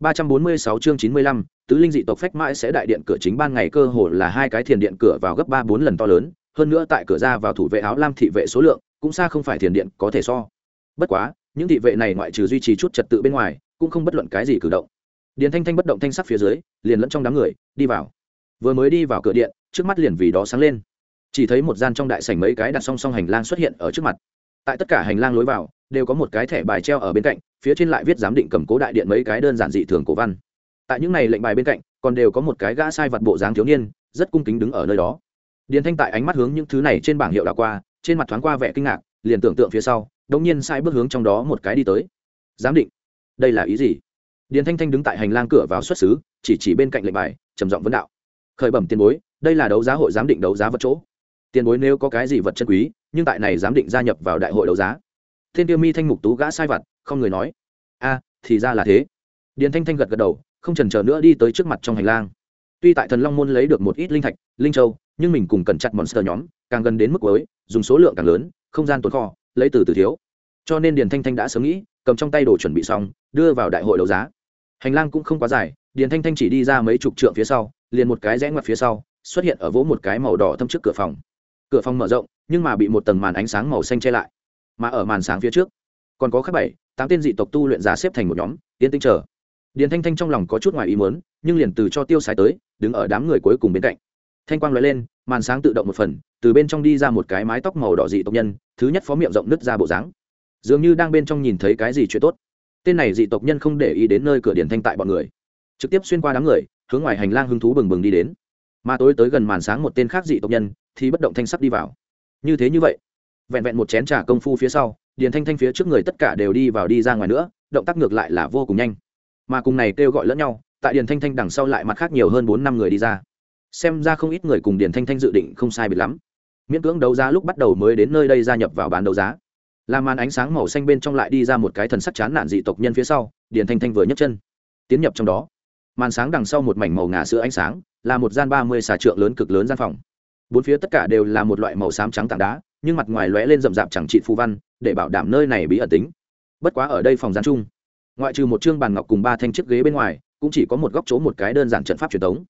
346 chương 95, tứ linh dị tộc phách mãi sẽ đại điện cửa chính ban ngày cơ hồ là hai cái thiền điện cửa vào gấp 3 4 lần to lớn, hơn nữa tại cửa ra vào thủ vệ áo lam thị vệ số lượng, cũng xa không phải thiền điện có thể so. Bất quá, những thị vệ này ngoại trừ duy trì chút trật tự bên ngoài, cũng không bất luận cái gì cử động. Điền Thanh Thanh bất động thanh sắc phía dưới, liền lẫn trong đám người, đi vào. Vừa mới đi vào cửa điện, trước mắt liền vì đó sáng lên. Chỉ thấy một gian trong đại sảnh mấy cái đặt song song hành lang xuất hiện ở trước mặt. Tại tất cả hành lang lối vào, đều có một cái thẻ bài treo ở bên cạnh, phía trên lại viết giám định cầm cố đại điện mấy cái đơn giản dị thường cổ văn. Tại những này lệnh bài bên cạnh, còn đều có một cái gã sai vật bộ dáng thiếu niên, rất cung kính đứng ở nơi đó. Điền thanh tại ánh mắt hướng những thứ này trên bảng hiệu đảo qua, trên mặt thoáng qua vẻ kinh ngạc, liền tưởng tượng phía sau, đống nhiên sai bước hướng trong đó một cái đi tới. Giám định. Đây là ý gì? Điền thanh thanh đứng tại hành lang cửa vào xuất xứ, chỉ chỉ bên cạnh lệnh bài, trầm giọng vấn đạo. Khởi bẩm tiền bối, đây là đấu giá hội giám định đấu giá vật chỗ. Tiền bối nếu có cái gì vật chân quý, nhưng tại này giám định gia nhập vào đại hội đấu giá. Thiên tiêu mi thanh mục tú gã sai vật không người nói. A, thì ra là thế. Điền thanh thanh gật gật đầu, không trần chờ nữa đi tới trước mặt trong hành lang. Tuy tại thần long môn lấy được một ít linh thạch, linh châu, nhưng mình cùng cần chặt monster nhóm, càng gần đến mức cuối, dùng số lượng càng lớn, không gian tồn kho, lấy từ từ thiếu. Cho nên điền thanh thanh đã sớm nghĩ, cầm trong tay đồ chuẩn bị xong, đưa vào đại hội đấu giá. Hành lang cũng không quá dài, điền thanh thanh chỉ đi ra mấy chục trượng phía sau, liền một cái rẽ ngoặt phía sau, xuất hiện ở vỗ một cái màu đỏ thâm trước cửa phòng. Cửa phòng mở rộng, nhưng mà bị một tầng màn ánh sáng màu xanh che lại. Mà ở màn sáng phía trước còn có các bảy, tám tên dị tộc tu luyện giả xếp thành một nhóm tiến tinh chờ. Điền thanh thanh trong lòng có chút ngoài ý muốn, nhưng liền từ cho tiêu sái tới, đứng ở đám người cuối cùng bên cạnh. Thanh quang nói lên, màn sáng tự động một phần, từ bên trong đi ra một cái mái tóc màu đỏ dị tộc nhân, thứ nhất phó miệng rộng nứt ra bộ dáng. Dường như đang bên trong nhìn thấy cái gì chuyện tốt. Tên này dị tộc nhân không để ý đến nơi cửa điển thanh tại bọn người. Trực tiếp xuyên qua đám người, hướng ngoài hành lang hứng thú bừng bừng đi đến. Mà tối tới gần màn sáng một tên khác dị tộc nhân, thì bất động thanh sắp đi vào. Như thế như vậy vẹn vẹn một chén trà công phu phía sau, điền thanh thanh phía trước người tất cả đều đi vào đi ra ngoài nữa, động tác ngược lại là vô cùng nhanh. Mà cùng này kêu gọi lẫn nhau, tại điền thanh thanh đằng sau lại mặt khác nhiều hơn bốn năm người đi ra. Xem ra không ít người cùng điền thanh thanh dự định không sai biệt lắm. Miễn cưỡng đấu giá lúc bắt đầu mới đến nơi đây gia nhập vào bán đấu giá. Làm màn ánh sáng màu xanh bên trong lại đi ra một cái thần sắc chán nản dị tộc nhân phía sau, điền thanh thanh vừa nhấc chân, tiến nhập trong đó. Màn sáng đằng sau một mảnh màu ngà sữa ánh sáng, là một gian ba mươi xà trượng lớn cực lớn gian phòng. Bốn phía tất cả đều là một loại màu xám trắng tảng đá nhưng mặt ngoài lóe lên rậm rạp chẳng trị phù văn, để bảo đảm nơi này bí ẩn tính. Bất quá ở đây phòng gian chung, ngoại trừ một chương bàn ngọc cùng ba thanh chiếc ghế bên ngoài, cũng chỉ có một góc chỗ một cái đơn giản trận pháp truyền thống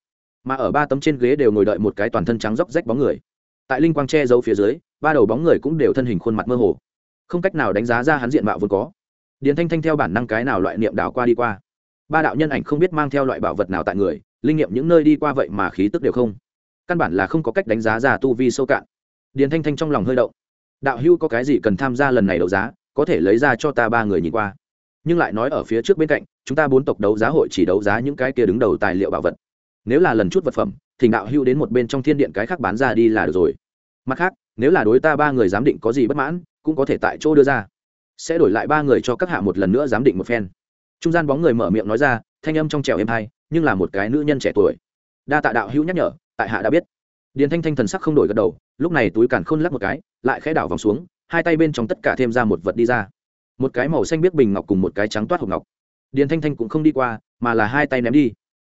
mà ở ba tấm trên ghế đều ngồi đợi một cái toàn thân trắng róc rách bóng người. Tại linh quang che giấu phía dưới, ba đầu bóng người cũng đều thân hình khuôn mặt mơ hồ. Không cách nào đánh giá ra hắn diện mạo vốn có. Điền thanh thanh theo bản năng cái nào loại niệm đảo qua đi qua. Ba đạo nhân ảnh không biết mang theo loại bảo vật nào tại người, linh nghiệm những nơi đi qua vậy mà khí tức đều không. Căn bản là không có cách đánh giá ra tu vi sâu cạn điền thanh thanh trong lòng hơi động. Đạo hưu có cái gì cần tham gia lần này đấu giá, có thể lấy ra cho ta ba người nhìn qua. Nhưng lại nói ở phía trước bên cạnh, chúng ta bốn tộc đấu giá hội chỉ đấu giá những cái kia đứng đầu tài liệu bảo vật. Nếu là lần chút vật phẩm, thì đạo hưu đến một bên trong thiên điện cái khác bán ra đi là được rồi. Mặt khác, nếu là đối ta ba người giám định có gì bất mãn, cũng có thể tại chỗ đưa ra. Sẽ đổi lại ba người cho các hạ một lần nữa giám định một phen. Trung gian bóng người mở miệng nói ra, thanh âm trong trẻo êm hay nhưng là một cái nữ nhân trẻ tuổi. Đa tạ đạo hữu nhắc nhở, tại hạ đã biết điền thanh thanh thần sắc không đổi gật đầu, lúc này túi càn khôn lắc một cái, lại khẽ đảo vòng xuống, hai tay bên trong tất cả thêm ra một vật đi ra. Một cái màu xanh biết bình ngọc cùng một cái trắng toát hộp ngọc. Điền thanh thanh cũng không đi qua, mà là hai tay ném đi.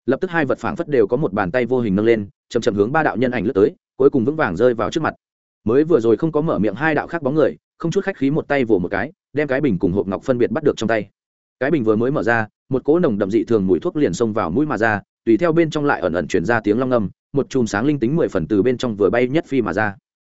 Lập tức hai vật phảng phất đều có một bàn tay vô hình nâng lên chầm chậm hướng ba đạo nhân ảnh lướt tới, cuối cùng vững vàng rơi vào trước mặt. Mới vừa rồi không có mở miệng hai đạo khác bóng người, không chút khách khí một tay vồ một cái, đem cái bình cùng hộp ngọc phân biệt bắt được trong tay. Cái bình vừa mới mở ra, một cỗ nồng đậm dị thường mùi thuốc liền xông vào mũi mà ra, tùy theo bên trong lại ẩn ẩn chuyển ra tiếng long âm một chùm sáng linh tính mười phần từ bên trong vừa bay nhất phi mà ra.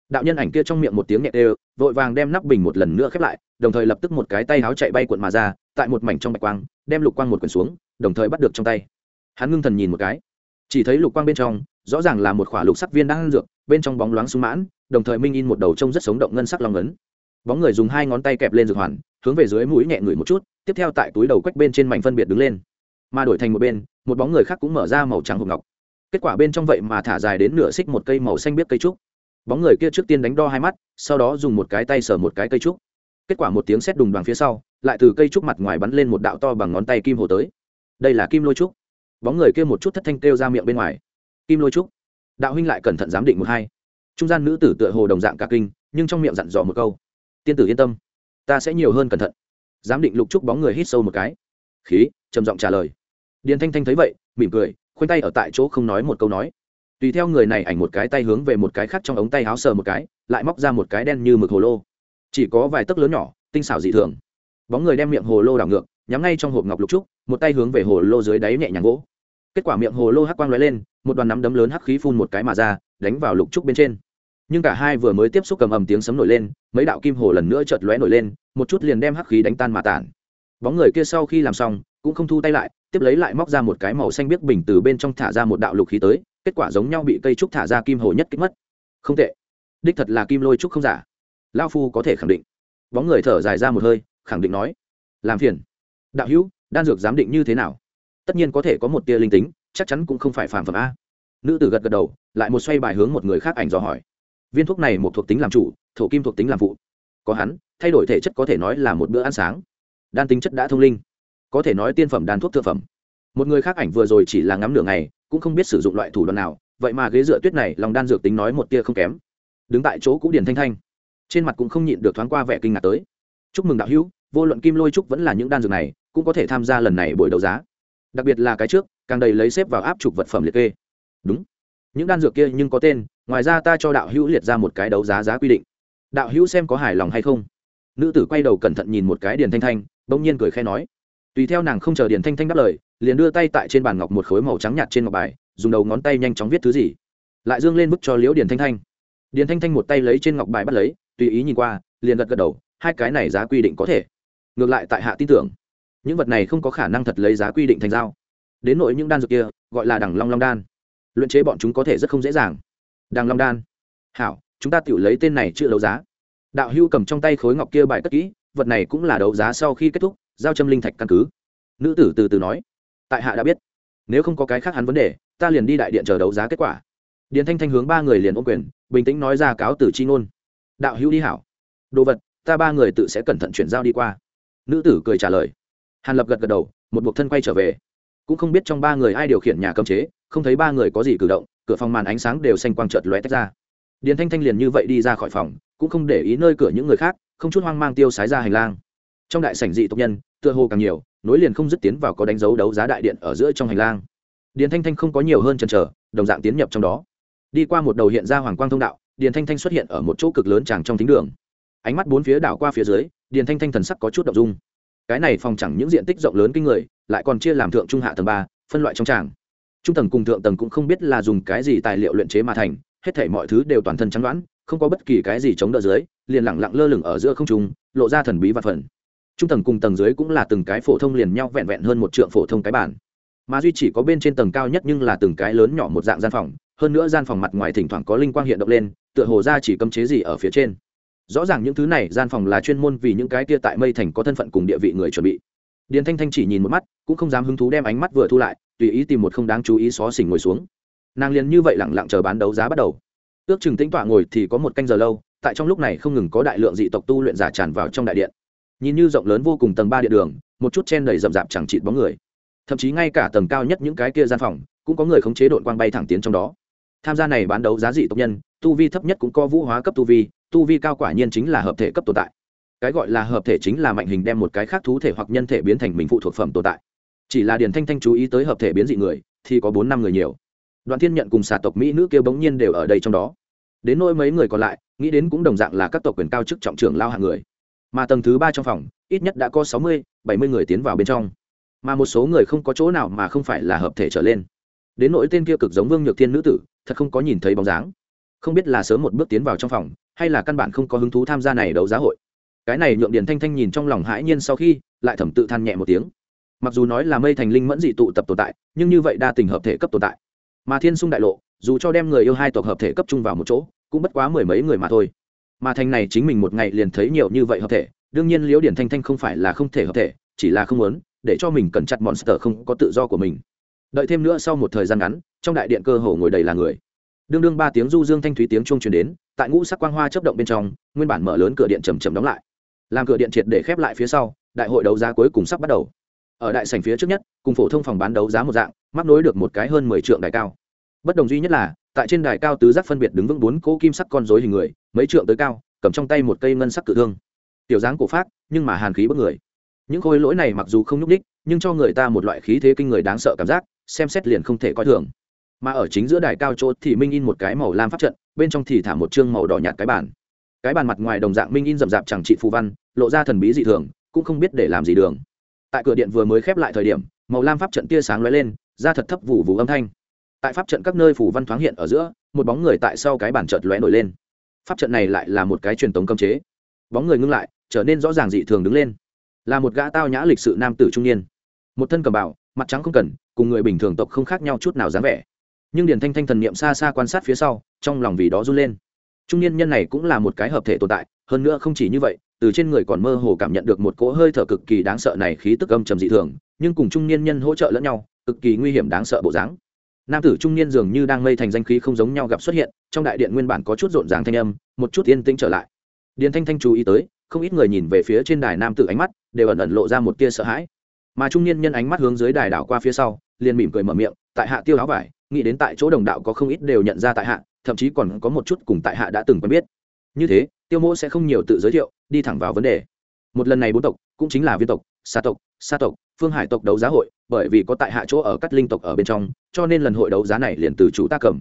Đạo nhân ảnh kia trong miệng một tiếng nhẹ đều, vội vàng đem nắp bình một lần nữa khép lại, đồng thời lập tức một cái tay háo chạy bay cuộn mà ra, tại một mảnh trong bạch quang, đem lục quang một quyển xuống, đồng thời bắt được trong tay. Hắn ngưng thần nhìn một cái. Chỉ thấy lục quang bên trong, rõ ràng là một khỏa lục sắc viên đang ăn dược, bên trong bóng loáng sung mãn, đồng thời minh in một đầu trông rất sống động ngân sắc long ấn. Bóng người dùng hai ngón tay kẹp lên dược hoàn, hướng về dưới mũi nhẹ ngửi một chút, tiếp theo tại túi đầu quách bên trên mảnh phân biệt đứng lên. Mà đổi thành một bên, một bóng người khác cũng mở ra màu trắng hộp ngọc kết quả bên trong vậy mà thả dài đến nửa xích một cây màu xanh biết cây trúc. Bóng người kia trước tiên đánh đo hai mắt, sau đó dùng một cái tay sờ một cái cây trúc. Kết quả một tiếng sét đùng đoàn phía sau, lại từ cây trúc mặt ngoài bắn lên một đạo to bằng ngón tay kim hồ tới. Đây là kim lôi trúc. Bóng người kia một chút thất thanh kêu ra miệng bên ngoài. Kim lôi trúc. Đạo huynh lại cẩn thận giám định một hai. Trung gian nữ tử tựa hồ đồng dạng cả kinh, nhưng trong miệng dặn dò một câu. Tiên tử yên tâm, ta sẽ nhiều hơn cẩn thận. Giám định lục trúc bóng người hít sâu một cái. Khí, trầm giọng trả lời. Điền thanh thanh thấy vậy, mỉm cười khoanh tay ở tại chỗ không nói một câu nói. Tùy theo người này ảnh một cái tay hướng về một cái khác trong ống tay áo sờ một cái, lại móc ra một cái đen như mực hồ lô. Chỉ có vài tấc lớn nhỏ, tinh xảo dị thường. Bóng người đem miệng hồ lô đảo ngược, nhắm ngay trong hộp ngọc lục trúc, một tay hướng về hồ lô dưới đáy nhẹ nhàng gỗ. Kết quả miệng hồ lô hắc quang lóe lên, một đoàn nắm đấm lớn hắc khí phun một cái mà ra, đánh vào lục trúc bên trên. Nhưng cả hai vừa mới tiếp xúc cầm ầm tiếng sấm nổi lên, mấy đạo kim hồ lần nữa chợt lóe nổi lên, một chút liền đem hắc khí đánh tan mà tản. Bóng người kia sau khi làm xong, cũng không thu tay lại tiếp lấy lại móc ra một cái màu xanh biếc bình từ bên trong thả ra một đạo lục khí tới, kết quả giống nhau bị cây trúc thả ra kim hồ nhất kích mất. Không tệ. Đích thật là kim lôi trúc không giả. Lao phu có thể khẳng định. Bóng người thở dài ra một hơi, khẳng định nói, làm phiền. Đạo hữu, đan dược giám định như thế nào? Tất nhiên có thể có một tia linh tính, chắc chắn cũng không phải phàm phẩm a. Nữ tử gật gật đầu, lại một xoay bài hướng một người khác ảnh dò hỏi. Viên thuốc này một thuộc tính làm chủ, thổ kim thuộc tính làm phụ. Có hắn, thay đổi thể chất có thể nói là một bữa ăn sáng. Đan tính chất đã thông linh có thể nói tiên phẩm đan thuốc thượng phẩm. Một người khác ảnh vừa rồi chỉ là ngắm nửa ngày, cũng không biết sử dụng loại thủ đoạn nào, vậy mà ghế dựa tuyết này lòng đan dược tính nói một tia không kém. Đứng tại chỗ cũ điển thanh thanh, trên mặt cũng không nhịn được thoáng qua vẻ kinh ngạc tới. Chúc mừng đạo hữu, vô luận kim lôi trúc vẫn là những đan dược này, cũng có thể tham gia lần này buổi đấu giá. Đặc biệt là cái trước, càng đầy lấy xếp vào áp trục vật phẩm liệt kê. Đúng. Những đan dược kia nhưng có tên, ngoài ra ta cho đạo hữu liệt ra một cái đấu giá giá quy định. Đạo hữu xem có hài lòng hay không? Nữ tử quay đầu cẩn thận nhìn một cái điền thanh thanh, bỗng nhiên cười khe nói tùy theo nàng không chờ điền thanh thanh đáp lời, liền đưa tay tại trên bàn ngọc một khối màu trắng nhạt trên ngọc bài, dùng đầu ngón tay nhanh chóng viết thứ gì. Lại dương lên bức cho liễu điền thanh thanh. Điền thanh thanh một tay lấy trên ngọc bài bắt lấy, tùy ý nhìn qua, liền gật gật đầu, hai cái này giá quy định có thể. Ngược lại tại hạ tin tưởng, những vật này không có khả năng thật lấy giá quy định thành dao đến nội những đan dược kia, gọi là đằng long long đan. Luyện chế bọn chúng có thể rất không dễ dàng. Đằng long đan. Hảo, chúng ta tự lấy tên này chưa đấu giá. Đạo hưu cầm trong tay khối ngọc kia bài cất kỹ, vật này cũng là đấu giá sau khi kết thúc giao châm linh thạch căn cứ. Nữ tử từ từ nói, tại hạ đã biết. Nếu không có cái khác hắn vấn đề, ta liền đi đại điện chờ đấu giá kết quả. Điền thanh thanh hướng ba người liền ôm quyền, bình tĩnh nói ra cáo từ chi ngôn. Đạo hữu đi hảo. Đồ vật, ta ba người tự sẽ cẩn thận chuyển giao đi qua. Nữ tử cười trả lời. Hàn lập gật gật đầu, một buộc thân quay trở về. Cũng không biết trong ba người ai điều khiển nhà cấm chế, không thấy ba người có gì cử động, cửa phòng màn ánh sáng đều xanh quang trợt lóe tách ra. Điền thanh thanh liền như vậy đi ra khỏi phòng, cũng không để ý nơi cửa những người khác, không chút hoang mang tiêu sái ra hành lang trong đại sảnh dị tộc nhân, tựa hồ càng nhiều, nối liền không dứt tiến vào có đánh dấu đấu giá đại điện ở giữa trong hành lang. Điền thanh thanh không có nhiều hơn chần chờ, đồng dạng tiến nhập trong đó. Đi qua một đầu hiện ra hoàng quang thông đạo, điền thanh thanh xuất hiện ở một chỗ cực lớn tràng trong thính đường. Ánh mắt bốn phía đảo qua phía dưới, điền thanh thanh thần sắc có chút đ ộ n g dung. Cái này phòng chẳng những diện tích rộng lớn kinh người, lại còn chia làm thượng trung hạ tầng ba, phân loại trong tràng. Trung tầng cùng thượng tầng cũng không biết là dùng cái gì tài liệu luyện chế mà thành, hết thể mọi thứ đều toàn thân trắng đoán, không có bất kỳ cái gì chống đỡ dưới, liền lẳng lặng lơ lửng ở giữa không trung, lộ ra thần bí và phần trung tầng cùng tầng dưới cũng là từng cái phổ thông liền nhau vẹn vẹn hơn một trượng phổ thông cái bản mà duy chỉ có bên trên tầng cao nhất nhưng là từng cái lớn nhỏ một dạng gian phòng, hơn nữa gian phòng mặt ngoài thỉnh thoảng có linh quang hiện động lên, tựa hồ ra chỉ cấm chế gì ở phía trên. Rõ ràng những thứ này gian phòng là chuyên môn vì những cái kia tại mây thành có thân phận cùng địa vị người chuẩn bị. Điền thanh thanh chỉ nhìn một mắt, cũng không dám hứng thú đem ánh mắt vừa thu lại, tùy ý tìm một không đáng chú ý xó xỉnh ngồi xuống. Nàng liền như vậy lẳng lặng chờ bán đấu giá bắt đầu. Ước chừng tính tọa ngồi thì có một canh giờ lâu, tại trong lúc này không ngừng có đại lượng dị tộc tu luyện giả tràn vào trong đại điện nhìn như rộng lớn vô cùng tầng ba địa đường, một chút chen đầy rậm rạp chẳng chịt bóng người. Thậm chí ngay cả tầng cao nhất những cái kia gian phòng, cũng có người khống chế đội quang bay thẳng tiến trong đó. Tham gia này bán đấu giá dị tộc nhân, tu vi thấp nhất cũng có vũ hóa cấp tu vi tu vi cao quả nhiên chính là hợp thể cấp tồn tại. Cái gọi là hợp thể chính là mạnh hình đem một cái khác thú thể hoặc nhân thể biến thành mình phụ thuộc phẩm tồn tại. Chỉ là điền thanh thanh chú ý tới hợp thể biến dị người, thì có bốn năm người nhiều. Đoạn thiên nhận cùng xà tộc mỹ nữ kêu bỗng nhiên đều ở đây trong đó. Đến nỗi mấy người còn lại, nghĩ đến cũng đồng dạng là các tộc quyền cao chức trọng trưởng lao hạng người mà tầng thứ ba trong phòng, ít nhất đã có sáu mươi, bảy mươi người tiến vào bên trong. Mà một số người không có chỗ nào mà không phải là hợp thể trở lên. Đến nỗi tên kia cực giống vương nhược thiên nữ tử, thật không có nhìn thấy bóng dáng. Không biết là sớm một bước tiến vào trong phòng, hay là căn bản không có hứng thú tham gia này đấu giá hội. Cái này nhượng điền thanh thanh nhìn trong lòng hãi nhiên sau khi, lại thẩm tự than nhẹ một tiếng. Mặc dù nói là mây thành linh mẫn dị tụ tập tồn tại, nhưng như vậy đa tình hợp thể cấp tồn tại. Mà thiên sung đại lộ, dù cho đem người yêu hai tộc hợp thể cấp trung vào một chỗ, cũng bất quá mười mấy người mà thôi mà thành này chính mình một ngày liền thấy nhiều như vậy hợp thể, đương nhiên liễu điển thanh thanh không phải là không thể hợp thể, chỉ là không muốn, để cho mình cẩn chặt monster không có tự do của mình. Đợi thêm nữa sau một thời gian ngắn, trong đại điện cơ hồ ngồi đầy là người. Đương đương ba tiếng du dương thanh thúy tiếng chuông truyền đến, tại ngũ sắc quang hoa chấp động bên trong, nguyên bản mở lớn cửa điện chầm chầm đóng lại. Làm cửa điện triệt để khép lại phía sau, đại hội đấu giá cuối cùng sắp bắt đầu. Ở đại sảnh phía trước nhất, cùng phổ thông phòng bán đấu giá một dạng, mắc nối được một cái hơn mười trượng đại cao. Bất đồng duy nhất là tại trên đài cao tứ giác phân biệt đứng vững bốn cỗ kim sắc con rối hình người, mấy trượng tới cao, cầm trong tay một cây ngân sắc cự thương. Tiểu dáng cổ phát nhưng mà hàn khí bất người. Những khối lỗi này mặc dù không nhúc ních nhưng cho người ta một loại khí thế kinh người đáng sợ cảm giác, xem xét liền không thể coi thường. Mà ở chính giữa đài cao chỗ thì minh in một cái màu lam pháp trận, bên trong thì thả một chương màu đỏ nhạt cái bàn. Cái bàn mặt ngoài đồng dạng minh in rậm rạp chẳng trị phù văn, lộ ra thần bí dị thường, cũng không biết để làm gì đường. Tại cửa điện vừa mới khép lại thời điểm, màu lam pháp trận tia sáng lóe lên, ra thật thấp vụ vụ âm thanh tại pháp trận các nơi phủ văn thoáng hiện ở giữa, một bóng người tại sau cái bản chợt lóe nổi lên. Pháp trận này lại là một cái truyền thống cấm chế. Bóng người ngưng lại, trở nên rõ ràng dị thường đứng lên. Là một gã tao nhã lịch sự nam tử trung niên. Một thân cầm bảo mặt trắng không cần, cùng người bình thường tộc không khác nhau chút nào dáng vẻ. Nhưng điển thanh thanh thần niệm xa xa quan sát phía sau, trong lòng vì đó run lên. Trung niên nhân này cũng là một cái hợp thể tồn tại, hơn nữa không chỉ như vậy, từ trên người còn mơ hồ cảm nhận được một cỗ hơi thở cực kỳ đáng sợ này khí tức âm trầm dị thường, nhưng cùng trung niên nhân hỗ trợ lẫn nhau, cực kỳ nguy hiểm đáng sợ bộ dáng nam tử trung niên dường như đang mây thành danh khí không giống nhau gặp xuất hiện, trong đại điện nguyên bản có chút rộn ràng thanh âm, một chút yên tĩnh trở lại. Điền thanh thanh chú ý tới, không ít người nhìn về phía trên đài nam tử ánh mắt đều ẩn ẩn lộ ra một tia sợ hãi. Mà trung niên nhân ánh mắt hướng dưới đài đảo qua phía sau, liền mỉm cười mở miệng, tại hạ tiêu áo vải, nghĩ đến tại chỗ đồng đạo có không ít đều nhận ra tại hạ, thậm chí còn có một chút cùng tại hạ đã từng quen biết. Như thế, tiêu mỗ sẽ không nhiều tự giới thiệu, đi thẳng vào vấn đề. Một lần này bốn tộc, cũng chính là viên tộc xa tộc xa tộc phương hải tộc đấu giá hội, bởi vì có tại hạ chỗ ở các linh tộc ở bên trong, cho nên lần hội đấu giá này liền từ chủ ta cầm.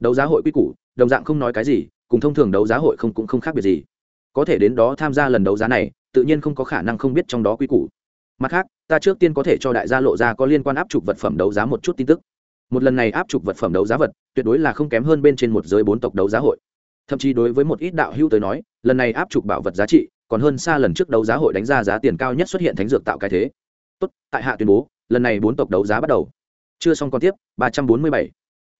Đấu giá hội quy củ, đồng dạng không nói cái gì, cùng thông thường đấu giá hội không cũng không khác biệt gì. Có thể đến đó tham gia lần đấu giá này, tự nhiên không có khả năng không biết trong đó quy củ. Mặt khác, ta trước tiên có thể cho đại gia lộ ra có liên quan áp trục vật phẩm đấu giá một chút tin tức. Một lần này áp trục vật phẩm đấu giá vật, tuyệt đối là không kém hơn bên trên một giới bốn tộc đấu giá hội. Thậm chí đối với một ít đạo hữu tới nói, lần này áp trục bảo vật giá trị, còn hơn xa lần trước đấu giá hội đánh ra giá tiền cao nhất xuất hiện thánh dược tạo cái thế tốt, tại hạ tuyên bố, lần này bốn tộc đấu giá bắt đầu. Chưa xong còn tiếp, ba trăm bốn mươi bảy.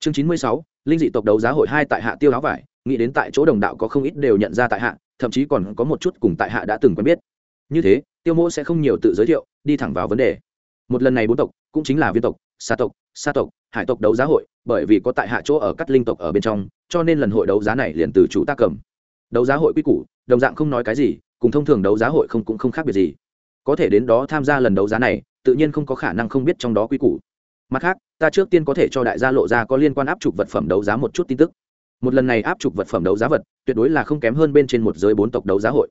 Chương chín mươi sáu, linh dị tộc đấu giá hội hai tại hạ tiêu áo vải, nghĩ đến tại chỗ đồng đạo có không ít đều nhận ra tại hạ, thậm chí còn có một chút cùng tại hạ đã từng quen biết. Như thế, tiêu mỗ sẽ không nhiều tự giới thiệu, đi thẳng vào vấn đề. Một lần này bốn tộc, cũng chính là viên tộc, sa tộc sa tộc, hải tộc đấu giá hội, bởi vì có tại hạ chỗ ở cắt linh tộc ở bên trong, cho nên lần hội đấu giá này liền từ chủ tác cầm. Đấu giá hội quy củ, đồng dạng không nói cái gì, cùng thông thường đấu giá hội không cũng không khác biệt gì có thể đến đó tham gia lần đấu giá này, tự nhiên không có khả năng không biết trong đó quy củ. Mặt khác, ta trước tiên có thể cho đại gia lộ ra có liên quan áp trục vật phẩm đấu giá một chút tin tức. Một lần này áp trục vật phẩm đấu giá vật, tuyệt đối là không kém hơn bên trên một giới bốn tộc đấu giá hội.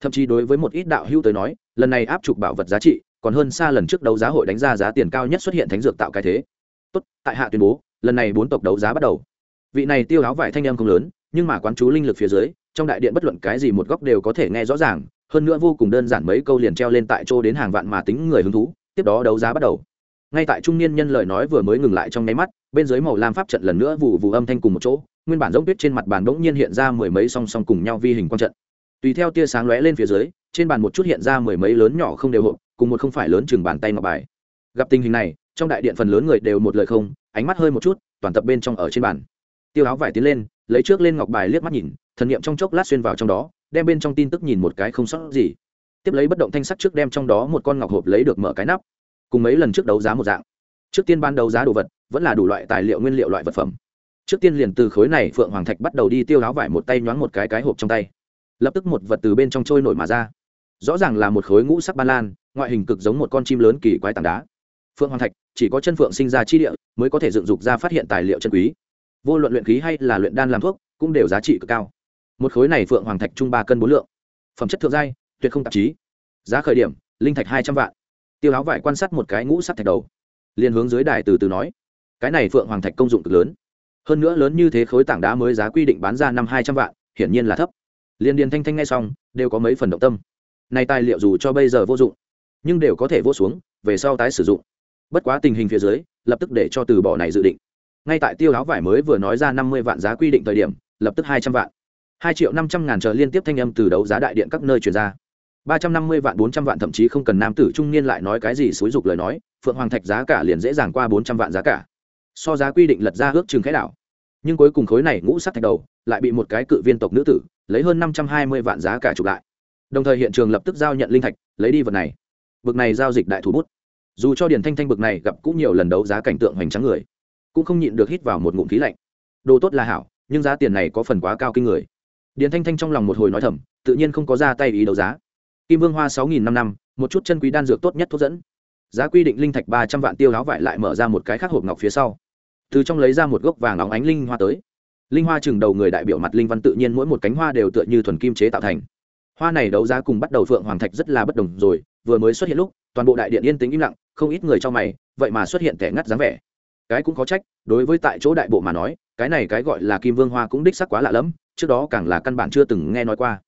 Thậm chí đối với một ít đạo hữu tới nói, lần này áp trục bảo vật giá trị, còn hơn xa lần trước đấu giá hội đánh ra giá tiền cao nhất xuất hiện thánh dược tạo cái thế. Tốt, tại hạ tuyên bố, lần này bốn tộc đấu giá bắt đầu. Vị này tiêu áo vải thanh em không lớn, nhưng mà quán chú linh lực phía dưới, trong đại điện bất luận cái gì một góc đều có thể nghe rõ ràng hơn nữa vô cùng đơn giản mấy câu liền treo lên tại chỗ đến hàng vạn mà tính người hứng thú, tiếp đó đấu giá bắt đầu. Ngay tại trung niên nhân lời nói vừa mới ngừng lại trong nháy mắt, bên dưới màu lam pháp trận lần nữa vụ vụ âm thanh cùng một chỗ, nguyên bản giống tuyết trên mặt bàn bỗng nhiên hiện ra mười mấy song song cùng nhau vi hình quang trận. Tùy theo tia sáng lóe lên phía dưới, trên bàn một chút hiện ra mười mấy lớn nhỏ không đều hộp, cùng một không phải lớn chừng bàn tay ngọc bài. Gặp tình hình này, trong đại điện phần lớn người đều một lời không, ánh mắt hơi một chút, toàn tập bên trong ở trên bàn. Tiêu áo vải tiến lên, lấy trước lên ngọc bài liếc mắt nhìn, thần nghiệm trong chốc lát xuyên vào trong đó đem bên trong tin tức nhìn một cái không sót gì. Tiếp lấy bất động thanh sắc trước đem trong đó một con ngọc hộp lấy được mở cái nắp. Cùng mấy lần trước đấu giá một dạng. Trước tiên ban đấu giá đồ vật, vẫn là đủ loại tài liệu nguyên liệu loại vật phẩm. Trước tiên liền từ khối này phượng hoàng thạch bắt đầu đi tiêu áo vải một tay nhoáng một cái cái hộp trong tay. Lập tức một vật từ bên trong trôi nổi mà ra. Rõ ràng là một khối ngũ sắc ban lan, ngoại hình cực giống một con chim lớn kỳ quái tảng đá. Phượng hoàng thạch, chỉ có chân phượng sinh ra chi địa, mới có thể dựng dục ra phát hiện tài liệu chân quý. Vô luận luyện khí hay là luyện đan làm thuốc, cũng đều giá trị cực cao một khối này phượng hoàng thạch trung ba cân bốn lượng. Phẩm chất thượng giai, tuyệt không tạp chí. Giá khởi điểm, linh thạch hai trăm vạn. Tiêu áo vải quan sát một cái ngũ sắc thạch đầu. Liền hướng dưới đài từ từ nói, cái này phượng hoàng thạch công dụng cực lớn. Hơn nữa lớn như thế khối tảng đá mới giá quy định bán ra năm hai trăm vạn, hiển nhiên là thấp. Liền điền thanh thanh ngay xong, đều có mấy phần động tâm. Này tài liệu dù cho bây giờ vô dụng, nhưng đều có thể vô xuống, về sau tái sử dụng. Bất quá tình hình phía dưới, lập tức để cho từ bỏ này dự định. Ngay tại tiêu áo vải mới vừa nói ra năm mươi vạn giá quy định thời điểm, lập tức hai trăm vạn hai triệu năm trăm ngàn chờ liên tiếp thanh âm từ đấu giá đại điện các nơi truyền ra. Ba trăm năm mươi vạn, bốn trăm vạn, thậm chí không cần nam tử trung niên lại nói cái gì xúi dục lời nói, phượng hoàng thạch giá cả liền dễ dàng qua bốn trăm vạn giá cả. So giá quy định lật ra ước chừng khẽ đảo. Nhưng cuối cùng khối này ngũ sắc thạch đầu, lại bị một cái cự viên tộc nữ tử, lấy hơn năm trăm hai mươi vạn giá cả chụp lại. Đồng thời hiện trường lập tức giao nhận linh thạch, lấy đi vật này. Bực này giao dịch đại thủ bút. Dù cho điển thanh thanh bực này gặp cũng nhiều lần đấu giá cảnh tượng hoành tráng người, cũng không nhịn được hít vào một ngụm khí lạnh. Đồ tốt là hảo, nhưng giá tiền này có phần quá cao kinh người điển thanh thanh trong lòng một hồi nói thầm, tự nhiên không có ra tay ý đấu giá. Kim vương hoa sáu nghìn năm năm, một chút chân quý đan dược tốt nhất thuốc dẫn. Giá quy định linh thạch ba trăm vạn tiêu áo vải lại mở ra một cái khác hộp ngọc phía sau. Từ trong lấy ra một gốc vàng óng ánh linh hoa tới. Linh hoa chừng đầu người đại biểu mặt linh văn tự nhiên mỗi một cánh hoa đều tựa như thuần kim chế tạo thành. Hoa này đấu giá cùng bắt đầu phượng hoàng thạch rất là bất đồng rồi, vừa mới xuất hiện lúc, toàn bộ đại điện yên tĩnh im lặng, không ít người cho mày, vậy mà xuất hiện kẻ ngắt dáng vẻ. Cái cũng có trách, đối với tại chỗ đại bộ mà nói cái này cái gọi là kim vương hoa cũng đích sắc quá lạ lẫm, trước đó càng là căn bản chưa từng nghe nói qua.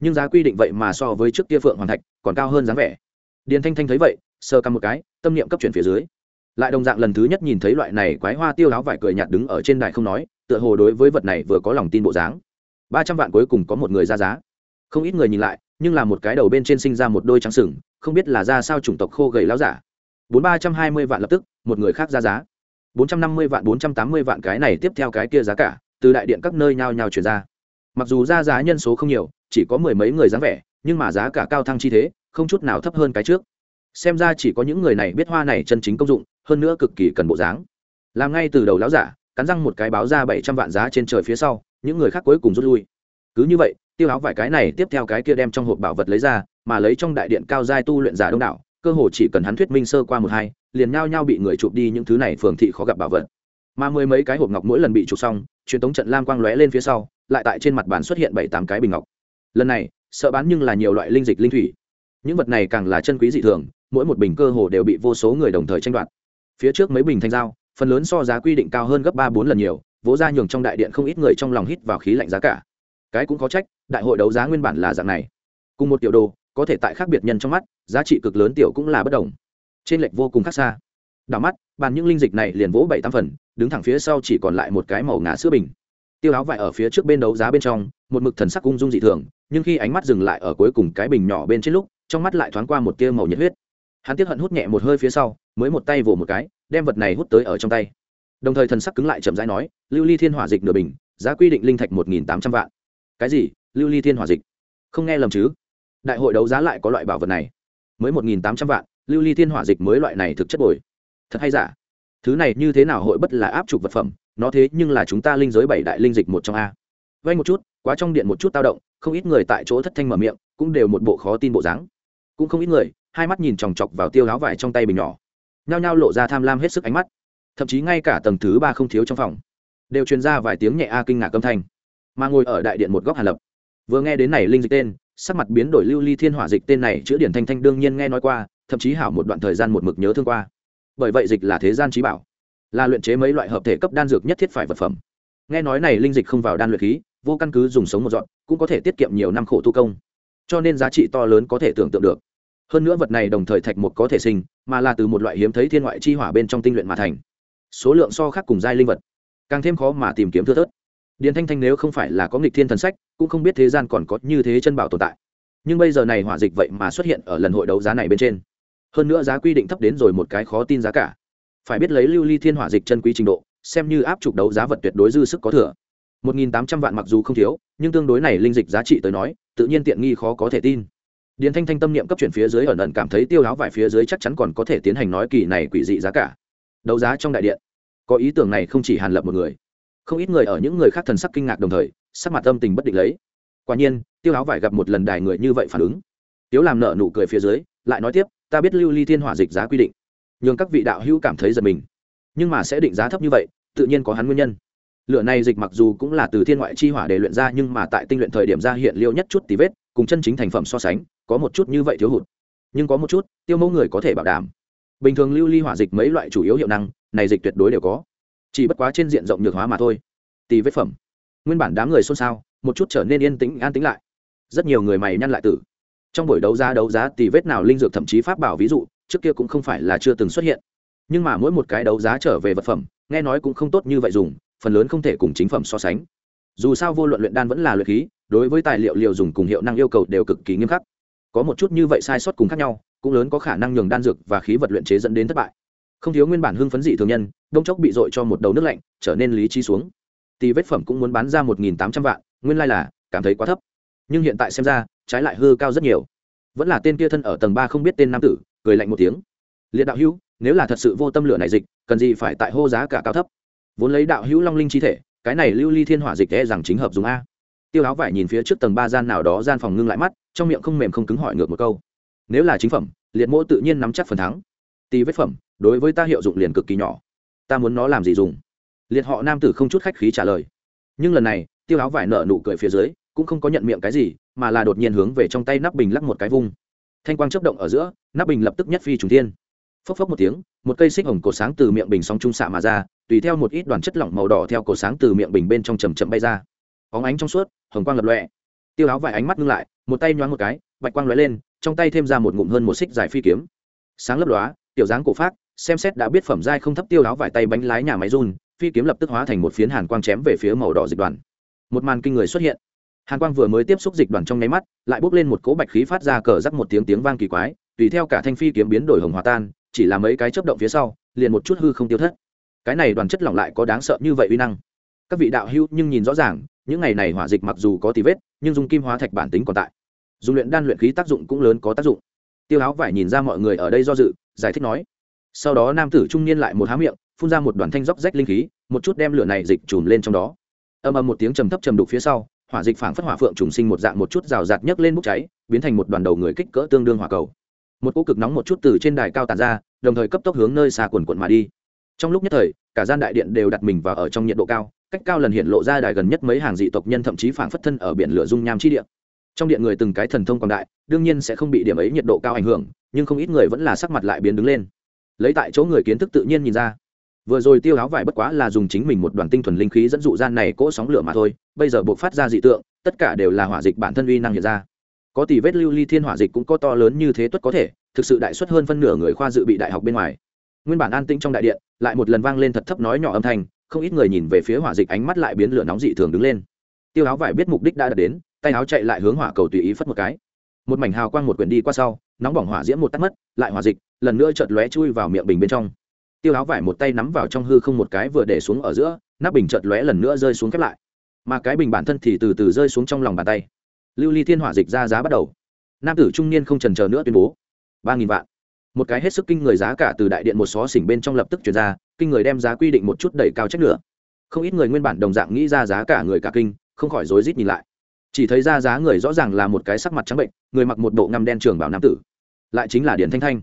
Nhưng giá quy định vậy mà so với trước kia phượng hoàng thạch còn cao hơn dáng vẻ. Điền thanh thanh thấy vậy sơ căm một cái, tâm niệm cấp chuyển phía dưới. Lại đồng dạng lần thứ nhất nhìn thấy loại này quái hoa tiêu áo vải cười nhạt đứng ở trên đài không nói, tựa hồ đối với vật này vừa có lòng tin bộ dáng. Ba trăm vạn cuối cùng có một người ra giá. Không ít người nhìn lại, nhưng là một cái đầu bên trên sinh ra một đôi trắng sừng, không biết là ra sao chủng tộc khô gầy láo giả. Bốn ba trăm hai mươi vạn lập tức, một người khác ra giá bốn trăm năm mươi vạn, bốn trăm tám mươi vạn cái này tiếp theo cái kia giá cả, từ đại điện các nơi nhao nhao chuyển ra. Mặc dù ra giá nhân số không nhiều, chỉ có mười mấy người dáng vẻ, nhưng mà giá cả cao thăng chi thế, không chút nào thấp hơn cái trước. Xem ra chỉ có những người này biết hoa này chân chính công dụng, hơn nữa cực kỳ cần bộ dáng. Làm ngay từ đầu lão giả, cắn răng một cái báo ra bảy trăm vạn giá trên trời phía sau, những người khác cuối cùng rút lui. Cứ như vậy, tiêu áo vài cái này tiếp theo cái kia đem trong hộp bảo vật lấy ra, mà lấy trong đại điện cao giai tu luyện giả đông đảo cơ hồ chỉ cần hắn thuyết minh sơ qua một hai, liền nhao nhao bị người chụp đi những thứ này phường thị khó gặp bảo vật. Mà mười mấy cái hộp ngọc mỗi lần bị chụp xong, truyền tống trận lam quang lóe lên phía sau, lại tại trên mặt bàn xuất hiện bảy tám cái bình ngọc. Lần này, sợ bán nhưng là nhiều loại linh dịch linh thủy. Những vật này càng là chân quý dị thường, mỗi một bình cơ hồ đều bị vô số người đồng thời tranh đoạt. Phía trước mấy bình thanh dao, phần lớn so giá quy định cao hơn gấp ba bốn lần nhiều, vỗ ra nhường trong đại điện không ít người trong lòng hít vào khí lạnh giá cả. Cái cũng có trách, đại hội đấu giá nguyên bản là dạng này. Cùng một tiểu đồ có thể tại khác biệt nhân trong mắt, giá trị cực lớn tiểu cũng là bất đồng. Trên lệch vô cùng khác xa. Đảo mắt, bàn những linh dịch này liền vỗ bảy tam phần, đứng thẳng phía sau chỉ còn lại một cái màu ngà sữa bình. Tiêu áo vải ở phía trước bên đấu giá bên trong, một mực thần sắc ung dung dị thường, nhưng khi ánh mắt dừng lại ở cuối cùng cái bình nhỏ bên trên lúc, trong mắt lại thoáng qua một tia màu nhiệt huyết. Hắn tiếp hận hút nhẹ một hơi phía sau, mới một tay vồ một cái, đem vật này hút tới ở trong tay. Đồng thời thần sắc cứng lại chậm rãi nói, lưu ly thiên hỏa dịch nửa bình, giá quy định linh thạch một nghìn tám trăm vạn. Cái gì? Lưu ly thiên hỏa dịch? Không nghe lầm chứ đại hội đấu giá lại có loại bảo vật này. Mới một nghìn tám trăm vạn, lưu ly thiên hỏa dịch mới loại này thực chất bồi. Thật hay giả? Thứ này như thế nào hội bất là áp trục vật phẩm, nó thế nhưng là chúng ta linh giới bảy đại linh dịch một trong a. Vay một chút, quá trong điện một chút tao động, không ít người tại chỗ thất thanh mở miệng, cũng đều một bộ khó tin bộ dáng. Cũng không ít người, hai mắt nhìn chòng chọc vào tiêu áo vải trong tay bình nhỏ. Nhao nhao lộ ra tham lam hết sức ánh mắt. Thậm chí ngay cả tầng thứ ba không thiếu trong phòng, đều truyền ra vài tiếng nhẹ a kinh ngạc âm thanh. Mà ngồi ở đại điện một góc hàn lập, vừa nghe đến này linh dịch tên sắc mặt biến đổi lưu ly thiên hỏa dịch tên này chữa điển thanh thanh đương nhiên nghe nói qua, thậm chí hảo một đoạn thời gian một mực nhớ thương qua. Bởi vậy dịch là thế gian trí bảo, là luyện chế mấy loại hợp thể cấp đan dược nhất thiết phải vật phẩm. Nghe nói này linh dịch không vào đan luyện khí, vô căn cứ dùng sống một dọn, cũng có thể tiết kiệm nhiều năm khổ tu công. Cho nên giá trị to lớn có thể tưởng tượng được. Hơn nữa vật này đồng thời thạch một có thể sinh, mà là từ một loại hiếm thấy thiên ngoại chi hỏa bên trong tinh luyện mà thành. Số lượng so khác cùng giai linh vật, càng thêm khó mà tìm kiếm thưa thớt. Điền thanh thanh nếu không phải là có nghịch thiên thần sách cũng không biết thế gian còn có như thế chân bảo tồn tại. Nhưng bây giờ này hỏa dịch vậy mà xuất hiện ở lần hội đấu giá này bên trên. Hơn nữa giá quy định thấp đến rồi một cái khó tin giá cả. Phải biết lấy lưu ly thiên hỏa dịch chân quý trình độ, xem như áp trục đấu giá vật tuyệt đối dư sức có thừa. Một nghìn tám trăm vạn mặc dù không thiếu, nhưng tương đối này linh dịch giá trị tới nói, tự nhiên tiện nghi khó có thể tin. Điền thanh thanh tâm niệm cấp chuyển phía dưới ẩn ẩn cảm thấy tiêu áo vải phía dưới chắc chắn còn có thể tiến hành nói kỳ này quỷ dị giá cả. Đấu giá trong đại điện. Có ý tưởng này không chỉ hàn lập một người, không ít người ở những người khác thần sắc kinh ngạc đồng thời sắc mặt âm tình bất định lấy. Quả nhiên, tiêu áo vải gặp một lần đài người như vậy phản ứng. Tiếu làm nợ nụ cười phía dưới, lại nói tiếp, ta biết lưu ly thiên hỏa dịch giá quy định, nhường các vị đạo hữu cảm thấy giật mình. Nhưng mà sẽ định giá thấp như vậy, tự nhiên có hắn nguyên nhân. Lửa này dịch mặc dù cũng là từ thiên ngoại chi hỏa để luyện ra, nhưng mà tại tinh luyện thời điểm ra hiện liêu nhất chút tí vết, cùng chân chính thành phẩm so sánh, có một chút như vậy thiếu hụt. Nhưng có một chút, tiêu mẫu người có thể bảo đảm. Bình thường lưu ly hỏa dịch mấy loại chủ yếu hiệu năng, này dịch tuyệt đối đều có. Chỉ bất quá trên diện rộng nhược hóa mà thôi. Tì vết phẩm nguyên bản đám người xôn xao, một chút trở nên yên tĩnh, an tĩnh lại. Rất nhiều người mày nhăn lại tử. Trong buổi đấu giá đấu giá tì vết nào linh dược thậm chí pháp bảo ví dụ, trước kia cũng không phải là chưa từng xuất hiện. Nhưng mà mỗi một cái đấu giá trở về vật phẩm, nghe nói cũng không tốt như vậy dùng, phần lớn không thể cùng chính phẩm so sánh. Dù sao vô luận luyện đan vẫn là luyện khí, đối với tài liệu liều dùng cùng hiệu năng yêu cầu đều cực kỳ nghiêm khắc. Có một chút như vậy sai sót cùng khác nhau, cũng lớn có khả năng nhường đan dược và khí vật luyện chế dẫn đến thất bại. Không thiếu nguyên bản hưng phấn dị thường nhân, đông chốc bị dội cho một đầu nước lạnh, trở nên lý trí xuống tỷ vết phẩm cũng muốn bán ra một nghìn tám trăm vạn, nguyên lai là, cảm thấy quá thấp. Nhưng hiện tại xem ra, trái lại hư cao rất nhiều. Vẫn là tên kia thân ở tầng ba không biết tên nam tử, cười lạnh một tiếng. Liệt đạo hữu, nếu là thật sự vô tâm lửa này dịch, cần gì phải tại hô giá cả cao thấp? Vốn lấy đạo hữu long linh chi thể, cái này lưu ly thiên hỏa dịch e rằng chính hợp dùng a. Tiêu áo vải nhìn phía trước tầng ba gian nào đó gian phòng ngưng lại mắt, trong miệng không mềm không cứng hỏi ngược một câu. Nếu là chính phẩm, liệt mỗ tự nhiên nắm chắc phần thắng. Tì vết phẩm, đối với ta hiệu dụng liền cực kỳ nhỏ. Ta muốn nó làm gì dùng? Liệt họ nam tử không chút khách khí trả lời. Nhưng lần này, tiêu áo vải nở nụ cười phía dưới, cũng không có nhận miệng cái gì, mà là đột nhiên hướng về trong tay nắp bình lắc một cái vung. Thanh quang chấp động ở giữa, nắp bình lập tức nhất phi trùng thiên. Phốc phốc một tiếng, một cây xích hồng cổ sáng từ miệng bình song trung xạ mà ra, tùy theo một ít đoàn chất lỏng màu đỏ theo cổ sáng từ miệng bình bên trong chầm chậm bay ra. Óng ánh trong suốt, hồng quang lập lọe tiêu áo vải ánh mắt ngưng lại, một tay nhoáng một cái, bạch quang lóe lên, trong tay thêm ra một ngụm hơn một xích dài phi kiếm. Sáng lấp lóa, tiểu dáng cổ phát xem xét đã biết phẩm giai không thấp tiêu áo vải tay bánh lái nhà máy run phi kiếm lập tức hóa thành một phiến hàn quang chém về phía màu đỏ dịch đoàn. Một màn kinh người xuất hiện. Hàn quang vừa mới tiếp xúc dịch đoàn trong nháy mắt, lại bốc lên một cỗ bạch khí phát ra cờ rắc một tiếng tiếng vang kỳ quái, tùy theo cả thanh phi kiếm biến đổi hồng hòa tan, chỉ là mấy cái chớp động phía sau, liền một chút hư không tiêu thất. Cái này đoàn chất lỏng lại có đáng sợ như vậy uy năng. Các vị đạo hữu nhưng nhìn rõ ràng, những ngày này hỏa dịch mặc dù có tì vết, nhưng dùng kim hóa thạch bản tính còn tại. Dùng luyện đan luyện khí tác dụng cũng lớn có tác dụng. Tiêu áo vải nhìn ra mọi người ở đây do dự, giải thích nói. Sau đó nam tử trung niên lại một há miệng phun ra một đoàn thanh róc rách linh khí, một chút đem lửa này dịch trùm lên trong đó. Âm âm một tiếng trầm thấp trầm đục phía sau, hỏa dịch phảng phất hỏa phượng trùng sinh một dạng một chút rào rạt nhấc lên bốc cháy, biến thành một đoàn đầu người kích cỡ tương đương hỏa cầu. Một cỗ cực nóng một chút từ trên đài cao tàn ra, đồng thời cấp tốc hướng nơi xa quần quận mà đi. Trong lúc nhất thời, cả gian đại điện đều đặt mình vào ở trong nhiệt độ cao, cách cao lần hiện lộ ra đài gần nhất mấy hàng dị tộc nhân thậm chí phảng phất thân ở biển lửa dung nham chi địa. trong điện người từng cái thần thông quảng đại, đương nhiên sẽ không bị điểm ấy nhiệt độ cao ảnh hưởng, nhưng không ít người vẫn là sắc mặt lại biến đứng lên. Lấy tại chỗ người kiến thức tự nhiên nhìn ra vừa rồi tiêu áo vải bất quá là dùng chính mình một đoàn tinh thuần linh khí dẫn dụ gian này cỗ sóng lửa mà thôi, bây giờ buộc phát ra dị tượng, tất cả đều là hỏa dịch bản thân uy năng hiện ra. Có tỷ vết lưu ly thiên hỏa dịch cũng có to lớn như thế tuất có thể, thực sự đại xuất hơn phân nửa người khoa dự bị đại học bên ngoài. Nguyên bản an tĩnh trong đại điện, lại một lần vang lên thật thấp nói nhỏ âm thanh, không ít người nhìn về phía hỏa dịch ánh mắt lại biến lửa nóng dị thường đứng lên. Tiêu áo vải biết mục đích đã đạt đến, tay áo chạy lại hướng hỏa cầu tùy ý phất một cái. Một mảnh hào quang một quyển đi qua sau, nóng bỏng hỏa diễm một tắt mất, lại hỏa dịch lần nữa chợt lóe chui vào miệng bình bên trong tiêu áo vải một tay nắm vào trong hư không một cái vừa để xuống ở giữa, nắp bình chợt lóe lần nữa rơi xuống khép lại. Mà cái bình bản thân thì từ từ rơi xuống trong lòng bàn tay. Lưu ly thiên hỏa dịch ra giá bắt đầu. Nam tử trung niên không trần chờ nữa tuyên bố, ba nghìn vạn. Một cái hết sức kinh người giá cả từ đại điện một xó xỉnh bên trong lập tức chuyển ra, kinh người đem giá quy định một chút đẩy cao chất nữa không ít người nguyên bản đồng dạng nghĩ ra giá cả người cả kinh, không khỏi rối rít nhìn lại. Chỉ thấy ra giá người rõ ràng là một cái sắc mặt trắng bệnh, người mặc một bộ ngăm đen trường bảo nam tử. Lại chính là điển thanh thanh.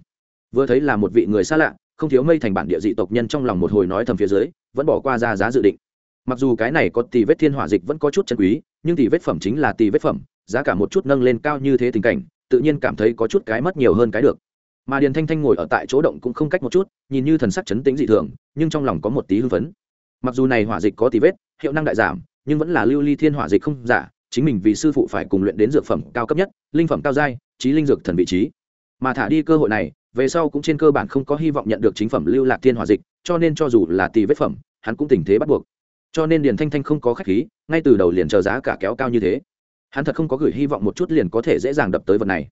Vừa thấy là một vị người xa lạ không thiếu mây thành bản địa dị tộc nhân trong lòng một hồi nói thầm phía dưới, vẫn bỏ qua ra giá dự định. Mặc dù cái này có tỷ vết thiên hỏa dịch vẫn có chút chân quý, nhưng tỷ vết phẩm chính là tỷ vết phẩm, giá cả một chút nâng lên cao như thế tình cảnh, tự nhiên cảm thấy có chút cái mất nhiều hơn cái được. Mà điền thanh thanh ngồi ở tại chỗ động cũng không cách một chút, nhìn như thần sắc chấn tĩnh dị thường, nhưng trong lòng có một tí hưng phấn. Mặc dù này hỏa dịch có tỷ vết, hiệu năng đại giảm, nhưng vẫn là lưu ly thiên hỏa dịch không giả, chính mình vì sư phụ phải cùng luyện đến dược phẩm cao cấp nhất, linh phẩm cao giai trí linh dược thần vị trí. Mà thả đi cơ hội này về sau cũng trên cơ bản không có hy vọng nhận được chính phẩm lưu lạc thiên hỏa dịch, cho nên cho dù là tỷ vết phẩm, hắn cũng tình thế bắt buộc. Cho nên điền thanh thanh không có khách khí, ngay từ đầu liền chờ giá cả kéo cao như thế. Hắn thật không có gửi hy vọng một chút liền có thể dễ dàng đập tới vật này.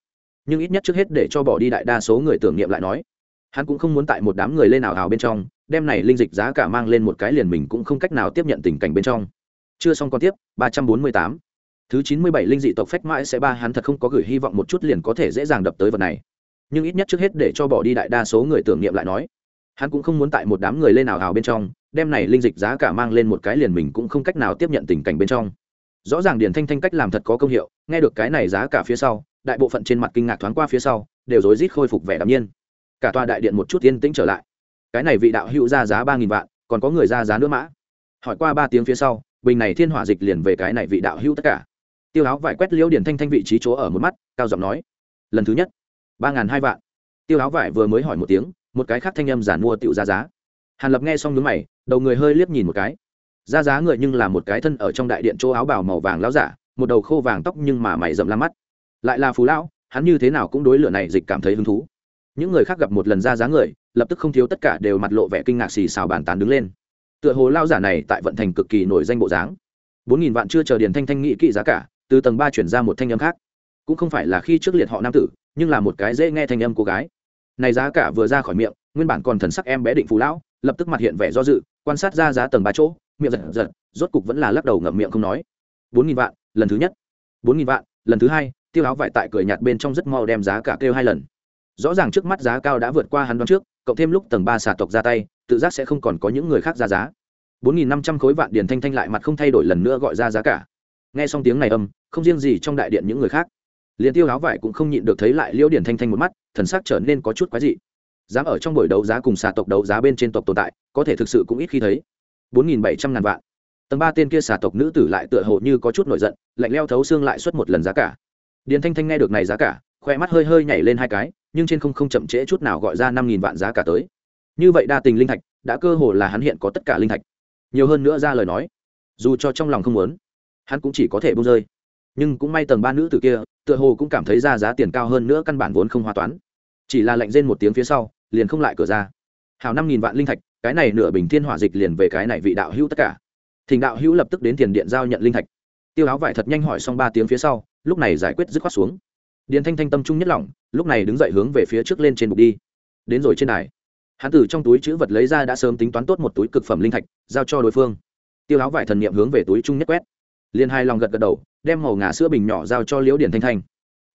Nhưng ít nhất trước hết để cho bỏ đi đại đa số người tưởng niệm lại nói, hắn cũng không muốn tại một đám người lên ảo ảo bên trong, đem này linh dịch giá cả mang lên một cái liền mình cũng không cách nào tiếp nhận tình cảnh bên trong. Chưa xong còn tiếp, ba trăm bốn mươi tám. Thứ chín mươi bảy linh dị tộc phách mãi sẽ ba, hắn thật không có gửi hy vọng một chút liền có thể dễ dàng đập tới vật này nhưng ít nhất trước hết để cho bỏ đi đại đa số người tưởng niệm lại nói. Hắn cũng không muốn tại một đám người lên ảo ảo bên trong, đem này linh dịch giá cả mang lên một cái liền mình cũng không cách nào tiếp nhận tình cảnh bên trong. Rõ ràng điển thanh thanh cách làm thật có công hiệu, nghe được cái này giá cả phía sau, đại bộ phận trên mặt kinh ngạc thoáng qua phía sau, đều rối rít khôi phục vẻ đ nhiên. Cả tòa đại điện một chút yên tĩnh trở lại. Cái này vị đạo hữu ra giá ba nghìn vạn, còn có người ra giá nữa mã. Hỏi qua ba tiếng phía sau, bình này thiên hỏa dịch liền về cái này vị đạo hữu tất cả. Tiêu áo vải quét liễu điển thanh thanh vị trí chỗ ở một mắt, cao giọng nói, lần thứ nhất ba ngàn hai vạn. Tiêu áo vải vừa mới hỏi một tiếng, một cái khác thanh âm giản mua tựu ra giá. Hàn lập nghe xong nhướng mày, đầu người hơi liếc nhìn một cái. Ra giá người nhưng là một cái thân ở trong đại điện chỗ áo bào màu vàng lão giả, một đầu khô vàng tóc nhưng mà mày rậm la mắt. Lại là phú lão, hắn như thế nào cũng đối lửa này dịch cảm thấy hứng thú. Những người khác gặp một lần ra giá người, lập tức không thiếu tất cả đều mặt lộ vẻ kinh ngạc xì xào bàn tán đứng lên. Tựa hồ lao giả này tại vận thành cực kỳ nổi danh bộ dáng. bốn nghìn vạn chưa chờ điền thanh thanh nghĩ kỹ giá cả, từ tầng ba chuyển ra một thanh âm khác. Cũng không phải là khi trước liệt họ nam tử nhưng là một cái dễ nghe thanh âm cô gái. Này giá cả vừa ra khỏi miệng, nguyên bản còn thần sắc em bé định phú lão, lập tức mặt hiện vẻ do dự, quan sát ra giá tầng ba chỗ, miệng giật giật, rốt cục vẫn là lắc đầu ngậm miệng không nói. Bốn nghìn vạn, lần thứ nhất. Bốn nghìn vạn, lần thứ hai, tiêu áo vải tại cười nhạt bên trong rất mau đem giá cả kêu hai lần. Rõ ràng trước mắt giá cao đã vượt qua hắn đoán trước, cộng thêm lúc tầng ba xà tộc ra tay, tự giác sẽ không còn có những người khác ra giá. Bốn nghìn năm trăm khối vạn điền thanh thanh lại mặt không thay đổi lần nữa gọi ra giá cả. Nghe xong tiếng này âm, không riêng gì trong đại điện những người khác liền tiêu áo vải cũng không nhịn được thấy lại liễu điển thanh thanh một mắt, thần sắc trở nên có chút quái dị. Dám ở trong buổi đấu giá cùng xà tộc đấu giá bên trên tộc tồn tại, có thể thực sự cũng ít khi thấy. Bốn nghìn bảy trăm ngàn vạn. Tầng ba tên kia xà tộc nữ tử lại tựa hồ như có chút nổi giận, lạnh leo thấu xương lại suốt một lần giá cả. Điền thanh thanh nghe được này giá cả, khoe mắt hơi hơi nhảy lên hai cái, nhưng trên không không chậm trễ chút nào gọi ra năm nghìn vạn giá cả tới. Như vậy đa tình linh thạch, đã cơ hồ là hắn hiện có tất cả linh thạch. Nhiều hơn nữa ra lời nói, dù cho trong lòng không muốn, hắn cũng chỉ có thể bông rơi nhưng cũng may tầng ba nữ tử kia, tựa hồ cũng cảm thấy ra giá tiền cao hơn nữa căn bản vốn không hóa toán. Chỉ là lệnh rên một tiếng phía sau, liền không lại cửa ra. Hào năm nghìn vạn linh thạch, cái này nửa bình thiên hỏa dịch liền về cái này vị đạo hữu tất cả. Thỉnh đạo hữu lập tức đến tiền điện giao nhận linh thạch. Tiêu áo vải thật nhanh hỏi xong ba tiếng phía sau, lúc này giải quyết dứt khoát xuống. Điền thanh thanh tâm trung nhất lỏng lúc này đứng dậy hướng về phía trước lên trên bục đi. Đến rồi trên đài. Hắn tử trong túi chữ vật lấy ra đã sớm tính toán tốt một túi cực phẩm linh thạch, giao cho đối phương. Tiêu áo vải thần niệm hướng về túi trung nhất quét liền hai lòng gật gật đầu, đem màu ngà sữa bình nhỏ giao cho liễu điền thanh thanh.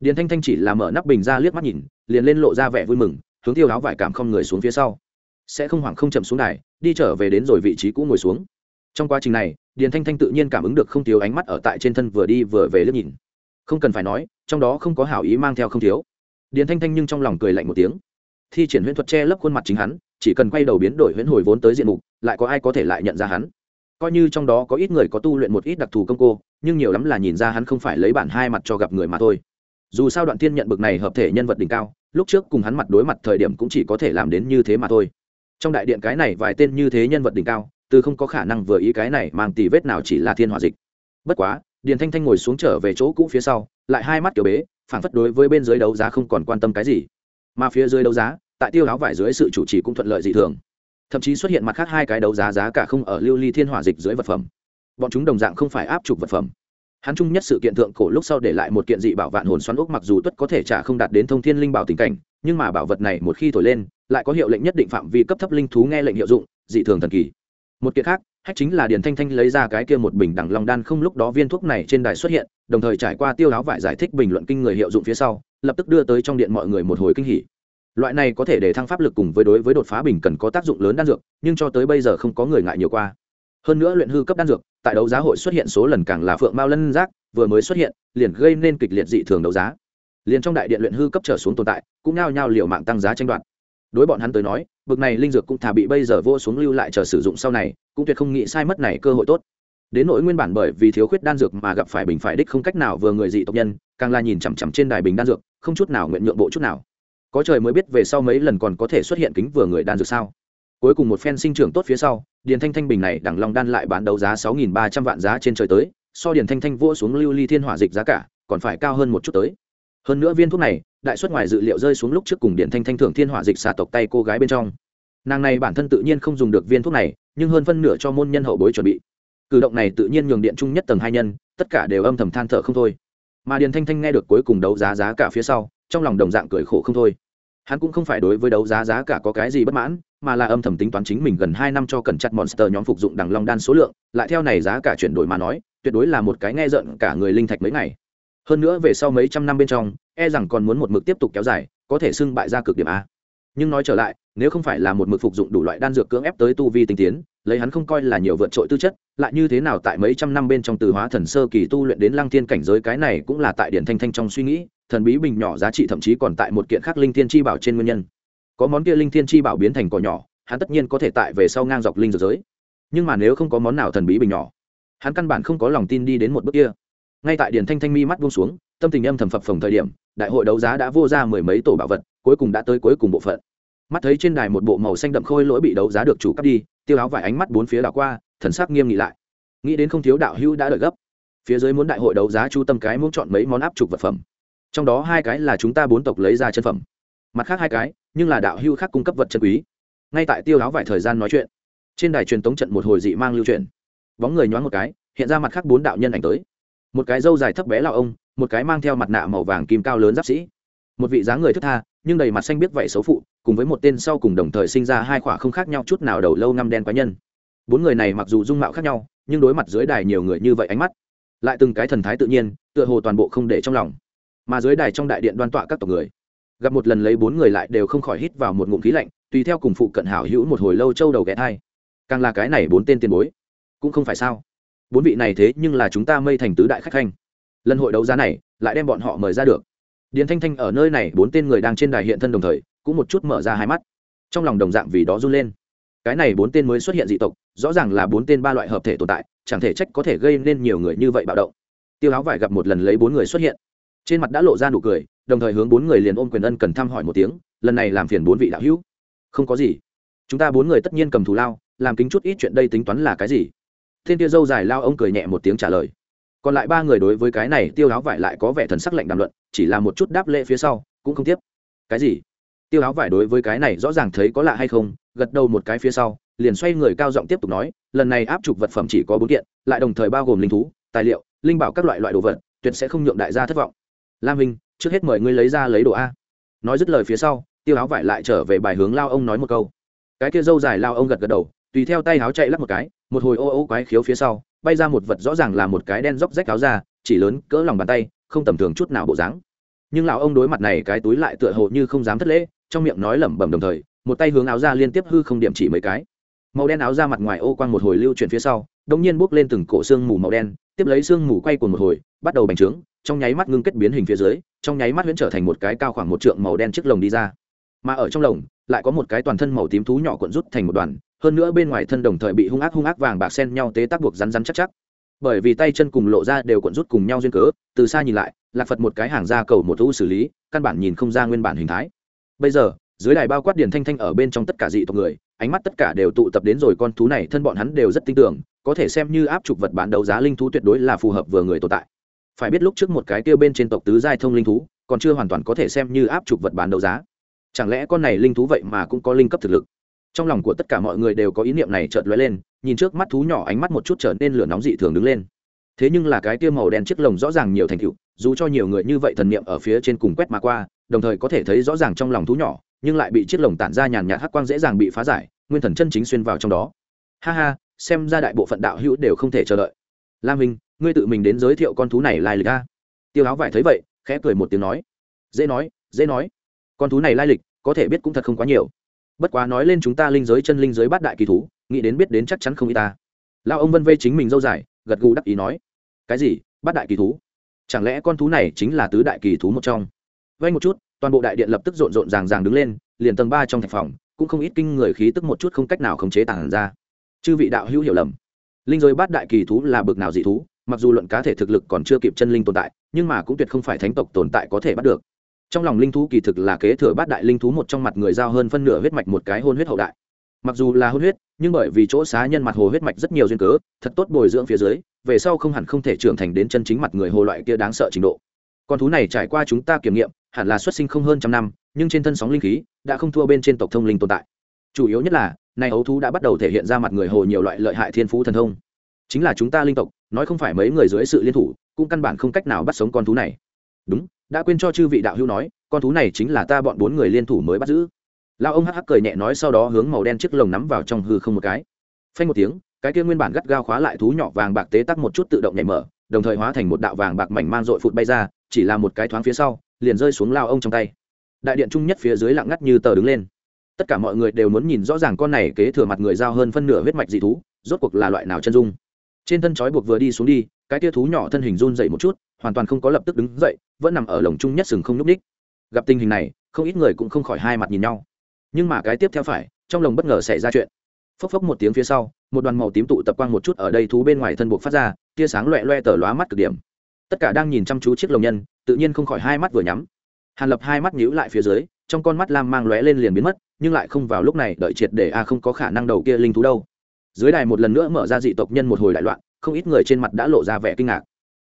Điền thanh thanh chỉ là mở nắp bình ra liếc mắt nhìn, liền lên lộ ra vẻ vui mừng, hướng tiêu áo vải cảm không người xuống phía sau. Sẽ không hoảng không chậm xuống đài, đi trở về đến rồi vị trí cũ ngồi xuống. Trong quá trình này, điền thanh thanh tự nhiên cảm ứng được không thiếu ánh mắt ở tại trên thân vừa đi vừa về liếc nhìn. Không cần phải nói, trong đó không có hảo ý mang theo không thiếu. Điền thanh thanh nhưng trong lòng cười lạnh một tiếng. Thi triển huyễn thuật che lấp khuôn mặt chính hắn, chỉ cần quay đầu biến đổi huyễn hồi vốn tới diện mục, lại có ai có thể lại nhận ra hắn? Coi như trong đó có ít người có tu luyện một ít đặc thù công cô, nhưng nhiều lắm là nhìn ra hắn không phải lấy bản hai mặt cho gặp người mà thôi. Dù sao đoạn tiên nhận bực này hợp thể nhân vật đỉnh cao, lúc trước cùng hắn mặt đối mặt thời điểm cũng chỉ có thể làm đến như thế mà thôi. Trong đại điện cái này vài tên như thế nhân vật đỉnh cao, từ không có khả năng vừa ý cái này mang tì vết nào chỉ là thiên hỏa dịch. Bất quá, điền thanh thanh ngồi xuống trở về chỗ cũ phía sau, lại hai mắt kiểu bế phản phất đối với bên dưới đấu giá không còn quan tâm cái gì. Mà phía dưới đấu giá, tại tiêu áo vải dưới sự chủ trì cũng thuận lợi dị thường thậm chí xuất hiện mặt khác hai cái đấu giá giá cả không ở lưu ly thiên hỏa dịch dưới vật phẩm. Bọn chúng đồng dạng không phải áp trục vật phẩm. Hắn chung nhất sự kiện thượng cổ lúc sau để lại một kiện dị bảo vạn hồn xoắn ốc mặc dù tuất có thể trả không đạt đến thông thiên linh bảo tình cảnh, nhưng mà bảo vật này một khi thổi lên, lại có hiệu lệnh nhất định phạm vi cấp thấp linh thú nghe lệnh hiệu dụng, dị thường thần kỳ. Một kiện khác, hách chính là điền thanh thanh lấy ra cái kia một bình đẳng long đan không lúc đó viên thuốc này trên đài xuất hiện, đồng thời trải qua tiêu áo vải giải thích bình luận kinh người hiệu dụng phía sau, lập tức đưa tới trong điện mọi người một hồi kinh hỉ loại này có thể để thăng pháp lực cùng với đối với đột phá bình cần có tác dụng lớn đan dược, nhưng cho tới bây giờ không có người ngại nhiều qua. Hơn nữa luyện hư cấp đan dược, tại đấu giá hội xuất hiện số lần càng là phượng mao lân giác, vừa mới xuất hiện, liền gây nên kịch liệt dị thường đấu giá. Liền trong đại điện luyện hư cấp trở xuống tồn tại, cũng nao nhao liều mạng tăng giá tranh đoạt. Đối bọn hắn tới nói, bực này linh dược cũng thà bị bây giờ vô xuống lưu lại chờ sử dụng sau này, cũng tuyệt không nghĩ sai mất này cơ hội tốt. Đến nỗi nguyên bản bởi vì thiếu khuyết đan dược mà gặp phải bình phải đích không cách nào vừa người dị tộc nhân, càng là nhìn chằm chằm trên đài bình đan dược, không chút nào nguyện nhượng bộ chút nào có trời mới biết về sau mấy lần còn có thể xuất hiện kính vừa người đan dược sao. Cuối cùng một phen sinh trưởng tốt phía sau, điền thanh thanh bình này đẳng long đan lại bán đấu giá sáu nghìn ba trăm vạn giá trên trời tới, so điền thanh thanh vua xuống lưu ly thiên hỏa dịch giá cả, còn phải cao hơn một chút tới. Hơn nữa viên thuốc này, đại xuất ngoài dự liệu rơi xuống lúc trước cùng Điền thanh thanh thưởng thiên hỏa dịch xả tộc tay cô gái bên trong. Nàng này bản thân tự nhiên không dùng được viên thuốc này, nhưng hơn phân nửa cho môn nhân hậu bối chuẩn bị. Cử động này tự nhiên nhường điện chung nhất tầng hai nhân, tất cả đều âm thầm than thở không thôi. Mà điền thanh thanh nghe được cuối cùng đấu giá giá cả phía sau, trong lòng đồng dạng cười khổ không thôi hắn cũng không phải đối với đấu giá giá cả có cái gì bất mãn, mà là âm thầm tính toán chính mình gần hai năm cho cần chặt monster nhóm phục dụng đằng long đan số lượng, lại theo này giá cả chuyển đổi mà nói, tuyệt đối là một cái nghe giận cả người linh thạch mấy ngày. Hơn nữa về sau mấy trăm năm bên trong e rằng còn muốn một mực tiếp tục kéo dài, có thể xưng bại ra cực điểm a. Nhưng nói trở lại, nếu không phải là một mực phục dụng đủ loại đan dược cưỡng ép tới tu vi tinh tiến, lấy hắn không coi là nhiều vượt trội tư chất, lại như thế nào tại mấy trăm năm bên trong từ hóa thần sơ kỳ tu luyện đến lăng thiên cảnh giới cái này cũng là tại điển thanh thanh trong suy nghĩ thần bí bình nhỏ giá trị thậm chí còn tại một kiện khác linh thiên chi bảo trên nguyên nhân. Có món kia linh thiên chi bảo biến thành cỏ nhỏ, hắn tất nhiên có thể tại về sau ngang dọc linh dược giới. Nhưng mà nếu không có món nào thần bí bình nhỏ, hắn căn bản không có lòng tin đi đến một bước kia. Ngay tại điển thanh thanh mi mắt buông xuống, tâm tình âm thầm phập phồng thời điểm, đại hội đấu giá đã vô ra mười mấy tổ bảo vật, cuối cùng đã tới cuối cùng bộ phận. Mắt thấy trên đài một bộ màu xanh đậm khôi lỗi bị đấu giá được chủ cắp đi, tiêu áo vải ánh mắt bốn phía đảo qua, thần sắc nghiêm nghị lại. Nghĩ đến không thiếu đạo hữu đã đợi gấp. Phía dưới muốn đại hội đấu giá chu tâm cái muốn chọn mấy món áp trục vật phẩm trong đó hai cái là chúng ta bốn tộc lấy ra chân phẩm. Mặt khác hai cái, nhưng là đạo hưu khác cung cấp vật chân quý. Ngay tại tiêu áo vải thời gian nói chuyện, trên đài truyền tống trận một hồi dị mang lưu truyền. Bóng người nhoáng một cái, hiện ra mặt khác bốn đạo nhân ảnh tới. Một cái râu dài thấp bé là ông, một cái mang theo mặt nạ màu vàng kim cao lớn giáp sĩ. Một vị dáng người thức tha, nhưng đầy mặt xanh biết vậy xấu phụ, cùng với một tên sau cùng đồng thời sinh ra hai khỏa không khác nhau chút nào đầu lâu năm đen quái nhân. Bốn người này mặc dù dung mạo khác nhau, nhưng đối mặt dưới đài nhiều người như vậy ánh mắt, lại từng cái thần thái tự nhiên, tựa hồ toàn bộ không để trong lòng mà dưới đài trong đại điện đoan tọa các tộc người. Gặp một lần lấy bốn người lại đều không khỏi hít vào một ngụm khí lạnh, tùy theo cùng phụ cận hảo hữu một hồi lâu châu đầu ghé thai. Càng là cái này bốn tên tiền bối. Cũng không phải sao. Bốn vị này thế nhưng là chúng ta mây thành tứ đại khách khanh. Lần hội đấu giá này, lại đem bọn họ mời ra được. Điền thanh thanh ở nơi này, bốn tên người đang trên đài hiện thân đồng thời, cũng một chút mở ra hai mắt. Trong lòng đồng dạng vì đó run lên. Cái này bốn tên mới xuất hiện dị tộc, rõ ràng là bốn tên ba loại hợp thể tồn tại, chẳng thể trách có thể gây nên nhiều người như vậy bạo động. Tiêu áo vải gặp một lần lấy bốn người xuất hiện trên mặt đã lộ ra nụ cười, đồng thời hướng bốn người liền ôm quyền ân cần thăm hỏi một tiếng, lần này làm phiền bốn vị đạo hữu. Không có gì. Chúng ta bốn người tất nhiên cầm thù lao, làm kính chút ít chuyện đây tính toán là cái gì? Thiên tia dâu dài lao ông cười nhẹ một tiếng trả lời. Còn lại ba người đối với cái này tiêu áo vải lại có vẻ thần sắc lạnh đàm luận, chỉ là một chút đáp lễ phía sau, cũng không tiếp. Cái gì? Tiêu áo vải đối với cái này rõ ràng thấy có lạ hay không, gật đầu một cái phía sau, liền xoay người cao giọng tiếp tục nói, lần này áp trục vật phẩm chỉ có bốn kiện, lại đồng thời bao gồm linh thú, tài liệu, linh bảo các loại loại đồ vật, tuyệt sẽ không nhượng đại gia thất vọng lam hình trước hết mời ngươi lấy ra lấy đồ a. Nói dứt lời phía sau, tiêu áo vải lại trở về bài hướng lao ông nói một câu. Cái kia dâu dài lao ông gật gật đầu, tùy theo tay áo chạy lắc một cái, một hồi ô ô quái khiếu phía sau, bay ra một vật rõ ràng là một cái đen róc rách áo ra chỉ lớn, cỡ lòng bàn tay, không tầm thường chút nào bộ dáng. Nhưng lão ông đối mặt này cái túi lại tựa hồ như không dám thất lễ, trong miệng nói lẩm bẩm đồng thời, một tay hướng áo ra liên tiếp hư không điểm chỉ mấy cái. Màu đen áo ra mặt ngoài ô quang một hồi lưu chuyển phía sau đông nhiên bốc lên từng cổ xương mù màu đen, tiếp lấy xương mù quay cuồng một hồi, bắt đầu bành trướng, trong nháy mắt ngưng kết biến hình phía dưới, trong nháy mắt huyễn trở thành một cái cao khoảng một trượng màu đen chiếc lồng đi ra. Mà ở trong lồng, lại có một cái toàn thân màu tím thú nhỏ cuộn rút thành một đoàn, hơn nữa bên ngoài thân đồng thời bị hung ác hung ác vàng bạc xen nhau tế tác buộc rắn rắn chắc chắc. Bởi vì tay chân cùng lộ ra đều cuộn rút cùng nhau duyên cớ, từ xa nhìn lại, lạc phật một cái hàng ra cầu một thú xử lý, căn bản nhìn không ra nguyên bản hình thái. Bây giờ, dưới đài bao quát điển thanh thanh ở bên trong tất cả dị tộc người ánh mắt tất cả đều tụ tập đến rồi con thú này, thân bọn hắn đều rất tin tưởng, có thể xem như áp trục vật bán đấu giá linh thú tuyệt đối là phù hợp vừa người tồn tại. Phải biết lúc trước một cái tiêu bên trên tộc tứ giai thông linh thú, còn chưa hoàn toàn có thể xem như áp trục vật bán đấu giá. Chẳng lẽ con này linh thú vậy mà cũng có linh cấp thực lực? Trong lòng của tất cả mọi người đều có ý niệm này chợt lóe lên, nhìn trước mắt thú nhỏ ánh mắt một chút trở nên lửa nóng dị thường đứng lên. Thế nhưng là cái tiêu màu đen chiếc lồng rõ ràng nhiều thành tựu, dù cho nhiều người như vậy thần niệm ở phía trên cùng quét mà qua, đồng thời có thể thấy rõ ràng trong lòng thú nhỏ nhưng lại bị chiếc lồng tản ra nhàn nhạt hắc quang dễ dàng bị phá giải, nguyên thần chân chính xuyên vào trong đó. Ha ha, xem ra đại bộ phận đạo hữu đều không thể chờ đợi. Lam minh, ngươi tự mình đến giới thiệu con thú này lai lịch a. Tiêu áo vải thấy vậy, khẽ cười một tiếng nói. Dễ nói dễ nói. Con thú này lai lịch, có thể biết cũng thật không quá nhiều. Bất quá nói lên chúng ta linh giới chân linh giới bát đại kỳ thú, nghĩ đến biết đến chắc chắn không y ta. Lao ông vân vê chính mình dâu dài, gật gù đắc ý nói. Cái gì? Bát đại kỳ thú? Chẳng lẽ con thú này chính là tứ đại kỳ thú một trong? Vay một chút toàn bộ đại điện lập tức rộn rộn ràng ràng đứng lên, liền tầng ba trong thạch phòng, cũng không ít kinh người khí tức một chút không cách nào khống chế tàn ra. Chư vị đạo hữu hiểu lầm. Linh giới bát đại kỳ thú là bực nào dị thú, mặc dù luận cá thể thực lực còn chưa kịp chân linh tồn tại, nhưng mà cũng tuyệt không phải thánh tộc tồn tại có thể bắt được. Trong lòng linh thú kỳ thực là kế thừa bát đại linh thú một trong mặt người giao hơn phân nửa huyết mạch một cái hôn huyết hậu đại. Mặc dù là hôn huyết, nhưng bởi vì chỗ xá nhân mặt hồ huyết mạch rất nhiều duyên cớ, thật tốt bồi dưỡng phía dưới, về sau không hẳn không thể trưởng thành đến chân chính mặt người hồ loại kia đáng sợ trình độ. Con thú này trải qua chúng ta kiểm nghiệm hẳn là xuất sinh không hơn trăm năm, nhưng trên thân sóng linh khí đã không thua bên trên tộc thông linh tồn tại. Chủ yếu nhất là nay ấu thú đã bắt đầu thể hiện ra mặt người hồ nhiều loại lợi hại thiên phú thần thông. Chính là chúng ta linh tộc, nói không phải mấy người dưới sự liên thủ, cũng căn bản không cách nào bắt sống con thú này. Đúng, đã quên cho chư vị đạo hữu nói, con thú này chính là ta bọn bốn người liên thủ mới bắt giữ. Lao ông hắc hắc cười nhẹ nói sau đó hướng màu đen chiếc lồng nắm vào trong hư không một cái. Phanh một tiếng, cái kia nguyên bản gắt gao khóa lại thú nhỏ vàng bạc tế tắc một chút tự động nhảy mở, đồng thời hóa thành một đạo vàng bạc mảnh mang dội phụt bay ra, chỉ là một cái thoáng phía sau liền rơi xuống lao ông trong tay. Đại điện trung nhất phía dưới lặng ngắt như tờ đứng lên. Tất cả mọi người đều muốn nhìn rõ ràng con này kế thừa mặt người giao hơn phân nửa huyết mạch dị thú, rốt cuộc là loại nào chân dung. Trên thân trói buộc vừa đi xuống đi, cái tia thú nhỏ thân hình run dậy một chút, hoàn toàn không có lập tức đứng dậy, vẫn nằm ở lồng chung nhất sừng không nhúc ních gặp tình hình này, không ít người cũng không khỏi hai mặt nhìn nhau. Nhưng mà cái tiếp theo phải, trong lồng bất ngờ xảy ra chuyện. Phốc phốc một tiếng phía sau, một đoàn màu tím tụ tập quang một chút ở đây thú bên ngoài thân buộc phát ra, tia sáng loẹ loe tờ lóa mắt cực điểm tất cả đang nhìn chăm chú chiếc lồng nhân, tự nhiên không khỏi hai mắt vừa nhắm. Hàn lập hai mắt nhíu lại phía dưới, trong con mắt lam mang lóe lên liền biến mất, nhưng lại không vào lúc này, đợi triệt để a không có khả năng đầu kia linh thú đâu. Dưới đài một lần nữa mở ra dị tộc nhân một hồi đại loạn, không ít người trên mặt đã lộ ra vẻ kinh ngạc.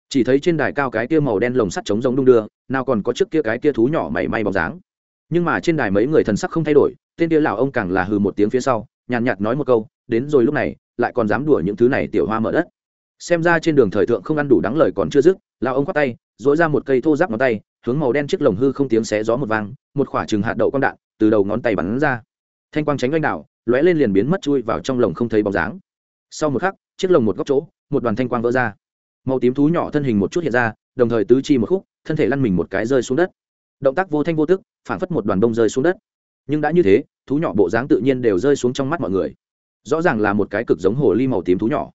Chỉ thấy trên đài cao cái kia màu đen lồng sắt trống giống đung đưa, nào còn có trước kia cái kia thú nhỏ mảy may bóng dáng. Nhưng mà trên đài mấy người thần sắc không thay đổi, tên kia lão ông càng là hừ một tiếng phía sau, nhàn nhạt nói một câu, đến rồi lúc này, lại còn dám đùa những thứ này tiểu hoa mở đất. Xem ra trên đường thời thượng không ăn đủ đắng lời còn chưa dứt lão ông khoác tay dỗi ra một cây thô giáp ngón tay, hướng màu đen chiếc lồng hư không tiếng xé gió một vang, một khoả chừng hạt đậu con đạn từ đầu ngón tay bắn ra. Thanh quang tránh oanh đảo, lóe lên liền biến mất chui vào trong lồng không thấy bóng dáng. Sau một khắc, chiếc lồng một góc chỗ, một đoàn thanh quang vỡ ra. Màu tím thú nhỏ thân hình một chút hiện ra, đồng thời tứ chi một khúc, thân thể lăn mình một cái rơi xuống đất. Động tác vô thanh vô tức phản phất một đoàn đông rơi xuống đất. Nhưng đã như thế, thú nhỏ bộ dáng tự nhiên đều rơi xuống trong mắt mọi người. Rõ ràng là một cái cực giống hồ ly màu tím thú nhỏ.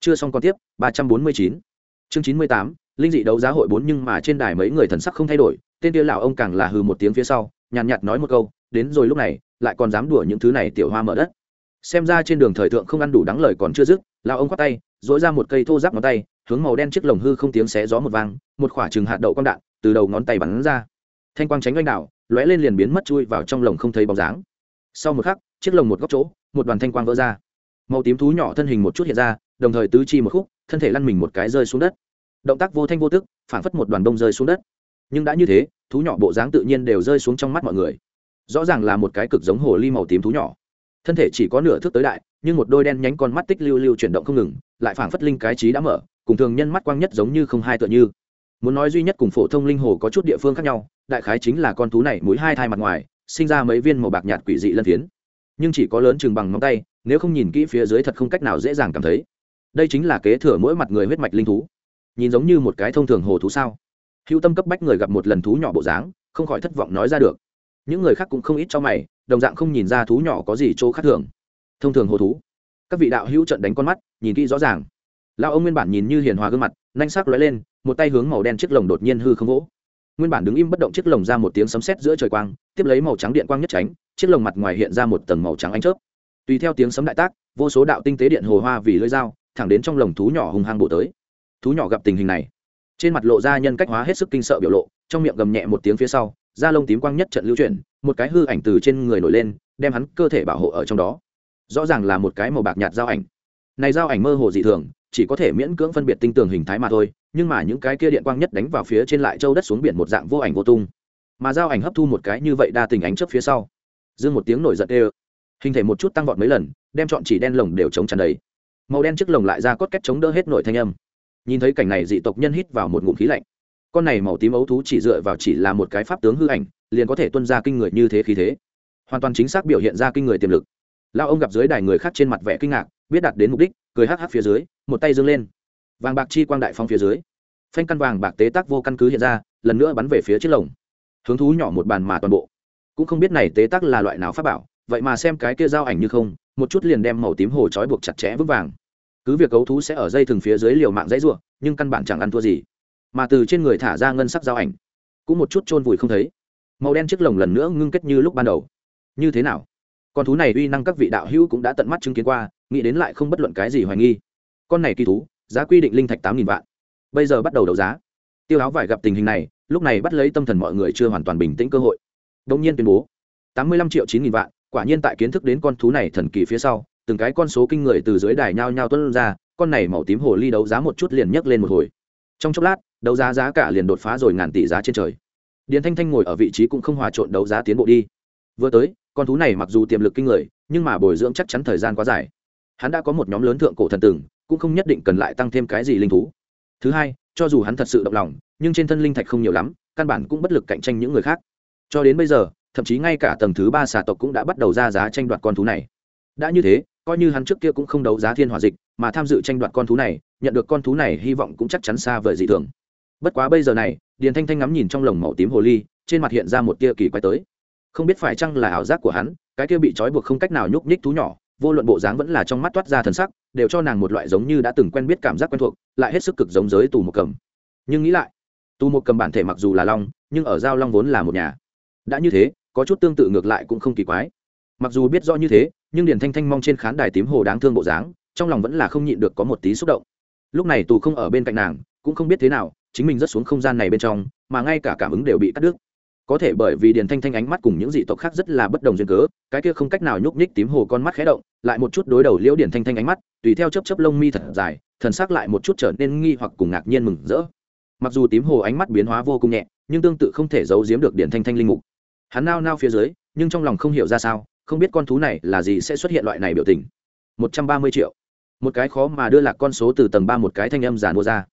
Chưa xong còn tiếp, ba trăm bốn mươi chín. Chương chín mươi tám linh dị đấu giá hội bốn nhưng mà trên đài mấy người thần sắc không thay đổi, tên kia lão ông càng là hừ một tiếng phía sau, nhàn nhạt nói một câu, đến rồi lúc này, lại còn dám đùa những thứ này tiểu hoa mở đất. Xem ra trên đường thời thượng không ăn đủ đắng lời còn chưa dứt, lão ông khoát tay dỗi ra một cây thô giáp ngón tay, hướng màu đen chiếc lồng hư không tiếng xé gió một vang, một quả chừng hạt đậu con đạn từ đầu ngón tay bắn ra. Thanh quang tránh oanh đảo, lóe lên liền biến mất chui vào trong lồng không thấy bóng dáng. Sau một khắc, chiếc lồng một góc chỗ, một đoàn thanh quang vỡ ra. Màu tím thú nhỏ thân hình một chút hiện ra, đồng thời tứ chi một khúc, thân thể lăn mình một cái rơi xuống đất động tác vô thanh vô tức phản phất một đoàn đông rơi xuống đất. Nhưng đã như thế, thú nhỏ bộ dáng tự nhiên đều rơi xuống trong mắt mọi người. Rõ ràng là một cái cực giống hồ ly màu tím thú nhỏ. Thân thể chỉ có nửa thước tới đại, nhưng một đôi đen nhánh con mắt tích lưu lưu chuyển động không ngừng, lại phảng phất linh cái trí đã mở, cùng thường nhân mắt quang nhất giống như không hai tựa như. Muốn nói duy nhất cùng phổ thông linh hồ có chút địa phương khác nhau, đại khái chính là con thú này mũi hai thai mặt ngoài, sinh ra mấy viên màu bạc nhạt quỷ dị lân phiến. Nhưng chỉ có lớn chừng bằng ngón tay, nếu không nhìn kỹ phía dưới thật không cách nào dễ dàng cảm thấy. Đây chính là kế thừa mỗi mặt người huyết mạch linh thú nhìn giống như một cái thông thường hồ thú sao? Hữu tâm cấp bách người gặp một lần thú nhỏ bộ dáng, không khỏi thất vọng nói ra được. Những người khác cũng không ít cho mày, đồng dạng không nhìn ra thú nhỏ có gì chỗ khác thường. Thông thường hồ thú, các vị đạo hữu trận đánh con mắt, nhìn kỹ rõ ràng. Lão ông nguyên bản nhìn như hiền hòa gương mặt, nanh sắc lóe lên, một tay hướng màu đen chiếc lồng đột nhiên hư không vỗ. Nguyên bản đứng im bất động chiếc lồng ra một tiếng sấm sét giữa trời quang, tiếp lấy màu trắng điện quang nhất tránh, chiếc lồng mặt ngoài hiện ra một tầng màu trắng ánh chớp. Tùy theo tiếng sấm đại tác, vô số đạo tinh tế điện hồ hoa vì lưỡi dao, thẳng đến trong lồng thú nhỏ hung hăng bộ tới thú nhỏ gặp tình hình này. Trên mặt lộ ra nhân cách hóa hết sức kinh sợ biểu lộ, trong miệng gầm nhẹ một tiếng phía sau, da lông tím quang nhất trận lưu chuyển, một cái hư ảnh từ trên người nổi lên, đem hắn cơ thể bảo hộ ở trong đó. Rõ ràng là một cái màu bạc nhạt dao ảnh. Này dao ảnh mơ hồ dị thường, chỉ có thể miễn cưỡng phân biệt tinh tường hình thái mà thôi, nhưng mà những cái kia điện quang nhất đánh vào phía trên lại châu đất xuống biển một dạng vô ảnh vô tung. Mà dao ảnh hấp thu một cái như vậy đa tình ánh chớp phía sau, dương một tiếng nổi giận ê hình thể một chút tăng vọt mấy lần, đem chọn chỉ đen lồng đều chống tràn đầy. Màu đen chiếc lồng lại ra cốt kết chống đỡ hết nội thanh âm nhìn thấy cảnh này dị tộc nhân hít vào một ngụm khí lạnh. Con này màu tím ấu thú chỉ dựa vào chỉ là một cái pháp tướng hư ảnh, liền có thể tuân ra kinh người như thế khí thế. Hoàn toàn chính xác biểu hiện ra kinh người tiềm lực. Lao ông gặp dưới đài người khác trên mặt vẻ kinh ngạc, biết đạt đến mục đích, cười hắc hắc phía dưới, một tay dâng lên. Vàng bạc chi quang đại phong phía dưới. Phanh căn vàng bạc tế tác vô căn cứ hiện ra, lần nữa bắn về phía chiếc lồng. Hướng thú nhỏ một bàn mà toàn bộ. Cũng không biết này tế tác là loại nào pháp bảo, vậy mà xem cái kia giao ảnh như không, một chút liền đem màu tím hồ trói buộc chặt chẽ vững vàng cứ việc cấu thú sẽ ở dây thừng phía dưới liều mạng dãy ruộng nhưng căn bản chẳng ăn thua gì. Mà từ trên người thả ra ngân sắc giao ảnh, cũng một chút chôn vùi không thấy. Màu đen chiếc lồng lần nữa ngưng kết như lúc ban đầu. Như thế nào? Con thú này uy năng các vị đạo hữu cũng đã tận mắt chứng kiến qua, nghĩ đến lại không bất luận cái gì hoài nghi. Con này kỳ thú, giá quy định linh thạch tám nghìn vạn. Bây giờ bắt đầu đấu giá. Tiêu áo vải gặp tình hình này, lúc này bắt lấy tâm thần mọi người chưa hoàn toàn bình tĩnh cơ hội. Đông nhiên tuyên bố, tám mươi lăm triệu chín nghìn vạn, quả nhiên tại kiến thức đến con thú này thần kỳ phía sau từng cái con số kinh người từ dưới đài nhao nhao tuân ra, con này màu tím hồ ly đấu giá một chút liền nhấc lên một hồi. Trong chốc lát, đấu giá giá cả liền đột phá rồi ngàn tỷ giá trên trời. Điền thanh thanh ngồi ở vị trí cũng không hòa trộn đấu giá tiến bộ đi. Vừa tới, con thú này mặc dù tiềm lực kinh người, nhưng mà bồi dưỡng chắc chắn thời gian quá dài. Hắn đã có một nhóm lớn thượng cổ thần từng, cũng không nhất định cần lại tăng thêm cái gì linh thú. Thứ hai, cho dù hắn thật sự động lòng, nhưng trên thân linh thạch không nhiều lắm, căn bản cũng bất lực cạnh tranh những người khác. Cho đến bây giờ, thậm chí ngay cả tầng thứ ba xà tộc cũng đã bắt đầu ra giá tranh đoạt con thú này. Đã như thế coi như hắn trước kia cũng không đấu giá thiên hòa dịch, mà tham dự tranh đoạt con thú này, nhận được con thú này hy vọng cũng chắc chắn xa vời dị thường. Bất quá bây giờ này, điền thanh thanh ngắm nhìn trong lồng màu tím hồ ly, trên mặt hiện ra một tia kỳ quay tới. Không biết phải chăng là ảo giác của hắn, cái kia bị trói buộc không cách nào nhúc nhích thú nhỏ, vô luận bộ dáng vẫn là trong mắt toát ra thần sắc, đều cho nàng một loại giống như đã từng quen biết cảm giác quen thuộc, lại hết sức cực giống giới tù một cầm. Nhưng nghĩ lại, tù một cầm bản thể mặc dù là long, nhưng ở giao long vốn là một nhà. Đã như thế, có chút tương tự ngược lại cũng không kỳ quái. Mặc dù biết rõ như thế nhưng điền thanh thanh mong trên khán đài tím hồ đáng thương bộ dáng, trong lòng vẫn là không nhịn được có một tí xúc động. Lúc này tù không ở bên cạnh nàng, cũng không biết thế nào, chính mình rất xuống không gian này bên trong, mà ngay cả cảm ứng đều bị cắt đứt. Có thể bởi vì điền thanh thanh ánh mắt cùng những dị tộc khác rất là bất đồng duyên cớ, cái kia không cách nào nhúc nhích tím hồ con mắt khé động, lại một chút đối đầu liễu điền thanh thanh ánh mắt, tùy theo chấp chấp lông mi thật dài, thần sắc lại một chút trở nên nghi hoặc cùng ngạc nhiên mừng rỡ. Mặc dù tím hồ ánh mắt biến hóa vô cùng nhẹ, nhưng tương tự không thể giấu giếm được điền thanh thanh linh mục. Hắn nao nao phía dưới, nhưng trong lòng không hiểu ra sao không biết con thú này là gì sẽ xuất hiện loại này biểu tình. Một trăm ba mươi triệu. Một cái khó mà đưa lạc con số từ tầng ba một cái thanh âm giàn mua ra.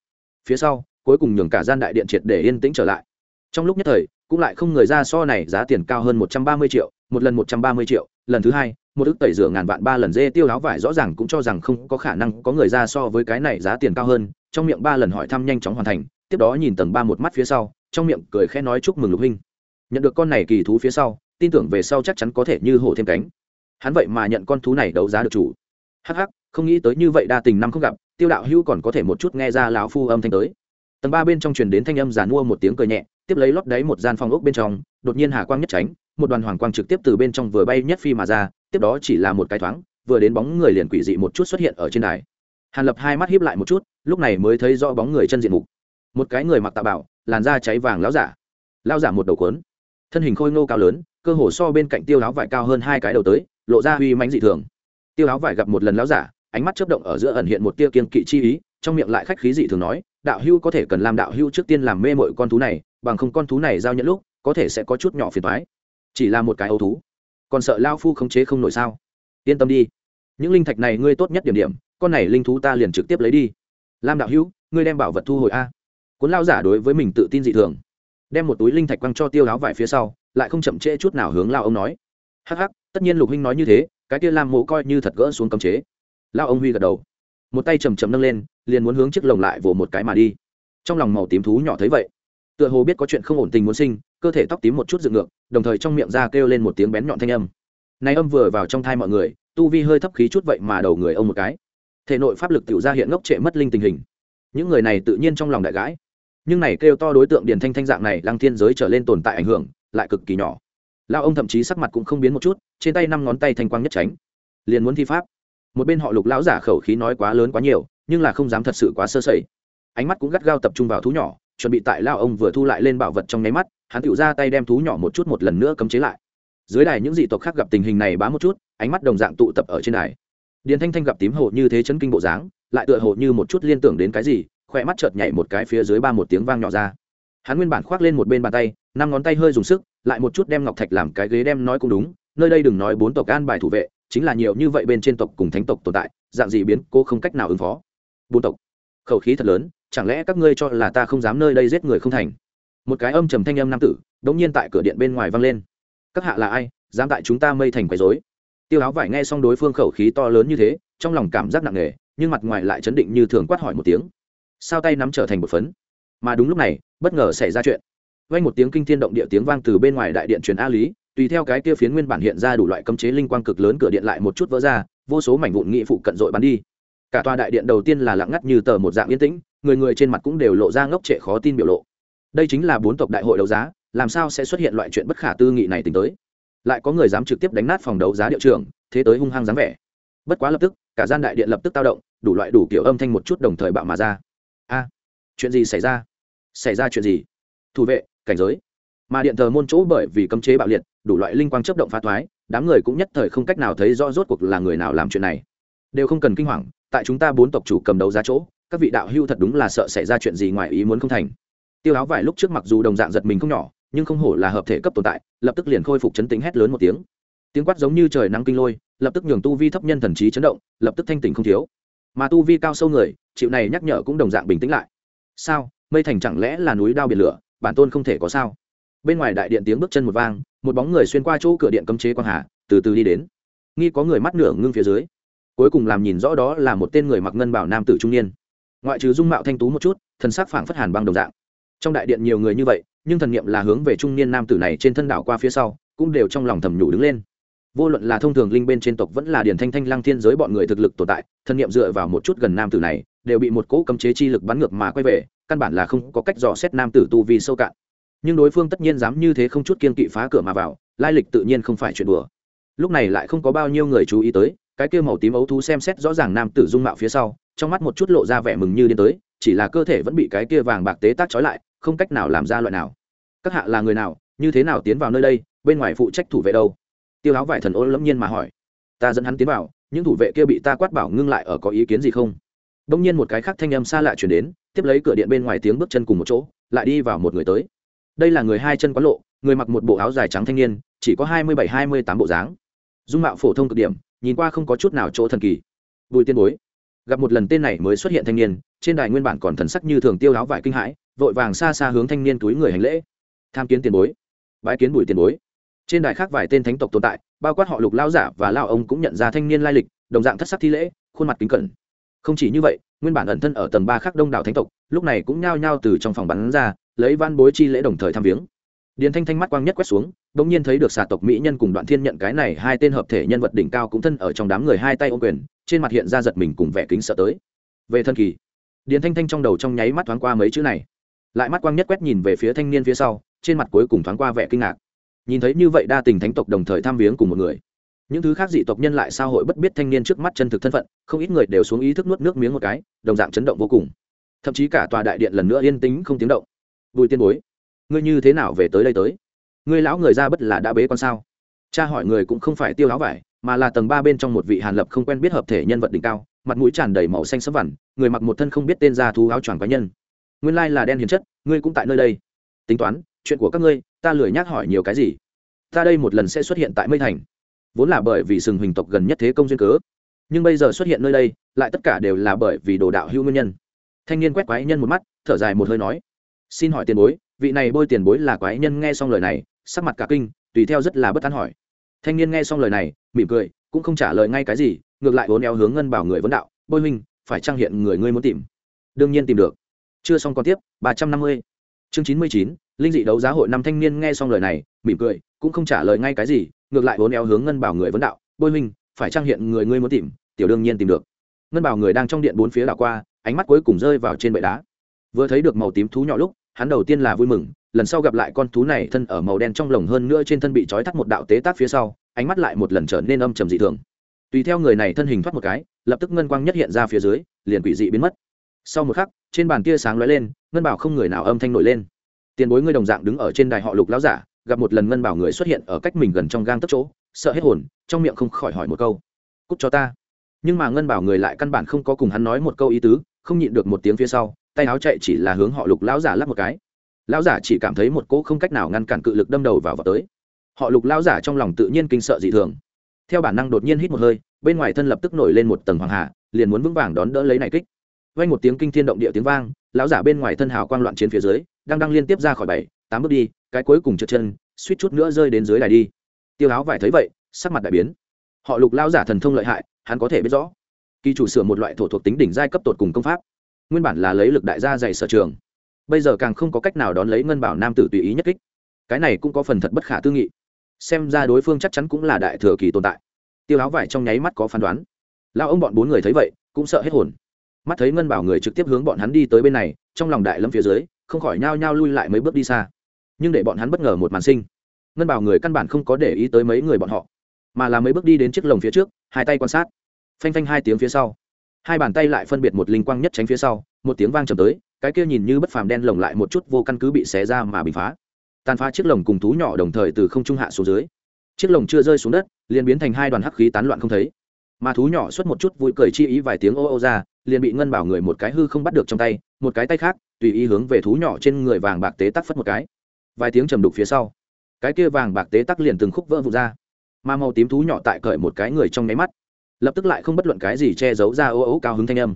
Phía sau, cuối cùng nhường cả gian đại điện triệt để yên tĩnh trở lại. Trong lúc nhất thời, cũng lại không người ra so này giá tiền cao hơn một trăm ba mươi triệu, một lần một trăm ba mươi triệu, lần thứ hai, một ức tẩy rửa ngàn vạn ba lần dê tiêu áo vải rõ ràng cũng cho rằng không có khả năng có người ra so với cái này giá tiền cao hơn, trong miệng ba lần hỏi thăm nhanh chóng hoàn thành, tiếp đó nhìn tầng ba một mắt phía sau, trong miệng cười khẽ nói chúc mừng lục huynh nhận được con này kỳ thú phía sau tin tưởng về sau chắc chắn có thể như hổ thêm cánh. Hắn vậy mà nhận con thú này đấu giá được chủ. Hắc hắc, không nghĩ tới như vậy đa tình năm không gặp, tiêu đạo hữu còn có thể một chút nghe ra lão phu âm thanh tới. Tầng ba bên trong truyền đến thanh âm giàn mua một tiếng cười nhẹ, tiếp lấy lót đáy một gian phòng ốc bên trong, đột nhiên hà quang nhất tránh, một đoàn hoàng quang trực tiếp từ bên trong vừa bay nhất phi mà ra, tiếp đó chỉ là một cái thoáng, vừa đến bóng người liền quỷ dị một chút xuất hiện ở trên đài. Hàn lập hai mắt hiếp lại một chút, lúc này mới thấy rõ bóng người chân diện mục. Một cái người mặc tạ bảo, làn da cháy vàng lão giả. Lao giả một đầu cuốn, thân hình khôi ngô cao lớn cơ hồ so bên cạnh tiêu áo vải cao hơn hai cái đầu tới, lộ ra uy mánh dị thường. Tiêu áo vải gặp một lần láo giả, ánh mắt chớp động ở giữa ẩn hiện một tia kiên kỵ chi ý, trong miệng lại khách khí dị thường nói, đạo hưu có thể cần làm đạo hưu trước tiên làm mê mội con thú này, bằng không con thú này giao nhận lúc, có thể sẽ có chút nhỏ phiền thoái chỉ là một cái ấu thú, còn sợ lao phu khống chế không nổi sao? Yên tâm đi, những linh thạch này ngươi tốt nhất điểm điểm, con này linh thú ta liền trực tiếp lấy đi. Lam đạo hữu ngươi đem bảo vật thu hồi a. Cuốn lao giả đối với mình tự tin dị thường, đem một túi linh thạch quăng cho tiêu áo vải phía sau lại không chậm trễ chút nào hướng lao ông nói. Hắc hắc, tất nhiên lục huynh nói như thế, cái kia lam mộ coi như thật gỡ xuống cấm chế. Lao ông huy gật đầu. Một tay chầm chầm nâng lên, liền muốn hướng chiếc lồng lại vồ một cái mà đi. Trong lòng màu tím thú nhỏ thấy vậy, tựa hồ biết có chuyện không ổn tình muốn sinh, cơ thể tóc tím một chút dựng ngược, đồng thời trong miệng ra kêu lên một tiếng bén nhọn thanh âm. Này âm vừa vào trong thai mọi người, tu vi hơi thấp khí chút vậy mà đầu người ông một cái. Thể nội pháp lực tự ra hiện ngốc trệ mất linh tình hình. Những người này tự nhiên trong lòng đại gãi. Nhưng này kêu to đối tượng điền thanh thanh dạng này, lăng thiên giới trở lên tồn tại ảnh hưởng lại cực kỳ nhỏ. Lao ông thậm chí sắc mặt cũng không biến một chút, trên tay năm ngón tay thanh quang nhất tránh. Liền muốn thi pháp. Một bên họ lục lão giả khẩu khí nói quá lớn quá nhiều, nhưng là không dám thật sự quá sơ sẩy. Ánh mắt cũng gắt gao tập trung vào thú nhỏ, chuẩn bị tại lao ông vừa thu lại lên bảo vật trong nháy mắt, hắn tự ra tay đem thú nhỏ một chút một lần nữa cấm chế lại. Dưới đài những dị tộc khác gặp tình hình này bá một chút, ánh mắt đồng dạng tụ tập ở trên đài. Điền thanh thanh gặp tím hồ như thế chấn kinh bộ dáng, lại tựa hồ như một chút liên tưởng đến cái gì khỏe mắt chợt nhảy một cái phía dưới ba một tiếng vang nhỏ ra. Hắn nguyên bản khoác lên một bên bàn tay năm ngón tay hơi dùng sức, lại một chút đem ngọc thạch làm cái ghế đem nói cũng đúng, nơi đây đừng nói bốn tộc an bài thủ vệ, chính là nhiều như vậy bên trên tộc cùng thánh tộc tồn tại, dạng gì biến, cô không cách nào ứng phó. Bốn tộc. Khẩu khí thật lớn, chẳng lẽ các ngươi cho là ta không dám nơi đây giết người không thành? Một cái âm trầm thanh âm nam tử đống nhiên tại cửa điện bên ngoài vang lên. Các hạ là ai, dám tại chúng ta mây thành quấy rối? Tiêu áo vải nghe xong đối phương khẩu khí to lớn như thế, trong lòng cảm giác nặng nề, nhưng mặt ngoài lại chấn định như thường quát hỏi một tiếng. Sao tay nắm trở thành một phấn? Mà đúng lúc này, bất ngờ xảy ra chuyện vang một tiếng kinh thiên động địa tiếng vang từ bên ngoài đại điện truyền a lý, tùy theo cái kia phiến nguyên bản hiện ra đủ loại cấm chế linh quang cực lớn cửa điện lại một chút vỡ ra, vô số mảnh vụn nghị phụ cận dội bắn đi. Cả tòa đại điện đầu tiên là lặng ngắt như tờ một dạng yên tĩnh, người người trên mặt cũng đều lộ ra ngốc trệ khó tin biểu lộ. Đây chính là bốn tộc đại hội đấu giá, làm sao sẽ xuất hiện loại chuyện bất khả tư nghị này tính tới? Lại có người dám trực tiếp đánh nát phòng đấu giá điệu trường, thế tới hung hăng dáng vẻ. Bất quá lập tức, cả gian đại điện lập tức tao động, đủ loại đủ kiểu âm thanh một chút đồng thời bạo mà ra. A, chuyện gì xảy ra? Xảy ra chuyện gì? Thủ vệ cảnh giới. Mà điện thờ môn chỗ bởi vì cấm chế bạo liệt, đủ loại linh quang chấp động phá thoái, đám người cũng nhất thời không cách nào thấy rõ rốt cuộc là người nào làm chuyện này. Đều không cần kinh hoàng, tại chúng ta bốn tộc chủ cầm đầu ra chỗ, các vị đạo hưu thật đúng là sợ xảy ra chuyện gì ngoài ý muốn không thành. Tiêu áo vải lúc trước mặc dù đồng dạng giật mình không nhỏ, nhưng không hổ là hợp thể cấp tồn tại, lập tức liền khôi phục chấn tính hét lớn một tiếng. Tiếng quát giống như trời nắng kinh lôi, lập tức nhường tu vi thấp nhân thần trí chấn động, lập tức thanh tỉnh không thiếu. Mà tu vi cao sâu người, chịu này nhắc nhở cũng đồng dạng bình tĩnh lại. Sao? Mây thành chẳng lẽ là núi đao biển lửa? Bản tôn không thể có sao. Bên ngoài đại điện tiếng bước chân một vang, một bóng người xuyên qua chỗ cửa điện cấm chế quang hà, từ từ đi đến. Nghi có người mắt nửa ngưng phía dưới. Cuối cùng làm nhìn rõ đó là một tên người mặc ngân bảo nam tử trung niên. Ngoại trừ dung mạo thanh tú một chút, thần sắc phảng phất hàn băng đồng dạng. Trong đại điện nhiều người như vậy, nhưng thần niệm là hướng về trung niên nam tử này trên thân đảo qua phía sau, cũng đều trong lòng thầm nhủ đứng lên. Vô luận là thông thường linh bên trên tộc vẫn là điển thanh thanh lăng thiên giới bọn người thực lực tồn tại, thần niệm dựa vào một chút gần nam tử này đều bị một cỗ cấm chế chi lực bắn ngược mà quay về, căn bản là không có cách dò xét nam tử tu vi sâu cạn. Nhưng đối phương tất nhiên dám như thế không chút kiên kỵ phá cửa mà vào, lai lịch tự nhiên không phải chuyện đùa. Lúc này lại không có bao nhiêu người chú ý tới, cái kia màu tím ấu thú xem xét rõ ràng nam tử dung mạo phía sau, trong mắt một chút lộ ra vẻ mừng như điên tới, chỉ là cơ thể vẫn bị cái kia vàng bạc tế tác trói lại, không cách nào làm ra loại nào. Các hạ là người nào, như thế nào tiến vào nơi đây, bên ngoài phụ trách thủ vệ đâu? Tiêu áo vải thần ôn lẫm nhiên mà hỏi. Ta dẫn hắn tiến vào, những thủ vệ kia bị ta quát bảo ngưng lại ở có ý kiến gì không? Đông nhiên một cái khác thanh âm xa lạ chuyển đến, tiếp lấy cửa điện bên ngoài tiếng bước chân cùng một chỗ, lại đi vào một người tới. Đây là người hai chân quán lộ, người mặc một bộ áo dài trắng thanh niên, chỉ có hai mươi bảy, hai mươi tám bộ dáng. Dung mạo phổ thông cực điểm, nhìn qua không có chút nào chỗ thần kỳ. Bùi tiên bối, gặp một lần tên này mới xuất hiện thanh niên, trên đài nguyên bản còn thần sắc như thường tiêu áo vải kinh hãi, vội vàng xa xa hướng thanh niên túi người hành lễ. Tham kiến tiền bối. Bái kiến bùi tiền bối. Trên đài khác vài tên thánh tộc tồn tại, bao quát họ lục lao giả và lao ông cũng nhận ra thanh niên lai lịch, đồng dạng thất sắc thi lễ, khuôn mặt kính cẩn không chỉ như vậy, nguyên bản ẩn thân ở tầng ba khác đông đảo thánh tộc, lúc này cũng nhao nhao từ trong phòng bắn ra, lấy van bối chi lễ đồng thời tham viếng. Điền thanh thanh mắt quang nhất quét xuống đ ỗ n g nhiên thấy được xà tộc mỹ nhân cùng đoạn thiên nhận cái này hai tên hợp thể nhân vật đỉnh cao cũng thân ở trong đám người hai tay ô quyền, trên mặt hiện ra giật mình cùng vẻ kính sợ tới. Về thân kỳ, điền thanh thanh trong đầu trong nháy mắt thoáng qua mấy chữ này, lại mắt quang nhất quét nhìn về phía thanh niên phía sau, trên mặt cuối cùng thoáng qua vẻ kinh ngạc. Nhìn thấy như vậy đa tình thánh tộc đồng thời tham viếng cùng một người những thứ khác dị tộc nhân lại sao hội bất biết thanh niên trước mắt chân thực thân phận, không ít người đều xuống ý thức nuốt nước miếng một cái, đồng dạng chấn động vô cùng. Thậm chí cả tòa đại điện lần nữa yên tĩnh không tiếng động. Bùi tiên bối, ngươi như thế nào về tới đây tới? Ngươi lão người ra bất là đã bế con sao? Cha hỏi người cũng không phải tiêu áo vải, mà là tầng ba bên trong một vị hàn lập không quen biết hợp thể nhân vật đỉnh cao, mặt mũi tràn đầy màu xanh sấp vằn, người mặc một thân không biết tên ra thú áo choàng cá nhân. Nguyên lai là đen hiền chất, ngươi cũng tại nơi đây. Tính toán, chuyện của các ngươi, ta lười nhác hỏi nhiều cái gì. Ta đây một lần sẽ xuất hiện tại mây thành vốn là bởi vì sừng huỳnh tộc gần nhất thế công duyên cớ. Nhưng bây giờ xuất hiện nơi đây, lại tất cả đều là bởi vì đồ đạo hữu nguyên nhân. Thanh niên quét quái nhân một mắt, thở dài một hơi nói, xin hỏi tiền bối, vị này bôi tiền bối là quái nhân nghe xong lời này, sắc mặt cả kinh, tùy theo rất là bất tán hỏi. Thanh niên nghe xong lời này, mỉm cười, cũng không trả lời ngay cái gì, ngược lại vốn éo hướng ngân bảo người vấn đạo, bôi huynh, phải trang hiện người ngươi muốn tìm? Đương nhiên tìm được. Chưa xong còn tiếp, ba trăm năm mươi. Chương chín mươi chín, linh dị đấu giá hội năm thanh niên nghe xong lời này, mỉm cười, cũng không trả lời ngay cái gì ngược lại vốn éo hướng ngân bảo người vấn đạo, bôi minh phải trang hiện người ngươi muốn tìm, tiểu đương nhiên tìm được. Ngân bảo người đang trong điện bốn phía đảo qua, ánh mắt cuối cùng rơi vào trên bệ đá. Vừa thấy được màu tím thú nhỏ lúc, hắn đầu tiên là vui mừng, lần sau gặp lại con thú này thân ở màu đen trong lồng hơn nữa trên thân bị trói thắt một đạo tế tác phía sau, ánh mắt lại một lần trở nên âm trầm dị thường. Tùy theo người này thân hình thoát một cái, lập tức ngân quang nhất hiện ra phía dưới, liền quỷ dị biến mất. Sau một khắc, trên bàn tia sáng lóe lên, ngân bảo không người nào âm thanh nổi lên. Tiền bối ngươi đồng dạng đứng ở trên đài họ lục lão giả gặp một lần ngân bảo người xuất hiện ở cách mình gần trong gang tấc chỗ sợ hết hồn trong miệng không khỏi hỏi một câu cút cho ta. Nhưng mà ngân bảo người lại căn bản không có cùng hắn nói một câu ý tứ không nhịn được một tiếng phía sau tay áo chạy chỉ là hướng họ lục lão giả lắp một cái. Lão giả chỉ cảm thấy một cỗ không cách nào ngăn cản cự lực đâm đầu vào vào tới. Họ lục lão giả trong lòng tự nhiên kinh sợ dị thường. Theo bản năng đột nhiên hít một hơi bên ngoài thân lập tức nổi lên một tầng hoàng hạ, liền muốn vững vàng đón đỡ lấy này kích. Vang một tiếng kinh thiên động địa tiếng vang lão giả bên ngoài thân hào quang loạn chiến phía dưới đang đang liên tiếp ra khỏi bảy tám bước đi cái cuối cùng trượt chân, suýt chút nữa rơi đến dưới đài đi. Tiêu áo vải thấy vậy, sắc mặt đại biến. Họ lục lao giả thần thông lợi hại, hắn có thể biết rõ. Kỳ chủ sửa một loại thổ thuộc tính đỉnh giai cấp tột cùng công pháp. Nguyên bản là lấy lực đại gia dày sở trường. Bây giờ càng không có cách nào đón lấy ngân bảo nam tử tùy ý nhất kích. Cái này cũng có phần thật bất khả tư nghị. Xem ra đối phương chắc chắn cũng là đại thừa kỳ tồn tại. Tiêu áo vải trong nháy mắt có phán đoán. Lao ông bọn bốn người thấy vậy, cũng sợ hết hồn. Mắt thấy ngân bảo người trực tiếp hướng bọn hắn đi tới bên này, trong lòng đại lâm phía dưới, không khỏi nhao nhao lui lại mấy bước đi xa nhưng để bọn hắn bất ngờ một màn sinh. Ngân bảo người căn bản không có để ý tới mấy người bọn họ, mà là mấy bước đi đến chiếc lồng phía trước, hai tay quan sát. Phanh phanh hai tiếng phía sau, hai bàn tay lại phân biệt một linh quang nhất tránh phía sau, một tiếng vang trầm tới, cái kia nhìn như bất phàm đen lồng lại một chút vô căn cứ bị xé ra mà bị phá. Tàn phá chiếc lồng cùng thú nhỏ đồng thời từ không trung hạ xuống dưới. Chiếc lồng chưa rơi xuống đất, liền biến thành hai đoàn hắc khí tán loạn không thấy. Mà thú nhỏ xuất một chút vui cười chi ý vài tiếng ô ô ra, liền bị ngân bảo người một cái hư không bắt được trong tay, một cái tay khác, tùy ý hướng về thú nhỏ trên người vàng bạc tế tắc phất một cái vài tiếng trầm đục phía sau. Cái kia vàng bạc tế tắc liền từng khúc vỡ vụt ra. Mà màu tím thú nhỏ tại cởi một cái người trong nháy mắt. Lập tức lại không bất luận cái gì che giấu ra ô ấu cao hứng thanh âm.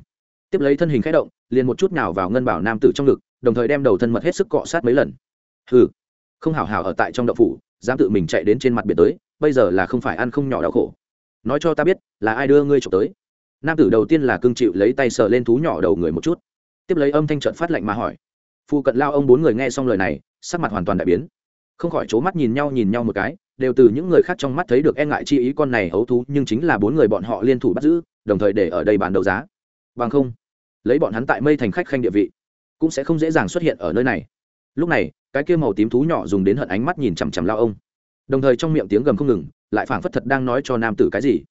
Tiếp lấy thân hình khẽ động, liền một chút nào vào ngân bảo nam tử trong ngực, đồng thời đem đầu thân mật hết sức cọ sát mấy lần. Hừ. Không hảo hảo ở tại trong đậu phủ, dám tự mình chạy đến trên mặt biển tới, bây giờ là không phải ăn không nhỏ đau khổ. Nói cho ta biết, là ai đưa ngươi trộm tới? Nam tử đầu tiên là cương chịu lấy tay sờ lên thú nhỏ đầu người một chút. Tiếp lấy âm thanh trận phát lạnh mà hỏi. Phụ cận lao ông bốn người nghe xong lời này sắc mặt hoàn toàn đại biến. Không khỏi c mắt nhìn nhau nhìn nhau một cái, đều từ những người khác trong mắt thấy được e ngại chi ý con này hấu thú, nhưng chính là bốn người bọn họ liên thủ bắt giữ, đồng thời để ở đây bán đấu giá. Bằng không, lấy bọn hắn tại mây thành khách khanh địa vị, cũng sẽ không dễ dàng xuất hiện ở nơi này. Lúc này, cái kia màu tím thú nhỏ dùng đến hận ánh mắt nhìn chằm chằm lao ông. Đồng thời trong miệng tiếng gầm không ngừng, lại phảng phất thật đang nói cho nam tử cái gì.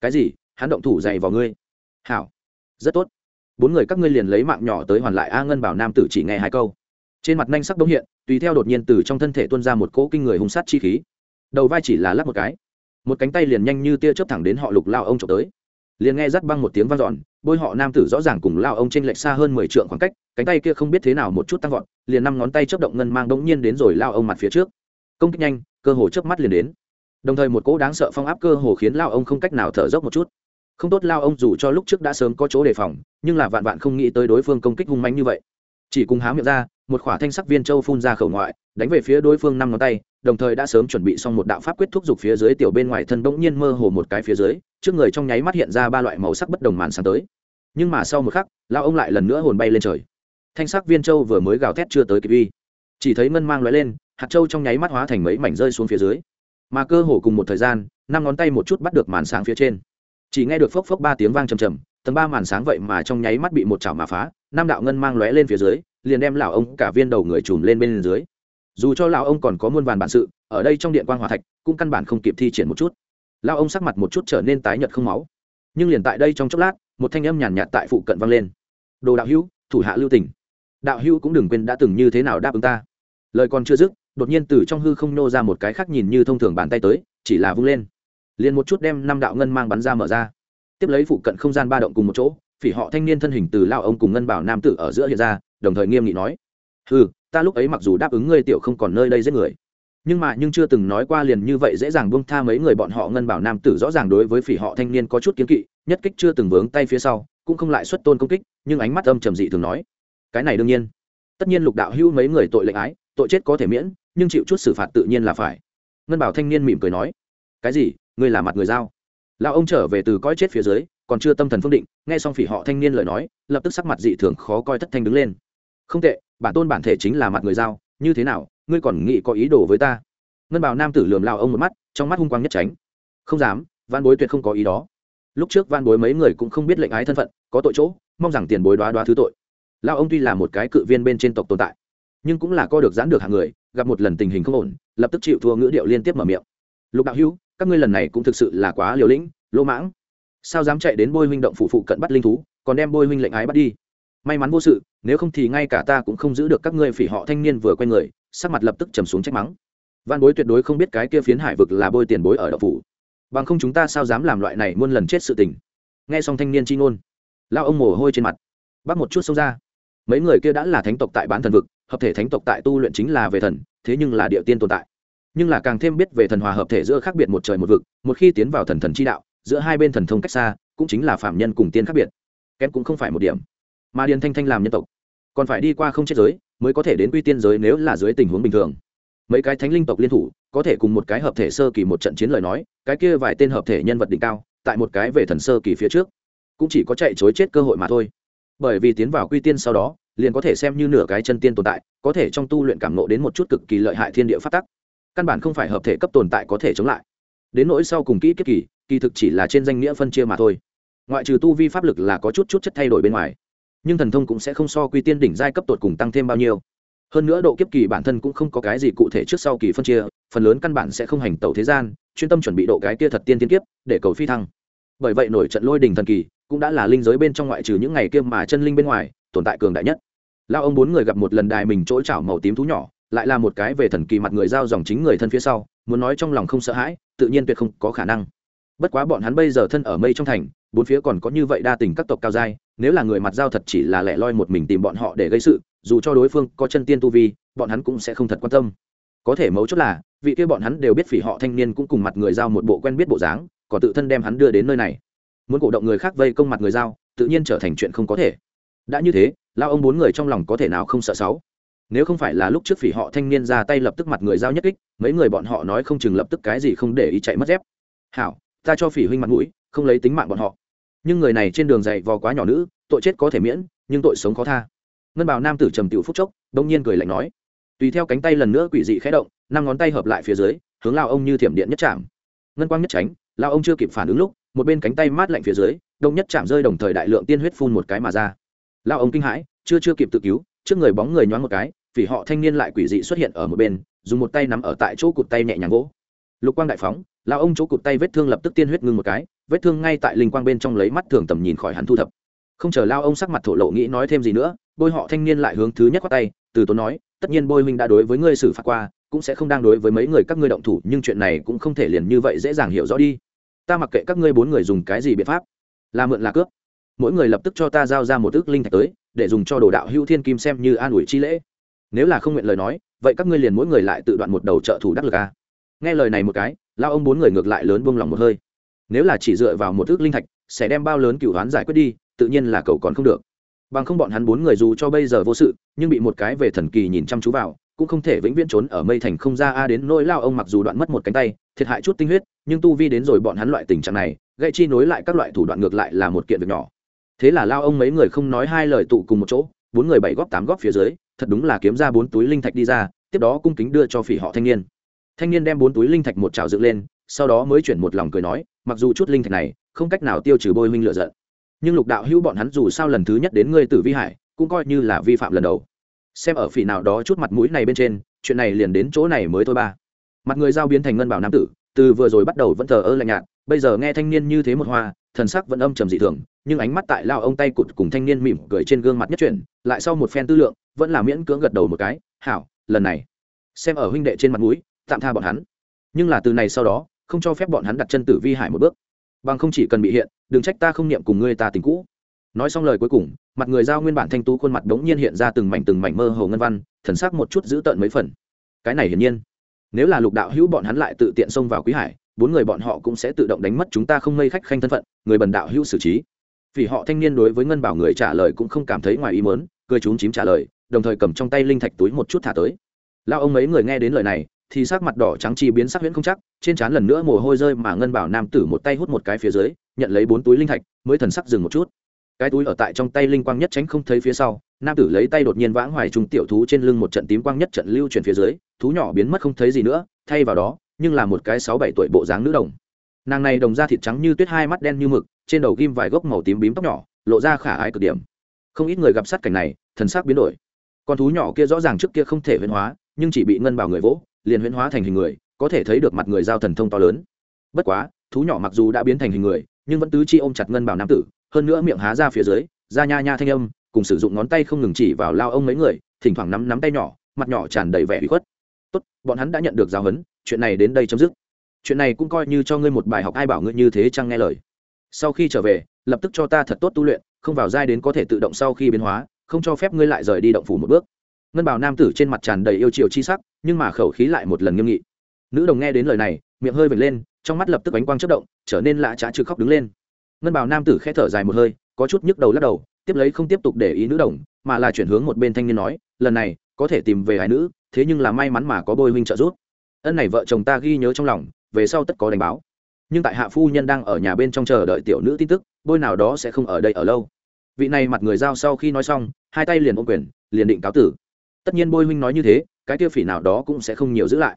Cái gì? Hắn động thủ dày vào ngươi. Hảo. Rất tốt. Bốn người các ngươi liền lấy mạng nhỏ tới hoàn lại a ngân bảo nam tử chỉ nghe hai câu trên mặt nanh sắc đống hiện, tùy theo đột nhiên từ trong thân thể tuôn ra một cỗ kinh người hung sát chi khí. Đầu vai chỉ là lắc một cái. Một cánh tay liền nhanh như tia chớp thẳng đến họ lục lao ông trộm tới. Liền nghe rắt băng một tiếng vang dọn, bôi họ nam tử rõ ràng cùng lao ông trên lệch xa hơn mười trượng khoảng cách, cánh tay kia không biết thế nào một chút tăng vọt, liền năm ngón tay chớp động ngân mang đống nhiên đến rồi lao ông mặt phía trước. Công kích nhanh, cơ hồ chớp mắt liền đến. Đồng thời một cỗ đáng sợ phong áp cơ hồ khiến lao ông không cách nào thở dốc một chút. Không tốt lao ông dù cho lúc trước đã sớm có chỗ đề phòng, nhưng là vạn vạn không nghĩ tới đối phương công kích hung mạnh như vậy. Chỉ cùng há miệng ra một khỏa thanh sắc viên châu phun ra khẩu ngoại, đánh về phía đối phương năm ngón tay, đồng thời đã sớm chuẩn bị xong một đạo pháp quyết thúc giục phía dưới tiểu bên ngoài thân bỗng nhiên mơ hồ một cái phía dưới, trước người trong nháy mắt hiện ra ba loại màu sắc bất đồng màn sáng tới. Nhưng mà sau một khắc lao ông lại lần nữa hồn bay lên trời. Thanh sắc viên châu vừa mới gào thét chưa tới kịp uy. Chỉ thấy ngân mang lóe lên, hạt châu trong nháy mắt hóa thành mấy mảnh rơi xuống phía dưới. Mà cơ hồ cùng một thời gian, năm ngón tay một chút bắt được màn sáng phía trên. Chỉ nghe được phốc phốc ba tiếng vang trầm trầm, tầng ba màn sáng vậy mà trong nháy mắt bị một chảo mà phá, năm đạo ngân mang lóe lên phía dưới liền đem lão ông cả viên đầu người chùm lên bên dưới. Dù cho lão ông còn có muôn vàn bản sự, ở đây trong điện quan hòa thạch cũng căn bản không kịp thi triển một chút. Lão ông sắc mặt một chút trở nên tái nhợt không máu. Nhưng liền tại đây trong chốc lát, một thanh âm nhàn nhạt tại phụ cận vang lên. Đồ đạo hữu, thủ hạ lưu tỉnh đạo hữu cũng đừng quên đã từng như thế nào đáp ứng ta. Lời còn chưa dứt, đột nhiên từ trong hư không nô ra một cái khác nhìn như thông thường bàn tay tới, chỉ là vung lên. Liền một chút đem năm đạo ngân mang bắn ra mở ra. Tiếp lấy phụ cận không gian ba động cùng một chỗ, phỉ họ thanh niên thân hình từ lao ông cùng ngân bảo nam tử ở giữa hiện ra đồng thời nghiêm nghị nói ừ ta lúc ấy mặc dù đáp ứng ngươi tiểu không còn nơi đây giết người, nhưng mà nhưng chưa từng nói qua liền như vậy dễ dàng buông tha mấy người bọn họ ngân bảo nam tử rõ ràng đối với phỉ họ thanh niên có chút kiến kỵ, nhất kích chưa từng vướng tay phía sau, cũng không lại xuất tôn công kích, nhưng ánh mắt âm trầm dị thường nói, cái này đương nhiên. Tất nhiên lục đạo hưu mấy người tội lệnh ái, tội chết có thể miễn, nhưng chịu chút xử phạt tự nhiên là phải. Ngân bảo thanh niên mỉm cười nói, cái gì? Ngươi là mặt người giao? Lão ông trở về từ cõi chết phía dưới, còn chưa tâm thần phương định, nghe xong phỉ họ thanh niên lời nói, lập tức sắc mặt dị thường khó coi thất thanh đứng lên không tệ, bản tôn bản thể chính là mặt người giao, như thế nào, ngươi còn nghĩ có ý đồ với ta? Ngân bảo nam tử lườm lao ông một mắt, trong mắt hung quang nhất tránh. Không dám, văn bối tuyệt không có ý đó. Lúc trước văn bối mấy người cũng không biết lệnh ái thân phận, có tội chỗ, mong rằng tiền bối đoá đoá thứ tội. Lao ông tuy là một cái cự viên bên trên tộc tồn tại, nhưng cũng là co được giãn được hàng người, gặp một lần tình hình không ổn, lập tức chịu thua ngữ điệu liên tiếp mở miệng. Lục đạo hữu, các ngươi lần này cũng thực sự là quá liều lĩnh, lỗ mãng. Sao dám chạy đến bôi huynh động phụ phụ cận bắt linh thú, còn đem bôi huynh lệnh ái bắt đi? May mắn vô sự, nếu không thì ngay cả ta cũng không giữ được các ngươi phỉ họ thanh niên vừa quen người, sắc mặt lập tức trầm xuống trách mắng. Văn bối tuyệt đối không biết cái kia phiến hải vực là bôi tiền bối ở đậu phủ. Bằng không chúng ta sao dám làm loại này muôn lần chết sự tình? Nghe xong thanh niên chi ngôn lao ông mồ hôi trên mặt, bắt một chút sâu ra. Mấy người kia đã là thánh tộc tại bán thần vực, hợp thể thánh tộc tại tu luyện chính là về thần, thế nhưng là địa tiên tồn tại. Nhưng là càng thêm biết về thần hòa hợp thể giữa khác biệt một trời một vực, một khi tiến vào thần thần chi đạo, giữa hai bên thần thông cách xa, cũng chính là phạm nhân cùng tiên khác biệt. Kém cũng không phải một điểm mà điền thanh thanh làm nhân tộc. Còn phải đi qua không chết giới, mới có thể đến quy tiên giới nếu là dưới tình huống bình thường. Mấy cái thánh linh tộc liên thủ, có thể cùng một cái hợp thể sơ kỳ một trận chiến lời nói, cái kia vài tên hợp thể nhân vật đỉnh cao, tại một cái về thần sơ kỳ phía trước. Cũng chỉ có chạy chối chết cơ hội mà thôi. Bởi vì tiến vào quy tiên sau đó, liền có thể xem như nửa cái chân tiên tồn tại, có thể trong tu luyện cảm nộ đến một chút cực kỳ lợi hại thiên địa phát tắc. Căn bản không phải hợp thể cấp tồn tại có thể chống lại. Đến nỗi sau cùng kỹ kiếp kỳ kỳ thực chỉ là trên danh nghĩa phân chia mà thôi. Ngoại trừ tu vi pháp lực là có chút chút chất thay đổi bên ngoài nhưng thần thông cũng sẽ không so quy tiên đỉnh giai cấp tột cùng tăng thêm bao nhiêu. Hơn nữa độ kiếp kỳ bản thân cũng không có cái gì cụ thể trước sau kỳ phân chia, phần lớn căn bản sẽ không hành tẩu thế gian, chuyên tâm chuẩn bị độ cái kia thật tiên tiên kiếp, để cầu phi thăng. Bởi vậy nổi trận lôi đình thần kỳ cũng đã là linh giới bên trong ngoại trừ những ngày kia mà chân linh bên ngoài, tồn tại cường đại nhất. Lao ông bốn người gặp một lần đài mình chỗ chảo màu tím thú nhỏ, lại là một cái về thần kỳ mặt người giao dòng chính người thân phía sau, muốn nói trong lòng không sợ hãi, tự nhiên tuyệt không có khả năng. Bất quá bọn hắn bây giờ thân ở mây trong thành bốn phía còn có như vậy đa tình các tộc cao giai, nếu là người mặt giao thật chỉ là lẻ loi một mình tìm bọn họ để gây sự, dù cho đối phương có chân tiên tu vi, bọn hắn cũng sẽ không thật quan tâm. Có thể mấu chốt là, vị kia bọn hắn đều biết phỉ họ thanh niên cũng cùng mặt người giao một bộ quen biết bộ dáng, còn tự thân đem hắn đưa đến nơi này. Muốn cổ động người khác vây công mặt người giao, tự nhiên trở thành chuyện không có thể. Đã như thế lao ông bốn người trong lòng có thể nào không sợ sáu? Nếu không phải là lúc trước phỉ họ thanh niên ra tay lập tức mặt người giao nhất kích, mấy người bọn họ nói không chừng lập tức cái gì không để ý chạy mất dép. Hảo, ta cho phỉ huynh mặt mũi không lấy tính mạng bọn họ. Nhưng người này trên đường dày vò quá nhỏ nữ, tội chết có thể miễn, nhưng tội sống khó tha. Ngân bào nam tử trầm tiểu phúc chốc, đông nhiên cười lạnh nói. Tùy theo cánh tay lần nữa quỷ dị khẽ động, năm ngón tay hợp lại phía dưới, hướng lao ông như thiểm điện nhất chạm. Ngân quang nhất tránh, lao ông chưa kịp phản ứng lúc, một bên cánh tay mát lạnh phía dưới, đông nhất chạm rơi đồng thời đại lượng tiên huyết phun một cái mà ra. Lao ông kinh hãi, chưa chưa kịp tự cứu, trước người bóng người nhoáng một cái, vì họ thanh niên lại quỷ dị xuất hiện ở một bên, dùng một tay nắm ở tại chỗ cụt tay nhẹ nhàng gỗ lục quang đại phóng lao ông chỗ cụt tay vết thương lập tức tiên huyết ngưng một cái, vết thương ngay tại linh quang bên trong lấy mắt thường tầm nhìn khỏi hắn thu thập. Không chờ lao ông sắc mặt thổ lộ nghĩ nói thêm gì nữa, bôi họ thanh niên lại hướng thứ nhất qua tay, từ tốn nói, tất nhiên bôi huynh đã đối với ngươi xử phạt qua, cũng sẽ không đang đối với mấy người các ngươi động thủ, nhưng chuyện này cũng không thể liền như vậy dễ dàng hiểu rõ đi. Ta mặc kệ các ngươi bốn người dùng cái gì biện pháp, là mượn là cướp. Mỗi người lập tức cho ta giao ra một ước linh thạch tới, để dùng cho đồ đạo hữu thiên kim xem như an ủi chi lễ. Nếu là không nguyện lời nói, vậy các ngươi liền mỗi người lại tự đoạn một đầu trợ thủ đắc lực a nghe lời này một cái lao ông bốn người ngược lại lớn buông lòng một hơi. Nếu là chỉ dựa vào một thước linh thạch, sẽ đem bao lớn cửu đoán giải quyết đi, tự nhiên là cầu còn không được. Bằng không bọn hắn bốn người dù cho bây giờ vô sự, nhưng bị một cái về thần kỳ nhìn chăm chú vào, cũng không thể vĩnh viễn trốn ở mây thành không ra a đến nỗi lao ông mặc dù đoạn mất một cánh tay, thiệt hại chút tinh huyết, nhưng tu vi đến rồi bọn hắn loại tình trạng này, gây chi nối lại các loại thủ đoạn ngược lại là một kiện việc nhỏ. Thế là lao ông mấy người không nói hai lời tụ cùng một chỗ, bốn người bảy góp tám góp phía dưới, thật đúng là kiếm ra bốn túi linh thạch đi ra, tiếp đó cung kính đưa cho phỉ họ thanh niên thanh niên đem bốn túi linh thạch một trào dựng lên, sau đó mới chuyển một lòng cười nói, mặc dù chút linh thạch này không cách nào tiêu trừ bôi huynh lựa giận, nhưng lục đạo hữu bọn hắn dù sao lần thứ nhất đến ngươi tử vi hải, cũng coi như là vi phạm lần đầu. Xem ở phỉ nào đó chút mặt mũi này bên trên, chuyện này liền đến chỗ này mới thôi ba. Mặt người giao biến thành ngân bảo nam tử, từ vừa rồi bắt đầu vẫn thờ ơ lạnh nhạt, bây giờ nghe thanh niên như thế một hoa, thần sắc vẫn âm trầm dị thường, nhưng ánh mắt tại lao ông tay cụt cùng thanh niên mỉm cười trên gương mặt nhất chuyển, lại sau một phen tư lượng, vẫn là miễn cưỡng gật đầu một cái, hảo, lần này. Xem ở huynh đệ trên mặt mũi tạm tha bọn hắn. Nhưng là từ này sau đó, không cho phép bọn hắn đặt chân tử vi hải một bước. Bằng không chỉ cần bị hiện, đừng trách ta không niệm cùng ngươi ta tình cũ. Nói xong lời cuối cùng, mặt người giao nguyên bản thanh tú khuôn mặt đống nhiên hiện ra từng mảnh từng mảnh mơ hồ ngân văn, thần sắc một chút giữ tợn mấy phần. Cái này hiển nhiên, nếu là lục đạo hữu bọn hắn lại tự tiện xông vào quý hải, bốn người bọn họ cũng sẽ tự động đánh mất chúng ta không mây khách khanh thân phận, người bần đạo hữu xử trí. Vì họ thanh niên đối với ngân bảo người trả lời cũng không cảm thấy ngoài ý mớn cười chúng chím trả lời, đồng thời cầm trong tay linh thạch túi một chút thả tới. Lao ông mấy người nghe đến lời này thì sắc mặt đỏ trắng chi biến sắc huyễn không chắc, trên trán lần nữa mồ hôi rơi mà ngân bảo nam tử một tay hút một cái phía dưới, nhận lấy bốn túi linh thạch, mới thần sắc dừng một chút. Cái túi ở tại trong tay linh quang nhất tránh không thấy phía sau, nam tử lấy tay đột nhiên vãng hoài trung tiểu thú trên lưng một trận tím quang nhất trận lưu chuyển phía dưới, thú nhỏ biến mất không thấy gì nữa, thay vào đó, nhưng là một cái sáu bảy tuổi bộ dáng nữ đồng. Nàng này đồng da thịt trắng như tuyết hai mắt đen như mực, trên đầu ghim vài gốc màu tím bím tóc nhỏ, lộ ra khả ái cực điểm. Không ít người gặp sát cảnh này, thần sắc biến đổi. Con thú nhỏ kia rõ ràng trước kia không thể huyễn hóa, nhưng chỉ bị ngân bảo người vỗ liền huyễn hóa thành hình người, có thể thấy được mặt người giao thần thông to lớn. Bất quá, thú nhỏ mặc dù đã biến thành hình người, nhưng vẫn tứ chi ôm chặt ngân bảo nam tử, hơn nữa miệng há ra phía dưới da nha nha thanh âm, cùng sử dụng ngón tay không ngừng chỉ vào lao ông mấy người, thỉnh thoảng nắm nắm tay nhỏ, mặt nhỏ tràn đầy vẻ bị khuất. Tốt, bọn hắn đã nhận được giáo huấn, chuyện này đến đây chấm dứt. Chuyện này cũng coi như cho ngươi một bài học ai bảo ngươi như thế chăng nghe lời. Sau khi trở về, lập tức cho ta thật tốt tu luyện, không vào giai đến có thể tự động sau khi biến hóa, không cho phép ngươi lại rời đi động phủ một bước. Ngân bảo nam tử trên mặt tràn đầy yêu chiều chi sắc nhưng mà khẩu khí lại một lần nghiêm nghị. Nữ đồng nghe đến lời này, miệng hơi vệt lên, trong mắt lập tức ánh quang chất động, trở nên lạ trá trừ khóc đứng lên. Ngân bảo nam tử khẽ thở dài một hơi, có chút nhức đầu lắc đầu, tiếp lấy không tiếp tục để ý nữ đồng, mà là chuyển hướng một bên thanh niên nói, lần này, có thể tìm về hai nữ, thế nhưng là may mắn mà có bôi huynh trợ giúp. Ân này vợ chồng ta ghi nhớ trong lòng, về sau tất có đánh báo. Nhưng tại hạ phu nhân đang ở nhà bên trong chờ đợi tiểu nữ tin tức, bôi nào đó sẽ không ở đây ở lâu. Vị này mặt người giao sau khi nói xong, hai tay liền ôm quyền, liền định cáo tử. Tất nhiên bôi huynh nói như thế cái tiêu phỉ nào đó cũng sẽ không nhiều giữ lại.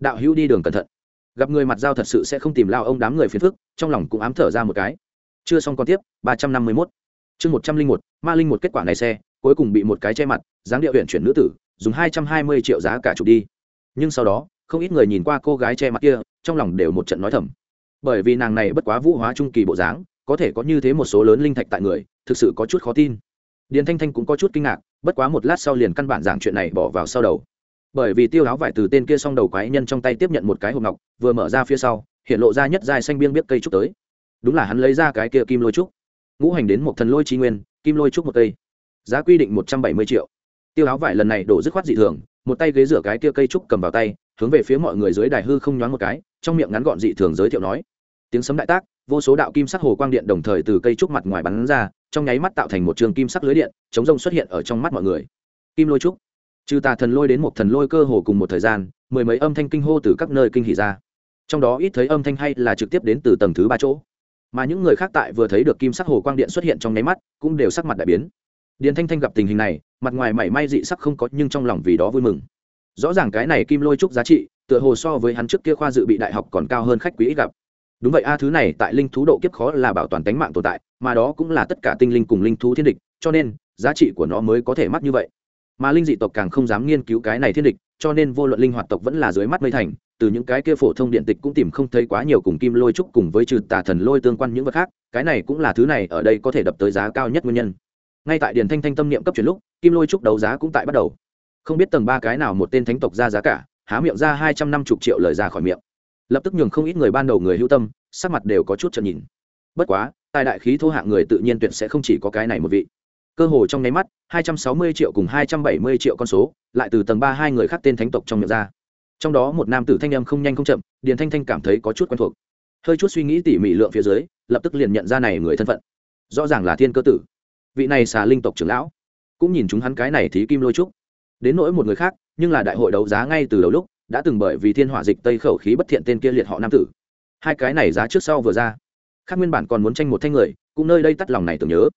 Đạo hữu đi đường cẩn thận. Gặp người mặt giao thật sự sẽ không tìm lao ông đám người phiền phức, trong lòng cũng ám thở ra một cái. Chưa xong còn tiếp, ba trăm năm mươi mốt. Chương một trăm linh một, ma linh một kết quả này xe, cuối cùng bị một cái che mặt, dáng địa huyện chuyển nữ tử, dùng hai trăm hai mươi triệu giá cả chụp đi. Nhưng sau đó, không ít người nhìn qua cô gái che mặt kia, trong lòng đều một trận nói thầm. Bởi vì nàng này bất quá vũ hóa trung kỳ bộ dáng, có thể có như thế một số lớn linh thạch tại người, thực sự có chút khó tin. Điền thanh thanh cũng có chút kinh ngạc, bất quá một lát sau liền căn bản giảng chuyện này bỏ vào sau đầu bởi vì tiêu áo vải từ tên kia s o n g đầu quái nhân trong tay tiếp nhận một cái hộp ngọc, vừa mở ra phía sau, hiện lộ ra nhất dài xanh biên biết cây trúc tới. Đúng là hắn lấy ra cái kia kim lôi trúc. Ngũ hành đến một thần lôi tri nguyên, kim lôi trúc một cây. Giá quy định một trăm bảy mươi triệu. Tiêu áo vải lần này đổ dứt khoát dị thường, một tay ghế rửa cái kia cây trúc cầm vào tay, hướng về phía mọi người dưới đài hư không nhoáng một cái, trong miệng ngắn gọn dị thường giới thiệu nói. Tiếng sấm đại tác, vô số đạo kim sắc hồ quang điện đồng thời từ cây trúc mặt ngoài bắn ra, trong nháy mắt tạo thành một trường kim sắc lưới điện, chống rông xuất hiện ở trong mắt mọi người. Kim lôi trúc trừ tà thần lôi đến một thần lôi cơ hồ cùng một thời gian, mười mấy âm thanh kinh hô từ các nơi kinh hỉ ra. Trong đó ít thấy âm thanh hay là trực tiếp đến từ tầng thứ ba chỗ. Mà những người khác tại vừa thấy được kim sắc hồ quang điện xuất hiện trong nháy mắt, cũng đều sắc mặt đại biến. Điền thanh thanh gặp tình hình này, mặt ngoài mảy may dị sắc không có, nhưng trong lòng vì đó vui mừng. Rõ ràng cái này kim lôi trúc giá trị, tựa hồ so với hắn trước kia khoa dự bị đại học còn cao hơn khách quý ít gặp. Đúng vậy a, thứ này tại linh thú độ kiếp khó là bảo toàn tính mạng tồn tại, mà đó cũng là tất cả tinh linh cùng linh thú thiên địch, cho nên, giá trị của nó mới có thể mắc như vậy mà linh dị tộc càng không dám nghiên cứu cái này thiên địch, cho nên vô luận linh hoạt tộc vẫn là dưới mắt mây thành, từ những cái kia phổ thông điện tịch cũng tìm không thấy quá nhiều cùng kim lôi trúc cùng với trừ tà thần lôi tương quan những vật khác, cái này cũng là thứ này ở đây có thể đập tới giá cao nhất nguyên nhân. Ngay tại điền thanh thanh tâm niệm cấp chuyển lúc, kim lôi trúc đấu giá cũng tại bắt đầu. Không biết tầng ba cái nào một tên thánh tộc ra giá cả, há miệng ra hai trăm năm mươi triệu lời ra khỏi miệng. Lập tức nhường không ít người ban đầu người hữu tâm, sắc mặt đều có chút chậm nhìn. Bất quá, tài đại khí thô hạng người tự nhiên tuyệt sẽ không chỉ có cái này một vị cơ hồ trong nháy mắt, hai trăm sáu mươi triệu cùng hai trăm bảy mươi triệu con số, lại từ tầng ba hai người khác tên thánh tộc trong miệng ra. Trong đó một nam tử thanh âm không nhanh không chậm, điền thanh thanh cảm thấy có chút quen thuộc. Hơi chút suy nghĩ tỉ mỉ lượng phía dưới, lập tức liền nhận ra này người thân phận. Rõ ràng là thiên cơ tử. Vị này xà linh tộc trưởng lão. Cũng nhìn chúng hắn cái này thí kim lôi trúc. Đến nỗi một người khác, nhưng là đại hội đấu giá ngay từ đầu lúc, đã từng bởi vì thiên hỏa dịch tây khẩu khí bất thiện tên kia liệt họ nam tử. Hai cái này giá trước sau vừa ra. Khác nguyên bản còn muốn tranh một thanh người, cũng nơi đây tắt lòng này tưởng nhớ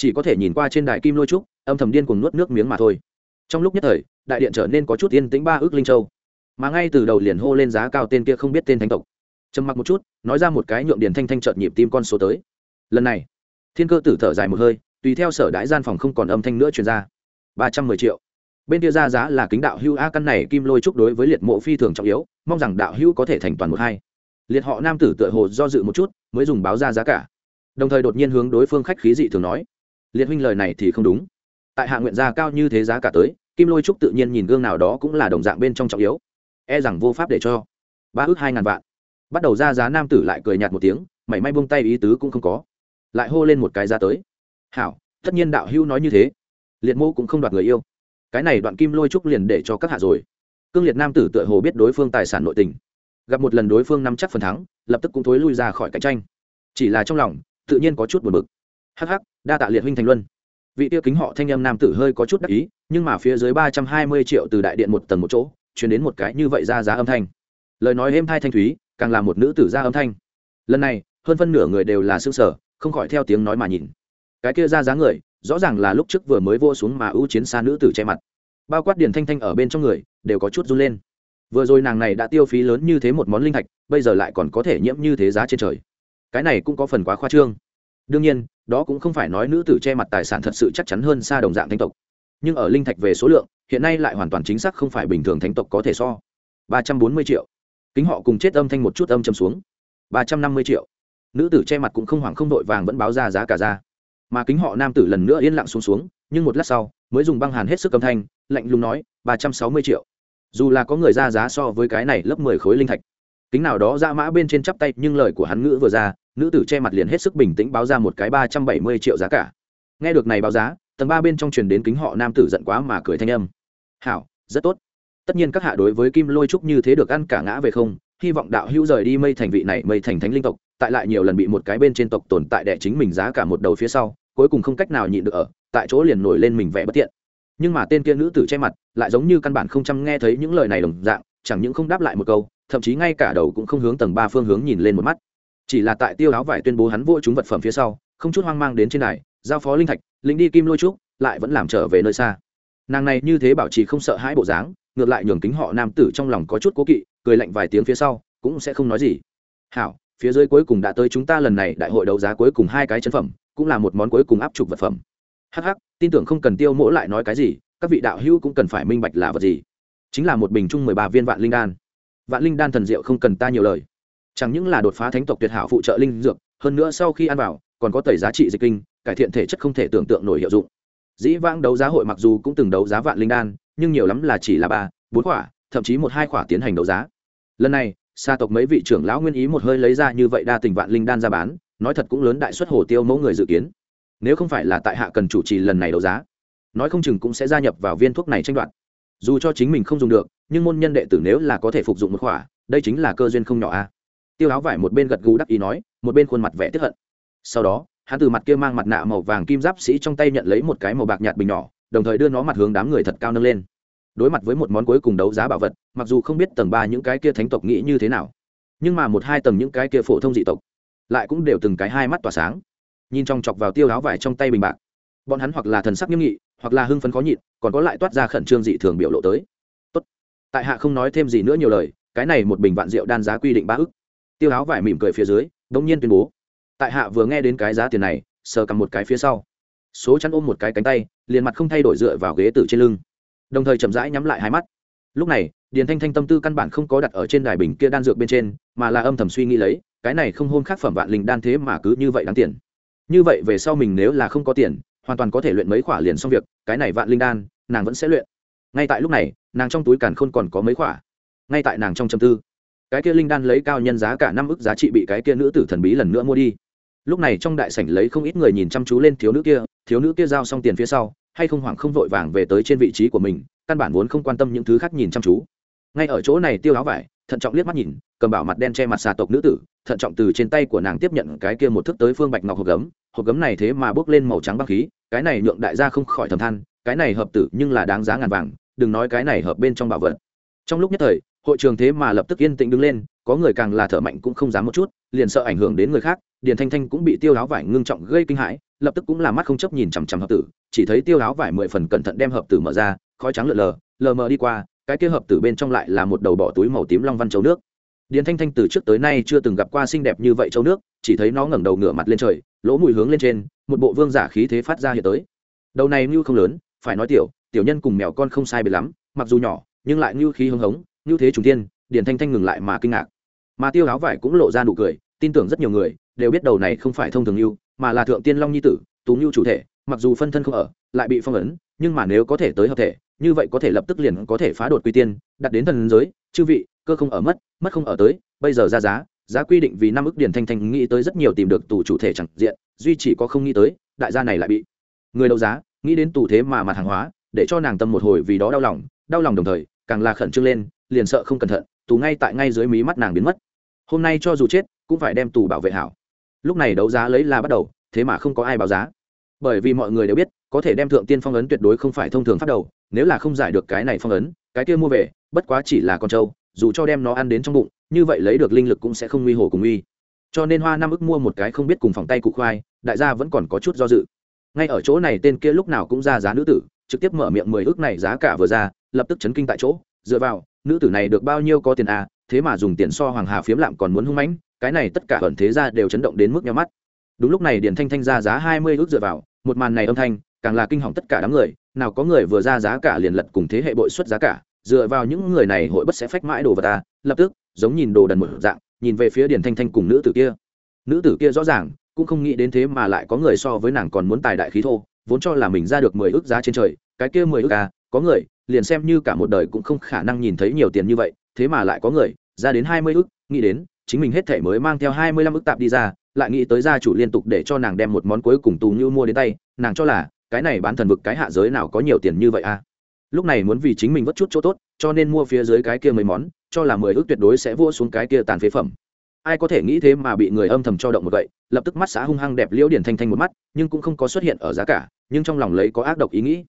chỉ có thể nhìn qua trên đài kim lôi trúc, âm thầm điên cùng nuốt nước miếng mà thôi. Trong lúc nhất thời, đại điện trở nên có chút yên tĩnh ba ước linh châu. Mà ngay từ đầu liền hô lên giá cao tên kia không biết tên thánh tộc. Trầm mặc một chút, nói ra một cái nhượng điền thanh thanh trợt nhịp tim con số tới. Lần này, thiên cơ tử thở dài một hơi, tùy theo sở đãi gian phòng không còn âm thanh nữa truyền ra. Ba trăm mười triệu. Bên kia ra giá là kính đạo hưu a căn này kim lôi trúc đối với liệt mộ phi thường trọng yếu, mong rằng đạo hưu có thể thành toàn một hai. Liệt họ nam tử tựa hồ do dự một chút, mới dùng báo ra giá cả. Đồng thời đột nhiên hướng đối phương khách khí dị thường nói liệt huynh lời này thì không đúng. Tại hạ nguyện gia cao như thế giá cả tới, kim lôi trúc tự nhiên nhìn gương nào đó cũng là đồng dạng bên trong trọng yếu. E rằng vô pháp để cho. Ba ước hai ngàn vạn. Bắt đầu ra giá nam tử lại cười nhạt một tiếng, mảy may buông tay ý tứ cũng không có. Lại hô lên một cái ra tới. Hảo, tất nhiên đạo hưu nói như thế. Liệt mô cũng không đoạt người yêu. Cái này đoạn kim lôi trúc liền để cho các hạ rồi. Cương liệt nam tử tựa hồ biết đối phương tài sản nội tình. Gặp một lần đối phương nắm chắc phần thắng, lập tức cũng thối lui ra khỏi cạnh tranh. Chỉ là trong lòng, tự nhiên có chút buồn bực hắc hắc, đa tạ liệt huynh thành luân. Vị tiêu kính họ thanh âm nam tử hơi có chút đắc ý, nhưng mà phía dưới ba trăm hai mươi triệu từ đại điện một tầng một chỗ chuyển đến một cái như vậy ra giá âm thanh. Lời nói êm thai thanh thúy, càng là một nữ tử ra âm thanh. Lần này, hơn phân nửa người đều là xương sở không khỏi theo tiếng nói mà nhìn. Cái kia ra giá người, rõ ràng là lúc trước vừa mới vô xuống mà ưu chiến xa nữ tử che mặt. Bao quát điền thanh thanh ở bên trong người, đều có chút run lên. Vừa rồi nàng này đã tiêu phí lớn như thế một món linh thạch, bây giờ lại còn có thể nhiễm như thế giá trên trời. Cái này cũng có phần quá khoa trương. Đương nhiên đó cũng không phải nói nữ tử che mặt tài sản thật sự chắc chắn hơn xa đồng dạng Thánh tộc. Nhưng ở linh thạch về số lượng, hiện nay lại hoàn toàn chính xác không phải bình thường thánh tộc có thể so. ba trăm bốn mươi triệu. Kính họ cùng chết âm thanh một chút âm châm xuống. ba trăm năm mươi triệu. Nữ tử che mặt cũng không hoảng không đội vàng vẫn báo ra giá cả ra. Mà kính họ nam tử lần nữa yên lặng xuống xuống, nhưng một lát sau, mới dùng băng hàn hết sức âm thanh, lạnh lùng nói, ba trăm sáu mươi triệu. Dù là có người ra giá so với cái này lớp mười khối linh thạch. Kính nào đó ra mã bên trên chắp tay, nhưng lời của hắn ngữ vừa ra nữ tử che mặt liền hết sức bình tĩnh báo ra một cái ba trăm bảy mươi triệu giá cả. Nghe được này báo giá, tầng ba bên trong truyền đến kính họ nam tử giận quá mà cười thanh âm. Hảo, rất tốt. Tất nhiên các hạ đối với kim lôi trúc như thế được ăn cả ngã về không, hy vọng đạo hữu rời đi mây thành vị này, mây thành thánh linh tộc, tại lại nhiều lần bị một cái bên trên tộc tồn tại đẻ chính mình giá cả một đầu phía sau, cuối cùng không cách nào nhịn được ở, tại chỗ liền nổi lên mình vẻ bất tiện. Nhưng mà tên kia nữ tử che mặt, lại giống như căn bản không chăm nghe thấy những lời này đồng dạng, chẳng những không đáp lại một câu, thậm chí ngay cả đầu cũng không hướng tầng ba phương hướng nhìn lên một mắt chỉ là tại tiêu áo vải tuyên bố hắn vô chúng vật phẩm phía sau, không chút hoang mang đến trên này giao phó linh thạch lính đi kim lôi trúc, lại vẫn làm trở về nơi xa. Nàng này như thế bảo trì không sợ hãi bộ dáng, ngược lại nhường kính họ nam tử trong lòng có chút cố kỵ, cười lạnh vài tiếng phía sau, cũng sẽ không nói gì. Hảo, phía dưới cuối cùng đã tới chúng ta lần này đại hội đấu giá cuối cùng hai cái chân phẩm, cũng là một món cuối cùng áp trục vật phẩm. Hh tin tưởng không cần tiêu mỗ lại nói cái gì, các vị đạo hữu cũng cần phải minh bạch là vật gì. Chính là một bình chung mười ba viên vạn linh đan. Vạn linh đan thần diệu không cần ta nhiều lời chẳng những là đột phá thánh tộc tuyệt hảo phụ trợ linh dược, hơn nữa sau khi ăn vào, còn có tẩy giá trị dịch kinh, cải thiện thể chất không thể tưởng tượng nổi hiệu dụng. Dĩ vãng đấu giá hội mặc dù cũng từng đấu giá vạn linh đan, nhưng nhiều lắm là chỉ là ba, bốn khỏa thậm chí một hai khỏa tiến hành đấu giá. Lần này xa tộc mấy vị trưởng lão nguyên ý một hơi lấy ra như vậy đa tình vạn linh đan ra bán, nói thật cũng lớn đại suất hồ tiêu mẫu người dự kiến. Nếu không phải là tại hạ cần chủ trì lần này đấu giá, nói không chừng cũng sẽ gia nhập vào viên thuốc này tranh đoạt. Dù cho chính mình không dùng được, nhưng môn nhân đệ tử nếu là có thể phục dụng một khỏa đây chính là cơ duyên không nhỏ a tiêu áo vải một bên gật gù đắc ý nói, một bên khuôn mặt vẻ tiếp hận. Sau đó, hắn từ mặt kia mang mặt nạ màu vàng kim giáp sĩ trong tay nhận lấy một cái màu bạc nhạt bình nhỏ, đồng thời đưa nó mặt hướng đám người thật cao nâng lên. Đối mặt với một món cuối cùng đấu giá bảo vật, mặc dù không biết tầng ba những cái kia thánh tộc nghĩ như thế nào, nhưng mà một hai tầng những cái kia phổ thông dị tộc lại cũng đều từng cái hai mắt tỏa sáng. Nhìn trong chọc vào tiêu áo vải trong tay bình bạc, bọn hắn hoặc là thần sắc nghiêm nghị, hoặc là hưng phấn khó nhịn, còn có lại toát ra khẩn trương dị thường biểu lộ tới. Tốt. tại hạ không nói thêm gì nữa nhiều lời, cái này một bình vạn rượu đan giá quy định ba ức tiêu áo vải mỉm cười phía dưới đông nhiên tuyên bố. Tại hạ vừa nghe đến cái giá tiền này, sờ cầm một cái phía sau. Số chắn ôm một cái cánh tay, liền mặt không thay đổi dựa vào ghế tử trên lưng. Đồng thời chậm rãi nhắm lại hai mắt. Lúc này, điền thanh thanh tâm tư căn bản không có đặt ở trên đài bình kia đan dược bên trên, mà là âm thầm suy nghĩ lấy, cái này không hôn khác phẩm vạn linh đan thế mà cứ như vậy đáng tiền. Như vậy về sau mình nếu là không có tiền, hoàn toàn có thể luyện mấy khỏa liền xong việc, cái này vạn linh đan, nàng vẫn sẽ luyện. Ngay tại lúc này, nàng trong túi càn khôn còn có mấy khỏa. Ngay tại nàng trong châm tư cái kia linh đan lấy cao nhân giá cả năm ức giá trị bị cái kia nữ tử thần bí lần nữa mua đi. Lúc này trong đại sảnh lấy không ít người nhìn chăm chú lên thiếu nữ kia, thiếu nữ kia giao xong tiền phía sau, hay không hoảng không vội vàng về tới trên vị trí của mình, căn bản vốn không quan tâm những thứ khác nhìn chăm chú. Ngay ở chỗ này tiêu áo vải, thận trọng liếc mắt nhìn, cầm bảo mặt đen che mặt xà tộc nữ tử, thận trọng từ trên tay của nàng tiếp nhận cái kia một thức tới phương bạch ngọc hộp gấm. Hộp gấm này thế mà bước lên màu trắng băng khí, cái này nhượng đại gia không khỏi thầm than, cái này hợp tử nhưng là đáng giá ngàn vàng, đừng nói cái này hợp bên trong bảo vật. Trong lúc nhất thời hội trường thế mà lập tức yên tĩnh đứng lên, có người càng là thở mạnh cũng không dám một chút, liền sợ ảnh hưởng đến người khác, điền thanh thanh cũng bị tiêu áo vải ngưng trọng gây kinh hãi, lập tức cũng là mắt không chấp nhìn chằm chằm hợp tử, chỉ thấy tiêu áo vải mười phần cẩn thận đem hợp tử mở ra, khói trắng lờ lờ lờ mờ đi qua, cái kia hợp tử bên trong lại là một đầu bỏ túi màu tím long văn châu nước. Điền thanh thanh từ trước tới nay chưa từng gặp qua xinh đẹp như vậy châu nước, chỉ thấy nó ngẩng đầu ngửa mặt lên trời, lỗ mùi hướng lên trên, một bộ vương giả khí thế phát ra hiện tới. Đầu này như không lớn, phải nói tiểu tiểu nhân cùng mèo con không sai biệt lắm, mặc dù nhỏ, nhưng lại như khí hưng hống như thế trùng tiên điền thanh thanh ngừng lại mà kinh ngạc. Mà tiêu áo vải cũng lộ ra nụ cười, tin tưởng rất nhiều người đều biết đầu này không phải thông thường lưu mà là thượng tiên long nhi tử, tú lưu chủ thể, mặc dù phân thân không ở, lại bị phong ấn, nhưng mà nếu có thể tới hợp thể, như vậy có thể lập tức liền có thể phá đột quy tiên, đặt đến thần giới, chư vị, cơ không ở mất mất không ở tới, bây giờ ra giá giá quy định vì năm ức điển thanh thanh nghĩ tới rất nhiều tìm được tù chủ thể chẳng diện, duy chỉ có không nghĩ tới, đại gia này lại bị người đấu giá, nghĩ đến tù thế mà mặt hàng hóa, để cho nàng tâm một hồi vì đó đau lòng đau lòng đồng thời càng là khẩn trương lên, liền sợ không cẩn thận, tù ngay tại ngay dưới mí mắt nàng biến mất. Hôm nay cho dù chết, cũng phải đem tù bảo vệ hảo. Lúc này đấu giá lấy là bắt đầu, thế mà không có ai báo giá. Bởi vì mọi người đều biết, có thể đem thượng tiên phong ấn tuyệt đối không phải thông thường phát đầu, nếu là không giải được cái này phong ấn, cái kia mua về, bất quá chỉ là con trâu, dù cho đem nó ăn đến trong bụng, như vậy lấy được linh lực cũng sẽ không nguy hồ cùng uy. Cho nên hoa năm ức mua một cái không biết cùng phòng tay cụ khoai, đại gia vẫn còn có chút do dự. Ngay ở chỗ này, tên kia lúc nào cũng ra giá nữ tử trực tiếp mở miệng mười ước này giá cả vừa ra, lập tức chấn kinh tại chỗ, dựa vào, nữ tử này được bao nhiêu có tiền à thế mà dùng tiền so hoàng hà phiếm lạm còn muốn hung mãnh, cái này tất cả ẩn thế ra đều chấn động đến mức nhau mắt. Đúng lúc này điền thanh thanh ra giá hai mươi ước dựa vào, một màn này âm thanh, càng là kinh hỏng tất cả đám người, nào có người vừa ra giá cả liền lật cùng thế hệ bội xuất giá cả, dựa vào những người này hội bất sẽ phách mãi đồ vật ta lập tức, giống nhìn đồ đần một dạng, nhìn về phía điền thanh thanh cùng nữ tử kia. Nữ tử kia rõ ràng, cũng không nghĩ đến thế mà lại có người so với nàng còn muốn tài đại khí thô vốn cho là mình ra được mười ước giá trên trời, cái kia mười ước à có người, liền xem như cả một đời cũng không khả năng nhìn thấy nhiều tiền như vậy, thế mà lại có người, ra đến hai mươi ước, nghĩ đến, chính mình hết thể mới mang theo hai mươi lăm ước tạp đi ra, lại nghĩ tới gia chủ liên tục để cho nàng đem một món cuối cùng tù như mua đến tay, nàng cho là, cái này bán thần vực cái hạ giới nào có nhiều tiền như vậy à. Lúc này muốn vì chính mình vất chút chỗ tốt, cho nên mua phía dưới cái kia mấy món, cho là mười ước tuyệt đối sẽ vua xuống cái kia tàn phế phẩm ai có thể nghĩ thế mà bị người âm thầm cho động một vậy? Lập tức mắt xã hung hăng đẹp liễu điển thanh thanh một mắt, nhưng cũng không có xuất hiện ở giá cả, nhưng trong lòng lấy có ác độc ý nghĩ.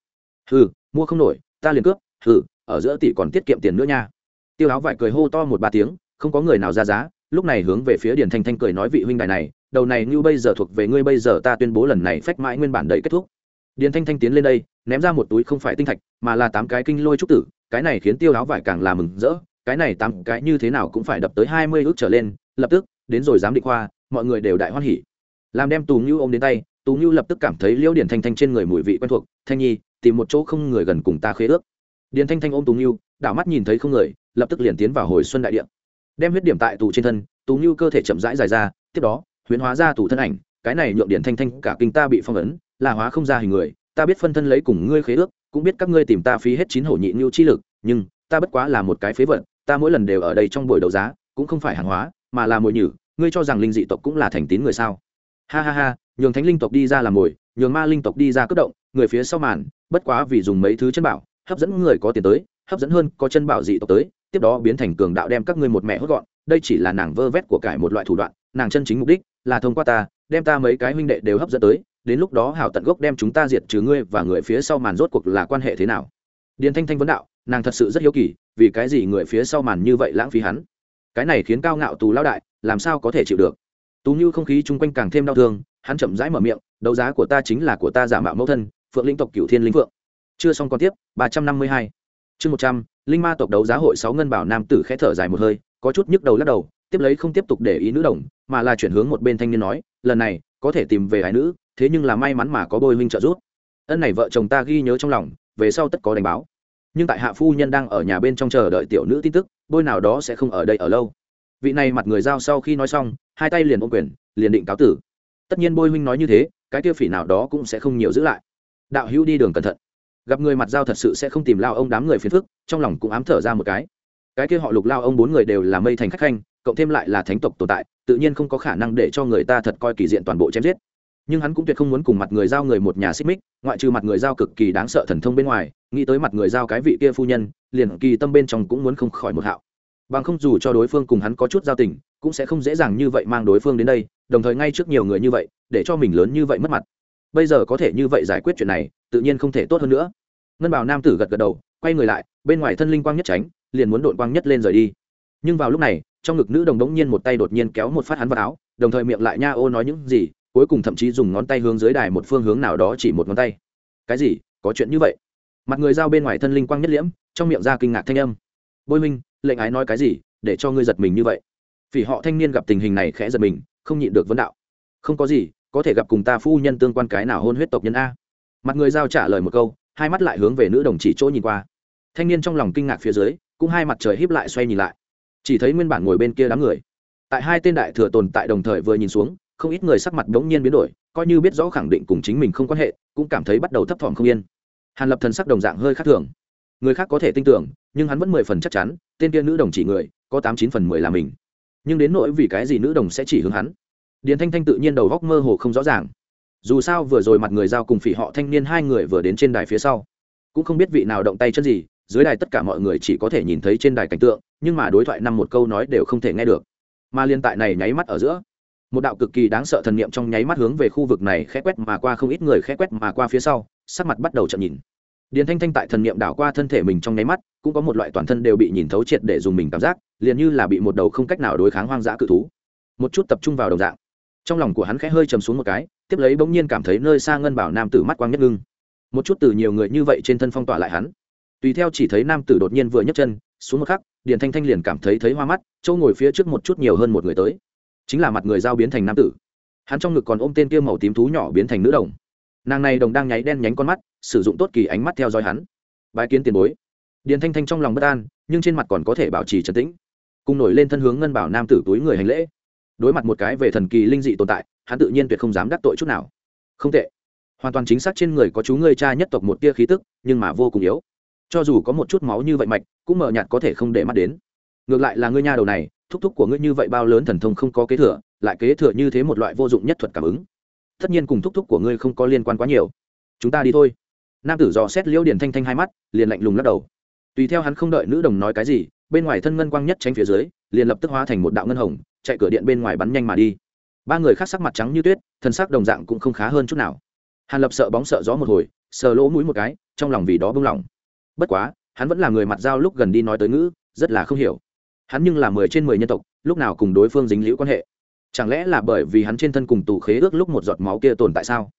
Hừ, mua không nổi, ta liền cướp, hừ, ở giữa tỷ còn tiết kiệm tiền nữa nha. Tiêu áo vải cười hô to một ba tiếng, không có người nào ra giá, lúc này hướng về phía điển thanh thanh cười nói vị huynh đài này, đầu này như bây giờ thuộc về ngươi bây giờ ta tuyên bố lần này phách mãi nguyên bản đầy kết thúc. Điền thanh thanh tiến lên đây, ném ra một túi không phải tinh thạch, mà là tám cái kinh lôi trúc tử, cái này khiến tiêu áo vải càng là mừng rỡ cái này tám cái như thế nào cũng phải đập tới hai mươi ước trở lên, lập tức, đến rồi giám định khoa, mọi người đều đại hoan hỉ. Làm đem tù như ôm đến tay tú như lập tức cảm thấy liễu điển thanh thanh trên người mùi vị quen thuộc, thanh nhi, tìm một chỗ không người gần cùng ta khế ước. Điển thanh thanh ôm tú như đảo mắt nhìn thấy không người, lập tức liền tiến vào hồi xuân đại điện đem huyết điểm tại tù trên thân tú như cơ thể chậm rãi dài ra, tiếp đó, huyễn hóa ra tù thân ảnh, cái này nhượng điển thanh thanh cả kinh ta bị phong ấn, là hóa không ra hình người, ta biết phân thân lấy cùng ngươi khế ước, cũng biết các ngươi tìm ta phí hết chín hổ nhị nhu chi lực, nhưng ta bất quá là một cái phế vật ta mỗi lần đều ở đây trong buổi đấu giá, cũng không phải hàng hóa, mà là mồi nhử, ngươi cho rằng linh dị tộc cũng là thành tín người sao? Ha ha ha, nhường thánh linh tộc đi ra làm mồi, nhường ma linh tộc đi ra cất động, người phía sau màn, bất quá vì dùng mấy thứ chân bảo, hấp dẫn người có tiền tới, hấp dẫn hơn có chân bảo dị tộc tới, tiếp đó biến thành cường đạo đem các ngươi một mẹ hốt gọn, đây chỉ là nàng vơ vét của cải một loại thủ đoạn, nàng chân chính mục đích là thông qua ta, đem ta mấy cái huynh đệ đều hấp dẫn tới, đến lúc đó hảo tận gốc đem chúng ta diệt trừ ngươi và người phía sau màn rốt cuộc là quan hệ thế nào? Điền thanh thanh vấn đạo nàng thật sự rất hiếu kỳ, vì cái gì người phía sau màn như vậy lãng phí hắn? Cái này khiến cao ngạo tù lao đại, làm sao có thể chịu được? Tú như không khí chung quanh càng thêm đau thương, hắn chậm rãi mở miệng, đấu giá của ta chính là của ta giả mạo mẫu thân, phượng linh tộc cửu thiên linh phượng. Chưa xong còn tiếp, ba trăm năm mươi hai. Chương một trăm, linh ma tộc đấu giá hội sáu ngân bảo nam tử khẽ thở dài một hơi, có chút nhức đầu lắc đầu, tiếp lấy không tiếp tục để ý nữ đồng, mà là chuyển hướng một bên thanh niên nói, lần này, có thể tìm về hải nữ, thế nhưng là may mắn mà có bôi huynh trợ giúp. Ân này vợ chồng ta ghi nhớ trong lòng, về sau tất có đánh báo nhưng tại hạ phu nhân đang ở nhà bên trong chờ đợi tiểu nữ tin tức, bôi nào đó sẽ không ở đây ở lâu. Vị này mặt người giao sau khi nói xong, hai tay liền ôm quyền, liền định cáo tử. Tất nhiên bôi huynh nói như thế, cái tiêu phỉ nào đó cũng sẽ không nhiều giữ lại. Đạo hữu đi đường cẩn thận. Gặp người mặt giao thật sự sẽ không tìm lao ông đám người phiền phức, trong lòng cũng ám thở ra một cái. Cái kia họ lục lao ông bốn người đều là mây thành khách khanh, cộng thêm lại là thánh tộc tồn tại, tự nhiên không có khả năng để cho người ta thật coi kỳ diện toàn bộ chém giết nhưng hắn cũng tuyệt không muốn cùng mặt người giao người một nhà xích mích, ngoại trừ mặt người giao cực kỳ đáng sợ thần thông bên ngoài, nghĩ tới mặt người giao cái vị kia phu nhân, liền kỳ tâm bên trong cũng muốn không khỏi một hạo. Bằng không dù cho đối phương cùng hắn có chút giao tình, cũng sẽ không dễ dàng như vậy mang đối phương đến đây, đồng thời ngay trước nhiều người như vậy, để cho mình lớn như vậy mất mặt. Bây giờ có thể như vậy giải quyết chuyện này, tự nhiên không thể tốt hơn nữa. Ngân bảo nam tử gật gật đầu, quay người lại, bên ngoài thân linh quang nhất tránh, liền muốn đội quang nhất lên rời đi. Nhưng vào lúc này, trong ngực nữ đồng đống nhiên một tay đột nhiên kéo một phát hắn vào áo, đồng thời miệng lại nha ô nói những gì cuối cùng thậm chí dùng ngón tay hướng dưới đài một phương hướng nào đó chỉ một ngón tay. Cái gì? Có chuyện như vậy? Mặt người giao bên ngoài thân linh quang nhất liễm, trong miệng ra kinh ngạc thanh âm. Bôi minh lệnh ái nói cái gì, để cho ngươi giật mình như vậy. Vì họ thanh niên gặp tình hình này khẽ giật mình, không nhịn được vấn đạo. Không có gì, có thể gặp cùng ta phu nhân tương quan cái nào hôn huyết tộc nhân a. Mặt người giao trả lời một câu, hai mắt lại hướng về nữ đồng chỉ chỗ nhìn qua. Thanh niên trong lòng kinh ngạc phía dưới, cũng hai mặt trời híp lại xoay nhìn lại. Chỉ thấy nguyên bản ngồi bên kia đám người. Tại hai tên đại thừa tồn tại đồng thời vừa nhìn xuống không ít người sắc mặt bỗng nhiên biến đổi, coi như biết rõ khẳng định cùng chính mình không quan hệ, cũng cảm thấy bắt đầu thấp thỏm không yên. Hàn lập thần sắc đồng dạng hơi khác thường. Người khác có thể tin tưởng, nhưng hắn vẫn mười phần chắc chắn, tên kia nữ đồng chỉ người, có tám chín phần mười là mình. Nhưng đến nỗi vì cái gì nữ đồng sẽ chỉ hướng hắn? Điền thanh thanh tự nhiên đầu góc mơ hồ không rõ ràng. Dù sao vừa rồi mặt người giao cùng phỉ họ thanh niên hai người vừa đến trên đài phía sau, cũng không biết vị nào động tay chân gì, dưới đài tất cả mọi người chỉ có thể nhìn thấy trên đài cảnh tượng, nhưng mà đối thoại năm một câu nói đều không thể nghe được. Mà liên tại này nháy mắt ở giữa một đạo cực kỳ đáng sợ thần niệm trong nháy mắt hướng về khu vực này khẽ quét mà qua, không ít người khẽ quét mà qua phía sau, sắc mặt bắt đầu chậm nhìn. Điền thanh thanh tại thần niệm đảo qua thân thể mình trong nháy mắt, cũng có một loại toàn thân đều bị nhìn thấu triệt để dùng mình cảm giác, liền như là bị một đầu không cách nào đối kháng hoang dã cự thú. Một chút tập trung vào đồng dạng. Trong lòng của hắn khẽ hơi chầm xuống một cái, tiếp lấy bỗng nhiên cảm thấy nơi xa ngân bảo nam tử mắt quang nhất ngưng. Một chút từ nhiều người như vậy trên thân phong tỏa lại hắn. Tùy theo chỉ thấy nam tử đột nhiên vừa nhấc chân, xuống một khắc, điền thanh thanh liền cảm thấy thấy hoa mắt châu ngồi phía trước một chút nhiều hơn một người tới chính là mặt người dao biến thành nam tử. Hắn trong ngực còn ôm tên kia màu tím thú nhỏ biến thành nữ đồng. Nàng này đồng đang nháy đen nhánh con mắt, sử dụng tốt kỳ ánh mắt theo dõi hắn. Bái kiến tiền bối. Điền thanh thanh trong lòng bất an, nhưng trên mặt còn có thể bảo trì trấn tĩnh. Cùng nổi lên thân hướng ngân bảo nam tử túi người hành lễ. Đối mặt một cái về thần kỳ linh dị tồn tại, hắn tự nhiên tuyệt không dám đắc tội chút nào. Không tệ. Hoàn toàn chính xác trên người có chú người cha nhất tộc một tia khí tức, nhưng mà vô cùng yếu. Cho dù có một chút máu như vậy mạch, cũng mờ nhạt có thể không để mắt đến. Ngược lại là ngươi nha đầu này thúc thúc của ngươi như vậy bao lớn thần thông không có kế thừa, lại kế thừa như thế một loại vô dụng nhất thuật cảm ứng. Tất nhiên cùng thúc thúc của ngươi không có liên quan quá nhiều. Chúng ta đi thôi. Nam tử dò xét liễu điển thanh thanh hai mắt, liền lạnh lùng lắc đầu. Tùy theo hắn không đợi nữ đồng nói cái gì, bên ngoài thân ngân quang nhất tránh phía dưới, liền lập tức hóa thành một đạo ngân hồng, chạy cửa điện bên ngoài bắn nhanh mà đi. Ba người khác sắc mặt trắng như tuyết, thân sắc đồng dạng cũng không khá hơn chút nào. Hàn lập sợ bóng sợ gió một hồi, sờ lỗ mũi một cái, trong lòng vì đó bưng lòng. Bất quá, hắn vẫn là người mặt dao lúc gần đi nói tới ngữ, rất là không hiểu hắn nhưng là mười trên mười nhân tộc, lúc nào cùng đối phương dính liễu quan hệ? Chẳng lẽ là bởi vì hắn trên thân cùng tù khế ước lúc một giọt máu kia tồn tại sao?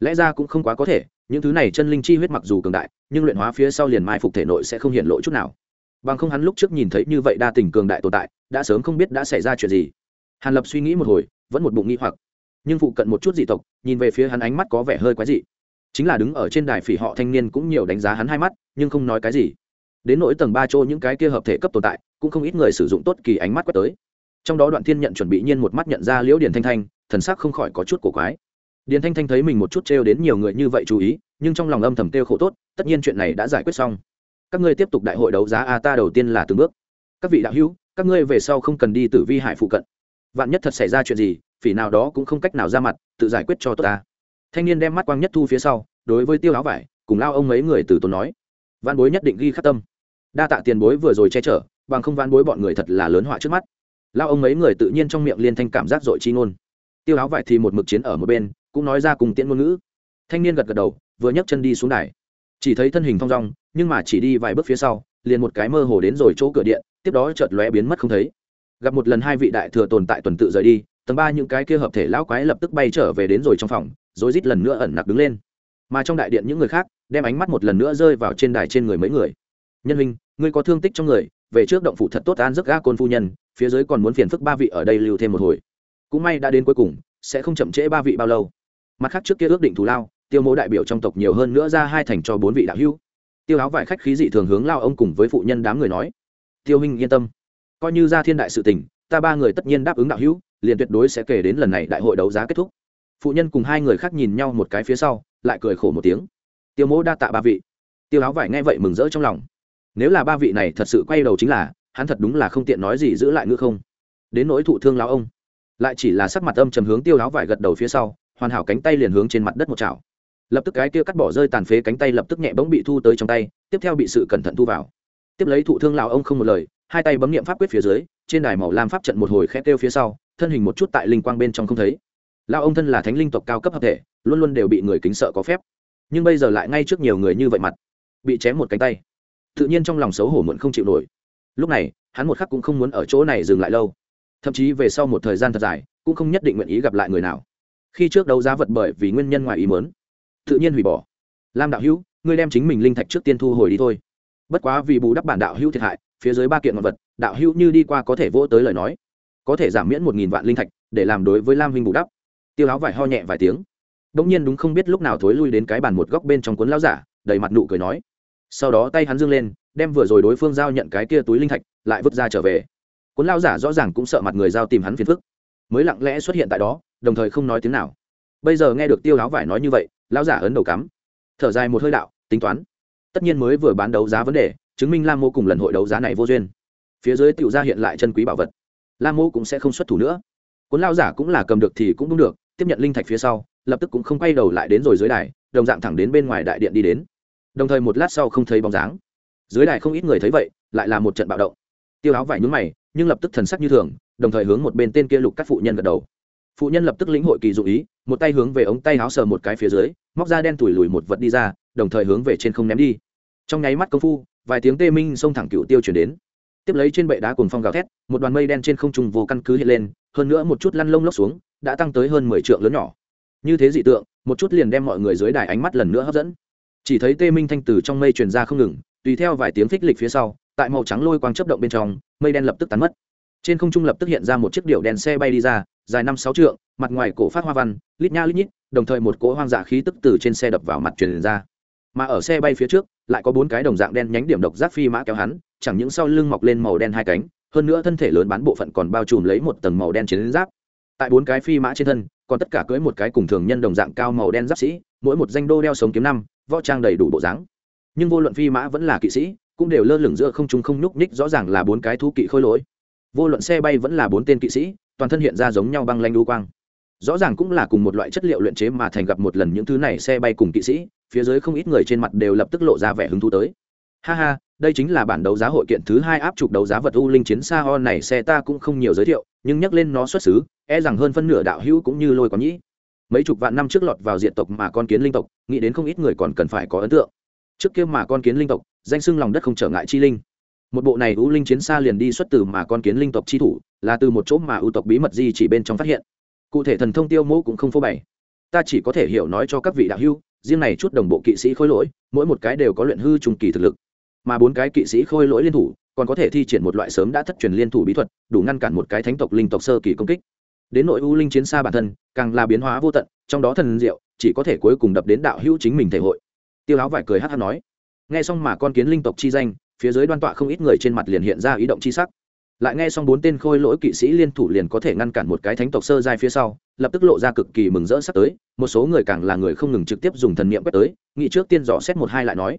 Lẽ ra cũng không quá có thể, những thứ này chân linh chi huyết mặc dù cường đại, nhưng luyện hóa phía sau liền mai phục thể nội sẽ không hiện lộ chút nào. Bằng không hắn lúc trước nhìn thấy như vậy đa tình cường đại tồn tại, đã sớm không biết đã xảy ra chuyện gì. Hàn lập suy nghĩ một hồi, vẫn một bụng nghi hoặc. Nhưng phụ cận một chút dị tộc, nhìn về phía hắn ánh mắt có vẻ hơi quái dị. Chính là đứng ở trên đài phỉ họ thanh niên cũng nhiều đánh giá hắn hai mắt, nhưng không nói cái gì đến nỗi tầng ba chỗ những cái kia hợp thể cấp tồn tại, cũng không ít người sử dụng tốt kỳ ánh mắt quét tới. Trong đó đoạn thiên nhận chuẩn bị nhiên một mắt nhận ra liễu điền thanh thanh, thần sắc không khỏi có chút cổ quái. Điền thanh thanh thấy mình một chút trêu đến nhiều người như vậy chú ý, nhưng trong lòng âm thầm tiêu khổ tốt, tất nhiên chuyện này đã giải quyết xong. Các ngươi tiếp tục đại hội đấu giá a, ta đầu tiên là từng bước. Các vị đạo hữu, các ngươi về sau không cần đi tử vi hải phụ cận. Vạn nhất thật xảy ra chuyện gì, phỉ nào đó cũng không cách nào ra mặt, tự giải quyết cho tốt ta. Thanh niên đem mắt quang nhất thu phía sau, đối với tiêu áo vải, cùng lao ông mấy người từ tốn nói. Văn bối nhất định ghi khắc tâm đa tạ tiền bối vừa rồi che chở, bằng không van bối bọn người thật là lớn họa trước mắt. Lao ông mấy người tự nhiên trong miệng liên thanh cảm giác dội chi ngôn. Tiêu áo vải thì một mực chiến ở một bên, cũng nói ra cùng tiễn ngôn ngữ. Thanh niên gật gật đầu, vừa nhấc chân đi xuống đài. Chỉ thấy thân hình thong dong, nhưng mà chỉ đi vài bước phía sau, liền một cái mơ hồ đến rồi chỗ cửa điện, tiếp đó chợt lóe biến mất không thấy. Gặp một lần hai vị đại thừa tồn tại tuần tự rời đi, tầng ba những cái kia hợp thể lão quái lập tức bay trở về đến rồi trong phòng rồi rít lần nữa ẩn nặc đứng lên. Mà trong đại điện những người khác, đem ánh mắt một lần nữa rơi vào trên đài trên người mấy người. Nhân huynh ngươi có thương tích trong người, về trước động phủ thật tốt an giấc ga côn phu nhân, phía dưới còn muốn phiền phức ba vị ở đây lưu thêm một hồi. Cũng may đã đến cuối cùng, sẽ không chậm trễ ba vị bao lâu. Mặt khác trước kia ước định thù lao, tiêu Mỗ đại biểu trong tộc nhiều hơn nữa ra hai thành cho bốn vị đạo hữu. Tiêu áo vải khách khí dị thường hướng lao ông cùng với phụ nhân đám người nói, tiêu huynh yên tâm. Coi như ra thiên đại sự tình, ta ba người tất nhiên đáp ứng đạo hữu, liền tuyệt đối sẽ kể đến lần này đại hội đấu giá kết thúc. Phụ nhân cùng hai người khác nhìn nhau một cái phía sau, lại cười khổ một tiếng. Tiêu mỗ đa tạ ba vị. Tiêu áo vải nghe vậy mừng rỡ trong lòng nếu là ba vị này thật sự quay đầu chính là, hắn thật đúng là không tiện nói gì giữ lại ngữ không. Đến nỗi thụ thương lão ông, lại chỉ là sắc mặt âm trầm hướng tiêu láo vải gật đầu phía sau, hoàn hảo cánh tay liền hướng trên mặt đất một chảo. Lập tức cái kia cắt bỏ rơi tàn phế cánh tay lập tức nhẹ bỗng bị thu tới trong tay, tiếp theo bị sự cẩn thận thu vào. Tiếp lấy thụ thương lão ông không một lời, hai tay bấm niệm pháp quyết phía dưới, trên đài màu lam pháp trận một hồi khét kêu phía sau, thân hình một chút tại linh quang bên trong không thấy. Lão ông thân là thánh linh tộc cao cấp hợp thể, luôn luôn đều bị người kính sợ có phép. Nhưng bây giờ lại ngay trước nhiều người như vậy mặt, bị chém một cánh tay tự nhiên trong lòng xấu hổ muộn không chịu nổi. Lúc này, hắn một khắc cũng không muốn ở chỗ này dừng lại lâu. Thậm chí về sau một thời gian thật dài, cũng không nhất định nguyện ý gặp lại người nào. Khi trước đấu giá vật bởi vì nguyên nhân ngoài ý mớn tự nhiên hủy bỏ. Lam đạo hữu, ngươi đem chính mình linh thạch trước tiên thu hồi đi thôi. Bất quá vì bù đắp bản đạo hữu thiệt hại, phía dưới ba kiện vật vật, đạo hữu như đi qua có thể vỗ tới lời nói. Có thể giảm miễn một nghìn vạn linh thạch, để làm đối với lam huynh bù đắp. Tiêu áo vải ho nhẹ vài tiếng. Đông nhiên đúng không biết lúc nào thối lui đến cái bàn một góc bên trong cuốn lao giả, đầy mặt nụ cười nói sau đó tay hắn dương lên, đem vừa rồi đối phương giao nhận cái kia túi linh thạch, lại vứt ra trở về. Cuốn lao giả rõ ràng cũng sợ mặt người giao tìm hắn phiền phức. Mới lặng lẽ xuất hiện tại đó, đồng thời không nói tiếng nào. Bây giờ nghe được tiêu áo vải nói như vậy lao giả ấn đầu cắm. Thở dài một hơi đạo, tính toán. Tất nhiên mới vừa bán đấu giá vấn đề, chứng minh lam mô cùng lần hội đấu giá này vô duyên. Phía dưới tựu ra hiện lại chân quý bảo vật. Lam mô cũng sẽ không xuất thủ nữa. Cuốn lao giả cũng là cầm được thì cũng đúng được, tiếp nhận linh thạch phía sau, lập tức cũng không quay đầu lại đến rồi dưới đài, đồng dạng thẳng đến bên ngoài đại điện đi đến đồng thời một lát sau không thấy bóng dáng. Dưới đài không ít người thấy vậy, lại là một trận bạo động. Tiêu áo vải nhúng mày, nhưng lập tức thần sắc như thường, đồng thời hướng một bên tên kia lục các phụ nhân gật đầu. Phụ nhân lập tức lĩnh hội kỳ dụ ý, một tay hướng về ống tay áo sờ một cái phía dưới, móc ra đen tủi lùi một vật đi ra, đồng thời hướng về trên không ném đi. Trong nháy mắt công phu, vài tiếng tê minh xông thẳng cựu tiêu chuyển đến. Tiếp lấy trên bệ đá cùng phong gào thét, một đoàn mây đen trên không trung vô căn cứ hiện lên, hơn nữa một chút lăn lông lốc xuống, đã tăng tới hơn mười trượng lớn nhỏ. Như thế dị tượng, một chút liền đem mọi người dưới đài ánh mắt lần nữa hấp dẫn chỉ thấy tê minh thanh từ trong mây truyền ra không ngừng, tùy theo vài tiếng phích lịch phía sau, tại màu trắng lôi quang chấp động bên trong, mây đen lập tức tán mất. Trên không trung lập tức hiện ra một chiếc điệu đèn xe bay đi ra, dài năm sáu trượng, mặt ngoài cổ phát hoa văn, lít nha lít nhít, đồng thời một cỗ hoang dã khí tức từ trên xe đập vào mặt truyền ra. Mà ở xe bay phía trước, lại có bốn cái đồng dạng đen nhánh điểm độc giác phi mã kéo hắn, chẳng những sau lưng mọc lên màu đen hai cánh, hơn nữa thân thể lớn bán bộ phận còn bao trùm lấy một tầng màu đen chiến giáp. Tại bốn cái phi mã trên thân, còn tất cả cưới một cái cùng thường nhân đồng dạng cao màu đen giáp sĩ, mỗi một danh đô đeo sống kiếm năm võ trang đầy đủ bộ dáng. Nhưng vô luận phi mã vẫn là kỵ sĩ, cũng đều lơ lửng giữa không trung không nhúc nhích, rõ ràng là bốn cái thú kỵ khôi lỗi. Vô luận xe bay vẫn là bốn tên kỵ sĩ, toàn thân hiện ra giống nhau băng lanh đu quang. Rõ ràng cũng là cùng một loại chất liệu luyện chế mà thành gặp một lần những thứ này xe bay cùng kỵ sĩ, phía dưới không ít người trên mặt đều lập tức lộ ra vẻ hứng thú tới. Ha ha, đây chính là bản đấu giá hội kiện thứ hai áp chụp đấu giá vật u linh chiến xa ho này xe ta cũng không nhiều giới thiệu, nhưng nhắc lên nó xuất xứ e rằng hơn phân nửa đạo hữu cũng như lôi có nhĩ mấy chục vạn năm trước lọt vào diện tộc mà con kiến linh tộc, nghĩ đến không ít người còn cần phải có ấn tượng. Trước kia mà con kiến linh tộc, danh xưng lòng đất không trở ngại chi linh. Một bộ này ưu linh chiến xa liền đi xuất từ mà con kiến linh tộc chi thủ, là từ một chỗ mà ưu tộc bí mật di chỉ bên trong phát hiện. Cụ thể thần thông tiêu mẫu cũng không phô bày. Ta chỉ có thể hiểu nói cho các vị đạo hưu riêng này chút đồng bộ kỵ sĩ khôi lỗi, mỗi một cái đều có luyện hư trùng kỳ thực lực. Mà bốn cái kỵ sĩ khôi lỗi liên thủ, còn có thể thi triển một loại sớm đã thất truyền liên thủ bí thuật, đủ ngăn cản một cái thánh tộc linh tộc sơ kỳ công kích đến nội u linh chiến xa bản thân, càng là biến hóa vô tận, trong đó thần diệu, chỉ có thể cuối cùng đập đến đạo hữu chính mình thể hội. Tiêu áo vải cười hát hát nói, nghe xong mà con kiến linh tộc chi danh, phía dưới đoan tọa không ít người trên mặt liền hiện ra ý động chi sắc. Lại nghe xong bốn tên khôi lỗi kỵ sĩ liên thủ liền có thể ngăn cản một cái thánh tộc sơ giai phía sau, lập tức lộ ra cực kỳ mừng rỡ sắp tới, một số người càng là người không ngừng trực tiếp dùng thần niệm quét tới nghĩ trước tiên dò xét một hai lại nói.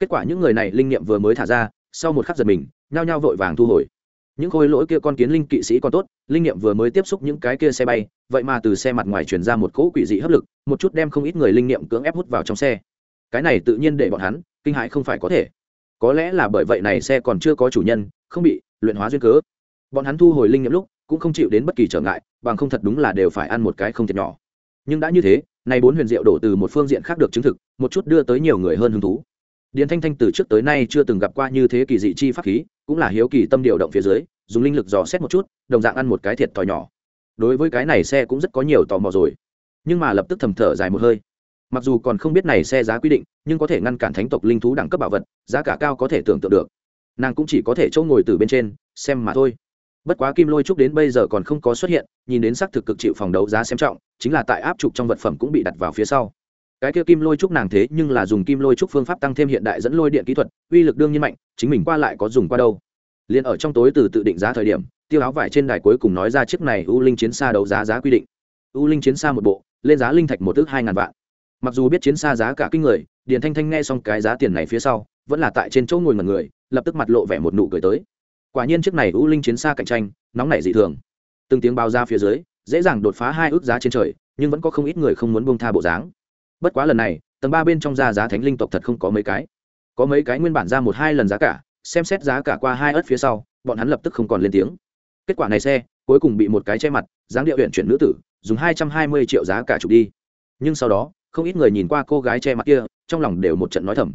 Kết quả những người này linh niệm vừa mới thả ra, sau một khắc giật mình, nhao nhao vội vàng thu hồi những khôi lỗi kia con kiến linh kỵ sĩ còn tốt, linh niệm vừa mới tiếp xúc những cái kia xe bay, vậy mà từ xe mặt ngoài chuyển ra một cỗ quỷ dị hấp lực, một chút đem không ít người linh niệm cưỡng ép hút vào trong xe. Cái này tự nhiên để bọn hắn kinh hãi không phải có thể. Có lẽ là bởi vậy này xe còn chưa có chủ nhân, không bị luyện hóa duyên cớ. Bọn hắn thu hồi linh nghiệm lúc cũng không chịu đến bất kỳ trở ngại, bằng không thật đúng là đều phải ăn một cái không thiệt nhỏ. Nhưng đã như thế nay bốn huyền diệu đổ từ một phương diện khác được chứng thực, một chút đưa tới nhiều người hơn hứng thú điền thanh thanh từ trước tới nay chưa từng gặp qua như thế kỳ dị chi pháp khí, cũng là hiếu kỳ tâm điều động phía dưới, dùng linh lực dò xét một chút, đồng dạng ăn một cái thiệt thòi nhỏ. Đối với cái này xe cũng rất có nhiều tò mò rồi. Nhưng mà lập tức thầm thở dài một hơi. Mặc dù còn không biết này xe giá quy định, nhưng có thể ngăn cản thánh tộc linh thú đẳng cấp bảo vật, giá cả cao có thể tưởng tượng được. Nàng cũng chỉ có thể chỗ ngồi từ bên trên, xem mà thôi. Bất quá kim lôi trúc đến bây giờ còn không có xuất hiện, nhìn đến xác thực cực chịu phòng đấu giá xem trọng, chính là tại áp trục trong vật phẩm cũng bị đặt vào phía sau cái kia kim lôi trúc nàng thế nhưng là dùng kim lôi trúc phương pháp tăng thêm hiện đại dẫn lôi điện kỹ thuật, uy lực đương nhiên mạnh, chính mình qua lại có dùng qua đâu. Liền ở trong tối từ tự định giá thời điểm, tiêu áo vải trên đài cuối cùng nói ra chiếc này u linh chiến xa đấu giá giá quy định. U linh chiến xa một bộ, lên giá linh thạch một ước hai ngàn vạn. Mặc dù biết chiến xa giá cả kinh người, điền thanh thanh nghe xong cái giá tiền này phía sau, vẫn là tại trên chỗ ngồi mật người, lập tức mặt lộ vẻ một nụ cười tới. Quả nhiên chiếc này u linh chiến xa cạnh tranh, nóng nảy dị thường. Từng tiếng bao ra phía dưới, dễ dàng đột phá hai ước giá trên trời, nhưng vẫn có không ít người không muốn bông tha bộ dáng bất quá lần này, tầng ba bên trong ra giá thánh linh tộc thật không có mấy cái. Có mấy cái nguyên bản ra một hai lần giá cả, xem xét giá cả qua hai ớt phía sau, bọn hắn lập tức không còn lên tiếng. Kết quả này xe, cuối cùng bị một cái che mặt, dáng điệu huyện chuyển nữ tử, dùng hai trăm hai mươi triệu giá cả chụp đi. Nhưng sau đó, không ít người nhìn qua cô gái che mặt kia, trong lòng đều một trận nói thầm.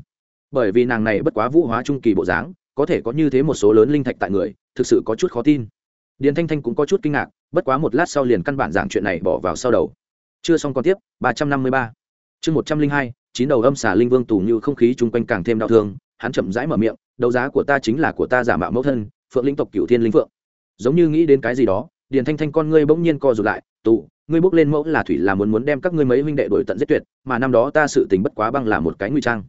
Bởi vì nàng này bất quá vũ hóa trung kỳ bộ dáng, có thể có như thế một số lớn linh thạch tại người, thực sự có chút khó tin. Điền thanh thanh cũng có chút kinh ngạc, bất quá một lát sau liền căn bản giảng chuyện này bỏ vào sau đầu. Chưa xong còn tiếp, ba trăm năm mươi ba chương một trăm linh hai, chín đầu âm xả linh vương tù như không khí chung quanh càng thêm đau thương, hắn chậm rãi mở miệng, đấu giá của ta chính là của ta giả mạo mẫu thân, phượng linh tộc cửu thiên linh phượng. Giống như nghĩ đến cái gì đó, điền thanh thanh con ngươi bỗng nhiên co rụt lại, tù, ngươi bước lên mẫu là thủy là muốn muốn đem các ngươi mấy huynh đệ đổi tận giết tuyệt, mà năm đó ta sự tình bất quá băng là một cái nguy trang.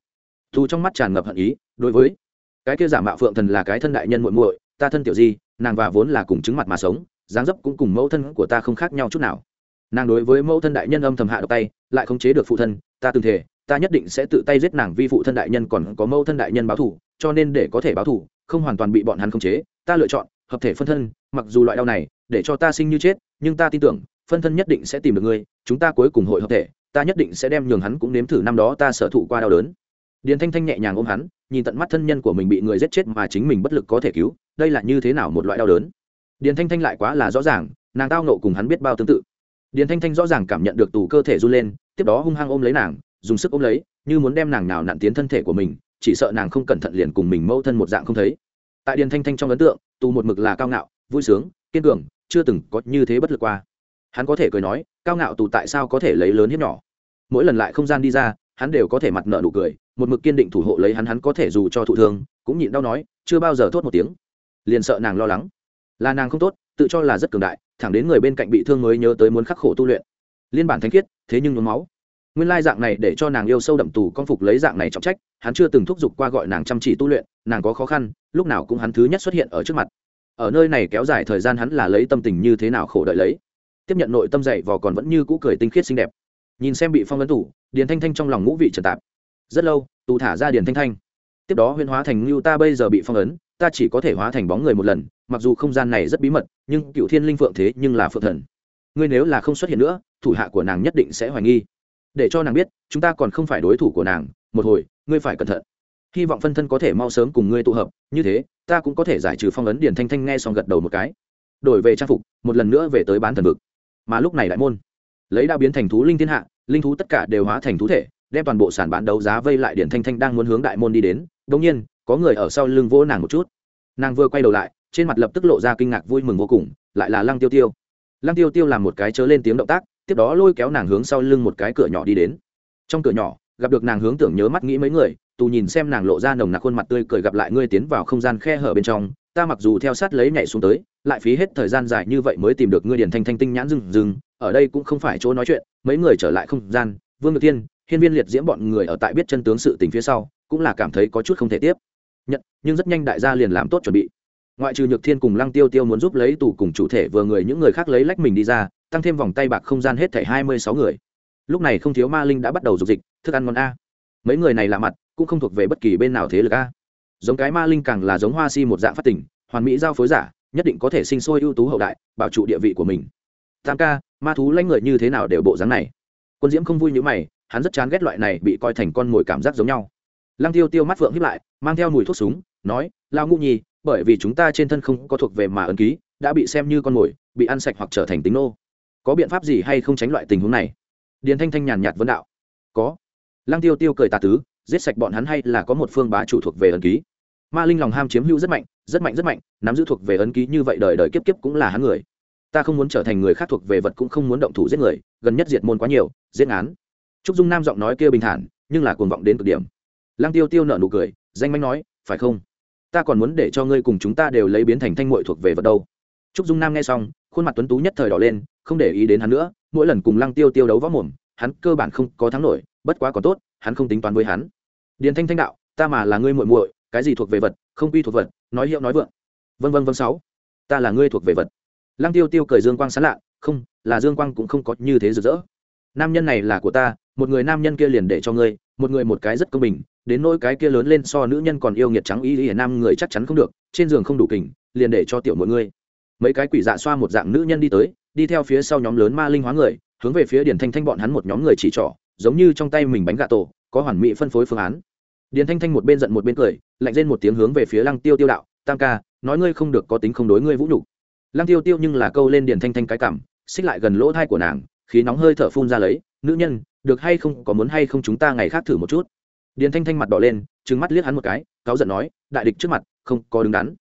Thu trong mắt tràn ngập hận ý, đối với cái kia giả mạo phượng thần là cái thân đại nhân muội muội, ta thân tiểu di, nàng và vốn là cùng chứng mặt mà sống, dáng dấp cũng cùng mẫu thân của ta không khác nhau chút nào nàng đối với mẫu thân đại nhân âm thầm hạ độc tay, lại không chế được phụ thân, ta từng thể ta nhất định sẽ tự tay giết nàng vi phụ thân đại nhân còn có mẫu thân đại nhân báo thù, cho nên để có thể báo thù, không hoàn toàn bị bọn hắn khống chế, ta lựa chọn hợp thể phân thân, mặc dù loại đau này, để cho ta sinh như chết, nhưng ta tin tưởng, phân thân nhất định sẽ tìm được ngươi, chúng ta cuối cùng hội hợp thể, ta nhất định sẽ đem nhường hắn cũng nếm thử năm đó ta sở thụ qua đau đớn. Điền thanh thanh nhẹ nhàng ôm hắn, nhìn tận mắt thân nhân của mình bị người giết chết mà chính mình bất lực có thể cứu, đây là như thế nào một loại đau đớn? Điền thanh thanh lại quá là rõ ràng, nàng tao nộ cùng hắn biết bao tương tự điền thanh thanh rõ ràng cảm nhận được tù cơ thể run lên, tiếp đó hung hăng ôm lấy nàng, dùng sức ôm lấy, như muốn đem nàng nào nặn tiến thân thể của mình, chỉ sợ nàng không cẩn thận liền cùng mình mâu thân một dạng không thấy. Tại điền thanh thanh trong ấn tượng, tù một mực là cao ngạo, vui sướng, kiên cường, chưa từng có như thế bất lực qua. Hắn có thể cười nói, cao ngạo tù tại sao có thể lấy lớn hiếp nhỏ? Mỗi lần lại không gian đi ra, hắn đều có thể mặt nợ nụ cười, một mực kiên định thủ hộ lấy hắn hắn có thể dù cho thụ thương, cũng nhịn đau nói, chưa bao giờ thốt một tiếng. Liền sợ nàng lo lắng. Là nàng không tốt tự cho là rất cường đại, thẳng đến người bên cạnh bị thương mới nhớ tới muốn khắc khổ tu luyện. Liên bản thanh khiết, thế nhưng nhuốm máu. Nguyên lai dạng này để cho nàng yêu sâu đậm tù con phục lấy dạng này trọng trách, hắn chưa từng thúc giục qua gọi nàng chăm chỉ tu luyện, nàng có khó khăn, lúc nào cũng hắn thứ nhất xuất hiện ở trước mặt. Ở nơi này kéo dài thời gian hắn là lấy tâm tình như thế nào khổ đợi lấy. Tiếp nhận nội tâm dậy vò còn vẫn như cũ cười tinh khiết xinh đẹp. Nhìn xem bị phong vấn tủ điền thanh thanh trong lòng ngũ vị trần tạp. Rất lâu, tù thả ra điền thanh thanh. Tiếp đó huyên hóa thành ngưu ta bây giờ bị phong ấn, ta chỉ có thể hóa thành bóng người một lần mặc dù không gian này rất bí mật, nhưng cựu thiên linh phượng thế nhưng là phượng thần. Ngươi nếu là không xuất hiện nữa, thủ hạ của nàng nhất định sẽ hoài nghi. Để cho nàng biết, chúng ta còn không phải đối thủ của nàng, một hồi, ngươi phải cẩn thận. Hy vọng phân thân có thể mau sớm cùng ngươi tụ hợp, như thế, ta cũng có thể giải trừ phong ấn điền thanh thanh nghe xong gật đầu một cái. Đổi về trang phục, một lần nữa về tới bán thần vực. Mà lúc này đại môn, lấy đã biến thành thú linh thiên hạ, linh thú tất cả đều hóa thành thú thể, đem toàn bộ sản bán đấu giá vây lại điển thanh thanh đang muốn hướng đại môn đi đến. Đông nhiên, có người ở sau lưng vỗ nàng một chút. Nàng vừa quay đầu lại trên mặt lập tức lộ ra kinh ngạc vui mừng vô cùng, lại là lăng tiêu tiêu. Lăng tiêu tiêu làm một cái chớ lên tiếng động tác, tiếp đó lôi kéo nàng hướng sau lưng một cái cửa nhỏ đi đến. Trong cửa nhỏ, gặp được nàng hướng tưởng nhớ mắt nghĩ mấy người, tù nhìn xem nàng lộ ra nồng nặc khuôn mặt tươi cười gặp lại ngươi tiến vào không gian khe hở bên trong, ta mặc dù theo sát lấy nhảy xuống tới, lại phí hết thời gian dài như vậy mới tìm được ngươi điển thanh thanh tinh nhãn rừng rừng, ở đây cũng không phải chỗ nói chuyện, mấy người trở lại không gian, vương ngự tiên hiên viên liệt diễm bọn người ở tại biết chân tướng sự tình phía sau, cũng là cảm thấy có chút không thể tiếp. Nhận, nhưng rất nhanh đại gia liền làm tốt chuẩn bị ngoại trừ nhược thiên cùng lăng tiêu tiêu muốn giúp lấy tù cùng chủ thể vừa người những người khác lấy lách mình đi ra, tăng thêm vòng tay bạc không gian hết thảy hai mươi sáu người. Lúc này không thiếu ma linh đã bắt đầu dục dịch, thức ăn ngon a. Mấy người này lạ mặt, cũng không thuộc về bất kỳ bên nào thế lực a. Giống cái ma linh càng là giống hoa si một dạng phát tỉnh hoàn mỹ giao phối giả, nhất định có thể sinh sôi ưu tú hậu đại, bảo trụ địa vị của mình. Tam ca, ma thú lãnh người như thế nào đều bộ dáng này. Quân diễm không vui như mày, hắn rất chán ghét loại này bị coi thành con mồi cảm giác giống nhau. Lăng tiêu tiêu mắt phượng hiếp lại, mang theo mùi thuốc súng, nói lao ngũ nhi bởi vì chúng ta trên thân không có thuộc về mà ấn ký, đã bị xem như con mồi, bị ăn sạch hoặc trở thành tính nô. Có biện pháp gì hay không tránh loại tình huống này? Điền thanh thanh nhàn nhạt vấn đạo. Có. Lăng tiêu tiêu cười tà tứ, giết sạch bọn hắn hay là có một phương bá chủ thuộc về ấn ký? Ma linh lòng ham chiếm hữu rất mạnh rất mạnh rất mạnh, nắm giữ thuộc về ấn ký như vậy đời đời kiếp kiếp cũng là hắn người. Ta không muốn trở thành người khác thuộc về vật cũng không muốn động thủ giết người, gần nhất diệt môn quá nhiều, giết án. Trúc dung nam giọng nói kia bình thản, nhưng là cuồng vọng đến cực điểm. Lăng tiêu tiêu nợ nụ cười, danh manh nói, phải không? Ta còn muốn để cho ngươi cùng chúng ta đều lấy biến thành thanh muội thuộc về vật đâu. Trúc dung nam nghe xong, khuôn mặt tuấn tú nhất thời đỏ lên, không để ý đến hắn nữa, mỗi lần cùng lăng tiêu tiêu đấu võ mồm, hắn cơ bản không có thắng nổi, bất quá còn tốt, hắn không tính toán với hắn. Điền thanh thanh đạo, ta mà là ngươi muội muội, cái gì thuộc về vật, không quy thuộc vật, nói hiệu nói vượng. Vân vân vân sáu, ta là ngươi thuộc về vật. Lăng tiêu tiêu cười dương quang sán lạ, không, là dương quang cũng không có như thế rực rỡ. Nam nhân này là của ta, một người nam nhân kia liền để cho ngươi, một người một cái rất công bình đến nỗi cái kia lớn lên so nữ nhân còn yêu nghiệt trắng y y nam người chắc chắn không được, trên giường không đủ kình, liền để cho tiểu mỗi người mấy cái quỷ dạ xoa một dạng nữ nhân đi tới, đi theo phía sau nhóm lớn ma linh hóa người, hướng về phía điển thanh thanh bọn hắn một nhóm người chỉ trỏ, giống như trong tay mình bánh gà tổ, có hoàn mỹ phân phối phương án. Điển thanh thanh một bên giận một bên cười, lạnh lên một tiếng hướng về phía lăng tiêu tiêu đạo, tam ca, nói ngươi không được có tính không đối ngươi vũ nhục. Lăng tiêu tiêu nhưng là câu lên điển thanh thanh cái cảm, xích lại gần lỗ thai của nàng, khí nóng hơi thở phun ra lấy, nữ nhân, được hay không, có muốn hay không chúng ta ngày khác thử một chút? Điền thanh thanh mặt đỏ lên, trừng mắt liếc hắn một cái, cáu giận nói, đại địch trước mặt, không có đứng đắn.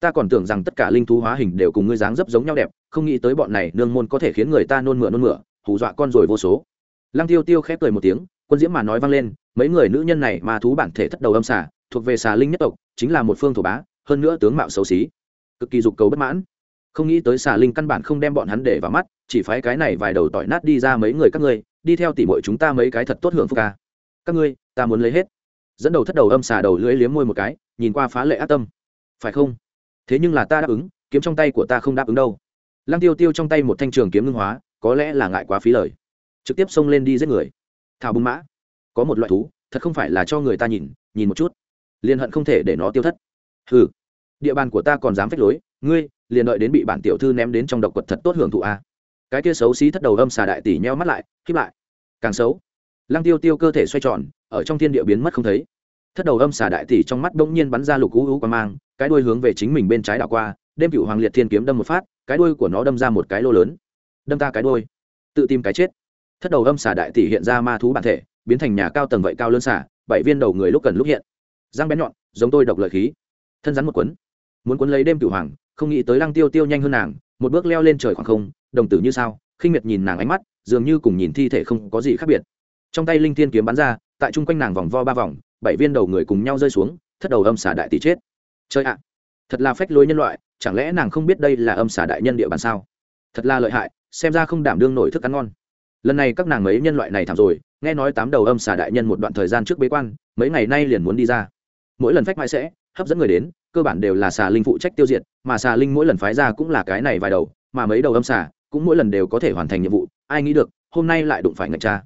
Ta còn tưởng rằng tất cả linh thú hóa hình đều cùng ngươi dáng dấp giống nhau đẹp, không nghĩ tới bọn này nương môn có thể khiến người ta nôn mửa nôn mửa, hù dọa con rồi vô số. Lăng tiêu tiêu khép cười một tiếng, quân diễm mà nói vang lên, mấy người nữ nhân này mà thú bản thể thất đầu âm xà, thuộc về xà linh nhất tộc, chính là một phương thổ bá, hơn nữa tướng mạo xấu xí, cực kỳ dục cầu bất mãn. Không nghĩ tới xà linh căn bản không đem bọn hắn để vào mắt, chỉ phái cái này vài đầu tỏi nát đi ra mấy người các ngươi, đi theo tỉ mội chúng ta mấy cái thật tốt hưởng phúc ca. Các ngươi ta muốn lấy hết. Dẫn đầu thất đầu âm xà đầu lưỡi liếm môi một cái, nhìn qua phá lệ ác tâm. Phải không? Thế nhưng là ta đáp ứng, kiếm trong tay của ta không đáp ứng đâu. Lăng tiêu tiêu trong tay một thanh trường kiếm ngưng hóa, có lẽ là ngại quá phí lời. Trực tiếp xông lên đi giết người. Thảo bưng mã. Có một loại thú, thật không phải là cho người ta nhìn nhìn một chút. Liền hận không thể để nó tiêu thất. Hừ. Địa bàn của ta còn dám phách lối, ngươi, liền đợi đến bị bản tiểu thư ném đến trong độc quật thật tốt hưởng thụ a cái kia xấu xí thất đầu âm xà đại tỷ nheo mắt lại khiếp lại. Càng xấu. Lăng tiêu tiêu cơ thể xoay tròn ở trong thiên địa biến mất không thấy. Thất đầu âm xà đại tỷ trong mắt bỗng nhiên bắn ra lục cú u qua mang, cái đuôi hướng về chính mình bên trái đảo qua đêm cựu hoàng liệt thiên kiếm đâm một phát, cái đuôi của nó đâm ra một cái lô lớn. Đâm ta cái đuôi. Tự tìm cái chết. Thất đầu âm xà đại tỷ hiện ra ma thú bản thể, biến thành nhà cao tầng vậy cao lớn xả bảy viên đầu người lúc cần lúc hiện. Răng bén nhọn, giống tôi độc lợi khí. Thân rắn một quấn muốn quấn lấy đêm cửu hoàng, không nghĩ tới lăng tiêu tiêu nhanh hơn nàng, một bước leo lên trời khoảng không, đồng tử như sao, khinh miệt nhìn nàng ánh mắt, dường như cùng nhìn thi thể không có gì khác biệt. Trong tay linh thiên kiếm bắn ra tại chung quanh nàng vòng vo ba vòng, bảy viên đầu người cùng nhau rơi xuống, thất đầu âm xả đại tỷ chết. Chơi ạ, thật là phách lối nhân loại, chẳng lẽ nàng không biết đây là âm xả đại nhân địa bàn sao? Thật là lợi hại, xem ra không đảm đương nổi thức ăn ngon. Lần này các nàng mấy nhân loại này thảm rồi, nghe nói tám đầu âm xà đại nhân một đoạn thời gian trước bế quan, mấy ngày nay liền muốn đi ra. Mỗi lần phách mãi sẽ, hấp dẫn người đến, cơ bản đều là xà linh phụ trách tiêu diệt, mà xà linh mỗi lần phái ra cũng là cái này vài đầu, mà mấy đầu âm xà cũng mỗi lần đều có thể hoàn thành nhiệm vụ, ai nghĩ được, hôm nay lại đụng phải ngạch cha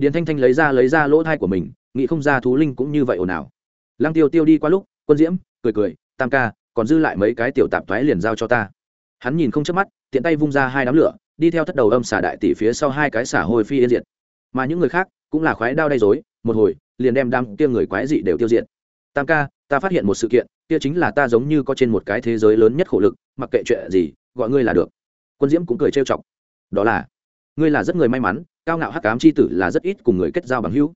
điền thanh thanh lấy ra lấy ra lỗ thai của mình, nghĩ không ra thú linh cũng như vậy ồn ào. Lăng tiêu tiêu đi qua lúc, quân diễm, cười cười, tam ca, còn dư lại mấy cái tiểu tạp thoái liền giao cho ta. Hắn nhìn không chớp mắt, tiện tay vung ra hai đám lửa, đi theo thất đầu âm xả đại tỷ phía sau hai cái xả hồi phi yên diệt. Mà những người khác cũng là khoái đao đay dối một hồi, liền đem đam kia người quái dị đều tiêu diệt. Tam ca, ta phát hiện một sự kiện, kia chính là ta giống như có trên một cái thế giới lớn nhất khổ lực, mặc kệ chuyện gì, gọi ngươi là được. Quân diễm cũng cười trêu chọc. Đó là ngươi là rất người may mắn, cao ngạo hắc cám c h i tử là rất ít cùng người kết giao bằng hữu.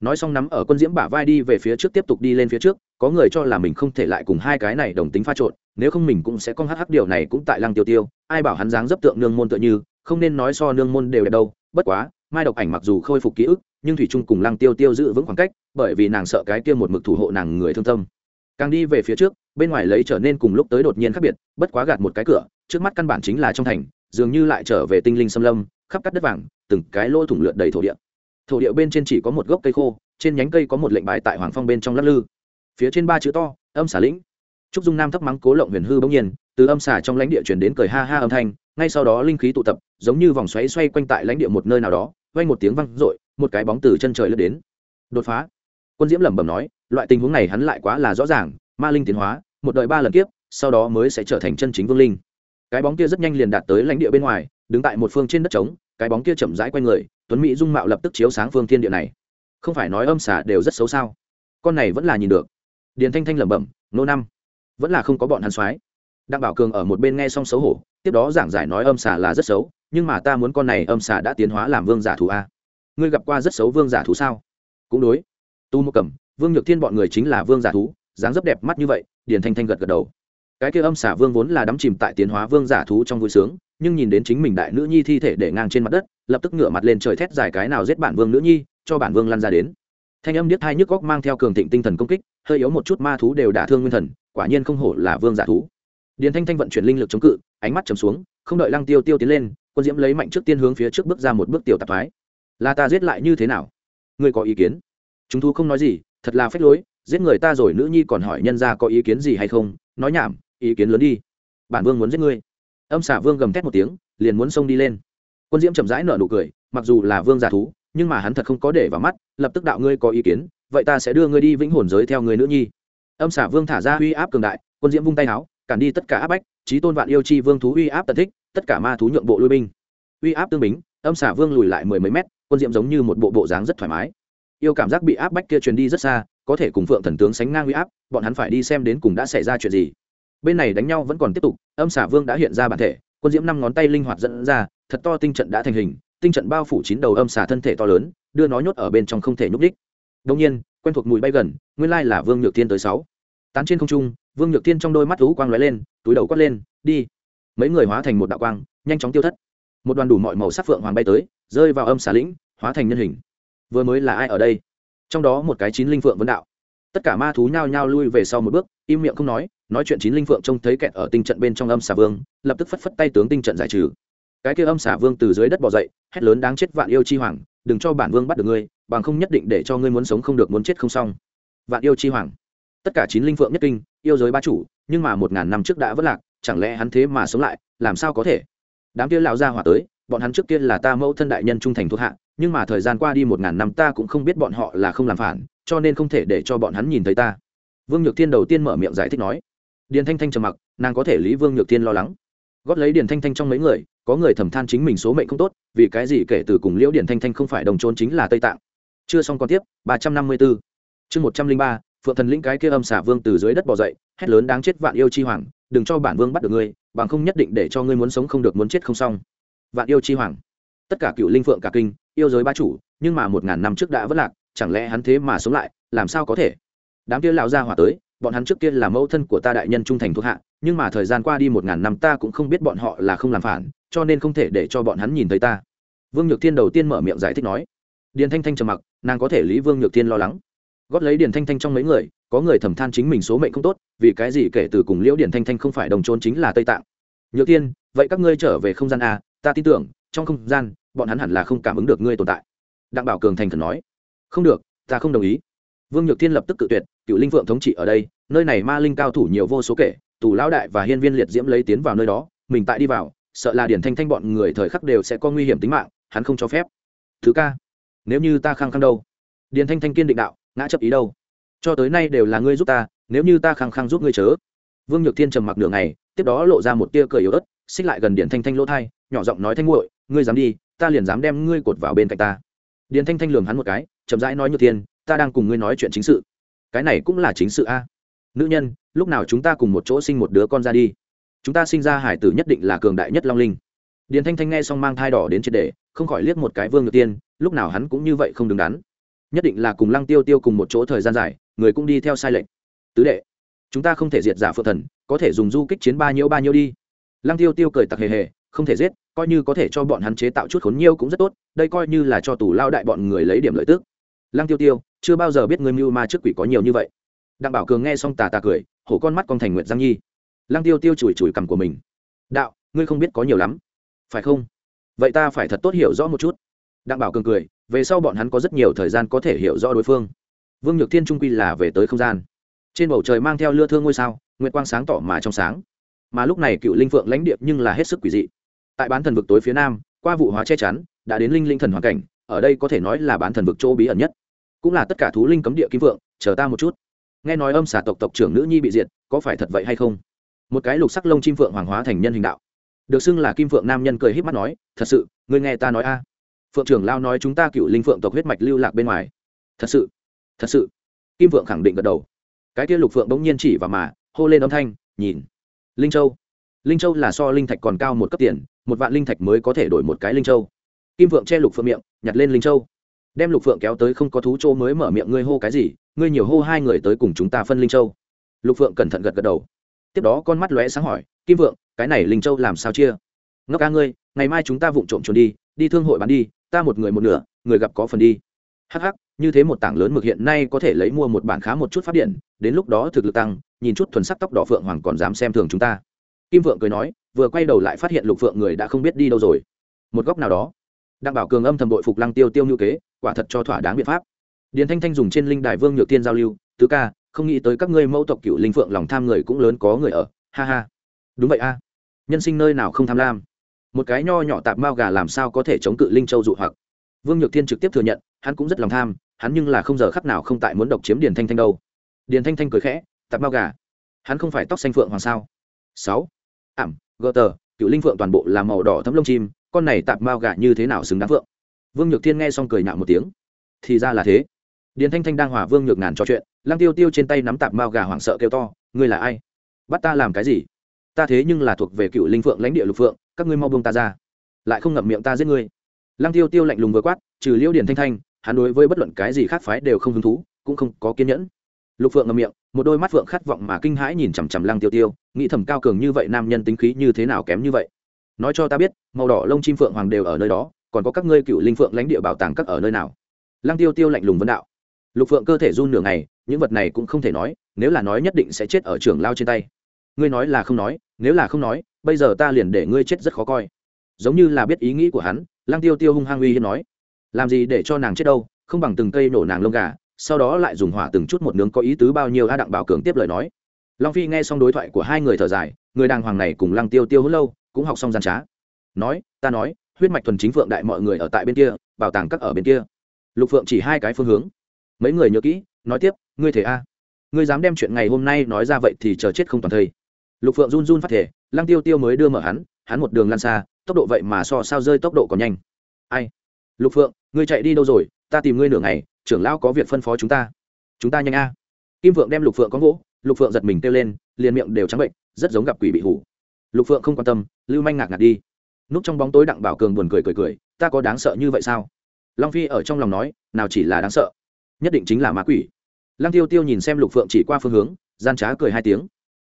Nói xong nắm ở quân diễm bả vai đi về phía trước tiếp tục đi lên phía trước, có người cho là mình không thể lại cùng hai cái này đồng tính pha trộn, nếu không mình cũng sẽ con hắc hắc điều này cũng tại lăng tiêu tiêu, ai bảo hắn dáng dấp tượng nương môn tựa như, không nên nói so nương môn đều đẹp đâu, bất quá, mai độc ảnh mặc dù khôi phục ký ức, nhưng thủy trung cùng lăng tiêu tiêu giữ vững khoảng cách, bởi vì nàng sợ cái kia một mực thủ hộ nàng người thương tâm. Càng đi về phía trước, bên ngoài lấy trở nên cùng lúc tới đột nhiên khác biệt, bất quá gạt một cái cửa, trước mắt căn bản chính là trong thành, dường như lại trở về tinh linh xâm lâm khắp cắt đất vàng, từng cái lỗ thủng lượn đầy thổ địa. Thổ địa bên trên chỉ có một gốc cây khô, trên nhánh cây có một lệnh bài tại hoàng phong bên trong lắc lư. Phía trên ba chữ to, âm xả lĩnh. Trúc dung nam thấp mắng cố lộng huyền hư bỗng nhiên, từ âm xả trong lãnh địa chuyển đến cười ha ha âm thanh, ngay sau đó linh khí tụ tập, giống như vòng xoáy xoay quanh tại lãnh địa một nơi nào đó, vang một tiếng vang dội, một cái bóng từ chân trời lướt đến. Đột phá. Quân diễm lẩm bẩm nói, loại tình huống này hắn lại quá là rõ ràng, ma linh tiến hóa, một đời ba lần kiếp, sau đó mới sẽ trở thành chân chính vương linh. Cái bóng kia rất nhanh liền đạt tới lãnh địa bên ngoài đứng tại một phương trên đất trống, cái bóng kia chậm rãi quanh người, tuấn mỹ dung mạo lập tức chiếu sáng phương thiên địa này. Không phải nói âm xả đều rất xấu sao? Con này vẫn là nhìn được. Điền thanh thanh lẩm bẩm, nô năm, vẫn là không có bọn hắn soái. Đặng bảo cường ở một bên nghe xong xấu hổ, tiếp đó giảng giải nói âm xả là rất xấu, nhưng mà ta muốn con này âm xả đã tiến hóa làm vương giả thú a. Ngươi gặp qua rất xấu vương giả thú sao? Cũng đối. Tu mô cầm vương nhược thiên bọn người chính là vương giả thú, dáng dấp đẹp mắt như vậy. Điền thanh thanh gật gật đầu. Cái kia âm xả vương vốn là đắm chìm tại tiến hóa vương giả thú trong vui sướng nhưng nhìn đến chính mình đại nữ nhi thi thể để ngang trên mặt đất, lập tức ngửa mặt lên trời thét dài cái nào giết bản vương nữ nhi, cho bản vương lăn ra đến. Thanh âm điếc hai nhức góc mang theo cường thịnh tinh thần công kích, hơi yếu một chút ma thú đều đả thương nguyên thần, quả nhiên không hổ là vương giả thú. Điền thanh thanh vận chuyển linh lực chống cự, ánh mắt chầm xuống, không đợi lăng tiêu tiêu tiến lên, quân diễm lấy mạnh trước tiên hướng phía trước bước ra một bước tiểu tạp thoái. Là ta giết lại như thế nào? Ngươi có ý kiến? Chúng thu không nói gì, thật là phách lối, giết người ta rồi nữ nhi còn hỏi nhân ra có ý kiến gì hay không, nói nhảm, ý kiến lớn đi. Bản vương muốn giết ngươi âm xả vương gầm thét một tiếng, liền muốn xông đi lên. Quân diễm chậm rãi nở nụ cười, mặc dù là vương giả thú, nhưng mà hắn thật không có để vào mắt, lập tức đạo ngươi có ý kiến, vậy ta sẽ đưa ngươi đi vĩnh hồn giới theo người nữ nhi. Âm xả vương thả ra uy áp cường đại, quân diễm vung tay áo cản đi tất cả áp bách trí tôn vạn yêu chi vương thú uy áp tận thích, tất cả ma thú nhượng bộ lui binh. Uy áp tương bính, âm xả vương lùi lại mười mấy mét, quân diễm giống như một bộ bộ dáng rất thoải mái. Yêu cảm giác bị áp bách kia truyền đi rất xa, có thể cùng phượng thần tướng sánh ngang uy áp, bọn hắn phải đi xem đến cùng đã xảy ra chuyện gì bên này đánh nhau vẫn còn tiếp tục, âm xả vương đã hiện ra bản thể, quân diễm năm ngón tay linh hoạt dẫn ra, thật to tinh trận đã thành hình, tinh trận bao phủ chín đầu âm xả thân thể to lớn, đưa nó nhốt ở bên trong không thể nhúc đích đông nhiên, quen thuộc mùi bay gần, nguyên lai là vương nhược thiên tới sáu. Tán trên không trung, vương nhược thiên trong đôi mắt lũ quang lóe lên, túi đầu quát lên, đi. Mấy người hóa thành một đạo quang, nhanh chóng tiêu thất. Một đoàn đủ mọi màu sắc phượng hoàng bay tới, rơi vào âm xả lĩnh, hóa thành nhân hình. Vừa mới là ai ở đây? Trong đó một cái chín linh phượng vấn đạo. Tất cả ma thú nhao nhao lui về sau một bước, im miệng không nói nói chuyện chín linh phượng trông thấy kẹt ở tinh trận bên trong âm xà vương, lập tức phất phất tay tướng tinh trận giải trừ. Cái kia âm xà vương từ dưới đất bỏ dậy, hét lớn đáng chết vạn yêu chi hoàng, đừng cho bản vương bắt được ngươi, bằng không nhất định để cho ngươi muốn sống không được muốn chết không xong. Vạn yêu chi hoàng. Tất cả chín linh phượng nhất kinh, yêu giới ba chủ, nhưng mà một ngàn năm trước đã vất lạc, chẳng lẽ hắn thế mà sống lại, làm sao có thể? Đám kia lão gia hỏa tới, bọn hắn trước kia là ta mẫu thân đại nhân trung thành thuộc hạ, nhưng mà thời gian qua đi một ngàn năm ta cũng không biết bọn họ là không làm phản, cho nên không thể để cho bọn hắn nhìn thấy ta. Vương nhược thiên đầu tiên mở miệng giải thích nói điền thanh thanh trầm mặc, nàng có thể lý vương nhược thiên lo lắng. Gót lấy điền thanh thanh trong mấy người, có người thầm than chính mình số mệnh không tốt, vì cái gì kể từ cùng liễu điền thanh thanh không phải đồng trốn chính là tây tạng. Chưa xong còn tiếp, ba trăm năm mươi bốn chương một trăm linh ba, phượng thần lĩnh cái kia âm xả vương từ dưới đất bỏ dậy, hét lớn đáng chết vạn yêu chi hoàng, đừng cho bản vương bắt được ngươi, bằng không nhất định để cho ngươi muốn sống không được muốn chết không xong. Vạn yêu chi hoàng. Tất cả cựu linh phượng cả kinh, yêu giới ba chủ, nhưng mà một ngàn năm trước đã vất lạc, chẳng lẽ hắn thế mà sống lại, làm sao có thể? Đám kia lão gia hỏa tới bọn hắn trước kia là mẫu thân của ta đại nhân trung thành thuộc hạ, nhưng mà thời gian qua đi một ngàn năm ta cũng không biết bọn họ là không làm phản, cho nên không thể để cho bọn hắn nhìn thấy ta. Vương nhược thiên đầu tiên mở miệng giải thích nói. Điền thanh thanh trầm mặc, nàng có thể lý vương nhược thiên lo lắng. Gót lấy điền thanh thanh trong mấy người, có người thầm than chính mình số mệnh không tốt, vì cái gì kể từ cùng liễu điền thanh thanh không phải đồng trốn chính là tây tạng. Nhược thiên, vậy các ngươi trở về không gian a, ta tin tưởng, trong không gian, bọn hắn hẳn là không cảm ứng được ngươi tồn tại. Đặng bảo cường thành thần nói. Không được, ta không đồng ý. Vương nhược thiên lập tức cự tuyệt cựu linh phượng thống trị ở đây, nơi này ma linh cao thủ nhiều vô số kể, tù lão đại và hiên viên liệt diễm lấy tiến vào nơi đó, mình tại đi vào, sợ là điển thanh thanh bọn người thời khắc đều sẽ có nguy hiểm tính mạng, hắn không cho phép. Thứ ca, nếu như ta khăng khăng đâu? Điền thanh thanh kiên định đạo, ngã chấp ý đâu? Cho tới nay đều là ngươi giúp ta, nếu như ta khăng khăng giúp ngươi chớ. Vương nhược thiên trầm mặc nửa ngày, tiếp đó lộ ra một tia cười yếu ớt, xích lại gần điền thanh thanh lỗ thai, nhỏ giọng nói thanh nguội ngươi dám đi, ta liền dám đem ngươi cột vào bên cạnh ta. Điền thanh thanh lường hắn một cái, chậm rãi nói như thiên, ta đang cùng ngươi nói chuyện chính sự cái này cũng là chính sự a. Nữ nhân, lúc nào chúng ta cùng một chỗ sinh một đứa con ra đi? Chúng ta sinh ra hải tử nhất định là cường đại nhất long linh. Điền thanh thanh nghe xong mang thai đỏ đến triệt đề không khỏi liếc một cái vương ngược tiên, lúc nào hắn cũng như vậy không đứng đắn. Nhất định là cùng lăng tiêu tiêu cùng một chỗ thời gian dài, người cũng đi theo sai lệnh tứ đệ, chúng ta không thể diệt giả phượng thần, có thể dùng du kích chiến ba nhiêu ba nhiêu đi. Lăng tiêu tiêu cười tặc hề hề, không thể giết, coi như có thể cho bọn hắn chế tạo chút khốn nhiêu cũng rất tốt, đây coi như là cho tù lao đại bọn người lấy điểm lợi tức. Lăng tiêu tiêu chưa bao giờ biết ngươi mưu ma trước quỷ có nhiều như vậy. Đặng bảo cường nghe xong tà tà cười, hổ con mắt con thành nguyện giang nhi. Lăng tiêu tiêu chùi chùi cằm của mình. Đạo, ngươi không biết có nhiều lắm. Phải không? Vậy ta phải thật tốt hiểu rõ một chút. Đặng bảo cường cười, về sau bọn hắn có rất nhiều thời gian có thể hiểu rõ đối phương. Vương nhược thiên trung quy là về tới không gian. Trên bầu trời mang theo lưa thương ngôi sao, nguyệt quang sáng tỏ mà trong sáng. Mà lúc này cựu linh phượng lãnh điệp nhưng là hết sức quỷ dị. Tại bán thần vực tối phía nam, qua vụ hóa che chắn, đã đến linh linh thần hoàn cảnh, ở đây có thể nói là bán thần vực chỗ bí ẩn nhất cũng là tất cả thú linh cấm địa kim vượng, chờ ta một chút. Nghe nói âm xà tộc tộc trưởng nữ nhi bị diệt, có phải thật vậy hay không? Một cái lục sắc lông chim phượng hoàng hóa thành nhân hình đạo. Được xưng là kim phượng nam nhân cười h í p mắt nói, thật sự, ngươi nghe ta nói a. Phượng trưởng lao nói chúng ta cựu linh phượng tộc huyết mạch lưu lạc bên ngoài. Thật sự thật sự. Kim phượng khẳng định gật đầu. Cái kia lục phượng bỗng nhiên chỉ và mà, hô lên âm thanh, nhìn, linh châu. Linh châu là so linh thạch còn cao một cấp tiền, một vạn linh thạch mới có thể đổi một cái linh châu. Kim phượng che lục phượng miệng, nhặt lên linh châu đem lục phượng kéo tới không có thú châu mới mở miệng ngươi hô cái gì, ngươi nhiều hô hai người tới cùng chúng ta phân linh châu. Lục phượng cẩn thận gật gật đầu. Tiếp đó con mắt lóe sáng hỏi, kim vượng, cái này linh châu làm sao chia? Ngốc ca ngươi, ngày mai chúng ta vụng trộm trốn đi đi thương hội bán đi, ta một người một nửa, người gặp có phần đi. Hắc hắc, như thế một tảng lớn mực hiện nay có thể lấy mua một bản khá một chút p điện, đến lúc đó thực lực tăng, nhìn chút thuần sắc tóc đỏ phượng hoàng còn dám xem thường chúng ta. Kim vượng cười nói, vừa quay đầu lại phát hiện lục phượng người đã không biết đi đâu rồi. Một góc nào đó, đặng bảo cường âm thầm đội phục lăng tiêu tiêu ngữ kế quả thật cho thỏa đáng biện pháp. Điền thanh thanh dùng trên linh đài vương nhược tiên giao lưu, tứ ca, không nghĩ tới các ngươi mẫu tộc cựu linh phượng lòng tham người cũng lớn có người ở. Ha ha. Đúng vậy a. Nhân sinh nơi nào không tham lam? Một cái nho nhỏ tạp mao gà làm sao có thể chống cự linh châu dụ hoặc? Vương nhược thiên trực tiếp thừa nhận, hắn cũng rất lòng tham, hắn nhưng là không giờ khắc nào không tại muốn độc chiếm điền thanh thanh đâu. Điền thanh thanh cười khẽ, tạp mao gà, hắn không phải tóc xanh phượng hoàng sao? Sáu. Ảm, gờ tờ cựu linh phượng toàn bộ là màu đỏ thấm lông chim, con này tạp mao gà như thế nào xứng đáng phượng? Vương nhược thiên nghe xong cười nhạo một tiếng. Thì ra là thế. Điền thanh thanh đang hòa vương nhược ngàn trò chuyện, lăng tiêu tiêu trên tay nắm tạp mao gà hoảng sợ kêu to, ngươi là ai? Bắt ta làm cái gì? Ta thế nhưng là thuộc về cựu linh phượng lãnh địa lục phượng, các ngươi mau buông ta ra. Lại không ngậm miệng ta giết ngươi. Lăng tiêu tiêu lạnh lùng vừa quát, trừ liễu điền thanh thanh, hắn đối với bất luận cái gì khác phái đều không hứng thú, cũng không có kiên nhẫn. Lục phượng ngậm miệng, một đôi mắt phượng khát vọng mà kinh hãi nhìn chằm chằm lăng tiêu tiêu, nghĩ thầm cao cường như vậy nam nhân tính khí như thế nào kém như vậy. Nói cho ta biết, màu đỏ lông chim phượng hoàng đều ở nơi đó còn có các ngươi cựu linh phượng lãnh địa bảo tàng các ở nơi nào? Lăng tiêu tiêu lạnh lùng vấn đạo. Lục phượng cơ thể run nửa ngày, những vật này cũng không thể nói, nếu là nói nhất định sẽ chết ở trường lao trên tay. Ngươi nói là không nói, nếu là không nói, bây giờ ta liền để ngươi chết rất khó coi. Giống như là biết ý nghĩ của hắn, lăng tiêu tiêu hung hăng uy hiên nói. Làm gì để cho nàng chết đâu, không bằng từng cây nổ nàng lông gà, sau đó lại dùng hỏa từng chút một nướng có ý tứ bao nhiêu a đặng bảo cường tiếp lời nói. Long phi nghe xong đối thoại của hai người thở dài, người đàng hoàng này cùng lăng tiêu tiêu hữu lâu, cũng học xong gian trá. Nói, ta nói huyết mạch thuần chính phượng đại mọi người ở tại bên kia, bảo tàng các ở bên kia. Lục phượng chỉ hai cái phương hướng. Mấy người nhớ kỹ, nói tiếp, ngươi thể a. Ngươi dám đem chuyện ngày hôm nay nói ra vậy thì chờ chết không toàn thây. Lục phượng run run phát thể, lăng tiêu tiêu mới đưa mở hắn hắn một đường lăn xa, tốc độ vậy mà so sao rơi tốc độ còn nhanh. Ai? Lục phượng, ngươi chạy đi đâu rồi? Ta tìm ngươi nửa ngày, trưởng lão có việc phân phó chúng ta. Chúng ta nhanh a. Kim phượng đem lục phượng có gỗ lục phượng giật mình kêu lên, liền miệng đều trắng bệnh, rất giống gặp quỷ bị hủ. Lục phượng không quan tâm, lưu manh ngạc ngạc đi núp trong bóng tối đặng bảo cường buồn cười cười cười, ta có đáng sợ như vậy sao? Long phi ở trong lòng nói, nào chỉ là đáng sợ, nhất định chính là ma quỷ. Lăng tiêu tiêu nhìn xem lục phượng chỉ qua phương hướng, gian trá cười hai tiếng.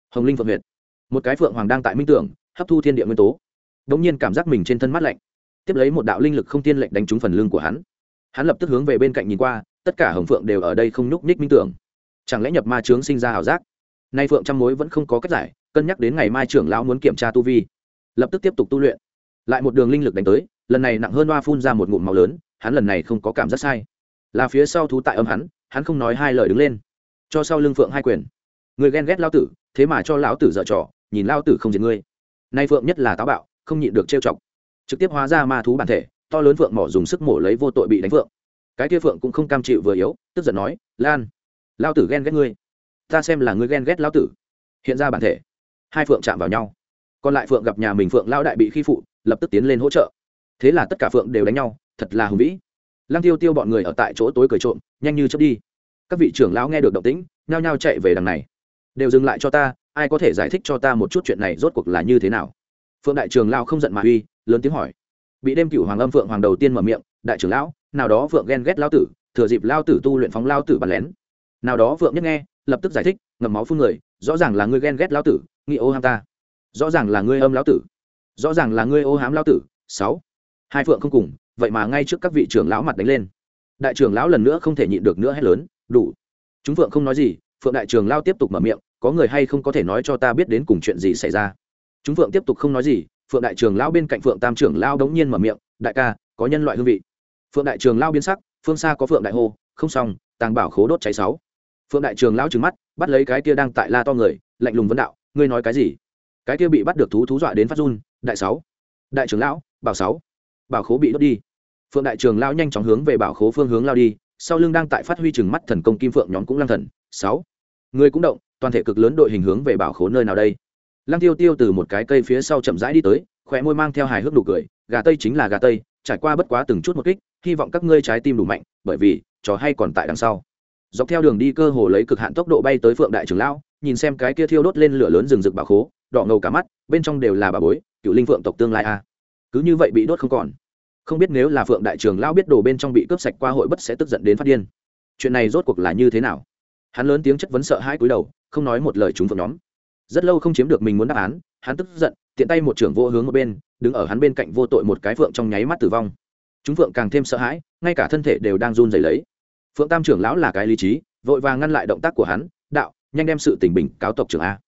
Hồng linh phượng huyệt, một cái phượng hoàng đang tại minh tưởng, hấp thu thiên địa nguyên tố. Đ ỗ n g nhiên cảm giác mình trên thân mắt lạnh, tiếp lấy một đạo linh lực không tiên lệnh đánh trúng phần lưng của hắn. Hắn lập tức hướng về bên cạnh nhìn qua, tất cả hồng phượng đều ở đây không nhúc nhích minh tưởng. Chẳng lẽ nhập ma trướng sinh ra ảo giác? Nay phượng trăm mối vẫn không có cách giải, cân nhắc đến ngày mai trưởng lão muốn kiểm tra tu vi, lập tức tiếp tục tu luyện lại một đường linh lực đánh tới, lần này nặng hơn hoa phun ra một ngụm màu lớn, hắn lần này không có cảm giác sai. Là phía sau thú tại âm hắn hắn không nói hai lời đứng lên. Cho sau lưng phượng hai quyền. Người ghen ghét lao tử, thế mà cho lão tử dở trò, nhìn lao tử không diệt ngươi. Nay phượng nhất là táo bạo, không nhịn được trêu chọc. Trực tiếp hóa ra ma thú bản thể, to lớn phượng mỏ dùng sức mổ lấy vô tội bị đánh phượng. Cái kia phượng cũng không cam chịu vừa yếu, tức giận nói, lan lao tử ghen ghét ngươi. Ta xem là ngươi ghen ghét lao tử. Hiện ra bản thể. Hai phượng chạm vào nhau. Còn lại phượng gặp nhà mình phượng lao đại bị khi phụ lập tức tiến lên hỗ trợ. Thế là tất cả phượng đều đánh nhau, thật là hùng vĩ. Lăng tiêu tiêu bọn người ở tại chỗ tối cười trộm, nhanh như chớp đi. Các vị trưởng lão nghe được động tĩnh, nhao nhao chạy về đằng này. Đều dừng lại cho ta, ai có thể giải thích cho ta một chút chuyện này rốt cuộc là như thế nào? Phượng đại trưởng lão không giận mà uy, lớn tiếng hỏi. Bị đêm cửu hoàng âm phượng hoàng đầu tiên mở miệng, đại trưởng lão, nào đó phượng ghen ghét lao tử, thừa dịp lao tử tu luyện phóng lao tử bàn lén. Nào đó phượng nhất nghe, lập tức giải thích ngầm máu phun người, rõ ràng là ngươi ghen ghét lao tử, nghĩ ô ham ta. Rõ ràng là ngươi âm lao tử rõ ràng là ngươi ô hám lao tử, sáu. Hai phượng không cùng, vậy mà ngay trước các vị trưởng lão mặt đánh lên. Đại trưởng lão lần nữa không thể nhịn được nữa hết lớn, đủ. Chúng phượng không nói gì, phượng đại trưởng lao tiếp tục mở miệng, có người hay không có thể nói cho ta biết đến cùng chuyện gì xảy ra? Chúng phượng tiếp tục không nói gì, phượng đại trưởng lão bên cạnh phượng tam trưởng lao đống nhiên mở miệng, đại ca, có nhân loại hương vị. Phượng đại trưởng lao biến sắc, phương xa có phượng đại hô, không xong, tàng bảo khố đốt cháy sáu. Phượng đại trưởng lão trừng mắt, bắt lấy cái kia đang tại la to người, lạnh lùng vấn đạo, ngươi nói cái gì? Cái kia bị bắt được thú thú dọa đến phát run đại sáu, đại trưởng lão, bảo sáu. Bảo khố bị đốt đi. Phượng đại trường lao nhanh chóng hướng về bảo khố phương hướng lao đi, sau lưng đang tại phát huy chừng mắt thần công kim phượng nhóm cũng lang thần. Sáu. Người cũng động, toàn thể cực lớn đội hình hướng về bảo khố nơi nào đây? Lăng tiêu tiêu từ một cái cây phía sau chậm rãi đi tới khỏe môi mang theo hài hước đủ cười, gà tây chính là gà tây, trải qua bất quá từng chút một kích, hy vọng các ngươi trái tim đủ mạnh, bởi vì, trò hay còn tại đằng sau. Dọc theo đường đi cơ hồ lấy cực hạn tốc độ bay tới phượng đại trưởng lão, nhìn xem cái kia thiêu đốt lên lửa lớn rừng rực bảo khố, đỏ ngầu cả mắt, bên trong đều là bà bối cựu linh phượng tộc tương lai a. Cứ như vậy bị đốt không còn. Không biết nếu là phượng đại trường lao biết đồ bên trong bị cướp sạch qua hội bất sẽ tức giận đến phát điên. Chuyện này rốt cuộc là như thế nào? Hắn lớn tiếng chất vấn sợ hai cúi đầu, không nói một lời chúng phượng nhóm. Rất lâu không chiếm được mình muốn đáp án, hắn tức giận, tiện tay một trưởng vô hướng một bên, đứng ở hắn bên cạnh vô tội một cái phượng trong nháy mắt tử vong. Chúng phượng càng thêm sợ hãi, ngay cả thân thể đều đang run rẩy lấy. Phượng tam trưởng lão là cái lý trí, vội vàng ngăn lại động tác của hắn, đạo, nhanh đem sự tình bình cáo tộc trưởng a.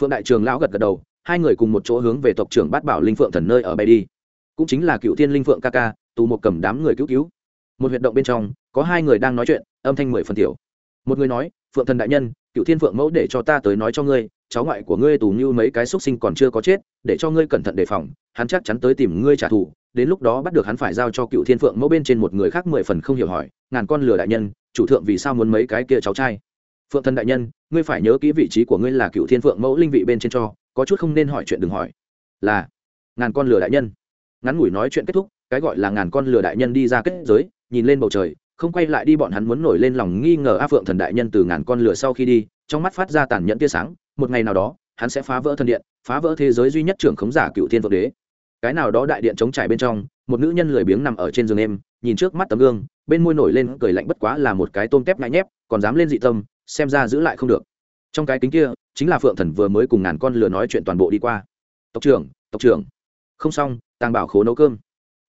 Phượng đại trường lão gật gật đầu hai người cùng một chỗ hướng về tộc trưởng bát bảo linh phượng thần nơi ở bay đi. Cũng chính là cựu thiên linh phượng ca ca, tù một cầm đám người cứu cứu. Một huyệt động bên trong, có hai người đang nói chuyện, âm thanh mười phần tiểu. Một người nói, phượng thần đại nhân, cựu thiên phượng mẫu để cho ta tới nói cho ngươi, cháu ngoại của ngươi tù như mấy cái xúc sinh còn chưa có chết, để cho ngươi cẩn thận đề phòng, hắn chắc chắn tới tìm ngươi trả thù. Đến lúc đó bắt được hắn phải giao cho cựu thiên phượng mẫu bên trên một người khác mười phần không hiểu hỏi, ngàn con lừa đại nhân, chủ thượng vì sao muốn mấy cái kia cháu trai? Phượng thần đại nhân, ngươi phải nhớ kỹ vị trí của ngươi là cựu thiên phượng mẫu linh vị bên trên cho có chút không nên hỏi chuyện đừng hỏi. Là, ngàn con lừa đại nhân. Ngắn ngủi nói chuyện kết thúc, cái gọi là ngàn con lừa đại nhân đi ra kết giới, nhìn lên bầu trời, không quay lại đi bọn hắn muốn nổi lên lòng nghi ngờ a phượng thần đại nhân từ ngàn con lửa sau khi đi, trong mắt phát ra tàn nhẫn tia sáng, một ngày nào đó, hắn sẽ phá vỡ thần điện, phá vỡ thế giới duy nhất trưởng khống giả cựu thiên vượng đế. Cái nào đó đại điện chống trải bên trong, một nữ nhân lười biếng nằm ở trên giường em nhìn trước mắt tấm gương, bên môi nổi lên cười lạnh bất quá là một cái tôm tép ngại nhép, còn dám lên dị tâm, xem ra giữ lại không được trong cái kính kia, chính là phượng thần vừa mới cùng ngàn con lừa nói chuyện toàn bộ đi qua. Tộc trưởng tộc trưởng. Không xong, tàng bảo khố nấu cơm.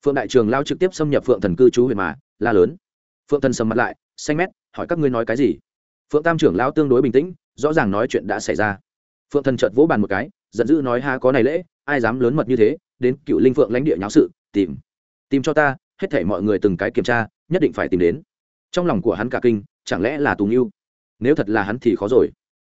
Phượng đại trường lao trực tiếp xâm nhập phượng thần cư trú huyện mà, la lớn. Phượng thần sầm mặt lại, xanh mét, hỏi các ngươi nói cái gì? Phượng tam trưởng lao tương đối bình tĩnh, rõ ràng nói chuyện đã xảy ra. Phượng thần chợt vỗ bàn một cái, giận dữ nói ha có này lễ, ai dám lớn mật như thế, đến cựu linh phượng lãnh địa nháo sự, tìm. Tìm cho ta, hết thể mọi người từng cái kiểm tra, nhất định phải tìm đến. Trong lòng của hắn cả kinh, chẳng lẽ là tù yêu nếu thật là hắn thì khó rồi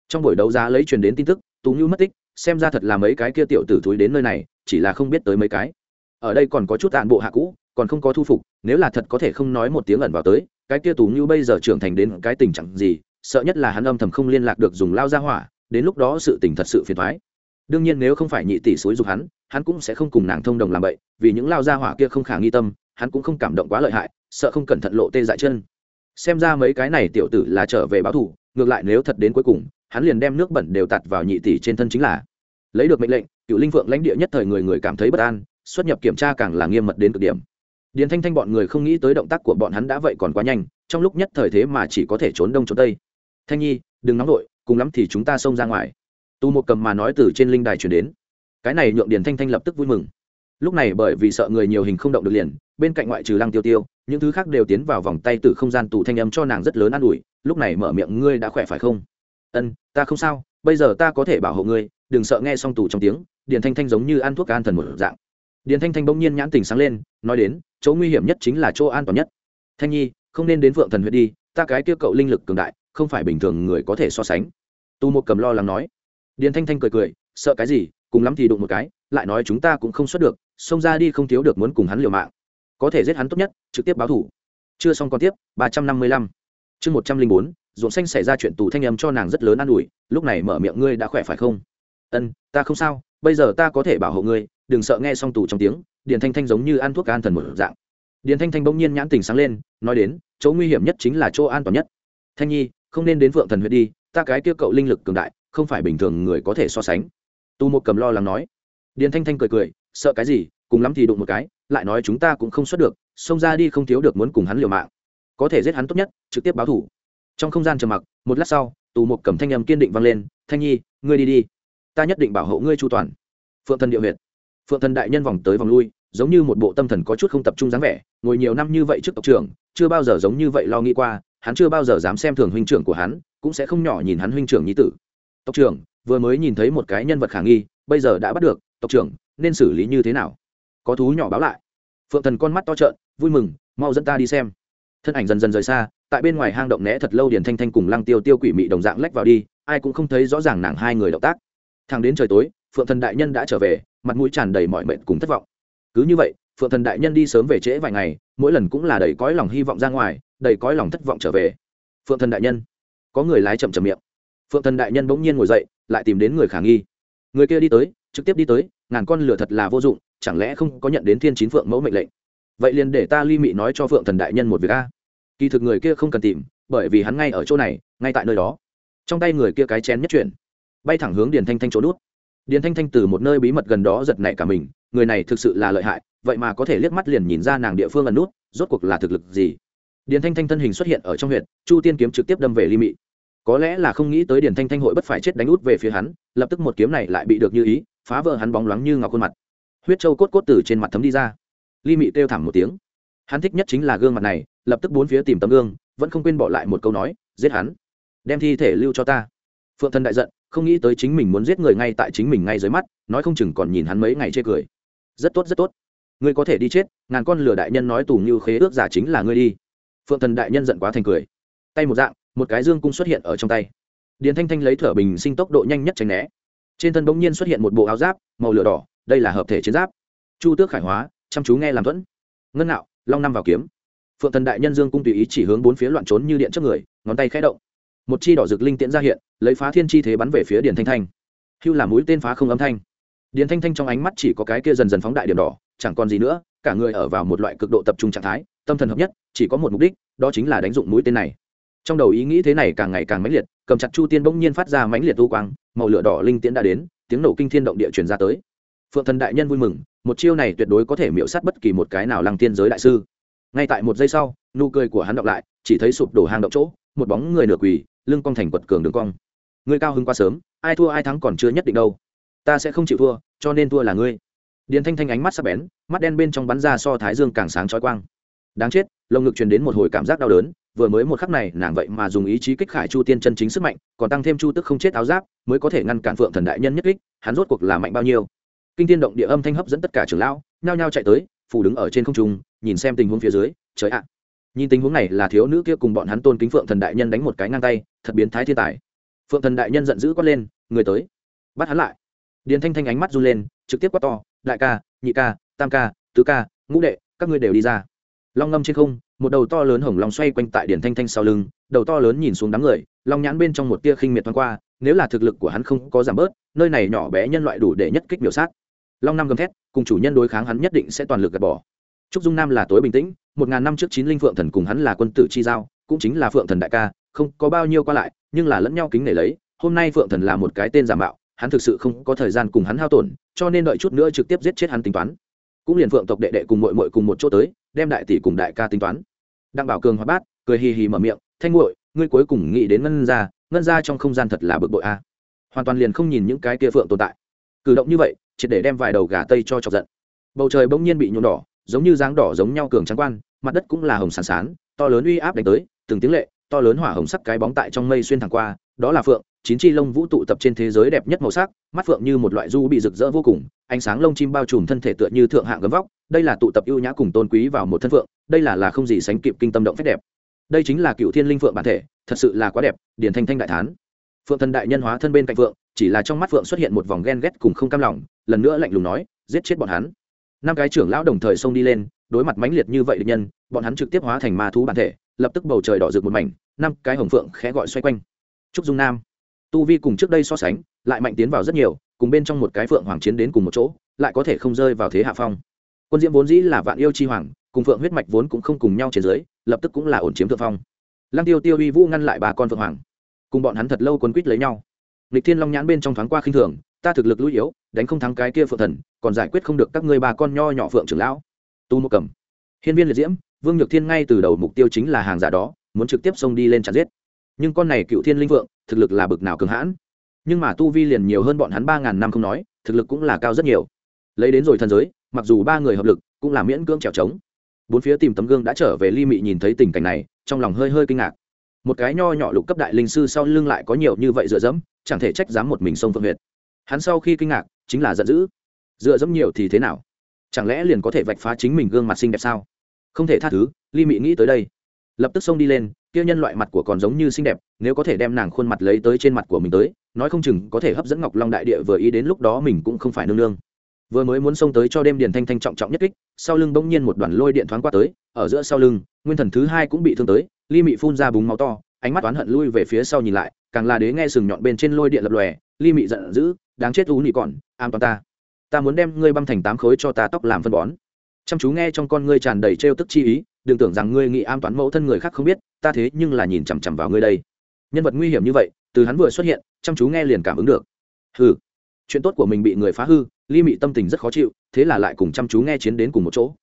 trong buổi đấu giá lấy truyền đến tin tức, tú nhu mất tích, xem ra thật là mấy cái kia tiểu tử thúi đến nơi này, chỉ là không biết tới mấy cái. Ở đây còn có chút tàn bộ hạ cũ, còn không có thu phục, nếu là thật có thể không nói một tiếng ẩn vào tới, cái kia tú nhu bây giờ trưởng thành đến cái tình trạng gì, sợ nhất là hắn âm thầm không liên lạc được dùng lao ra hỏa, đến lúc đó sự tình thật sự phiền thoái đương nhiên nếu không phải nhị tỷ suối giục hắn hắn cũng sẽ không cùng nàng thông đồng làm vậy vì những lao ra hỏa kia không khả nghi tâm, hắn cũng không cảm động quá lợi hại, sợ không cẩn thận lộ tê dại chân. Xem ra mấy cái này tiểu tử là trở về báo thù, ngược lại nếu thật đến cuối cùng hắn liền đem nước bẩn đều tạt vào nhị tỷ trên thân chính là. Lấy được mệnh lệnh cựu linh phượng lãnh địa nhất thời người người cảm thấy bất an, xuất nhập kiểm tra càng là nghiêm mật đến cực điểm. Điền thanh thanh bọn người không nghĩ tới động tác của bọn hắn đã vậy còn quá nhanh, trong lúc nhất thời thế mà chỉ có thể trốn đông trốn tây. Thanh nhi, đừng nóng vội, cùng lắm thì chúng ta xông ra ngoài. Tu một cầm mà nói từ trên linh đài chuyển đến. Cái này nhượng điền thanh thanh lập tức vui mừng. Lúc này bởi vì sợ người nhiều hình không động được liền, bên cạnh ngoại trừ lăng tiêu tiêu, những thứ khác đều tiến vào vòng tay từ không gian tù thanh âm cho nàng rất lớn an ủi, lúc này mở miệng, ngươi đã khỏe phải không? Ân, ta không sao, bây giờ ta có thể bảo hộ ngươi, đừng sợ nghe xong tù trong tiếng, điền thanh thanh giống như ăn thuốc an thần một dạng. Điền thanh thanh bỗng nhiên nhãn tình sáng lên, nói đến, chỗ nguy hiểm nhất chính là chỗ an toàn nhất. Thanh nhi, không nên đến phượng thần huyệt đi, ta cái kia cậu linh lực cường đại, không phải bình thường người có thể so sánh. Tu một cầm lo lắng nói. Điền thanh thanh cười cười, sợ cái gì, cùng lắm thì đụng một cái, lại nói chúng ta cũng không xuất được, xông ra đi không thiếu được muốn cùng hắn liều mạng. Có thể giết hắn tốt nhất, trực tiếp báo thủ. Chưa xong còn tiếp, ba trăm năm mươi lăm. Chương một trăm linh bốn ruộng xanh xảy ra chuyện tù thanh âm cho nàng rất lớn an ủi, lúc này mở miệng ngươi đã khỏe phải không? Ân, ta không sao, bây giờ ta có thể bảo hộ ngươi, đừng sợ nghe xong tù trong tiếng, điền thanh thanh giống như ăn thuốc an thần một dạng. Điền thanh thanh bỗng nhiên nhãn tình sáng lên, nói đến, chỗ nguy hiểm nhất chính là chỗ an toàn nhất. Thanh nhi, không nên đến phượng thần huyệt đi, ta cái kia cậu linh lực cường đại, không phải bình thường người có thể so sánh. Tu một cầm lo lắng nói. Điền thanh thanh cười cười, sợ cái gì, cùng lắm thì đụng một cái, lại nói chúng ta cũng không xuất được, xông ra đi không thiếu được muốn cùng hắn liều mạng. Có thể giết hắn tốt nhất, trực tiếp báo thủ trong không gian trầm mặc, một lát sau, tù một cầm thanh âm kiên định vang lên, thanh nhi, ngươi đi đi. Ta nhất định bảo hộ ngươi chu toàn. Phượng thần điệu huyệt. Phượng thần đại nhân vòng tới vòng lui, giống như một bộ tâm thần có chút không tập trung dáng vẻ, ngồi nhiều năm như vậy trước tộc trưởng, chưa bao giờ giống như vậy lo nghĩ qua, hắn chưa bao giờ dám xem thường huynh trưởng của hắn, cũng sẽ không nhỏ nhìn hắn huynh trưởng nhi tử. Tộc trưởng, vừa mới nhìn thấy một cái nhân vật khả nghi, bây giờ đã bắt được, tộc trưởng, nên xử lý như thế nào? Có thú nhỏ báo lại. Phượng thần con mắt to trợn, vui mừng, mau dẫn ta đi xem. Thân ảnh dần dần rời xa tại bên ngoài hang động né thật lâu điền thanh thanh cùng lăng tiêu tiêu quỷ mị đồng dạng lách vào đi, ai cũng không thấy rõ ràng nàng hai người động tác. Thằng đến trời tối, phượng thần đại nhân đã trở về, mặt mũi tràn đầy mọi mệnh cùng thất vọng. Cứ như vậy, phượng thần đại nhân đi sớm về trễ vài ngày, mỗi lần cũng là đầy cõi lòng hy vọng ra ngoài đầy cõi lòng thất vọng trở về. Phượng thần đại nhân, có người lái chậm chậm miệng. Phượng thần đại nhân bỗng nhiên ngồi dậy, lại tìm đến người khả nghi. Người kia đi tới, trực tiếp đi tới, ngàn con lửa thật là vô dụng, chẳng lẽ không có nhận đến thiên chín phượng mẫu mệnh lệnh? Vậy liền để ta ly mị nói cho phượng thần đại nhân một việc a kỳ thực người kia không cần tìm, bởi vì hắn ngay ở chỗ này, ngay tại nơi đó. Trong tay người kia cái chén nhất chuyển. Bay thẳng hướng điền thanh thanh chỗ nút. Điền thanh thanh từ một nơi bí mật gần đó giật nảy cả mình, người này thực sự là lợi hại, vậy mà có thể liếc mắt liền nhìn ra nàng địa phương ẩn nút, rốt cuộc là thực lực gì? Điền thanh thanh thân hình xuất hiện ở trong huyện chu tiên kiếm trực tiếp đâm về ly mị. Có lẽ là không nghĩ tới điền thanh thanh hội bất phải chết đánh út về phía hắn, lập tức một kiếm này lại bị được như ý, phá vỡ hắn bóng loáng như ngọc khuôn mặt. Huyết trâu cốt cốt từ trên mặt thấm đi ra. Ly mị kêu thảm một tiếng. Hắn thích nhất chính là gương mặt này lập tức bốn phía tìm tấm gương, vẫn không quên bỏ lại một câu nói, giết hắn. Đem thi thể lưu cho ta. Phượng thần đại giận, không nghĩ tới chính mình muốn giết người ngay tại chính mình ngay dưới mắt, nói không chừng còn nhìn hắn mấy ngày chê cười. Rất tốt rất tốt. Ngươi có thể đi chết, ngàn con lửa đại nhân nói tù như khế ước giả chính là ngươi đi. Phượng thần đại nhân giận quá thành cười. Tay một dạng, một cái dương cung xuất hiện ở trong tay. Điền thanh thanh lấy thở bình sinh tốc độ nhanh nhất tránh né. Trên thân bỗng nhiên xuất hiện một bộ áo giáp, màu lửa đỏ, đây là hợp thể chiến giáp. Chu tước khải hóa, chăm chú nghe làm thuẫn. Ngân nạo, long năm vào kiếm phượng thần đại nhân dương cung tùy ý chỉ hướng bốn phía loạn trốn như điện trước người, ngón tay khẽ động. Một chi đỏ rực linh tiễn ra hiện, lấy phá thiên chi thế bắn về phía điền thanh thanh. Hưu là mũi tên phá không âm thanh. Điền thanh thanh trong ánh mắt chỉ có cái kia dần dần phóng đại điểm đỏ, chẳng còn gì nữa, cả người ở vào một loại cực độ tập trung trạng thái, tâm thần hợp nhất, chỉ có một mục đích, đó chính là đánh dụng mũi tên này. Trong đầu ý nghĩ thế này càng ngày càng mãnh liệt, cầm chặt chu tiên bỗng nhiên phát ra mãnh liệt tu quang, màu lửa đỏ linh tiễn đã đến, tiếng nổ kinh thiên động địa truyền ra tới. Phượng thần đại nhân vui mừng, một chiêu này tuyệt đối có thể miễu sát bất kỳ một cái nào lăng tiên giới đại sư ngay tại một giây sau, nụ cười của hắn đọc lại, chỉ thấy sụp đổ hang động chỗ, một bóng người nửa quỳ, lưng cong thành quật cường đường cong. Người cao hứng quá sớm, ai thua ai thắng còn chưa nhất định đâu. Ta sẽ không chịu thua, cho nên thua là ngươi. Điền thanh thanh ánh mắt sắc bén, mắt đen bên trong bắn ra so thái dương càng sáng trói quang. Đáng chết, lồng ngực truyền đến một hồi cảm giác đau đớn, vừa mới một khắc này, nàng vậy mà dùng ý chí kích khải chu tiên chân chính sức mạnh, còn tăng thêm chu tức không chết áo giáp, mới có thể ngăn cản phượng thần đại nhân nhất kích, hắn rốt cuộc là mạnh bao nhiêu. Kinh tiên động địa âm thanh hấp dẫn tất cả trưởng lão, nhao nhao chạy tới phủ đứng ở trên không trung, nhìn xem tình huống phía dưới, trời ạ. Nhìn tình huống này là thiếu nữ kia cùng bọn hắn tôn kính phượng thần đại nhân đánh một cái ngang tay, thật biến thái thiên tài. Phượng thần đại nhân giận dữ quát lên, người tới. Bắt hắn lại. Điền thanh thanh ánh mắt run lên, trực tiếp quát to, đại ca, nhị ca, tam ca, tứ ca, ngũ đệ, các ngươi đều đi ra. Long ngâm trên không, một đầu to lớn hồng long xoay quanh tại điển thanh thanh sau lưng, đầu to lớn nhìn xuống đám người, long nhãn bên trong một tia khinh miệt thoáng qua, nếu là thực lực của hắn không có giảm bớt, nơi này nhỏ bé nhân loại đủ để nhất kích biểu sát. Long năm gầm thét cùng chủ nhân đối kháng hắn nhất định sẽ toàn lực gạt bỏ. Trúc dung nam là tối bình tĩnh, một ngàn năm trước chín linh phượng thần cùng hắn là quân tử chi giao, cũng chính là phượng thần đại ca, không có bao nhiêu qua lại, nhưng là lẫn nhau kính nể lấy, hôm nay phượng thần là một cái tên giả mạo, hắn thực sự không có thời gian cùng hắn hao tổn, cho nên đợi chút nữa trực tiếp giết chết hắn tính toán. Cũng liền phượng tộc đệ đệ cùng mội mội cùng một chỗ tới, đem đại tỷ cùng đại ca tính toán. Đặng bảo cường hóa bát, cười hì hì mở miệng, thanh nguội ngươi cuối cùng nghĩ đến ngân ra ngân ra trong không gian thật là bực bội a. Hoàn toàn liền không nhìn những cái kia phượng tồn tại. Cử động như vậy triệt để đem vài đầu gà tây cho chọc giận. Bầu trời bỗng nhiên bị nhuộm đỏ, giống như dáng đỏ giống nhau cường trắng quan, mặt đất cũng là hồng sán sán, to lớn uy áp đánh tới, từng tiếng lệ, to lớn hỏa hồng sắc cái bóng tại trong mây xuyên thẳng qua, đó là phượng, chín chi lông vũ tụ tập trên thế giới đẹp nhất màu sắc, mắt phượng như một loại du bị rực rỡ vô cùng, ánh sáng lông chim bao trùm thân thể tựa như thượng hạng gấm vóc, đây là tụ tập ưu nhã cùng tôn quý vào một thân phượng, đây là là không gì sánh kịp kinh tâm động phép đẹp. Đây chính là cựu thiên linh phượng bản thể, thật sự là quá đẹp, điển thanh thanh đại thán. Phượng thần đại nhân hóa thân bên cạnh phượng, chỉ là trong mắt phượng xuất hiện một vòng ghen ghét cùng không cam lòng lần nữa lạnh lùng nói, giết chết bọn hắn. Năm cái trưởng lão đồng thời xông đi lên, đối mặt mãnh liệt như vậy địch nhân, bọn hắn trực tiếp hóa thành ma thú bản thể, lập tức bầu trời đỏ rực một mảnh, năm cái hồng phượng khẽ gọi xoay quanh. Trúc dung nam, tu vi cùng trước đây so sánh, lại mạnh tiến vào rất nhiều, cùng bên trong một cái phượng hoàng chiến đến cùng một chỗ, lại có thể không rơi vào thế hạ phong. Quân diễm vốn dĩ là vạn yêu chi hoàng, cùng phượng huyết mạch vốn cũng không cùng nhau trên dưới, lập tức cũng là ổn chiếm thượng phong. Lăng tiêu tiêu uy vũ ngăn lại bà con phượng hoàng, cùng bọn hắn thật lâu quấn quýt lấy nhau. Lịch thiên long nhãn bên trong thoáng qua khinh thường ta thực lực lũi yếu, đánh không thắng cái kia phượng thần, còn giải quyết không được các ngươi bà con nho nhỏ phượng trưởng lão. Tu một cầm. Hiên viên liệt diễm, vương nhược thiên ngay từ đầu mục tiêu chính là hàng giả đó, muốn trực tiếp xông đi lên chặt giết. Nhưng con này cựu thiên linh vượng, thực lực là bực nào cường hãn. Nhưng mà tu vi liền nhiều hơn bọn hắn ba ngàn năm không nói, thực lực cũng là cao rất nhiều. Lấy đến rồi thần giới, mặc dù ba người hợp lực, cũng là miễn cưỡng trèo trống. Bốn phía tìm tấm gương đã trở về ly mị nhìn thấy tình cảnh này, trong lòng hơi hơi kinh ngạc. Một cái nho nhỏ lục cấp đại linh sư sau lưng lại có nhiều như vậy dựa dẫm, chẳng thể trách dám một mình sông phượng huyệt hắn sau khi kinh ngạc, chính là giận dữ. Dựa dẫm nhiều thì thế nào? Chẳng lẽ liền có thể vạch phá chính mình gương mặt xinh đẹp sao? Không thể tha thứ, ly mị nghĩ tới đây. Lập tức xông đi lên, kia nhân loại mặt của còn giống như xinh đẹp, nếu có thể đem nàng khuôn mặt lấy tới trên mặt của mình tới, nói không chừng có thể hấp dẫn ngọc long đại địa vừa ý đến lúc đó mình cũng không phải nương nương. Vừa mới muốn xông tới cho đêm điền thanh thanh trọng trọng nhất kích, sau lưng bỗng nhiên một đoàn lôi điện thoáng qua tới, ở giữa sau lưng, nguyên thần thứ hai cũng bị thương tới, ly mị phun ra búng máu to, ánh mắt oán hận lui về phía sau nhìn lại, càng là đế nghe sừng nhọn bên trên lôi điện lập lòe, ly mị giận dữ đáng chết u nị còn, am toàn ta. Ta muốn đem ngươi băm thành tám khối cho ta tóc làm phân bón. Chăm chú nghe trong con ngươi tràn đầy trêu tức chi ý, đừng tưởng rằng ngươi nghĩ am toán mẫu thân người khác không biết, ta thế nhưng là nhìn chằm chằm vào ngươi đây. Nhân vật nguy hiểm như vậy, từ hắn vừa xuất hiện, chăm chú nghe liền cảm ứng được. Hừ. Chuyện tốt của mình bị người phá hư ly mị tâm tình rất khó chịu, thế là lại cùng chăm chú nghe chiến đến cùng một chỗ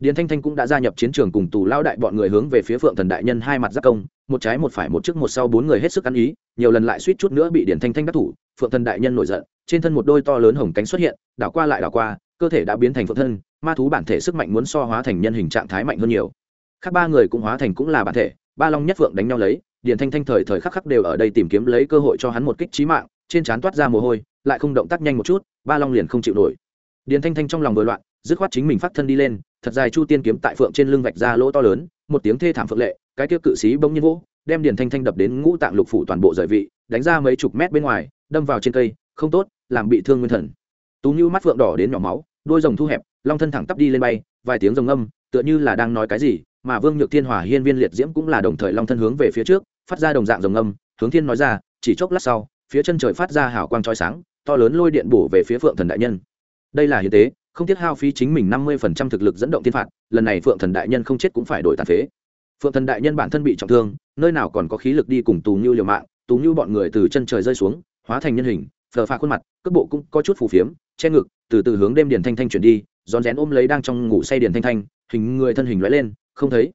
điền thanh thanh cũng đã gia nhập chiến trường cùng tù lao đại bọn người hướng về phía phượng thần đại nhân hai mặt giác công, một trái một phải một trước một sau bốn người hết sức ăn ý, nhiều lần lại suýt chút nữa bị điền thanh thanh đắc thủ, phượng thần đại nhân nổi giận, trên thân một đôi to lớn hồng cánh xuất hiện, đảo qua lại đảo qua, cơ thể đã biến thành phượng thân ma thú bản thể sức mạnh muốn so hóa thành nhân hình trạng thái mạnh hơn nhiều. Khác ba người cũng hóa thành cũng là bản thể, ba long nhất phượng đánh nhau lấy, điền thanh thanh thời thời khắc khắc đều ở đây tìm kiếm lấy cơ hội cho hắn một kích trí mạng, trên trán toát ra mồ hôi, lại không động tác nhanh một chút, ba long liền không chịu nổi. Điền thanh thanh trong lòng vừa loạn dứt khoát chính mình phát thân đi lên, thật dài chu tiên kiếm tại phượng trên lưng vạch ra lỗ to lớn, một tiếng thê thảm phượng lệ, cái tiêu cự sĩ bỗng nhiên vỗ, đem điền thanh thanh đập đến ngũ tạng lục phủ toàn bộ rời vị, đánh ra mấy chục mét bên ngoài, đâm vào trên cây, không tốt, làm bị thương nguyên thần. Tú như mắt phượng đỏ đến nhỏ máu, đôi rồng thu hẹp, long thân thẳng tắp đi lên bay, vài tiếng rồng âm tựa như là đang nói cái gì, mà vương nhược thiên hòa hiên viên liệt diễm cũng là đồng thời long thân hướng về phía trước, phát ra đồng dạng rồng âm hướng thiên nói ra, chỉ chốc lát sau, phía chân trời phát ra hào quang trói sáng, to lớn lôi điện bổ về phía phượng thần đại nhân. Đây là hiến tế không tiếc hao phí chính mình năm mươi phần trăm thực lực dẫn động thiên phạt, lần này phượng thần đại nhân không chết cũng phải đổi tàn phế. Phượng thần đại nhân bản thân bị trọng thương, nơi nào còn có khí lực đi cùng tù như liều mạng, tù như bọn người từ chân trời rơi xuống, hóa thành nhân hình, phờ pha khuôn mặt, cước bộ cũng có chút phù phiếm, che ngực, từ từ hướng đêm điền thanh thanh chuyển đi, rón rén ôm lấy đang trong ngủ say điền thanh thanh, hình người thân hình lóe lên, không thấy.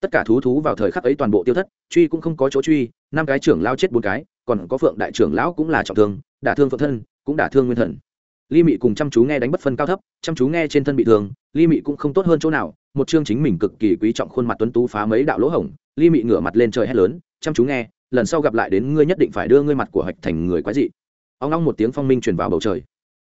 Tất cả thú thú vào thời khắc ấy toàn bộ tiêu thất, truy cũng không có chỗ truy, năm cái trưởng lao chết bốn cái, còn có phượng đại trưởng lão cũng là trọng thương, đả thương phượng thân cũng đả thương nguyên thần ly mị cùng chăm chú nghe đánh bất phân cao thấp, chăm chú nghe trên thân bị thương ly mị cũng không tốt hơn chỗ nào, một chương chính mình cực kỳ quý trọng khuôn mặt tuấn tú phá mấy đạo lỗ hổng ly mị ngửa mặt lên trời hét lớn, chăm chú nghe, lần sau gặp lại đến ngươi nhất định phải đưa ngươi mặt của hạch thành người quái dị. Ông long một tiếng phong minh truyền vào bầu trời.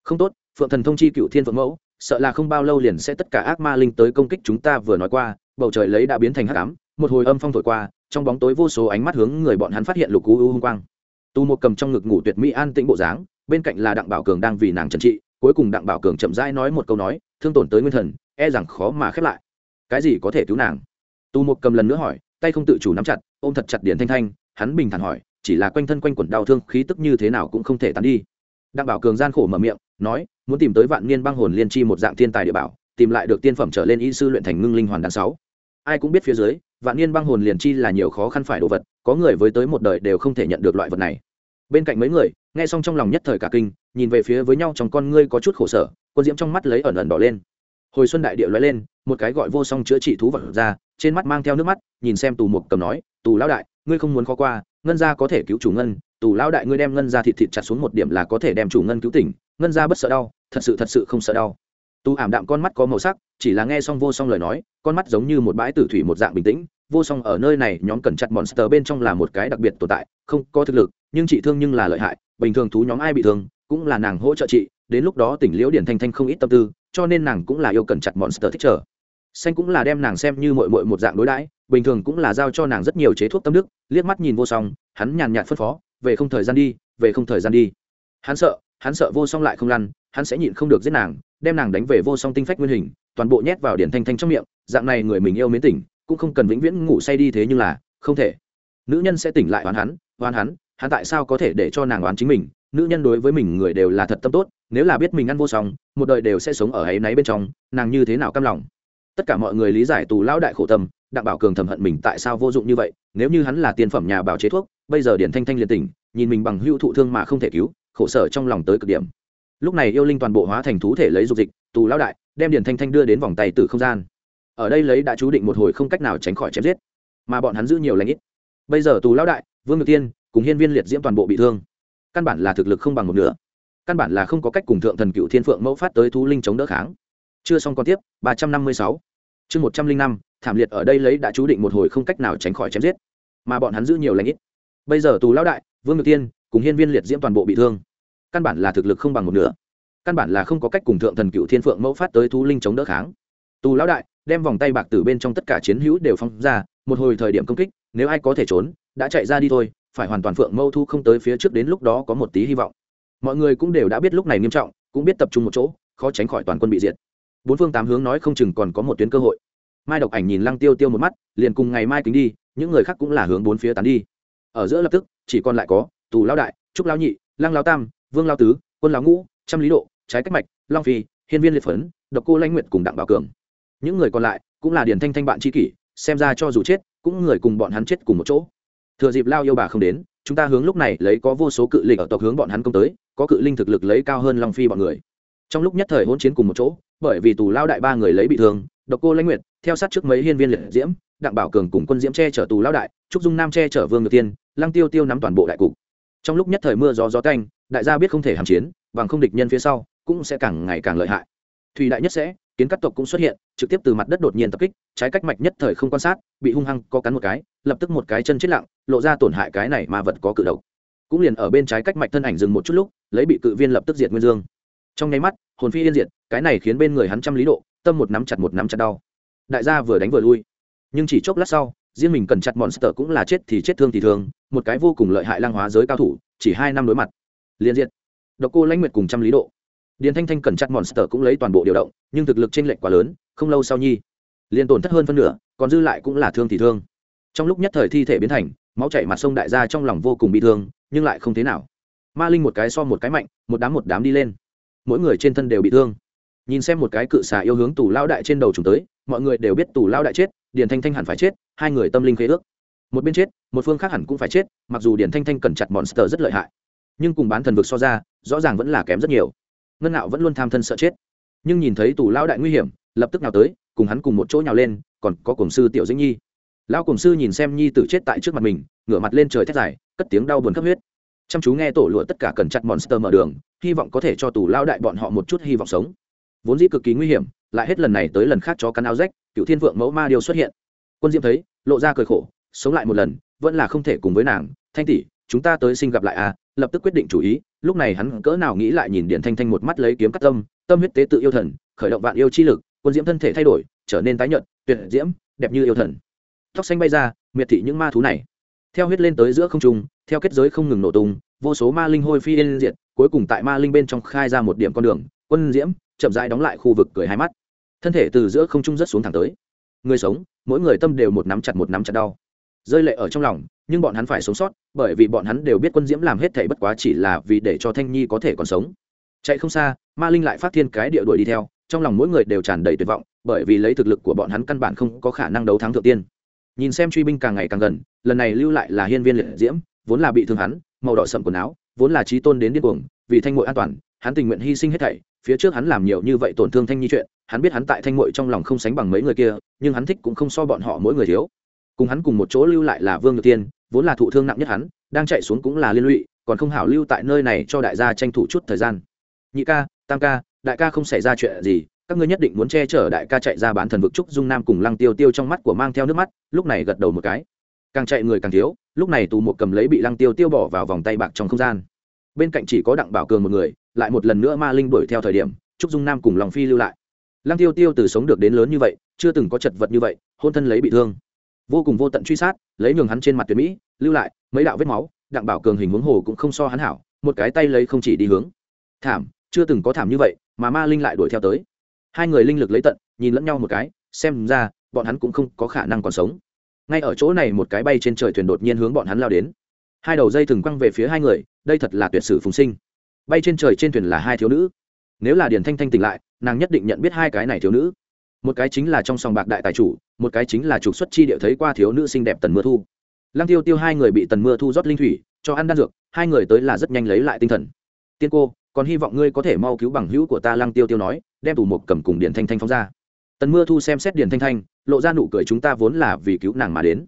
Không tốt, phượng thần thông chi cựu thiên phượng mẫu, sợ là không bao lâu liền sẽ tất cả ác ma linh tới công kích chúng ta vừa nói qua, bầu trời lấy đã biến thành hắc ám, một hồi âm phong thổi qua, trong bóng tối vô số ánh mắt hướng người bọn hắn phát hiện lục cú u hung quang. Tu một cầm trong ngực ngủ tuyệt mỹ an tĩnh bộ dáng bên cạnh là đặng bảo cường đang vì nàng trần trị, cuối cùng đặng bảo cường chậm rãi nói một câu nói, thương tổn tới nguyên thần e rằng khó mà khép lại. Cái gì có thể cứu nàng? Tu một cầm lần nữa hỏi, tay không tự chủ nắm chặt, ôm thật chặt điển thanh thanh, hắn bình thản hỏi, chỉ là quanh thân quanh quẩn đau thương, khí tức như thế nào cũng không thể tán đi. Đặng bảo cường gian khổ mở miệng, nói, muốn tìm tới vạn niên băng hồn liên chi một dạng thiên tài địa bảo, tìm lại được tiên phẩm trở lên y sư luyện thành ngưng linh hoàn đan sáu. Ai cũng biết phía dưới, vạn niên băng hồn liền chi là nhiều khó khăn phải đồ vật, có người với tới một đời đều không thể nhận được loại vật này. Bên cạnh mấy người nghe xong trong lòng nhất thời cả kinh, nhìn về phía với nhau trong con ngươi có chút khổ sở, quân diễm trong mắt lấy ẩn ẩn đỏ lên. Hồi xuân đại địa lóe lên, một cái gọi vô song chữa trị thú vật ra, trên mắt mang theo nước mắt, nhìn xem tù mục cầm nói, tù lão đại, ngươi không muốn khó qua, ngân gia có thể cứu chủ ngân, tù lão đại ngươi đem ngân gia thịt thịt chặt xuống một điểm là có thể đem chủ ngân cứu tỉnh, ngân gia bất sợ đau, thật sự thật sự không sợ đau. Tù ảm đạm con mắt có màu sắc, chỉ là nghe xong vô song lời nói, con mắt giống như một bãi tử thủy một dạng bình tĩnh, vô song ở nơi này nhóm cẩn chặt monster bên trong là một cái đặc biệt tồn tại, không có thực lực, nhưng trị thương nhưng là lợi hại bình thường thú nhóm ai bị thương, cũng là nàng hỗ trợ chị, đến lúc đó tỉnh liễu điển thanh thanh không ít tâm tư, cho nên nàng cũng là yêu cần chặt monster thích trở. Xanh cũng là đem nàng xem như mội mội một dạng đối đãi, bình thường cũng là giao cho nàng rất nhiều chế thuốc tâm đức, liếc mắt nhìn vô song, hắn nhàn nhạt phân phó, về không thời gian đi, về không thời gian đi. Hắn sợ hắn sợ vô song lại không lăn, hắn sẽ nhịn không được giết nàng, đem nàng đánh về vô song tinh phách nguyên hình, toàn bộ nhét vào điển thanh thanh trong miệng, dạng này người mình yêu mến tỉnh, cũng không cần vĩnh viễn ngủ say đi thế nhưng là, không thể. Nữ nhân sẽ tỉnh lại oán hắn oán hắn hắn tại sao có thể để cho nàng oán chính mình? Nữ nhân đối với mình người đều là thật tâm tốt, nếu là biết mình ăn vô song, một đời đều sẽ sống ở ấy náy bên trong, nàng như thế nào căm lòng? Tất cả mọi người lý giải tù lão đại khổ tâm, đặng bảo cường thầm hận mình tại sao vô dụng như vậy, nếu như hắn là tiền phẩm nhà bảo chế thuốc, bây giờ điển thanh thanh liền tỉnh, nhìn mình bằng hữu thụ thương mà không thể cứu, khổ sở trong lòng tới cực điểm. Lúc này yêu linh toàn bộ hóa thành thú thể lấy dục dịch, tù lão đại, đem điển thanh thanh đưa đến vòng tay từ không gian. Ở đây lấy đã chú định một hồi không cách nào tránh khỏi chém giết, mà bọn hắn giữ nhiều lãnh ít. Bây giờ tù lão đại, vương ngược tiên cùng hiên viên liệt diễm toàn bộ bị thương. Căn bản là thực lực không bằng một nửa. Căn bản là không có cách cùng thượng thần cựu thiên phượng mẫu phát tới thú linh chống đỡ kháng. Chưa xong còn tiếp, ba trăm năm mươi sáu. Chương một trăm linh năm, thảm liệt ở đây lấy đã chú định một hồi không cách nào tránh khỏi chém giết. Mà bọn hắn giữ nhiều lãnh ít. Bây giờ tù lão đại, vương ngự tiên cùng hiên viên liệt diễm toàn bộ bị thương. Căn bản là thực lực không bằng một nửa. Căn bản là không có cách cùng thượng thần cựu thiên phượng mẫu phát tới thú linh chống đỡ kháng. Tù lão đại, đem vòng tay bạc từ bên trong tất cả chiến hữu đều phong ra, một hồi thời điểm công kích, nếu ai có thể trốn, đã chạy ra đi thôi phải hoàn toàn phượng mâu thu không tới phía trước đến lúc đó có một tí hy vọng. Mọi người cũng đều đã biết lúc này nghiêm trọng, cũng biết tập trung một chỗ, khó tránh khỏi toàn quân bị diệt. Bốn phương tám hướng nói không chừng còn có một tuyến cơ hội. Mai độc ảnh nhìn lăng tiêu tiêu một mắt, liền cùng ngày mai kính đi, những người khác cũng là hướng bốn phía tán đi. Ở giữa lập tức, chỉ còn lại có tù lao đại, trúc lao nhị, lăng lao tam, vương lao tứ, quân lao ngũ, trăm lý độ, trái cách mạch, long phi, hiên viên liệt phấn, độc cô lanh nguyện cùng đặng bảo cường. Những người còn lại cũng là điền thanh thanh bạn tri kỷ, xem ra cho dù chết, cũng người cùng bọn hắn chết cùng một chỗ thừa dịp lao yêu bà không đến, chúng ta hướng lúc này lấy có vô số cự linh ở tộc hướng bọn hắn công tới, có cự linh thực lực lấy cao hơn long phi bọn người. Trong lúc nhất thời hỗn chiến cùng một chỗ, bởi vì tù lao đại ba người lấy bị thương, độc cô lãnh nguyệt, theo sát trước mấy hiên viên liệt diễm, đặng bảo cường cùng quân diễm che chở tù lao đại, trúc dung nam che chở vương ngược tiên lăng tiêu tiêu nắm toàn bộ đại cục. Trong lúc nhất thời mưa gió gió canh đại gia biết không thể hàm chiến, bằng không địch nhân phía sau cũng sẽ càng ngày càng lợi hại. Thủy đại nhất sẽ, kiến cắt tộc cũng xuất hiện trực tiếp từ mặt đất đột nhiên tập kích, trái cách mạch nhất thời không quan sát, bị hung hăng có cắn một cái, lập tức một cái chân chết lặng, lộ ra tổn hại cái này mà vật có cự độc cũng liền ở bên trái cách mạch thân ảnh dừng một chút lúc, lấy bị cự viên lập tức diệt nguyên dương. Trong nháy mắt, hồn phi yên diệt, cái này khiến bên người hắn trăm lý độ, tâm một nắm chặt một nắm chặt đau. Đại gia vừa đánh vừa lui. Nhưng chỉ chốc lát sau, riêng mình cần chặt monster cũng là chết thì chết thương thì thương, một cái vô cùng lợi hại lang hóa giới cao thủ, chỉ hai năm đối mặt. Liên diện độc cô lãnh nguyệt cùng trăm lý độ. Điền thanh thanh cần chặt monster cũng lấy toàn bộ điều động, nhưng thực lực trên lệch quá lớn không lâu sau nhi, liền tổn thất hơn phân nửa, còn dư lại cũng là thương thì thương. Trong lúc nhất thời thi thể biến thành, máu chảy mặt sông đại gia trong lòng vô cùng bị thương, nhưng lại không thế nào. Ma linh một cái so một cái mạnh, một đám một đám đi lên. Mỗi người trên thân đều bị thương. Nhìn xem một cái cự xà yêu hướng tù lao đại trên đầu chúng tới, mọi người đều biết tù lao đại chết, điền thanh thanh hẳn phải chết, hai người tâm linh khế ước. Một bên chết, một phương khác hẳn cũng phải chết, mặc dù điền thanh thanh cần chặt monster rất lợi hại. Nhưng cùng bán thần vực so ra, rõ ràng vẫn là kém rất nhiều. Ngân nạo vẫn luôn tham thân sợ chết. Nhưng nhìn thấy tù lao đại nguy hiểm lập tức nào tới, cùng hắn cùng một chỗ nhào lên, còn có cổng sư tiểu dĩnh nhi. Lão cổng sư nhìn xem nhi tử chết tại trước mặt mình, ngửa mặt lên trời thét dài, cất tiếng đau buồn khắp huyết. Chăm chú nghe tổ lụa tất cả cần chặt monster mở đường, hy vọng có thể cho tù lao đại bọn họ một chút hy vọng sống. Vốn dĩ cực kỳ nguy hiểm, lại hết lần này tới lần khác cho cắn áo rách cựu thiên vượng mẫu ma điều xuất hiện. Quân Diệm thấy, lộ ra cười khổ, sống lại một lần, vẫn là không thể cùng với nàng. Thanh tỷ, chúng ta tới sinh gặp lại à lập tức quyết định chủ ý, lúc này hắn cỡ nào nghĩ lại nhìn điện thanh thanh một mắt lấy kiếm cắt tâm tâm huyết tế tự yêu thần, khởi động vạn yêu chi lực quân diễm thân thể thay đổi, trở nên tái nhợt, tuyệt diễm, đẹp như yêu thần. Tóc xanh bay ra, miệt thị những ma thú này. Theo huyết lên tới giữa không trung, theo kết giới không ngừng nổ tung, vô số ma linh hôi phi lên diện cuối cùng tại ma linh bên trong khai ra một điểm con đường, quân diễm, chậm rãi đóng lại khu vực cười hai mắt. Thân thể từ giữa không trung rất xuống thẳng tới. Người sống, mỗi người tâm đều một nắm chặt một nắm chặt đau. Rơi lệ ở trong lòng, nhưng bọn hắn phải sống sót, bởi vì bọn hắn đều biết quân diễm làm hết thảy bất quá chỉ là vì để cho thanh nhi có thể còn sống. Chạy không xa, ma linh lại phát thiên cái địa đuổi đi theo trong lòng mỗi người đều tràn đầy tuyệt vọng, bởi vì lấy thực lực của bọn hắn căn bản không có khả năng đấu thắng thượng tiên. Nhìn xem truy binh càng ngày càng gần, lần này lưu lại là hiên viên liệt diễm, vốn là bị thương hắn, màu đỏ sậm quần áo, vốn là trí tôn đến điên cuồng, vì thanh mội an toàn, hắn tình nguyện hy sinh hết thảy, phía trước hắn làm nhiều như vậy tổn thương thanh nhi chuyện, hắn biết hắn tại thanh mội trong lòng không sánh bằng mấy người kia, nhưng hắn thích cũng không so bọn họ mỗi người thiếu. Cùng hắn cùng một chỗ lưu lại là vương nhược tiên, vốn là thụ thương nặng nhất hắn, đang chạy xuống cũng là liên lụy, còn không hảo lưu tại nơi này cho đại gia tranh thủ chút thời gian. Nhị ca, tam ca đại ca không xảy ra chuyện gì, các ngươi nhất định muốn che chở đại ca chạy ra bán thần vực trúc dung nam cùng lăng tiêu tiêu trong mắt của mang theo nước mắt, lúc này gật đầu một cái. Càng chạy người càng thiếu, lúc này tù một cầm lấy bị lăng tiêu tiêu bỏ vào vòng tay bạc trong không gian. Bên cạnh chỉ có đặng bảo cường một người, lại một lần nữa ma linh đuổi theo thời điểm, trúc dung nam cùng lòng phi lưu lại. Lăng tiêu tiêu từ sống được đến lớn như vậy, chưa từng có chật vật như vậy, hôn thân lấy bị thương. Vô cùng vô tận truy sát, lấy nhường hắn trên mặt tuyệt mỹ, lưu lại, mấy đạo vết máu, đặng bảo cường hình huống hồ cũng không so hắn hảo, một cái tay lấy không chỉ đi hướng. Thảm, chưa từng có thảm như vậy mà ma linh lại đuổi theo tới. Hai người linh lực lấy tận, nhìn lẫn nhau một cái, xem ra, bọn hắn cũng không có khả năng còn sống. Ngay ở chỗ này một cái bay trên trời thuyền đột nhiên hướng bọn hắn lao đến. Hai đầu dây thừng quăng về phía hai người, đây thật là tuyệt sử phùng sinh. Bay trên trời trên thuyền là hai thiếu nữ. Nếu là điền thanh thanh tỉnh lại, nàng nhất định nhận biết hai cái này thiếu nữ. Một cái chính là trong sòng bạc đại tài chủ, một cái chính là trục xuất chi điệu thấy qua thiếu nữ xinh đẹp tần mưa thu. Lăng tiêu tiêu hai người bị tần mưa thu rót linh thủy, cho ăn đan dược, hai người tới là rất nhanh lấy lại tinh thần. Tiên cô còn hy vọng ngươi có thể mau cứu bằng hữu của ta lăng tiêu tiêu nói, đem tù một cầm cùng điền thanh thanh phóng ra. Tần mưa thu xem xét điền thanh thanh, lộ ra nụ cười chúng ta vốn là vì cứu nàng mà đến.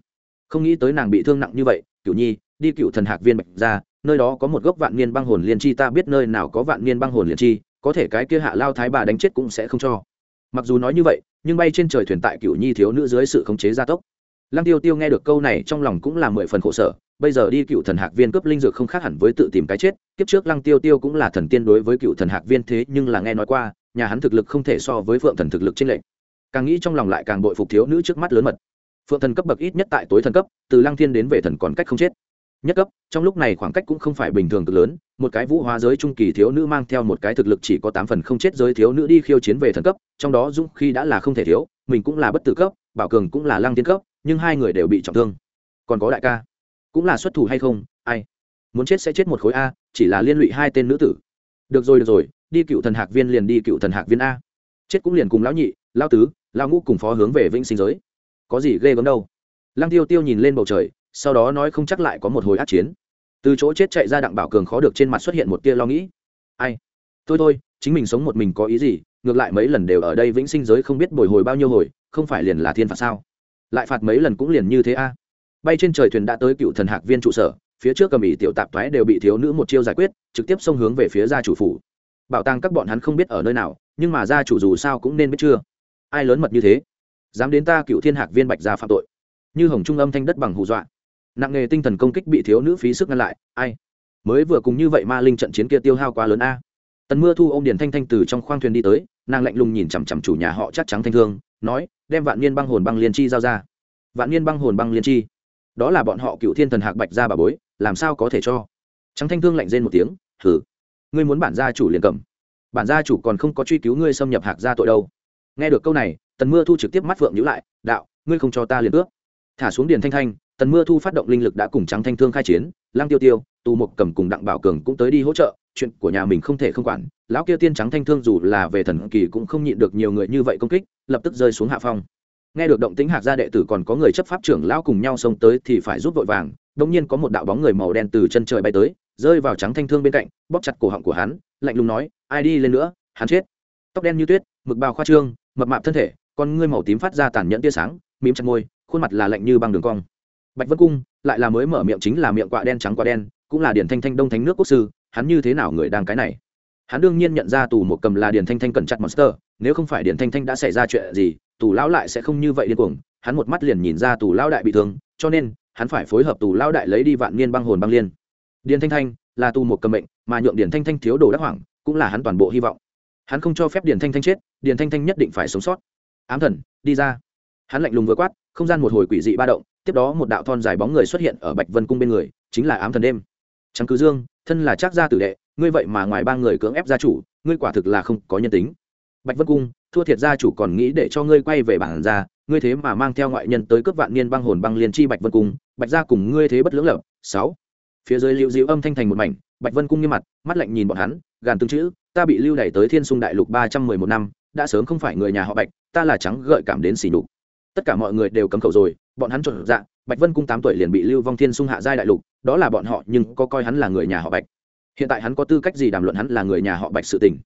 Không nghĩ tới nàng bị thương nặng như vậy cựu nhi, đi cựu thần hạc viên bạch ra, nơi đó có một gốc vạn niên băng hồn liên chi, ta biết nơi nào có vạn niên băng hồn liên chi, có thể cái kia hạ lao thái bà đánh chết cũng sẽ không cho. Mặc dù nói như vậy, nhưng bay trên trời thuyền tại cựu nhi thiếu nữ dưới sự khống chế gia tốc lăng tiêu tiêu nghe được câu này trong lòng cũng là mười phần khổ sở, bây giờ đi cựu thần hạc viên cướp linh dược không khác hẳn với tự tìm cái chết, kiếp trước lăng tiêu tiêu cũng là thần tiên đối với cựu thần hạc viên thế nhưng là nghe nói qua, nhà hắn thực lực không thể so với phượng thần thực lực trên lệnh càng nghĩ trong lòng lại càng bội phục thiếu nữ trước mắt lớn mật. Phượng thần cấp bậc ít nhất tại tối thần cấp, từ lăng thiên đến về thần còn cách không chết. Nhất cấp, trong lúc này khoảng cách cũng không phải bình thường cực lớn, một cái vũ hóa giới trung kỳ thiếu nữ mang theo một cái thực lực chỉ có tám phần không chết giới thiếu nữ đi khiêu chiến về thần cấp, trong đó dũng khi đã là không thể thiếu, mình cũng là bất tử cấp, bảo cường cũng là lăng tiên cấp nhưng hai người đều bị trọng thương. Còn có đại ca, cũng là xuất thủ hay không, ai? Muốn chết sẽ chết một khối a, chỉ là liên lụy hai tên nữ tử. Được rồi được rồi, đi cựu thần hạc viên liền đi cựu thần hạc viên a. Chết cũng liền cùng lão nhị, lão tứ, lão ngũ cùng phó hướng về vĩnh sinh giới. Có gì ghê gớm đâu. Lăng tiêu tiêu nhìn lên bầu trời, sau đó nói không chắc lại có một hồi át chiến. Từ chỗ chết chạy ra đặng bảo cường khó được trên mặt xuất hiện một tia lo nghĩ. Ai? Thôi thôi, chính mình sống một mình có ý gì, ngược lại mấy lần đều ở đây vĩnh sinh giới không biết bồi hồi bao nhiêu hồi, không phải liền là thiên phạt sao? Lại phạt mấy lần cũng liền như thế a. Bay trên trời thuyền đã tới cựu thần hạc viên trụ sở, phía trước cầm ỉ tiểu tạp thoái đều bị thiếu nữ một chiêu giải quyết, trực tiếp xông hướng về phía gia chủ phủ. Bảo tàng các bọn hắn không biết ở nơi nào, nhưng mà gia chủ dù sao cũng nên biết chưa. Ai lớn mật như thế? Dám đến ta cựu thiên hạc viên bạch gia phạm tội. Như hồng trung âm thanh đất bằng hù dọa. Nặng nghề tinh thần công kích bị thiếu nữ phí sức ngăn lại, ai? Mới vừa cùng như vậy ma linh trận chiến kia tiêu hao quá lớn a tần mưa thu ô m điền thanh thanh từ trong khoang thuyền đi tới, nàng lạnh lùng nhìn chằm chằm chủ nhà họ chắc trắng thanh thương, nói, đem vạn niên băng hồn băng liên chi giao ra. Vạn niên băng hồn băng liên chi? Đó là bọn họ cựu thiên thần hạc bạch ra bà bối, làm sao có thể cho? Trắng thanh thương lạnh rên một tiếng thử ngươi muốn bản gia chủ liền cầm. Bản gia chủ còn không có truy cứu ngươi xâm nhập hạc gia tội đâu. Nghe được câu này, tần mưa thu trực tiếp mắt phượng nhữ lại, đạo, ngươi không cho ta liền ước. Thả xuống điền thanh thanh, tần mưa thu phát động linh lực đã cùng trắng thanh thương khai chiến lang tiêu tiêu, tù mục cầm cùng đặng bảo cường cũng tới đi hỗ trợ chuyện của nhà mình không thể không quản, lão kia tiên trắng thanh thương dù là về thần kỳ cũng không nhịn được nhiều người như vậy công kích, lập tức rơi xuống hạ phong. Nghe được động tính hạc gia đệ tử còn có người chấp pháp trưởng lão cùng nhau xông tới thì phải rút vội vàng đông nhiên có một đạo bóng người màu đen từ chân trời bay tới, rơi vào trắng thanh thương bên cạnh, bóp chặt cổ họng của hắn, lạnh lùng nói, ai đi lên nữa, hắn chết. Tóc đen như tuyết, mực bào khoa trương, mập mạp thân thể, con ngươi màu tím phát ra tàn nhẫn tia sáng, mím chặt môi, khuôn mặt là lạnh như băng đường cong. Bạch vân cung lại là mới mở miệng chính là miệng quạ đen trắng quạ đen, cũng là điển thanh thanh đông thánh nước quốc sư hắn như thế nào người đang cái này? Hắn đương nhiên nhận ra tù một cầm là Điền thanh thanh cẩn chặt monster, nếu không phải Điền thanh thanh đã xảy ra chuyện gì, tù lão lại sẽ không như vậy điên cuồng. Hắn một mắt liền nhìn ra tù lão đại bị thương, cho nên hắn phải phối hợp tù lão đại lấy đi vạn niên băng hồn băng liên. Điền thanh thanh là tù một cầm mệnh, mà nhượng Điền thanh thanh thiếu đồ đắc hoảng, cũng là hắn toàn bộ hy vọng. Hắn không cho phép Điền thanh thanh chết, Điền thanh thanh nhất định phải sống sót. Ám thần, đi ra. Hắn lạnh lùng vừa quát, không gian một hồi quỷ dị ba động, tiếp đó một đạo thon dài bóng người xuất hiện ở bạch vân cung bên người, chính là ám thần đêm trắng cứ dương thân là trác gia tử đệ ngươi vậy mà ngoài ba người cưỡng ép gia chủ ngươi quả thực là không có nhân tính. Bạch vân cung thua thiệt gia chủ còn nghĩ để cho ngươi quay về bản gia, ngươi thế mà mang theo ngoại nhân tới cướp vạn niên băng hồn băng liên chi bạch vân cung bạch gia cùng ngươi thế bất lưỡng lập. Sáu. Phía dưới lưu diệu âm thanh thành một mảnh bạch vân cung nghiêm mặt mắt lạnh nhìn bọn hắn gàn tương chữ ta bị lưu đẩy tới thiên sung đại lục ba trăm mười một năm đã sớm không phải người nhà họ bạch ta là trắng gợi cảm đến xỉ nhục. Tất cả mọi người đều cấm khẩu rồi bọn hắn trộn dạ bạch vân cung tám tuổi liền bị lưu vong thiên sung hạ giai đại lục, đó là bọn họ, nhưng có coi hắn là người nhà họ bạch. Hiện tại hắn có tư cách gì đàm luận hắn là người nhà họ bạch sự tình?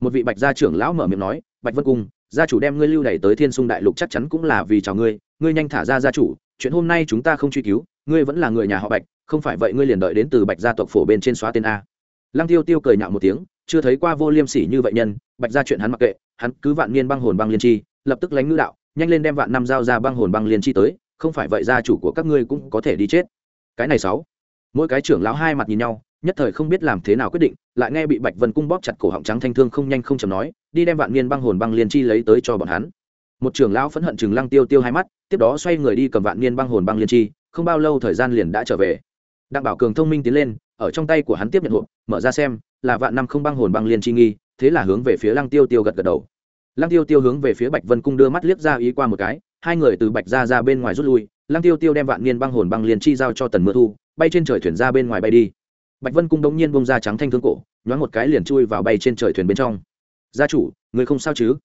Một vị bạch gia trưởng lão mở miệng nói, bạch vân cung, gia chủ đem ngươi lưu đẩy tới thiên sung đại lục chắc chắn cũng là vì chào ngươi ngươi nhanh thả ra gia chủ, chuyện hôm nay chúng ta không truy cứu, ngươi vẫn là người nhà họ bạch, không phải vậy ngươi liền đợi đến từ bạch gia tộc phổ bên trên xóa tên a. Lăng tiêu tiêu cười nhạo một tiếng, chưa thấy qua vô liêm sỉ như vậy nhân, bạch gia chuyện hắn mặc kệ, hắn cứ vạn niên băng hồn băng liên chi, lập tức lánh ngữ đạo, nhanh lên đem vạn năm giao ra băng hồn băng liên chi tới không phải vậy gia chủ của các ngươi cũng có thể đi chết. Cái này sáu. Mỗi cái trưởng lão hai mặt nhìn nhau, nhất thời không biết làm thế nào quyết định, lại nghe bị bạch vân cung bóp chặt cổ họng trắng thanh thương không nhanh không chầm nói, đi đem vạn niên băng hồn băng liên chi lấy tới cho bọn hắn. Một trưởng lão phẫn hận chừng lăng tiêu tiêu hai mắt, tiếp đó xoay người đi cầm vạn niên băng hồn băng liên chi, không bao lâu thời gian liền đã trở về. Đặng bảo cường thông minh tiến lên, ở trong tay của hắn tiếp nhận hộp, mở ra xem, là vạn năm không băng hồn băng liên chi nghi, thế là hướng về phía lăng tiêu tiêu gật gật đầu. Lăng tiêu tiêu hướng về phía bạch vân cung đưa mắt liếc ra ý qua một cái hai người từ bạch ra ra bên ngoài rút lui, lăng tiêu tiêu đem vạn niên băng hồn băng liên chi giao cho tần mưa thu, bay trên trời thuyền ra bên ngoài bay đi. Bạch vân cung đống nhiên bông ra trắng thanh thương cổ, nhoáng một cái liền chui vào bay trên trời thuyền bên trong. Gia chủ, người không sao chứ?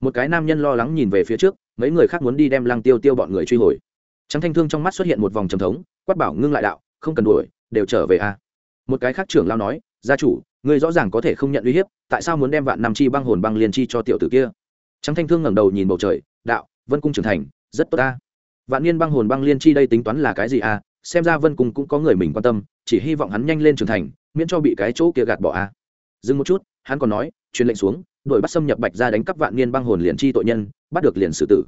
Một cái nam nhân lo lắng nhìn về phía trước, mấy người khác muốn đi đem lăng tiêu tiêu bọn người truy hồi. Trắng thanh thương trong mắt xuất hiện một vòng trầm thống, quát bảo ngưng lại đạo, không cần đuổi, đều trở về a. Một cái khác trưởng lao nói, gia chủ, người rõ ràng có thể không nhận uy hiếp, tại sao muốn đem vạn năm chi băng hồn băng liên chi cho tiểu tử kia? Trắng thanh thương ngẩng đầu nhìn bầu trời, đạo vân cung trưởng thành, rất tốt ta vạn niên băng hồn băng liên chi đây tính toán là cái gì à? xem ra vân cung cũng có người mình quan tâm, chỉ hy vọng hắn nhanh lên trưởng thành, miễn cho bị cái chỗ kia gạt bỏ à? dừng một chút, hắn còn nói, truyền lệnh xuống, đội bắt xâm nhập bạch ra đánh cắp vạn niên băng hồn liền chi tội nhân, bắt được liền xử tử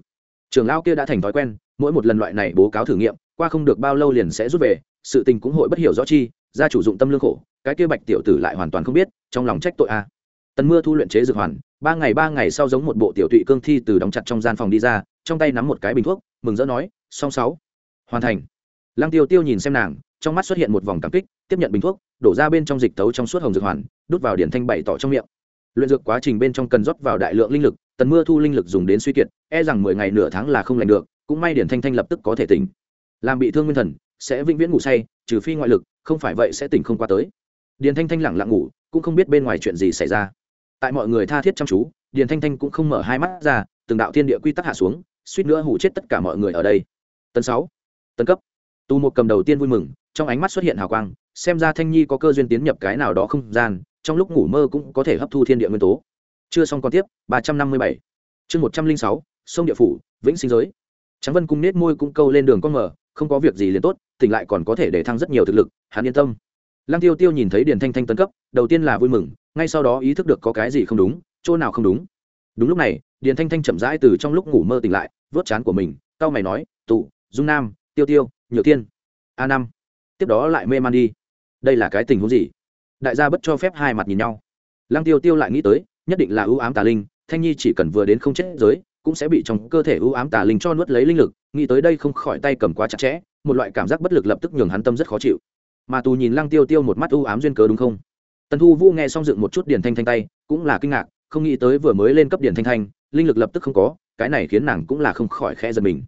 trường lao kia đã thành thói quen, mỗi một lần loại này bố cáo thử nghiệm, qua không được bao lâu liền sẽ rút về, sự tình cũng hội bất hiểu rõ chi, gia chủ dụng tâm lương khổ, cái kia bạch tiểu tử lại hoàn toàn không biết, trong lòng trách tội a tần mưa thu luyện chế dược hoàn, ba ngày ba ngày sau giống một bộ tiểu tụy cương thi từ đóng chặt trong gian phòng đi ra trong tay nắm một cái bình thuốc, mừng rỡ nói song sáu. Hoàn thành. Lăng tiêu tiêu nhìn xem nàng, trong mắt xuất hiện một vòng cảm kích, tiếp nhận bình thuốc, đổ ra bên trong dịch tấu trong suốt hồng dược hoàn, đút vào điển thanh bảy tỏ trong miệng. Luyện dược quá trình bên trong cần rót vào đại lượng linh lực, tần mưa thu linh lực dùng đến suy kiệt e rằng mười ngày nửa tháng là không lành được, cũng may điển thanh thanh lập tức có thể tỉnh. Làm bị thương nguyên thần, sẽ vĩnh viễn ngủ say, trừ phi ngoại lực, không phải vậy sẽ tỉnh không qua tới. Điền thanh thanh lẳng lặng ngủ, cũng không biết bên ngoài chuyện gì xảy ra. Tại mọi người tha thiết chăm chú điền thanh thanh cũng không mở hai mắt ra, từng đạo thiên địa quy tắc hạ xuống suýt nữa hủ chết tất cả mọi người ở đây. Tấn sáu. Tấn cấp. Tu một cầm đầu tiên vui mừng, trong ánh mắt xuất hiện hào quang, xem ra thanh nhi có cơ duyên tiến nhập cái nào đó không gian, trong lúc ngủ mơ cũng có thể hấp thu thiên địa nguyên tố. Chưa xong còn tiếp, ba trăm năm mươi bảy. Chương một trăm linh sáu, sông địa phủ, vĩnh sinh giới. Tráng vân cung nết môi cũng câu lên đường con mở, không có việc gì liền tốt, tỉnh lại còn có thể để thăng rất nhiều thực lực, hắn yên tâm. Lăng tiêu tiêu nhìn thấy điền thanh thanh tấn cấp, đầu tiên là vui mừng, ngay sau đó ý thức được có cái gì không đúng, chỗ nào không đúng. Đúng lúc này điền thanh thanh chậm rãi từ trong lúc ngủ mơ tỉnh lại vớt chán của mình tao mày nói, tụ, dung nam, tiêu tiêu, nhược tiên a năm, tiếp đó lại mê man đi. Đây là cái tình huống gì? Đại gia bất cho phép hai mặt nhìn nhau. Lăng tiêu tiêu lại nghĩ tới, nhất định là ưu ám tà linh, thanh nhi chỉ cần vừa đến không chết giới, cũng sẽ bị trong cơ thể ưu ám tà linh cho nuốt lấy linh lực, nghĩ tới đây không khỏi tay cầm quá chặt chẽ, một loại cảm giác bất lực lập tức nhường hắn tâm rất khó chịu. Mà tù nhìn lăng tiêu tiêu một mắt ưu ám duyên cớ đúng không? Tần thu vũ nghe xong dựng một chút điển thanh thanh tay, cũng là kinh ngạc, không nghĩ tới vừa mới lên cấp điển thanh thanh linh lực lập tức không có, cái này khiến nàng cũng là không khỏi khẽ giật mình.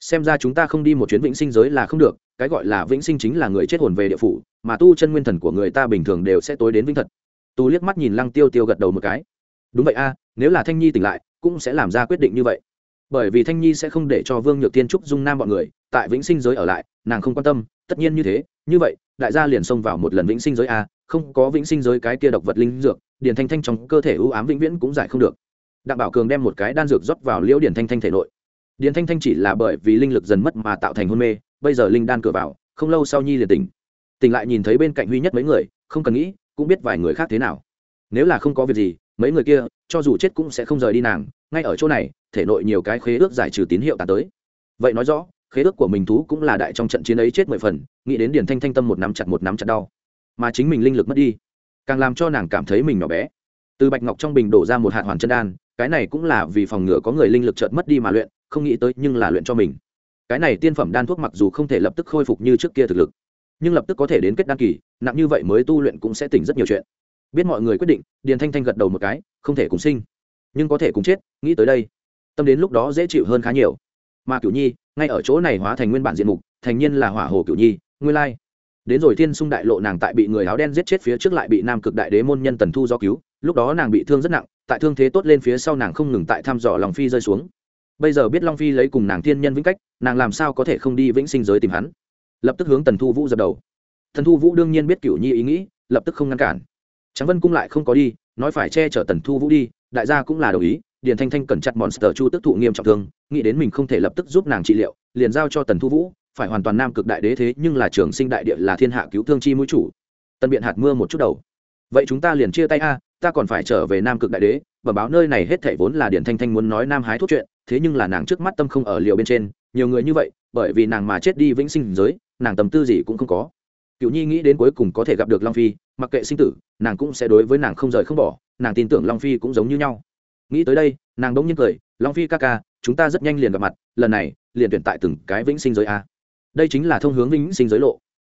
Xem ra chúng ta không đi một chuyến vĩnh sinh giới là không được, cái gọi là vĩnh sinh chính là người chết hồn về địa phủ, mà tu chân nguyên thần của người ta bình thường đều sẽ tối đến vĩnh thật. Tu liếc mắt nhìn lăng tiêu tiêu gật đầu một cái. Đúng vậy a, nếu là thanh nhi tỉnh lại, cũng sẽ làm ra quyết định như vậy. Bởi vì thanh nhi sẽ không để cho vương nhược tiên trúc dung nam bọn người, tại vĩnh sinh giới ở lại, nàng không quan tâm, tất nhiên như thế. Như vậy, đại gia liền xông vào một lần vĩnh sinh giới a, không có vĩnh sinh giới cái kia độc vật linh dược, điền thanh thanh trong cơ thể ưu ám vĩnh viễn cũng giải không được đặng bảo cường đem một cái đan dược rót vào liễu điển thanh thanh thể nội. Điền thanh thanh chỉ là bởi vì linh lực dần mất mà tạo thành hôn mê, bây giờ linh đan cửa vào, không lâu sau nhi liền tỉnh. Tỉnh lại nhìn thấy bên cạnh huy nhất mấy người, không cần nghĩ, cũng biết vài người khác thế nào. Nếu là không có việc gì, mấy người kia, cho dù chết cũng sẽ không rời đi nàng, ngay ở chỗ này, thể nội nhiều cái khế ước giải trừ tín hiệu tàn tới. Vậy nói rõ, khế ước của mình thú cũng là đại trong trận chiến ấy chết mười phần, nghĩ đến điền thanh thanh tâm một nắm chặt một nắm chặt đau. Mà chính mình linh lực mất đi, càng làm cho nàng cảm thấy mình nhỏ bé. Từ bạch ngọc trong bình đổ ra một hạt hoàn chân đan cái này cũng là vì phòng ngừa có người linh lực chợt mất đi mà luyện, không nghĩ tới nhưng là luyện cho mình. Cái này tiên phẩm đan thuốc mặc dù không thể lập tức khôi phục như trước kia thực lực, nhưng lập tức có thể đến kết đan kỳ, nặng như vậy mới tu luyện cũng sẽ tỉnh rất nhiều chuyện. Biết mọi người quyết định, điền thanh thanh gật đầu một cái, không thể cùng sinh, nhưng có thể cùng chết, nghĩ tới đây, tâm đến lúc đó dễ chịu hơn khá nhiều. Mà cửu nhi, ngay ở chỗ này hóa thành nguyên bản diện mục, thành nhiên là hỏa hồ cửu nhi, nguyên lai. Đến rồi thiên sung đại lộ nàng tại bị người áo đen giết chết phía trước lại bị nam cực đại đế môn nhân tần thu do cứu lúc đó nàng bị thương rất nặng, tại thương thế tốt lên phía sau nàng không ngừng tại thăm dò lòng phi rơi xuống. Bây giờ biết long phi lấy cùng nàng thiên nhân vĩnh cách, nàng làm sao có thể không đi vĩnh sinh giới tìm hắn? Lập tức hướng tần thu vũ dập đầu. Thần thu vũ đương nhiên biết cựu nhi ý nghĩ, lập tức không ngăn cản. Tráng vân cung lại không có đi, nói phải che chở tần thu vũ đi, đại gia cũng là đồng ý, điền thanh thanh cẩn chặt monster chu tức thụ nghiêm trọng thương, nghĩ đến mình không thể lập tức giúp nàng trị liệu, liền giao cho tần thu vũ, phải hoàn toàn nam cực đại đế thế, nhưng là trường sinh đại địa là thiên hạ cứu thương chi mũi chủ. Tần biện hạt mưa một chút đầu. Vậy chúng ta liền chia tay a ta còn phải trở về nam cực đại đế và báo nơi này hết thảy vốn là điển thanh thanh muốn nói nam hái thuốc chuyện, thế nhưng là nàng trước mắt tâm không ở liều bên trên, nhiều người như vậy, bởi vì nàng mà chết đi vĩnh sinh giới, nàng tầm tư gì cũng không có. Cựu nhi nghĩ đến cuối cùng có thể gặp được long phi, mặc kệ sinh tử, nàng cũng sẽ đối với nàng không rời không bỏ, nàng tin tưởng long phi cũng giống như nhau. Nghĩ tới đây, nàng đ ỗ n g nhiên cười, long phi ca ca, chúng ta rất nhanh liền gặp mặt, lần này, liền tuyển tại từng cái vĩnh sinh giới a. Đây chính là thông hướng vĩnh sinh giới lộ.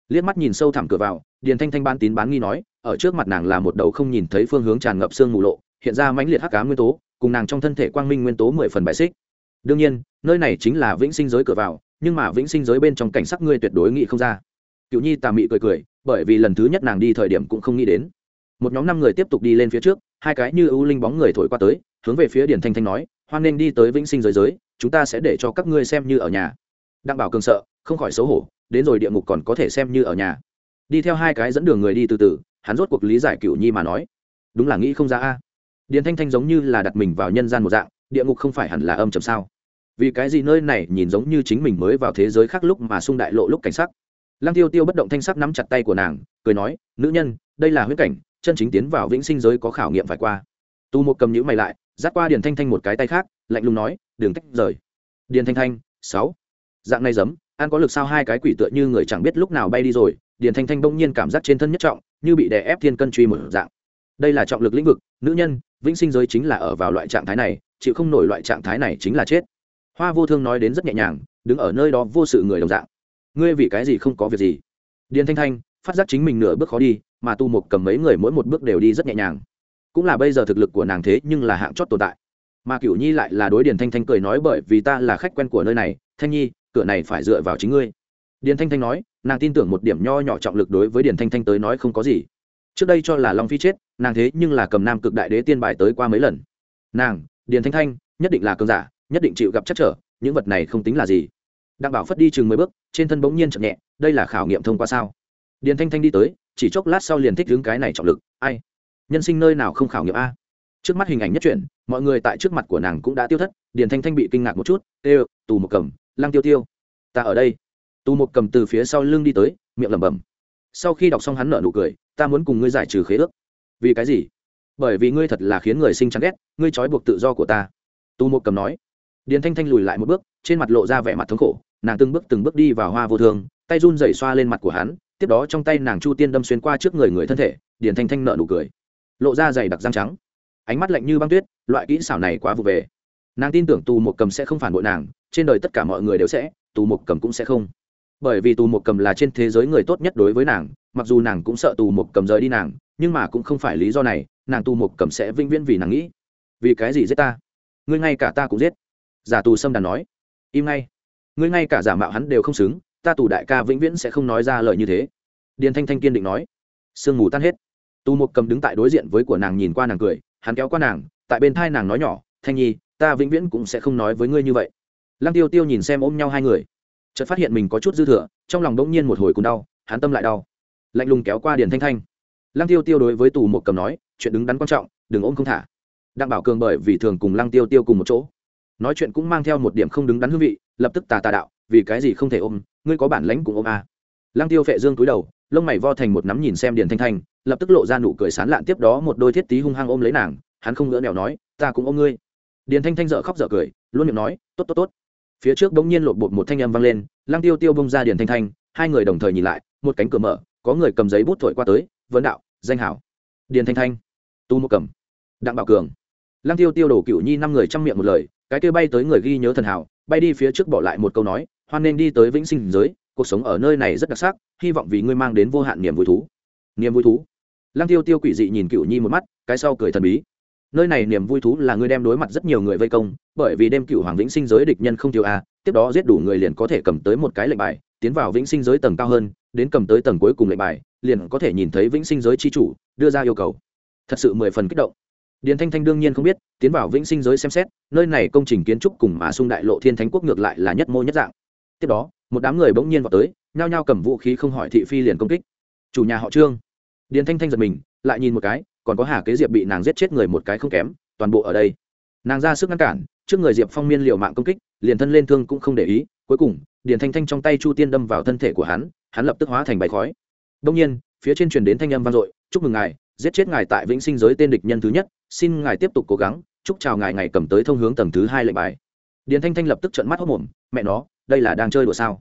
Liếc mắt nhìn sâu thẳm cửa vào, điền thanh thanh ban tín bán nghi nói ở trước mặt nàng là một đầu không nhìn thấy phương hướng tràn ngập sương mù lộ, hiện ra mãnh liệt hắc cá nguyên tố, cùng nàng trong thân thể quang minh nguyên tố mười phần bại xích. Đương nhiên, nơi này chính là vĩnh sinh giới cửa vào, nhưng mà vĩnh sinh giới bên trong cảnh sắc ngươi tuyệt đối nghĩ không ra. Cựu nhi tà mị cười cười, bởi vì lần thứ nhất nàng đi thời điểm cũng không nghĩ đến. Một nhóm năm người tiếp tục đi lên phía trước, hai cái như ưu linh bóng người thổi qua tới, hướng về phía điển thanh thanh nói, hoan nên đi tới vĩnh sinh giới giới, chúng ta sẽ để cho các ngươi xem như ở nhà. Đặng bảo cường sợ, không khỏi xấu hổ, đến rồi địa ngục còn có thể xem như ở nhà. Đi theo hai cái dẫn đường người đi từ từ hắn rốt cuộc lý giải cựu nhi mà nói. Đúng là nghĩ không ra a. Điền thanh thanh giống như là đặt mình vào nhân gian một dạng, địa ngục không phải hẳn là âm chầm sao? Vì cái gì nơi này nhìn giống như chính mình mới vào thế giới khác lúc mà sung đại lộ lúc cảnh sắc? Lăng tiêu tiêu bất động thanh sắc nắm chặt tay của nàng, cười nói, nữ nhân, đây là huyết cảnh, chân chính tiến vào vĩnh sinh giới có khảo nghiệm phải qua. Tu một cầm nhữ mày lại dắt qua điền thanh thanh một cái tay khác, lạnh lùng nói đường tách rời. Điền thanh thanh, sáu. Dạng này giấm an có lực sao hai cái quỷ tựa như người chẳng biết lúc nào bay đi rồi, điền thanh thanh bỗng nhiên cảm giác trên thân nhất trọng như bị đè ép thiên cân truy một dạng. Đây là trọng lực lĩnh vực, nữ nhân, vĩnh sinh giới chính là ở vào loại trạng thái này, chịu không nổi loại trạng thái này chính là chết. Hoa vô thương nói đến rất nhẹ nhàng, đứng ở nơi đó vô sự người đồng dạng. Ngươi vì cái gì không có việc gì? Điền thanh thanh, phát giác chính mình nửa bước khó đi, mà tu mục cầm mấy người mỗi một bước đều đi rất nhẹ nhàng. Cũng là bây giờ thực lực của nàng thế, nhưng là hạng chót tồn tại. Mà cửu nhi lại là đối điền thanh thanh cười nói bởi vì ta là khách quen của nơi này, thanh nhi, cửa này phải dựa vào chính ngươi. Điền thanh thanh nói nàng tin tưởng một điểm nho nhỏ trọng lực đối với điền thanh thanh tới nói không có gì. Trước đây cho là long phi chết, nàng thế nhưng là cầm nam cực đại đế tiên bài tới qua mấy lần. Nàng, điền thanh thanh, nhất định là cơn giả, nhất định chịu gặp chắc trở, những vật này không tính là gì. Đặng bảo phất đi chừng mười bước, trên thân bỗng nhiên chậm nhẹ, đây là khảo nghiệm thông qua sao? Điền thanh thanh đi tới, chỉ chốc lát sau liền thích đứng cái này trọng lực, ai? Nhân sinh nơi nào không khảo nghiệm a? Trước mắt hình ảnh nhất chuyển mọi người tại trước mặt của nàng cũng đã tiêu thất, điền thanh thanh bị kinh ngạc một chút ê tù một cầm, lăng tiêu tiêu, ta ở đây tù một cầm từ phía sau lưng đi tới miệng lẩm bẩm. Sau khi đọc xong hắn nợ nụ cười ta muốn cùng ngươi giải trừ khế ước. Vì cái gì? Bởi vì ngươi thật là khiến người sinh chán ghét ngươi trói buộc tự do của ta. Tù một cầm nói. Điền thanh thanh lùi lại một bước trên mặt lộ ra vẻ mặt thống khổ nàng từng bước từng bước đi vào hoa vô thường, tay run rẩy xoa lên mặt của hắn tiếp đó trong tay nàng chu tiên đâm xuyên qua trước người người thân thể điền thanh thanh nợ nụ cười. Lộ ra dày đặc răng trắng. Ánh mắt lạnh như băng tuyết loại kỹ xảo này quá vụ về. Nàng tin tưởng tù một cầm sẽ không phản bội nàng trên đời tất cả mọi người đều sẽ tù một cầm cũng sẽ không bởi vì tù một cầm là trên thế giới người tốt nhất đối với nàng, mặc dù nàng cũng sợ tù một cầm rời đi nàng, nhưng mà cũng không phải lý do này, nàng tù một cầm sẽ vĩnh viễn vì nàng nghĩ. Vì cái gì giết ta? Ngươi ngay cả ta cũng giết. Giả tù sâm đàn nói. Im ngay. Ngươi ngay cả giả mạo hắn đều không xứng, ta tù đại ca vĩnh viễn sẽ không nói ra lời như thế. Điền thanh thanh kiên định nói. Sương mù tan hết. Tù một cầm đứng tại đối diện với của nàng nhìn qua nàng cười, hắn kéo qua nàng, tại bên thai nàng nói nhỏ, thanh nhi, ta vĩnh viễn cũng sẽ không nói với ngươi như vậy. Lăng tiêu tiêu nhìn xem ôm nhau hai người chợt phát hiện mình có chút dư thừa, trong lòng đỗng nhiên một hồi cùng đau, hắn tâm lại đau. Lạnh lùng kéo qua điền thanh thanh. Lăng tiêu tiêu đối với tù một cầm nói, chuyện đứng đắn quan trọng, đừng ôm không thả. Đặng bảo cường bởi vì thường cùng lăng tiêu tiêu cùng một chỗ, nói chuyện cũng mang theo một điểm không đứng đắn hương vị, lập tức tà tà đạo, vì cái gì không thể ôm, ngươi có bản lãnh cũng ôm a à. lăng tiêu phệ dương túi đầu, lông mày vo thành một nắm nhìn xem điền thanh thanh, lập tức lộ ra nụ cười sán lạn tiếp đó một đôi thiết tí hung hăng ôm lấy nàng, hắn không ngỡ nẻo nói, ta cũng ôm ngươi. Điền thanh thanh dợ khóc dợ cười, luôn miệng nói, tốt tốt tốt phía trước bỗng nhiên lột bột một thanh âm vang lên, lăng tiêu tiêu bông ra điền thanh thanh, hai người đồng thời nhìn lại, một cánh cửa mở, có người cầm giấy bút thổi qua tới, vấn đạo, danh hảo. Điền thanh thanh. Tu một cầm đặng bảo cường. Lăng tiêu tiêu đổ cựu nhi năm người trong miệng một lời, cái kêu bay tới người ghi nhớ thần hảo, bay đi phía trước bỏ lại một câu nói, hoan nên đi tới vĩnh sinh giới, cuộc sống ở nơi này rất đặc sắc, hy vọng vì ngươi mang đến vô hạn niềm vui thú. Niềm vui thú. Lăng tiêu tiêu quỷ dị nhìn cựu nhi một mắt, cái sau cười thần bí nơi này niềm vui thú là ngươi đem đối mặt rất nhiều người vây công, bởi vì đêm cựu hoàng vĩnh sinh giới địch nhân không thiếu a, tiếp đó giết đủ người liền có thể cầm tới một cái lệnh bài, tiến vào vĩnh sinh giới tầng cao hơn, đến cầm tới tầng cuối cùng lệnh bài, liền có thể nhìn thấy vĩnh sinh giới chi chủ, đưa ra yêu cầu. Thật sự mười phần kích động. Điền thanh thanh đương nhiên không biết, tiến vào vĩnh sinh giới xem xét, nơi này công trình kiến trúc cùng mà sung đại lộ thiên thánh quốc ngược lại là nhất mô nhất dạng. Tiếp đó, một đám người bỗng nhiên vào tới, nhao nhao cầm vũ khí không hỏi thị phi liền công kích. Chủ nhà họ trương. Điền thanh thanh giật mình, lại nhìn một cái còn có hà kế diệp bị nàng giết chết người một cái không kém, toàn bộ ở đây. Nàng ra sức ngăn cản, trước người diệp phong miên liều mạng công kích, liền thân lên thương cũng không để ý, cuối cùng, điền thanh thanh trong tay chu tiên đâm vào thân thể của hắn hắn lập tức hóa thành bãi khói. Đông nhiên, phía trên truyền đến thanh âm vang dội, chúc mừng ngài, giết chết ngài tại vĩnh sinh giới tên địch nhân thứ nhất, xin ngài tiếp tục cố gắng, chúc chào ngài ngày cầm tới thông hướng tầng thứ hai lệnh bài. Điền thanh thanh lập tức trận mắt hốc mồm mẹ nó, đây là đang chơi đùa sao?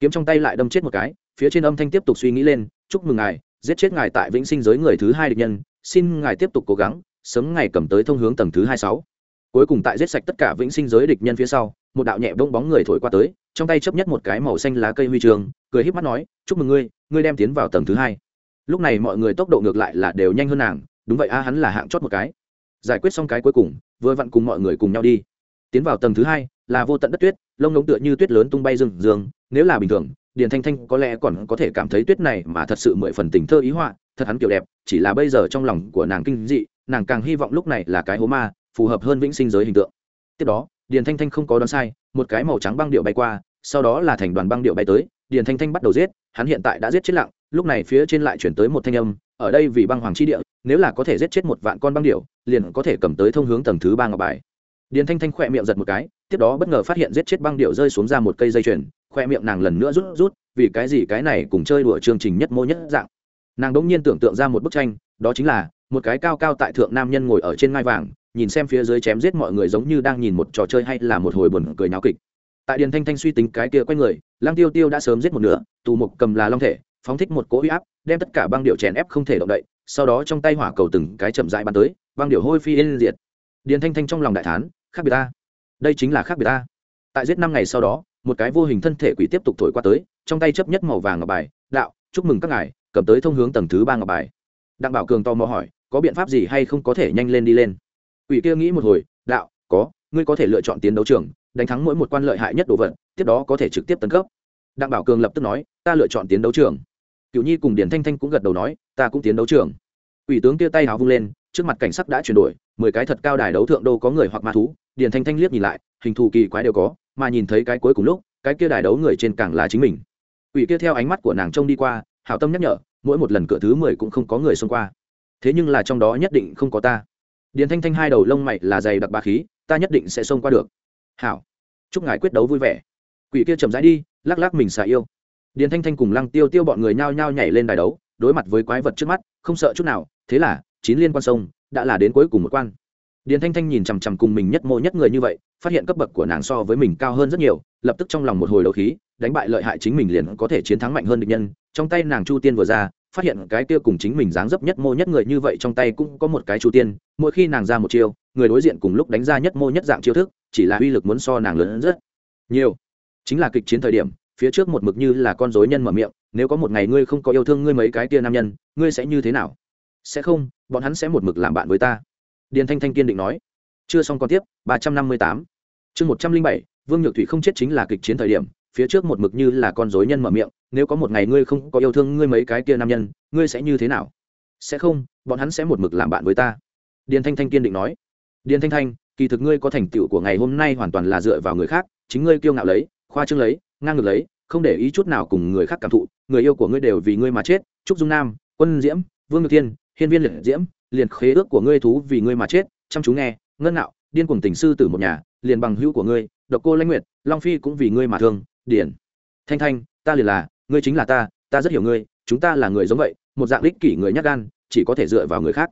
Kiếm trong tay lại đâm chết một cái, phía trên âm thanh tiếp tục suy nghĩ lên, chúc mừng ngài, giết chết ngài tại vĩnh sinh giới người thứ hai địch nhân xin ngài tiếp tục cố gắng, sớm ngày cầm tới thông hướng tầng thứ hai sáu. Cuối cùng tại giết sạch tất cả vĩnh sinh giới địch nhân phía sau, một đạo nhẹ bông bóng người thổi qua tới, trong tay chấp nhất một cái màu xanh lá cây huy trường, cười híp mắt nói, chúc mừng ngươi ngươi đem tiến vào tầng thứ hai. Lúc này mọi người tốc độ ngược lại là đều nhanh hơn nàng, đúng vậy a, hắn là hạng chót một cái. Giải quyết xong cái cuối cùng, vừa vặn cùng mọi người cùng nhau đi. Tiến vào tầng thứ hai là vô tận đất tuyết, lông ngống tựa như tuyết lớn tung bay rừng rừng, nếu là bình thường, điền thanh thanh có lẽ còn có thể cảm thấy tuyết này mà thật sự mười phần tình thơ ý họa thật hắn kiểu đẹp, chỉ là bây giờ trong lòng của nàng kinh dị, nàng càng hy vọng lúc này là cái hố ma, phù hợp hơn vĩnh sinh giới hình tượng. Tiếp đó, điền thanh thanh không có đoán sai, một cái màu trắng băng điệu bay qua, sau đó là thành đoàn băng điệu bay tới, điền thanh thanh bắt đầu giết, hắn hiện tại đã giết chết lặng, lúc này phía trên lại chuyển tới một thanh âm, ở đây vì băng hoàng chi địa, nếu là có thể giết chết một vạn con băng điệu, liền có thể cầm tới thông hướng tầng thứ ba ngọc bài. Điền thanh thanh khỏe miệng giật một cái, tiếp đó bất ngờ phát hiện giết chết băng điệu rơi xuống ra một cây dây chuyền khoe miệng nàng lần nữa rút rút, vì cái gì cái này cùng chơi đùa chương trình nhất mô nhất dạng nàng đống nhiên tưởng tượng ra một bức tranh, đó chính là một cái cao cao tại thượng nam nhân ngồi ở trên ngai vàng, nhìn xem phía dưới chém giết mọi người giống như đang nhìn một trò chơi hay là một hồi buồn cười nháo kịch. Tại điền thanh thanh suy tính cái kia quay người lang tiêu tiêu đã sớm giết một nửa, tù mục cầm là long thể, phóng thích một cỗ huy áp, đem tất cả băng điệu chèn ép không thể động đậy, sau đó trong tay hỏa cầu từng cái chậm dại bắn tới, băng điệu hôi phi lên diệt. Điền thanh thanh trong lòng đại thán, khác biệt ta. Đây chính là khác biệt ta. Tại giết năm ngày sau đó, một cái vô hình thân thể quỷ tiếp tục thổi qua tới, trong tay chấp nhất màu vàng ở bài, đạo, chúc mừng các ngài cầm tới thông hướng tầng thứ ba ngọc bài. Đặng bảo cường tò mò hỏi, có biện pháp gì hay không có thể nhanh lên đi lên? Ủy kia nghĩ một hồi, đạo, có, ngươi có thể lựa chọn tiến đấu trường, đánh thắng mỗi một quan lợi hại nhất đồ vật, tiếp đó có thể trực tiếp tấn cấp. Đặng bảo cường lập tức nói, ta lựa chọn tiến đấu trường. Cựu nhi cùng điển thanh thanh cũng gật đầu nói, ta cũng tiến đấu trường. Ủy tướng kia tay háo vung lên, trước mặt cảnh sắc đã chuyển đổi, mười cái thật cao đài đấu thượng đô có người hoặc ma thú điển thanh thanh liếc nhìn lại, hình thù kỳ quái đều có, mà nhìn thấy cái cuối cùng lúc, cái kia đài đấu người trên càng là chính mình. Ủy kia theo ánh mắt của nàng trông đi qua hảo tâm nhắc nhở, mỗi một lần cửa thứ mười cũng không có người xông qua. Thế nhưng là trong đó nhất định không có ta. Điền thanh thanh hai đầu lông mày là dày đặc ba khí, ta nhất định sẽ xông qua được. Hảo. Chúc ngài quyết đấu vui vẻ. Quỷ kia chậm rãi đi, lắc lắc mình xả yêu. Điền thanh thanh cùng lăng tiêu tiêu bọn người nhao nhao nhảy lên đài đấu, đối mặt với quái vật trước mắt, không sợ chút nào, thế là, chín liên quan sông, đã là đến cuối cùng một quan. Điền thanh thanh nhìn chằm chằm cùng mình nhất mô nhất người như vậy, phát hiện cấp bậc của nàng so với mình cao hơn rất nhiều, lập tức trong lòng một hồi đấu khí, đánh bại lợi hại chính mình liền có thể chiến thắng mạnh hơn địch nhân trong tay nàng chu tiên vừa ra, phát hiện cái kia cùng chính mình dáng dấp nhất mô nhất người như vậy trong tay cũng có một cái chu tiên, mỗi khi nàng ra một chiêu, người đối diện cùng lúc đánh ra nhất mô nhất dạng chiêu thức, chỉ là uy lực muốn so nàng lớn hơn rất nhiều. Chính là kịch chiến thời điểm, phía trước một mực như là con rối nhân mở miệng, nếu có một ngày ngươi không có yêu thương ngươi mấy cái kia nam nhân, ngươi sẽ như thế nào? Sẽ không, bọn hắn sẽ một mực làm bạn với ta. Điền thanh thanh kiên định nói. Chưa xong còn tiếp, ba trăm năm mươi tám. Chương một trăm linh bảy, vương nhược thủy không chết chính là kịch chiến thời điểm phía trước một mực như là con dối nhân mở miệng, nếu có một ngày ngươi không có yêu thương ngươi mấy cái kia nam nhân, ngươi sẽ như thế nào? Sẽ không, bọn hắn sẽ một mực làm bạn với ta. Điền thanh thanh kiên định nói. Điền thanh thanh, kỳ thực ngươi có thành tựu của ngày hôm nay hoàn toàn là dựa vào người khác, chính ngươi kiêu ngạo lấy, khoa trương lấy, ngang ngược lấy, không để ý chút nào cùng người khác cảm thụ, người yêu của ngươi đều vì ngươi mà chết, trúc dung nam, quân diễm, vương ngược thiên, hiên viên liệt diễm, liền khế ước của ngươi thú vì ngươi mà chết, chăm chú nghe, ngân nạo điên cuồng tình sư tử một nhà, liền bằng hữu của ngươi, độc cô lãnh nguyệt, long phi cũng vì ngươi mà thương điển thanh thanh, ta liền là, ngươi chính là ta ta rất hiểu ngươi, chúng ta là người giống vậy, một dạng đích kỷ người nhát gan, chỉ có thể dựa vào người khác.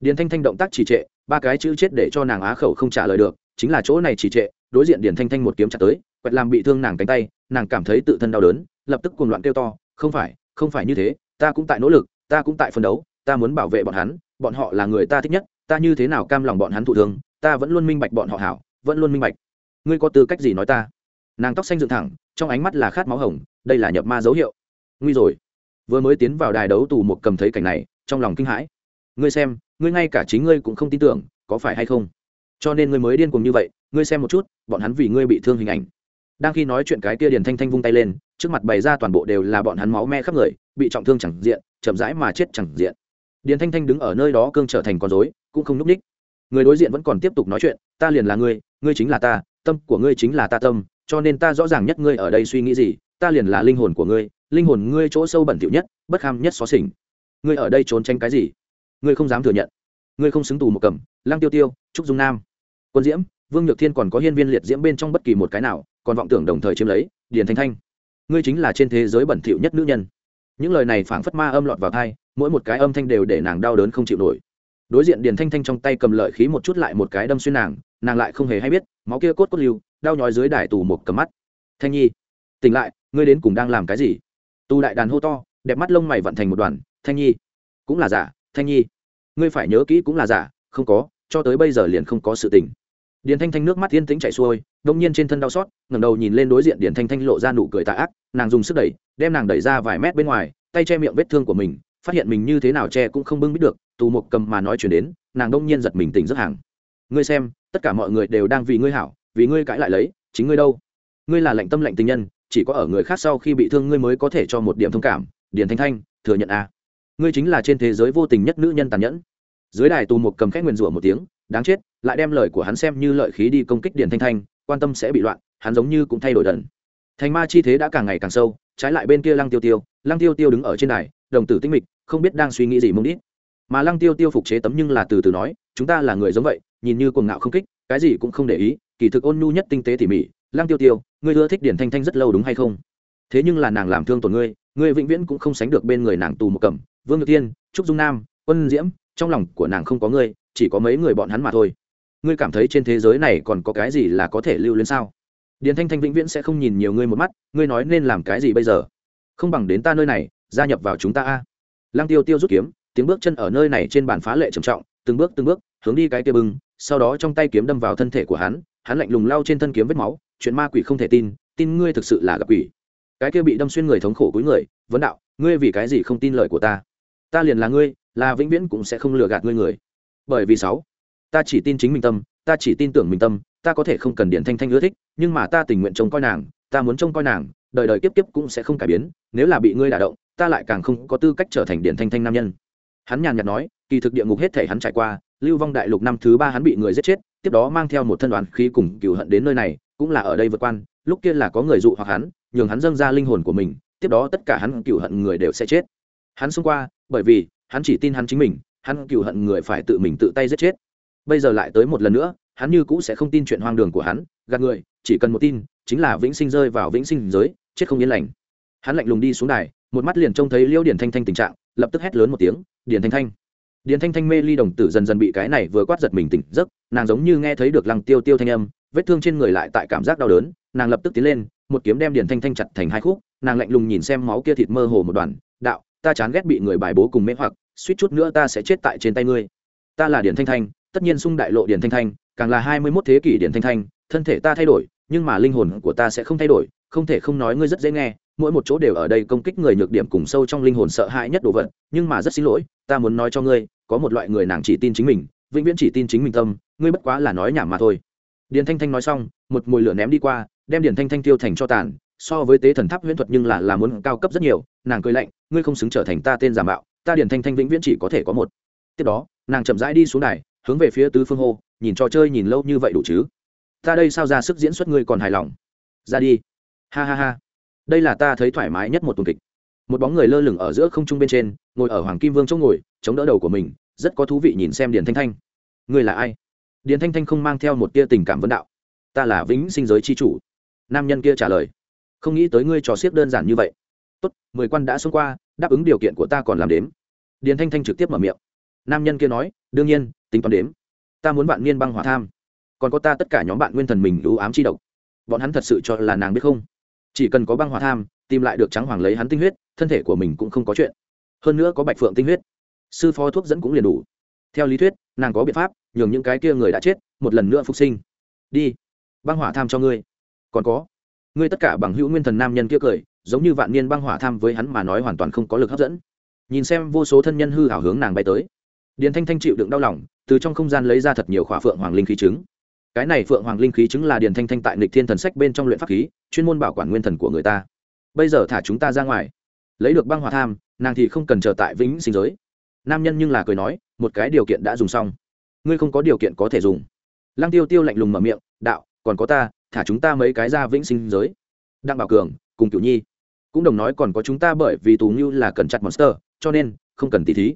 Điền thanh thanh động tác trì trệ, ba cái chữ chết để cho nàng á khẩu không trả lời được, chính là chỗ này trì trệ, đối diện điền thanh thanh một kiếm chặt tới, quẹt làm bị thương nàng cánh tay, nàng cảm thấy tự thân đau đớn, lập tức cuồng loạn kêu to, không phải không phải như thế, ta cũng tại nỗ lực, ta cũng tại phân đấu, ta muốn bảo vệ bọn hắn, bọn họ là người ta thích nhất, ta như thế nào cam lòng bọn hắn thụ thương, ta vẫn luôn minh bạch bọn họ hảo, vẫn luôn minh bạch. Ngươi có tư cách gì nói ta? Nàng tóc xanh dựng thẳng, trong ánh mắt là khát máu hồng, đây là nhập ma dấu hiệu. Nguy rồi. Vừa mới tiến vào đài đấu tù một cầm thấy cảnh này, trong lòng kinh hãi. Ngươi xem, ngươi ngay cả chính ngươi cũng không tin tưởng, có phải hay không? Cho nên ngươi mới điên cuồng như vậy, ngươi xem một chút, bọn hắn vì ngươi bị thương hình ảnh. Đang khi nói chuyện cái kia điền thanh thanh vung tay lên, trước mặt bày ra toàn bộ đều là bọn hắn máu me khắp người, bị trọng thương chẳng diện, chậm rãi mà chết chẳng diện. Điền thanh thanh đứng ở nơi đó cương trở thành con dối cũng không n ú c ních. Người đối diện vẫn còn tiếp tục nói chuyện, ta liền là ngươi ngươi chính là ta, tâm của ngươi chính là ta tâm cho nên ta rõ ràng nhất ngươi ở đây suy nghĩ gì, ta liền là linh hồn của ngươi, linh hồn ngươi chỗ sâu bẩn thỉu nhất, bất kham nhất xó xỉnh. Ngươi ở đây trốn tránh cái gì? Ngươi không dám thừa nhận. Ngươi không xứng tù một cầm lang tiêu tiêu, trúc dung nam. Quân diễm, vương nhược thiên còn có hiên viên liệt diễm bên trong bất kỳ một cái nào, còn vọng tưởng đồng thời chiếm lấy, điền thanh thanh. Ngươi chính là trên thế giới bẩn thỉu nhất nữ nhân. Những lời này phảng phất ma âm lọt vào thai mỗi một cái âm thanh đều để nàng đau đớn không chịu nổi. Đối diện điền thanh thanh trong tay cầm lợi khí một chút lại một cái đâm xuyên nàng nàng lại không hề hay biết, máu kia cốt cốt lưu đau nhói dưới đài tù một cầm mắt. Thanh nhi, tỉnh lại, ngươi đến cùng đang làm cái gì? Tù đại đàn hô to, đẹp mắt lông mày vận thành một đoàn. Thanh nhi, cũng là giả, thanh nhi. Ngươi phải nhớ kỹ cũng là giả, không có, cho tới bây giờ liền không có sự tình. Điền thanh thanh nước mắt yên tĩnh chảy xuôi, đông nhiên trên thân đau xót, ngẩng đầu nhìn lên đối diện điền thanh thanh lộ ra nụ cười tà ác, nàng dùng sức đẩy, đem nàng đẩy ra vài mét bên ngoài, tay che miệng vết thương của mình, phát hiện mình như thế nào che cũng không bưng biết được, tù một cầm mà nói chuyển đến, nàng đông nhiên giật mình tỉnh giấc hàng. Ngươi xem, tất cả mọi người đều đang vì ngươi hảo vì ngươi cãi lại lấy, chính ngươi đâu? Ngươi là lạnh tâm lạnh tình nhân, chỉ có ở người khác sau khi bị thương ngươi mới có thể cho một điểm thông cảm. Điền thanh thanh, thừa nhận a. À. ngươi chính là trên thế giới vô tình nhất nữ nhân tàn nhẫn. Dưới đài tù một cầm khách nguyền rủa một tiếng, đáng chết, lại đem lời của hắn xem như lợi khí đi công kích điền thanh thanh, quan tâm sẽ bị loạn, hắn giống như cũng thay đổi đần thành ma chi thế đã càng ngày càng sâu, trái lại bên kia lăng tiêu tiêu, lăng tiêu tiêu đứng ở trên đài, đồng tử tinh mịch, không biết đang suy nghĩ gì mông đít. Mà lăng tiêu tiêu phục chế tấm nhưng là từ từ nói, chúng ta là người giống vậy, nhìn như cuồng ngạo không kích, cái gì cũng không để ý kỳ thực ôn nhu nhất tinh tế tỉ mỉ, lăng tiêu tiêu, ngươi ưa thích điển thanh thanh rất lâu đúng hay không? Thế nhưng là nàng làm thương tổn ngươi ngươi vĩnh viễn cũng không sánh được bên người nàng tù một cẩm, vương ngự tiên, trúc dung nam, quân diễm, trong lòng của nàng không có ngươi, chỉ có mấy người bọn hắn mà thôi. Ngươi cảm thấy trên thế giới này còn có cái gì là có thể lưu lên sao? Điền thanh thanh vĩnh viễn sẽ không nhìn nhiều ngươi một mắt, ngươi nói nên làm cái gì bây giờ? Không bằng đến ta nơi này, gia nhập vào chúng ta a. Lăng tiêu tiêu rút kiếm, tiếng bước chân ở nơi này trên bàn phá lệ trầm trọng, từng bước từng bước, hướng đi cái kia bưng, sau đó trong tay kiếm đâm vào thân thể của hắn hắn lạnh lùng lao trên thân kiếm vết máu, chuyện ma quỷ không thể tin tin ngươi thực sự là gặp quỷ. Cái kia bị đâm xuyên người thống khổ cuối người, vấn đạo, ngươi vì cái gì không tin lời của ta? Ta liền là ngươi, là vĩnh viễn cũng sẽ không lừa gạt ngươi người. Bởi vì sáu, ta chỉ tin chính mình tâm, ta chỉ tin tưởng mình tâm, ta có thể không cần điện thanh thanh ưa thích, nhưng mà ta tình nguyện trông coi nàng, ta muốn trông coi nàng, đời đời kiếp kiếp cũng sẽ không cải biến, nếu là bị ngươi đả động, ta lại càng không có tư cách trở thành điện thanh thanh nam nhân. Hắn nhàn nhạt nói, kỳ thực địa ngục hết thể hắn trải qua, lưu vong đại lục năm thứ ba hắn bị người giết chết tiếp đó mang theo một thân đoàn khí cùng cựu hận đến nơi này, cũng là ở đây vượt quan, lúc kia là có người dụ hoặc hắn, nhường hắn dâng ra linh hồn của mình, tiếp đó tất cả hắn cựu hận người đều sẽ chết. Hắn xông qua, bởi vì, hắn chỉ tin hắn chính mình, hắn cựu hận người phải tự mình tự tay giết chết. Bây giờ lại tới một lần nữa, hắn như cũ sẽ không tin chuyện hoang đường của hắn, gạt người, chỉ cần một tin, chính là vĩnh sinh rơi vào vĩnh sinh giới, chết không yên lành. Hắn lạnh lùng đi xuống đài, một mắt liền trông thấy liêu điển thanh thanh tình trạng, lập tức hét lớn một tiếng, điển thanh thanh! Điển thanh thanh mê ly đồng tử dần dần bị cái này vừa quát giật mình tỉnh giấc, nàng giống như nghe thấy được lăng tiêu tiêu thanh âm, vết thương trên người lại tại cảm giác đau đớn, nàng lập tức tiến lên, một kiếm đem điển thanh thanh chặt thành hai khúc, nàng lạnh lùng nhìn xem máu kia thịt mơ hồ một đoàn đạo, ta chán ghét bị người bài bố cùng mê hoặc, suýt chút nữa ta sẽ chết tại trên tay ngươi. Ta là điển thanh thanh, tất nhiên sung đại lộ điển thanh thanh, càng là hai mươi mốt thế kỷ điển thanh thanh, thân thể ta thay đổi, nhưng mà linh hồn của ta sẽ không thay đổi, không thể không nói ngươi rất dễ nghe mỗi một chỗ đều ở đây công kích người nhược điểm cùng sâu trong linh hồn sợ hãi nhất đồ vật, nhưng mà rất xin lỗi, ta muốn nói cho ngươi, có một loại người nàng chỉ tin chính mình, vĩnh viễn chỉ tin chính mình tâm, ngươi bất quá là nói nhảm mà thôi. Điền thanh thanh nói xong, một mùi lửa ném đi qua, đem điền thanh thanh tiêu thành cho tàn, so với tế thần tháp huyễn thuật nhưng là là muốn cao cấp rất nhiều, nàng cười lạnh, ngươi không xứng trở thành ta tên giả mạo, ta điền thanh thanh vĩnh viễn chỉ có thể có một. Tiếp đó, nàng chậm rãi đi xuống này hướng về phía tứ phương hô, nhìn trò chơi nhìn lâu như vậy đủ chứ? Ta đây sao ra sức diễn xuất ngươi còn hài lòng? Ra đi. Ha ha ha đây là ta thấy thoải mái nhất một tuần kịch. Một bóng người lơ lửng ở giữa không trung bên trên, ngồi ở hoàng kim vương chỗ ngồi, chống đỡ đầu của mình, rất có thú vị nhìn xem điền thanh thanh. Ngươi là ai? Điền thanh thanh không mang theo một tia tình cảm vấn đạo. Ta là vĩnh sinh giới c h i chủ. Nam nhân kia trả lời. Không nghĩ tới ngươi trò xiếc đơn giản như vậy. Tốt, mười quan đã xông qua, đáp ứng điều kiện của ta còn làm đếm. Điền thanh thanh trực tiếp mở miệng. Nam nhân kia nói, đương nhiên, tính toán đếm. Ta muốn bạn niên băng hỏa tham. Còn có ta tất cả nhóm bạn nguyên thần mình ưu ám chi độc. Bọn hắn thật sự cho là nàng biết không? Chỉ cần có băng hỏa tham, tìm lại được trắng hoàng lấy hắn tinh huyết, thân thể của mình cũng không có chuyện. Hơn nữa có bạch phượng tinh huyết. Sư phó thuốc dẫn cũng liền đủ. Theo lý thuyết, nàng có biện pháp, nhường những cái kia người đã chết, một lần nữa phục sinh. Đi, băng hỏa tham cho ngươi. Còn có, ngươi tất cả bằng hữu nguyên thần nam nhân kia cười, giống như vạn niên băng hỏa tham với hắn mà nói hoàn toàn không có lực hấp dẫn. Nhìn xem vô số thân nhân hư hảo hướng nàng bay tới. Điền thanh thanh chịu đựng đau lòng, từ trong không gian lấy ra thật nhiều khỏa phượng hoàng linh khí trứng cái này phượng hoàng linh khí chứng là điền thanh thanh tại nịch thiên thần sách bên trong luyện pháp khí, chuyên môn bảo quản nguyên thần của người ta. Bây giờ thả chúng ta ra ngoài. Lấy được băng hòa tham, nàng thì không cần chờ tại vĩnh sinh giới. Nam nhân nhưng là cười nói, một cái điều kiện đã dùng xong. Ngươi không có điều kiện có thể dùng. Lăng tiêu tiêu lạnh lùng mở miệng, đạo, còn có ta, thả chúng ta mấy cái ra vĩnh sinh giới. Đặng bảo cường, cùng cửu nhi. Cũng đồng nói còn có chúng ta bởi vì tù như là cần chặt monster, cho nên, không cần tỉ thí.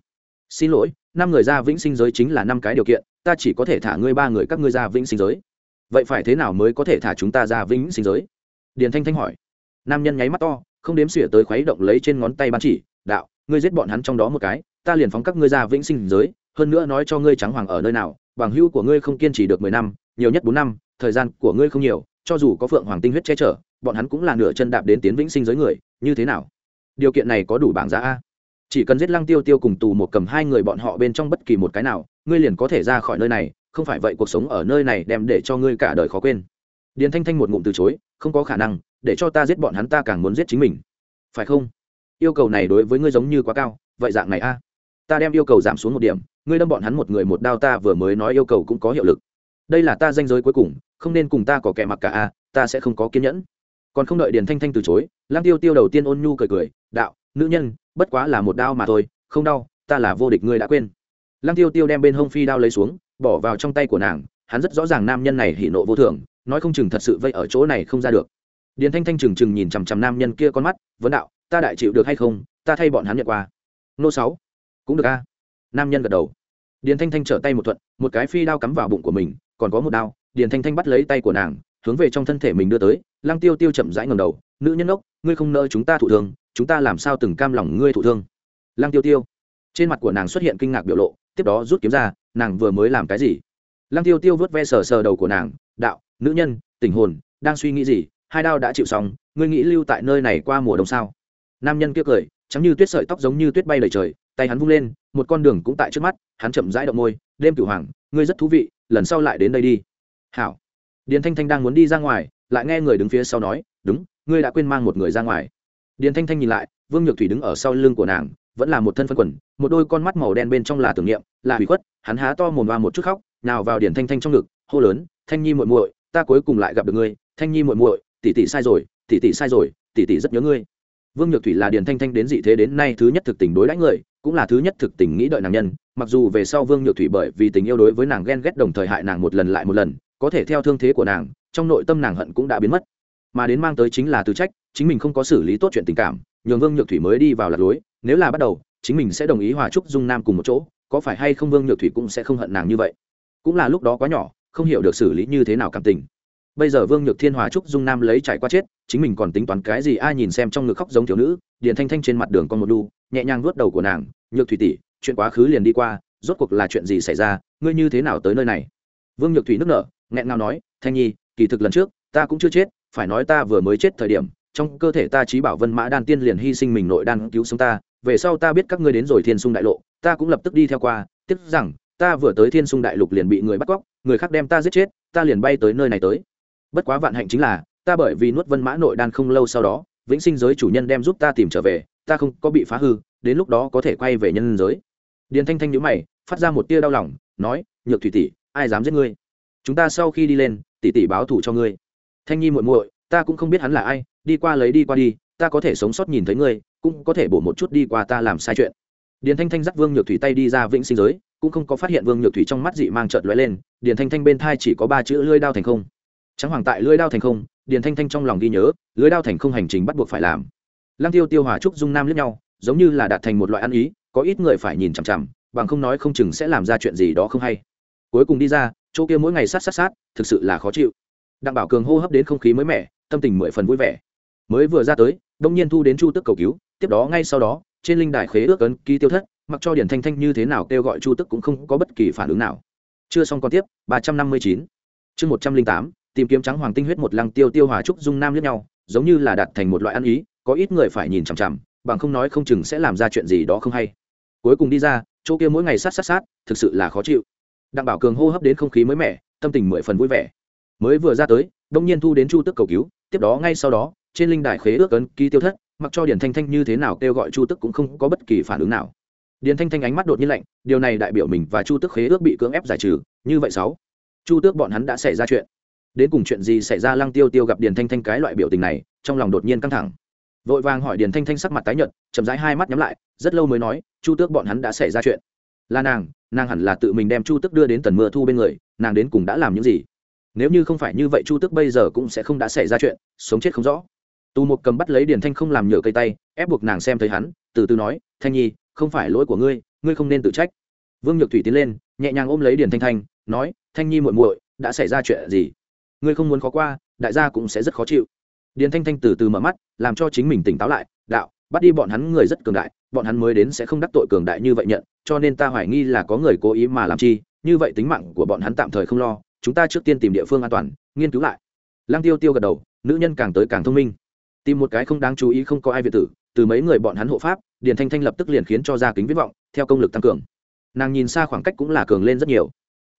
Xin lỗi năm người ra vĩnh sinh giới chính là năm cái điều kiện, ta chỉ có thể thả ngươi ba người các ngươi ra vĩnh sinh giới. Vậy phải thế nào mới có thể thả chúng ta ra vĩnh sinh giới? Điền thanh thanh hỏi. Nam nhân nháy mắt to, không đếm xỉa tới khuấy động lấy trên ngón tay ban chỉ, đạo, ngươi giết bọn hắn trong đó một cái, ta liền phóng các ngươi ra vĩnh sinh giới, hơn nữa nói cho ngươi trắng hoàng ở nơi nào, bằng hữu của ngươi không kiên trì được mười năm, nhiều nhất bốn năm, thời gian của ngươi không nhiều, cho dù có phượng hoàng tinh huyết che chở, bọn hắn cũng là nửa chân đạp đến tiến vĩnh sinh giới người, như thế nào? Điều kiện này có đủ bảng giá a? Chỉ cần giết lăng tiêu tiêu cùng tù một cầm hai người bọn họ bên trong bất kỳ một cái nào, ngươi liền có thể ra khỏi nơi này, không phải vậy cuộc sống ở nơi này đem để cho ngươi cả đời khó quên. Điền thanh thanh một ngụm từ chối, không có khả năng, để cho ta giết bọn hắn ta càng muốn giết chính mình. Phải không? Yêu cầu này đối với ngươi giống như quá cao, vậy dạng này a. Ta đem yêu cầu giảm xuống một điểm, ngươi đâm bọn hắn một người một đao ta vừa mới nói yêu cầu cũng có hiệu lực. Đây là ta danh giới cuối cùng, không nên cùng ta có kẻ mặc cả a, ta sẽ không có kiên nhẫn. Còn không đợi điền thanh thanh từ chối lang tiêu tiêu đầu tiên ôn nhu cười cười, đạo, nữ nhân bất quá là một đao mà thôi, không đau, ta là vô địch ngươi đã quên. Lang tiêu tiêu đem bên hông phi đao lấy xuống, bỏ vào trong tay của nàng, hắn rất rõ ràng nam nhân này hỉ nộ vô thường, nói không chừng thật sự vây ở chỗ này không ra được. Điền thanh thanh trừng trừng nhìn chằm chằm nam nhân kia con mắt, vấn đạo, ta đại chịu được hay không? Ta thay bọn hắn nhận qua nô sáu, cũng được a. Nam nhân gật đầu. Điền thanh thanh trở tay một thuận, một cái phi đao cắm vào bụng của mình, còn có một đao, điền thanh thanh bắt lấy tay của nàng, hướng về trong thân thể mình đưa tới. Lăng tiêu tiêu chậm rãi ngầm đầu, nữ nhân ốc, ngươi không nỡ chúng ta thụ thương chúng ta làm sao từng cam lòng ngươi thụ thương? Lăng tiêu tiêu. Trên mặt của nàng xuất hiện kinh ngạc biểu lộ, tiếp đó rút kiếm ra, nàng vừa mới làm cái gì? Lăng tiêu tiêu vớt ve sờ sờ đầu của nàng, đạo, nữ nhân, tình hồn, đang suy nghĩ gì? Hai đao đã chịu xong, ngươi nghĩ lưu tại nơi này qua mùa đông sao? Nam nhân kia cười, trắng như tuyết sợi tóc giống như tuyết bay lời trời, tay hắn vung lên, một con đường cũng tại trước mắt, hắn chậm rãi động môi, đêm cửu hoàng, ngươi rất thú vị, lần sau lại đến đây đi. Hảo. Điền thanh thanh đang muốn đi ra ngoài, lại nghe người đứng phía sau nói, đúng, ngươi đã quên mang một người ra ngoài điền thanh thanh nhìn lại, vương nhược thủy đứng ở sau lưng của nàng, vẫn là một thân phân quần, một đôi con mắt màu đen bên trong là tưởng niệm, là hủy khuất, hắn há to mồm vào một chút khóc, nào vào điền thanh thanh trong ngực, hô lớn, thanh nhi muội muội, ta cuối cùng lại gặp được ngươi, thanh nhi muội muội, tỷ tỷ sai rồi, tỷ tỷ sai rồi, tỷ tỷ rất nhớ ngươi. Vương nhược thủy là điền thanh thanh đến dị thế đến nay thứ nhất thực tình đối đãi người, cũng là thứ nhất thực tình nghĩ đợi nàng nhân, mặc dù về sau vương nhược thủy bởi vì tình yêu đối với nàng ghen ghét đồng thời hại nàng một lần lại một lần, có thể theo thương thế của nàng, trong nội tâm nàng hận cũng đã biến mất mà đến mang tới chính là tư trách, chính mình không có xử lý tốt chuyện tình cảm, nhường vương nhược thủy mới đi vào lạc lối, nếu là bắt đầu, chính mình sẽ đồng ý hòa trúc dung nam cùng một chỗ, có phải hay không vương nhược thủy cũng sẽ không hận nàng như vậy. Cũng là lúc đó quá nhỏ, không hiểu được xử lý như thế nào cảm tình. Bây giờ vương nhược thiên hòa trúc dung nam lấy trải qua chết, chính mình còn tính toán cái gì ai nhìn xem trong ngực khóc giống thiếu nữ, điền thanh thanh trên mặt đường con một đu, nhẹ nhàng vuốt đầu của nàng, nhược thủy tỷ, chuyện quá khứ liền đi qua, rốt cuộc là chuyện gì xảy ra, ngươi như thế nào tới nơi này? Vương nhược thủy nước nở, nghẹn ngào nói, thanh nhi, kỳ thực lần trước, ta cũng chưa chết phải nói ta vừa mới chết thời điểm, trong cơ thể ta trí bảo vân mã đan tiên liền hy sinh mình nội đan cứu sống ta, về sau ta biết các ngươi đến rồi thiên sung đại lộ, ta cũng lập tức đi theo qua, tiếc rằng, ta vừa tới thiên sung đại lục liền bị người bắt cóc, người khác đem ta giết chết, ta liền bay tới nơi này tới. Bất quá vạn hạnh chính là, ta bởi vì nuốt vân mã nội đan không lâu sau đó, vĩnh sinh giới chủ nhân đem giúp ta tìm trở về, ta không có bị phá hư, đến lúc đó có thể quay về nhân giới. Điền thanh thanh nhữ mày, phát ra một tia đau lòng, nói, nhược thủy tỷ, ai dám giết ngươi? Chúng ta sau khi đi lên, tỷ tỷ báo thủ cho ngươi thanh nhi muội muội, ta cũng không biết hắn là ai, đi qua lấy đi qua đi, ta có thể sống sót nhìn thấy ngươi, cũng có thể bổ một chút đi qua ta làm sai chuyện. Điền thanh thanh dắt vương nhược thủy tay đi ra vĩnh sinh giới, cũng không có phát hiện vương nhược thủy trong mắt dị mang trợt lóe lên, điền thanh thanh bên thai chỉ có ba chữ lưỡi đao thành không. Trắng hoàng tại lưỡi đao thành không, điền thanh thanh trong lòng ghi nhớ, lưỡi đao thành không hành trình bắt buộc phải làm. Lăng tiêu tiêu hòa trúc dung nam lẫn nhau, giống như là đạt thành một loại ăn ý, có ít người phải nhìn chằm chằm, bằng không nói không chừng sẽ làm ra chuyện gì đó không hay. Cuối cùng đi ra, chỗ kia mỗi ngày sát sát sát, thực sự là khó chịu đặng bảo cường hô hấp đến không khí mới mẻ, tâm tình mười phần vui vẻ. Mới vừa ra tới, đông nhiên thu đến chu tức cầu cứu, tiếp đó ngay sau đó, trên linh đài khế ước ấn ký tiêu thất, mặc cho điển thanh thanh như thế nào kêu gọi chu tức cũng không có bất kỳ phản ứng nào. Chưa xong còn tiếp, ba trăm năm mươi chín. Chương một trăm linh tám, tìm kiếm trắng hoàng tinh huyết một lăng tiêu tiêu hòa trúc dung nam lẫn nhau, giống như là đặt thành một loại ăn ý, có ít người phải nhìn chằm chằm, bằng không nói không chừng sẽ làm ra chuyện gì đó không hay. Cuối cùng đi ra, chỗ kia mỗi ngày sát sát sát, thực sự là khó chịu. Đặng bảo cường hô hấp đến không khí mới mẻ, tâm tình mười phần vui vẻ mới vừa ra tới, đông nhiên thu đến chu tức cầu cứu, tiếp đó ngay sau đó, trên linh đài khế ước ấn ký tiêu thất, mặc cho điển thanh thanh như thế nào kêu gọi chu tức cũng không có bất kỳ phản ứng nào. Điển thanh thanh ánh mắt đột nhiên lạnh, điều này đại biểu mình và chu tức khế ước bị cưỡng ép giải trừ, như vậy sáu. Chu tước bọn hắn đã xảy ra chuyện. Đến cùng chuyện gì xảy ra lăng tiêu tiêu gặp điền thanh thanh cái loại biểu tình này, trong lòng đột nhiên căng thẳng. Vội vàng hỏi điền thanh thanh sắc mặt tái nhợt, chậm rãi hai mắt nhắm lại, rất lâu mới nói, chu tước bọn hắn đã xảy ra chuyện. Là nàng nàng hẳn là tự mình đem chu Tước đưa đến tần mưa thu bên người, nàng đến cùng đã làm những gì? Nếu như không phải như vậy chu tức bây giờ cũng sẽ không đã xảy ra chuyện, sống chết không rõ. Tù mục cầm bắt lấy điền thanh không làm nhựa cây tay, ép buộc nàng xem thấy hắn, từ từ nói, thanh nhi, không phải lỗi của ngươi ngươi không nên tự trách. Vương nhược thủy tiến lên, nhẹ nhàng ôm lấy điền thanh thanh, nói, thanh nhi muội muội, đã xảy ra chuyện gì? Ngươi không muốn khó qua, đại gia cũng sẽ rất khó chịu. Điền thanh thanh từ từ mở mắt, làm cho chính mình tỉnh táo lại, đạo, bắt đi bọn hắn người rất cường đại, bọn hắn mới đến sẽ không đắc tội cường đại như vậy nhận, cho nên ta hoài nghi là có người cố ý mà làm chi, như vậy tính mạng của bọn hắn tạm thời không lo chúng ta trước tiên tìm địa phương an toàn, nghiên cứu lại. Lăng tiêu tiêu gật đầu, nữ nhân càng tới càng thông minh. Tìm một cái không đáng chú ý không có ai việt tử, từ mấy người bọn hắn hộ pháp, điền thanh thanh lập tức liền khiến cho ra kính viết vọng, theo công lực tăng cường. Nàng nhìn xa khoảng cách cũng là cường lên rất nhiều.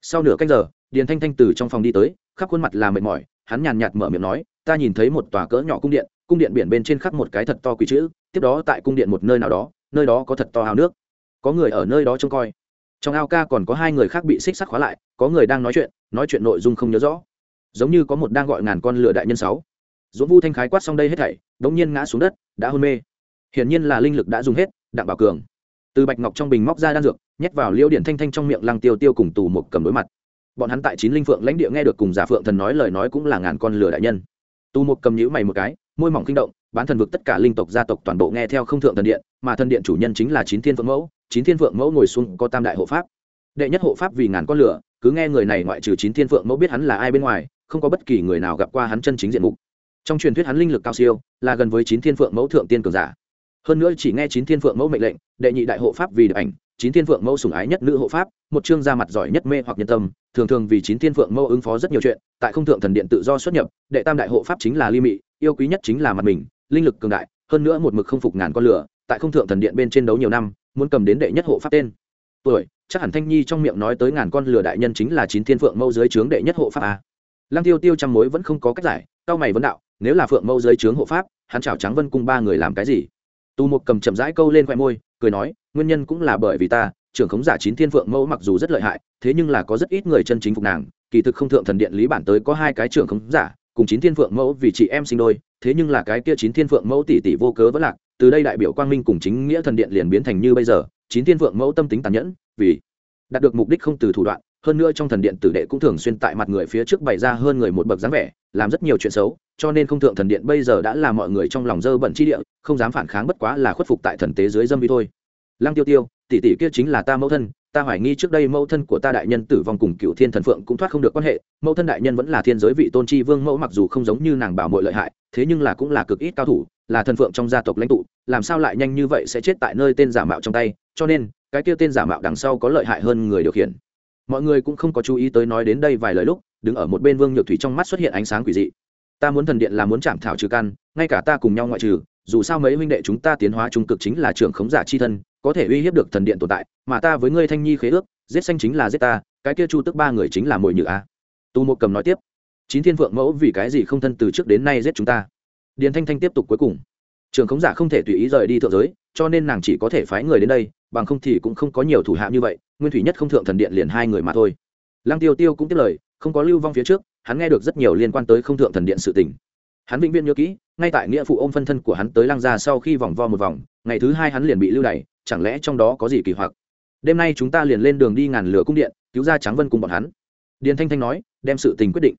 Sau nửa canh giờ, điền thanh thanh từ trong phòng đi tới, khắp khuôn mặt là mệt mỏi, hắn nhàn nhạt mở miệng nói, ta nhìn thấy một tòa cỡ nhỏ cung điện cung điện biển bên trên khắc một cái thật to quỷ chữ, tiếp đó tại cung điện một nơi nào đó, nơi đó có thật to hào nước. Có người ở nơi đó trông coi trong ao ca còn có hai người khác bị xích sắt khóa lại, có người đang nói chuyện nói chuyện nội dung không nhớ rõ. Giống như có một đang gọi ngàn con lửa đại nhân sáu. Dũng vu thanh khái quát xong đây hết thảy, đống nhiên ngã xuống đất, đã hôn mê. Hiển nhiên là linh lực đã dùng hết, đặng bảo cường. Từ bạch ngọc trong bình móc ra đan dược, nhét vào liêu điện thanh thanh trong miệng lăng tiêu tiêu cùng tù một cầm đối mặt. Bọn hắn tại chín linh phượng lãnh địa nghe được cùng giả phượng thần nói lời nói cũng là ngàn con lửa đại nhân. Tù một cầm nhữ mày một cái, môi mỏng kinh động, bán thần vực tất cả linh tộc gia tộc toàn bộ nghe theo không thượng thần điện mà thần điện chủ nhân chính là chín thiên phượng mẫu, chín thiên phượng mẫu ngồi xuống có tam đại hộ pháp. Đệ nhất hộ pháp vì ngàn con lửa, cứ nghe người này ngoại trừ chín thiên phượng mẫu biết hắn là ai bên ngoài, không có bất kỳ người nào gặp qua hắn chân chính diện mục. Trong truyền thuyết hắn linh lực cao siêu, là gần với chín thiên phượng mẫu thượng tiên cường giả. Hơn nữa chỉ nghe chín thiên phượng mẫu mệnh lệnh, đệ nhị đại hộ pháp vì được ảnh, chín thiên phượng mẫu sủng ái nhất nữ hộ pháp, một chương gia mặt giỏi nhất mê hoặc nhân tâm, thường thường vì chín thiên phượng mẫu ứng phó rất nhiều chuyện, tại không thượng thần điện tự do xuất nhập, đệ tam đại hộ pháp chính là ly mị, yêu quý nhất chính là mặt mình, linh lực cường đại, hơn nữa một mực không phục ngàn con lửa tại không thượng thần điện bên trên đấu nhiều năm, muốn cầm đến đệ nhất hộ pháp tên. Tuổi, chắc hẳn thanh nhi trong miệng nói tới ngàn con lửa đại nhân chính là chín thiên phượng mẫu dưới trướng đệ nhất hộ pháp a lăng tiêu tiêu trăm mối vẫn không có cách giải cao mày vấn đạo, nếu là phượng mẫu dưới trướng hộ pháp, hắn chào trắng vân cung ba người làm cái gì? Tu mục cầm chậm rãi câu lên khoe môi, cười nói, nguyên nhân cũng là bởi vì ta, trưởng khống giả chín thiên phượng mẫu mặc dù rất lợi hại, thế nhưng là có rất ít người chân chính phục nàng, kỳ thực không thượng thần điện lý bản tới có hai cái trưởng khống giả, cùng chín thiên phượng mẫu vì chị em sinh đôi, thế nhưng là cái kia chín thiên phượng mẫu tỷ tỷ vô cớ vẫn lạc từ đây đại biểu quang minh cùng chính nghĩa thần điện liền biến thành như bây giờ, chín thiên vượng mẫu tâm tính tàn nhẫn, vì đạt được mục đích không từ thủ đoạn, hơn nữa trong thần điện tử đệ cũng thường xuyên tại mặt người phía trước bày ra hơn người một bậc dáng vẻ, làm rất nhiều chuyện xấu, cho nên không thượng thần điện bây giờ đã là mọi người trong lòng dơ bẩn chi địa, không dám phản kháng bất quá là khuất phục tại thần tế dưới dâm vi thôi. Lăng tiêu tiêu, tỷ tỷ kia chính là ta mẫu thân, ta hoài nghi trước đây mẫu thân của ta đại nhân tử vong cùng cựu thiên thần phượng cũng thoát không được quan hệ, mẫu thân đại nhân vẫn là thiên giới vị tôn tri vương mẫu mặc dù không giống như nàng bảo mội lợi hại, thế nhưng là cũng là cực ít cao thủ là thần phượng trong gia tộc lãnh tụ, làm sao lại nhanh như vậy sẽ chết tại nơi tên giả mạo trong tay? Cho nên, cái kia tên giả mạo đằng sau có lợi hại hơn người điều khiển. Mọi người cũng không có chú ý tới nói đến đây vài lời lúc, đứng ở một bên vương nhược thủy trong mắt xuất hiện ánh sáng quỷ dị. Ta muốn thần điện là muốn chạm thảo trừ căn, ngay cả ta cùng nhau ngoại trừ, dù sao mấy huynh đệ chúng ta tiến hóa trung cực chính là trưởng khống giả chi thân, có thể uy hiếp được thần điện tồn tại, mà ta với ngươi thanh nhi khế ước, giết xanh chính là giết ta, cái kia chu tức ba người chính là mồi nhự a. Tu một cầm nói tiếp, chín thiên phượng mẫu vì cái gì không thân từ trước đến nay giết chúng ta? Điền thanh thanh tiếp tục cuối cùng. Trường khống giả không thể tùy ý rời đi thượng giới, cho nên nàng chỉ có thể phái người đến đây, bằng không thì cũng không có nhiều thủ hạ như vậy, nguyên thủy nhất không thượng thần điện liền hai người mà thôi. Lăng tiêu tiêu cũng tiếp lời, không có lưu vong phía trước, hắn nghe được rất nhiều liên quan tới không thượng thần điện sự tình. Hắn vĩnh viễn nhớ kỹ, ngay tại nghĩa phụ ôm phân thân của hắn tới lăng gia sau khi vòng vo một vòng, ngày thứ hai hắn liền bị lưu đày, chẳng lẽ trong đó có gì kỳ hoặc? Đêm nay chúng ta liền lên đường đi ngàn lửa cung điện, cứu ra tráng vân cùng bọn hắn. Điền thanh thanh nói, đem sự tình quyết định.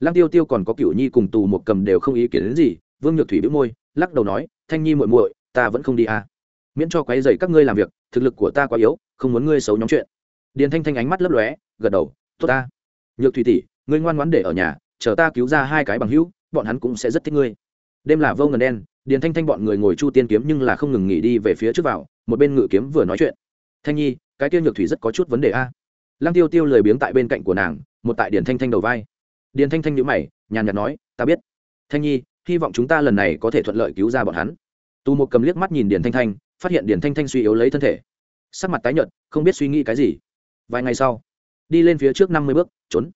Lăng tiêu tiêu còn có cửu nhi cùng tù một cầm đều không ý kiến đến gì vương nhược thủy bĩu môi, lắc đầu nói, thanh nhi muội muội, ta vẫn không đi à. Miễn cho quấy dày các ngươi làm việc, thực lực của ta quá yếu, không muốn ngươi xấu nhóm chuyện. Điền thanh thanh ánh mắt lấp lóe, gật đầu, tốt ta. Nhược thủy tỷ, ngươi ngoan ngoãn để ở nhà, chờ ta cứu ra hai cái bằng hữu, bọn hắn cũng sẽ rất thích ngươi. Đêm là vô ngần đen, điền thanh thanh bọn người ngồi chu tiên kiếm nhưng là không ngừng nghỉ đi về phía trước vào, một bên ngự kiếm vừa nói chuyện. Thanh nhi, cái kia nhược thủy rất có chút vấn đề a. Lăng tiêu tiêu lười biếng tại bên cạnh của nàng, một tại điền thanh thanh đầu vai. Điền thanh thanh nhữ mày, nhàn nhạt nói, ta biết. Thanh nhi hy vọng chúng ta lần này có thể thuận lợi cứu ra bọn hắn. Tu một cầm liếc mắt nhìn điền thanh thanh, phát hiện điền thanh thanh suy yếu lấy thân thể. Sắc mặt tái nhợt, không biết suy nghĩ cái gì. Vài ngày sau, đi lên phía trước năm mươi bước, trốn.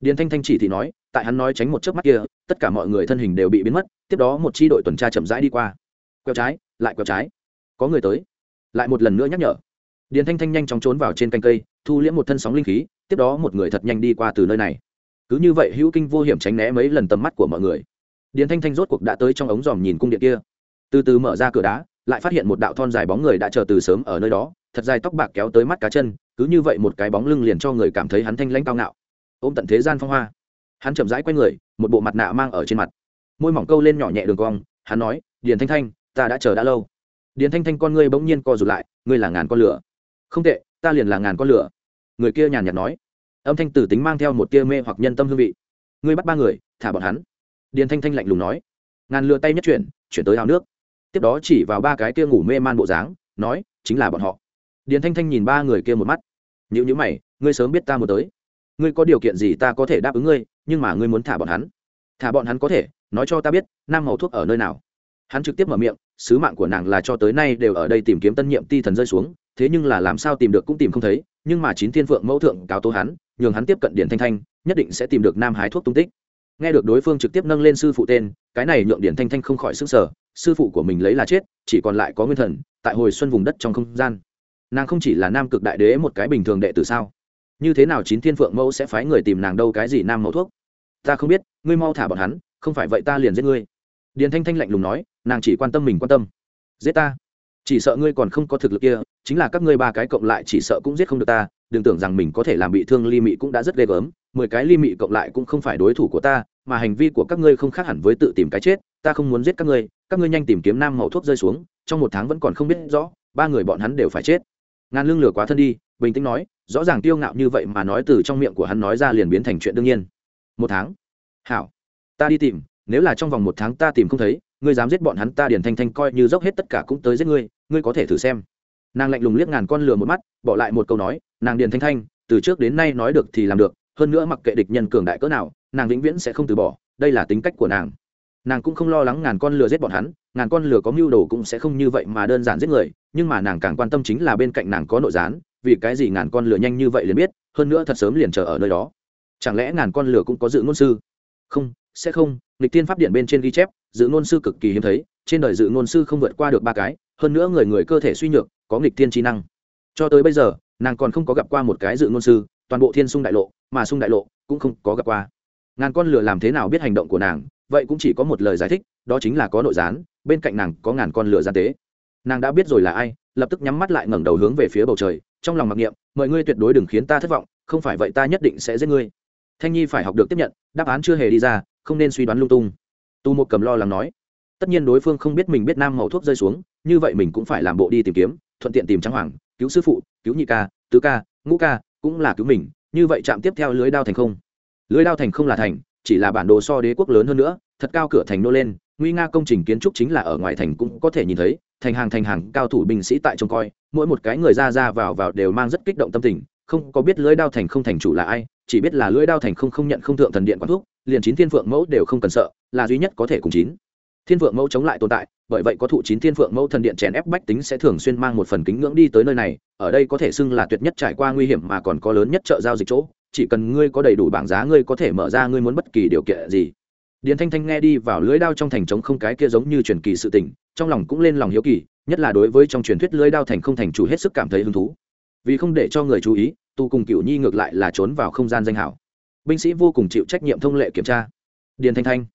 Điền thanh thanh chỉ thì nói, tại hắn nói tránh một chớp mắt kia, tất cả mọi người thân hình đều bị biến mất, tiếp đó một chi đội tuần tra chậm rãi đi qua. Quẹo trái, lại quẹo trái. Có người tới. Lại một lần nữa nhắc nhở. Điền thanh thanh nhanh chóng trốn vào trên canh cây, thu liễm một thân sóng linh khí, tiếp đó một người thật nhanh đi qua từ nơi này. Cứ như vậy hữu kinh vô hiểm tránh né mấy lần tầm mắt của mọi người điền thanh thanh rốt cuộc đã tới trong ống dòm nhìn cung điện kia. Từ từ mở ra cửa đá, lại phát hiện một đạo thon dài bóng người đã chờ từ sớm ở nơi đó, thật dài tóc bạc kéo tới mắt cá chân, cứ như vậy một cái bóng lưng liền cho người cảm thấy hắn thanh lãnh cao ngạo. Ôm tận thế gian phong hoa. Hắn chậm rãi q u a y người, một bộ mặt nạ mang ở trên mặt. Môi mỏng câu lên nhỏ nhẹ đường cong, hắn nói, điền thanh thanh, ta đã chờ đã lâu. Điền thanh thanh con ngươi bỗng nhiên co rụt lại, ngươi là ngàn con lửa. Không tệ, ta liền là ngàn con lửa. Người kia nhàn nhạt nói. Âm thanh tử tính mang theo một tia mê hoặc nhân tâm hương vị. Ngươi bắt ba người, thả bọn hắn điền thanh thanh lạnh lùng nói. Ngàn lừa tay nhất chuyển chuyển tới ao nước. Tiếp đó chỉ vào ba cái kia ngủ mê man bộ dáng, nói, chính là bọn họ. Điền thanh thanh nhìn ba người kia một mắt. Nhữ nhữ mày, ngươi sớm biết ta muốn tới. Ngươi có điều kiện gì ta có thể đáp ứng ngươi, nhưng mà ngươi muốn thả bọn hắn. Thả bọn hắn có thể, nói cho ta biết, nam màu thuốc ở nơi nào. Hắn trực tiếp mở miệng, sứ mạng của nàng là cho tới nay đều ở đây tìm kiếm tân nhiệm ti thần rơi xuống, thế nhưng là làm sao tìm được cũng tìm không thấy, nhưng mà chín thiên phượng mẫu thượng cáo tố hắn, nhường hắn tiếp cận điển thanh thanh, nhất định sẽ tìm được nam hái thuốc tung tích nghe được đối phương trực tiếp nâng lên sư phụ tên, cái này nhượng điển thanh thanh không khỏi sức sở sư phụ của mình lấy là chết, chỉ còn lại có nguyên thần, tại hồi xuân vùng đất trong không gian. Nàng không chỉ là nam cực đại đế một cái bình thường đệ tử sao? Như thế nào chín thiên phượng mẫu sẽ phái người tìm nàng đâu cái gì nam mẫu thuốc? Ta không biết, ngươi mau thả bọn hắn, không phải vậy ta liền giết ngươi. Điền thanh thanh lạnh lùng nói, nàng chỉ quan tâm mình quan tâm. Giết ta? Chỉ sợ ngươi còn không có thực lực kia, chính là các ngươi ba cái cộng lại chỉ sợ cũng giết không được ta, đừng tưởng rằng mình có thể làm bị thương ly mị cũng đã rất ghê gớm, mười cái ly mị cộng lại cũng không phải đối thủ của ta mà hành vi của các ngươi không khác hẳn với tự tìm cái chết, ta không muốn giết các ngươi các ngươi nhanh tìm kiếm nam màu thuốc rơi xuống, trong một tháng vẫn còn không biết rõ, ba người bọn hắn đều phải chết. Ngàn lương lửa quá thân đi, bình tĩnh nói, rõ ràng tiêu ngạo như vậy mà nói từ trong miệng của hắn nói ra liền biến thành chuyện đương nhiên. Một tháng? Hảo, ta đi tìm, nếu là trong vòng một tháng ta tìm không thấy, ngươi dám giết bọn hắn ta điền thanh thanh coi như dốc hết tất cả cũng tới giết ngươi ngươi có thể thử xem. Nàng lạnh lùng liếc ngàn con lừa một mắt, bỏ lại một câu nói, nàng điền thanh thanh, từ trước đến nay nói được thì làm được, hơn nữa mặc kệ địch nhân cường đại cỡ nào nàng vĩnh viễn sẽ không từ bỏ, đây là tính cách của nàng. Nàng cũng không lo lắng ngàn con lừa giết bọn hắn, ngàn con lừa có mưu đồ cũng sẽ không như vậy mà đơn giản giết người, nhưng mà nàng càng quan tâm chính là bên cạnh nàng có nội gián, vì cái gì ngàn con lừa nhanh như vậy liền biết, hơn nữa thật sớm liền chờ ở nơi đó. Chẳng lẽ ngàn con lừa cũng có dự ngôn sư? Không, sẽ không, nghịch tiên pháp điện bên trên ghi chép, dự ngôn sư cực kỳ hiếm thấy, trên đời dự ngôn sư không vượt qua được ba cái, hơn nữa người người cơ thể suy nhược, có nghịch tiên trí năng. Cho tới bây giờ, nàng còn không có gặp qua một cái dự ngôn sư, toàn bộ thiên sung đại lộ, mà sung đại lộ cũng không có gặp qua ngàn con lừa làm thế nào biết hành động của nàng, vậy cũng chỉ có một lời giải thích, đó chính là có nội gián, bên cạnh nàng có ngàn con lừa gian tế. Nàng đã biết rồi là ai, lập tức nhắm mắt lại ngẩng đầu hướng về phía bầu trời, trong lòng mặc niệm, mọi ngươi tuyệt đối đừng khiến ta thất vọng, không phải vậy ta nhất định sẽ giết ngươi. Thanh nhi phải học được tiếp nhận, đáp án chưa hề đi ra, không nên suy đoán lung tung. Tu một cầm lo lắng nói, tất nhiên đối phương không biết mình biết nam màu thuốc rơi xuống, như vậy mình cũng phải làm bộ đi tìm kiếm, thuận tiện tìm trắng hoàng, cứu sư phụ, cứu nhị ca, tứ ca, ngũ ca, cũng là cứu mình, như vậy chạm tiếp theo lưới đao thành không lưới đao thành không là thành, chỉ là bản đồ so đế quốc lớn hơn nữa, thật cao cửa thành nô lên, nguy nga công trình kiến trúc chính là ở ngoài thành cũng có thể nhìn thấy, thành hàng thành hàng, cao thủ binh sĩ tại trông coi, mỗi một cái người ra ra vào vào đều mang rất kích động tâm tình, không có biết lưới đao thành không thành chủ là ai, chỉ biết là lưới đao thành không không nhận không thượng thần điện quán thuốc liền chín thiên phượng mẫu đều không cần sợ, là duy nhất có thể cùng chín. Thiên phượng mẫu chống lại tồn tại, bởi vậy có thụ chín thiên phượng mẫu thần điện chèn ép bách tính sẽ thường xuyên mang một phần kính ngưỡng đi tới nơi này, ở đây có thể xưng là tuyệt nhất trải qua nguy hiểm mà còn có lớn nhất chợ giao dịch chỗ chỉ cần ngươi có đầy đủ bảng giá, ngươi có thể mở ra, ngươi muốn bất kỳ điều kiện gì. Điền thanh thanh nghe đi vào lưới đao trong thành trống không, cái kia giống như truyền kỳ sự tình, trong lòng cũng lên lòng hiếu kỳ, nhất là đối với trong truyền thuyết lưới đao thành không thành chủ hết sức cảm thấy hứng thú. Vì không để cho người chú ý, tu cùng cựu nhi ngược lại là trốn vào không gian danh hảo. Binh sĩ vô cùng chịu trách nhiệm thông lệ kiểm tra. Điền thanh thanh,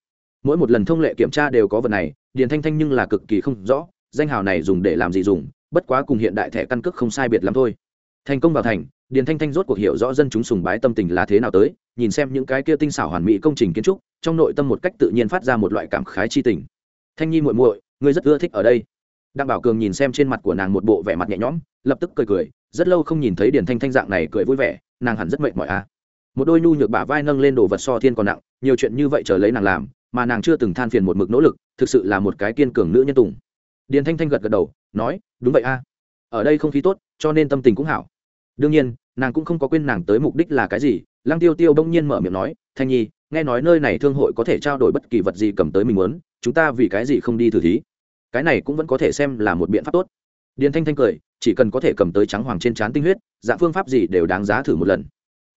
mỗi một lần thông lệ kiểm tra đều có vật này, điền thanh thanh nhưng là cực kỳ không rõ, danh hào này dùng để làm gì dùng, bất quá cùng hiện đại thẻ căn cước không sai biệt lắm thôi. Thành công vào thành điền thanh thanh rốt cuộc hiểu rõ dân chúng sùng bái tâm tình là thế nào tới, nhìn xem những cái kia tinh xảo hoàn mỹ công trình kiến trúc, trong nội tâm một cách tự nhiên phát ra một loại cảm khái chi tình. Thanh nhi muội muội, ngươi rất ưa thích ở đây. Đặng bảo cường nhìn xem trên mặt của nàng một bộ vẻ mặt nhẹ nhõm, lập tức cười cười, rất lâu không nhìn thấy điền thanh thanh dạng này cười vui vẻ, nàng hẳn rất mệt mỏi à. Một đôi nhu nhược bả vai nâng lên đồ vật so thiên còn nặng, nhiều chuyện như vậy chờ lấy nàng làm, mà nàng chưa từng than phiền một mực nỗ lực, thực sự là một cái kiên cường nữ nhân tùng. Điền thanh thanh gật gật đầu, nói, đúng vậy a. Ở đây không khí tốt, cho nên tâm tình cũng hảo đương nhiên, nàng cũng không có quên nàng tới mục đích là cái gì, lăng tiêu tiêu bỗng nhiên mở miệng nói, thanh nhi, nghe nói nơi này thương hội có thể trao đổi bất kỳ vật gì cầm tới mình muốn, chúng ta vì cái gì không đi thử thí? Cái này cũng vẫn có thể xem là một biện pháp tốt. Điền thanh thanh cười, chỉ cần có thể cầm tới trắng hoàng trên trán tinh huyết, dạng phương pháp gì đều đáng giá thử một lần.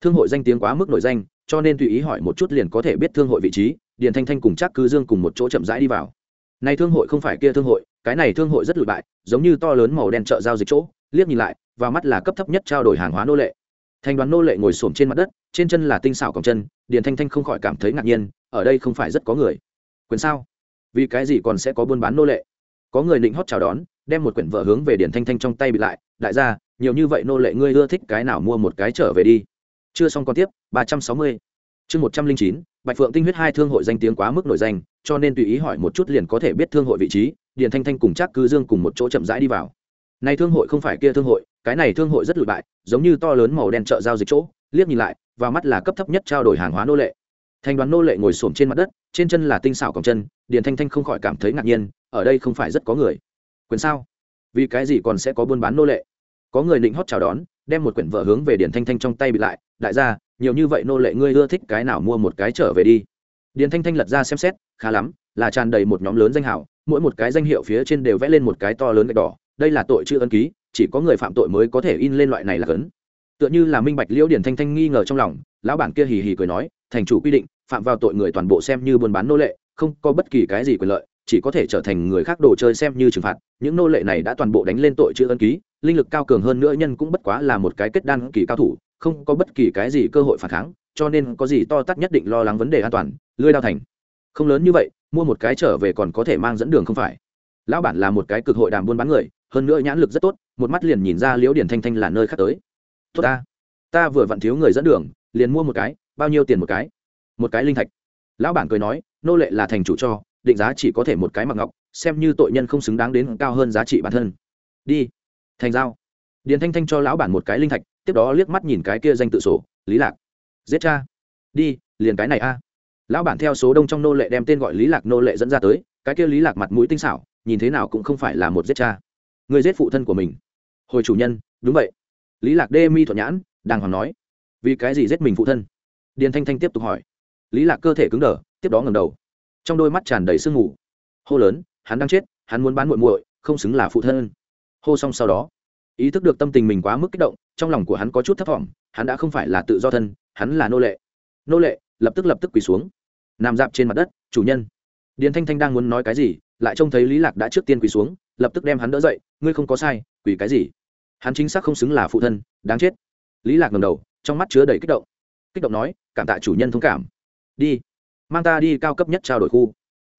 Thương hội danh tiếng quá mức nổi danh, cho nên tùy ý hỏi một chút liền có thể biết thương hội vị trí, điền thanh thanh cùng chắc cư dương cùng một chỗ chậm rãi đi vào. Này thương hội không phải kia thương hội, cái này thương hội rất lụi bại, giống như to lớn màu đen chợ giao dịch chỗ, liếc nhìn lại và mắt là cấp thấp nhất trao đổi hàng hóa nô lệ. Thành đoàn nô lệ ngồi xổm trên mặt đất, trên chân là tinh xảo còng chân, điền thanh thanh không khỏi cảm thấy ngạc nhiên, ở đây không phải rất có người. Quyền sao? Vì cái gì còn sẽ có buôn bán nô lệ? Có người định hót chào đón, đem một quyển vợ hướng về điền thanh thanh trong tay bị lại, đại gia, nhiều như vậy nô lệ ngươi ưa thích cái nào mua một cái trở về đi. Chưa xong còn tiếp, ba trăm sáu mươi. Chương một trăm linh chín, bạch phượng tinh huyết hai thương hội danh tiếng quá mức nổi danh, cho nên tùy ý hỏi một chút liền có thể biết thương hội vị trí, điền thanh thanh cùng chắc cư dương cùng một chỗ chậm rãi đi vào này thương hội không phải kia thương hội cái này thương hội rất lụi bại giống như to lớn màu đen chợ giao dịch chỗ liếc nhìn lại và mắt là cấp thấp nhất trao đổi hàng hóa nô lệ. Thành đoàn nô lệ ngồi xổm trên mặt đất trên chân là tinh xảo còng chân điền thanh thanh không khỏi cảm thấy ngạc nhiên ở đây không phải rất có người. Quyền sao? Vì cái gì còn sẽ có buôn bán nô lệ? Có người định hót chào đón đem một quyển vợ hướng về điền thanh thanh trong tay bị lại đại gia nhiều như vậy nô lệ ngươi ưa thích cái nào mua một cái trở về đi. Điền thanh thanh lật ra xem xét khá lắm là tràn đầy một nhóm lớn danh hiệu, mỗi một cái danh hiệu phía trên đều vẽ lên một cái to lớn gạch đỏ đây là tội chữ ân ký, chỉ có người phạm tội mới có thể in lên loại này là cấn. Tựa như là minh bạch liễu điển thanh thanh nghi ngờ trong lòng, lão bản kia hì hì cười nói, thành chủ quy định, phạm vào tội người toàn bộ xem như buôn bán nô lệ, không có bất kỳ cái gì quyền lợi, chỉ có thể trở thành người khác đồ chơi xem như trừng phạt. Những nô lệ này đã toàn bộ đánh lên tội chữ ân ký, linh lực cao cường hơn nữa nhân cũng bất quá là một cái kết đan kỳ cao thủ, không có bất kỳ cái gì cơ hội phản kháng, cho nên có gì to tát nhất định lo lắng vấn đề an toàn, lưới đao thành. Không lớn như vậy, mua một cái trở về còn có thể mang dẫn đường không phải. Lão bản là một cái cực hội đàm buôn bán người hơn nữa nhãn lực rất tốt, một mắt liền nhìn ra liễu điển thanh thanh là nơi khác tới. Tốt ta ta vừa vặn thiếu người dẫn đường, liền mua một cái, bao nhiêu tiền một cái? Một cái linh thạch. Lão bản cười nói, nô lệ là thành chủ cho, định giá chỉ có thể một cái mặc ngọc, xem như tội nhân không xứng đáng đến cao hơn giá trị bản thân. Đi. Thành giao. Điền thanh thanh cho lão bản một cái linh thạch, tiếp đó liếc mắt nhìn cái kia danh tự sổ, lý lạc. Giết cha. Đi, liền cái này a. Lão bản theo số đông trong nô lệ đem tên gọi lý lạc nô lệ dẫn ra tới, cái kia lý lạc mặt mũi tinh xảo, nhìn thế nào cũng không phải là một giết cha người giết phụ thân của mình. Hồi chủ nhân, đúng vậy. Lý lạc đê mi thuận nhãn, đàng hoàng nói. Vì cái gì giết mình phụ thân? Điền thanh thanh tiếp tục hỏi. Lý lạc cơ thể cứng đờ, tiếp đó ngầm đầu. Trong đôi mắt tràn đầy sương mù. Hô lớn, hắn đang chết, hắn muốn bán muội muội, không xứng là phụ thân. Hô xong sau đó, ý thức được tâm tình mình quá mức kích động, trong lòng của hắn có chút thấp thỏm, hắn đã không phải là tự do thân, hắn là nô lệ. Nô lệ, lập tức lập tức quỳ xuống. Nằm dạp trên mặt đất, chủ nhân. Điền thanh thanh đang muốn nói cái gì lại trông thấy lý lạc đã trước tiên quỳ xuống, lập tức đem hắn đỡ dậy, ngươi không có sai, quỳ cái gì? Hắn chính xác không xứng là phụ thân, đáng chết. Lý lạc ngầm đầu, trong mắt chứa đầy kích động. Kích động nói, cảm tạ chủ nhân thông cảm. Đi, mang ta đi cao cấp nhất trao đổi khu.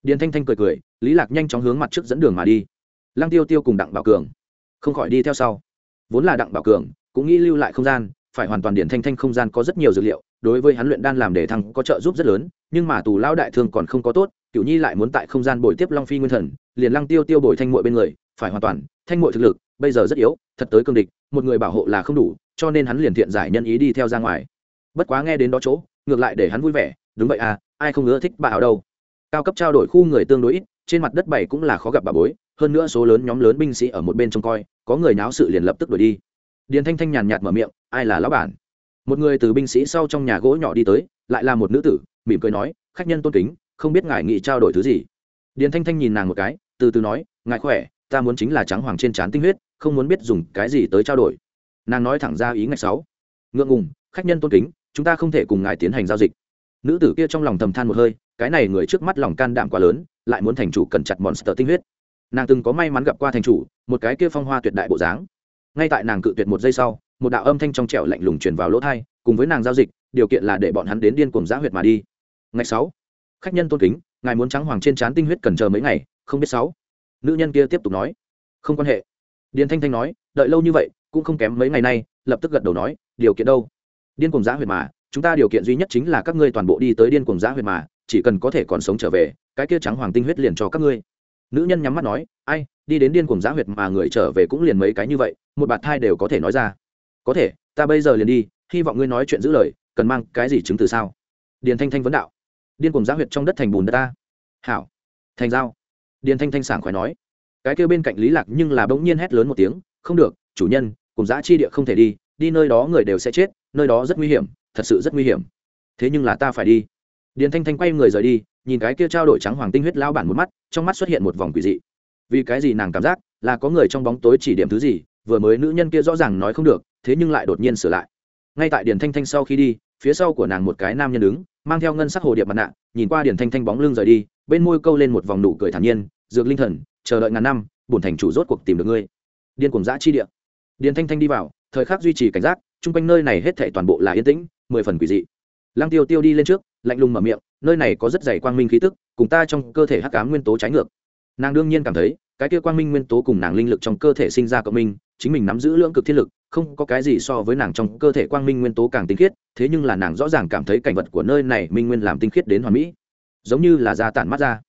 Điền thanh thanh cười cười, lý lạc nhanh chóng hướng mặt trước dẫn đường mà đi. Lăng tiêu tiêu cùng đặng bảo cường, không khỏi đi theo sau. Vốn là đặng bảo cường, cũng nghĩ lưu lại không gian, phải hoàn toàn điển thanh thanh không gian có rất nhiều dữ liệu, đối với hắn luyện đan làm để thăng có trợ giúp rất lớn, nhưng mà tù lao đại thương còn không có tốt cửu nhi lại muốn tại không gian bồi tiếp long phi nguyên thần, liền lăng tiêu tiêu bồi thanh muội bên người, phải hoàn toàn, thanh muội thực lực, bây giờ rất yếu, thật tới cương địch, một người bảo hộ là không đủ, cho nên hắn liền thiện giải nhân ý đi theo ra ngoài. Bất quá nghe đến đó chỗ, ngược lại để hắn vui vẻ, đúng vậy à ai không ưa thích bà ảo đâu. Cao cấp trao đổi khu người tương đối ít, trên mặt đất bảy cũng là khó gặp bà bối, hơn nữa số lớn nhóm lớn binh sĩ ở một bên trông coi, có người náo sự liền lập tức đuổi đi. Điền thanh thanh nhàn nhạt mở miệng, ai là lão bản? Một người từ binh sĩ sau trong nhà gỗ nhỏ đi tới, lại là một nữ tử, mỉm cười nói, khách nhân tôn kính không biết ngài nghị trao đổi thứ gì. Điền thanh thanh nhìn nàng một cái, từ từ nói, ngài khỏe, ta muốn chính là trắng hoàng trên trán tinh huyết, không muốn biết dùng cái gì tới trao đổi. Nàng nói thẳng ra ý ngạch sáu. Ngượng ngùng, khách nhân tôn kính, chúng ta không thể cùng ngài tiến hành giao dịch. Nữ tử kia trong lòng thầm than một hơi, cái này người trước mắt lòng can đảm quá lớn, lại muốn thành chủ cần chặt monster tinh huyết. Nàng từng có may mắn gặp qua thành chủ, một cái kia phong hoa tuyệt đại bộ dáng. Ngay tại nàng cự tuyệt một giây sau, một đạo âm thanh trong trẻo lạnh lùng truyền vào lỗ thai, cùng với nàng giao dịch, điều kiện là để bọn hắn đến điên cuồng giã huyệt mà đi. Ngày sáu khách nhân tôn kính, ngài muốn trắng hoàng trên trán tinh huyết cần chờ mấy ngày, không biết sáu. Nữ nhân kia tiếp tục nói. Không quan hệ. Điền thanh thanh nói, đợi lâu như vậy, cũng không kém mấy ngày nay, lập tức gật đầu nói, điều kiện đâu? Điên cuồng giã huyệt mà, chúng ta điều kiện duy nhất chính là các ngươi toàn bộ đi tới điên cuồng giã huyệt mà, chỉ cần có thể còn sống trở về, cái kia trắng hoàng tinh huyết liền cho các ngươi. Nữ nhân nhắm mắt nói, ai, đi đến điên cuồng giã huyệt mà người trở về cũng liền mấy cái như vậy, một bạt thai đều có thể nói ra. Có thể, ta bây giờ liền đi, hy vọng ngươi nói chuyện giữ lời, cần mang cái gì chứng từ sao? Điền thanh thanh vấn đạo điên cuồng giá huyệt trong đất thành bùn đất ta. Hảo. Thành giao điền thanh thanh sảng khỏe nói. Cái kêu bên cạnh lý lạc nhưng là bỗng nhiên hét lớn một tiếng, không được, chủ nhân, cùng giá chi địa không thể đi đi nơi đó người đều sẽ chết, nơi đó rất nguy hiểm, thật sự rất nguy hiểm. Thế nhưng là ta phải đi. Điền thanh thanh quay người rời đi, nhìn cái kia trao đổi trắng hoàng tinh huyết lao bản một mắt, trong mắt xuất hiện một vòng quỷ dị. Vì cái gì nàng cảm giác là có người trong bóng tối chỉ điểm thứ gì, vừa mới nữ nhân kia rõ ràng nói không được, thế nhưng lại đột nhiên sửa lại. Ngay tại điền thanh thanh sau khi đi, phía sau của nàng một cái nam nhân đứng mang theo ngân sắc hồ điệp mặt nạ, nhìn qua điền thanh thanh bóng lưng rời đi, bên môi câu lên một vòng nụ cười thản nhiên, dược linh thần, chờ đợi ngàn năm, bổn thành chủ rốt cuộc tìm được ngươi. Điên cùng giã chi địa. Điền thanh thanh đi vào, thời khắc duy trì cảnh giác, chung quanh nơi này hết thảy toàn bộ là yên tĩnh, mười phần quỷ dị. Lăng tiêu tiêu đi lên trước, lạnh lùng mở miệng, nơi này có rất dày quang minh khí tức, cùng ta trong cơ thể hắc cám nguyên tố trái ngược. Nàng đương nhiên cảm thấy, cái kia quang minh nguyên tố cùng nàng linh lực trong cơ thể sinh ra cộng minh, chính mình nắm giữ lượng cực thiên lực không có cái gì so với nàng trong cơ thể quang minh nguyên tố càng tinh khiết, thế nhưng là nàng rõ ràng cảm thấy cảnh vật của nơi này minh nguyên làm tinh khiết đến hoàn mỹ. Giống như là da tản mắt ra.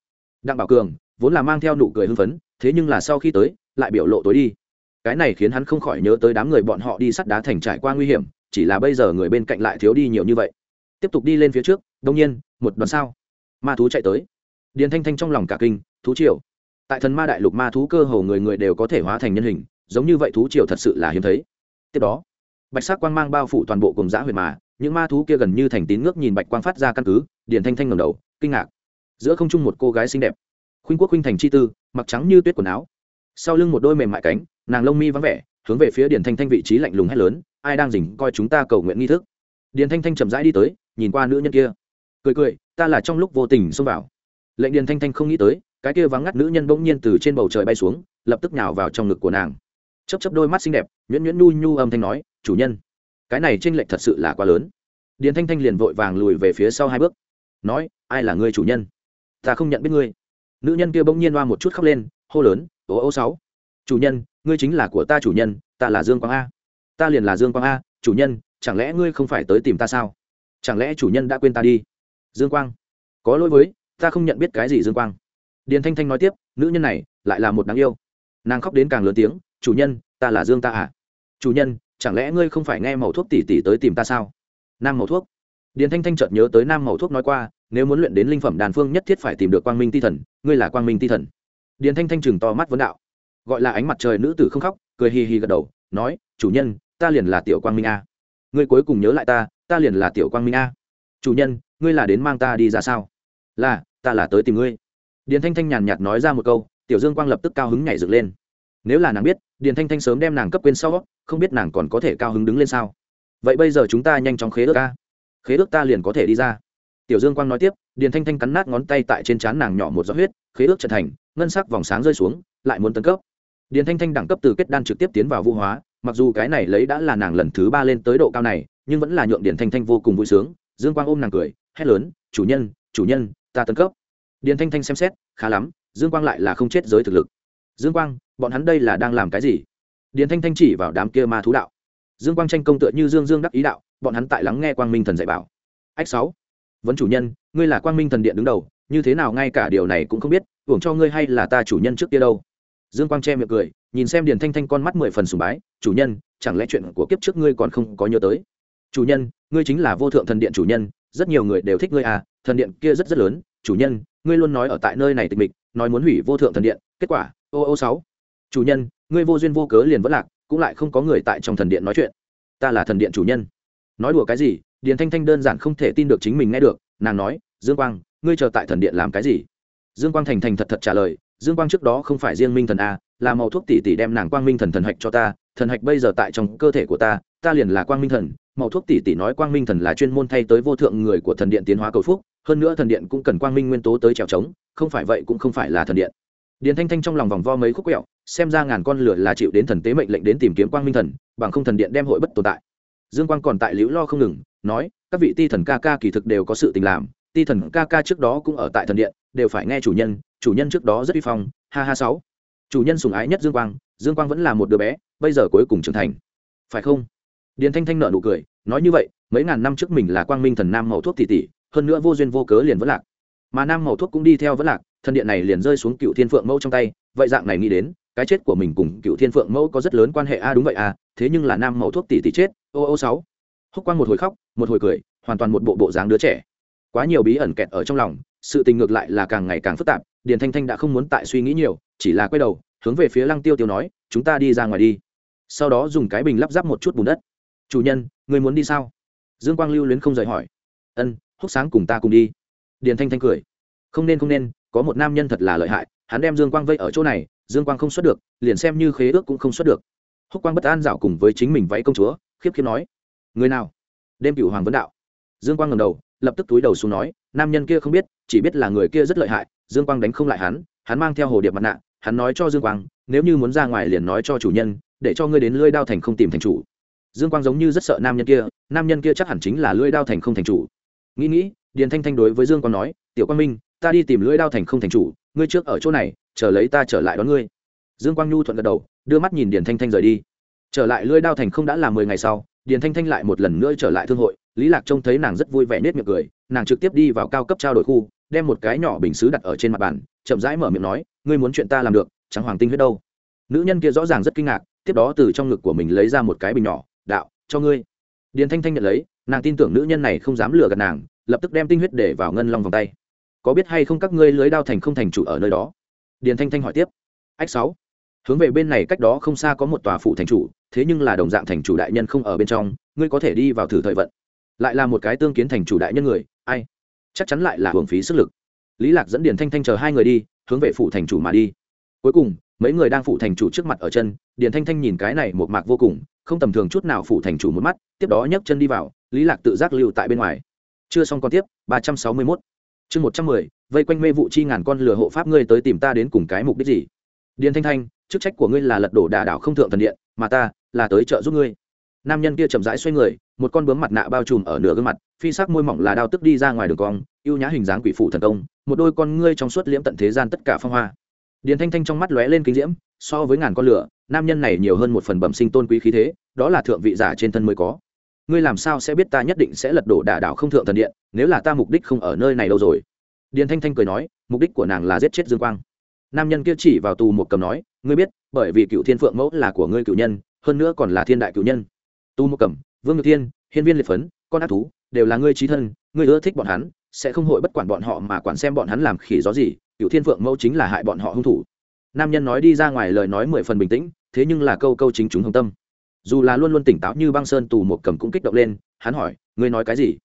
Đặng bảo cường vốn là mang theo nụ cười hưng phấn, thế nhưng là sau khi tới, lại biểu lộ tối đi. Cái này khiến hắn không khỏi nhớ tới đám người bọn họ đi sắt đá thành trải qua nguy hiểm, chỉ là bây giờ người bên cạnh lại thiếu đi nhiều như vậy. Tiếp tục đi lên phía trước, đông nhiên, một đoàn sao. Ma thú chạy tới. Điền thanh thanh trong lòng cả kinh, thú triều. Tại thần ma đại lục ma thú cơ hồ người người đều có thể hóa thành nhân hình, giống như vậy thú triều thật sự là hiếm thấy tiếp đó, bạch sắc quang mang bao phủ toàn bộ cùng giã huyền mà, những ma thú kia gần như thành tín ngước nhìn bạch quang phát ra căn cứ, điền thanh thanh ngầm đầu, kinh ngạc. Giữa không trung một cô gái xinh đẹp, khuynh quốc khuynh thành chi tư, mặc trắng như tuyết quần áo. Sau lưng một đôi mềm mại cánh, nàng lông mi vắng vẻ, hướng về phía điền thanh thanh vị trí lạnh lùng hét lớn, ai đang dình coi chúng ta cầu nguyện nghi thức? Điền thanh thanh chậm rãi đi tới, nhìn qua nữ nhân kia. Cười cười, ta là trong lúc vô tình xông vào. Lệnh điền thanh thanh không nghĩ tới, cái kia vắng ngắt nữ nhân bỗng nhiên từ trên bầu trời bay xuống, lập tức nhào vào trong ngực của nàng chấp chấp đôi mắt xinh đẹp, nhuyễn nhuyễn nhu nhu âm thanh nói, chủ nhân, cái này tranh lệch thật sự là quá lớn. Điền thanh thanh liền vội vàng lùi về phía sau hai bước, nói, ai là ngươi chủ nhân? Ta không nhận biết ngươi. Nữ nhân kia bỗng nhiên oa một chút khóc lên, hô lớn ố ô, sáu, chủ nhân, ngươi chính là của ta chủ nhân, ta là dương quang a. Ta liền là dương quang a, chủ nhân, chẳng lẽ ngươi không phải tới tìm ta sao? Chẳng lẽ chủ nhân đã quên ta đi? Dương quang, có lỗi với, ta không nhận biết cái gì dương quang. Điền thanh thanh nói tiếp, nữ nhân này lại là một đáng yêu. Nàng khóc đến càng lớn tiếng chủ nhân, ta là dương ta à? Chủ nhân, chẳng lẽ ngươi không phải nghe màu thuốc tỷ tỷ tới tìm ta sao? Nam màu thuốc. Điền thanh thanh chợt nhớ tới nam màu thuốc nói qua, nếu muốn luyện đến linh phẩm đàn phương nhất thiết phải tìm được quang minh ti thần, ngươi là quang minh ti thần. Điền thanh thanh chừng to mắt vấn đạo. Gọi là ánh mặt trời nữ tử không khóc, cười hì hì gật đầu, nói, chủ nhân, ta liền là tiểu quang minh a. Ngươi cuối cùng nhớ lại ta ta liền là tiểu quang minh a. Chủ nhân, ngươi là đến mang ta đi ra sao? Là, ta là tới tìm ngươi. Điền thanh thanh nhàn nhạt nói ra một câu, tiểu dương quang lập tức cao hứng nhảy dựng lên. Nếu là nàng biết điền thanh thanh sớm đem nàng cấp quên sau, không biết nàng còn có thể cao hứng đứng lên sao. Vậy bây giờ chúng ta nhanh chóng khế ước ca. Khế ước ta liền có thể đi ra. Tiểu dương quang nói tiếp, điền thanh thanh cắn nát ngón tay tại trên trán nàng nhỏ một giọt huyết, khế ước trở thành, ngân sắc vòng sáng rơi xuống, lại muốn tấn cấp. Điền thanh thanh đẳng cấp từ kết đan trực tiếp tiến vào vũ hóa, mặc dù cái này lấy đã là nàng lần thứ ba lên tới độ cao này, nhưng vẫn là nhượng điền thanh thanh vô cùng vui sướng. Dương quang ôm nàng cười, hét lớn, chủ nhân chủ nhân, ta tấn cấp. Điền thanh thanh xem xét, khá lắm, dương quang lại là không chết giới thực lực dương quang, bọn hắn đây là đang làm cái gì? Điền thanh thanh chỉ vào đám kia ma thú đạo. Dương quang tranh công tựa như dương dương đắc ý đạo, bọn hắn tại lắng nghe quang minh thần dạy bảo. Ách sáu. Vấn chủ nhân, ngươi là quang minh thần điện đứng đầu, như thế nào ngay cả điều này cũng không biết, hưởng cho ngươi hay là ta chủ nhân trước kia đâu? Dương quang che miệng cười, nhìn xem điền thanh thanh con mắt mười phần sùng bái, chủ nhân, chẳng lẽ chuyện của kiếp trước ngươi còn không có nhớ tới? Chủ nhân, ngươi chính là vô thượng thần điện chủ nhân, rất nhiều người đều thích ngươi à thần điện kia rất rất lớn, chủ nhân, ngươi luôn nói ở tại nơi này tịch mịch, nói muốn hủy vô thượng thần điện, kết quả ô ô sáu. Chủ nhân, ngươi vô duyên vô cớ liền vẫn lạc, cũng lại không có người tại trong thần điện nói chuyện. Ta là thần điện chủ nhân. Nói đùa cái gì? Điền thanh thanh đơn giản không thể tin được chính mình nghe được. Nàng nói, dương quang, ngươi chờ tại thần điện làm cái gì? Dương quang thành thành thật thật trả lời, dương quang trước đó không phải riêng minh thần a là màu thuốc tỷ tỷ đem nàng quang minh thần thần hạch cho ta. Thần hạch bây giờ tại trong cơ thể của ta ta liền là quang minh thần. Màu thuốc tỷ tỷ nói quang minh thần là chuyên môn thay tới vô thượng người của thần điện tiến hóa cầu phúc. Hơn nữa thần điện cũng cần quang minh nguyên tố tới trèo trống, không phải vậy cũng không phải là thần điện điền thanh thanh trong lòng vòng vo mấy khúc quẹo, xem ra ngàn con lửa là chịu đến thần tế mệnh lệnh đến tìm kiếm quang minh thần, bằng không thần điện đem hội bất tồn tại. Dương quang còn tại liễu lo không ngừng, nói, các vị ti thần ca ca kỳ thực đều có sự tình làm, ti thần ca ca trước đó cũng ở tại thần điện, đều phải nghe chủ nhân chủ nhân trước đó rất uy phong, ha ha sáu. Chủ nhân sùng ái nhất dương quang dương quang vẫn là một đứa bé, bây giờ cuối cùng trưởng thành. Phải không? Điền thanh thanh nợ nụ cười, nói như vậy, mấy ngàn năm trước mình là quang minh thần nam màu thuốc tỷ tỷ, hơn nữa vô duyên vô cớ liền vẫn lạc. Mà nam màu thuốc cũng đi theo vẫn lạc thần điện này liền rơi xuống cựu thiên phượng mẫu trong tay, vậy dạng này nghĩ đến, cái chết của mình cùng cựu thiên phượng mẫu có rất lớn quan hệ a, đúng vậy a, thế nhưng là nam mẫu thuốc tỷ tỷ chết, ô ô sáu. Húc quang một hồi khóc, một hồi cười, hoàn toàn một bộ bộ dáng đứa trẻ. Quá nhiều bí ẩn kẹt ở trong lòng, sự tình ngược lại là càng ngày càng phức tạp, điền thanh thanh đã không muốn tại suy nghĩ nhiều, chỉ là quay đầu, hướng về phía lăng tiêu tiêu nói, chúng ta đi ra ngoài đi. Sau đó dùng cái bình lắp ráp một chút bùn đất. Chủ nhân, người muốn đi sao? Dương quang lưu luyến không rời hỏi. Ân, húc sáng cùng ta cùng đi. Điền thanh thanh cười. Không nên không nên có một nam nhân thật là lợi hại, hắn đem dương quang vây ở chỗ này, dương quang không xuất được, liền xem như khế ước cũng không xuất được. Húc quang bất an dạo cùng với chính mình váy công chúa, khiếp khiếp nói, người nào? Đêm cựu hoàng vấn đạo. Dương quang ngầm đầu, lập tức túi đầu xuống nói, nam nhân kia không biết, chỉ biết là người kia rất lợi hại, dương quang đánh không lại hắn hắn mang theo hồ điệp mặt nạ, hắn nói cho dương quang, nếu như muốn ra ngoài liền nói cho chủ nhân, để cho ngươi đến lưỡi đao thành không tìm thành chủ. Dương quang giống như rất sợ nam nhân kia, nam nhân kia chắc hẳn chính là lưỡi đao thành không thành chủ. Nghĩ nghĩ, điền thanh thanh đối với dương quang nói, tiểu quang minh ta đi tìm lưỡi đao thành không thành chủ, ngươi trước ở chỗ này, chờ lấy ta trở lại đón ngươi. Dương quang nhu thuận gật đầu, đưa mắt nhìn điền thanh thanh rời đi. Trở lại lưỡi đao thành không đã là mười ngày sau, điền thanh thanh lại một lần nữa trở lại thương hội, lý lạc trông thấy nàng rất vui vẻ nết miệng cười, nàng trực tiếp đi vào cao cấp trao đổi khu, đem một cái nhỏ bình xứ đặt ở trên mặt bàn, chậm rãi mở miệng nói, ngươi muốn chuyện ta làm được chẳng hoàng tinh huyết đâu? Nữ nhân kia rõ ràng rất kinh ngạc, tiếp đó từ trong ngực của mình lấy ra một cái bình nhỏ, đạo, cho ngươi. Điền thanh thanh nhận lấy, nàng tin tưởng nữ nhân này không dám lừa gạt nàng, lập tức đem tinh huyết để vào ngân long vòng tay có biết hay không các ngươi lưới đao thành không thành chủ ở nơi đó? Điền thanh thanh hỏi tiếp. Ách sáu. Hướng về bên này cách đó không xa có một tòa phụ thành chủ, thế nhưng là đồng dạng thành chủ đại nhân không ở bên trong, ngươi có thể đi vào thử thời vận. Lại là một cái tương kiến thành chủ đại nhân người, ai? Chắc chắn lại là hưởng phí sức lực. Lý lạc dẫn điền thanh thanh chờ hai người đi, hướng về phụ thành chủ mà đi. Cuối cùng, mấy người đang phụ thành chủ trước mặt ở chân, điền thanh thanh nhìn cái này một mạc vô cùng, không tầm thường chút nào phụ thành chủ một mắt, tiếp đó nhấc chân đi vào, lý lạc tự giác lưu tại bên ngoài. Chưa xong còn tiếp, ba trăm sáu mươi 361 chương một trăm mười, vây quanh mê vụ chi ngàn con lửa hộ pháp ngươi tới tìm ta đến cùng cái mục đích gì? Điền thanh thanh, chức trách của ngươi là lật đổ đà đảo không thượng thần điện, mà ta là tới trợ giúp ngươi. Nam nhân kia chậm rãi xoay người, một con bướm mặt nạ bao trùm ở nửa gương mặt, phi sắc môi mỏng là đao tức đi ra ngoài đường cong, ưu nhã hình dáng quỷ phụ thần công, một đôi con ngươi trong suốt liễm tận thế gian tất cả phong hoa. Điền thanh thanh trong mắt lóe lên kinh diễm, so với ngàn con lửa, nam nhân này nhiều hơn một phần bẩm sinh tôn quý khí thế, đó là thượng vị giả trên thân mới có ngươi làm sao sẽ biết ta nhất định sẽ lật đổ đả đảo không thượng thần điện, nếu là ta mục đích không ở nơi này đâu rồi? Điền thanh thanh cười nói, mục đích của nàng là giết chết dương quang. Nam nhân kia chỉ vào tù một cầm nói, ngươi biết, bởi vì cựu thiên phượng mẫu là của ngươi cựu nhân, hơn nữa còn là thiên đại cựu nhân. Tu một cầm, vương ngự thiên, hiên viên liệt phấn, con ác thú, đều là ngươi trí thân, ngươi ưa thích bọn hắn, sẽ không hội bất quản bọn họ mà quản xem bọn hắn làm khỉ gió gì, cựu thiên phượng mẫu chính là hại bọn họ hung thủ. Nam nhân nói đi ra ngoài lời nói mười phần bình tĩnh, thế nhưng là câu câu chính chúng hồng tâm dù là luôn luôn tỉnh táo như băng sơn tù một cầm cũng kích động lên, hắn hỏi, ngươi nói cái gì?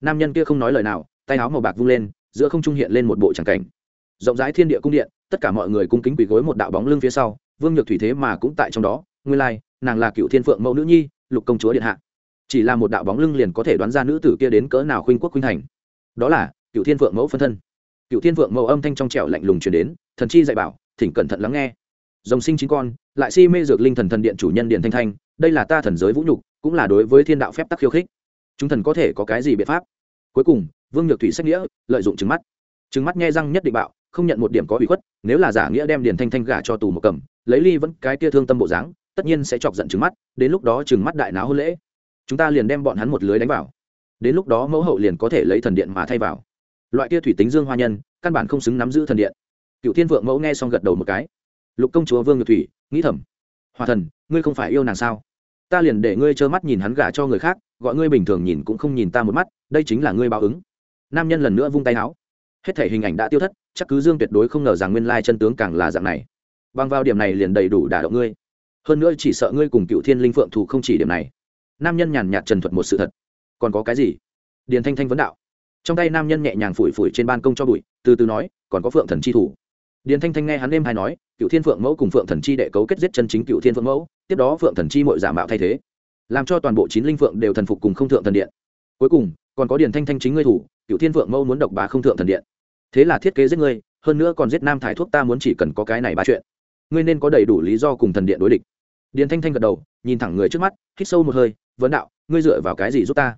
Nam nhân kia không nói lời nào, tay áo màu bạc vung lên, giữa không trung hiện lên một bộ tràng cảnh. Rộng rãi thiên địa cung điện, tất cả mọi người cung kính quỳ gối một đạo bóng lưng phía sau, vương nhược thủy thế mà cũng tại trong đó, nguyên lai, nàng là cựu thiên phượng mẫu nữ nhi, lục công chúa điện hạ. Chỉ là một đạo bóng lưng liền có thể đoán ra nữ tử kia đến cỡ nào khuynh quốc khuynh thành. Đó là, cựu thiên phượng mẫu phân thân. Cựu thiên phượng mẫu âm thanh trong trẻo lạnh lùng truyền đến, thần chi dạy bảo, thỉnh cẩn thận lắng nghe. Dòng sinh chín con, lại si mê dược linh thần thần điện chủ nhân điện thanh thanh đây là ta thần giới vũ nhục, cũng là đối với thiên đạo phép tắc khiêu khích. Chúng thần có thể có cái gì biện pháp? Cuối cùng, vương nhược thủy sách nghĩa, lợi dụng trứng mắt. Trứng mắt nghe răng nhất định bạo, không nhận một điểm có ủy khuất, nếu là giả nghĩa đem điền thanh thanh gả cho tù một cầm, lấy ly vẫn cái kia thương tâm bộ dáng, tất nhiên sẽ chọc giận trứng mắt, đến lúc đó trừng mắt đại náo hôn lễ. Chúng ta liền đem bọn hắn một lưới đánh vào. Đến lúc đó mẫu hậu liền có thể lấy thần điện mà thay vào. Loại kia thủy tính dương hoa nhân, căn bản không xứng nắm giữ thần điện. Cựu thiên vượng mẫu nghe xong gật đầu một cái. Lục công chúa vương nhược thủy, nghĩ thầm hòa thần, ngươi không phải yêu nàng sao? Ta liền để ngươi trơ mắt nhìn hắn gả cho người khác, gọi ngươi bình thường nhìn cũng không nhìn ta một mắt, đây chính là ngươi báo ứng. Nam nhân lần nữa vung tay áo hết thể hình ảnh đã tiêu thất, chắc cứ dương tuyệt đối không ngờ rằng nguyên lai chân tướng càng là dạng này. Bằng vào điểm này liền đầy đủ đả động ngươi. Hơn nữa chỉ sợ ngươi cùng cựu thiên linh phượng thù không chỉ điểm này. Nam nhân nhàn nhạt trần thuật một sự thật. Còn có cái gì? Điền thanh thanh vấn đạo. Trong tay nam nhân nhẹ nhàng phủi phủi trên ban công cho bụi, từ từ nói, còn có phượng thần chi thủ. Điền thanh thanh nghe hắn êm hay nói cựu thiên phượng mẫu cùng phượng thần chi đệ cấu kết giết chân chính cựu thiên phượng mẫu, tiếp đó phượng thần chi mội giả mạo thay thế, làm cho toàn bộ chín linh phượng đều thần phục cùng không thượng thần điện. Cuối cùng, còn có điền thanh thanh chính ngươi thủ cựu thiên phượng mẫu muốn độc bá không thượng thần điện. Thế là thiết kế giết ngươi, hơn nữa còn giết nam thải thuốc ta muốn chỉ cần có cái này ba chuyện. Ngươi nên có đầy đủ lý do cùng thần điện đối địch. Điền thanh thanh gật đầu, nhìn thẳng người trước mắt, hít sâu một hơi, vấn đạo, ngươi dựa vào cái gì giúp ta?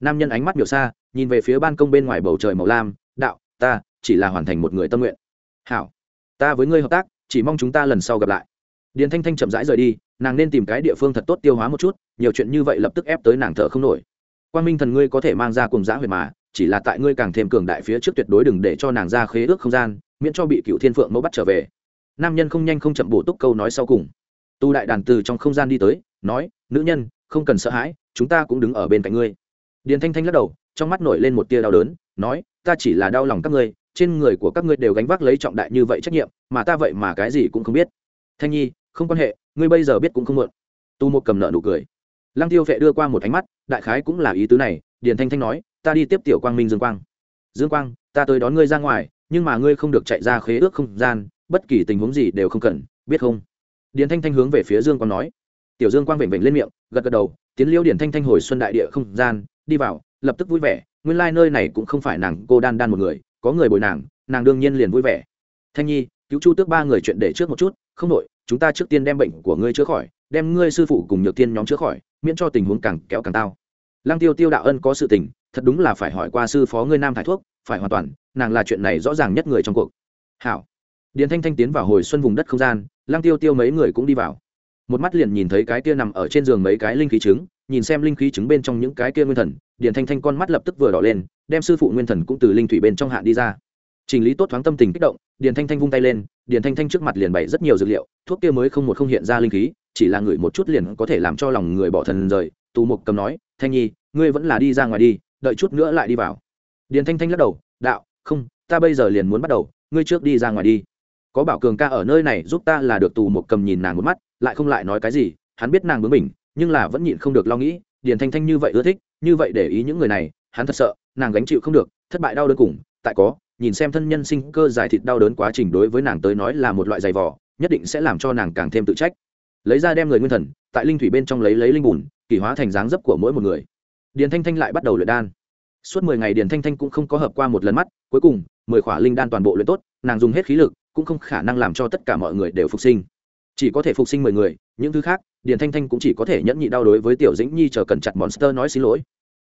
Nam nhân ánh mắt biểu xa, nhìn về phía ban công bên ngoài bầu trời màu lam, đạo, ta chỉ là hoàn thành một người tâm nguyện. Hảo, ta với ngươi hợp tác chỉ mong chúng ta lần sau gặp lại. Điền thanh thanh chậm rãi rời đi, nàng nên tìm cái địa phương thật tốt tiêu hóa một chút, nhiều chuyện như vậy lập tức ép tới nàng thở không nổi. Quan minh thần ngươi có thể mang ra cùng giã huyệt mà, chỉ là tại ngươi càng thêm cường đại phía trước tuyệt đối đừng để cho nàng ra khế ước không gian, miễn cho bị cựu thiên phượng mẫu bắt trở về. Nam nhân không nhanh không chậm bổ túc câu nói sau cùng. Tu đại đàn từ trong không gian đi tới, nói, nữ nhân, không cần sợ hãi, chúng ta cũng đứng ở bên cạnh ngươi. Điền thanh thanh lắc đầu, trong mắt nổi lên một tia đau đớn, nói, ta chỉ là đau lòng các ngươi trên người của các ngươi đều gánh vác lấy trọng đại như vậy trách nhiệm, mà ta vậy mà cái gì cũng không biết. Thanh nhi, không quan hệ, ngươi bây giờ biết cũng không muộn. Tu một cầm nợ nụ cười. Lăng tiêu vệ đưa qua một ánh mắt, đại khái cũng là ý tứ này, điền thanh thanh nói, ta đi tiếp tiểu quang minh dương quang. Dương quang, ta tới đón ngươi ra ngoài, nhưng mà ngươi không được chạy ra khế ước không gian, bất kỳ tình huống gì đều không cần, biết không? Điền thanh thanh hướng về phía dương quang nói. Tiểu dương quang vểnh vểnh lên miệng, gật gật đầu, tiến liêu điền thanh thanh hồi xuân đại địa không gian, đi vào, lập tức vui vẻ, nguyên lai nơi này cũng không phải nàng cô đan đan một người có người bồi nàng nàng đương nhiên liền vui vẻ. Thanh nhi, cứu chu tước ba người chuyện để trước một chút, không nội, chúng ta trước tiên đem bệnh của ngươi chữa khỏi, đem ngươi sư phụ cùng nhược tiên nhóm chữa khỏi, miễn cho tình huống càng kéo càng tao. Lăng tiêu tiêu đạo ân có sự tình, thật đúng là phải hỏi qua sư phó ngươi nam thải thuốc, phải hoàn toàn, nàng là chuyện này rõ ràng nhất người trong cuộc. Hảo. Điền thanh thanh tiến vào hồi xuân vùng đất không gian, lăng tiêu tiêu mấy người cũng đi vào một mắt liền nhìn thấy cái kia nằm ở trên giường mấy cái linh khí trứng, nhìn xem linh khí trứng bên trong những cái kia nguyên thần, điền thanh thanh con mắt lập tức vừa đỏ lên, đem sư phụ nguyên thần cũng từ linh thủy bên trong hạn đi ra. Chỉnh lý tốt thoáng tâm tình kích động, điền thanh thanh vung tay lên, điền thanh thanh trước mặt liền bày rất nhiều dược liệu, thuốc kia mới không một không hiện ra linh khí, chỉ là ngửi một chút liền có thể làm cho lòng người bỏ thần rời, tù mục cầm nói, thanh nhi, ngươi vẫn là đi ra ngoài đi, đợi chút nữa lại đi vào. Điền thanh thanh lắc đầu, đạo, không, ta bây giờ liền muốn bắt đầu, ngươi trước đi ra ngoài đi có bảo cường ca ở nơi này giúp ta là được tù một cầm nhìn nàng một mắt, lại không lại nói cái gì, hắn biết nàng bướng mình nhưng là vẫn nhịn không được lo nghĩ, điền thanh thanh như vậy ưa thích, như vậy để ý những người này, hắn thật sợ, nàng gánh chịu không được, thất bại đau đớn cùng, tại có, nhìn xem thân nhân sinh cơ giải thịt đau đớn quá trình đối với nàng tới nói là một loại giày vỏ nhất định sẽ làm cho nàng càng thêm tự trách. Lấy ra đem người nguyên thần, tại linh thủy bên trong lấy lấy linh bùn, kỳ hóa thành dáng dấp của mỗi một người. Điền thanh thanh lại bắt đầu luyện đan. Suốt mười ngày điền thanh thanh cũng không có hợp qua một lần mắt, cuối cùng, mười khỏa linh đan toàn bộ luyện tốt, nàng dùng hết khí lực cũng không khả năng làm cho tất cả mọi người đều phục sinh. Chỉ có thể phục sinh mười người, những thứ khác, điền thanh thanh cũng chỉ có thể nhẫn nhị đau đối với tiểu dĩnh nhi chờ cần chặt monster nói xin lỗi.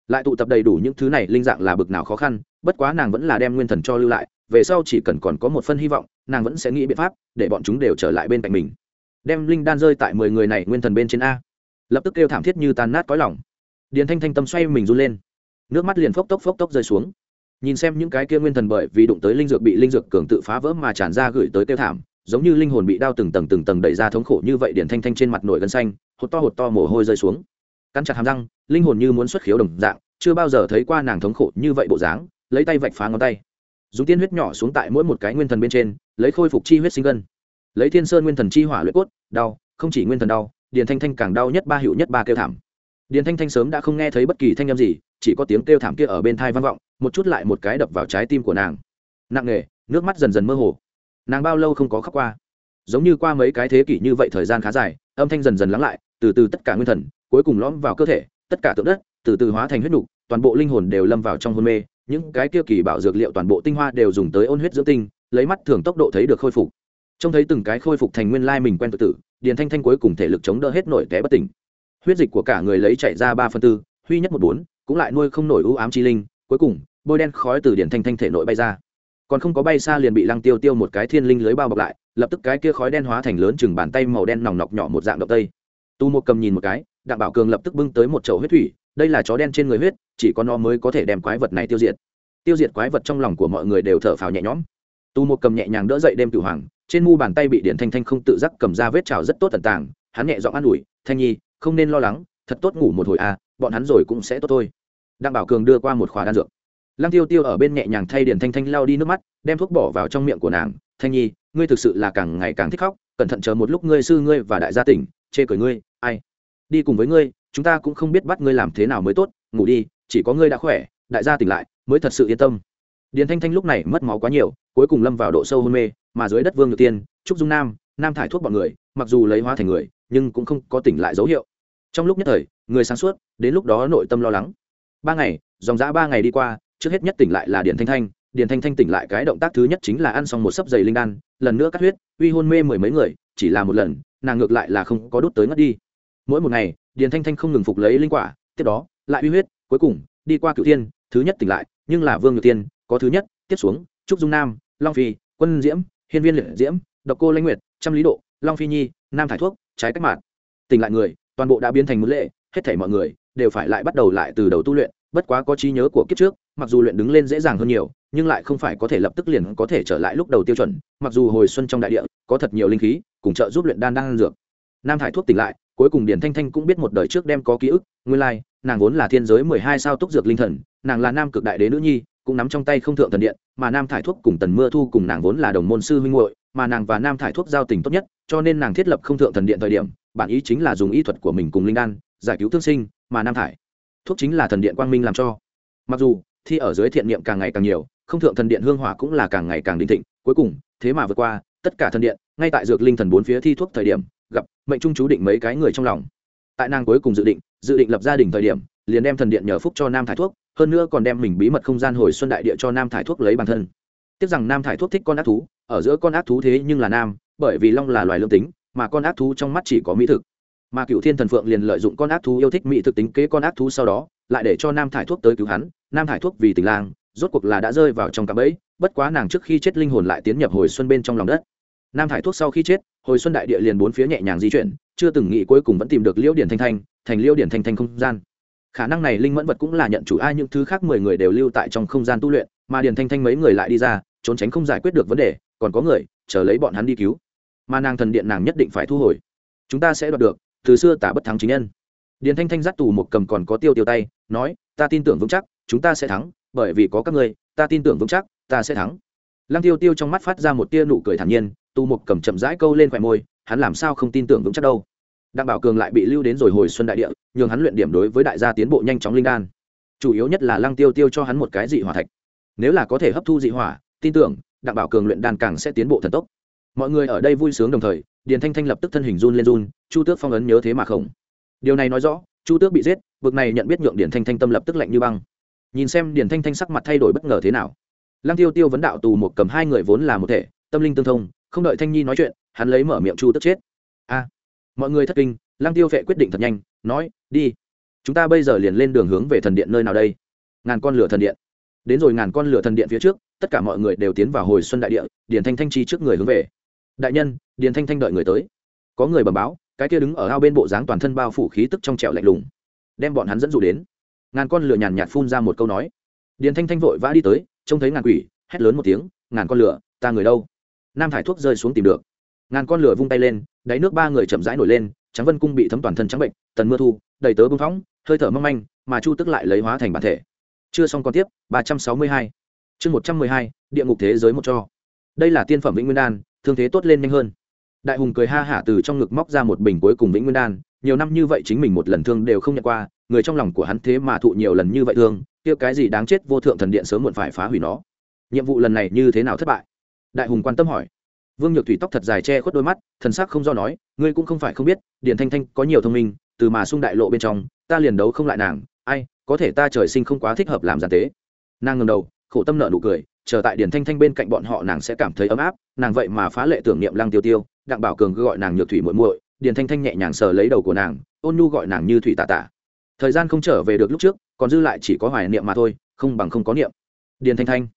Lại tụ tập đầy đủ những thứ này, linh dạng là bực nào khó khăn, bất quá nàng vẫn là đem nguyên thần cho lưu lại, về sau chỉ cần còn có một phân hy vọng, nàng vẫn sẽ nghĩ biện pháp để bọn chúng đều trở lại bên cạnh mình. Đem linh đan rơi tại mười người này nguyên thần bên trên a. Lập tức kêu thảm thiết như tan nát cõi lòng. Điền thanh thanh tâm xoay mình run lên. Nước mắt liền phốc tốc phốc tốc rơi xuống nhìn xem những cái kia nguyên thần bởi vì đụng tới linh dược bị linh dược cường tự phá vỡ mà tràn ra gửi tới tiêu thảm, giống như linh hồn bị đao từng tầng từng tầng đẩy ra thống khổ như vậy điển thanh thanh trên mặt nổi gân xanh, hột to hột to mồ hôi rơi xuống. Cắn chặt hàm răng, linh hồn như muốn xuất khiếu đồng dạng, chưa bao giờ thấy qua nàng thống khổ như vậy bộ dáng, lấy tay vạch phá ngón tay. Dùng tiên huyết nhỏ xuống tại mỗi một cái nguyên thần bên trên, lấy khôi phục chi huyết sinh gân. Lấy thiên sơn nguyên thần chi hỏa luyện cốt, đau, không chỉ nguyên thần đau điền thanh thanh càng đau nhất ba hiệu nhất ba kêu thảm. Điền thanh thanh sớm đã không nghe thấy bất kỳ thanh âm gì, chỉ có tiếng kêu thảm kia ở bên thai vang vọng một chút lại một cái đập vào trái tim của nàng. Nặng nề, nước mắt dần dần mơ hồ. Nàng bao lâu không có khóc qua? Giống như qua mấy cái thế kỷ như vậy thời gian khá dài, âm thanh dần dần lắng lại, từ từ tất cả nguyên thần, cuối cùng lõm vào cơ thể, tất cả tượng đất, từ từ hóa thành huyết nục, toàn bộ linh hồn đều lâm vào trong hôn mê. Những cái kia kỳ bảo dược liệu toàn bộ tinh hoa đều dùng tới ôn huyết dưỡng tinh, lấy mắt thường tốc độ thấy được khôi phục. Trông thấy từng cái khôi phục thành nguyên lai mình quen tự tử, điền thanh thanh cuối cùng thể lực chống đỡ hết nổi té bất tỉnh. Huyết dịch của cả người lấy chạy ra ba phần tư, huy nhất một bốn, cũng lại nuôi không nổi ưu ám chi linh cuối cùng, bôi đen khói từ điển thanh thanh thể nội bay ra. Còn không có bay xa liền bị lăng tiêu tiêu một cái thiên linh lưới bao bọc lại, lập tức cái kia khói đen hóa thành lớn chừng bàn tay màu đen nòng nọc nhỏ một dạng động tây. Tu một cầm nhìn một cái, đặng bảo cường lập tức bưng tới một chậu huyết thủy, đây là chó đen trên người huyết, chỉ có nó mới có thể đem quái vật này tiêu diệt. Tiêu diệt quái vật trong lòng của mọi người đều thở phào nhẹ nhõm. Tu một cầm nhẹ nhàng đỡ dậy đêm cửu hoàng, trên mu bàn tay bị điện thanh thanh không tự giác cầm ra vết trào rất tốt tận tàng, hắn nhẹ giọng an ủi, thanh nhi, không nên lo lắng, thật tốt ngủ một hồi à bọn hắn rồi cũng sẽ tốt thôi đặng bảo cường đưa qua một khóa đan dược. Lăng tiêu tiêu ở bên nhẹ nhàng thay điền thanh thanh lao đi nước mắt, đem thuốc bỏ vào trong miệng của nàng. Thanh nhi, ngươi thực sự là càng ngày càng thích khóc, cẩn thận chờ một lúc ngươi sư ngươi và đại gia tỉnh, chê cười ngươi, ai? Đi cùng với ngươi, chúng ta cũng không biết bắt ngươi làm thế nào mới tốt, ngủ đi, chỉ có ngươi đã khỏe, đại gia tỉnh lại, mới thật sự yên tâm. Điền thanh thanh lúc này mất máu quá nhiều, cuối cùng lâm vào độ sâu hôn mê, mà dưới đất vương được tiên, trúc dung nam nam thải thuốc bọn người, mặc dù lấy hóa thành người, nhưng cũng không có tỉnh lại dấu hiệu. Trong lúc nhất thời, người sáng suốt, đến lúc đó nội tâm lo lắng ba ngày, dòng dã ba ngày đi qua, trước hết nhất tỉnh lại là điền thanh thanh. Điền thanh thanh tỉnh lại cái động tác thứ nhất chính là ăn xong một sấp dày linh đan, lần nữa cắt huyết, uy hôn mê mười mấy người, chỉ là một lần, nàng ngược lại là không có đốt tới ngất đi. Mỗi một ngày, điền thanh thanh không ngừng phục lấy linh quả, tiếp đó, lại uy huyết, cuối cùng, đi qua cựu thiên, thứ nhất tỉnh lại, nhưng là vương nhược tiên có thứ nhất, tiếp xuống, trúc dung nam, long phi, quân diễm, hiên viên liệt diễm, độc cô lãnh nguyệt, trăm lý độ, long phi nhi, nam thải thuốc, trái cách mạng tỉnh lại người, toàn bộ đã biến thành một lệ, hết thảy mọi người đều phải lại bắt đầu lại từ đầu tu luyện, bất quá có trí nhớ của kiếp trước, mặc dù luyện đứng lên dễ dàng hơn nhiều, nhưng lại không phải có thể lập tức liền có thể trở lại lúc đầu tiêu chuẩn, mặc dù hồi xuân trong đại địa, có thật nhiều linh khí, cùng trợ giúp luyện đan đang dược. Nam thải thuốc tỉnh lại, cuối cùng điển thanh thanh cũng biết một đời trước đem có ký ức, nguyên lai, nàng vốn là thiên giới mười hai sao túc dược linh thần, nàng là nam cực đại đế nữ nhi, cũng nắm trong tay không thượng thần điện, mà nam thải thuốc cùng tần mưa thu cùng nàng vốn là đồng môn sư huynh hội mà nàng và nam thải thuốc giao tình tốt nhất, cho nên nàng thiết lập không thượng thần điện thời điểm, bản ý chính là dùng y thuật của mình cùng linh đan, giải cứu thương sinh mà nam thải. Thuốc chính là thần điện quang minh làm cho. Mặc dù, thi ở dưới thiện niệm càng ngày càng nhiều, không thượng thần điện hương hỏa cũng là càng ngày càng đình thịnh. Cuối cùng, thế mà vượt qua, tất cả thần điện, ngay tại dược linh thần bốn phía thi thuốc thời điểm, gặp mệnh trung chú định mấy cái người trong lòng. Tại nàng cuối cùng dự định dự định lập gia đình thời điểm, liền đem thần điện nhờ phúc cho nam thải thuốc, hơn nữa còn đem mình bí mật không gian hồi xuân đại địa cho nam thải thuốc lấy bản thân. Tiếc rằng nam thải thuốc thích con ác thú, ở giữa con ác thú thế nhưng là nam, bởi vì long là loài lương tính, mà con ác thú trong mắt chỉ có mỹ thực mà cựu thiên thần phượng liền lợi dụng con ác thú yêu thích mỹ thực tính kế con ác thú sau đó, lại để cho nam thải thuốc tới cứu hắn. Nam thải thuốc vì tình lang rốt cuộc là đã rơi vào trong cạm bẫy, bất quá nàng trước khi chết linh hồn lại tiến nhập hồi xuân bên trong lòng đất. Nam thải thuốc sau khi chết, hồi xuân đại địa liền bốn phía nhẹ nhàng di chuyển, chưa từng nghĩ cuối cùng vẫn tìm được liễu điển thanh thanh, thành liễu điển thanh thanh không gian. Khả năng này linh mẫn vật cũng là nhận chủ, ai những thứ khác mười người đều lưu tại trong không gian tu luyện, mà điển thanh thanh mấy người lại đi ra, trốn tránh không giải quyết được vấn đề, còn có người chờ lấy bọn hắn đi cứu. Mà nàng thần điện nàng nhất định phải thu hồi. Chúng ta sẽ đoạt được từ xưa tả bất thắng chính nhân. Điền thanh thanh dắt tù một cầm còn có tiêu tiêu tay, nói, ta tin tưởng vững chắc, chúng ta sẽ thắng, bởi vì có các ngươi, ta tin tưởng vững chắc, ta sẽ thắng. Lăng tiêu tiêu trong mắt phát ra một tia nụ cười thản nhiên, tù một cầm chậm rãi câu lên khỏe môi, hắn làm sao không tin tưởng vững chắc đâu? Đặng bảo cường lại bị lưu đến rồi hồi xuân đại địa, nhường hắn luyện điểm đối với đại gia tiến bộ nhanh chóng linh đan. Chủ yếu nhất là lăng tiêu tiêu cho hắn một cái dị hỏa thạch. Nếu là có thể hấp thu dị hỏa, tin tưởng, đặng bảo cường luyện đan càng sẽ tiến bộ thần tốc. Mọi người ở đây vui sướng đồng thời điền thanh thanh lập tức thân hình run lên run, chu tước phong ấn nhớ thế mà không điều này nói rõ, chu tước bị giết vực này nhận biết nhượng điền thanh thanh tâm lập tức lạnh như băng. Nhìn xem điền thanh thanh sắc mặt thay đổi bất ngờ thế nào. Lăng tiêu tiêu vấn đạo tù một cầm hai người vốn là một thể, tâm linh tương thông, không đợi thanh nhi nói chuyện, hắn lấy mở miệng chu tức chết. A, mọi người thất kinh, lăng tiêu vệ quyết định thật nhanh, nói, đi, chúng ta bây giờ liền lên đường hướng về thần điện nơi nào đây? Ngàn con lửa thần điện. Đến rồi ngàn con lửa thần điện phía trước, tất cả mọi người đều tiến vào hồi xuân đại địa, điền thanh thanh chi trước người hướng về đại nhân, điền thanh thanh đợi người tới. Có người bẩm báo, cái kia đứng ở ao bên bộ dáng toàn thân bao phủ khí tức trong trẻo lạnh lùng. Đem bọn hắn dẫn dụ đến. Ngàn con lửa nhàn nhạt phun ra một câu nói. Điền thanh thanh vội vã đi tới, trông thấy ngàn quỷ, hét lớn một tiếng, ngàn con lửa, ta người đâu? Nam thải thuốc rơi xuống tìm được. Ngàn con lửa vung tay lên, đáy nước ba người chậm rãi nổi lên trắng vân cung bị thấm toàn thân trắng bệnh, tần mưa thu, đầy tớ bưng phóng, hơi thở mong manh, mà chu tức lại lấy hóa thành bản thể. Chưa xong còn tiếp, ba trăm sáu mươi hai. Chương một trăm mười hai, địa ngục thế giới một cho. Đây là tiên phẩm vĩnh nguyên đan thương thế tốt lên nhanh hơn. Đại hùng cười ha hả từ trong ngực móc ra một bình cuối cùng vĩnh nguyên đan, nhiều năm như vậy chính mình một lần thương đều không nhận qua, người trong lòng của hắn thế mà thụ nhiều lần như vậy thương, kia cái gì đáng chết vô thượng thần điện sớm muộn phải phá hủy nó. Nhiệm vụ lần này như thế nào thất bại? Đại hùng quan tâm hỏi. Vương nhược thủy tóc thật dài che khuất đôi mắt, thần sắc không do nói, ngươi cũng không phải không biết, Điền thanh thanh có nhiều thông minh, từ mà sung đại lộ bên trong, ta liền đấu không lại nàng, ai, có thể ta trời sinh không quá thích hợp làm giàn tế. Nàng ngầm đầu, khổ tâm nợ nụ cười chờ tại điển thanh thanh bên cạnh bọn họ nàng sẽ cảm thấy ấm áp, nàng vậy mà phá lệ tưởng niệm lăng tiêu tiêu, đặng bảo cường gọi nàng nhược thủy muội muội điển thanh thanh nhẹ nhàng sờ lấy đầu của nàng, ôn nhu gọi nàng như thủy tạ tạ thời gian không trở về được lúc trước, còn dư lại chỉ có hoài niệm mà thôi, không bằng không có niệm. Điền thanh thanh.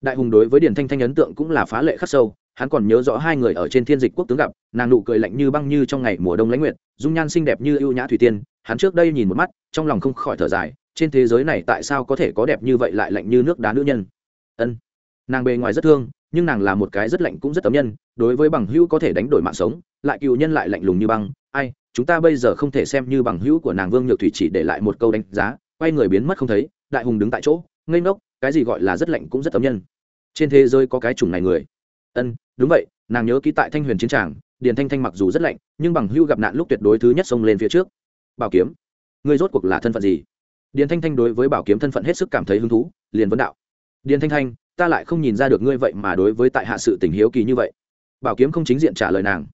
Đại hùng đối với điền thanh thanh ấn tượng cũng là phá lệ khắc sâu, hắn còn nhớ rõ hai người ở trên thiên dịch quốc tướng gặp, nàng nụ cười lạnh như băng như trong ngày mùa đông lãnh nguyệt, dung nhan xinh đẹp như ưu nhã thủy tiên, hắn trước đây nhìn một mắt, trong lòng không khỏi thở dài, trên thế giới này tại sao có thể có đẹp như vậy lại lạnh như nước đá nữ nhân? Ân nàng bề ngoài rất thương, nhưng nàng là một cái rất lạnh cũng rất tấm nhân, đối với bằng hữu có thể đánh đổi mạng sống, lại cựu nhân lại lạnh lùng như băng. Ai, chúng ta bây giờ không thể xem như bằng hữu của nàng vương nhược thủy chỉ để lại một câu đánh giá, quay người biến mất không thấy, đại hùng đứng tại chỗ, ngây ngốc, cái gì gọi là rất lạnh cũng rất tấm nhân. Trên thế giới có cái chủng này người. Ân, đúng vậy, nàng nhớ ký tại thanh huyền chiến tràng, điền thanh thanh mặc dù rất lạnh, nhưng bằng hưu gặp nạn lúc tuyệt đối thứ nhất xông lên phía trước. Bảo kiếm, ngươi rốt cuộc là thân phận gì? Điền thanh thanh đối với bảo kiếm thân phận hết sức cảm thấy hứng thú, liền vấn đạo. Điền thanh thanh ta lại không nhìn ra được ngươi vậy mà đối với tại hạ sự tình hiếu kỳ như vậy. Bảo kiếm không chính diện trả lời nàng.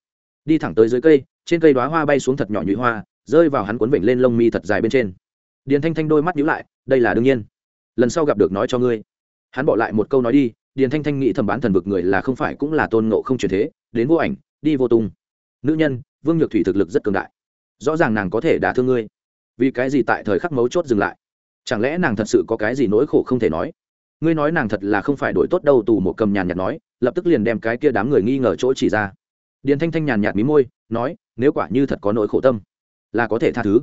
Đi thẳng tới dưới cây, trên cây đoá hoa bay xuống thật nhỏ nhụy hoa, rơi vào hắn cuốn vịnh lên lông mi thật dài bên trên. Điền thanh thanh đôi mắt nhíu lại, đây là đương nhiên. Lần sau gặp được nói cho ngươi. Hắn bỏ lại một câu nói đi, điền thanh thanh nghĩ thầm bán thần vực người là không phải cũng là tôn ngộ không truyền thế, đến vô ảnh, đi vô tung. Nữ nhân, vương nhược thủy thực lực rất cường đại. Rõ ràng nàng có thể đả thương ngươi. Vì cái gì tại thời khắc mấu chốt dừng lại? Chẳng lẽ nàng thật sự có cái gì nỗi khổ không thể nói? Ngươi nói nàng thật là không phải đổi tốt đâu, tù một cầm nhàn nhạt nói, lập tức liền đem cái kia đám người nghi ngờ chỗ chỉ ra. Điền thanh thanh nhàn nhạt mí môi, nói, nếu quả như thật có nỗi khổ tâm, là có thể tha thứ.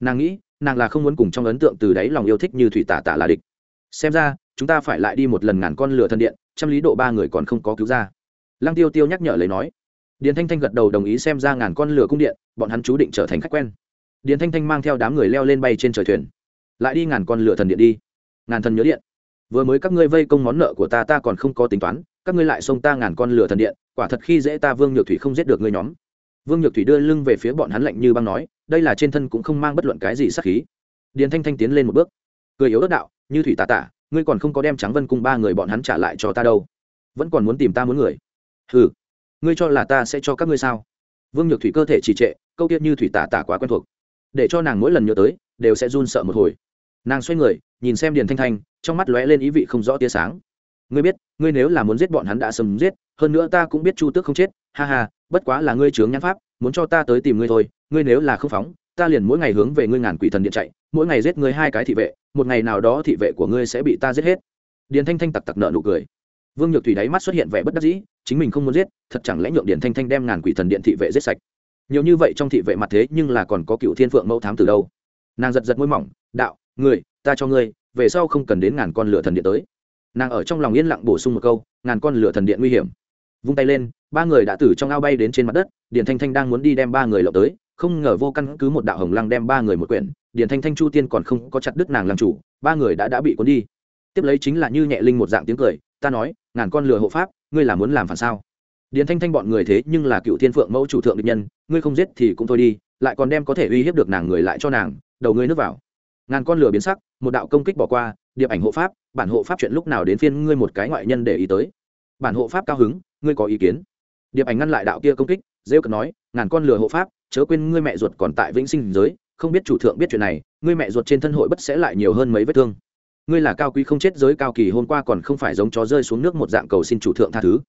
Nàng nghĩ, nàng là không muốn cùng trong ấn tượng từ đáy lòng yêu thích như thủy tả tả là địch. Xem ra, chúng ta phải lại đi một lần ngàn con lửa thân điện, trăm lý độ ba người còn không có cứu ra. Lăng tiêu tiêu nhắc nhở lấy nói. Điền thanh thanh gật đầu đồng ý xem ra ngàn con lửa cung điện, bọn hắn chú định trở thành khách quen. Điền thanh thanh mang theo đám người leo lên bay trên trời thuyền. Lại đi ngàn con lửa thần điện đi. Ngàn thần nhớ điện vừa mới các ngươi vây công món nợ của ta ta còn không có tính toán, các ngươi lại xông ta ngàn con lửa thần điện, quả thật khi dễ ta vương nhược thủy không giết được ngươi nhóm. Vương nhược thủy đưa lưng về phía bọn hắn lạnh như băng nói, đây là trên thân cũng không mang bất luận cái gì sắc khí. Điền thanh thanh tiến lên một bước. Cười yếu đất đạo, như thủy tà tả ngươi còn không có đem trắng vân cung ba người bọn hắn trả lại cho ta đâu. Vẫn còn muốn tìm ta muốn người. Ừ ngươi cho là ta sẽ cho các ngươi sao? Vương nhược thủy cơ thể trì trệ, câu tiết như thủy tả tả quá quen thuộc. Để cho nàng mỗi lần nhớ tới, đều sẽ run sợ một hồi nàng xoay người, nhìn xem điền thanh thanh, trong mắt lóe lên ý vị không rõ tia sáng. Ngươi biết, ngươi nếu là muốn giết bọn hắn đã sầm giết, hơn nữa ta cũng biết chu tước không chết. Ha ha, bất quá là ngươi chướng nhãn pháp, muốn cho ta tới tìm ngươi thôi. Ngươi nếu là không phóng, ta liền mỗi ngày hướng về ngươi ngàn quỷ thần điện chạy, mỗi ngày giết ngươi hai cái thị vệ, một ngày nào đó thị vệ của ngươi sẽ bị ta giết hết. Điền thanh thanh tặc tặc nợ nụ cười. Vương nhược thủy đáy mắt xuất hiện vẻ bất đắc dĩ, chính mình không muốn giết, thật chẳng lẽ nhượng Điền thanh thanh đem ngàn quỷ thần điện thị vệ giết sạch? Nhiều như vậy trong thị vệ mặt thế nhưng là còn có cựu thiên phượng mẫu thám từ đâu. Nàng giật giật môi mỏng, đạo người, ta cho ngươi, về sau không cần đến ngàn con lửa thần điện tới. Nàng ở trong lòng yên lặng bổ sung một câu, ngàn con lửa thần điện nguy hiểm. Vung tay lên, ba người đã từ trong ao bay đến trên mặt đất, điền thanh thanh đang muốn đi đem ba người lậu tới, không ngờ vô căn cứ một đạo hồng lăng đem ba người một quyển, điền thanh thanh chu tiên còn không có chặt đứt nàng làm chủ, ba người đã đã bị cuốn đi. Tiếp lấy chính là như nhẹ linh một dạng tiếng cười, ta nói, ngàn con lừa hộ pháp, ngươi là muốn làm phản sao? Điền thanh thanh bọn người thế nhưng là cựu thiên phượng mẫu chủ thượng địch nhân, ngươi không giết thì cũng thôi đi, lại còn đem có thể uy hiếp được nàng người lại cho nàng, đầu ngươi nước vào ngàn con lửa biến sắc, một đạo công kích bỏ qua, điệp ảnh hộ pháp, bản hộ pháp chuyện lúc nào đến phiên ngươi một cái ngoại nhân để ý tới. Bản hộ pháp cao hứng, ngươi có ý kiến? Điệp ảnh ngăn lại đạo kia công kích, rêu cần nói, ngàn con lửa hộ pháp, chớ quên ngươi mẹ ruột còn tại vĩnh sinh giới, không biết chủ thượng biết chuyện này, ngươi mẹ ruột trên thân hội bất sẽ lại nhiều hơn mấy vết thương. Ngươi là cao quý không chết giới cao kỳ hôm qua còn không phải giống chó rơi xuống nước một dạng cầu xin chủ thượng tha thứ.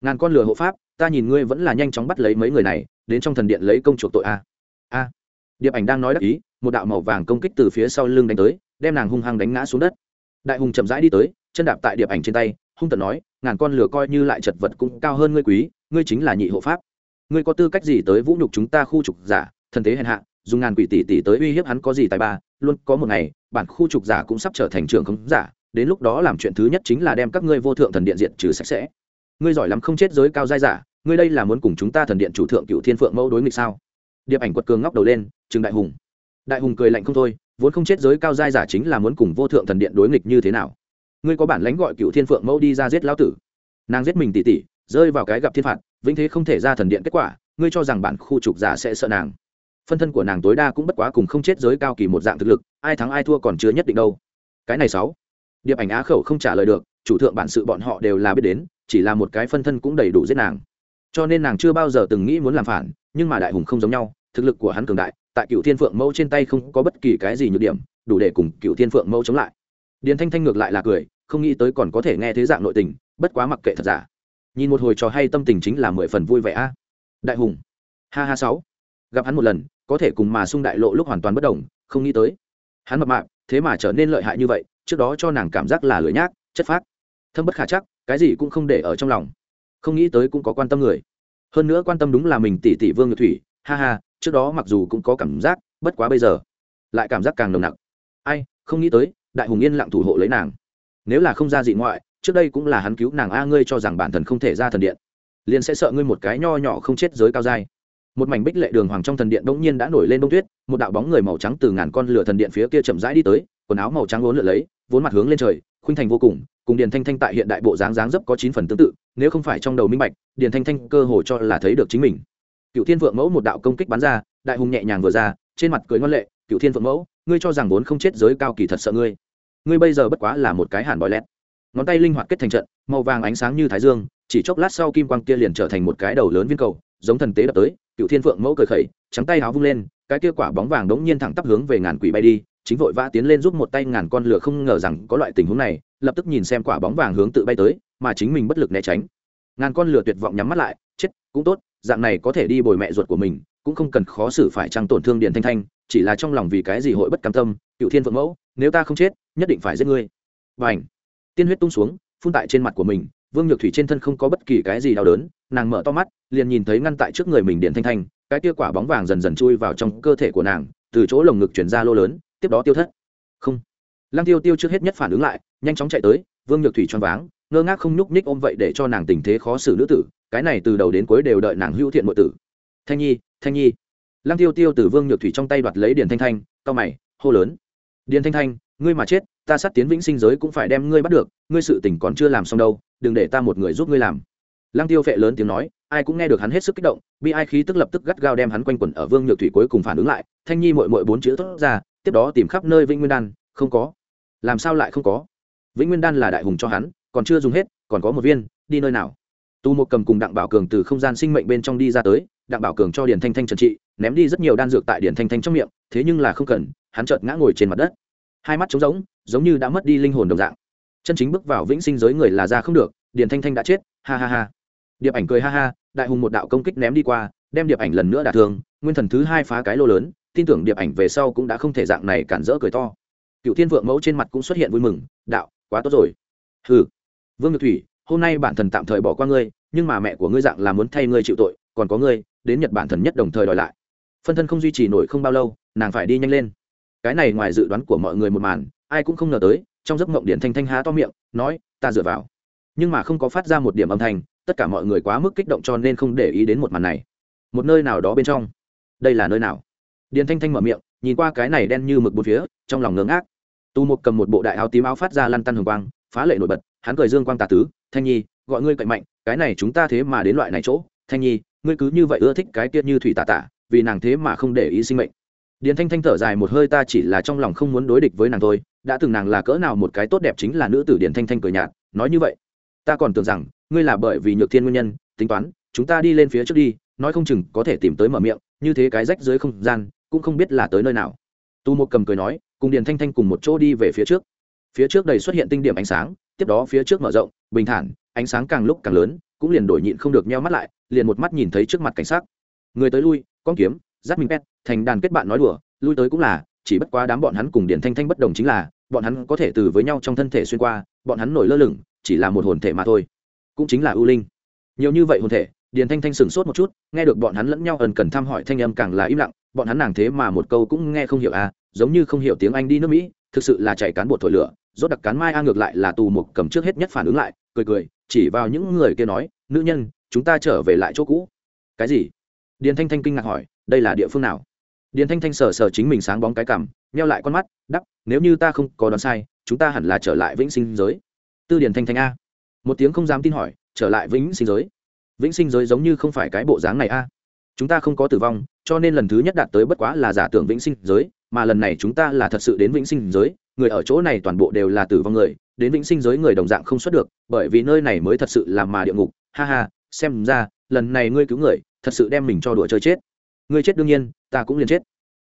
Ngàn con lửa hộ pháp, ta nhìn ngươi vẫn là nhanh chóng bắt lấy mấy người này, đến trong thần điện lấy công chuộc tội a. A. Điệp ảnh đang nói đắc ý một đạo màu vàng công kích từ phía sau lưng đánh tới, đem nàng hung hăng đánh ngã xuống đất. Đại hùng chậm rãi đi tới, chân đạp tại điệp ảnh trên tay, hung tận nói, ngàn con lửa coi như lại chật vật cũng cao hơn ngươi quý, ngươi chính là nhị hộ pháp. Ngươi có tư cách gì tới vũ nhục chúng ta khu trục giả, thần thế hèn hạ, dùng ngàn quỷ tỷ tỷ tới uy hiếp hắn có gì tài ba, luôn có một ngày, bản khu trục giả cũng sắp trở thành trường khống giả, đến lúc đó làm chuyện thứ nhất chính là đem các ngươi vô thượng thần điện diện trừ sạch sẽ. Ngươi giỏi lắm không chết giới cao giai giả, ngươi đây là muốn cùng chúng ta thần điện chủ thượng cựu thiên phượng mẫu đối nghịch sao? Điệp ảnh quật cường ngóc đầu lên, trừng đại hùng đại hùng cười lạnh không thôi, vốn không chết giới cao giai giả chính là muốn cùng vô thượng thần điện đối nghịch như thế nào. Ngươi có bản lãnh gọi cựu thiên phượng mẫu đi ra giết lão tử. Nàng giết mình tỉ tỉ, rơi vào cái gặp thiên phạt, vĩnh thế không thể ra thần điện kết quả, ngươi cho rằng bản khu trục giả sẽ sợ nàng. Phân thân của nàng tối đa cũng bất quá cùng không chết giới cao kỳ một dạng thực lực, ai thắng ai thua còn chưa nhất định đâu. Cái này sáu. Điệp ảnh á khẩu không trả lời được, chủ thượng bản sự bọn họ đều là biết đến, chỉ là một cái phân thân cũng đầy đủ giết nàng. Cho nên nàng chưa bao giờ từng nghĩ muốn làm phản, nhưng mà đại hùng không giống nhau, thực lực của hắn cường đại tại cựu thiên phượng mẫu trên tay không có bất kỳ cái gì nhược điểm, đủ để cùng cựu thiên phượng mẫu chống lại. Điền thanh thanh ngược lại là cười, không nghĩ tới còn có thể nghe thế dạng nội tình, bất quá mặc kệ thật giả. Nhìn một hồi trò hay tâm tình chính là mười phần vui vẻ a. Đại hùng. Ha ha sáu. Gặp hắn một lần, có thể cùng mà sung đại lộ lúc hoàn toàn bất đồng, không nghĩ tới. Hắn mập mạp, thế mà trở nên lợi hại như vậy, trước đó cho nàng cảm giác là lười nhác, chất phác. Thâm bất khả chắc, cái gì cũng không để ở trong lòng. Không nghĩ tới cũng có quan tâm người. Hơn nữa quan tâm đúng là mình tỷ tỷ vương nhược thủy, ha ha trước đó mặc dù cũng có cảm giác, bất quá bây giờ, lại cảm giác càng nồng nặc. Ai, không nghĩ tới, đại hùng yên lặng thủ hộ lấy nàng. Nếu là không ra dị ngoại, trước đây cũng là hắn cứu nàng a, ngươi cho rằng bản thần không thể ra thần điện, liền sẽ sợ ngươi một cái nho nhỏ không chết giới cao dai. Một mảnh bích lệ đường hoàng trong thần điện bỗng nhiên đã nổi lên bông tuyết, một đạo bóng người màu trắng từ ngàn con lửa thần điện phía kia chậm rãi đi tới, quần áo màu trắng vốn lửa lấy, vốn mặt hướng lên trời, khuynh thành vô cùng cùng điền thanh thanh tại hiện đại bộ dáng dáng dấp có chín phần tương tự, nếu không phải trong đầu minh bạch, điền thanh thanh cơ hồ cho là thấy được chính mình cựu thiên vượng mẫu một đạo công kích bắn ra, đại hùng nhẹ nhàng vừa ra, trên mặt cười ngoan lệ cựu thiên vượng mẫu, ngươi cho rằng vốn không chết giới cao kỳ thật sợ ngươi. Ngươi bây giờ bất quá là một cái hàn bòi lẹt. Ngón tay linh hoạt kết thành trận, màu vàng ánh sáng như thái dương, chỉ chốc lát sau kim quang kia liền trở thành một cái đầu lớn viên cầu, giống thần tế đập tới cựu thiên phượng mẫu cười khẩy, trắng tay háo vung lên, cái kia quả bóng vàng đống nhiên thẳng tắp hướng về ngàn quỷ bay đi, chính vội vã tiến lên giúp một tay ngàn con lửa không ngờ rằng có loại tình huống này, lập tức nhìn xem quả bóng vàng hướng tự bay tới, mà chính mình bất lực né tránh. Ngàn con lửa tuyệt vọng nhắm mắt lại, chết, cũng tốt dạng này có thể đi bồi mẹ ruột của mình, cũng không cần khó xử phải trăng tổn thương điền thanh thanh, chỉ là trong lòng vì cái gì hội bất cam tâm, cựu thiên phượng mẫu, nếu ta không chết, nhất định phải giết ngươi. Và ảnh tiên huyết tung xuống, phun tại trên mặt của mình, vương nhược thủy trên thân không có bất kỳ cái gì đau đớn, nàng mở to mắt, liền nhìn thấy ngăn tại trước người mình điện thanh thanh, cái tia quả bóng vàng dần dần chui vào trong cơ thể của nàng, từ chỗ lồng ngực chuyển ra lô lớn, tiếp đó tiêu thất. Không! Lăng tiêu tiêu trước hết nhất phản ứng lại, nhanh chóng chạy tới, vương nhược thủy choáng váng, ngơ ngác không nhúc nhích ôm vậy để cho nàng tình thế khó xử nữ tử cái này từ đầu đến cuối đều đợi nàng hữu thiện mọi tử. Thanh nhi thanh nhi. Lăng tiêu tiêu từ vương nhược thủy trong tay đoạt lấy điền thanh thanh, cao mày, hô lớn. Điền thanh thanh, ngươi mà chết, ta sát tiến vĩnh sinh giới cũng phải đem ngươi bắt được, ngươi sự tình còn chưa làm xong đâu, đừng để ta một người giúp ngươi làm. Lăng tiêu phệ lớn tiếng nói, ai cũng nghe được hắn hết sức kích động bị ai khí tức lập tức gắt gao đem hắn quanh quẩn ở vương nhược thủy cuối cùng phản ứng lại, thanh nhi mội mội bốn chữ thốt ra, tiếp đó tìm khắp nơi vĩnh nguyên đan, không có. Làm sao lại không có? Vĩnh nguyên đan là đại hùng cho hắn, còn chưa dùng hết, còn có một viên, đi nơi nào? Tu một cầm cùng đặng bảo cường từ không gian sinh mệnh bên trong đi ra tới, đặng bảo cường cho điền thanh thanh trần trị, ném đi rất nhiều đan dược tại điền thanh thanh trong miệng, thế nhưng là không cần, hắn chợt ngã ngồi trên mặt đất. Hai mắt trống rỗng, giống như đã mất đi linh hồn đồng dạng. Chân chính bước vào vĩnh sinh giới người là ra không được, điền thanh thanh đã chết, ha ha ha. Điệp ảnh cười ha ha, đại hùng một đạo công kích ném đi qua, đem điệp ảnh lần nữa đả thương, nguyên thần thứ hai phá cái lô lớn, tin tưởng điệp ảnh về sau cũng đã không thể dạng này cản rỡ cười to. Cựu thiên vượng mẫu trên mặt cũng xuất hiện vui mừng, đạo, quá tốt rồi. Hừ. Vương nhược thủy hôm nay bản thần tạm thời bỏ qua ngươi, nhưng mà mẹ của ngươi dạng là muốn thay ngươi chịu tội, còn có ngươi, đến nhật bản thần nhất đồng thời đòi lại. Phân thân không duy trì nổi không bao lâu, nàng phải đi nhanh lên. Cái này ngoài dự đoán của mọi người một màn, ai cũng không ngờ tới, trong giấc mộng điện thanh thanh há to miệng, nói, ta dựa vào. Nhưng mà không có phát ra một điểm âm thanh, tất cả mọi người quá mức kích động cho nên không để ý đến một màn này. Một nơi nào đó bên trong. Đây là nơi nào? Điền thanh thanh mở miệng, nhìn qua cái này đen như mực một phía, trong lòng ngớ ngác. Tu Mục cầm một bộ đại áo tím áo phát ra lăn tăn hồng quang, phá lệ nổi bật, hắn cười dương quang tà tứ thanh nhi, gọi ngươi cậy mạnh, cái này chúng ta thế mà đến loại này chỗ. Thanh nhi, ngươi cứ như vậy ưa thích cái kia như thủy tà tả, vì nàng thế mà không để ý sinh mệnh. Điền thanh thanh thở dài một hơi, ta chỉ là trong lòng không muốn đối địch với nàng thôi. Đã từng nàng là cỡ nào một cái tốt đẹp chính là nữ tử điền thanh thanh cười nhạt, nói như vậy. Ta còn tưởng rằng, ngươi là bởi vì nhược thiên nguyên nhân, tính toán, chúng ta đi lên phía trước đi, nói không chừng có thể tìm tới mở miệng, như thế cái rách dưới không gian, cũng không biết là tới nơi nào. Tu một cầm cười nói, cùng điền thanh thanh cùng một chỗ đi về phía trước. Phía trước đầy xuất hiện tinh điểm ánh sáng tiếp đó phía trước mở rộng, bình thản, ánh sáng càng lúc càng lớn, cũng liền đổi nhịn không được nheo mắt lại, liền một mắt nhìn thấy trước mặt cảnh sát người tới lui, con kiếm giáp minh pet, thành đàn kết bạn nói đùa, lui tới cũng là, chỉ bất quá đám bọn hắn cùng điền thanh thanh bất đồng chính là, bọn hắn có thể từ với nhau trong thân thể xuyên qua, bọn hắn nổi lơ lửng, chỉ là một hồn thể mà thôi. Cũng chính là ưu linh. Nhiều như vậy hồn thể, điền thanh thanh sửng sốt một chút, nghe được bọn hắn lẫn nhau ẩn cần thăm hỏi thanh âm càng là im lặng, bọn hắn nàng thế mà một câu cũng nghe không hiểu à giống như không hiểu tiếng anh đi nước mỹ, thực sự là chạy cán bộ thổi lửa rốt đặc cán mai a ngược lại là tù mục cầm trước hết nhất phản ứng lại, cười cười, chỉ vào những người kia nói, nữ nhân, chúng ta trở về lại chỗ cũ. Cái gì? Điền thanh thanh kinh ngạc hỏi, đây là địa phương nào? Điền thanh thanh sờ sờ chính mình sáng bóng cái cằm neo lại con mắt, đắp, nếu như ta không có đoán sai, chúng ta hẳn là trở lại vĩnh sinh giới. Tư điền thanh thanh a. Một tiếng không dám tin hỏi, trở lại vĩnh sinh giới? Vĩnh sinh giới giống như không phải cái bộ dáng này a. Chúng ta không có tử vong, cho nên lần thứ nhất đạt tới bất quá là giả tưởng vĩnh sinh giới mà lần này chúng ta là thật sự đến vĩnh sinh giới, người ở chỗ này toàn bộ đều là tử vong người, đến vĩnh sinh giới người đồng dạng không xuất được, bởi vì nơi này mới thật sự là mà địa ngục. Ha ha, xem ra, lần này ngươi cứu người, thật sự đem mình cho đùa chơi chết. Ngươi chết đương nhiên, ta cũng liền chết.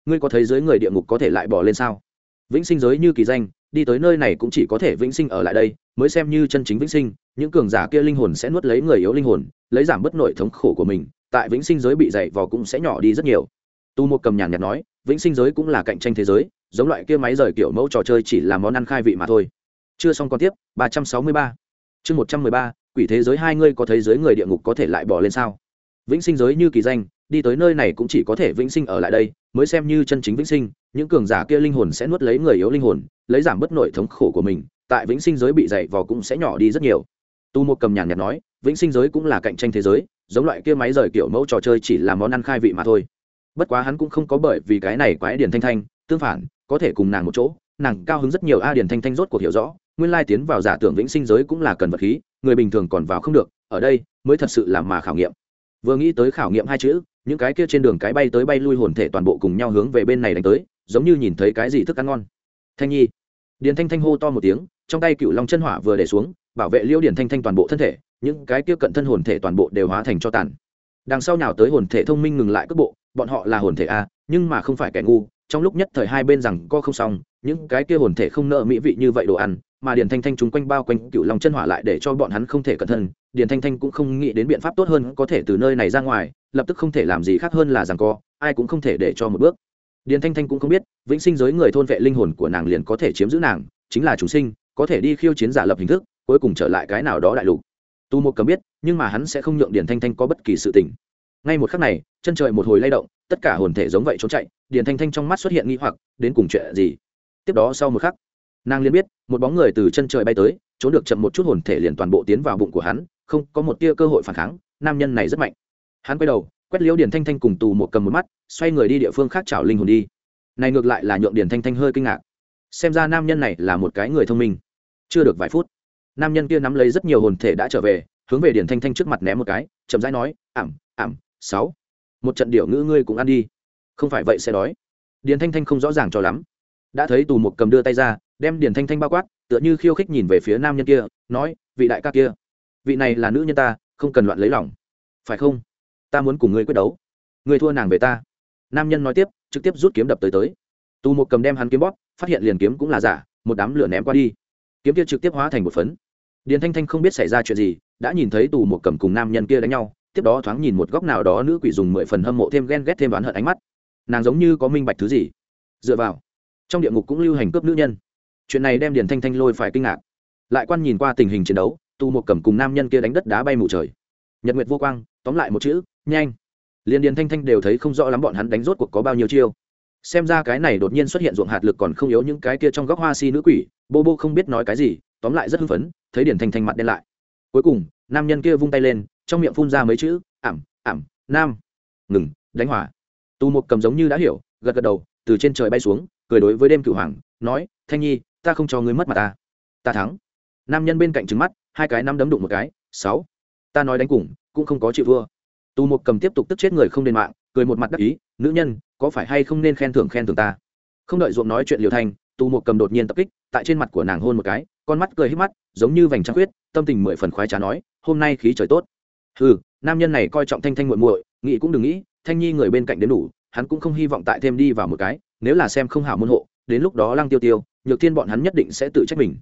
Ngươi có thấy giới người địa ngục có thể lại bỏ lên sao? Vĩnh sinh giới như kỳ danh, đi tới nơi này cũng chỉ có thể vĩnh sinh ở lại đây, mới xem như chân chính vĩnh sinh, những cường giả kia linh hồn sẽ nuốt lấy người yếu linh hồn, lấy giảm bớt nội thống khổ của mình, tại vĩnh sinh giới bị dày vò cũng sẽ nhỏ đi rất nhiều. Tu một cầm nhàn nhạt nói vĩnh sinh giới cũng là cạnh tranh thế giới, giống loại kia máy rời kiểu mẫu trò chơi chỉ là món ăn khai vị mà thôi. Chưa xong còn tiếp, ba trăm sáu mươi ba. Chương một trăm mười ba, quỷ thế giới hai ngươi có thế giới người địa ngục có thể lại bỏ lên sao? Vĩnh sinh giới như kỳ danh, đi tới nơi này cũng chỉ có thể vĩnh sinh ở lại đây, mới xem như chân chính vĩnh sinh, những cường giả kia linh hồn sẽ nuốt lấy người yếu linh hồn, lấy giảm bớt nội thống khổ của mình, tại vĩnh sinh giới bị dày vò cũng sẽ nhỏ đi rất nhiều. Tu một cầm nhàn nhạt nói, vĩnh sinh giới cũng là cạnh tranh thế giới, giống loại kia máy rời kiểu mẫu trò chơi chỉ là món ăn khai vị mà thôi bất quá hắn cũng không có bởi vì cái này quái điền thanh thanh, tương phản, có thể cùng nàng một chỗ, nàng cao hứng rất nhiều a điền thanh thanh rốt cuộc hiểu rõ, nguyên lai tiến vào giả tưởng vĩnh sinh giới cũng là cần vật khí, người bình thường còn vào không được, ở đây mới thật sự là mà khảo nghiệm. Vừa nghĩ tới khảo nghiệm hai chữ, những cái kia trên đường cái bay tới bay lui hồn thể toàn bộ cùng nhau hướng về bên này đánh tới, giống như nhìn thấy cái gì thức ăn ngon. Thanh nhi. Điền thanh thanh hô to một tiếng, trong tay cựu long chân hỏa vừa để xuống, bảo vệ liêu điền thanh thanh toàn bộ thân thể, những cái kia cận thân hồn thể toàn bộ đều hóa thành cho tàn đằng sau nào tới hồn thể thông minh ngừng lại cước bộ, bọn họ là hồn thể a, nhưng mà không phải kẻ ngu, trong lúc nhất thời hai bên rằng co không xong, những cái kia hồn thể không nợ mỹ vị như vậy đồ ăn, mà điền thanh thanh chúng quanh bao quanh cựu long chân hỏa lại để cho bọn hắn không thể cẩn thân điền thanh thanh cũng không nghĩ đến biện pháp tốt hơn có thể từ nơi này ra ngoài, lập tức không thể làm gì khác hơn là rằng co, ai cũng không thể để cho một bước. Điền thanh thanh cũng không biết, vĩnh sinh giới người thôn vệ linh hồn của nàng liền có thể chiếm giữ nàng, chính là chúng sinh, có thể đi khiêu chiến giả lập hình thức, cuối cùng trở lại cái nào đó đại lục. Tu một cầm biết nhưng mà hắn sẽ không nhượng điền thanh thanh có bất kỳ sự tình. Ngay một khắc này, chân trời một hồi lay động, tất cả hồn thể giống vậy trốn chạy, điền thanh thanh trong mắt xuất hiện nghi hoặc, đến cùng chuyện gì? Tiếp đó sau một khắc, nàng liền biết, một bóng người từ chân trời bay tới, trốn được chậm một chút hồn thể liền toàn bộ tiến vào bụng của hắn, không có một tia cơ hội phản kháng, nam nhân này rất mạnh. Hắn quay đầu, quét liễu điền thanh thanh cùng tù một cầm một mắt, xoay người đi địa phương khác chảo linh hồn đi. Này ngược lại là nhượng điền thanh thanh hơi kinh ngạc. Xem ra nam nhân này là một cái người thông minh. Chưa được vài phút, nam nhân kia nắm lấy rất nhiều hồn thể đã trở về hướng về điền thanh thanh trước mặt ném một cái, chậm rãi nói, ảm ảm, sáu. Một trận điệu ngữ ngươi cũng ăn đi. Không phải vậy sẽ đói. Điền thanh thanh không rõ ràng cho lắm. Đã thấy tù một cầm đưa tay ra, đem điền thanh thanh bao quát, tựa như khiêu khích nhìn về phía nam nhân kia, nói, vị đại ca kia, vị này là nữ nhân ta, không cần loạn lấy lòng. Phải không? Ta muốn cùng ngươi quyết đấu. Ngươi thua nàng về ta. Nam nhân nói tiếp, trực tiếp rút kiếm đập tới tới. Tù một cầm đem hắn kiếm bóp, phát hiện liền kiếm cũng là giả, một đám lửa ném qua đi. Kiếm kia trực tiếp hóa thành một phấn. Điền thanh thanh không biết xảy ra chuyện gì đã nhìn thấy tù một cầm cùng nam nhân kia đánh nhau, tiếp đó thoáng nhìn một góc nào đó nữ quỷ dùng mười phần hâm mộ thêm ghen ghét thêm oán hận ánh mắt. Nàng giống như có minh bạch thứ gì. Dựa vào, trong địa ngục cũng lưu hành cướp nữ nhân. Chuyện này đem điền thanh thanh lôi phải kinh ngạc. Lại quan nhìn qua tình hình chiến đấu, tù một cầm cùng nam nhân kia đánh đất đá bay mù trời. Nhật nguyệt vô quang, tóm lại một chữ, nhanh. Liền điền thanh thanh đều thấy không rõ lắm bọn hắn đánh rốt cuộc có bao nhiêu chiêu. Xem ra cái này đột nhiên xuất hiện ruộng hạt lực còn không yếu những cái kia trong góc hoa si nữ quỷ, bô bô không biết nói cái gì, tóm lại rất hưng phấn, thấy điền thanh thanh mặt đen lại cuối cùng, nam nhân kia vung tay lên, trong miệng phun ra mấy chữ, ảm ảm, nam. Ngừng, đánh hỏa. Tu một cầm giống như đã hiểu, gật gật đầu, từ trên trời bay xuống, cười đối với đêm cửu hoàng, nói, thanh nhi, ta không cho ngươi mất mà ta. Ta thắng. Nam nhân bên cạnh trứng mắt, hai cái năm đấm đụng một cái, sáu. Ta nói đánh cùng, cũng không có chịu vua tu một cầm tiếp tục tức chết người không lên mạng, cười một mặt đắc ý, nữ nhân, có phải hay không nên khen thưởng khen thưởng ta? Không đợi ruộng nói chuyện liều thanh tù một cầm đột nhiên tập kích, tại trên mặt của nàng hôn một cái, con mắt cười hít mắt, giống như vành trăng khuyết, tâm tình mười phần khoái trá nói, hôm nay khí trời tốt. Ừ nam nhân này coi trọng thanh thanh muội muội, nghĩ cũng đừng nghĩ, thanh nhi người bên cạnh đến đủ, hắn cũng không hy vọng tại thêm đi vào một cái, nếu là xem không hảo môn hộ, đến lúc đó lăng tiêu tiêu, nhược thiên bọn hắn nhất định sẽ tự trách mình.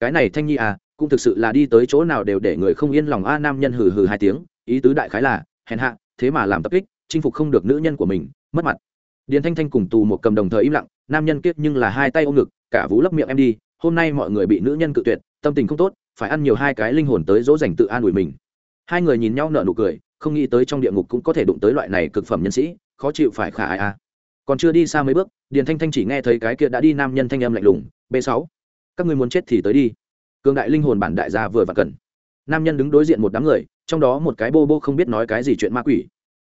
Cái này thanh nhi à cũng thực sự là đi tới chỗ nào đều để người không yên lòng a, nam nhân hừ hừ hai tiếng, ý tứ đại khái là, hèn hạ, thế mà làm tập kích, chinh phục không được nữ nhân của mình, mất mặt điền thanh thanh cùng tù một cầm đồng thời im lặng, nam nhân kiết nhưng là hai tay ôm ngực, cả vũ lấp miệng em đi, hôm nay mọi người bị nữ nhân cự tuyệt, tâm tình không tốt, phải ăn nhiều hai cái linh hồn tới dỗ dành tự an ủi mình. Hai người nhìn nhau nở nụ cười, không nghĩ tới trong địa ngục cũng có thể đụng tới loại này cực phẩm nhân sĩ, khó chịu phải khả ai a à. còn chưa đi xa mấy bước, điền thanh thanh chỉ nghe thấy cái kia đã đi nam nhân thanh âm lạnh lùng, b sáu, các ngươi muốn chết thì tới đi. Cương đại linh hồn bản đại gia vừa và cần. Nam nhân đứng đối diện một đám người, trong đó một cái bô bô không biết nói cái gì chuyện ma quỷ.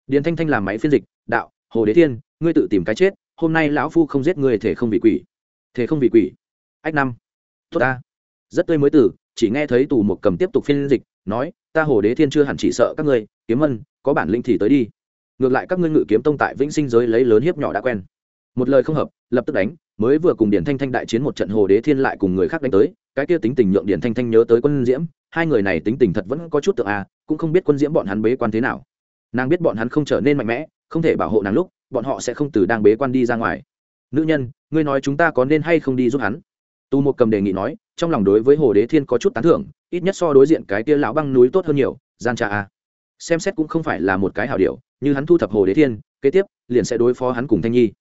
Điền thanh thanh làm máy phiên dịch, đạo, hồ đế thiên ngươi tự tìm cái chết, hôm nay lão phu không giết ngươi thể không bị quỷ. Thể không bị quỷ. Ách năm. Tốt ta. Rất tươi mới tử. chỉ nghe thấy tù một cầm tiếp tục phiên dịch, nói, ta hồ đế thiên chưa hẳn chỉ sợ các ngươi, kiếm ân, có bản linh thì tới đi. Ngược lại các ngươi ngự kiếm tông tại vĩnh sinh giới lấy lớn hiếp nhỏ đã quen. Một lời không hợp, lập tức đánh, mới vừa cùng điển thanh thanh đại chiến một trận hồ đế thiên lại cùng người khác đánh tới, cái kia tính tình nhượng điển thanh thanh nhớ tới quân diễm, hai người này tính tình thật vẫn có chút tự à cũng không biết quân diễm bọn hắn bế quan thế nào. Nàng biết bọn hắn không trở nên mạnh mẽ, không thể bảo hộ nàng lúc bọn họ sẽ không từ đang bế quan đi ra ngoài. Nữ nhân ngươi nói chúng ta có nên hay không đi giúp hắn? Tu một cầm đề nghị nói trong lòng đối với hồ đế thiên có chút tán thưởng ít nhất so đối diện cái kia lão băng núi tốt hơn nhiều gian trà a. Xem xét cũng không phải là một cái hảo điều, như hắn thu thập hồ đế thiên kế tiếp liền sẽ đối phó hắn cùng thanh nhi.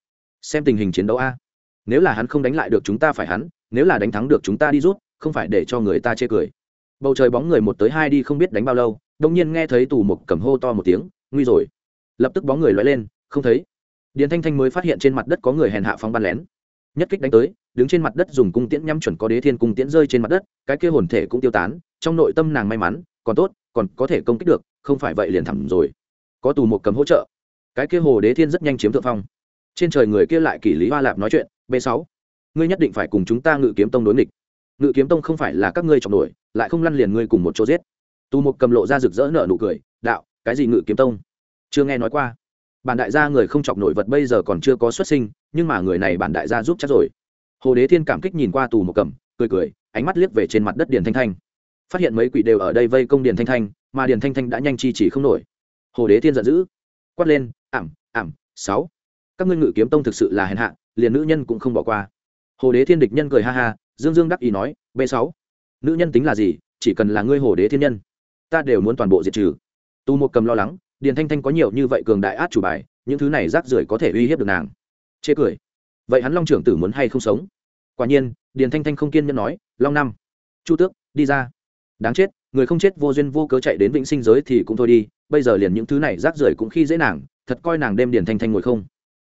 Xem tình hình chiến đấu a. Nếu là hắn không đánh lại được chúng ta phải hắn nếu là đánh thắng được chúng ta đi rút không phải để cho người ta chê cười. Bầu trời bóng người một tới hai đi không biết đánh bao lâu đông nhiên nghe thấy tù Mục cầm hô to một tiếng nguy rồi. Lập tức bóng người loại lên không thấy điền thanh thanh mới phát hiện trên mặt đất có người hèn hạ phóng bắn lén. Nhất kích đánh tới, đứng trên mặt đất dùng cung tiễn nhắm chuẩn có đế thiên cung tiễn rơi trên mặt đất, cái kia hồn thể cũng tiêu tán, trong nội tâm nàng may mắn, còn tốt, còn có thể công kích được, không phải vậy liền thẳm rồi. Có tù một cầm hỗ trợ. Cái kia hồ đế thiên rất nhanh chiếm thượng phong. Trên trời người kia lại kỷ lý hoa lạp nói chuyện, b sáu, ngươi nhất định phải cùng chúng ta ngự kiếm tông đối nghịch. Ngự kiếm tông không phải là các ngươi trọng nổi, lại không lăn liền ngươi cùng một chỗ giết. Tù một cầm lộ ra rực rỡ nở nụ cười, đạo, cái gì ngự kiếm tông? Chưa nghe nói qua bản đại gia người không chọc nổi vật bây giờ còn chưa có xuất sinh, nhưng mà người này bản đại gia giúp chắc rồi. Hồ đế thiên cảm kích nhìn qua tù một cầm, cười cười, ánh mắt liếc về trên mặt đất điền thanh thanh. Phát hiện mấy quỷ đều ở đây vây công điền thanh thanh, mà điền thanh thanh đã nhanh chi chỉ không nổi. Hồ đế thiên giận dữ, quát lên, ảm ảm, sáu, các ngươi ngự kiếm tông thực sự là hèn hạ, liền nữ nhân cũng không bỏ qua. Hồ đế thiên địch nhân cười ha ha, dương dương đắc ý nói, b sáu, nữ nhân tính là gì, chỉ cần là ngươi hồ đế thiên nhân, ta đều muốn toàn bộ diệt trừ. Tu một cầm lo lắng điền thanh thanh có nhiều như vậy cường đại át chủ bài, những thứ này rác rưởi có thể uy hiếp được nàng. Chê cười. Vậy hắn long trưởng tử muốn hay không sống? Quả nhiên, điền thanh thanh không kiên nhẫn nói, long năm, chu tước, đi ra. Đáng chết, người không chết vô duyên vô cớ chạy đến vĩnh sinh giới thì cũng thôi đi, bây giờ liền những thứ này rác rưởi cũng khi dễ nàng, thật coi nàng đem điền thanh thanh ngồi không.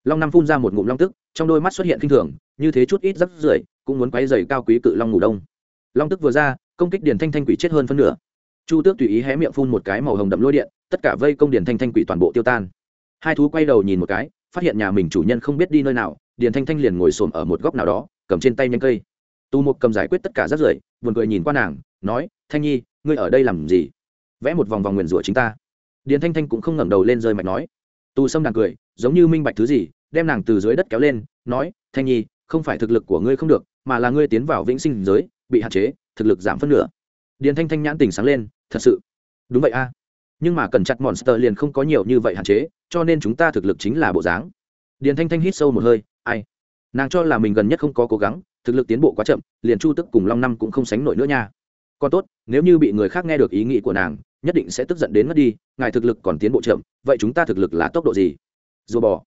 Long năm phun ra một ngụm long tức, trong đôi mắt xuất hiện kinh thường, như thế chút ít rác rưởi cũng muốn quấy dày cao quý cự long ngủ đông. Long tức vừa ra, công kích điền thanh thanh quỷ chết hơn phân nửa. Chu tước tùy ý hé miệng phun một cái màu hồng đậm lôi điện tất cả vây công điền thanh thanh quỷ toàn bộ tiêu tan. Hai thú quay đầu nhìn một cái, phát hiện nhà mình chủ nhân không biết đi nơi nào, điền thanh thanh liền ngồi xổm ở một góc nào đó, cầm trên tay nhanh cây. Tu mục cầm giải quyết tất cả rác rưởi, buồn cười nhìn qua nàng, nói, thanh nhi, ngươi ở đây làm gì? Vẽ một vòng vòng nguyền rủa chính ta. Điền thanh thanh cũng không ngẩng đầu lên rơi mạch nói. Tu sâm đang cười, giống như minh bạch thứ gì, đem nàng từ dưới đất kéo lên, nói, thanh nhi, không phải thực lực của ngươi không được, mà là ngươi tiến vào vĩnh sinh giới, bị hạn chế, thực lực giảm phân nửa. Điền thanh thanh nhãn tình sáng lên, thật sự? Đúng vậy a nhưng mà cần chặt monster liền không có nhiều như vậy hạn chế, cho nên chúng ta thực lực chính là bộ dáng. Điền thanh thanh hít sâu một hơi, ai? Nàng cho là mình gần nhất không có cố gắng, thực lực tiến bộ quá chậm, liền chu tức cùng long năm cũng không sánh nổi nữa nha. Còn tốt, nếu như bị người khác nghe được ý nghĩ của nàng, nhất định sẽ tức giận đến mất đi, ngài thực lực còn tiến bộ chậm, vậy chúng ta thực lực là tốc độ gì? Dù bò.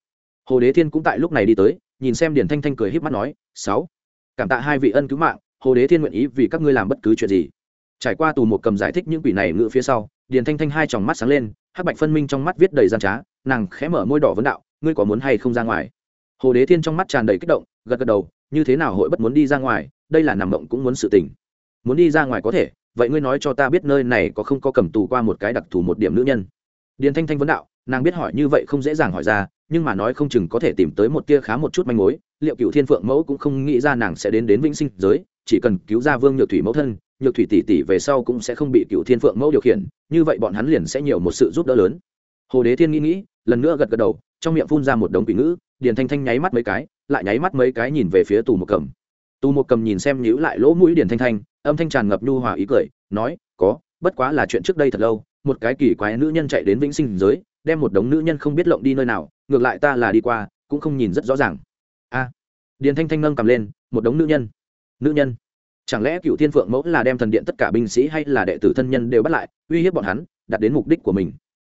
Hồ đế thiên cũng tại lúc này đi tới, nhìn xem điền thanh thanh cười híp mắt nói, sáu, cảm tạ hai vị ân cứu mạng, hồ đế thiên nguyện ý vì các ngươi làm bất cứ chuyện gì. Trải qua tù một cầm giải thích những quỷ này ngự phía sau điền thanh thanh hai tròng mắt sáng lên, hắc bạch phân minh trong mắt viết đầy gian trá, nàng khẽ mở môi đỏ vấn đạo, ngươi có muốn hay không ra ngoài? Hồ đế thiên trong mắt tràn đầy kích động, gật gật đầu, như thế nào hội bất muốn đi ra ngoài? Đây là nằm mộng cũng muốn sự tình. Muốn đi ra ngoài có thể, vậy ngươi nói cho ta biết nơi này có không có cầm tù qua một cái đặc thù một điểm nữ nhân? Điền thanh thanh vấn đạo, nàng biết hỏi như vậy không dễ dàng hỏi ra, nhưng mà nói không chừng có thể tìm tới một tia khá một chút manh mối, liệu cựu thiên phượng mẫu cũng không nghĩ ra nàng sẽ đến đến vĩnh sinh giới, chỉ cần cứu ra vương nhược thủy mẫu thân nhược thủy tỷ tỷ về sau cũng sẽ không bị cựu thiên phượng mẫu điều khiển, như vậy bọn hắn liền sẽ nhiều một sự giúp đỡ lớn. Hồ đế thiên nghĩ nghĩ, lần nữa gật gật đầu, trong miệng phun ra một đống quỷ ngữ, điền thanh thanh nháy mắt mấy cái, lại nháy mắt mấy cái nhìn về phía tù một cầm. Tù một cầm nhìn xem nhíu lại lỗ mũi điền thanh thanh, âm thanh tràn ngập nhu hòa ý cười, nói, có, bất quá là chuyện trước đây thật lâu, một cái kỳ quái nữ nhân chạy đến vĩnh sinh giới, đem một đống nữ nhân không biết lộng đi nơi nào, ngược lại ta là đi qua, cũng không nhìn rất rõ ràng. A. Điền thanh thanh nâng cầm lên, một đống nữ nhân nữ nhân chẳng lẽ cựu thiên phượng mẫu là đem thần điện tất cả binh sĩ hay là đệ tử thân nhân đều bắt lại, uy hiếp bọn hắn, đạt đến mục đích của mình?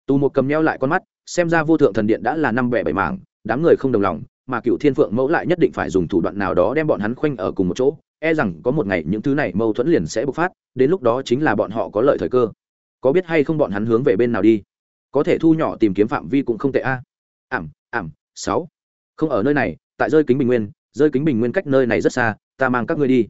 Tù một cầm neo lại con mắt, xem ra vô thượng thần điện đã là năm bẻ bảy mảng, đám người không đồng lòng, mà cựu thiên phượng mẫu lại nhất định phải dùng thủ đoạn nào đó đem bọn hắn khoanh ở cùng một chỗ e rằng có một ngày những thứ này mâu thuẫn liền sẽ bộc phát, đến lúc đó chính là bọn họ có lợi thời cơ. Có biết hay không bọn hắn hướng về bên nào đi? Có thể thu nhỏ tìm kiếm phạm vi cũng không tệ a. Ảm ảm, sáu. Không ở nơi này, tại rơi kính bình nguyên, rơi kính bình nguyên cách nơi này rất xa, ta mang các ngươi đi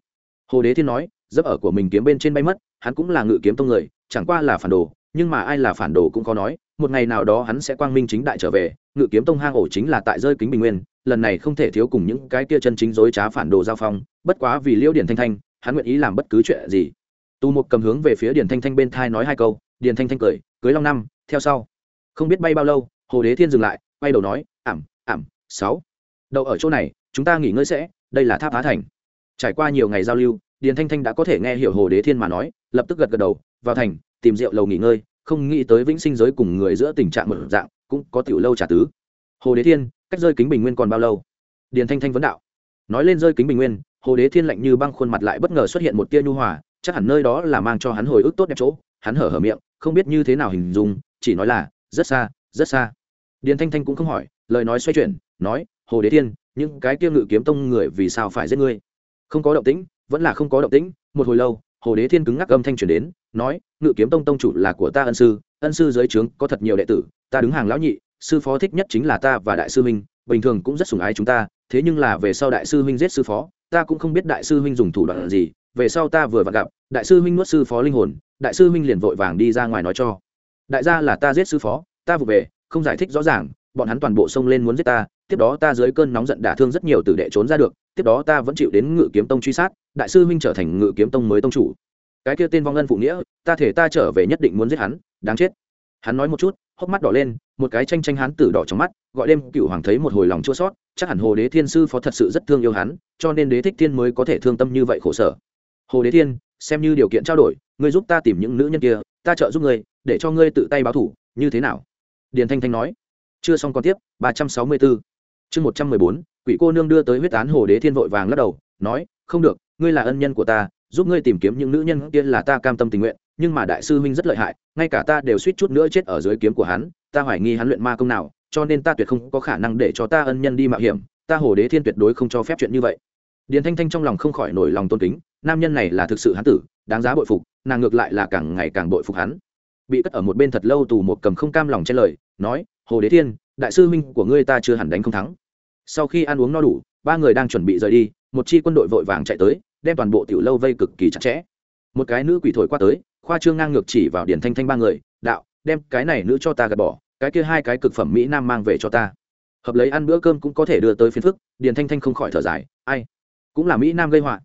hồ đế thiên nói, dấp ở của mình kiếm bên trên bay mất, hắn cũng là ngự kiếm tông người, chẳng qua là phản đồ, nhưng mà ai là phản đồ cũng có nói, một ngày nào đó hắn sẽ quang minh chính đại trở về, ngự kiếm tông hang ổ chính là tại rơi kính bình nguyên, lần này không thể thiếu cùng những cái kia chân chính dối trá phản đồ giao phong, bất quá vì liễu điển thanh thanh, hắn nguyện ý làm bất cứ chuyện gì. Tu mục cầm hướng về phía điển thanh thanh bên thai nói hai câu điển thanh thanh cười, cưới long năm, theo sau. Không biết bay bao lâu, hồ đế thiên dừng lại, quay đầu nói, ảm ảm, sáu. Đậu ở chỗ này, chúng ta nghỉ ngơi sẽ, đây là tháp á thành trải qua nhiều ngày giao lưu, điền thanh thanh đã có thể nghe hiểu hồ đế thiên mà nói, lập tức gật gật đầu, vào thành, tìm rượu lầu nghỉ ngơi, không nghĩ tới vĩnh sinh giới cùng người giữa tình trạng một dạng, cũng có tiểu lâu trả tứ. Hồ đế thiên, cách rơi kính bình nguyên còn bao lâu? Điền thanh thanh vấn đạo. Nói lên rơi kính bình nguyên, hồ đế thiên lạnh như băng khuôn mặt lại bất ngờ xuất hiện một tia nhu hòa, chắc hẳn nơi đó là mang cho hắn hồi ức tốt đẹp chỗ, hắn hở hở miệng, không biết như thế nào hình dung, chỉ nói là, rất xa rất xa. Điền thanh thanh cũng không hỏi, lời nói xoay chuyển, nói, hồ đế thiên, những cái kia ngự kiếm tông người vì sao phải giết ngươi? Không có động tĩnh, vẫn là không có động tĩnh. Một hồi lâu, hồ đế thiên cứng ngắc âm thanh truyền đến, nói, ngự kiếm tông tông chủ là của ta ân sư ân sư dưới trướng có thật nhiều đệ tử, ta đứng hàng lão nhị, sư phó thích nhất chính là ta và đại sư huynh, bình thường cũng rất sủng ái chúng ta, thế nhưng là về sau đại sư huynh giết sư phó, ta cũng không biết đại sư huynh dùng thủ đoạn gì, về sau ta vừa vặn gặp, đại sư huynh nuốt sư phó linh hồn, đại sư huynh liền vội vàng đi ra ngoài nói cho. Đại gia là ta giết sư phó, ta vụ về, không giải thích rõ ràng, bọn hắn toàn bộ xông lên muốn giết ta, tiếp đó ta dưới cơn nóng giận đả thương rất nhiều tử đệ trốn ra được tiếp đó ta vẫn chịu đến ngự kiếm tông truy sát, đại sư huynh trở thành ngự kiếm tông mới tông chủ. Cái kia tên vong ân phụ nghĩa, ta thể ta trở về nhất định muốn giết hắn, đáng chết. Hắn nói một chút, hốc mắt đỏ lên, một cái tranh tranh hắn tử đỏ trong mắt, gọi đêm cựu hoàng thấy một hồi lòng chua sót chắc hẳn hồ đế thiên sư phó thật sự rất thương yêu hắn, cho nên đế thích thiên mới có thể thương tâm như vậy khổ sở. Hồ đế thiên, xem như điều kiện trao đổi, ngươi giúp ta tìm những nữ nhân kia, ta trợ giúp ngươi, để cho ngươi tự tay báo thủ, như thế nào? Điền thanh thanh nói. Chưa xong còn tiếp, ba trăm sáu mươi bốn. Chương một trăm mười bốn quỷ cô nương đưa tới huyết án hồ đế thiên vội vàng lắc đầu, nói, không được, ngươi là ân nhân của ta, giúp ngươi tìm kiếm những nữ nhân kia là ta cam tâm tình nguyện, nhưng mà đại sư huynh rất lợi hại, ngay cả ta đều suýt chút nữa chết ở dưới kiếm của hắn, ta hoài nghi hắn luyện ma công nào, cho nên ta tuyệt không có khả năng để cho ta ân nhân đi mạo hiểm, ta hồ đế thiên tuyệt đối không cho phép chuyện như vậy. Điền thanh thanh trong lòng không khỏi nổi lòng tôn kính, nam nhân này là thực sự hắn tử, đáng giá bội phục, nàng ngược lại là càng ngày càng bội phục hắn. Bị cất ở một bên thật lâu tù một cầm không cam lòng trên lời, nói, hồ đế thiên, đại sư huynh của ngươi ta chưa hẳn đánh không thắng sau khi ăn uống no đủ, ba người đang chuẩn bị rời đi, một chi quân đội vội vàng chạy tới, đem toàn bộ tiểu lâu vây cực kỳ chặt chẽ. Một cái nữ quỷ thổi qua tới, khoa trương ngang ngược chỉ vào điển thanh thanh ba người, đạo, đem cái này nữ cho ta gạt bỏ, cái kia hai cái cực phẩm mỹ nam mang về cho ta. Hợp lấy ăn bữa cơm cũng có thể đưa tới phiền phức, điền thanh thanh không khỏi thở dài, ai, cũng là mỹ nam gây họa.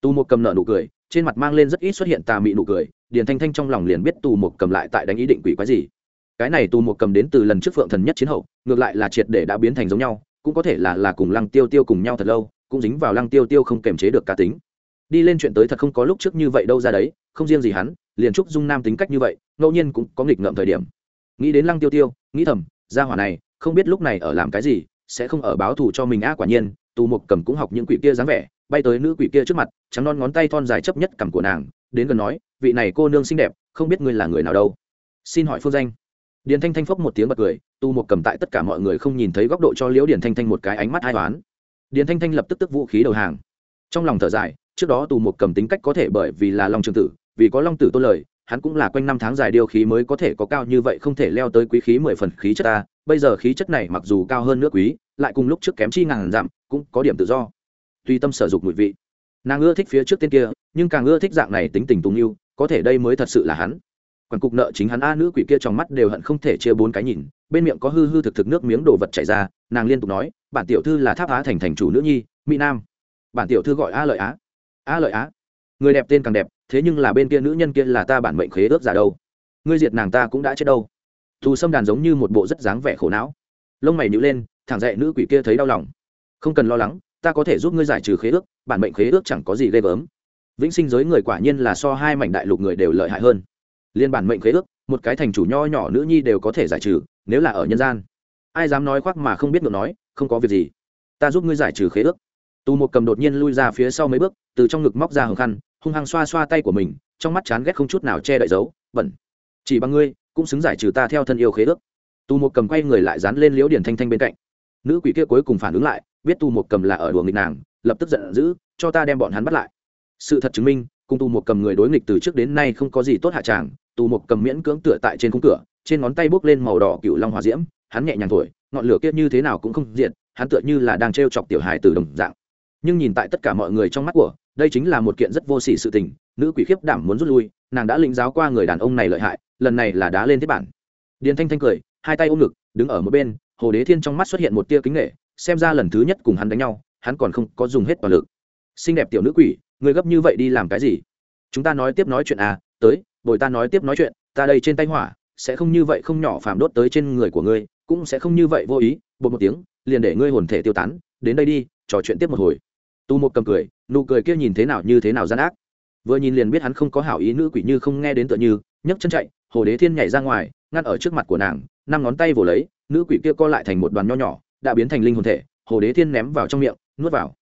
Tù một cầm nợ nụ cười, trên mặt mang lên rất ít xuất hiện tà mị nụ cười, điền thanh thanh trong lòng liền biết tù một cầm lại tại đánh ý định quỷ quái gì. Cái này tù một cầm đến từ lần trước phượng thần nhất chiến hậu, ngược lại là triệt để đã biến thành giống nhau cũng có thể là là cùng lăng tiêu tiêu cùng nhau thật lâu, cũng dính vào lăng tiêu tiêu không kềm chế được cá tính. Đi lên chuyện tới thật không có lúc trước như vậy đâu ra đấy, không riêng gì hắn, liền trúc dung nam tính cách như vậy, ngẫu nhiên cũng có nghịch ngợm thời điểm. Nghĩ đến lăng tiêu tiêu, nghĩ thầm ra hỏa này, không biết lúc này ở làm cái gì, sẽ không ở báo thù cho mình á quả nhiên, tù mục cầm cũng học những quỷ kia dáng vẻ, bay tới nữ quỷ kia trước mặt, trắng non ngón tay thon dài chấp nhất cằm của nàng, đến gần nói, vị này cô nương xinh đẹp, không biết ngươi là người nào đâu. Xin hỏi phương danh điền thanh thanh phốc một tiếng bật cười, tu một cầm tại tất cả mọi người không nhìn thấy góc độ cho liễu điền thanh thanh một cái ánh mắt hai toán điền thanh thanh lập tức tức vũ khí đầu hàng. Trong lòng thở dài, trước đó tù một cầm tính cách có thể bởi vì là long trường tử, vì có long tử tôn lời, hắn cũng là quanh năm tháng dài điều khí mới có thể có cao như vậy không thể leo tới quý khí mười phần khí chất ta, bây giờ khí chất này mặc dù cao hơn nước quý, lại cùng lúc trước kém chi ngàn dặm cũng có điểm tự do. Tuy tâm sở dục mùi vị. Nàng ưa thích phía trước tên kia, nhưng càng ưa thích dạng này tính tình tùng yêu, có thể đây mới thật sự là hắn quản cục nợ chính hắn a nữ quỷ kia trong mắt đều hận không thể chia bốn cái nhìn, bên miệng có hư hư thực thực nước miếng đồ vật chảy ra, nàng liên tục nói, bản tiểu thư là tháp á thành thành chủ nữ nhi, mỹ nam. Bản tiểu thư gọi a lợi á. A lợi á? Người đẹp tên càng đẹp, thế nhưng là bên kia nữ nhân kia là ta bản mệnh khế ước giả đâu. Ngươi diệt nàng ta cũng đã chết đâu. Thù xâm đàn giống như một bộ rất dáng vẻ khổ não. Lông mày nhữ lên, thẳng dậy nữ quỷ kia thấy đau lòng. Không cần lo lắng, ta có thể giúp ngươi giải trừ khế ước, bản mệnh khế ước chẳng có gì ghê gớm. Vĩnh sinh giới người quả nhiên là so hai mảnh đại lục người đều lợi hại hơn liên bản mệnh khế ước, một cái thành chủ nho nhỏ nữ nhi đều có thể giải trừ, nếu là ở nhân gian. Ai dám nói khoác mà không biết ngược nói, không có việc gì. Ta giúp ngươi giải trừ khế ước. Tù một cầm đột nhiên lui ra phía sau mấy bước, từ trong ngực móc ra hầm khăn, hung hăng xoa xoa tay của mình, trong mắt chán ghét không chút nào che đậy dấu, bẩn. Chỉ bằng ngươi, cũng xứng giải trừ ta theo thân yêu khế ước. Tù một cầm quay người lại dán lên liễu điển thanh thanh bên cạnh. Nữ quỷ kia cuối cùng phản ứng lại, biết tù một cầm là ở đùa nghịch nàng, lập tức giận dữ, cho ta đem bọn hắn bắt lại. Sự thật chứng minh, cùng tù một cầm người đối nghịch từ trước đến nay không có gì tốt hạ tràng tù Mục cầm miễn cưỡng tựa tại trên khung cửa, trên ngón tay bốc lên màu đỏ cựu long hòa diễm, hắn nhẹ nhàng thổi, ngọn lửa kia như thế nào cũng không diện hắn tựa như là đang t chọc tiểu hài từ đồng dạng. Nhưng nhìn tại tất cả mọi người trong mắt của, đây chính là một kiện rất vô sỉ sự tình, nữ quỷ khiếp đảm muốn rút lui, nàng đã lĩnh giáo qua người đàn ông này lợi hại, lần này là đá lên tiếp bản. Điền thanh thanh cười, hai tay ôm ngực, đứng ở một bên, hồ đế thiên trong mắt xuất hiện một tia kính nghệ xem ra lần thứ nhất cùng hắn đánh nhau, hắn còn không có dùng hết toàn lực. Xinh đẹp tiểu nữ quỷ, người gấp như vậy đi làm cái gì? Chúng ta nói tiếp nói chuyện à tới bồi ta nói tiếp nói chuyện, ta đây trên tay hỏa, sẽ không như vậy không nhỏ phàm đốt tới trên người của ngươi, cũng sẽ không như vậy vô ý, bột một tiếng, liền để ngươi hồn thể tiêu tán, đến đây đi, trò chuyện tiếp một hồi. Tu một cầm cười, nụ cười kia nhìn thế nào như thế nào gian ác. Vừa nhìn liền biết hắn không có hảo ý nữ quỷ như không nghe đến tựa như, nhấc chân chạy, hồ đế thiên nhảy ra ngoài, ngăn ở trước mặt của nàng, năm ngón tay vồ lấy, nữ quỷ kia co lại thành một đoàn nho nhỏ, đã biến thành linh hồn thể, hồ đế thiên ném vào trong miệng, nuốt vào.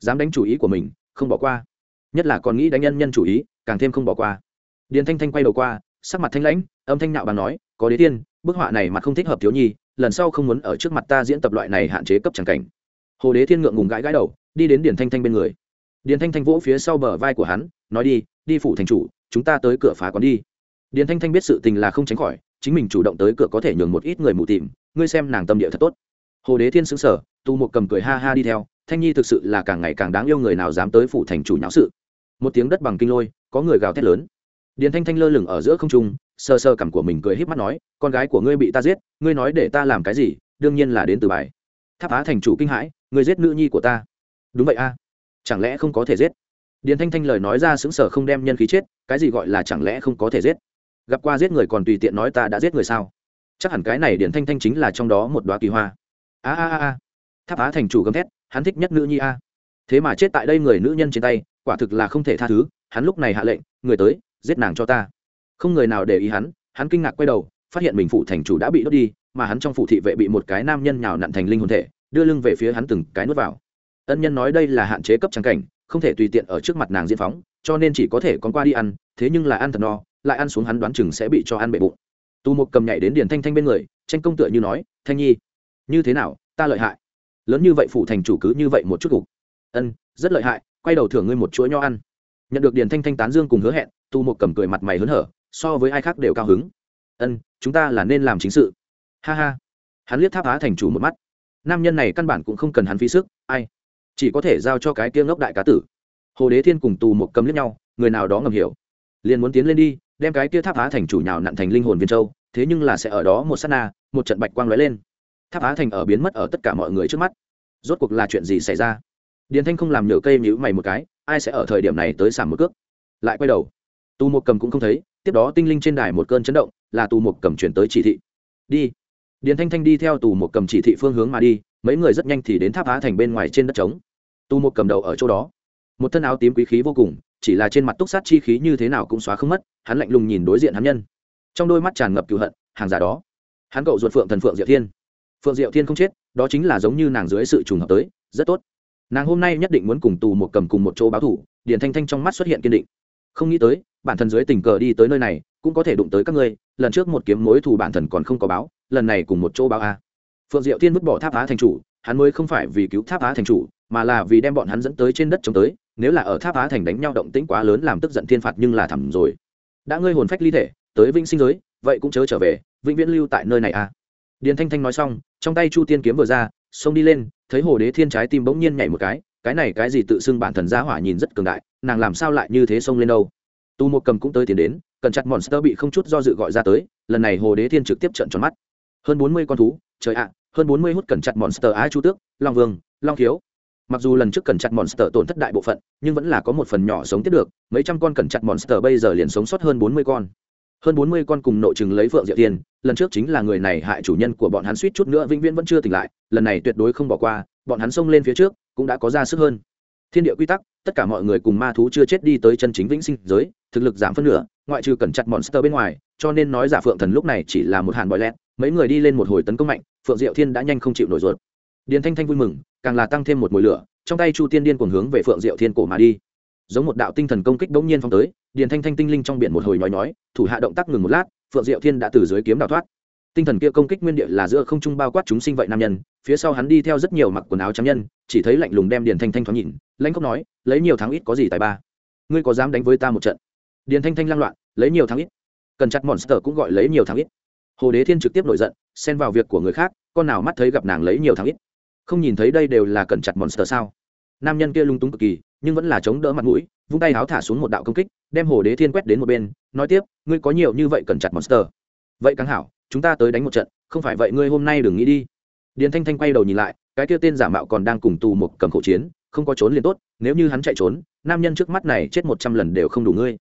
Dám đánh chủ ý của mình, không bỏ qua. Nhất là còn nghĩ đánh nhân nhân chủ ý, càng thêm không bỏ qua điền thanh thanh quay đầu qua, sắc mặt thanh lãnh, âm thanh nạo bằng nói, có đế thiên bức họa này mặt không thích hợp thiếu nhi, lần sau không muốn ở trước mặt ta diễn tập loại này hạn chế cấp tràng cảnh. Hồ đế thiên ngượng ngùng gãi gãi đầu, đi đến điền thanh thanh bên người. Điền thanh thanh vỗ phía sau bờ vai của hắn, nói đi đi phủ thành chủ, chúng ta tới cửa phá quán đi. Điền thanh thanh biết sự tình là không tránh khỏi, chính mình chủ động tới cửa có thể nhường một ít người mù tìm, ngươi xem nàng tâm địa thật tốt. Hồ đế thiên xứng sở tu một cầm cười ha ha đi theo, thanh nhi thực sự là càng ngày càng đáng yêu người nào dám tới phủ thành chủ nháo sự. Một tiếng đất bằng kinh lôi, có người gào thét lớn điền thanh thanh lơ lửng ở giữa không trung sơ sơ cằm của mình cười híp mắt nói, con gái của ngươi bị ta giết, ngươi nói để ta làm cái gì, đương nhiên là đến từ bài. Tháp á thành chủ kinh hãi, ngươi giết nữ nhi của ta. Đúng vậy a, chẳng lẽ không có thể giết? Điền thanh thanh lời nói ra xứng sở không đem nhân khí chết, cái gì gọi là chẳng lẽ không có thể giết? Gặp qua giết người còn tùy tiện nói ta đã giết người sao? Chắc hẳn cái này điền thanh thanh chính là trong đó một đoá kỳ hoa. A a a a. Tháp á thành chủ gầm thét, hắn thích nhất nữ nhi a. Thế mà chết tại đây người nữ nhân trên tay, quả thực là không thể tha thứ, hắn lúc này hạ lệnh, người tới giết nàng cho ta. Không người nào để ý hắn hắn kinh ngạc quay đầu, phát hiện mình phụ thành chủ đã bị đốt đi, mà hắn trong phụ thị vệ bị một cái nam nhân nhào nặn thành linh hồn thể, đưa lưng về phía hắn từng cái nuốt vào. Ân nhân nói đây là hạn chế cấp trắng cảnh, không thể tùy tiện ở trước mặt nàng diễn phóng, cho nên chỉ có thể con qua đi ăn, thế nhưng là ăn thật no, lại ăn xuống hắn đoán chừng sẽ bị cho ăn bệ bụng. Tu mục cầm nhảy đến điền thanh thanh bên người, tranh công tựa như nói, thanh nhi, như thế nào, ta lợi hại. Lớn như vậy phụ thành chủ cứ như vậy một chút cục. Ân, rất lợi hại, quay đầu thưởng ngươi một chuỗi nho ăn nhận được điền thanh thanh tán dương cùng hứa hẹn tu một cầm cười mặt mày hớn hở so với ai khác đều cao hứng ân chúng ta là nên làm chính sự ha ha hắn liếc tháp á thành chủ một mắt nam nhân này căn bản cũng không cần hắn phí sức ai chỉ có thể giao cho cái kia ngốc đại cá tử hồ đế thiên cùng tù một cầm liếc nhau người nào đó ngầm hiểu liền muốn tiến lên đi đem cái kia tháp á thành chủ nhào nặn thành linh hồn viên châu thế nhưng là sẽ ở đó một s á t na một trận bạch quang lóe lên tháp á thành ở biến mất ở tất cả mọi người trước mắt rốt cuộc là chuyện gì xảy ra điền thanh không làm nhựa cây nhữ mày một cái ai sẽ ở thời điểm này tới sảm một cước? Lại quay đầu. Tù một cầm cũng không thấy, tiếp đó tinh linh trên đài một cơn chấn động, là tù một cầm chuyển tới chỉ thị. Đi. Điền thanh thanh đi theo tù một cầm chỉ thị phương hướng mà đi, mấy người rất nhanh thì đến tháp á thành bên ngoài trên đất trống. Tù một cầm đầu ở chỗ đó. Một thân áo tím quý khí vô cùng, chỉ là trên mặt túc sát chi khí như thế nào cũng xóa không mất, hắn lạnh lùng nhìn đối diện hắn nhân. Trong đôi mắt tràn ngập cựu hận, hàng giả đó. Hắn cậu ruột phượng thần phượng diệu thiên. Phượng diệu thiên không chết, đó chính là giống như nàng dưới sự trùng hợp tới, rất tốt nàng hôm nay nhất định muốn cùng tù một cầm cùng một chỗ báo thủ, điền thanh thanh trong mắt xuất hiện kiên định. Không nghĩ tới, bản thân dưới tình cờ đi tới nơi này, cũng có thể đụng tới các ngươi, lần trước một kiếm mối thù bản thân còn không có báo, lần này cùng một chỗ báo a. Phượng diệu thiên vứt bỏ tháp á thành chủ, hắn mới không phải vì cứu tháp á thành chủ, mà là vì đem bọn hắn dẫn tới trên đất chống tới, nếu là ở tháp á thành đánh nhau động tĩnh quá lớn làm tức giận thiên phạt nhưng là thẳm rồi. Đã ngươi hồn phách ly thể, tới vĩnh sinh giới, vậy cũng chớ trở về, vĩnh viễn lưu tại nơi này à điền thanh thanh nói xong, trong tay chu tiên kiếm vừa ra xông đi lên, thấy hồ đế thiên trái tim bỗng nhiên nhảy một cái cái này cái gì tự xưng bản thần gia hỏa nhìn rất cường đại, nàng làm sao lại như thế xông lên đâu? Tu một cầm cũng tới tiến đến, cần chặt monster bị không chút do dự gọi ra tới, lần này hồ đế thiên trực tiếp trận tròn mắt. Hơn bốn mươi con thú, trời ạ, hơn bốn mươi hút cần chặt monster ái chu tước, long vương, long thiếu. Mặc dù lần trước cần chặt monster tổn thất đại bộ phận, nhưng vẫn là có một phần nhỏ sống tiếp được, mấy trăm con cần chặt monster bây giờ liền sống sót hơn bốn mươi con hơn bốn mươi con cùng nội chừng lấy phượng diệu tiền lần trước chính là người này hại chủ nhân của bọn hắn suýt chút nữa vĩnh viễn vẫn chưa tỉnh lại, lần này tuyệt đối không bỏ qua, bọn hắn xông lên phía trước, cũng đã có ra sức hơn. Thiên địa quy tắc, tất cả mọi người cùng ma thú chưa chết đi tới chân chính vĩnh sinh giới, thực lực giảm phân nửa, ngoại trừ cẩn chặt monster bên ngoài, cho nên nói giả phượng thần lúc này chỉ là một hàn bòi lẹt, mấy người đi lên một hồi tấn công mạnh, phượng diệu thiên đã nhanh không chịu nổi ruột. Điền thanh thanh vui mừng, càng là tăng thêm một mùi lửa, trong tay chu tiên điên cuồng hướng về phượng diệu thiên cổ mà đi giống một đạo tinh thần công kích bỗng nhiên phong tới, điền thanh thanh tinh linh trong biển một hồi nhói nhói, thủ hạ động tác ngừng một lát, phượng diệu thiên đã từ dưới kiếm đào thoát. Tinh thần kia công kích nguyên địa là giữa không trung bao quát chúng sinh vậy nam nhân, phía sau hắn đi theo rất nhiều mặc quần áo trắng nhân, chỉ thấy lạnh lùng đem điền thanh thanh thoáng nhìn, lãnh không nói, lấy nhiều thắng ít có gì tài ba? Ngươi có dám đánh với ta một trận? Điền thanh thanh lang loạn, lấy nhiều thắng ít. Cần chặt monster cũng gọi lấy nhiều thắng ít. Hồ đế thiên trực tiếp nổi giận, xen vào việc của người khác, con nào mắt thấy gặp nàng lấy nhiều thắng ít? Không nhìn thấy đây đều là cần chặt monster sao? Nam nhân kia lung túng cực kỳ nhưng vẫn là chống đỡ mặt mũi, vung tay háo thả xuống một đạo công kích, đem hồ đế thiên quét đến một bên, nói tiếp, ngươi có nhiều như vậy cần chặt monster? Vậy càng hảo, chúng ta tới đánh một trận, không phải vậy ngươi hôm nay đừng nghĩ đi. Điền thanh thanh quay đầu nhìn lại, cái kia tên giả mạo còn đang cùng tù một cầm khẩu chiến, không có trốn liền tốt, nếu như hắn chạy trốn, nam nhân trước mắt này chết một trăm lần đều không đủ ngươi.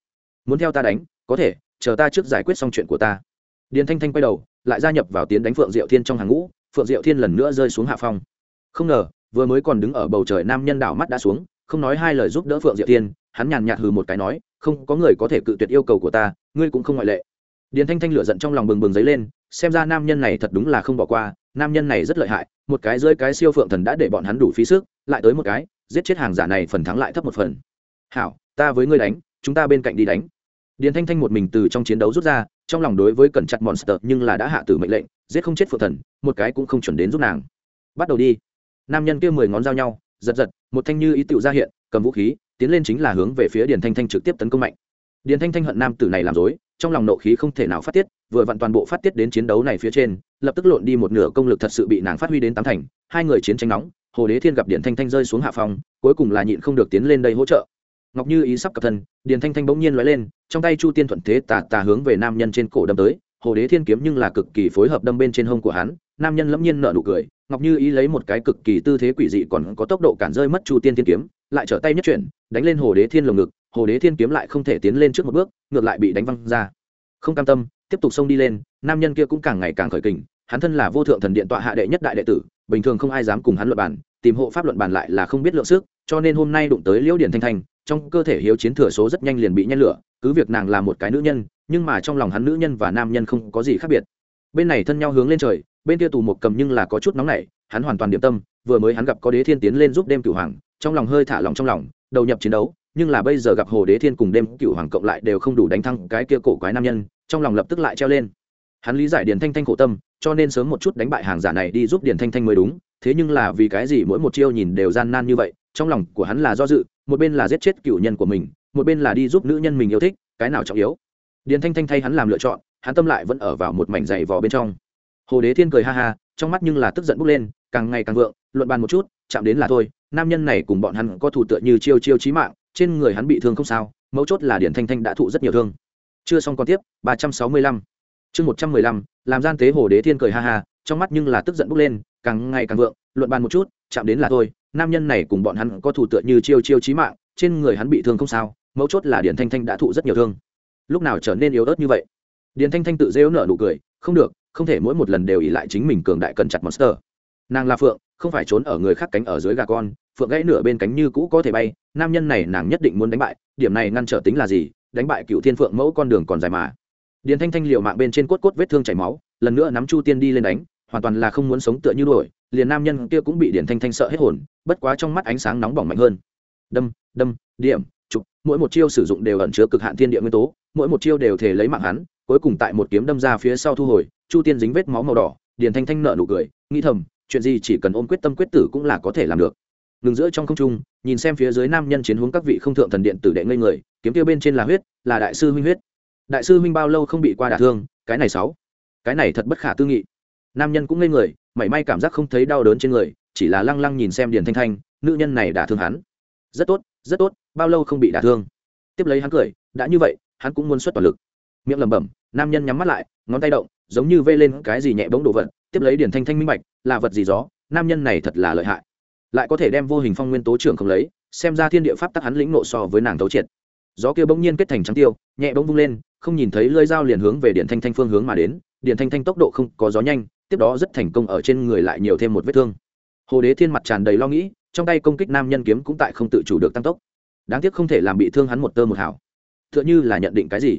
Muốn theo ta đánh, có thể, chờ ta trước giải quyết xong chuyện của ta. Điền thanh thanh quay đầu, lại gia nhập vào tiến đánh phượng diệu thiên trong hàng ngũ, phượng diệu thiên lần nữa rơi xuống hạ phong. Không ngờ, vừa mới còn đứng ở bầu trời nam nhân đảo mắt đã xuống không nói hai lời giúp đỡ phượng diệp tiên, hắn nhàn nhạt hừ một cái nói, không, có người có thể cự tuyệt yêu cầu của ta, ngươi cũng không ngoại lệ. Điền thanh thanh lửa giận trong lòng bừng bừng dấy lên, xem ra nam nhân này thật đúng là không bỏ qua, nam nhân này rất lợi hại, một cái rơi cái siêu phượng thần đã để bọn hắn đủ phí sức, lại tới một cái, giết chết hàng giả này phần thắng lại thấp một phần. Hảo, ta với ngươi đánh, chúng ta bên cạnh đi đánh. Điền thanh thanh một mình từ trong chiến đấu rút ra, trong lòng đối với cẩn chặt monster nhưng là đã hạ tử mệnh lệnh, giết không chết phượng thần, một cái cũng không chuẩn đến giúp nàng. Bắt đầu đi. Nam nhân kia mười ngón dao nhau giật giật, một thanh như ý tựu ra hiện, cầm vũ khí, tiến lên chính là hướng về phía điền thanh thanh trực tiếp tấn công mạnh. Điền thanh thanh hận nam tử này làm dối trong lòng nộ khí không thể nào phát tiết, vừa vặn toàn bộ phát tiết đến chiến đấu này phía trên, lập tức lộn đi một nửa công lực thật sự bị nàng phát huy đến tám thành, hai người chiến tranh nóng, hồ đế thiên gặp Điền thanh thanh rơi xuống hạ phòng, cuối cùng là nhịn không được tiến lên đây hỗ trợ. Ngọc như ý sắp cập thân, điền thanh thanh bỗng nhiên l lên, trong tay chu tiên thuận thế tà tà hướng về nam nhân trên cổ đâm tới, hồ đế thiên kiếm nhưng là cực kỳ phối hợp đâm bên trên hông của hắn nam nhân lẫm nhiên nợ nụ cười, ngọc như ý lấy một cái cực kỳ tư thế quỷ dị còn có tốc độ cản rơi mất chu tiên thiên kiếm, lại trở tay nhất chuyển, đánh lên hồ đế thiên lồng ngực, hồ đế thiên kiếm lại không thể tiến lên trước một bước, ngược lại bị đánh văng ra. Không cam tâm, tiếp tục xông đi lên, nam nhân kia cũng càng ngày càng khởi kình, hắn thân là vô thượng thần điện tọa hạ đệ nhất đại đệ tử, bình thường không ai dám cùng hắn luận bàn, tìm hộ pháp luận bàn lại là không biết lượng sức, cho nên hôm nay đụng tới liễu điển thanh thanh, trong cơ thể hiếu chiến thừa số rất nhanh liền bị nhen lửa, cứ việc nàng là một cái nữ nhân, nhưng mà trong lòng hắn nữ nhân và nam nhân không có gì khác biệt. Bên này thân nhau hướng lên trời bên kia tù một cầm nhưng là có chút nóng nảy, hắn hoàn toàn điểm tâm, vừa mới hắn gặp có đế thiên tiến lên giúp đêm cửu hoàng, trong lòng hơi thả lòng trong lòng, đầu nhập chiến đấu, nhưng là bây giờ gặp hồ đế thiên cùng đêm cửu hoàng cộng lại đều không đủ đánh thăng cái kia cổ quái nam nhân, trong lòng lập tức lại treo lên. Hắn lý giải điền thanh thanh khổ tâm, cho nên sớm một chút đánh bại hàng giả này đi giúp điền thanh thanh mới đúng, thế nhưng là vì cái gì mỗi một chiêu nhìn đều gian nan như vậy, trong lòng của hắn là do dự, một bên là giết chết cựu nhân của mình, một bên là đi giúp nữ nhân mình yêu thích, cái nào trọng yếu? Điền thanh thanh thay hắn làm lựa chọn, hắn tâm lại vẫn ở vào một mảnh dày vò bên trong hồ đế thiên cười ha ha, trong mắt nhưng là tức giận bốc lên, càng ngày càng vượng, luận bàn một chút, chạm đến là thôi, nam nhân này cùng bọn hắn có thủ tựa như chiêu chiêu chí mạng, trên người hắn bị thương không sao, mấu chốt là điển thanh thanh đã thụ rất nhiều thương. Chưa xong còn tiếp, ba trăm sáu mươi lăm. Chương một trăm mười lăm, làm gian tế hồ đế thiên cười ha ha, trong mắt nhưng là tức giận bốc lên, càng ngày càng vượng, luận bàn một chút, chạm đến là thôi, nam nhân này cùng bọn hắn có thủ tựa như chiêu chiêu chí mạng, trên người hắn bị thương không sao, mấu chốt là điển thanh thanh đã thụ rất nhiều thương. Lúc nào trở nên yếu ớt như vậy? Điển thanh thanh tự dễu nở nụ cười, không được không thể mỗi một lần đều ỉ lại chính mình cường đại cần chặt monster. Nàng là phượng, không phải trốn ở người khác cánh ở dưới gà con, phượng gãy nửa bên cánh như cũ có thể bay, nam nhân này nàng nhất định muốn đánh bại, điểm này ngăn trở tính là gì, đánh bại cựu thiên phượng mẫu con đường còn dài mà. Điền thanh thanh liều mạng bên trên cốt cốt vết thương chảy máu, lần nữa nắm chu tiên đi lên đánh, hoàn toàn là không muốn sống tựa như đuổi, liền nam nhân kia cũng bị điền thanh thanh sợ hết hồn, bất quá trong mắt ánh sáng nóng bỏng mạnh hơn. Đâm đâm, điểm mỗi một chiêu sử dụng đều ẩn chứa cực hạn thiên địa nguyên tố, mỗi một chiêu đều thể lấy mạng hắn, cuối cùng tại một kiếm đâm ra phía sau thu hồi, chu tiên dính vết máu màu đỏ, điền thanh thanh nợ nụ cười, nghĩ thầm, chuyện gì chỉ cần ôm quyết tâm quyết tử cũng là có thể làm được. Ngừng giữa trong không trung, nhìn xem phía dưới nam nhân chiến hướng các vị không thượng thần điện tử đệ ngây người, kiếm tiêu bên trên là huyết, là đại sư huynh huyết. Đại sư huynh bao lâu không bị qua đả thương, cái này sáu. Cái này thật bất khả tư nghị. Nam nhân cũng ngây người, mảy may cảm giác không thấy đau đớn trên người, chỉ là lăng lăng nhìn xem điền thanh thanh, nữ nhân này đả thương hắn. Rất tốt rất tốt, bao lâu không bị đả thương. Tiếp lấy hắn cười, đã như vậy, hắn cũng muốn xuất toàn lực. Miệng lẩm bẩm, nam nhân nhắm mắt lại, ngón tay động, giống như vây lên cái gì nhẹ bỗng đồ vật. Tiếp lấy điển thanh thanh minh bạch, là vật gì gió, nam nhân này thật là lợi hại. Lại có thể đem vô hình phong nguyên tố trưởng không lấy, xem ra thiên địa pháp tắc hắn lĩnh nộ so với nàng tấu triệt. Gió kia bỗng nhiên kết thành trắng tiêu, nhẹ bỗng vung lên, không nhìn thấy lơi dao liền hướng về điện thanh thanh phương hướng mà đến. Điện thanh thanh tốc độ không có gió nhanh, tiếp đó rất thành công ở trên người lại nhiều thêm một vết thương. Hồ đế thiên mặt tràn đầy lo nghĩ trong tay công kích nam nhân kiếm cũng tại không tự chủ được tăng tốc. Đáng tiếc không thể làm bị thương hắn một tơ một hảo t h ư ợ n h ư là nhận định cái gì.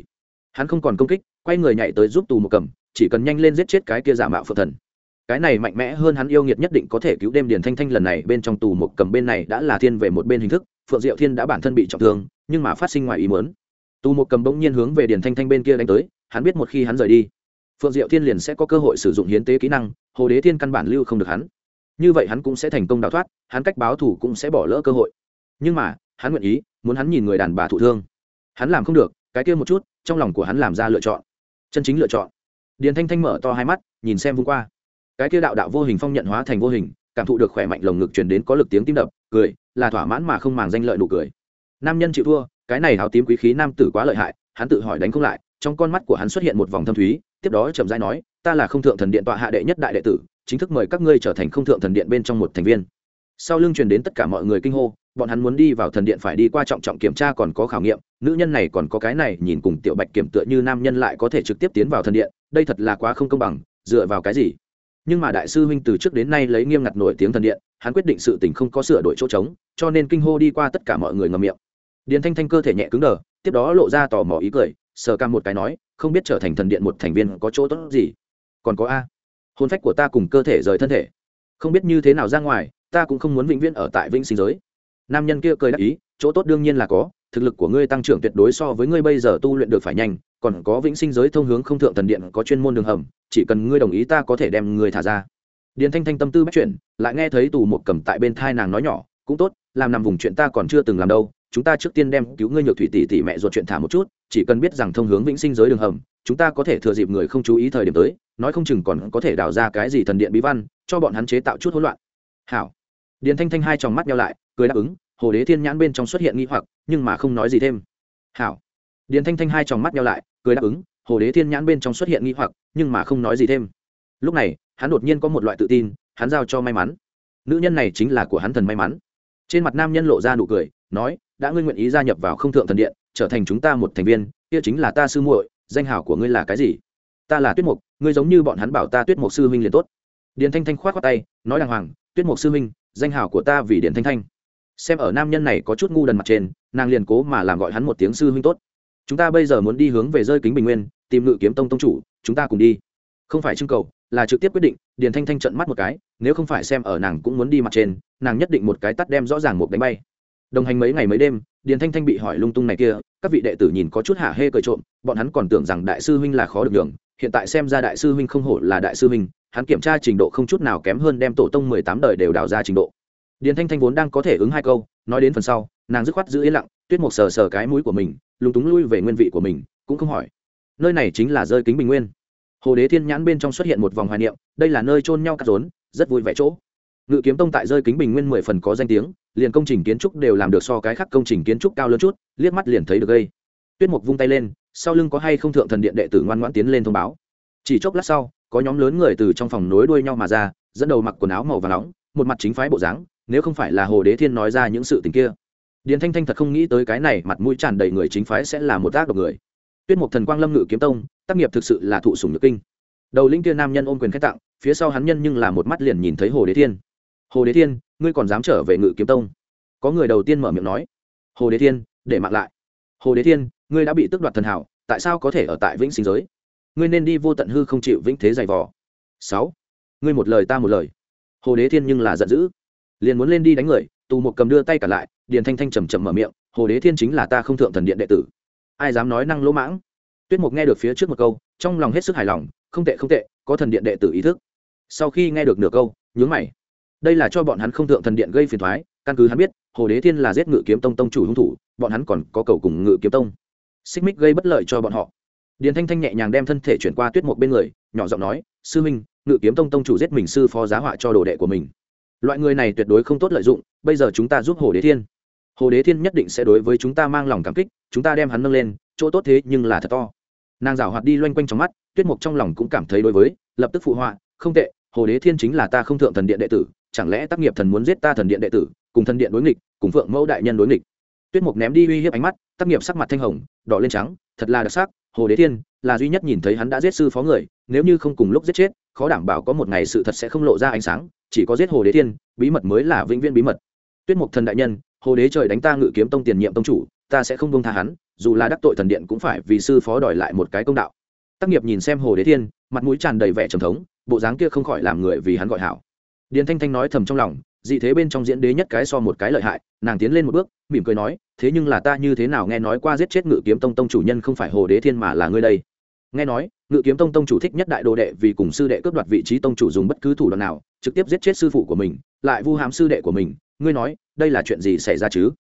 Hắn không còn công kích, quay người nhảy tới giúp tù một cầm, chỉ cần nhanh lên giết chết cái kia giả mạo phượng thần. Cái này mạnh mẽ hơn hắn yêu nghiệt nhất định có thể cứu đêm điền thanh thanh lần này bên trong tù một cầm bên này đã là thiên về một bên hình thức, phượng diệu thiên đã bản thân bị trọng thương, nhưng mà phát sinh ngoài ý muốn. Tù một cầm bỗng nhiên hướng về điền thanh thanh bên kia đánh tới, hắn biết một khi hắn rời đi, phượng diệu thiên liền sẽ có cơ hội sử dụng hiến tế kỹ năng, hồ đế thiên căn bản lưu không được hắn như vậy hắn cũng sẽ thành công đào thoát, hắn cách báo thủ cũng sẽ bỏ lỡ cơ hội. Nhưng mà, hắn nguyện ý, muốn hắn nhìn người đàn bà thụ thương. Hắn làm không được, cái kia một chút, trong lòng của hắn làm ra lựa chọn. Chân chính lựa chọn. Điền thanh thanh mở to hai mắt, nhìn xem vung qua. Cái kia đạo đạo vô hình phong nhận hóa thành vô hình, cảm thụ được khỏe mạnh lồng ngực truyền đến có lực tiếng tim đập, cười, là thỏa mãn mà không màng danh lợi nụ cười. Nam nhân chịu thua, cái này háo tím quý khí nam tử quá lợi hại, hắn tự hỏi đánh không lại, trong con mắt của hắn xuất hiện một vòng thâm thúy, tiếp đó chậm rãi nói, ta là không thượng thần điện tọa hạ đệ nhất đại đệ tử chính thức mời các ngươi trở thành không thượng thần điện bên trong một thành viên. Sau lưng truyền đến tất cả mọi người kinh hô, bọn hắn muốn đi vào thần điện phải đi qua trọng trọng kiểm tra còn có khảo nghiệm, nữ nhân này còn có cái này, nhìn cùng tiểu bạch kiểm tựa như nam nhân lại có thể trực tiếp tiến vào thần điện, đây thật là quá không công bằng, dựa vào cái gì? Nhưng mà đại sư huynh từ trước đến nay lấy nghiêm ngặt nổi tiếng thần điện, hắn quyết định sự tình không có sửa đổi chỗ trống, cho nên kinh hô đi qua tất cả mọi người ngầm miệng. Điền thanh thanh cơ thể nhẹ cứng đờ, tiếp đó lộ ra tò mò ý cười, sờ cam một cái nói, không biết trở thành thần điện một thành viên có chỗ tốt gì? Còn có a hôn phách của ta cùng cơ thể rời thân thể. Không biết như thế nào ra ngoài, ta cũng không muốn vĩnh viễn ở tại vĩnh sinh giới. Nam nhân kia cười đáp ý, chỗ tốt đương nhiên là có, thực lực của ngươi tăng trưởng tuyệt đối so với ngươi bây giờ tu luyện được phải nhanh, còn có vĩnh sinh giới thông hướng không thượng thần điện có chuyên môn đường hầm, chỉ cần ngươi đồng ý ta có thể đem ngươi thả ra. Điền thanh thanh tâm tư bắt chuyện lại nghe thấy tù một cầm tại bên thai nàng nói nhỏ, cũng tốt, làm nằm vùng chuyện ta còn chưa từng làm đâu, chúng ta trước tiên đem cứu ngươi nhược thủy tỷ tỷ mẹ ruột chuyện thả một chút, chỉ cần biết rằng thông hướng vĩnh sinh giới đường hầm, chúng ta có thể thừa dịp người không chú ý thời điểm tới nói không chừng còn có thể đào ra cái gì thần điện bí văn, cho bọn hắn chế tạo chút hỗn loạn. Hảo. Điền thanh thanh hai tròng mắt nhau lại, cười đáp ứng, hồ đế thiên nhãn bên trong xuất hiện nghi hoặc, nhưng mà không nói gì thêm. Hảo. Điền thanh thanh hai tròng mắt nhau lại, cười đáp ứng, hồ đế thiên nhãn bên trong xuất hiện nghi hoặc, nhưng mà không nói gì thêm. Lúc này, hắn đột nhiên có một loại tự tin, hắn giao cho may mắn. Nữ nhân này chính là của hắn thần may mắn. Trên mặt nam nhân lộ ra nụ cười, nói, đã ngươi nguyện ý gia nhập vào không thượng thần điện, trở thành chúng ta một thành viên, kia chính là ta sư muội, danh hảo của ngươi là cái gì? Ta là tuyết mục ngươi giống như bọn hắn bảo ta tuyết mục sư huynh liền tốt. Điền thanh thanh khoát khoát tay, nói đàng hoàng, tuyết mục sư huynh, danh hào của ta vì điền thanh thanh. Xem ở nam nhân này có chút ngu đần mặt trên, nàng liền cố mà làm gọi hắn một tiếng sư huynh tốt. Chúng ta bây giờ muốn đi hướng về rơi kính bình nguyên, tìm ngự kiếm tông tông chủ, chúng ta cùng đi. Không phải trưng cầu, là trực tiếp quyết định, điền thanh thanh trận mắt một cái, nếu không phải xem ở nàng cũng muốn đi mặt trên, nàng nhất định một cái tắt đem rõ ràng một đánh bay. Đồng hành mấy ngày mấy đêm, điền thanh thanh bị hỏi lung tung này kia, các vị đệ tử nhìn có chút hạ hê cười trộm, bọn hắn còn tưởng rằng đại sư huynh là khó được đường hiện tại xem ra đại sư huynh không hổ là đại sư huynh, hắn kiểm tra trình độ không chút nào kém hơn đem tổ tông mười tám đời đều đào ra trình độ. Điền thanh thanh vốn đang có thể ứng hai câu, nói đến phần sau, nàng dứt khoát giữ yên lặng, tuyết mộc sờ sờ cái mũi của mình, lúng túng lui về nguyên vị của mình, cũng không hỏi. Nơi này chính là rơi kính bình nguyên. Hồ đế thiên nhãn bên trong xuất hiện một vòng hoài niệm, đây là nơi trôn nhau cắt rốn, rất vui vẻ chỗ. Ngự kiếm tông tại rơi kính bình nguyên mười phần có danh tiếng, liền công trình kiến trúc đều làm được so cái khác công trình kiến trúc cao lớn chút, liếc mắt liền thấy được gây tuyết mục vung tay lên sau lưng có hay không thượng thần điện đệ tử ngoan ngoãn tiến lên thông báo. Chỉ chốc lát sau, có nhóm lớn người từ trong phòng nối đuôi nhau mà ra, dẫn đầu mặc quần áo màu và nóng, một mặt chính phái bộ dáng, nếu không phải là hồ đế thiên nói ra những sự tình kia. Điền thanh thanh thật không nghĩ tới cái này mặt mũi tràn đầy người chính phái sẽ là một tác độc người. Tuyết mục thần quang lâm ngự kiếm tông, tác nghiệp thực sự là thụ sùng nhược kinh. Đầu linh kia nam nhân ôm quyền khách tặng, phía sau hắn nhân nhưng là một mắt liền nhìn thấy hồ đế thiên. Hồ đế thiên, ngươi còn dám trở về ngự kiếm tông? Có người đầu tiên mở miệng nói. Hồ đế thiên, để mặc lại. Hồ đế thiên ngươi đã bị tước đoạt thần hảo, tại sao có thể ở tại vĩnh sinh giới? Ngươi nên đi vô tận hư không chịu vĩnh thế dày vò. Sáu, ngươi một lời ta một lời. Hồ đế thiên nhưng là giận dữ. Liền muốn lên đi đánh người, tù một cầm đưa tay cả lại, điền thanh thanh trầm trầm mở miệng, hồ đế thiên chính là ta không thượng thần điện đệ tử. Ai dám nói năng lỗ mãng? Tuyết mục nghe được phía trước một câu, trong lòng hết sức hài lòng, không tệ không tệ, có thần điện đệ tử ý thức. Sau khi nghe được nửa câu, nhướng mày. Đây là cho bọn hắn không thượng thần điện gây phiền thoái, căn cứ hắn biết, hồ đế thiên là giết ngự kiếm tông tông chủ hung thủ, bọn hắn còn có cầu cùng ngự kiếm tông xích mích gây bất lợi cho bọn họ. Điền thanh thanh nhẹ nhàng đem thân thể chuyển qua tuyết một bên người, nhỏ giọng nói, sư minh, ngự kiếm tông tông chủ giết mình sư phó giá họa cho đồ đệ của mình. Loại người này tuyệt đối không tốt lợi dụng, bây giờ chúng ta giúp hồ đế thiên. Hồ đế thiên nhất định sẽ đối với chúng ta mang lòng cảm kích, chúng ta đem hắn nâng lên, chỗ tốt thế nhưng là thật to. Nàng rảo hoạt đi loanh quanh trong mắt, tuyết mục trong lòng cũng cảm thấy đối với, lập tức phụ họa, không tệ, hồ đế thiên chính là ta không thượng thần điện đệ tử, chẳng lẽ tác nghiệp thần muốn giết ta thần điện đệ tử, cùng thần điện đối nghịch, cùng phượng mẫu đại nhân đối nghịch? Tuyết mục ném đi uy hiếp ánh mắt, tác nghiệp sắc mặt thanh hồng, đỏ lên trắng, thật là đặc sắc, hồ đế thiên, là duy nhất nhìn thấy hắn đã giết sư phó người, nếu như không cùng lúc giết chết, khó đảm bảo có một ngày sự thật sẽ không lộ ra ánh sáng, chỉ có giết hồ đế thiên, bí mật mới là vĩnh viễn bí mật. Tuyết mục thần đại nhân, hồ đế trời đánh ta ngự kiếm tông tiền nhiệm tông chủ, ta sẽ không bông tha hắn, dù là đắc tội thần điện cũng phải vì sư phó đòi lại một cái công đạo. Tác nghiệp nhìn xem hồ đế thiên, mặt mũi tràn đầy vẻ trầm thống, bộ dáng kia không khỏi làm người vì hắn gọi hảo. Điền thanh thanh nói thầm trong lòng dị thế bên trong diễn đế nhất cái so một cái lợi hại, nàng tiến lên một bước, mỉm cười nói, thế nhưng là ta như thế nào nghe nói qua giết chết ngự kiếm tông tông chủ nhân không phải hồ đế thiên mà là ngươi đây? Nghe nói, ngự kiếm tông tông chủ thích nhất đại đồ đệ vì cùng sư đệ cướp đoạt vị trí tông chủ dùng bất cứ thủ đoạn nào, trực tiếp giết chết sư phụ của mình, lại vu hãm sư đệ của mình. Ngươi nói, đây là chuyện gì xảy ra chứ?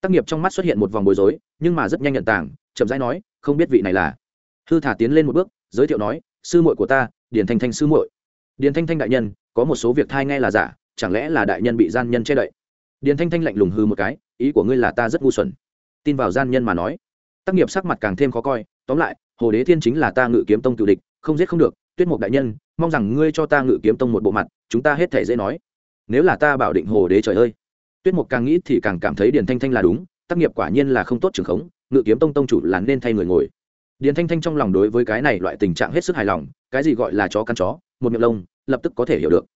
Tác nghiệp trong mắt xuất hiện một vòng bối rối, nhưng mà rất nhanh nhận tảng chậm rãi nói, không biết vị này là? Hư thả tiến lên một bước, giới thiệu nói, sư muội của ta, điền thanh thanh sư muội. Điền thanh thanh đại nhân, có một số việc thai nghe là giả chẳng lẽ là đại nhân bị gian nhân che đậy? Điền thanh thanh lạnh lùng hư một cái, ý của ngươi là ta rất ngu xuẩn. Tin vào gian nhân mà nói. Tác nghiệp sắc mặt càng thêm khó coi, tóm lại, hồ đế thiên chính là ta ngự kiếm tông cựu địch, không giết không được, tuyết mục đại nhân, mong rằng ngươi cho ta ngự kiếm tông một bộ mặt, chúng ta hết thể dễ nói. Nếu là ta bảo định hồ đế trời ơi. Tuyết mục càng nghĩ thì càng cảm thấy điền thanh thanh là đúng, tác nghiệp quả nhiên là không tốt trường khống, ngự kiếm tông tông chủ là nên thay người ngồi. Điền thanh thanh trong lòng đối với cái này loại tình trạng hết sức hài lòng, cái gì gọi là chó căn chó, một miệng lông, lập tức có thể hiểu được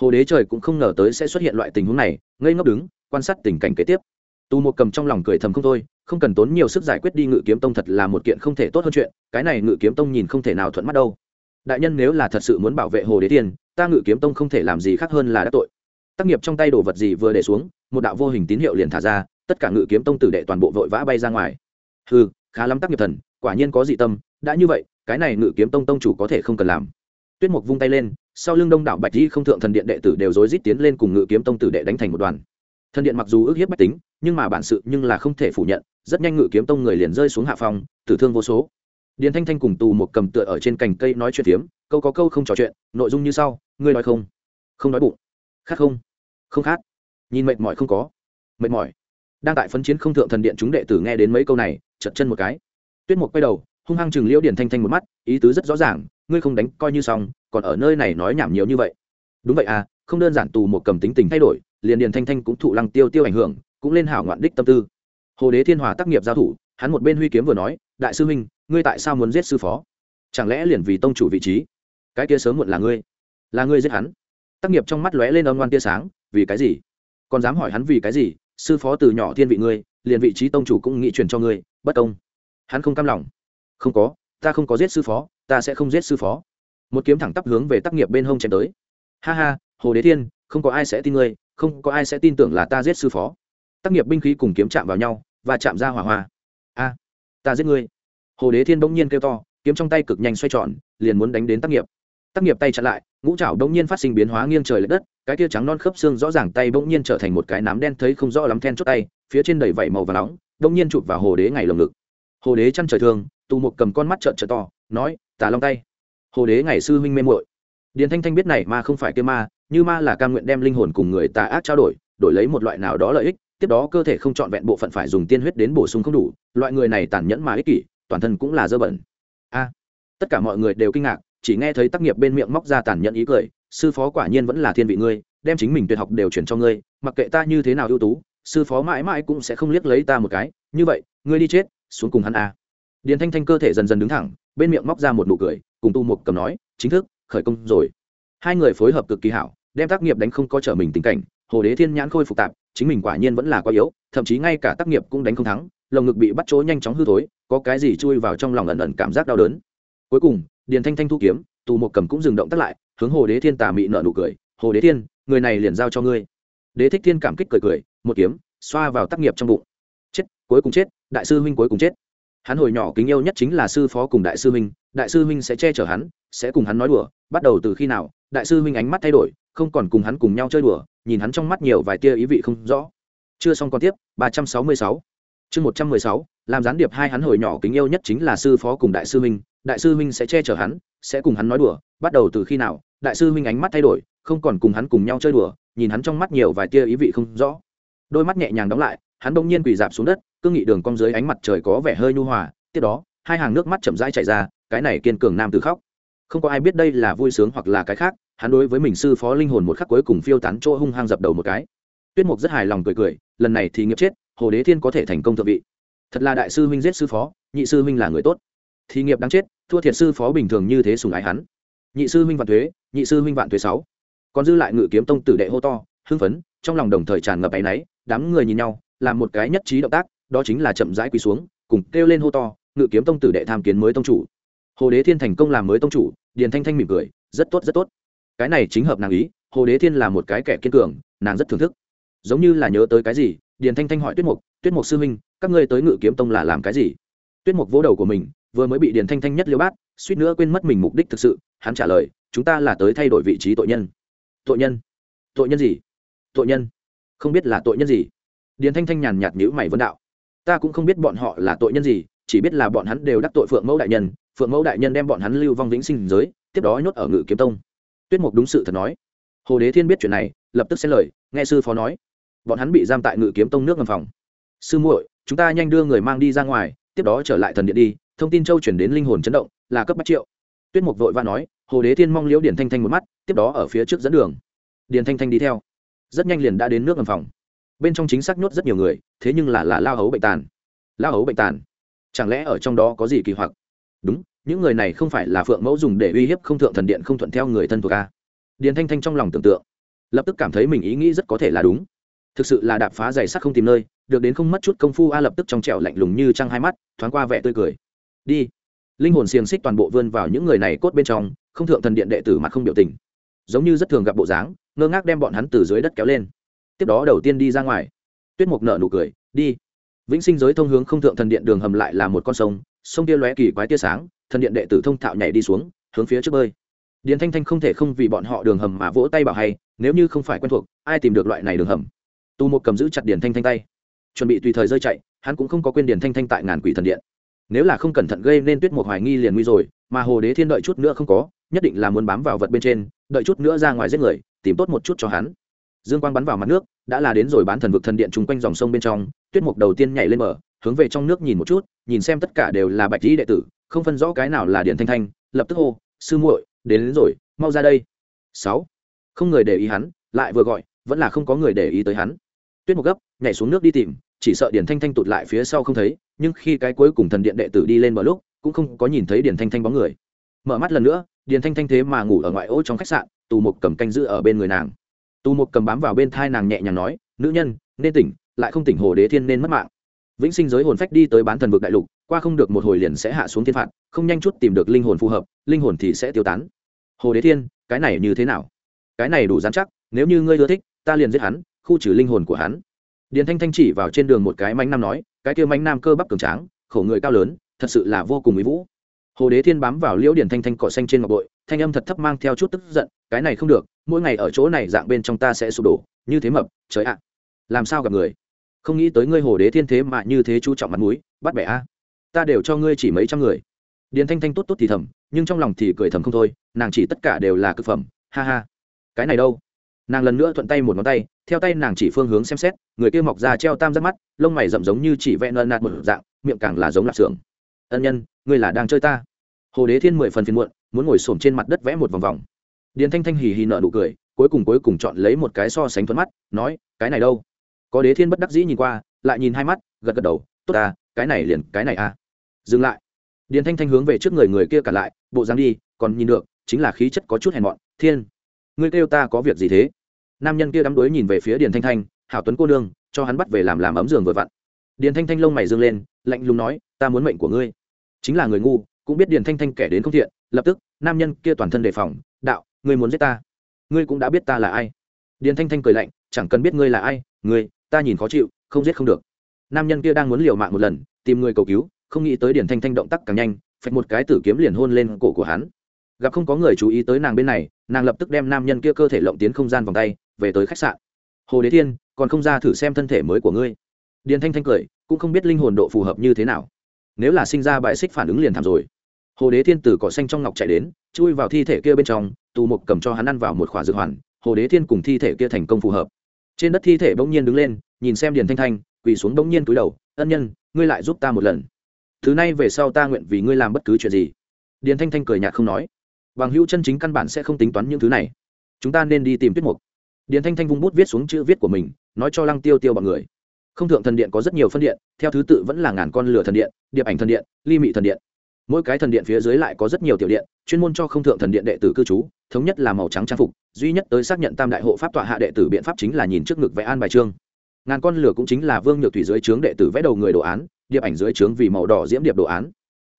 hồ đế trời cũng không ngờ tới sẽ xuất hiện loại tình huống này, ngây ngốc đứng, quan sát tình cảnh kế tiếp. Tu một cầm trong lòng cười thầm không thôi, không cần tốn nhiều sức giải quyết đi ngự kiếm tông thật là một kiện không thể tốt hơn chuyện, cái này ngự kiếm tông nhìn không thể nào thuận mắt đâu. Đại nhân nếu là thật sự muốn bảo vệ hồ đế tiền, ta ngự kiếm tông không thể làm gì khác hơn là đã tội. Tác nghiệp trong tay đồ vật gì vừa để xuống, một đạo vô hình tín hiệu liền thả ra, tất cả ngự kiếm tông tử đệ toàn bộ vội vã bay ra ngoài. Ừ khá lắm tác nghiệp thần, quả nhiên có dị tâm, đã như vậy, cái này ngự kiếm tông tông chủ có thể không cần làm. Tuyết mục vung tay lên sau lưng đông đảo bạch di không thượng thần điện đệ tử đều rối rít tiến lên cùng ngự kiếm tông tử đệ đánh thành một đoàn. Thần điện mặc dù ước hiếp bách tính, nhưng mà bản sự nhưng là không thể phủ nhận, rất nhanh ngự kiếm tông người liền rơi xuống hạ phòng tử thương vô số. Điền thanh thanh cùng tù một cầm tựa ở trên cành cây nói chuyện phiếm, câu có câu không trò chuyện, nội dung như sau, ngươi nói không? Không nói bụng. Khát không? Không khát nhìn mệt mỏi không có. Mệt mỏi. Đang tại phấn chiến không thượng thần điện chúng đệ tử nghe đến mấy câu này chật chân một cái. Tuyết một quay đầu, hung hăng chừng liễu điền thanh thanh một mắt, ý tứ rất rõ ràng, ngươi không đánh coi như xong còn ở nơi này nói nhảm nhiều như vậy. Đúng vậy à không đơn giản tù một cầm tính tình thay đổi, liền điền thanh thanh cũng thụ lăng tiêu tiêu ảnh hưởng, cũng lên hảo ngoạn đích tâm tư. Hồ đế thiên hòa tác nghiệp giao thủ, hắn một bên huy kiếm vừa nói, đại sư huynh, ngươi tại sao muốn giết sư phó? Chẳng lẽ liền vì tông chủ vị trí? Cái kia sớm muộn là ngươi là ngươi giết hắn. Tác nghiệp trong mắt lóe lên âm ngoan tia sáng, vì cái gì? Còn dám hỏi hắn vì cái gì? Sư phó từ nhỏ thiên vị ngươi, liền vị trí tông chủ cũng nghĩ truyền cho ngươi, bất công. Hắn không cam lòng. Không có, ta không có giết sư phó, ta sẽ không giết sư phó một kiếm thẳng tắp hướng về tác nghiệp bên hông chém tới. Ha ha, hồ đế thiên, không có ai sẽ tin ngươi, không có ai sẽ tin tưởng là ta giết sư phó. Tác nghiệp binh khí cùng kiếm chạm vào nhau, và chạm ra hỏa hoa. A, ta giết ngươi. Hồ đế thiên bỗng nhiên kêu to, kiếm trong tay cực nhanh xoay tròn, liền muốn đánh đến tác nghiệp. Tác nghiệp tay chặn lại, ngũ trảo bỗng nhiên phát sinh biến hóa nghiêng trời l ệ đất, cái tia trắng non khớp xương rõ ràng tay bỗng nhiên trở thành một cái nám đen thấy không rõ lắm then chốt tay, phía trên đầy vảy màu và nóng, bỗng nhiên chụp vào hồ đế ngày lồng ngực. Hồ đế chăn trời thương, tù một cầm con mắt trợn trợn to, nói, tà long tay hồ đế ngày sư huynh mê muội. Điền thanh thanh biết này mà không phải kia ma, như ma là cam nguyện đem linh hồn cùng người tà ác trao đổi đổi lấy một loại nào đó lợi ích, tiếp đó cơ thể không trọn vẹn bộ phận phải dùng tiên huyết đến bổ sung không đủ, loại người này tàn nhẫn mà ích kỷ, toàn thân cũng là dơ bẩn. A. Tất cả mọi người đều kinh ngạc, chỉ nghe thấy tác nghiệp bên miệng móc ra tàn nhẫn ý cười, sư phó quả nhiên vẫn là thiên vị ngươi, đem chính mình tuyệt học đều chuyển cho ngươi, mặc kệ ta như thế nào ưu tú, sư phó mãi mãi cũng sẽ không liếc lấy ta một cái, như vậy, ngươi đi chết, xuống cùng hắn a. Điền thanh thanh cơ thể dần dần đứng thẳng, bên miệng móc ra một nụ cười cùng tu mục cầm nói, chính thức, khởi công rồi. Hai người phối hợp cực kỳ hảo, đem tác nghiệp đánh không có trở mình tình cảnh, hồ đế thiên nhãn khôi phục tạp, chính mình quả nhiên vẫn là quá yếu, thậm chí ngay cả tác nghiệp cũng đánh không thắng, lồng ngực bị bắt chỗ nhanh chóng hư thối, có cái gì chui vào trong lòng ẩn ẩn cảm giác đau đớn. Cuối cùng, điền thanh thanh thu kiếm tù một cầm cũng dừng động tắt lại, hướng hồ đế thiên tà mị nợ nụ cười, hồ đế thiên, người này liền giao cho ngươi. Đế thích thiên cảm kích cười cười, một kiếm, xoa vào tác nghiệp trong bụng. Chết, cuối cùng chết, đại sư huynh cuối cùng chết. Hắn hồi nhỏ kính yêu nhất chính là sư phó cùng đại sư huynh đại sư huynh sẽ che chở hắn, sẽ cùng hắn nói đùa, bắt đầu từ khi nào, đại sư huynh ánh mắt thay đổi, không còn cùng hắn cùng nhau chơi đùa, nhìn hắn trong mắt nhiều vài tia ý vị không rõ. Chưa xong còn tiếp, ba trăm sáu mươi sáu. Chương một trăm mười sáu, làm gián điệp hai hắn hồi nhỏ kính yêu nhất chính là sư phó cùng đại sư huynh, đại sư huynh sẽ che chở hắn, sẽ cùng hắn nói đùa, bắt đầu từ khi nào, đại sư huynh ánh mắt thay đổi, không còn cùng hắn cùng nhau chơi đùa, nhìn hắn trong mắt nhiều vài tia ý vị không rõ. Đôi mắt nhẹ nhàng đóng lại, hắn bỗng nhiên quỳ dạp xuống đất, cương nghị đường cong dưới ánh mặt trời có vẻ hơi nhu hòa, tiếp đó hai hàng nước mắt chậm rãi chảy ra, cái này kiên cường nam tử khóc. Không có ai biết đây là vui sướng hoặc là cái khác, hắn đối với mình sư phó linh hồn một khắc cuối cùng phiêu tán chỗ hung hăng dập đầu một cái. Tuyết mục rất hài lòng cười cười, lần này thì nghiệp chết, hồ đế thiên có thể thành công thượng vị. Thật là đại sư huynh giết sư phó, nhị sư huynh là người tốt. Thì nghiệp đáng chết, thua thiệt sư phó bình thường như thế sùng ái hắn. Nhị sư huynh vạn thuế, nhị sư huynh vạn thuế sáu. Còn dư lại ngự kiếm tông tử đệ hô to, hưng phấn, trong lòng đồng thời tràn ngập áy náy, đám người nhìn nhau, làm một cái nhất trí động tác, đó chính là chậm rãi quỳ xuống, cùng kêu lên hô to ngự kiếm tông tử đệ tham kiến mới tông chủ. Hồ đế thiên thành công làm mới tông chủ, điền thanh thanh mỉm cười, rất tốt rất tốt. Cái này chính hợp nàng ý, hồ đế thiên là một cái kẻ kiên cường, nàng rất thưởng thức. Giống như là nhớ tới cái gì, điền thanh thanh hỏi tuyết mục tuyết mục sư huynh, các ngươi tới ngự kiếm tông là làm cái gì? Tuyết mục vỗ đầu của mình, vừa mới bị điền thanh thanh nhất liêu bát, suýt nữa quên mất mình mục đích thực sự, hắn trả lời, chúng ta là tới thay đổi vị trí tội nhân. Tội nhân? Tội nhân gì? Tội nhân? Không biết là tội nhân gì? Điền thanh thanh nhàn nhạt nhữ mày vân đạo, ta cũng không biết bọn họ là tội nhân gì chỉ biết là bọn hắn đều đắc tội phượng mẫu đại nhân, phượng mẫu đại nhân đem bọn hắn lưu vong vĩnh sinh giới, tiếp đó nhốt ở ngự kiếm tông. Tuyết mục đúng sự thật nói. Hồ đế thiên biết chuyện này, lập tức xen lời, nghe sư phó nói. Bọn hắn bị giam tại ngự kiếm tông nước ngầm phòng. Sư muội, chúng ta nhanh đưa người mang đi ra ngoài, tiếp đó trở lại thần điện đi, thông tin châu chuyển đến linh hồn chấn động, là cấp bắt triệu. Tuyết mục vội và nói, hồ đế thiên mong liễu điển thanh thanh một mắt, tiếp đó ở phía trước dẫn đường. Điển thanh thanh đi theo. Rất nhanh liền đã đến nước ngầm phòng. Bên trong chính xác nhốt rất nhiều người, thế nhưng là là lao hấu bệnh tàn. Lao hấu bệnh tàn chẳng lẽ ở trong đó có gì kỳ hoặc? Đúng, những người này không phải là phượng mẫu dùng để uy hiếp không thượng thần điện không thuận theo người thân thuộc a. Điền thanh thanh trong lòng tưởng tượng, lập tức cảm thấy mình ý nghĩ rất có thể là đúng. Thực sự là đạp phá giày sắc không tìm nơi, được đến không mất chút công phu a lập tức trong trẻo lạnh lùng như trăng hai mắt, thoáng qua vẻ tươi cười. Đi. Linh hồn xiềng xích toàn bộ vươn vào những người này cốt bên trong, không thượng thần điện đệ tử mặt không biểu tình. Giống như rất thường gặp bộ dáng, ngơ ngác đem bọn hắn từ dưới đất kéo lên. Tiếp đó đầu tiên đi ra ngoài. Tuyết mục nợ nụ cười, đi vĩnh sinh giới thông hướng không thượng thần điện đường hầm lại là một con sông sông tia lóe kỳ quái tia sáng, thần điện đệ tử thông thạo nhảy đi xuống, hướng phía trước bơi. Điền thanh thanh không thể không vì bọn họ đường hầm mà vỗ tay bảo hay, nếu như không phải quen thuộc, ai tìm được loại này đường hầm? Tu một cầm giữ chặt điền thanh thanh tay. Chuẩn bị tùy thời rơi chạy, hắn cũng không có quên điền thanh thanh tại ngàn quỷ thần điện. Nếu là không cẩn thận gây nên tuyết một hoài nghi liền nguy rồi, mà hồ đế thiên đợi chút nữa không có, nhất định là muốn bám vào vật bên trên, đợi chút nữa ra ngoài giết người, tìm tốt một chút cho hắn. Dương quang bắn vào mặt nước, đã là đến rồi bán thần vực thần điện chung quanh dòng sông bên trong tuyết mục đầu tiên nhảy lên mở hướng về trong nước nhìn một chút nhìn xem tất cả đều là bạch lý đệ tử không phân rõ cái nào là điện thanh thanh lập tức hô sư muội đến, đến rồi mau ra đây. Sáu. Không người để ý hắn lại vừa gọi vẫn là không có người để ý tới hắn. Tuyết mục gấp nhảy xuống nước đi tìm chỉ sợ điển thanh thanh tụt lại phía sau không thấy nhưng khi cái cuối cùng thần điện đệ tử đi lên mở lúc cũng không có nhìn thấy điển thanh thanh bóng người. Mở mắt lần nữa điển thanh thanh thế mà ngủ ở ngoại ô trong khách sạn tù mục cầm canh giữ ở bên người nàng. Tù mục cầm bám vào bên thai nàng nhẹ nhàng nói nữ nhân nên tỉnh lại không tỉnh hồ đế thiên nên mất mạng. Vĩnh sinh giới hồn phách đi tới bán thần vực đại lục, qua không được một hồi liền sẽ hạ xuống thiên phạt, không nhanh chút tìm được linh hồn phù hợp, linh hồn thì sẽ tiêu tán. Hồ đế thiên, cái này như thế nào? Cái này đủ dán chắc, nếu như ngươi ưa thích, ta liền giết hắn, khu trừ linh hồn của hắn. Điền thanh thanh chỉ vào trên đường một cái mánh nam nói, cái kia mánh nam cơ bắp cường tráng, khổ người cao lớn, thật sự là vô cùng mỹ vũ. Hồ đế thiên bám vào liễu điền thanh thanh cỏ xanh trên ngọc bội, thanh âm thật thấp mang theo chút tức giận, cái này không được, mỗi ngày ở chỗ này dạng bên trong ta sẽ sụp đổ, như thế mập, trời ạ. Làm sao gặp người? Không nghĩ tới ngươi hồ đế thiên thế mà như thế chú trọng mặt mũi, bắt bẻ a. Ta đều cho ngươi chỉ mấy trăm người. Điền thanh thanh tốt tốt thì thầm, nhưng trong lòng thì cười thầm không thôi, nàng chỉ tất cả đều là cực phẩm, ha ha. Cái này đâu? Nàng lần nữa thuận tay một ngón tay, theo tay nàng chỉ phương hướng xem xét, người kia mọc ra treo tam giác mắt, lông mày rậm giống như chỉ vẽ nợ nạt một dạng, miệng càng là giống lạp xưởng. Ân nhân, ngươi là đang chơi ta. Hồ đế thiên mười phần phiền muộn, muốn ngồi xổm trên mặt đất vẽ một vòng vòng. Điền thanh thanh hì hì nợ nụ cười, cuối cùng cuối cùng chọn lấy một cái so sánh thuận mắt, nói, cái này đâu? Có đế thiên bất đắc dĩ nhìn qua, lại nhìn hai mắt, gật gật đầu, tốt ta, cái này liền cái này à dừng lại. Điền thanh thanh hướng về trước người người kia cả lại, bộ dáng đi, còn nhìn được, chính là khí chất có chút hèn mọn, thiên, ngươi kêu ta có việc gì thế? Nam nhân kia đắm đuối nhìn về phía điền thanh thanh, hảo tuấn cô nương, cho hắn bắt về làm làm ấm giường vừa vặn. Điền thanh thanh lông mày dương lên, lạnh lùng nói, ta muốn mệnh của ngươi. Chính là người ngu, cũng biết điền thanh thanh kẻ đến không thiện, lập tức, nam nhân kia toàn thân đề phòng, đạo, ngươi muốn giết ta? Ngươi cũng đã biết ta là ai? Điền thanh thanh cười lạnh, chẳng cần biết ngươi là ai, ngươi ta nhìn khó chịu, không giết không được. Nam nhân kia đang muốn liều mạng một lần, tìm người cầu cứu, không nghĩ tới điền thanh thanh động tác càng nhanh, phạch một cái tử kiếm liền hôn lên cổ của hắn. Gặp không có người chú ý tới nàng bên này, nàng lập tức đem nam nhân kia cơ thể lộng tiến không gian vòng tay, về tới khách sạn. Hồ đế thiên, còn không ra thử xem thân thể mới của ngươi. Điền thanh thanh cười, cũng không biết linh hồn độ phù hợp như thế nào. Nếu là sinh ra bại xích phản ứng liền thảm rồi. Hồ đế thiên từ cỏ xanh trong ngọc chạy đến, chui vào thi thể kia bên trong, tù mục cầm cho hắn ăn vào một khỏa dược hoàn. Hồ đế thiên cùng thi thể kia thành công phù hợp trên đất thi thể bỗng nhiên đứng lên, nhìn xem điền thanh thanh, quỳ xuống bỗng nhiên cúi đầu, ân nhân, ngươi lại giúp ta một lần. Thứ này về sau ta nguyện vì ngươi làm bất cứ chuyện gì. Điền thanh thanh cười nhạt không nói. Bằng hữu chân chính căn bản sẽ không tính toán những thứ này. Chúng ta nên đi tìm tuyết mục. Điền thanh thanh vung bút viết xuống chữ viết của mình, nói cho lăng tiêu tiêu bọn người. Không thượng thần điện có rất nhiều phân điện, theo thứ tự vẫn là ngàn con lửa thần điện, điệp ảnh thần điện, ly mị thần điện mỗi cái thần điện phía dưới lại có rất nhiều tiểu điện, chuyên môn cho không thượng thần điện đệ tử cư trú, thống nhất là màu trắng trang phục, duy nhất tới xác nhận tam đại hộ pháp tọa hạ đệ tử biện pháp chính là nhìn trước ngực vẽ an bài trương ngàn con lửa cũng chính là vương nhược thủy dưới trướng đệ tử vẽ đầu người đồ án, điệp ảnh dưới trướng vì màu đỏ diễm điệp đồ án.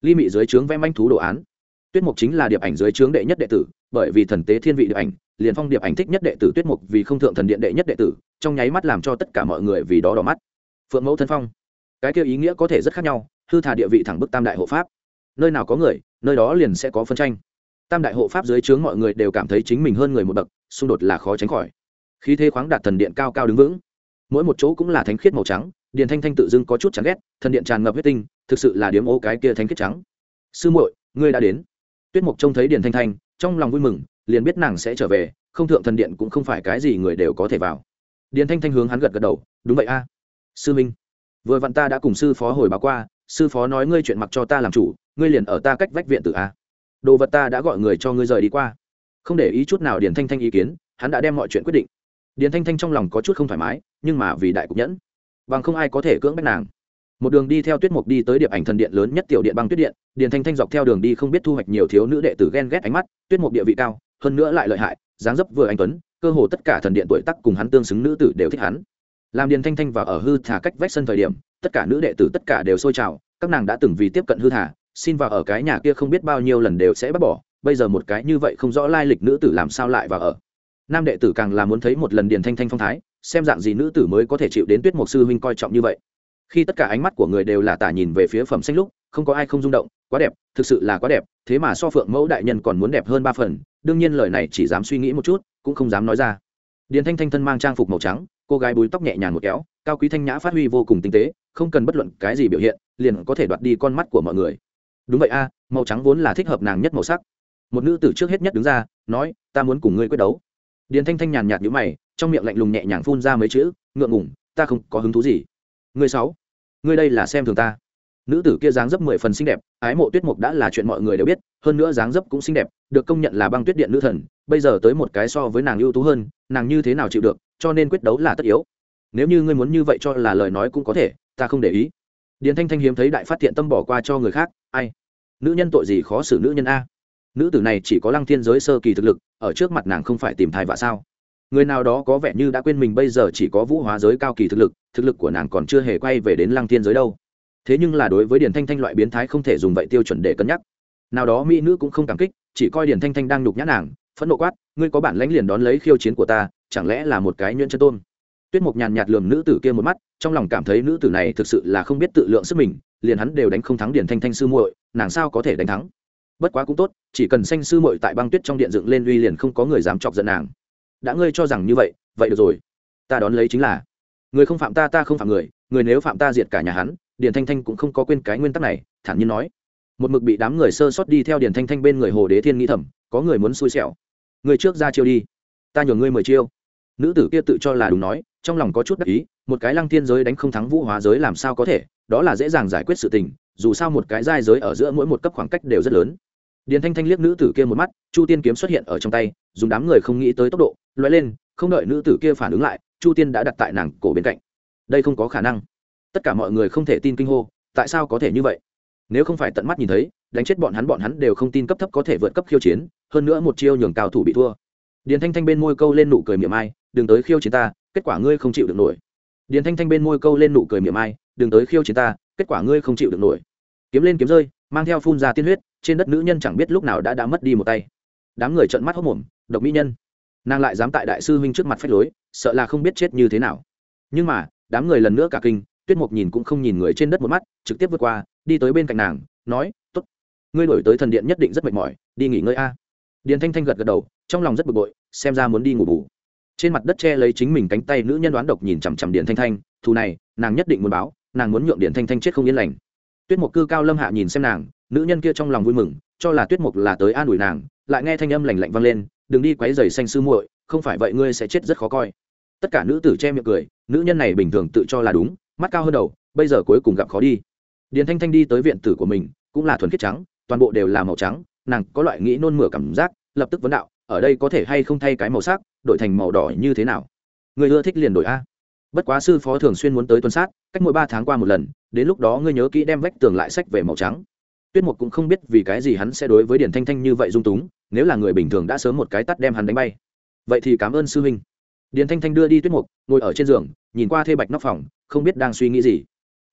Ly mị dưới trướng vẽ manh thú đồ án. Tuyết mục chính là điệp ảnh dưới trướng đệ nhất đệ tử, bởi vì thần tế thiên vị điệp ảnh, liền phong điệp ảnh thích nhất đệ tử tuyết mục vì không thượng thần điện đệ nhất đệ tử, trong nháy mắt làm cho tất cả mọi người vì đó đỏ mắt. Phượng mẫu thân phong. Cái kêu ý nghĩa có thể rất khác nhau, hư thả địa vị thẳng bức tam đại hộ pháp nơi nào có người, nơi đó liền sẽ có phân tranh. Tam đại hộ pháp dưới trướng mọi người đều cảm thấy chính mình hơn người một bậc, xung đột là khó tránh khỏi. Khi thế khoáng đạt thần điện cao cao đứng vững. Mỗi một chỗ cũng là thánh khiết màu trắng, điền thanh thanh tự dưng có chút chán ghét, thần điện tràn ngập huyết tinh, thực sự là điếm ô cái kia thánh khiết trắng. Sư muội, ngươi đã đến. Tuyết Mộc trông thấy điền thanh thanh, trong lòng vui mừng, liền biết nàng sẽ trở về, không thượng thần điện cũng không phải cái gì người đều có thể vào. Điền thanh thanh hướng hắn gật gật đầu, đúng vậy a. Sư minh, vừa vặn ta đã cùng sư phó hồi báo qua, sư phó nói ngươi chuyện mặc cho ta làm chủ ngươi liền ở ta cách vách viện tử a. Đồ vật ta đã gọi người cho ngươi rời đi qua. Không để ý chút nào điền thanh thanh ý kiến, hắn đã đem mọi chuyện quyết định. Điền thanh thanh trong lòng có chút không thoải mái, nhưng mà vì đại cục nhẫn, bằng không ai có thể cưỡng bách nàng. Một đường đi theo tuyết mục đi tới điệp ảnh thần điện lớn nhất tiểu điện băng tuyết điện, điền thanh thanh dọc theo đường đi không biết thu hoạch nhiều thiếu nữ đệ tử ghen ghét ánh mắt, tuyết mục địa vị cao, hơn nữa lại lợi hại, dáng dấp vừa anh tuấn, cơ hồ tất cả thần điện tuổi tắc cùng hắn tương xứng nữ tử đều thích hắn. Làm điền thanh thanh và ở hư thả cách vách sân thời điểm, tất cả nữ đệ tử tất cả đều sôi trào, các nàng đã từng vì tiếp cận hư thả xin vào ở cái nhà kia không biết bao nhiêu lần đều sẽ bắt bỏ, bây giờ một cái như vậy không rõ lai lịch nữ tử làm sao lại vào ở. Nam đệ tử càng là muốn thấy một lần điền thanh thanh phong thái, xem dạng gì nữ tử mới có thể chịu đến tuyết mục sư huynh coi trọng như vậy. Khi tất cả ánh mắt của người đều là tả nhìn về phía phẩm xanh lúc, không có ai không rung động, quá đẹp, thực sự là quá đẹp, thế mà so phượng mẫu đại nhân còn muốn đẹp hơn ba phần, đương nhiên lời này chỉ dám suy nghĩ một chút, cũng không dám nói ra. Điền thanh thanh thân mang trang phục màu trắng, cô gái búi tóc nhẹ nhàng một kéo, cao quý thanh nhã phát huy vô cùng tinh tế, không cần bất luận cái gì biểu hiện, liền có thể đoạt đi con mắt của mọi người đúng vậy a, màu trắng vốn là thích hợp nàng nhất màu sắc. Một nữ tử trước hết nhất đứng ra, nói, ta muốn cùng ngươi quyết đấu. Điền thanh thanh nhàn nhạt nhữ mày, trong miệng lạnh lùng nhẹ nhàng phun ra mấy chữ, ngượng ngủng ta không có hứng thú gì. Ngươi sáu, ngươi đây là xem thường ta. Nữ tử kia dáng dấp mười phần xinh đẹp, ái mộ tuyết mục đã là chuyện mọi người đều biết, hơn nữa dáng dấp cũng xinh đẹp, được công nhận là băng tuyết điện nữ thần, bây giờ tới một cái so với nàng ưu tú hơn, nàng như thế nào chịu được, cho nên quyết đấu là tất yếu. Nếu như ngươi muốn như vậy cho là lời nói cũng có thể, ta không để ý điền thanh thanh hiếm thấy đại phát thiện tâm bỏ qua cho người khác, ai? Nữ nhân tội gì khó xử nữ nhân a? Nữ tử này chỉ có lăng thiên giới sơ kỳ thực lực, ở trước mặt nàng không phải tìm thai vạ sao? Người nào đó có vẻ như đã quên mình bây giờ chỉ có vũ hóa giới cao kỳ thực lực thực lực của nàng còn chưa hề quay về đến lăng thiên giới đâu. Thế nhưng là đối với điền thanh thanh loại biến thái không thể dùng vậy tiêu chuẩn để cân nhắc. Nào đó mỹ nữ cũng không cảm kích, chỉ coi điền thanh thanh đang nhục nhã nàng, phẫn nộ quát, ngươi có bản lãnh liền đón lấy khiêu chiến của ta, chẳng lẽ là một cái nhuyễn chân tôn? Tuyết mục nhàn nhạt lườm nữ tử kia một mắt, trong lòng cảm thấy nữ tử này thực sự là không biết tự lượng sức mình, liền hắn đều đánh không thắng điền thanh thanh sư muội, nàng sao có thể đánh thắng? Bất quá cũng tốt, chỉ cần xanh sư muội tại băng tuyết trong điện dựng lên uy liền không có người dám chọc giận nàng. Đã ngươi cho rằng như vậy vậy được rồi. Ta đón lấy chính là, người không phạm ta ta không phạm người người nếu phạm ta diệt cả nhà hắn, điền thanh thanh cũng không có quên cái nguyên tắc này, thản nhiên nói. Một mực bị đám người sơ sót đi theo điền thanh thanh bên người hồ đế thiên nghĩ thầm, có người muốn xui xẻo. Người trước ra chiêu đi, ta nhường ngươi mười chiêu. Nữ tử kia tự cho là đúng nói trong lòng có chút đắc ý, một cái lăng thiên giới đánh không thắng vũ hóa giới làm sao có thể, đó là dễ dàng giải quyết sự tình, dù sao một cái giai giới ở giữa mỗi một cấp khoảng cách đều rất lớn. Điền thanh thanh liếc nữ tử kia một mắt, chu tiên kiếm xuất hiện ở trong tay, dùng đám người không nghĩ tới tốc độ loay lên, không đợi nữ tử kia phản ứng lại, chu tiên đã đặt tại nàng cổ bên cạnh. Đây không có khả năng. Tất cả mọi người không thể tin kinh hô, tại sao có thể như vậy? Nếu không phải tận mắt nhìn thấy, đánh chết bọn hắn bọn hắn đều không tin cấp thấp có thể vượt cấp khiêu chiến, hơn nữa một chiêu nhường cao thủ bị thua. Điền thanh thanh bên môi câu lên nụ cười miệng ai đừng tới khiêu chiến ta kết quả ngươi không chịu được nổi. Điền thanh thanh bên môi câu lên nụ cười miệng ai, đừng tới khiêu chiến ta, kết quả ngươi không chịu được nổi. Kiếm lên kiếm rơi, mang theo phun ra tiên huyết, trên đất nữ nhân chẳng biết lúc nào đã đã mất đi một tay. Đám người trợn mắt hốc mồm, độc mỹ nhân. Nàng lại dám tại đại sư huynh trước mặt phách lối, sợ là không biết chết như thế nào. Nhưng mà, đám người lần nữa cả kinh, tuyết mục nhìn cũng không nhìn người trên đất một mắt, trực tiếp vượt qua, đi tới bên cạnh nàng, nói t ố t ngươi đổi tới thần điện nhất định rất mệt mỏi, đi nghỉ ngơi a. Điền thanh thanh gật gật đầu, trong lòng rất bực bội, xem ra muốn đi ngủ bù trên mặt đất che lấy chính mình cánh tay nữ nhân đoán độc nhìn chằm chằm điền thanh thanh, thù này, nàng nhất định muốn báo, nàng muốn nhượng điền thanh thanh chết không yên lành. Tuyết mục cư cao lâm hạ nhìn xem nàng, nữ nhân kia trong lòng vui mừng, cho là tuyết mục là tới an ủi nàng, lại nghe thanh âm lành lạnh vang lên, đừng đi quấy giày xanh sư muội, không phải vậy ngươi sẽ chết rất khó coi. Tất cả nữ tử che miệng cười, nữ nhân này bình thường tự cho là đúng, mắt cao hơn đầu, bây giờ cuối cùng gặp khó đi. Điền thanh thanh đi tới viện tử của mình, cũng là thuần khiết trắng, toàn bộ đều là màu trắng, nàng có loại nghĩ nôn mửa cảm giác, lập tức vấn đạo ở đây có thể hay không thay cái màu sắc, đổi thành màu đỏ như thế nào? Người ưa thích liền đổi a. Bất quá sư phó thường xuyên muốn tới tuần sát, cách mỗi ba tháng qua một lần, đến lúc đó ngươi nhớ kỹ đem vách tường lại sách về màu trắng. Tuyết mục cũng không biết vì cái gì hắn sẽ đối với điển thanh thanh như vậy dung túng, nếu là người bình thường đã sớm một cái tắt đem hắn đánh bay. Vậy thì cảm ơn sư huynh. Điển thanh thanh đưa đi tuyết mục ngồi ở trên giường, nhìn qua thê bạch nóc phòng, không biết đang suy nghĩ gì.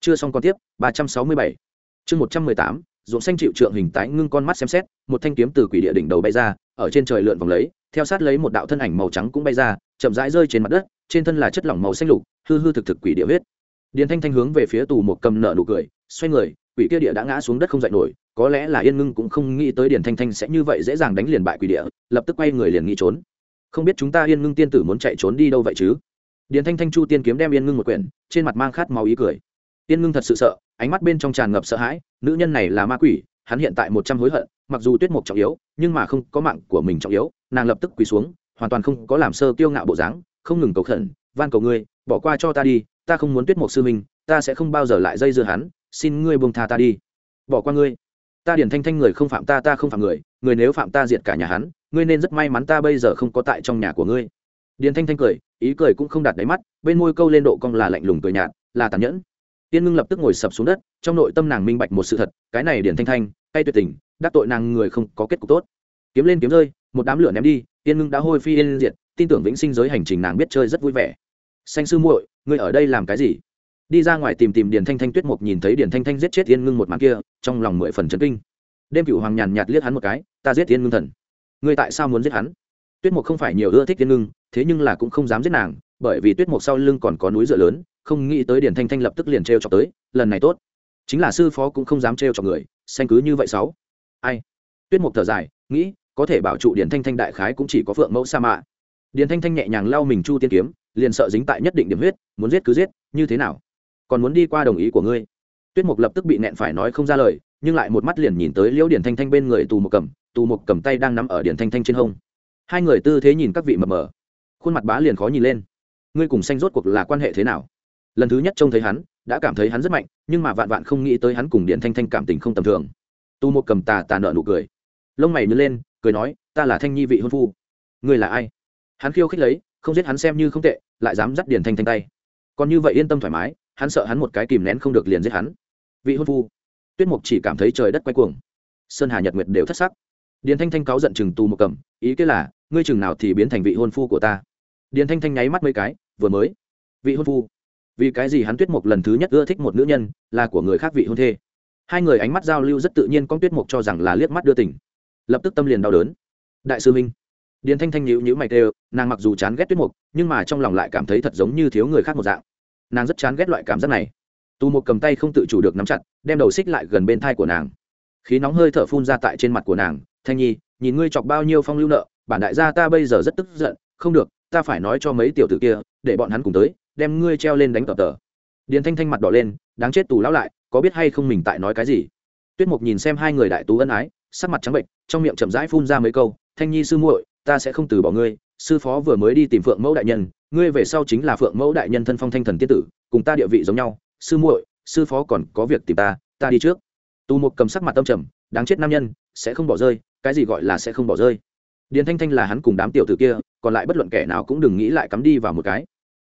Chưa xong còn tiếp, ba trăm sáu mươi bảy. Chương một trăm mười tám ruộng xanh chịu trượng hình tái ngưng con mắt xem xét, một thanh kiếm từ quỷ địa đỉnh đầu bay ra, ở trên trời lượn vòng lấy, theo sát lấy một đạo thân ảnh màu trắng cũng bay ra, chậm rãi rơi trên mặt đất, trên thân là chất lỏng màu xanh lục, hư hư thực thực quỷ địa huyết. Điền thanh thanh hướng về phía tù một cầm nợ nụ cười, xoay người, quỷ kia địa đã ngã xuống đất không dậy nổi, có lẽ là yên ngưng cũng không nghĩ tới điền thanh thanh sẽ như vậy dễ dàng đánh liền bại quỷ địa, lập tức quay người liền nghĩ trốn. Không biết chúng ta yên ngưng tiên tử muốn chạy trốn đi đâu vậy chứ? Điền thanh thanh chu tiên kiếm đem yên ngưng một quyển, trên mặt mang khát máu ý cười. Yên ngưng thật sự sợ ánh mắt bên trong tràn ngập sợ hãi, nữ nhân này là ma quỷ, hắn hiện tại một trăm hối hận, mặc dù tuyết mục trọng yếu, nhưng mà không có mạng của mình trọng yếu, nàng lập tức quỳ xuống, hoàn toàn không có làm sơ kiêu ngạo bộ dáng, không ngừng cầu khẩn, van cầu ngươi, bỏ qua cho ta đi, ta không muốn tuyết mục sư minh ta sẽ không bao giờ lại dây dưa hắn, xin ngươi buông tha ta đi. Bỏ qua ngươi. Ta điển thanh thanh người không phạm ta ta không phạm người người nếu phạm ta diệt cả nhà hắn, ngươi nên rất may mắn ta bây giờ không có tại trong nhà của ngươi. Điền thanh thanh cười, ý cười cũng không đạt đáy mắt, bên môi câu lên độ cong là lạnh lùng cười nhạt, là tàn nhẫn tiên ngưng lập tức ngồi sập xuống đất, trong nội tâm nàng minh bạch một sự thật, cái này điển thanh thanh cay tuyệt tình, đắc tội nàng người không có kết cục tốt. Kiếm lên kiếm rơi, một đám lửa ném đi, tiên ngưng đã hôi phi yên diệt, tin tưởng vĩnh sinh giới hành trình nàng biết chơi rất vui vẻ. Xanh sư muội, ngươi ở đây làm cái gì? Đi ra ngoài tìm tìm điền thanh thanh tuyết mục nhìn thấy điền thanh thanh giết chết yên ngưng một màn kia, trong lòng mười phần chấn kinh. Đêm cựu hoàng nhàn nhạt liếc hắn một cái, ta giết yên ngưng thần. Ngươi tại sao muốn giết hắn? Tuyết mục không phải nhiều ưa thích yên ngưng, thế nhưng là cũng không dám giết nàng bởi vì tuyết mục sau lưng còn có núi dựa lớn, không nghĩ tới điển thanh thanh lập tức liền t r e o chọc tới, lần này tốt. Chính là sư phó cũng không dám t r e o chọc người, xanh cứ như vậy sáu. Ai? Tuyết mục thở dài, nghĩ, có thể bảo trụ điển thanh thanh đại khái cũng chỉ có phượng mẫu sa mạ. Điển thanh thanh nhẹ nhàng lau mình chu tiên kiếm, liền sợ dính tại nhất định điểm huyết, muốn giết cứ giết, như thế nào? Còn muốn đi qua đồng ý của ngươi. Tuyết mục lập tức bị nẹn phải nói không ra lời, nhưng lại một mắt liền nhìn tới liễu điển thanh thanh bên người tù một cầm, tù một cầm tay đang nắm ở điển thanh thanh trên hông. Hai người tư thế nhìn các vị mập mờ. Khuôn mặt bá liền khó nhìn lên ngươi cùng xanh rốt cuộc là quan hệ thế nào? Lần thứ nhất trông thấy hắn, đã cảm thấy hắn rất mạnh, nhưng mà vạn vạn không nghĩ tới hắn cùng điện thanh thanh cảm tình không tầm thường. Tu một cầm tà tà nợ nụ cười. Lông mày nhớ lên, cười nói, ta là thanh nhi vị hôn phu. Ngươi là ai? Hắn khiêu khích lấy, không giết hắn xem như không tệ, lại dám dắt Điền thanh thanh tay. Còn như vậy yên tâm thoải mái, hắn sợ hắn một cái kìm nén không được liền giết hắn. Vị hôn phu. Tuyết mục chỉ cảm thấy trời đất quay cuồng. Sơn hà nhật nguyệt đều thất sắc. Điền thanh thanh cáu giận chừng tù một cầm, ý kết là, ngươi chừng nào thì biến thành vị hôn phu của ta? Điền thanh thanh nháy mắt mấy cái vừa mới. Vị hôn phu. Vì cái gì hắn tuyết mục lần thứ nhất ưa thích một nữ nhân là của người khác vị hôn thê? Hai người ánh mắt giao lưu rất tự nhiên, con tuyết mục cho rằng là liếc mắt đưa tình. Lập tức tâm liền đau đớn. Đại sư minh. Điền thanh thanh nhíu nhíu mày đều nàng mặc dù chán ghét tuyết mục nhưng mà trong lòng lại cảm thấy thật giống như thiếu người khác một dạng. Nàng rất chán ghét loại cảm giác này. Tù mộc cầm tay không tự chủ được nắm chặt, đem đầu xích lại gần bên thai của nàng. Khí nóng hơi thở phun ra tại trên mặt của nàng. Thanh nhi, nhìn ngươi chọc bao nhiêu phong lưu nợ, bản đại gia ta bây giờ rất tức giận, không được ta phải nói cho mấy tiểu tử kia, để bọn hắn cùng tới, đem ngươi treo lên đánh tờ tờ. Điền thanh thanh mặt đỏ lên, đáng chết tù lão lại, có biết hay không mình tại nói cái gì? Tuyết mục nhìn xem hai người đại tú ân ái, sắc mặt trắng bệnh, trong miệng chậm rãi phun ra mấy câu, thanh nhi sư muội, ta sẽ không từ bỏ ngươi, sư phó vừa mới đi tìm phượng mẫu đại nhân, ngươi về sau chính là phượng mẫu đại nhân thân phong thanh thần tiết tử, cùng ta địa vị giống nhau, sư muội, sư phó còn có việc tìm ta ta đi trước. Tù mục cầm sắc mặt tâm trầm, đáng chết nam nhân, sẽ không bỏ rơi, cái gì gọi là sẽ không bỏ rơi? Điền thanh thanh là hắn cùng đám tiểu tử kia, còn lại bất luận kẻ nào cũng đừng nghĩ lại cắm đi vào một cái.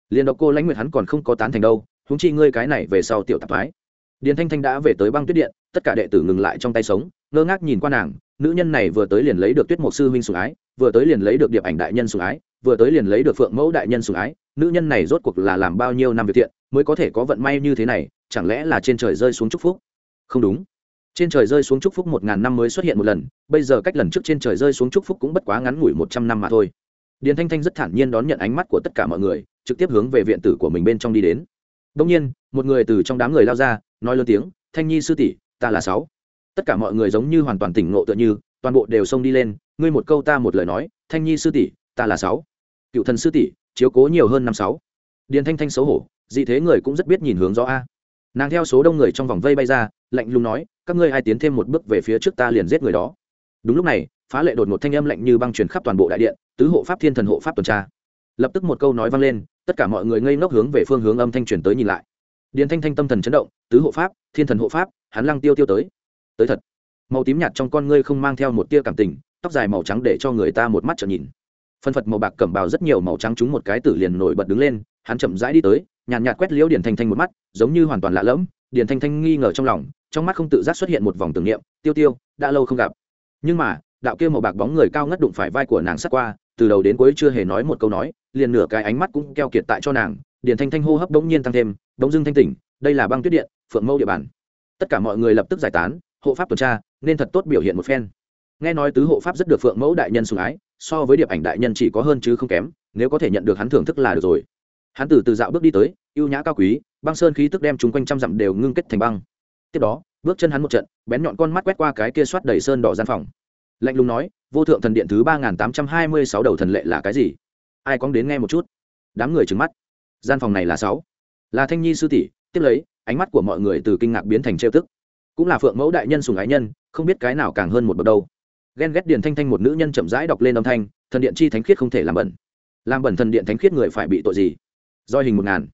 Liền độc cô lãnh nguyệt hắn còn không có tán thành đâu húng chi ngươi cái này về sau tiểu tạp thái điền thanh thanh đã về tới băng tuyết điện, tất cả đệ tử ngừng lại trong tay sống, ngơ ngác nhìn qua nàng, nữ nhân này vừa tới liền lấy được tuyết mộc sư huynh sủng ái, vừa tới liền lấy được điệp ảnh đại nhân sủng ái, vừa tới liền lấy được phượng mẫu đại nhân sủng ái, nữ nhân này rốt cuộc là làm bao nhiêu năm việc thiện, mới có thể có vận may như thế này, chẳng lẽ là trên trời rơi xuống chúc phúc? Không đúng trên trời rơi xuống chúc phúc một ngàn năm mới xuất hiện một lần, bây giờ cách lần trước trên trời rơi xuống chúc phúc cũng bất quá ngắn ngủi một trăm năm mà thôi. Điền thanh thanh rất thản nhiên đón nhận ánh mắt của tất cả mọi người, trực tiếp hướng về viện tử của mình bên trong đi đến. Đông nhiên, một người từ trong đám người lao ra, nói lớn tiếng, thanh nhi sư tỷ, ta là sáu. Tất cả mọi người giống như hoàn toàn tỉnh ngộ tựa như, toàn bộ đều xông đi lên, ngươi một câu ta một lời nói, thanh nhi sư tỷ, ta là sáu. Cựu thần sư tỷ, chiếu cố nhiều hơn năm sáu. Điền thanh thanh xấu hổ, dị thế người cũng rất biết nhìn hướng rõ a. Nàng theo số đông người trong vòng vây bay ra, lạnh lùng nói các ngươi ai tiến thêm một bước về phía trước ta liền giết người đó. Đúng lúc này, phá lệ đột một thanh âm lạnh như băng truyền khắp toàn bộ đại điện, tứ hộ pháp thiên thần hộ pháp tuần tra. Lập tức một câu nói vang lên, tất cả mọi người ngây ngốc hướng về phương hướng âm thanh truyền tới nhìn lại. Điền thanh thanh tâm thần chấn động, tứ hộ pháp, thiên thần hộ pháp, hắn lăng tiêu tiêu tới. Tới thật. Màu tím nhạt trong con ngươi không mang theo một tia cảm tình, tóc dài màu trắng để cho người ta một mắt trở nhìn. Phân phật màu bạc cẩm bào rất nhiều màu trắng trúng một cái tử liền nổi bật đứng lên, hắn chậm rãi đi tới, nhàn nhạt quét liễu điền thanh thanh một mắt, giống như hoàn toàn lạ lẫm, điền thanh thanh nghi ngờ trong lòng trong mắt không tự giác xuất hiện một vòng tưởng niệm, tiêu tiêu, đã lâu không gặp. Nhưng mà, đạo kia màu bạc bóng người cao ngất đụng phải vai của nàng sát qua, từ đầu đến cuối chưa hề nói một câu nói, liền nửa cái ánh mắt cũng keo kiệt tại cho nàng, điền thanh thanh hô hấp bỗng nhiên tăng thêm, bỗng dưng thanh tỉnh, đây là băng tuyết điện, phượng mâu địa bàn. Tất cả mọi người lập tức giải tán, hộ pháp tuần tra, nên thật tốt biểu hiện một phen. Nghe nói tứ hộ pháp rất được phượng mẫu đại nhân sủng ái, so với điệp ảnh đại nhân chỉ có hơn chứ không kém, nếu có thể nhận được hắn thưởng thức là được rồi. Hắn từ từ dạo bước đi tới, ưu nhã cao quý, băng sơn khí tức đem chúng quanh trăm dặm đều ngưng kết thành băng tiếp đó, bước chân hắn một trận, bén nhọn con mắt quét qua cái kia soát đầy sơn đỏ gian phòng. Lạnh lùng nói, vô thượng thần điện thứ ba nghìn tám trăm hai mươi sáu đầu thần lệ là cái gì? Ai có đến nghe một chút. Đám người trừng mắt. Gian phòng này là sáu. Là thanh nhi sư tỷ, tiếp lấy, ánh mắt của mọi người từ kinh ngạc biến thành trêu tức. Cũng là phượng mẫu đại nhân sùng ái nhân, không biết cái nào càng hơn một bậc đâu. Ghen ghét điền thanh thanh một nữ nhân chậm rãi đọc lên âm thanh, thần điện chi thánh khiết không thể làm bẩn. Làm bẩn thần điện thánh khiết người phải bị tội gì? Do hình một ngàn.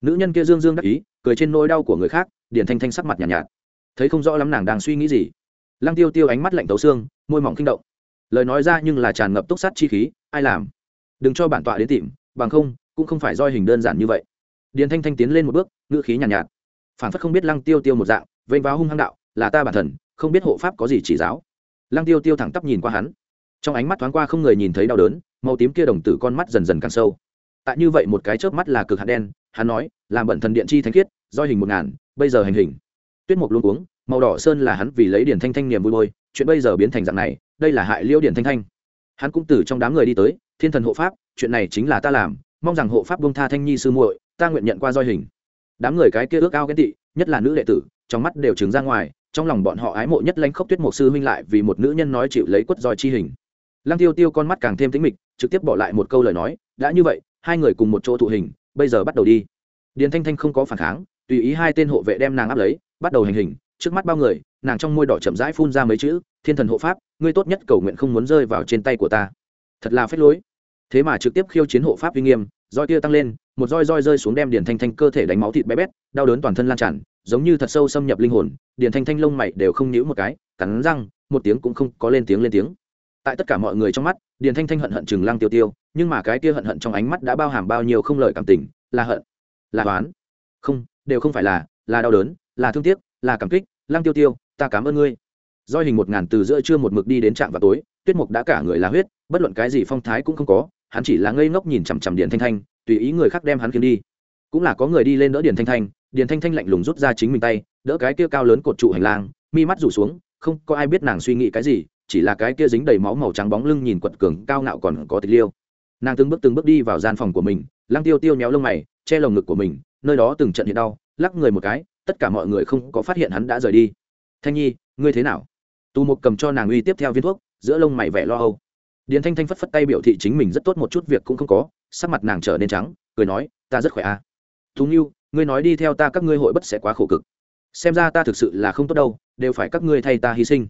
Nữ nhân kia dương dương đắc ý cười trên nỗi đau của người khác điền thanh thanh sắc mặt nhàn nhạt, nhạt. Thấy không rõ lắm nàng đang suy nghĩ gì. Lăng tiêu tiêu ánh mắt lạnh tấu xương môi mỏng kinh động. Lời nói ra nhưng là tràn ngập túc sắt chi khí ai làm? Đừng cho bản tọa đến tìm bằng không cũng không phải roi hình đơn giản như vậy. Điền thanh thanh tiến lên một bước ngữ khí nhàn nhạt, nhạt. Phản phất không biết lăng tiêu tiêu một dạng vênh vào hung hăng đạo là ta bản thần không biết hộ pháp có gì chỉ giáo. Lăng tiêu tiêu thẳng tắp nhìn qua hắn. Trong ánh mắt thoáng qua không người nhìn thấy đau đớn màu tím kia đồng tử con mắt dần dần càng sâu. Tại như vậy một cái chớp mắt là cực hạt đen hắn nói, làm bận thần điện chi thánh khiết, do hình một ngàn, bây giờ hành hình. Tuyết mục luôn uống màu đỏ sơn là hắn vì lấy điển thanh thanh niềm vui bôi, chuyện bây giờ biến thành dạng này, đây là hại liêu điển thanh thanh. Hắn cũng từ trong đám người đi tới, thiên thần hộ pháp, chuyện này chính là ta làm, mong rằng hộ pháp bông tha thanh nhi sư muội, ta nguyện nhận qua doi hình. Đám người cái kia ước ao ghen tị, nhất là nữ đệ tử, trong mắt đều trứng ra ngoài, trong lòng bọn họ ái mộ nhất lãnh khốc tuyết mục sư huynh lại vì một nữ nhân nói chịu lấy quất roi chi hình. Lăng tiêu tiêu con mắt càng thêm tính mịch, trực tiếp bỏ lại một câu lời nói, đã như vậy, hai người cùng một chỗ thụ hình bây giờ bắt đầu đi. Điền thanh thanh không có phản kháng, tùy ý hai tên hộ vệ đem nàng áp lấy, bắt đầu hành hình, trước mắt bao người, nàng trong môi đỏ chậm rãi phun ra mấy chữ, thiên thần hộ pháp, ngươi tốt nhất cầu nguyện không muốn rơi vào trên tay của ta. Thật là phết lối. Thế mà trực tiếp khiêu chiến hộ pháp uy nghiêm, roi kia tăng lên, một roi roi rơi xuống đem điền thanh thanh cơ thể đánh máu thịt bé bét, đau đớn toàn thân lan tràn, giống như thật sâu xâm nhập linh hồn, điền thanh thanh lông mày đều không nhíu một cái, cắn răng, một tiếng cũng không có lên tiếng lên tiếng tại tất cả mọi người trong mắt, điền thanh thanh hận hận chừng lăng tiêu tiêu, nhưng mà cái kia hận hận trong ánh mắt đã bao hàm bao nhiêu không lời cảm tình, là hận, là oán. Không, đều không phải là là đau đớn, là thương tiếc, là cảm kích, lăng tiêu tiêu, ta cảm ơn ngươi. Doi hình một ngàn từ giữa trưa một mực đi đến trạm vào tối, tuyết mục đã cả người là huyết, bất luận cái gì phong thái cũng không có, hắn chỉ là ngây ngốc nhìn chằm chằm Điền thanh thanh, tùy ý người khác đem hắn kiếm đi. Cũng là có người đi lên đỡ điền thanh thanh, điền thanh thanh lạnh lùng rút ra chính mình tay, đỡ cái kia cao lớn cột trụ hành lang, mi mắt rủ xuống, không có ai biết nàng suy nghĩ cái gì chỉ là cái kia dính đầy máu màu trắng bóng lưng nhìn quật cường cao ngạo còn có tịch liêu. Nàng từng bước từng bước đi vào gian phòng của mình, lăng tiêu tiêu nhéo lông mày, che lồng ngực của mình, nơi đó từng trận hiện đau, lắc người một cái, tất cả mọi người không có phát hiện hắn đã rời đi. Thanh nhi, ngươi thế nào? Tù mục cầm cho nàng uy tiếp theo viên thuốc, giữa lông mày vẻ lo âu. Điền thanh thanh phất phất tay biểu thị chính mình rất tốt một chút việc cũng không có, sắc mặt nàng trở nên trắng, cười nói, ta rất khỏe à. Thú nghiêu ngươi nói đi theo ta các ngươi hội bất sẽ quá khổ cực. Xem ra ta thực sự là không tốt đâu, đều phải các ngươi thay ta hy sinh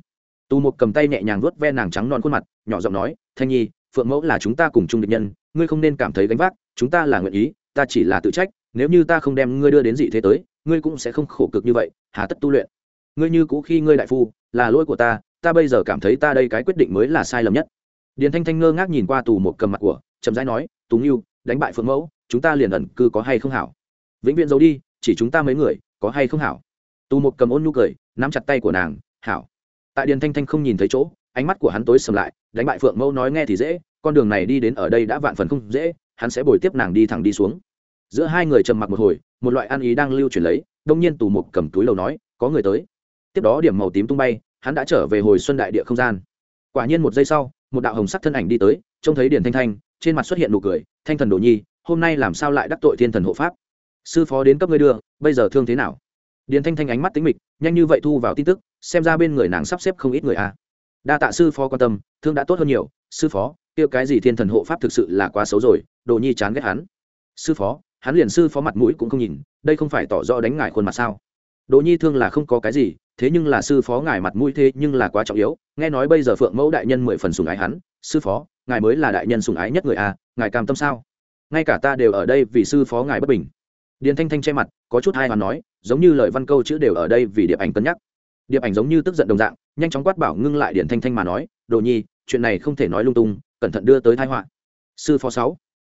tù mục cầm tay nhẹ nhàng vuốt ve nàng trắng non khuôn mặt, nhỏ giọng nói, thanh nhi, phượng mẫu là chúng ta cùng chung địch nhân, ngươi không nên cảm thấy gánh vác, chúng ta là nguyện ý, ta chỉ là tự trách, nếu như ta không đem ngươi đưa đến dị thế tới, ngươi cũng sẽ không khổ cực như vậy, hà tất tu luyện. Ngươi như cũ khi ngươi đại phu, là lỗi của ta ta bây giờ cảm thấy ta đây cái quyết định mới là sai lầm nhất. Điền thanh thanh ngơ ngác nhìn qua tù một cầm mặt của, chậm rãi nói tú nghiêu đánh bại phượng mẫu, chúng ta liền ẩn cư có hay không hảo? Vĩnh viễn giấu đi, chỉ chúng ta mấy người, có hay không hảo? Tù một cầm ôn nhu cười, nắm chặt tay của nàng, hảo tại điền thanh thanh không nhìn thấy chỗ, ánh mắt của hắn tối sầm lại, đánh bại phượng mẫu nói nghe thì dễ, con đường này đi đến ở đây đã vạn phần không dễ, hắn sẽ bồi tiếp nàng đi thẳng đi xuống. Giữa hai người trầm mặc một hồi, một loại ăn ý đang lưu truyền lấy, đông nhiên tù mục cầm túi lầu nói, có người tới. Tiếp đó điểm màu tím tung bay, hắn đã trở về hồi xuân đại địa không gian. Quả nhiên một giây sau, một đạo hồng sắc thân ảnh đi tới, trông thấy điền thanh thanh, trên mặt xuất hiện nụ cười, thanh thần đồ nhi, hôm nay làm sao lại đắc tội thiên thần hộ pháp? Sư phó đến cấp ngươi đưa, bây giờ thương thế nào? Điền thanh thanh ánh mắt tính mịch nhanh như vậy thu vào tin tức, xem ra bên người nàng sắp xếp không ít người a à. đa tạ sư phó quan tâm, thương đã tốt hơn nhiều, sư phó, kia cái gì thiên thần hộ pháp thực sự là quá xấu rồi, đồ nhi chán ghét hắn. Sư phó, hắn liền sư phó mặt mũi cũng không nhìn, đây không phải tỏ rõ đánh ngài khuôn mặt sao? Đồ nhi thương là không có cái gì, thế nhưng là sư phó ngài mặt mũi thế nhưng là quá trọng yếu, nghe nói bây giờ phượng mẫu đại nhân mười phần sùng ái hắn, sư phó, ngài mới là đại nhân sùng ái nhất người a ngài cam tâm sao? Ngay cả ta đều ở đây vì sư phó ngài bất bình điền thanh thanh che mặt, có chút hai hoàn nói, giống như lời văn câu chữ đều ở đây vì điệp ảnh cân nhắc. Điệp ảnh giống như tức giận đồng dạng, nhanh chóng quát bảo ngưng lại điền thanh thanh mà nói, đồ nhi, chuyện này không thể nói lung tung, cẩn thận đưa tới thái họa. Sư phó sáu.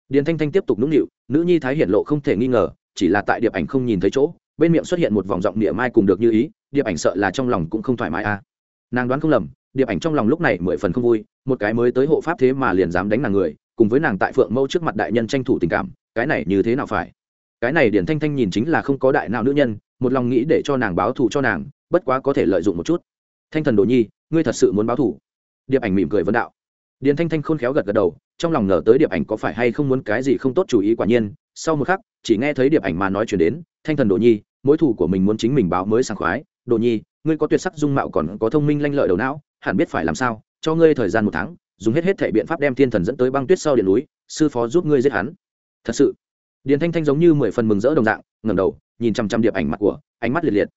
Điền thanh thanh tiếp tục nũng nịu, nữ nhi thái hiển lộ không thể nghi ngờ, chỉ là tại điệp ảnh không nhìn thấy chỗ, bên miệng xuất hiện một vòng giọng địa mai cùng được như ý, điệp ảnh sợ là trong lòng cũng không thoải mái à. Nàng đoán không lầm, điệp ảnh trong lòng lúc này mười phần không vui, một cái mới tới hộ pháp thế mà liền dám đánh nàng người, cùng với nàng tại phượng mâu trước mặt đại nhân tranh thủ tình cảm, cái này như thế nào phải? Cái này điển thanh thanh nhìn chính là không có đại nào nữ nhân, một lòng nghĩ để cho nàng báo thù cho nàng, bất quá có thể lợi dụng một chút. Thanh thần đồ nhi, ngươi thật sự muốn báo thù? Điệp ảnh mỉm cười vấn đạo. Điền thanh thanh khôn khéo gật gật đầu, trong lòng ngờ tới điệp ảnh có phải hay không muốn cái gì không tốt chủ ý quả nhiên. Sau một khắc, chỉ nghe thấy điệp ảnh mà nói chuyển đến, thanh thần đồ nhi, mối thù của mình muốn chính mình báo mới sảng khoái. Đồ nhi, ngươi có tuyệt sắc dung mạo còn có thông minh lanh lợi đầu não, hẳn biết phải làm sao, cho ngươi thời gian một tháng, dùng hết hết thể biện pháp đem thiên thần dẫn tới băng tuyết sau điện núi, sư phó giúp ngươi giết hắn. Thật sự? Điền thanh thanh giống như mười phần mừng rỡ đồng dạng, ngẩng đầu, nhìn chăm chăm điệp ảnh mặt của, ánh mắt liệt liệt.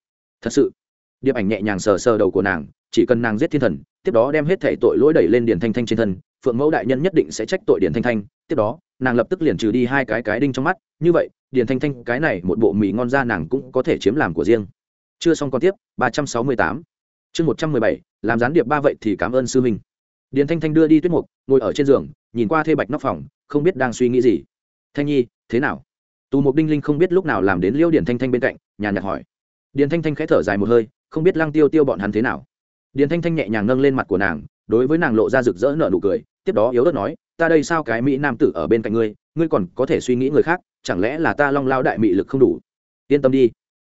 Thật sự, điệp ảnh nhẹ nhàng sờ sờ đầu của nàng, chỉ cần nàng giết thiên thần, tiếp đó đem hết thể tội lỗi đẩy lên điền thanh thanh trên thân, phượng mẫu đại nhân nhất định sẽ trách tội điền thanh thanh, tiếp đó, nàng lập tức liền trừ đi hai cái cái đinh trong mắt, như vậy, điền thanh thanh, cái này một bộ mì ngon ra nàng cũng có thể chiếm làm của riêng. Chưa xong còn tiếp, ba trăm sáu mươi tám. Chương một trăm mười bảy, làm gián điệp ba vậy thì cảm ơn sư minh điền thanh thanh đưa đi tuyết mục, ngồi ở trên giường, nhìn qua thê bạch nóc phòng, không biết đang suy nghĩ gì. Thanh nhi thế nào? Tù mục đinh linh không biết lúc nào làm đến liêu điển thanh thanh bên cạnh, nhàn nhạt hỏi. Điển thanh thanh khẽ thở dài một hơi, không biết lăng tiêu tiêu bọn hắn thế nào. Điển thanh thanh nhẹ nhàng nâng lên mặt của nàng, đối với nàng lộ ra rực rỡ nở nụ cười, tiếp đó yếu ớt nói, ta đây sao cái mỹ nam tử ở bên cạnh ngươi ngươi còn có thể suy nghĩ người khác, chẳng lẽ là ta long lao đại mị lực không đủ? Yên tâm đi.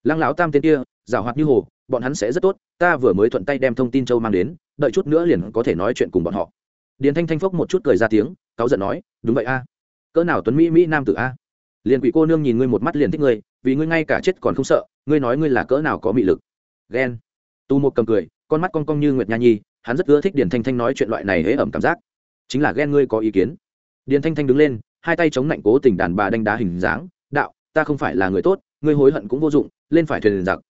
Lăng lão tam tên kia, giảo hoạt như hồ, bọn hắn sẽ rất tốt, ta vừa mới thuận tay đem thông tin châu mang đến, đợi chút nữa liền có thể nói chuyện cùng bọn họ. Điền thanh thanh phốc một chút cười ra tiếng, cáu giận nói, đúng vậy a, cỡ nào tuấn mỹ mỹ nam tử a? Liền quỷ cô nương nhìn ngươi một mắt liền thích ngươi, vì ngươi ngay cả chết còn không sợ, ngươi nói ngươi là cỡ nào có mị lực. Ghen. Tu một cầm cười, con mắt con cong như nguyệt nha nhi, hắn rất ưa thích điền thanh thanh nói chuyện loại này hễ ẩm cảm giác. Chính là ghen ngươi có ý kiến. Điền thanh thanh đứng lên, hai tay chống lạnh cố tình đàn bà đánh đá hình dáng, đạo, ta không phải là người tốt, ngươi hối hận cũng vô dụng, lên phải thuyền giặc.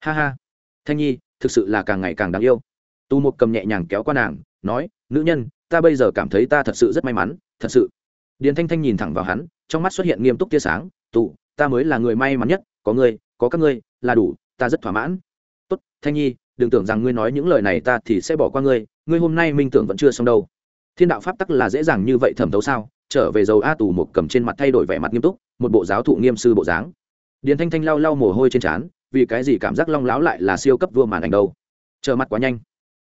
Ha ha. Thanh nhi, thực sự là càng ngày càng đáng yêu. Tu một cầm nhẹ nhàng kéo qua nàng, nói, nữ nhân, ta bây giờ cảm thấy ta thật sự rất may mắn, thật sự. Điền thanh thanh nhìn thẳng vào hắn trong mắt xuất hiện nghiêm túc tia sáng, tụ, ta mới là người may mắn nhất, có ngươi, có các ngươi, là đủ, ta rất thỏa mãn. Tốt, thanh nhi, đừng tưởng rằng ngươi nói những lời này ta thì sẽ bỏ qua ngươi ngươi hôm nay minh tưởng vẫn chưa xong đâu. Thiên đạo pháp tắc là dễ dàng như vậy thẩm thấu sao? Trở về dầu a tù một cầm trên mặt thay đổi vẻ mặt nghiêm túc, một bộ giáo thụ nghiêm sư bộ dáng. Điền thanh thanh lau lau mồ hôi trên trán, vì cái gì cảm giác long láo lại là siêu cấp vua màn ảnh đâu? Chờ mặt quá nhanh.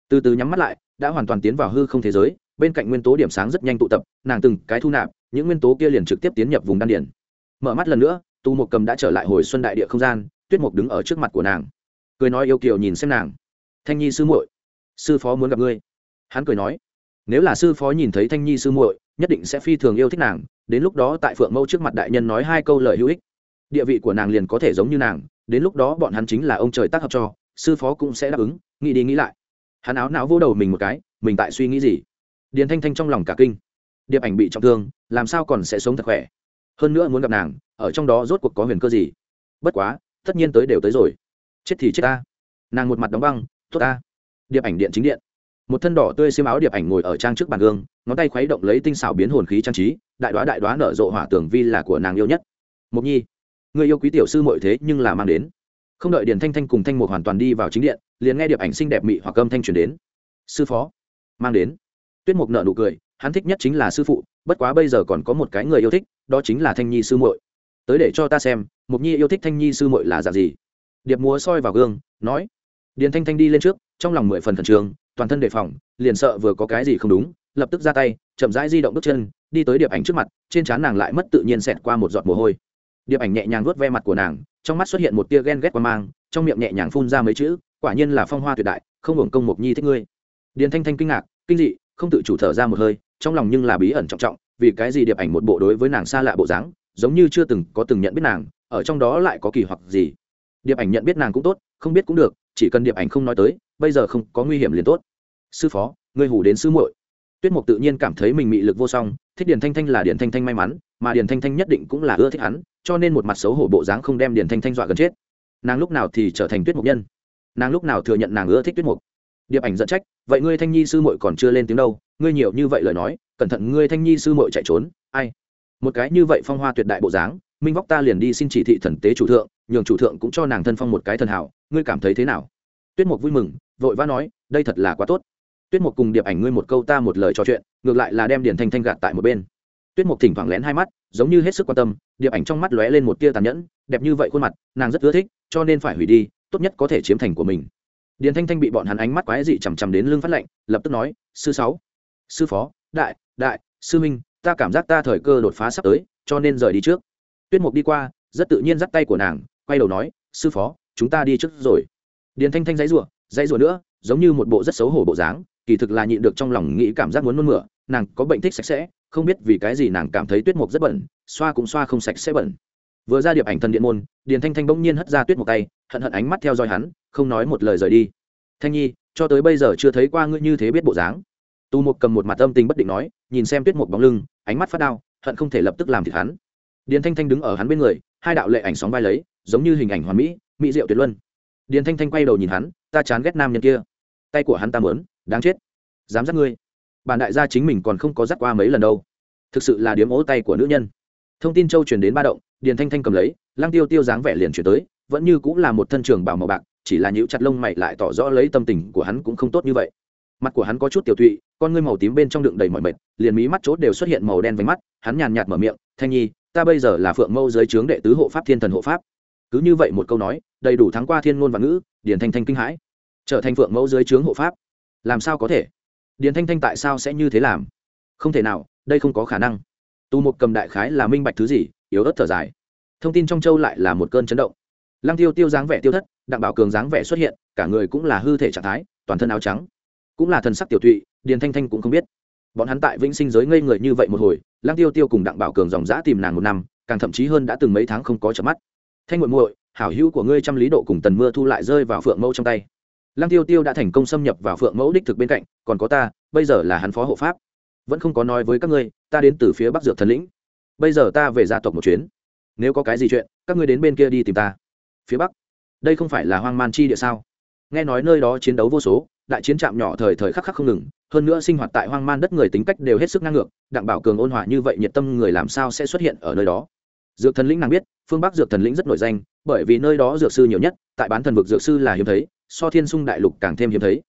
Từ từ nhắm mắt lại, đã hoàn toàn tiến vào hư không thế giới, bên cạnh nguyên tố điểm sáng rất nhanh tụ tập, nàng từng cái thu nạp những nguyên tố kia liền trực tiếp tiến nhập vùng đan điển mở mắt lần nữa, tu mộc cầm đã trở lại hồi xuân đại địa không gian, tuyết mục đứng ở trước mặt của nàng. Cười nói yêu kiều nhìn xem nàng. Thanh nhi sư muội, sư phó muốn gặp ngươi. Hắn cười nói, nếu là sư phó nhìn thấy thanh nhi sư muội, nhất định sẽ phi thường yêu thích nàng, đến lúc đó tại phượng mâu trước mặt đại nhân nói hai câu lời hữu ích. Địa vị của nàng liền có thể giống như nàng, đến lúc đó bọn hắn chính là ông trời tác hợp cho, sư phó cũng sẽ đáp ứng, nghĩ đi nghĩ lại. Hắn áo não vô đầu mình một cái, mình tại suy nghĩ gì? Điền thanh thanh trong lòng cả kinh điệp ảnh bị trọng thương, làm sao còn sẽ sống thật khỏe? Hơn nữa muốn gặp nàng, ở trong đó rốt cuộc có huyền cơ gì? Bất quá, tất nhiên tới đều tới rồi. Chết thì chết ta. Nàng một mặt đóng băng, tốt ta. Điệp ảnh điện chính điện. Một thân đỏ tươi xiêm áo điệp ảnh ngồi ở trang trước bàn gương, ngón tay khuấy động lấy tinh xảo biến hồn khí trang trí, đại đoá đại đoá nở rộ hỏa tường vi là của nàng yêu nhất. Mục nhi, người yêu quý tiểu sư mọi thế nhưng là mang đến. Không đợi điền thanh thanh cùng thanh mục hoàn toàn đi vào chính điện, liền nghe điệp ảnh xinh đẹp mị hoặc âm thanh truyền đến. Sư phó, mang đến. Tuyết mục nợ nụ cười hắn thích nhất chính là sư phụ bất quá bây giờ còn có một cái người yêu thích đó chính là thanh nhi sư muội. Tới để cho ta xem mục nhi yêu thích thanh nhi sư muội là dạng gì. Điệp múa soi vào gương nói điền thanh thanh đi lên trước trong lòng mười phần khẩn trường, toàn thân đề phòng liền sợ vừa có cái gì không đúng lập tức ra tay chậm rãi di động bước chân đi tới điệp ảnh trước mặt trên trán nàng lại mất tự nhiên xẹt qua một giọt mồ hôi. Điệp ảnh nhẹ nhàng vuốt ve mặt của nàng trong mắt xuất hiện một tia ghen ghét qua mang trong miệng nhẹ nhàng phun ra mấy chữ quả nhiên là phong hoa tuyệt đại không hưởng công mục nhi thích ngươi. Điền thanh thanh kinh ngạc kinh dị không tự chủ thở ra một hơi trong lòng nhưng là bí ẩn trọng trọng, vì cái gì điệp ảnh một bộ đối với nàng xa lạ bộ dáng, giống như chưa từng có từng nhận biết nàng, ở trong đó lại có kỳ hoặc gì. Điệp ảnh nhận biết nàng cũng tốt, không biết cũng được, chỉ cần điệp ảnh không nói tới, bây giờ không có nguy hiểm liền tốt. Sư phó người hủ đến sư muội. Tuyết mục tự nhiên cảm thấy mình mị lực vô song, thích điền thanh thanh là điền thanh thanh may mắn, mà điền thanh thanh nhất định cũng là ưa thích hắn, cho nên một mặt xấu hổ bộ dáng không đem điền thanh thanh dọa gần chết. Nàng lúc nào thì trở thành tuyết mục nhân? Nàng lúc nào thừa nhận nàng ưa thích tuyết mục điệp ảnh dẫn trách, vậy ngươi thanh nhi sư muội còn chưa lên tiếng đâu, ngươi nhiều như vậy lời nói, cẩn thận ngươi thanh nhi sư muội chạy trốn, ai? Một cái như vậy phong hoa tuyệt đại bộ dáng, minh vóc ta liền đi xin chỉ thị thần tế chủ thượng, nhường chủ thượng cũng cho nàng thân phong một cái thần hảo, ngươi cảm thấy thế nào? Tuyết mục vui mừng, vội vã nói, đây thật là quá tốt. Tuyết mục cùng điệp ảnh ngươi một câu ta một lời trò chuyện, ngược lại là đem điển thanh thanh gạt tại một bên. Tuyết mục thỉnh thoảng lén hai mắt, giống như hết sức quan tâm, điệp ảnh trong mắt lóe lên một tia tàn nhẫn, đẹp như vậy khuôn mặt, nàng rất ưa thích, cho nên phải hủy đi, tốt nhất có thể chiếm thành của mình điền thanh thanh bị bọn hắn ánh mắt quái dị chằm chằm đến lưng phát lệnh lập tức nói, sư sáu, sư phó, đại đại, sư minh ta cảm giác ta thời cơ đột phá sắp tới, cho nên rời đi trước. Tuyết mục đi qua, rất tự nhiên dắt tay của nàng, quay đầu nói, sư phó, chúng ta đi trước rồi. Điền thanh thanh dãy rủa dãy rủa nữa, giống như một bộ rất xấu hổ bộ dáng, kỳ thực là nhịn được trong lòng nghĩ cảm giác muốn nôn mửa, nàng có bệnh thích sạch sẽ, không biết vì cái gì nàng cảm thấy tuyết mục rất bẩn, xoa cũng xoa không sạch sẽ bẩn vừa ra điệp ảnh thần điện môn, điền thanh thanh bỗng nhiên hất ra tuyết một tay, hận hận ánh mắt theo dõi hắn, không nói một lời rời đi. Thanh nhi, cho tới bây giờ chưa thấy qua ngươi như thế biết bộ dáng. Tu một cầm một mặt âm tình bất định nói, nhìn xem tuyết một bóng lưng, ánh mắt phát đau, hận không thể lập tức làm thịt hắn. Điền thanh thanh đứng ở hắn bên người, hai đạo lệ ảnh sóng vai lấy, giống như hình ảnh hoàn mỹ mỹ diệu tuyệt luân. Điền thanh thanh quay đầu nhìn hắn, ta chán ghét nam nhân kia. Tay của hắn ta mớn, đáng chết. Dám dắt ngươi. Bản đại gia chính mình còn không có dắt qua mấy lần đâu. Thực sự là điếm ố tay của nữ nhân thông tin châu truyền đến ba động, điền thanh thanh cầm lấy, lăng tiêu tiêu dáng vẻ liền chuyển tới, vẫn như cũng là một thân trường bảo màu bạc, chỉ là nhữ chặt lông mày lại tỏ rõ lấy tâm tình của hắn cũng không tốt như vậy. Mặt của hắn có chút tiểu tụy, con ngươi màu tím bên trong đựng đầy mọi mệt, liền mí mắt chốt đều xuất hiện màu đen vánh mắt, hắn nhàn nhạt mở miệng, thanh nhi, ta bây giờ là phượng mâu dưới trướng đệ tứ hộ pháp thiên thần hộ pháp. Cứ như vậy một câu nói, đầy đủ thắng qua thiên ngôn và ngữ, điền thanh thanh kinh hãi. Trở thành phượng mẫu dưới trướng hộ pháp? Làm sao có thể? Điền thanh thanh tại sao sẽ như thế làm? Không thể nào, đây không có khả năng tu một cầm đại khái là minh bạch thứ gì, yếu ớt thở dài. Thông tin trong châu lại là một cơn chấn động. Lăng tiêu tiêu dáng vẻ tiêu thất, đặng bảo cường dáng vẻ xuất hiện, cả người cũng là hư thể trạng thái, toàn thân áo trắng. Cũng là thần sắc tiểu thụy điền thanh thanh cũng không biết. Bọn hắn tại vĩnh sinh giới ngây người như vậy một hồi, lăng tiêu tiêu cùng đặng bảo cường dòng dã tìm nàng một năm, càng thậm chí hơn đã từng mấy tháng không có chợp mắt. Thanh muội muội, hảo hữu của ngươi trăm lý độ cùng tần mưa thu lại rơi vào phượng mẫu trong tay. Lăng tiêu tiêu đã thành công xâm nhập vào phượng mẫu đích thực bên cạnh, còn có ta, bây giờ là hắn phó hộ pháp. Vẫn không có nói với các ngươi ta đến từ phía bắc dược thần lĩnh. Bây giờ ta về gia tộc một chuyến. Nếu có cái gì chuyện, các ngươi đến bên kia đi tìm ta. Phía bắc. Đây không phải là hoang man chi địa sao? Nghe nói nơi đó chiến đấu vô số, đại chiến trạm nhỏ thời thời khắc khắc không ngừng, hơn nữa sinh hoạt tại hoang man đất người tính cách đều hết sức ngang ngược, đặng bảo cường ôn hòa như vậy nhiệt tâm người làm sao sẽ xuất hiện ở nơi đó? Dược thần lĩnh nàng biết, phương bắc dược thần lĩnh rất nổi danh, bởi vì nơi đó dược sư nhiều nhất, tại bán thần vực dược sư là hiếm thấy, so thiên sung đại lục càng thêm hiếm thấy.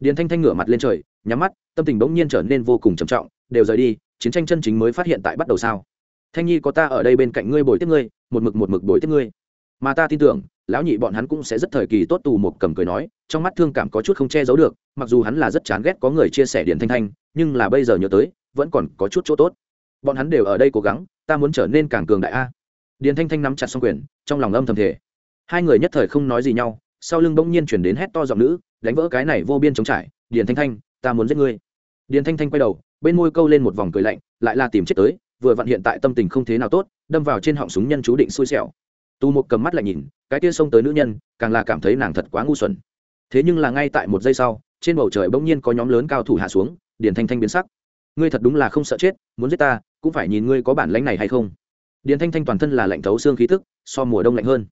Điền thanh thanh ngửa mặt lên trời, nhắm mắt, tâm tình bỗng nhiên trở nên vô cùng trầm trọng, đều rời đi chiến tranh chân chính mới phát hiện tại bắt đầu sao? Thanh nhi có ta ở đây bên cạnh ngươi bồi tiếp ngươi, một mực một mực bồi tiếp ngươi. Mà ta tin tưởng, lão nhị bọn hắn cũng sẽ rất thời kỳ tốt tù một cầm cười nói, trong mắt thương cảm có chút không che giấu được, mặc dù hắn là rất chán ghét có người chia sẻ điện thanh thanh, nhưng là bây giờ nhớ tới, vẫn còn có chút chỗ tốt. Bọn hắn đều ở đây cố gắng, ta muốn trở nên càng cường đại a. Điền thanh thanh nắm chặt xong quyền, trong lòng âm thầm thể hai người nhất thời không nói gì nhau, sau lưng bỗng nhiên chuyển đến hét to giọng nữ, đánh vỡ cái này vô biên chống trải, điền thanh thanh, ta muốn giết ngươi. Điền thanh thanh quay đầu bên môi câu lên một vòng cười lạnh, lại là tìm chết tới, vừa vặn hiện tại tâm tình không thế nào tốt, đâm vào trên họng súng nhân chú định xui xẻo. Tu một cầm mắt lại nhìn, cái kia xông tới nữ nhân, càng là cảm thấy nàng thật quá ngu xuẩn. Thế nhưng là ngay tại một giây sau, trên bầu trời bỗng nhiên có nhóm lớn cao thủ hạ xuống, điền thanh thanh biến sắc. Ngươi thật đúng là không sợ chết, muốn giết ta, cũng phải nhìn ngươi có bản lãnh này hay không. Điền thanh thanh toàn thân là lạnh thấu xương khí thức so mùa đông lạnh hơn.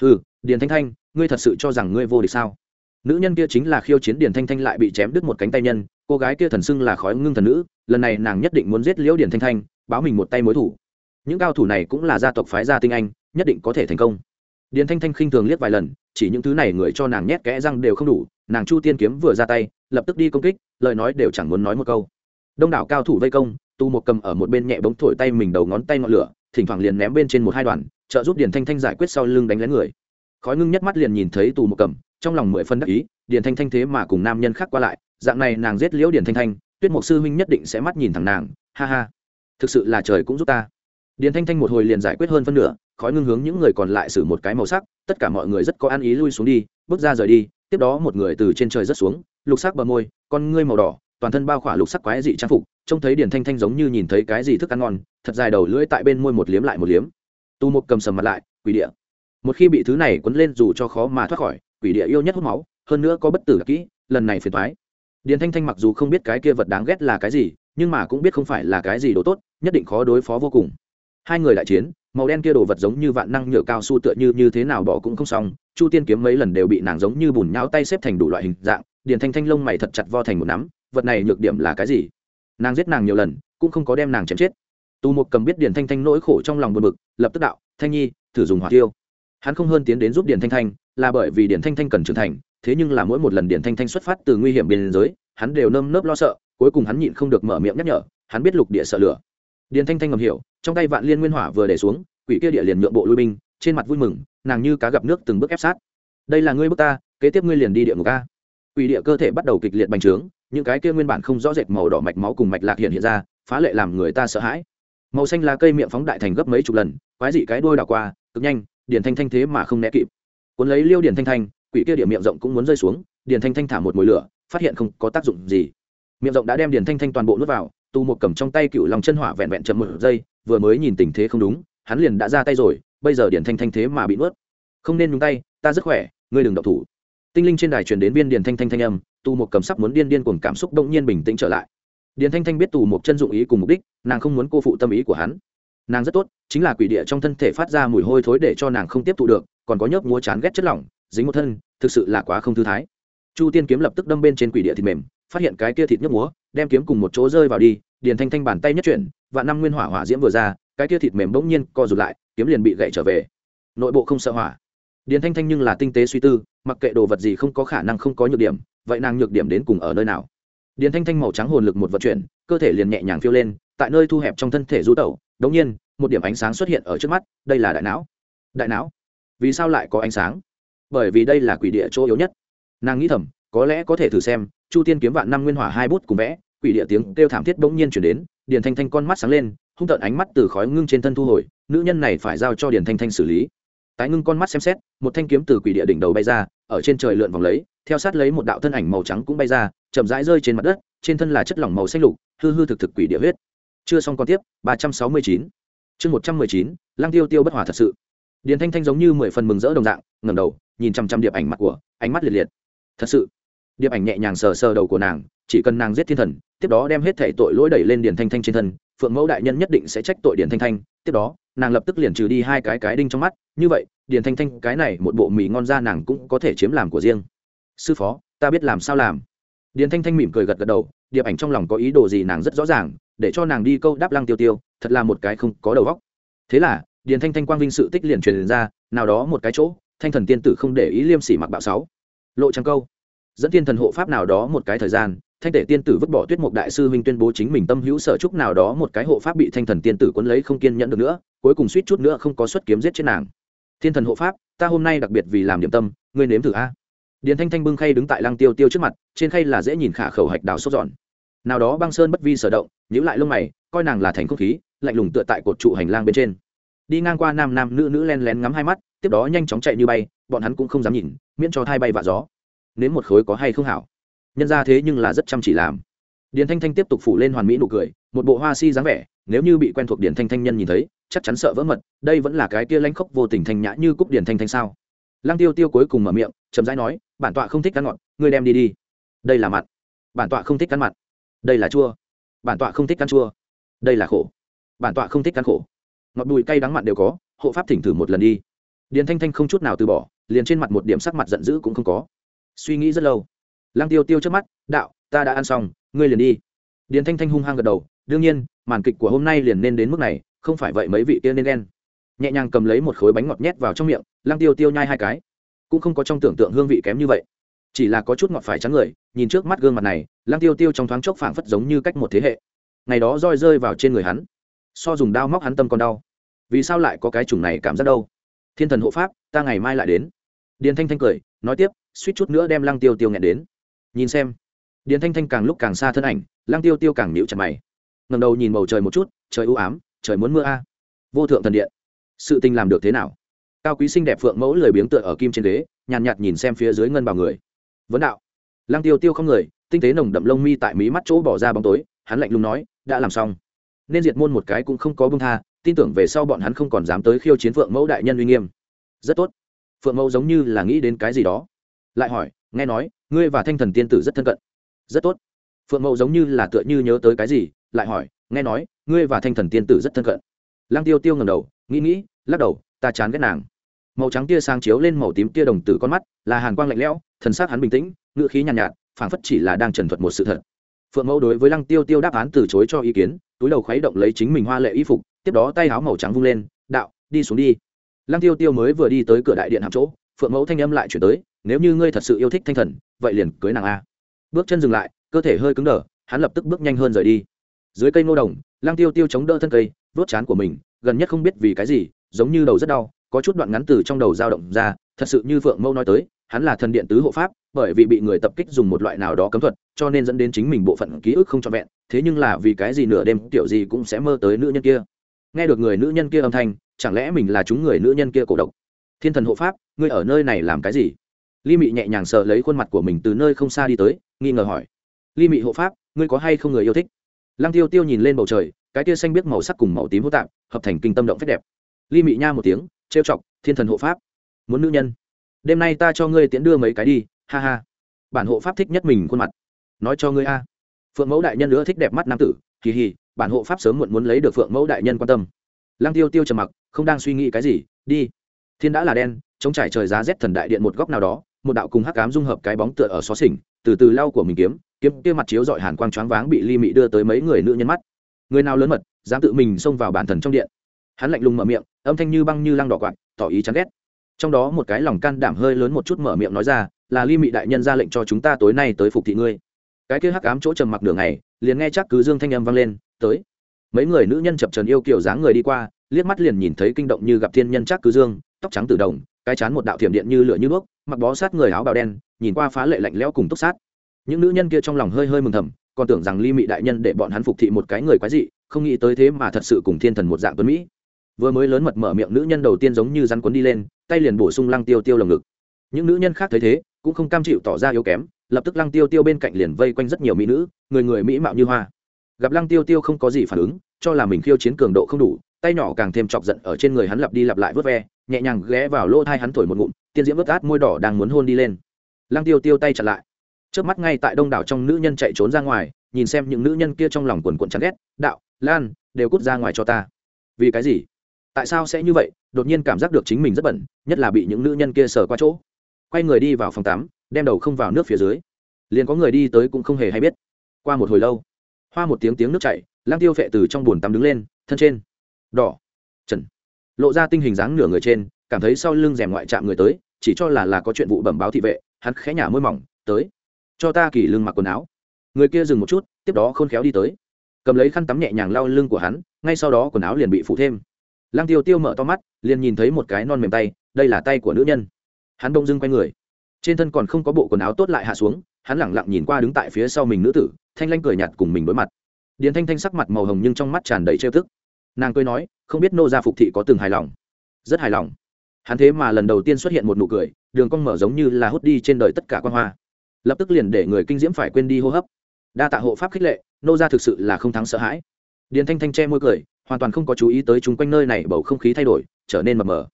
Ừ điền thanh thanh, ngươi thật sự cho rằng ngươi vô địch sao? Nữ nhân kia chính là khiêu chiến điền thanh thanh lại bị chém đứt một cánh tay nhân cô gái kia thần xưng là khói ngưng thần nữ, lần này nàng nhất định muốn giết liễu điền thanh thanh, báo mình một tay mối thủ. Những cao thủ này cũng là gia tộc phái gia tinh anh, nhất định có thể thành công. Điền thanh thanh khinh thường liếc vài lần, chỉ những thứ này người cho nàng nhét kẽ răng đều không đủ, nàng chu tiên kiếm vừa ra tay, lập tức đi công kích, lời nói đều chẳng muốn nói một câu. Đông đảo cao thủ vây công, tu một cầm ở một bên nhẹ bóng thổi tay mình đầu ngón tay ngọn lửa, thỉnh thoảng liền ném bên trên một hai đoàn, trợ giúp điền thanh thanh giải quyết sau lưng đánh lén người. Khói ngưng nhất mắt liền nhìn thấy tù một cầm, trong lòng mười phân đắc ý, điền thanh thanh thế mà cùng nam nhân khác qua lại dạng này nàng giết liễu điền thanh thanh, tuyết mục sư huynh nhất định sẽ mắt nhìn thẳng nàng, ha ha. Thực sự là trời cũng giúp ta. Điền thanh thanh một hồi liền giải quyết hơn phân nửa, khói ngưng hướng những người còn lại xử một cái màu sắc, tất cả mọi người rất có ăn ý lui xuống đi, bước ra rời đi, tiếp đó một người từ trên trời rất xuống, lục sắc bờ môi, con ngươi màu đỏ, toàn thân bao khỏa lục sắc quái dị trang phục, trông thấy điền thanh thanh giống như nhìn thấy cái gì thức ăn ngon, thật dài đầu lưỡi tại bên môi một liếm lại một liếm. Tu một cầm sầm mặt lại, quỷ địa. Một khi bị thứ này quấn lên dù cho khó mà thoát khỏi, quỷ địa yêu nhất hút máu, hơn nữa có bất tử kỹ, lần này phiền thoái điền thanh thanh mặc dù không biết cái kia vật đáng ghét là cái gì, nhưng mà cũng biết không phải là cái gì đồ tốt, nhất định khó đối phó vô cùng. Hai người đại chiến, màu đen kia đồ vật giống như vạn năng nhựa cao su tựa như như thế nào bỏ cũng không xong, chu tiên kiếm mấy lần đều bị nàng giống như bùn nhão tay xếp thành đủ loại hình dạng, điền thanh thanh lông mày thật chặt vo thành một nắm, vật này nhược điểm là cái gì? Nàng giết nàng nhiều lần, cũng không có đem nàng chém chết. Tu Mục cầm biết điền thanh thanh nỗi khổ trong lòng buồn bực, lập tức đạo, thanh nhi, thử dùng hỏa tiêu hắn không hơn tiến đến giúp điền thanh thanh, là bởi vì điền thanh thanh cần trưởng thành thế nhưng là mỗi một lần điền thanh thanh xuất phát từ nguy hiểm biên giới hắn đều nơm nớp lo sợ, cuối cùng hắn nhịn không được mở miệng nhắc nhở, hắn biết lục địa sợ lửa. Điền thanh thanh ngầm hiểu, trong tay vạn liên nguyên hỏa vừa để xuống, quỷ kia địa liền nhượng bộ lui binh, trên mặt vui mừng, nàng như cá gặp nước từng bước ép sát. Đây là ngươi bước ta, kế tiếp ngươi liền đi địa ngục ca quỷ địa cơ thể bắt đầu kịch liệt bành trướng, những cái kia nguyên bản không rõ rệt màu đỏ mạch máu cùng mạch lạc hiện hiện ra, phá lệ làm người ta sợ hãi. Màu xanh lá cây miệng phóng đại thành gấp mấy chục lần, quái dị cái đuôi đảo qua, cực nhanh điền thanh thanh thế mà không né kịp. Cuốn lấy liêu điền thanh thanh quỷ kia địa miệng rộng cũng muốn rơi xuống, điền thanh thanh thả một mồi lửa, phát hiện không có tác dụng gì. Miệng rộng đã đem điền thanh thanh toàn bộ nuốt vào, tu một cầm trong tay cựu lòng chân hỏa vẹn vẹn chậm một giây, vừa mới nhìn tình thế không đúng, hắn liền đã ra tay rồi, bây giờ điền thanh thanh thế mà bị nuốt. Không nên nhúng tay, ta rất khỏe, ngươi đừng động thủ. Tinh linh trên đài truyền đến viên điền thanh thanh thanh âm, tu một cầm sắp muốn điên điên cuồng cảm xúc động nhiên bình tĩnh trở lại. Điền thanh thanh biết tù một chân dụng ý cùng mục đích, nàng không muốn cô phụ tâm ý của hắn. Nàng rất tốt, chính là quỷ địa trong thân thể phát ra mùi hôi thối để cho nàng không tiếp thụ được, còn có nhớp múa chán ghét chất lỏng dính một thân, thực sự là quá không thư thái. Chu tiên kiếm lập tức đâm bên trên quỷ địa thịt mềm, phát hiện cái kia thịt nhấp múa, đem kiếm cùng một chỗ rơi vào đi, điền thanh thanh bàn tay nhất chuyển và năm nguyên hỏa hỏa diễm vừa ra, cái kia thịt mềm bỗng nhiên co rụt lại, kiếm liền bị gậy trở về. Nội bộ không sợ hỏa. Điền thanh thanh nhưng là tinh tế suy tư, mặc kệ đồ vật gì không có khả năng không có nhược điểm, vậy nàng nhược điểm đến cùng ở nơi nào? Điền thanh thanh màu trắng hồn lực một vật chuyển, cơ thể liền nhẹ nhàng phiêu lên, tại nơi thu hẹp trong thân thể du tẩu, đống nhiên, một điểm ánh sáng xuất hiện ở trước mắt, đây là đại não. Đại não? Vì sao lại có ánh sáng? Bởi vì đây là quỷ địa chỗ yếu nhất. Nàng nghĩ thầm, có lẽ có thể thử xem, chu tiên kiếm vạn năm nguyên hỏa hai bút cùng vẽ, quỷ địa tiếng kêu thảm thiết bỗng nhiên chuyển đến, điền thanh thanh con mắt sáng lên, hung tợn ánh mắt từ khói ngưng trên thân thu hồi, nữ nhân này phải giao cho điền thanh thanh xử lý. Tái ngưng con mắt xem xét, một thanh kiếm từ quỷ địa đỉnh đầu bay ra, ở trên trời lượn vòng lấy, theo sát lấy một đạo thân ảnh màu trắng cũng bay ra, chậm rãi rơi trên mặt đất, trên thân là chất lỏng màu xanh lục, hư hư thực thực quỷ địa huyết. Chưa xong còn tiếp, ba trăm sáu mươi chín. Chương một trăm mười chín, lăng tiêu tiêu bất hòa thật sự. Điền thanh thanh giống như mười phần mừng rỡ đồng dạng ngẩng đầu, nhìn chăm chăm điệp ảnh mặt của, ánh mắt liệt liệt. Thật sự, điệp ảnh nhẹ nhàng sờ sờ đầu của nàng, chỉ cần nàng giết thiên thần, tiếp đó đem hết thể tội lỗi đẩy lên điền thanh thanh trên thân, phượng mẫu đại nhân nhất định sẽ trách tội điền thanh thanh, tiếp đó, nàng lập tức liền trừ đi hai cái cái đinh trong mắt, như vậy, điền thanh thanh, cái này một bộ mì ngon ra nàng cũng có thể chiếm làm của riêng. Sư phó, ta biết làm sao làm. Điền thanh thanh mỉm cười gật gật đầu, điệp ảnh trong lòng có ý đồ gì nàng rất rõ ràng, để cho nàng đi câu đáp lăng tiêu tiêu, thật là một cái không có đầu óc. Thế là, điền thanh thanh quang vinh sự tích liền truyền ra, nào đó một cái chỗ thanh thần tiên tử không để ý liêm sỉ mặc bạo sáu. Lộ trang câu. Dẫn tiên thần hộ pháp nào đó một cái thời gian, thanh tể tiên tử vứt bỏ tuyết mục đại sư huynh tuyên bố chính mình tâm hữu sở trúc nào đó một cái hộ pháp bị thanh thần tiên tử quấn lấy không kiên nhẫn được nữa, cuối cùng suýt chút nữa không có xuất kiếm giết chết nàng. Thiên thần hộ pháp, ta hôm nay đặc biệt vì làm điểm tâm, ngươi nếm thử a. Điền thanh thanh bưng khay đứng tại lăng tiêu tiêu trước mặt, trên khay là dễ nhìn khả khẩu hạch đào sốt giòn nào đó băng sơn bất vi sở động nhữ lại lông mày, coi nàng là thành không khí, lạnh lùng tựa tại cột trụ hành lang bên trên đi ngang qua nam nam nữ nữ len lén ngắm hai mắt, tiếp đó nhanh chóng chạy như bay, bọn hắn cũng không dám nhìn, miễn cho thai bay vạ gió. Nếu một khối có hay không hảo. Nhân ra thế nhưng là rất chăm chỉ làm. Điền thanh thanh tiếp tục phủ lên hoàn mỹ nụ cười, một bộ hoa si dáng vẻ, nếu như bị quen thuộc điền thanh thanh nhân nhìn thấy, chắc chắn sợ vỡ mật, đây vẫn là cái tia lanh khóc vô tình thanh nhã như cúc điền thanh thanh sao? Lăng tiêu tiêu cuối cùng mở miệng, chậm rãi nói, bản tọa không thích ăn ngọt, ngươi đem đi đi. Đây là mặn bản tọa không thích ăn mặn đây là chua. Bản tọa không thích ăn chua. Đây là khổ. Bản tọa không thích ăn khổ ngọt bùi cay đắng mặn đều có, hộ pháp thỉnh thử một lần đi. Điền thanh thanh không chút nào từ bỏ, liền trên mặt một điểm sắc mặt giận dữ cũng không có. Suy nghĩ rất lâu. Lăng tiêu tiêu trước mắt, đạo, ta đã ăn xong, ngươi liền đi. Điền thanh thanh hung hăng gật đầu, đương nhiên, màn kịch của hôm nay liền nên đến mức này, không phải vậy mấy vị tiên nên đen nhẹ nhàng cầm lấy một khối bánh ngọt nhét vào trong miệng, lăng tiêu tiêu nhai hai cái. Cũng không có trong tưởng tượng hương vị kém như vậy. Chỉ là có chút ngọt phải trắng người, nhìn trước mắt gương mặt này, lăng tiêu tiêu trong thoáng chốc phảng phất giống như cách một thế hệ. Ngày đó roi rơi vào trên người hắn so dùng đao móc hắn tâm còn đau. Vì sao lại có cái chủng này cảm giác đâu? Thiên thần hộ pháp ta ngày mai lại đến. Điền thanh thanh cười nói tiếp suýt chút nữa đem lăng tiêu tiêu nghẹn đến. Nhìn xem. Điền thanh thanh càng lúc càng xa thân ảnh lăng tiêu tiêu càng nhịu chặt mày. Ngầm đầu nhìn bầu trời một chút trời ưu ám trời muốn mưa a. Vô thượng thần điện. Sự tình làm được thế nào? Cao quý sinh đẹp phượng mẫu lười biếng tựa ở kim trên đế, nhàn nhạt, nhạt nhìn xem phía dưới ngân bào người. Vấn đạo. Lăng tiêu tiêu không người tinh tế nồng đậm lông mi tại mí mắt chỗ bỏ ra bóng tối hắn lạnh lùng nói đã làm xong nên diệt môn một cái cũng không có bưng tha tin tưởng về sau bọn hắn không còn dám tới khiêu chiến phượng mẫu đại nhân uy nghiêm. Rất tốt. Phượng mẫu giống như là nghĩ đến cái gì đó. Lại hỏi nghe nói ngươi và thanh thần tiên tử rất thân cận. Rất tốt. Phượng mẫu giống như là tựa như nhớ tới cái gì lại hỏi nghe nói ngươi và thanh thần tiên tử rất thân cận. Lăng tiêu tiêu ngầm đầu nghĩ nghĩ lắc đầu ta chán ghét nàng. Màu trắng tia sang chiếu lên màu tím tia đồng tử con mắt là hàn quang lạnh lẽo thần sắc hắn bình tĩnh ngựa khí nhàn nhạt, nhạt phảng phất chỉ là đang trần thuật một sự thật. Phượng mẫu đối với lăng tiêu tiêu đáp án từ chối cho ý kiến túi đầu khuấy động lấy chính mình hoa lệ y phục, tiếp đó tay áo màu trắng vung lên, đạo, đi xuống đi. Lăng tiêu tiêu mới vừa đi tới cửa đại điện hạm chỗ, phượng mẫu thanh âm lại chuyển tới, nếu như ngươi thật sự yêu thích thanh thần, vậy liền cưới nàng a. Bước chân dừng lại, cơ thể hơi cứng đờ, hắn lập tức bước nhanh hơn rời đi. Dưới cây ngô đồng, lăng tiêu tiêu chống đỡ thân cây vớt chán của mình, gần nhất không biết vì cái gì, giống như đầu rất đau, có chút đoạn ngắn từ trong đầu dao động ra, thật sự như phượng mẫu nói tới, hắn là thần điện tứ hộ pháp, bởi vì bị người tập kích dùng một loại nào đó cấm thuật cho nên dẫn đến chính mình bộ phận ký ức không trọn vẹn, thế nhưng là vì cái gì nửa đêm tiểu gì cũng sẽ mơ tới nữ nhân kia? Nghe được người nữ nhân kia âm thanh, chẳng lẽ mình là chúng người nữ nhân kia cổ độc? Thiên thần hộ pháp, ngươi ở nơi này làm cái gì? Ly mị nhẹ nhàng sợ lấy khuôn mặt của mình từ nơi không xa đi tới, nghi ngờ hỏi. Ly mị hộ pháp, ngươi có hay không người yêu thích? Lăng tiêu tiêu nhìn lên bầu trời, cái tia xanh biết màu sắc cùng màu tím hô tạp, hợp thành kinh tâm động phép đẹp. Ly mị nha một tiếng, trêu chọc, thiên thần hộ pháp. Muốn nữ nhân. Đêm nay ta cho ngươi tiễn đưa mấy cái đi, ha ha. Bản hộ pháp thích nhất mình khuôn mặt nói cho ngươi a. Phượng mẫu đại nhân nữa thích đẹp mắt nam tử, kỳ hì, bản hộ pháp sớm muộn muốn lấy được phượng mẫu đại nhân quan tâm. Lăng tiêu tiêu trầm mặc, không đang suy nghĩ cái gì, đi. Thiên đã là đen, chống trải trời giá rét thần đại điện một góc nào đó, một đạo cùng hắc cám dung hợp cái bóng tựa ở xó xỉnh, từ từ lau của mình kiếm kiếm kia mặt chiếu dọi hàn quang choáng váng bị ly mị đưa tới mấy người nữ nhân mắt. Người nào lớn mật, dám tự mình xông vào bản thần trong điện. Hắn lạnh lùng mở miệng, âm thanh như băng như lăng đỏ quạt, tỏ ý chán ghét. Trong đó một cái lòng can đảm hơi lớn một chút mở miệng nói ra, là ly mị đại nhân ra lệnh cho chúng ta tối nay tới phục thị ngươi cái kia hắc ám chỗ trầm mặc đường này liền nghe chắc cứ dương thanh âm vang lên, tới. Mấy người nữ nhân chập trần yêu kiểu dáng người đi qua, liếc mắt liền nhìn thấy kinh động như gặp thiên nhân chắc cứ dương, tóc trắng từ đồng, cái chán một đạo thiểm điện như lửa như đuốc, mặc bó sát người áo bào đen, nhìn qua phá lệ lạnh lẽo cùng túc sát. Những nữ nhân kia trong lòng hơi hơi mừng thầm, còn tưởng rằng ly mị đại nhân để bọn hắn phục thị một cái người quái dị, không nghĩ tới thế mà thật sự cùng thiên thần một dạng tuấn mỹ. Vừa mới lớn mật mở miệng nữ nhân đầu tiên giống như rắn cuốn đi lên, tay liền bổ sung lăng tiêu tiêu lồng ngực. Những nữ nhân khác thấy thế cũng không cam chịu tỏ ra yếu kém, lập tức lăng tiêu tiêu bên cạnh liền vây quanh rất nhiều mỹ nữ, người người mỹ mạo như hoa. Gặp lăng tiêu tiêu không có gì phản ứng, cho là mình khiêu chiến cường độ không đủ, tay nhỏ càng thêm chọc giận ở trên người hắn lặp đi lặp lại vớt ve, nhẹ nhàng ghé vào lỗ thai hắn thổi một ngụm, tiên diễm vớt át môi đỏ đang muốn hôn đi lên. Lăng tiêu tiêu tay chặt lại. Trước mắt ngay tại đông đảo trong nữ nhân chạy trốn ra ngoài, nhìn xem những nữ nhân kia trong lòng quần quần chán ghét, đạo, lan, đều cút ra ngoài cho ta. Vì cái gì? Tại sao sẽ như vậy? Đột nhiên cảm giác được chính mình rất bẩn, nhất là bị những nữ nhân kia sờ qua chỗ quay người đi vào phòng tắm, đem đầu không vào nước phía dưới. Liền có người đi tới cũng không hề hay biết. Qua một hồi lâu, hoa một tiếng tiếng nước chảy lang tiêu phệ từ trong bồn tắm đứng lên, thân trên. Đỏ. Trần. Lộ ra tinh hình dáng nửa người trên, cảm thấy sau lưng rèm ngoại chạm người tới, chỉ cho là là có chuyện vụ bẩm báo thị vệ, hắn khẽ nhả môi mỏng, tới. Cho ta kỳ lưng mặc quần áo. Người kia dừng một chút, tiếp đó khôn khéo đi tới. Cầm lấy khăn tắm nhẹ nhàng lau lưng của hắn, ngay sau đó quần áo liền bị phủ thêm. Lăng tiêu tiêu mở to mắt, liền nhìn thấy một cái non mềm tay, đây là tay của nữ nhân hắn đông dưng quay người. Trên thân còn không có bộ quần áo tốt lại hạ xuống, hắn lẳng lặng nhìn qua đứng tại phía sau mình nữ tử, thanh lanh cười nhạt cùng mình đối mặt. Điền thanh thanh sắc mặt màu hồng nhưng trong mắt tràn đầy trêu thức nàng cười nói, không biết nô gia phục thị có từng hài lòng? Rất hài lòng. Hắn thế mà lần đầu tiên xuất hiện một nụ cười, đường cong mở giống như là hút đi trên đời tất cả quan hoa. Lập tức liền để người kinh diễm phải quên đi hô hấp. Đa tạ hộ pháp khích lệ, nô gia thực sự là không thắng sợ hãi. Điền thanh thanh che môi cười, hoàn toàn không có chú ý tới chúng quanh nơi này, bầu không khí thay đổi, trở nên mờ mờ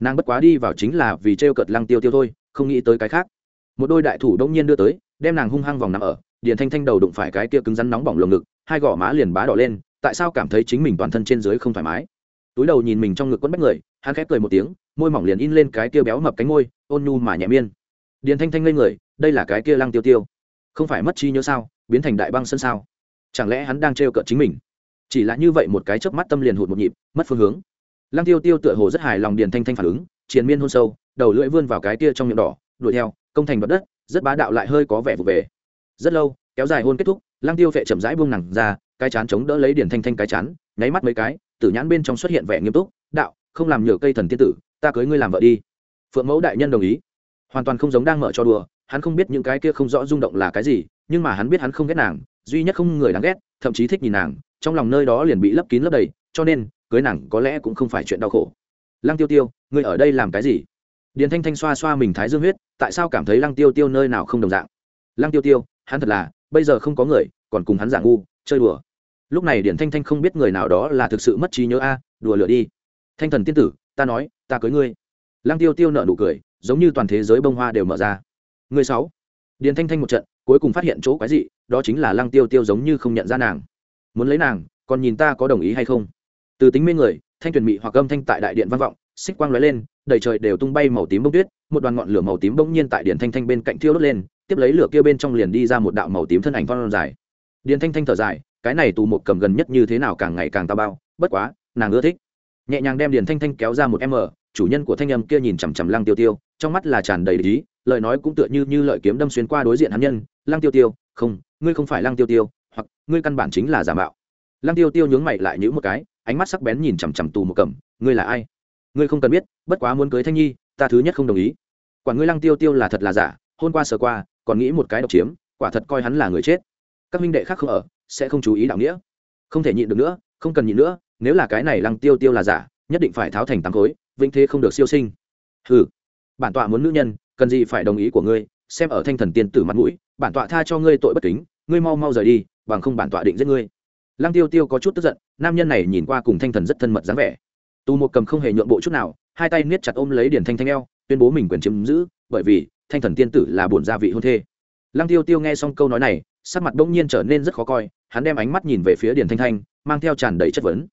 nàng bất quá đi vào chính là vì t r e o cợt lăng tiêu tiêu thôi, không nghĩ tới cái khác. Một đôi đại thủ đông nhiên đưa tới, đem nàng hung hăng vòng nằm ở, điền thanh thanh đầu đụng phải cái kia cứng rắn nóng bỏng lồng ngực, hai gò má liền bá đỏ lên, tại sao cảm thấy chính mình toàn thân trên dưới không thoải mái? Túi đầu nhìn mình trong ngực quấn bách người, hắn khép cười một tiếng, môi mỏng liền in lên cái kia béo mập cánh môi, ôn nhu mà nhẹ miên. Điền thanh thanh lên người, đây là cái kia lăng tiêu tiêu. Không phải mất chi nhớ sao, biến thành đại băng sân sao? Chẳng lẽ hắn đang trêu cợt chính mình? Chỉ là như vậy một cái chớp mắt tâm liền hụt một nhịp, mất phương hướng lăng tiêu tiêu tựa hồ rất hài lòng điền thanh thanh phản ứng, triền miên hôn sâu, đầu lưỡi vươn vào cái kia trong miệng đỏ, đuổi theo, công thành đoạt đất, rất bá đạo lại hơi có vẻ vụ về. Rất lâu, kéo dài hôn kết thúc, lăng tiêu vệ chậm rãi buông nặng ra, cái chán chống đỡ lấy điền thanh thanh cái chán, nháy mắt mấy cái, tử nhãn bên trong xuất hiện vẻ nghiêm túc, đạo, không làm nhựa cây thần tiên tử, ta cưới ngươi làm vợ đi. Phượng mẫu đại nhân đồng ý. Hoàn toàn không giống đang mở cho đùa, hắn không biết những cái kia không rõ rung động là cái gì, nhưng mà hắn biết hắn không ghét nàng, duy nhất không người đáng ghét, thậm chí thích nhìn nàng, trong lòng nơi đó liền bị lấp kín lấp đầy, cho nên cưới nàng có lẽ cũng không phải chuyện đau khổ. Lăng tiêu tiêu, ngươi ở đây làm cái gì? Điền thanh thanh xoa xoa mình thái dương huyết, tại sao cảm thấy lăng tiêu tiêu nơi nào không đồng dạng? Lăng tiêu tiêu, hắn thật là, bây giờ không có người, còn cùng hắn giả ngu, chơi đùa. Lúc này điền thanh thanh không biết người nào đó là thực sự mất trí nhớ a, đùa lửa đi. Thanh thần tiên tử, ta nói, ta cưới ngươi. Lăng tiêu tiêu nợ nụ cười, giống như toàn thế giới bông hoa đều mở ra. Ngươi sáu. Điền thanh thanh một trận, cuối cùng phát hiện chỗ quái dị, đó chính là lăng tiêu tiêu giống như không nhận ra nàng. Muốn lấy nàng, còn nhìn ta có đồng ý hay không? Từ tính mê người, thanh truyền mị hoặc âm thanh tại đại điện văn vọng, xích quang lóe lên, đầy trời đều tung bay màu tím bông tuyết, một đoàn ngọn lửa màu tím bỗng nhiên tại điện thanh thanh bên cạnh thiêu đốt lên, tiếp lấy lửa kia bên trong liền đi ra một đạo màu tím thân ảnh phong dài. Điện thanh thanh thở dài, cái này tù một cầm gần nhất như thế nào càng ngày càng tao bao, bất quá, nàng ưa thích. Nhẹ nhàng đem điện thanh thanh kéo ra một m chủ nhân của thanh âm kia nhìn chằm chằm lăng tiêu tiêu, trong mắt là tràn đầy ý, lời nói cũng tựa như như lợi kiếm đâm xuyên qua đối diện hắn nhân, lăng tiêu tiêu, không, ngươi không phải lăng tiêu tiêu, hoặc, ngươi căn bản chính là giả mạo. Lăng tiêu tiêu nhướng mày lại nhữ một cái ánh mắt sắc bén nhìn chằm chằm tù một cẩm, ngươi là ai? Ngươi không cần biết bất quá muốn cưới thanh nhi ta thứ nhất không đồng ý. Quản ngươi lăng tiêu tiêu là thật là giả hôm qua sờ qua còn nghĩ một cái độc chiếm quả thật coi hắn là người chết. Các minh đệ khác không ở sẽ không chú ý đạo nghĩa. Không thể nhịn được nữa không cần nhịn nữa nếu là cái này lăng tiêu tiêu là giả nhất định phải tháo thành tám khối vĩnh thế không được siêu sinh. Hừ, bản tọa muốn nữ nhân cần gì phải đồng ý của ngươi xem ở thanh thần tiên tử mặt mũi bản tọa tha cho ngươi tội bất kính ngươi mau mau rời đi bằng không bản tọa định giết ngươi lăng tiêu tiêu có chút tức giận, nam nhân này nhìn qua cùng thanh thần rất thân mật dáng vẻ. Tu một cầm không hề nhượng bộ chút nào, hai tay niết chặt ôm lấy điển thanh thanh eo, tuyên bố mình quyền chiếm giữ, bởi vì, thanh thần tiên tử là bổn gia vị hôn thê. Lăng tiêu tiêu nghe xong câu nói này, sắc mặt bỗng nhiên trở nên rất khó coi, hắn đem ánh mắt nhìn về phía điển thanh thanh, mang theo tràn đầy chất vấn.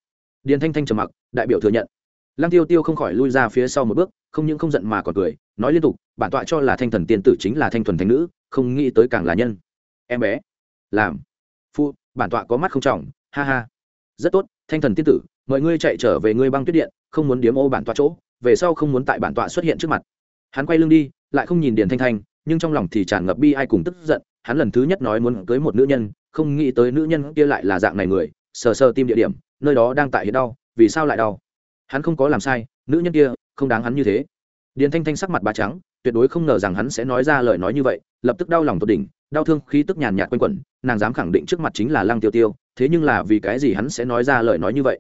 Điển thanh thanh trầm mặc, đại biểu thừa nhận. Lăng tiêu tiêu không khỏi lui ra phía sau một bước, không những không giận mà còn cười, nói liên tục, bản tọa cho là thanh thần tiên tử chính là thanh thuần thanh nữ, không nghĩ tới càng là nhân. Em bé. Làm. Phu bản tọa có mắt không trọng, ha ha. Rất tốt, thanh thần tiên tử, mời ngươi chạy trở về ngươi băng tuyết điện, không muốn điếm ô bản tọa chỗ, về sau không muốn tại bản tọa xuất hiện trước mặt. Hắn quay lưng đi, lại không nhìn điền thanh thanh, nhưng trong lòng thì tràn ngập bi ai cùng tức giận, hắn lần thứ nhất nói muốn cưới một nữ nhân, không nghĩ tới nữ nhân kia lại là dạng này người, sờ sờ tim địa điểm, nơi đó đang tại hiện đau, vì sao lại đau? Hắn không có làm sai, nữ nhân kia, không đáng hắn như thế. Điền thanh thanh sắc mặt bà trắng tuyệt đối không ngờ rằng hắn sẽ nói ra lời nói như vậy, lập tức đau lòng tột đỉnh, đau thương khí tức nhàn nhạt quanh quẩn, nàng dám khẳng định trước mặt chính là lăng tiêu tiêu, thế nhưng là vì cái gì hắn sẽ nói ra lời nói như vậy?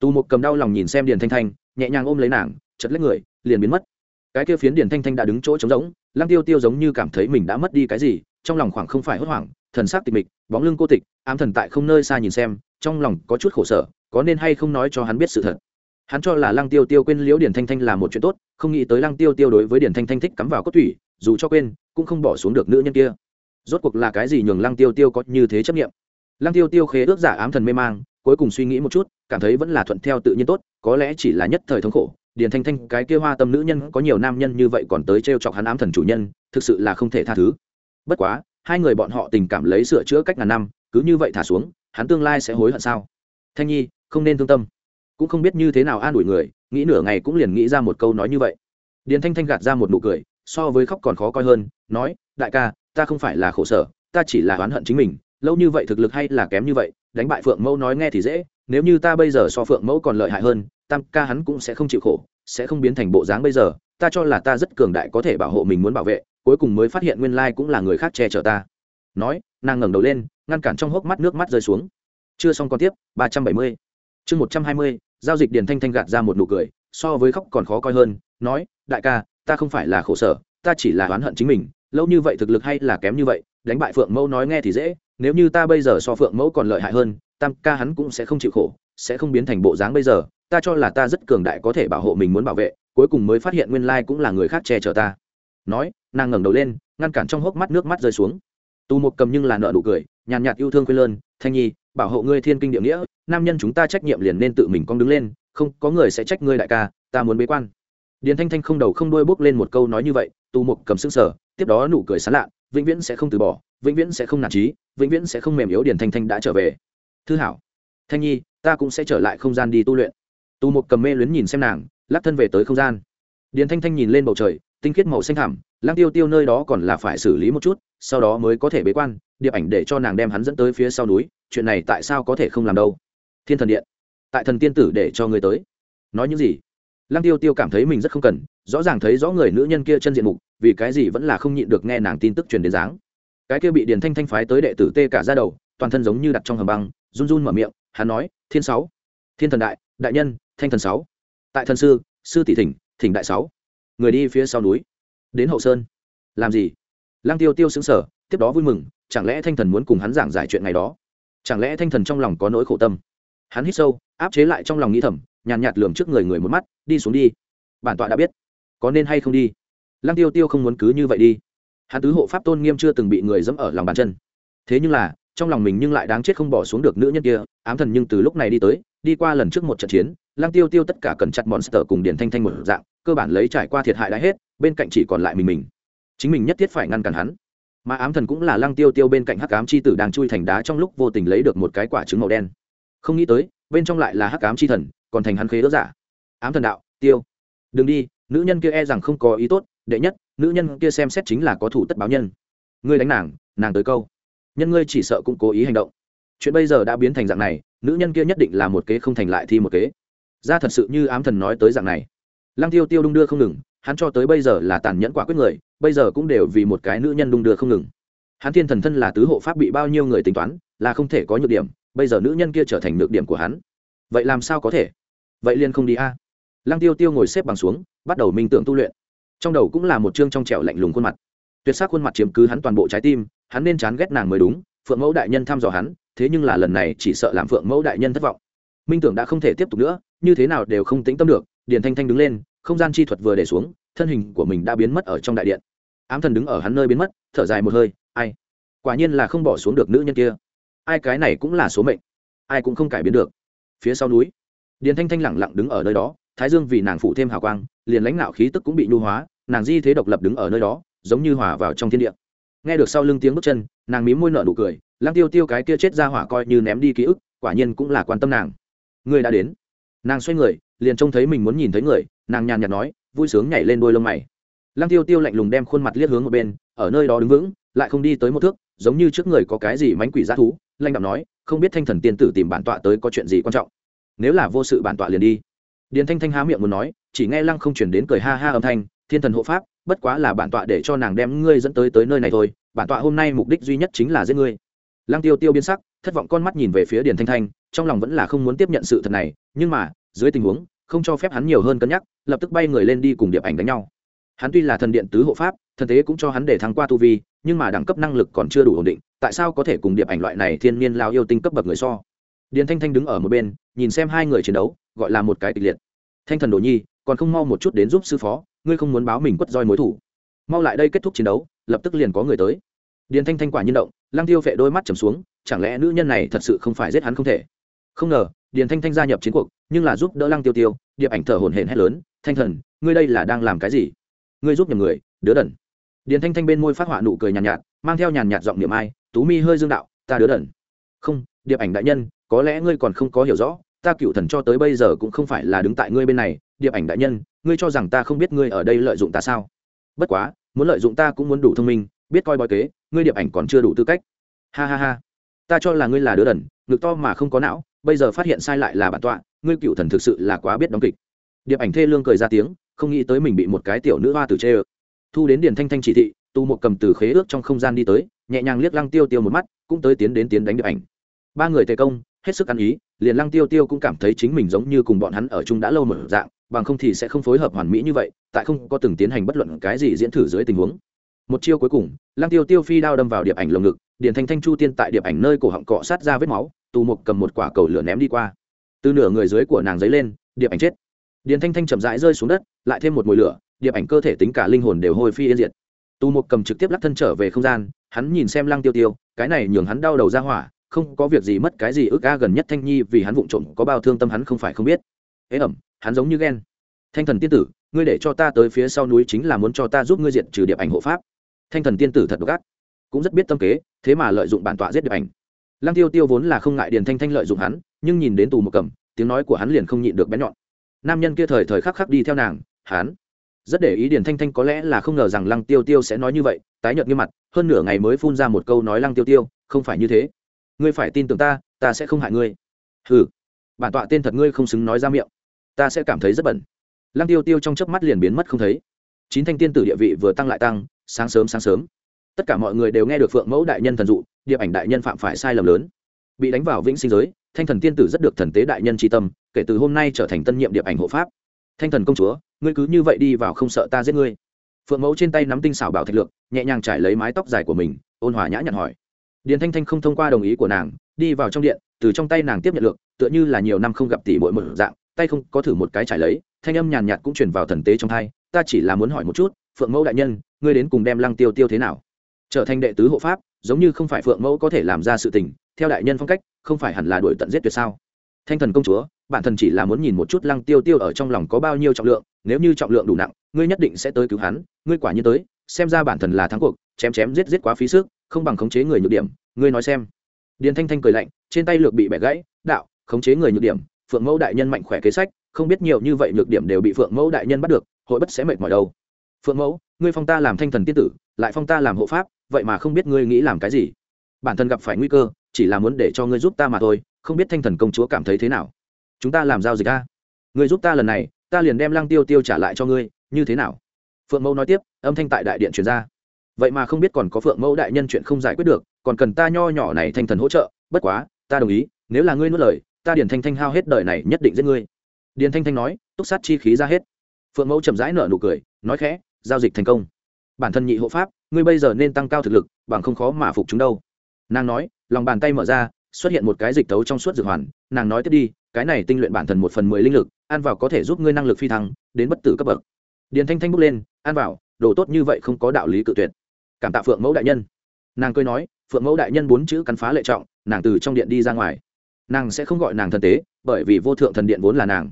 Tù một cầm đau lòng nhìn xem điền thanh thanh, nhẹ nhàng ôm lấy nàng, chật lấy người, liền biến mất. Cái kia phiến điền thanh thanh đã đứng chỗ trống rỗng, lăng tiêu tiêu giống như cảm thấy mình đã mất đi cái gì, trong lòng khoảng không phải hốt hoảng, thần sắc tịch mịch, bóng lưng cô tịch, ám thần tại không nơi xa nhìn xem, trong lòng có chút khổ sở, có nên hay không nói cho hắn biết sự thật? Hắn cho là lăng tiêu tiêu quên liễu điển thanh thanh là một chuyện tốt, không nghĩ tới lăng tiêu tiêu đối với điển thanh thanh thích cắm vào cốt thủy dù cho quên, cũng không bỏ xuống được nữ nhân kia. Rốt cuộc là cái gì nhường lăng tiêu tiêu có như thế chấp nghiệm lăng tiêu tiêu khế ước giả ám thần mê mang, cuối cùng suy nghĩ một chút, cảm thấy vẫn là thuận theo tự nhiên tốt, có lẽ chỉ là nhất thời thống khổ. Điền thanh thanh, cái kia hoa tâm nữ nhân, có nhiều nam nhân như vậy còn tới t r e o chọc hắn ám thần chủ nhân, thực sự là không thể tha thứ. Bất quá, hai người bọn họ tình cảm lấy sửa chữa cách ngàn năm, cứ như vậy thả xuống, hắn tương lai sẽ hối hận sao? Thanh nhi, không nên thương tâm cũng không biết như thế nào an ủi người, nghĩ nửa ngày cũng liền nghĩ ra một câu nói như vậy. Điền thanh thanh gạt ra một nụ cười, so với khóc còn khó coi hơn, nói, đại ca, ta không phải là khổ sở, ta chỉ là oán hận chính mình, lâu như vậy thực lực hay là kém như vậy, đánh bại phượng mẫu nói nghe thì dễ, nếu như ta bây giờ so phượng mẫu còn lợi hại hơn, tam ca hắn cũng sẽ không chịu khổ, sẽ không biến thành bộ dáng bây giờ, ta cho là ta rất cường đại có thể bảo hộ mình muốn bảo vệ, cuối cùng mới phát hiện nguyên lai cũng là người khác che chở ta. Nói, nàng ngẩng đầu lên, ngăn cản trong hốc mắt nước mắt rơi xuống. Chưa xong còn tiếp, ba trăm bảy mươi chương một trăm hai mươi, giao dịch điền thanh thanh gạt ra một nụ cười, so với khóc còn khó coi hơn, nói, đại ca, ta không phải là khổ sở, ta chỉ là oán hận chính mình, lâu như vậy thực lực hay là kém như vậy, đánh bại phượng mẫu nói nghe thì dễ, nếu như ta bây giờ so phượng mẫu còn lợi hại hơn, tam ca hắn cũng sẽ không chịu khổ, sẽ không biến thành bộ dáng bây giờ, ta cho là ta rất cường đại có thể bảo hộ mình muốn bảo vệ, cuối cùng mới phát hiện nguyên lai cũng là người khác che chở ta. Nói, nàng ngẩng đầu lên, ngăn cản trong hốc mắt nước mắt rơi xuống. Tù một cầm nhưng là nợ nụ cười, nhàn nhạt yêu thương quê lơn, thanh nhi, bảo hộ ngươi thiên kinh địa nghĩa nam nhân chúng ta trách nhiệm liền nên tự mình con đứng lên, không, có người sẽ trách ngươi đại ca, ta muốn bế quan. Điền thanh thanh không đầu không đuôi bốc lên một câu nói như vậy, Tu Mục cầm xương sở tiếp đó nụ cười sán lạ, vĩnh viễn sẽ không từ bỏ, vĩnh viễn sẽ không nản trí, vĩnh viễn sẽ không mềm yếu điền thanh thanh đã trở về. Thư hảo, thanh nhi, ta cũng sẽ trở lại không gian đi tu luyện. Tu Mục cầm mê luyến nhìn xem nàng, lắc thân về tới không gian. Điền thanh thanh nhìn lên bầu trời, tinh khiết màu xanh thẳm lang tiêu tiêu nơi đó còn là phải xử lý một chút, sau đó mới có thể bế quan, điệp ảnh để cho nàng đem hắn dẫn tới phía sau núi, chuyện này tại sao có thể không làm đâu? Thiên thần điện. Tại thần tiên tử để cho người tới. Nói những gì? Lăng tiêu tiêu cảm thấy mình rất không cần, rõ ràng thấy rõ người nữ nhân kia chân diện mục, vì cái gì vẫn là không nhịn được nghe nàng tin tức truyền đến dáng. Cái kia bị điền thanh thanh phái tới đệ tử tê cả ra đầu, toàn thân giống như đặt trong hầm băng, run run mở miệng, hắn nói, thiên sáu, thiên thần đại đại nhân, thanh thần sáu. Tại thần sư sư tỷ thỉnh thỉnh đại sáu. Người đi phía sau núi. Đến hậu sơn. Làm gì? Lăng tiêu tiêu xứng sở tiếp đó vui mừng, chẳng lẽ thanh thần muốn cùng hắn giảng giải chuyện ngày đó? Chẳng lẽ thanh thần trong lòng có nỗi khổ tâm? Hắn hít sâu, áp chế lại trong lòng nghĩ thầm, nhàn nhạt lườm trước người người một mắt, đi xuống đi. Bản tọa đã biết. Có nên hay không đi? Lăng tiêu tiêu không muốn cứ như vậy đi. Hắn tứ hộ pháp tôn nghiêm chưa từng bị người dẫm ở lòng bàn chân. Thế nhưng là, trong lòng mình nhưng lại đáng chết không bỏ xuống được nữ nhân kia, ám thần nhưng từ lúc này đi tới, đi qua lần trước một trận chiến, lăng tiêu tiêu tất cả cần chặt monster cùng điển thanh thanh một dạng, cơ bản lấy trải qua thiệt hại đã hết, bên cạnh chỉ còn lại mình mình. Chính mình nhất thiết phải ngăn cản hắn. Mà ám thần cũng là lăng tiêu tiêu bên cạnh hắc ám chi tử đang chui thành đá trong lúc vô tình lấy được một cái quả trứng màu đen không nghĩ tới, bên trong lại là hắc ám chi thần, còn thành hắn khế đỡ giả. Ám thần đạo, tiêu. Đừng đi, nữ nhân kia e rằng không có ý tốt, đệ nhất, nữ nhân kia xem xét chính là có thủ tất báo nhân. Ngươi đánh nàng nàng tới câu. Nhân ngươi chỉ sợ cũng cố ý hành động. Chuyện bây giờ đã biến thành dạng này, nữ nhân kia nhất định là một kế không thành lại thi một kế. Ra thật sự như ám thần nói tới dạng này. Lăng tiêu tiêu đung đưa không ngừng, hắn cho tới bây giờ là tàn nhẫn quả quyết người, bây giờ cũng đều vì một cái nữ nhân đung đưa không ngừng. Hắn thiên thần thân là tứ hộ pháp bị bao nhiêu người tính toán, là không thể có nhược điểm bây giờ nữ nhân kia trở thành nhược điểm của hắn. Vậy làm sao có thể? Vậy liên không đi a. Lăng tiêu tiêu ngồi xếp bằng xuống, bắt đầu minh tưởng tu luyện. Trong đầu cũng là một chương trong trẻo lạnh lùng khuôn mặt. Tuyệt sắc khuôn mặt chiếm cứ hắn toàn bộ trái tim, hắn nên chán ghét nàng mới đúng, phượng mẫu đại nhân thăm dò hắn, thế nhưng là lần này chỉ sợ làm phượng mẫu đại nhân thất vọng. Minh tưởng đã không thể tiếp tục nữa, như thế nào đều không tĩnh tâm được, điền thanh thanh đứng lên, không gian chi thuật vừa để xuống, thân hình của mình đã biến mất ở trong đại điện. Ám thần đứng ở hắn nơi biến mất, thở dài một hơi, ai? Quả nhiên là không bỏ xuống được nữ nhân kia ai cái này cũng là số mệnh. Ai cũng không cải biến được. Phía sau núi, điền thanh thanh lẳng lặng đứng ở nơi đó, thái dương vì nàng phụ thêm hào quang, liền lãnh đạo khí tức cũng bị nhu hóa, nàng di thế độc lập đứng ở nơi đó, giống như hòa vào trong thiên địa. Nghe được sau lưng tiếng bước chân, nàng mím môi nở nụ cười, lăng tiêu tiêu cái kia chết ra hỏa coi như ném đi ký ức, quả nhiên cũng là quan tâm nàng. Người đã đến. Nàng xoay người, liền trông thấy mình muốn nhìn thấy người, nàng nhàn nhạt nói, vui sướng nhảy lên đôi lông mày. Lăng tiêu tiêu lạnh lùng đem khuôn mặt liếc hướng một bên, ở nơi đó đứng vững, lại không đi tới một thước, giống như trước người có cái gì mánh quỷ g thú lãnh đạo nói, không biết thanh thần tiên tử tìm bản tọa tới có chuyện gì quan trọng. Nếu là vô sự bản tọa liền đi. Điền thanh thanh há miệng muốn nói, chỉ nghe lăng không chuyển đến cười ha ha âm thanh, thiên thần hộ pháp, bất quá là bản tọa để cho nàng đem ngươi dẫn tới tới nơi này thôi, bản tọa hôm nay mục đích duy nhất chính là giết ngươi. Lăng tiêu tiêu biến sắc, thất vọng con mắt nhìn về phía điền thanh thanh, trong lòng vẫn là không muốn tiếp nhận sự thật này, nhưng mà, dưới tình huống, không cho phép hắn nhiều hơn cân nhắc, lập tức bay người lên đi cùng điệp ảnh đánh nhau. Hắn tuy là thần điện tứ hộ pháp, thần tế cũng cho hắn để thăng qua tu vi nhưng mà đẳng cấp năng lực còn chưa đủ ổn định, tại sao có thể cùng điệp ảnh loại này thiên niên lao yêu tinh cấp bậc người so? Điền thanh thanh đứng ở một bên, nhìn xem hai người chiến đấu, gọi là một cái kịch liệt. Thanh thần đồ nhi, còn không mau một chút đến giúp sư phó, ngươi không muốn báo mình quất roi mối thủ. Mau lại đây kết thúc chiến đấu, lập tức liền có người tới. Điền thanh thanh quả nhiên động Lang tiêu vệ đôi mắt trầm xuống, chẳng lẽ nữ nhân này thật sự không phải giết hắn không thể? Không ngờ, điền thanh thanh gia nhập chiến cuộc, nhưng là giúp đỡ lăng tiêu tiêu, điệp ảnh thở hổn hển hét lớn, thanh thần, ngươi đây là đang làm cái gì? Ngươi giúp nhầm người, đứa đần điền thanh thanh bên môi phát họa nụ cười nhàn nhạt, nhạt mang theo nhàn nhạt giọng niệm ai tú mi hơi dương đạo ta đứa đần. Không điệp ảnh đại nhân có lẽ ngươi còn không có hiểu rõ ta cựu thần cho tới bây giờ cũng không phải là đứng tại ngươi bên này điệp ảnh đại nhân ngươi cho rằng ta không biết ngươi ở đây lợi dụng ta sao? Bất quá muốn lợi dụng ta cũng muốn đủ thông minh biết coi bói kế ngươi điệp ảnh còn chưa đủ tư cách. Ha ha ha ta cho là ngươi là đứa đần ngực to mà không có não bây giờ phát hiện sai lại là bản tọa ngươi cựu thần thực sự là quá biết đóng kịch. Điệp ảnh thê lương cười ra tiếng không nghĩ tới mình bị một cái tiểu nữ hoa tử chê ơ thu đến điển thanh thanh chỉ thị, tu một cầm từ khế ước trong không gian đi tới, nhẹ nhàng liếc lăng tiêu tiêu một mắt, cũng tới tiến đến tiến đánh điệp ảnh. Ba người tề công, hết sức ăn ý, liền lăng tiêu tiêu cũng cảm thấy chính mình giống như cùng bọn hắn ở chung đã lâu mở dạng, bằng không thì sẽ không phối hợp hoàn mỹ như vậy, tại không có từng tiến hành bất luận cái gì diễn thử dưới tình huống. Một chiêu cuối cùng, lăng tiêu tiêu phi đao đâm vào điệp ảnh lồng ngực, điền thanh thanh chu tiên tại điệp ảnh nơi cổ họng cọ sát ra vết máu tù mục cầm một quả cầu lửa ném đi qua. Từ nửa người dưới của nàng dấy lên, điệp ảnh chết. Điền thanh thanh chậm rãi rơi xuống đất, lại thêm một mùi lửa điệp ảnh cơ thể tính cả linh hồn đều hôi phi yên diệt. Tu mục cầm trực tiếp lắc thân trở về không gian hắn nhìn xem lăng tiêu tiêu cái này nhường hắn đau đầu ra hỏa không có việc gì mất cái gì ước a gần nhất thanh nhi vì hắn vụng trộm có bao thương tâm hắn không phải không biết. Ế ẩm hắn giống như ghen. Thanh thần tiên tử ngươi để cho ta tới phía sau núi chính là muốn cho ta giúp ngươi diệt trừ điệp ảnh hộ pháp. Thanh thần tiên tử thật gắt, cũng rất biết tâm kế thế mà lợi dụng bản tọa giết điệp ảnh. Lăng tiêu tiêu vốn là không ngại điền thanh thanh lợi dụng hắn nhưng nhìn đến tù một cầm tiếng nói của hắn liền không nhịn được bén nhọn. Nam nhân kia thời thời khắc khắc đi theo nàng hắn rất để ý điền thanh thanh có lẽ là không ngờ rằng lăng tiêu tiêu sẽ nói như vậy, tái nhợt như mặt, hơn nửa ngày mới phun ra một câu nói lăng tiêu tiêu, không phải như thế. Ngươi phải tin tưởng ta ta sẽ không hại ngươi. Hừ, bản tọa tên thật ngươi không xứng nói ra miệng. Ta sẽ cảm thấy rất bẩn. Lăng tiêu tiêu trong chớp mắt liền biến mất không thấy. Chín thanh tiên tử địa vị vừa tăng lại tăng, sáng sớm sáng sớm. Tất cả mọi người đều nghe được phượng mẫu đại nhân thần dụ điệp ảnh đại nhân phạm phải sai lầm lớn. Bị đánh vào vĩnh sinh giới, thanh thần tiên tử rất được thần tế đại nhân tri tâm, kể từ hôm nay trở thành tân nhiệm điệp ảnh hộ pháp. Thanh thần công chúa ngươi cứ như vậy đi vào không sợ ta giết ngươi. Phượng mẫu trên tay nắm tinh xảo bảo thạch lượng nhẹ nhàng trải lấy mái tóc dài của mình, ôn hòa nhã nhặn hỏi. Điền thanh thanh không thông qua đồng ý của nàng, đi vào trong điện, từ trong tay nàng tiếp nhận lượng tựa như là nhiều năm không gặp tỷ bội một dạng, tay không có thử một cái trải lấy, thanh âm nhàn nhạt cũng truyền vào thần tế trong thai, ta chỉ là muốn hỏi một chút, phượng mẫu đại nhân, ngươi đến cùng đem lăng tiêu tiêu thế nào? Trở thành đệ tứ hộ pháp, giống như không phải phượng mẫu có thể làm ra sự tình, theo đại nhân phong cách, không phải hẳn là đuổi tận giết tuyệt sao? Thanh thần công chúa bản thân chỉ là muốn nhìn một chút lăng tiêu tiêu ở trong lòng có bao nhiêu trọng lượng, nếu như trọng lượng đủ nặng, ngươi nhất định sẽ tới cứu hắn, ngươi quả nhiên tới, xem ra bản thân là thắng cuộc, chém chém giết giết quá phí sức, không bằng khống chế người nhược điểm, ngươi nói xem. Điền thanh thanh cười lạnh, trên tay lược bị bẻ gãy, đạo, khống chế người nhược điểm, phượng mẫu đại nhân mạnh khỏe kế sách, không biết nhiều như vậy nhược điểm đều bị phượng mẫu đại nhân bắt được, hội bất sẽ mệt mỏi đâu. Phượng mẫu, ngươi phong ta làm thanh thần tiên tử, lại phong ta làm hộ pháp, vậy mà không biết ngươi nghĩ làm cái gì. Bản thân gặp phải nguy cơ, chỉ là muốn để cho ngươi giúp ta mà thôi, không biết thanh thần công chúa cảm thấy thế nào chúng ta làm giao dịch a. Người giúp ta lần này, ta liền đem lăng tiêu tiêu trả lại cho ngươi, như thế nào? Phượng mẫu nói tiếp, âm thanh tại đại điện truyền ra. Vậy mà không biết còn có phượng mẫu đại nhân chuyện không giải quyết được, còn cần ta nho nhỏ này thanh thần hỗ trợ, bất quá, ta đồng ý, nếu là ngươi nuốt lời, ta điền thanh thanh hao hết đời này nhất định giết ngươi. Điền thanh thanh nói, túc sát chi khí ra hết. Phượng mẫu chậm rãi nở nụ cười, nói khẽ, giao dịch thành công. Bản thân nhị hộ pháp, ngươi bây giờ nên tăng cao thực lực, bằng không khó mà phục chúng đâu. Nàng nói, lòng bàn tay mở ra, xuất hiện một cái dịch tấu trong suốt dược hoàn, nàng nói tiếp đi cái này tinh luyện bản thân một phần mười linh lực, ăn vào có thể giúp ngươi năng lực phi thăng, đến bất tử cấp bậc. Điền thanh thanh bước lên, ăn vào, đồ tốt như vậy không có đạo lý cự tuyệt. Cảm tạ phượng mẫu đại nhân. Nàng cười nói, phượng mẫu đại nhân bốn chữ cắn phá lệ trọng, nàng từ trong điện đi ra ngoài. Nàng sẽ không gọi nàng thần tế, bởi vì vô thượng thần điện vốn là nàng.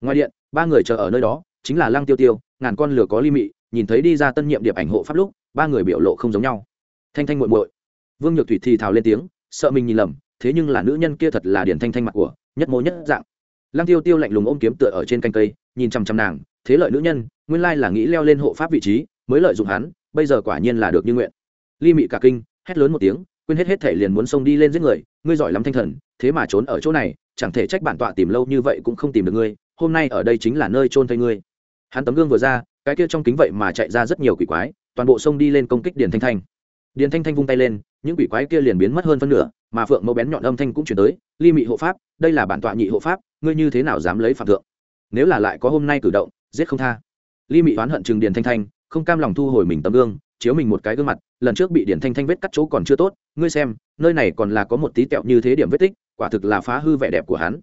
Ngoài điện, ba người chờ ở nơi đó, chính là lăng tiêu tiêu, ngàn con lửa có ly mị, nhìn thấy đi ra tân nhiệm điệp ảnh hộ pháp lúc, ba người biểu lộ không giống nhau. Thanh thanh muội muội. Vương nhược thủy thì thào lên tiếng, sợ mình nhìn lầm, thế nhưng là nữ nhân kia thật là điển thanh thanh mặt của nhất mô nhất dạng. Lăng tiêu tiêu lạnh lùng ôm kiếm tựa ở trên canh cây, nhìn chằm chằm nàng, thế lợi nữ nhân, nguyên lai là nghĩ leo lên hộ pháp vị trí, mới lợi dụng hắn, bây giờ quả nhiên là được như nguyện. Ly mị cả kinh, hét lớn một tiếng, quên hết hết thể liền muốn xông đi lên giết người, ngươi giỏi lắm thanh thần, thế mà trốn ở chỗ này, chẳng thể trách bản tọa tìm lâu như vậy cũng không tìm được ngươi, hôm nay ở đây chính là nơi trôn thây ngươi. Hắn tấm gương vừa ra, cái kia trong kính vậy mà chạy ra rất nhiều quỷ quái, toàn bộ sông đi lên công kích điền thanh thanh. Điền thanh thanh vung tay lên, những quỷ quái kia liền biến mất hơn phân nửa, mà phượng mẫu bén nhọn âm thanh cũng chuyển tới ly mị hộ pháp, đây là bản tọa nhị hộ pháp, ngươi như thế nào dám lấy phạm thượng? Nếu là lại có hôm nay cử động, giết không tha. Ly mị oán hận chừng điền thanh thanh, không cam lòng thu hồi mình tấm gương, chiếu mình một cái gương mặt, lần trước bị điền thanh thanh vết cắt chỗ còn chưa tốt, ngươi xem, nơi này còn là có một tí tẹo như thế điểm vết tích, quả thực là phá hư vẻ đẹp của hắn.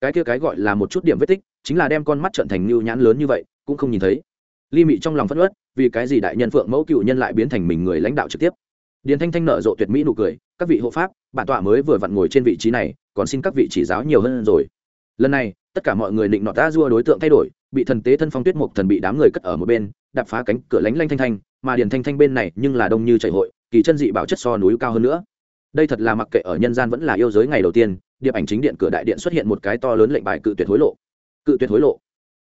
Cái kia cái gọi là một chút điểm vết tích, chính là đem con mắt trận thành lưu nhãn lớn như vậy, cũng không nhìn thấy. Ly mị trong lòng phất ớt vì cái gì đại nhân phượng mẫu cựu nhân lại biến thành mình người lãnh đạo trực tiếp? Điền thanh thanh nở rộ tuyệt mỹ nụ cười các vị hộ pháp, bản tọa mới vừa vặn ngồi trên vị trí này, còn xin các vị chỉ giáo nhiều hơn rồi. Lần này, tất cả mọi người định nọ ta dua đối tượng thay đổi, bị thần tế thân phong tuyết mục thần bị đám người cất ở một bên, đạp phá cánh cửa lánh lanh thanh thanh, mà điền thanh thanh bên này nhưng là đông như chảy hội, kỳ chân dị bảo chất so núi cao hơn nữa. Đây thật là mặc kệ ở nhân gian vẫn là yêu giới ngày đầu tiên, điệp ảnh chính điện cửa đại điện xuất hiện một cái to lớn lệnh bài cự tuyệt hối lộ. Cự tuyệt hối lộ.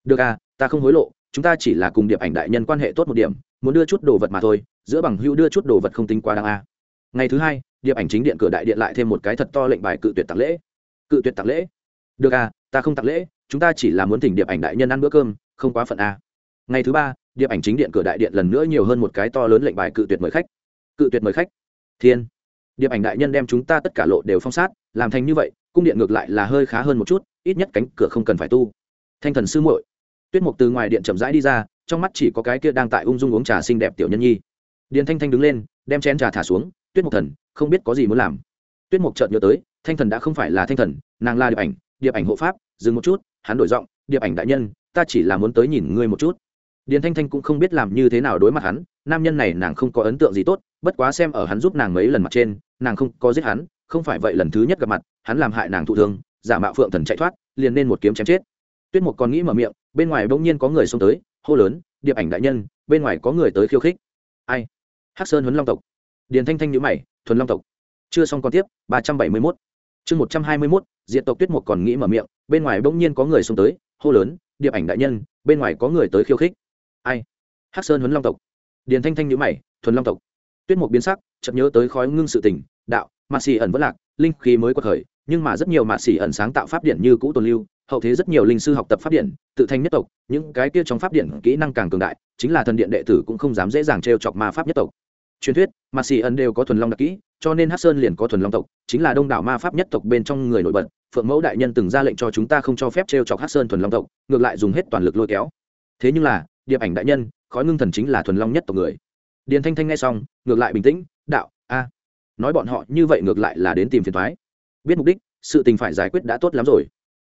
Được à ta không hối lộ, chúng ta chỉ là cùng điệp ảnh đại nhân quan hệ tốt một điểm, muốn đưa chút đồ vật mà thôi, giữa bằng hữu đưa chút đồ vật không tính quá đáng a ngày thứ hai, điệp ảnh chính điện cửa đại điện lại thêm một cái thật to lệnh bài cự tuyệt tặng lễ. Cự tuyệt tặng lễ. Được à ta không tặng lễ, chúng ta chỉ là muốn thỉnh điệp ảnh đại nhân ăn bữa cơm, không quá phận à. ngày thứ ba, điệp ảnh chính điện cửa đại điện lần nữa nhiều hơn một cái to lớn lệnh bài cự tuyệt mời khách. Cự tuyệt mời khách. Thiên. Điệp ảnh đại nhân đem chúng ta tất cả lộ đều phong sát, làm thành như vậy, cung điện ngược lại là hơi khá hơn một chút, ít nhất cánh cửa không cần phải tu. Thanh thần sư muội. Tuyết mục từ ngoài điện chậm rãi đi ra, trong mắt chỉ có cái kia đang tại ung dung uống trà xinh đẹp tiểu nhân nhi. Điền thanh thanh đứng lên, đem chén trà thả xuống tuyết mục thần, không biết có gì muốn làm. Tuyết mục chợt nhớ tới, thanh thần đã không phải là thanh thần, nàng là điệp ảnh điệp ảnh hộ pháp, dừng một chút, hắn đổi giọng, điệp ảnh đại nhân, ta chỉ là muốn tới nhìn ngươi một chút. Điền thanh thanh cũng không biết làm như thế nào đối mặt hắn, nam nhân này nàng không có ấn tượng gì tốt, bất quá xem ở hắn giúp nàng mấy lần mặt trên, nàng không có giết hắn, không phải vậy lần thứ nhất gặp mặt, hắn làm hại nàng thụ thương, giả mạo phượng thần chạy thoát, liền nên một kiếm chém chết. Tuyết mục còn nghĩ mở miệng, bên ngoài bỗng nhiên có người xông tới, hô lớn, điệp ảnh đại nhân, bên ngoài có người tới khiêu khích. Ai? Hắc sơn huấn long tộc điền thanh thanh nhữ mày, thuần long tộc. Chưa xong còn tiếp, ba trăm bảy mươi mốt. Chương một trăm hai mươi mốt diện tộc tuyết mục còn nghĩ mở miệng, bên ngoài bỗng nhiên có người xông tới, hô lớn, điệp ảnh đại nhân, bên ngoài có người tới khiêu khích. Ai? Hắc sơn huấn long tộc. Điền thanh thanh nhữ mày, thuần long tộc. Tuyết mục biến sắc, chợt nhớ tới khói ngưng sự tình, đạo mạt xì ẩn vẫn lạc, linh khí mới quật khởi, nhưng mà rất nhiều mạt xì ẩn sáng tạo pháp điện như cũ tồn lưu, hậu thế rất nhiều linh sư học tập pháp điện tự thành nhất tộc, những cái kia trong pháp điện kỹ năng càng cường đại, chính là thần điện đệ tử cũng không dám dễ dàng t chọc ma pháp nhất tộc truyền thuyết mạt xì ẩn đều có thuần long đặc kỹ, cho nên hát sơn liền có thuần long tộc, chính là đông đảo ma pháp nhất tộc bên trong người nổi bật. Phượng mẫu đại nhân từng ra lệnh cho chúng ta không cho phép t chọc hát sơn thuần long tộc, ngược lại dùng hết toàn lực lôi kéo. Thế nhưng là, điệp ảnh đại nhân, khói ngưng thần chính là thuần long nhất tộc người. Điền thanh thanh nghe xong, ngược lại bình tĩnh, đạo, a. Nói bọn họ như vậy ngược lại là đến tìm phiền thoái biết mục đích, sự tình phải giải quyết đã tốt lắm rồi.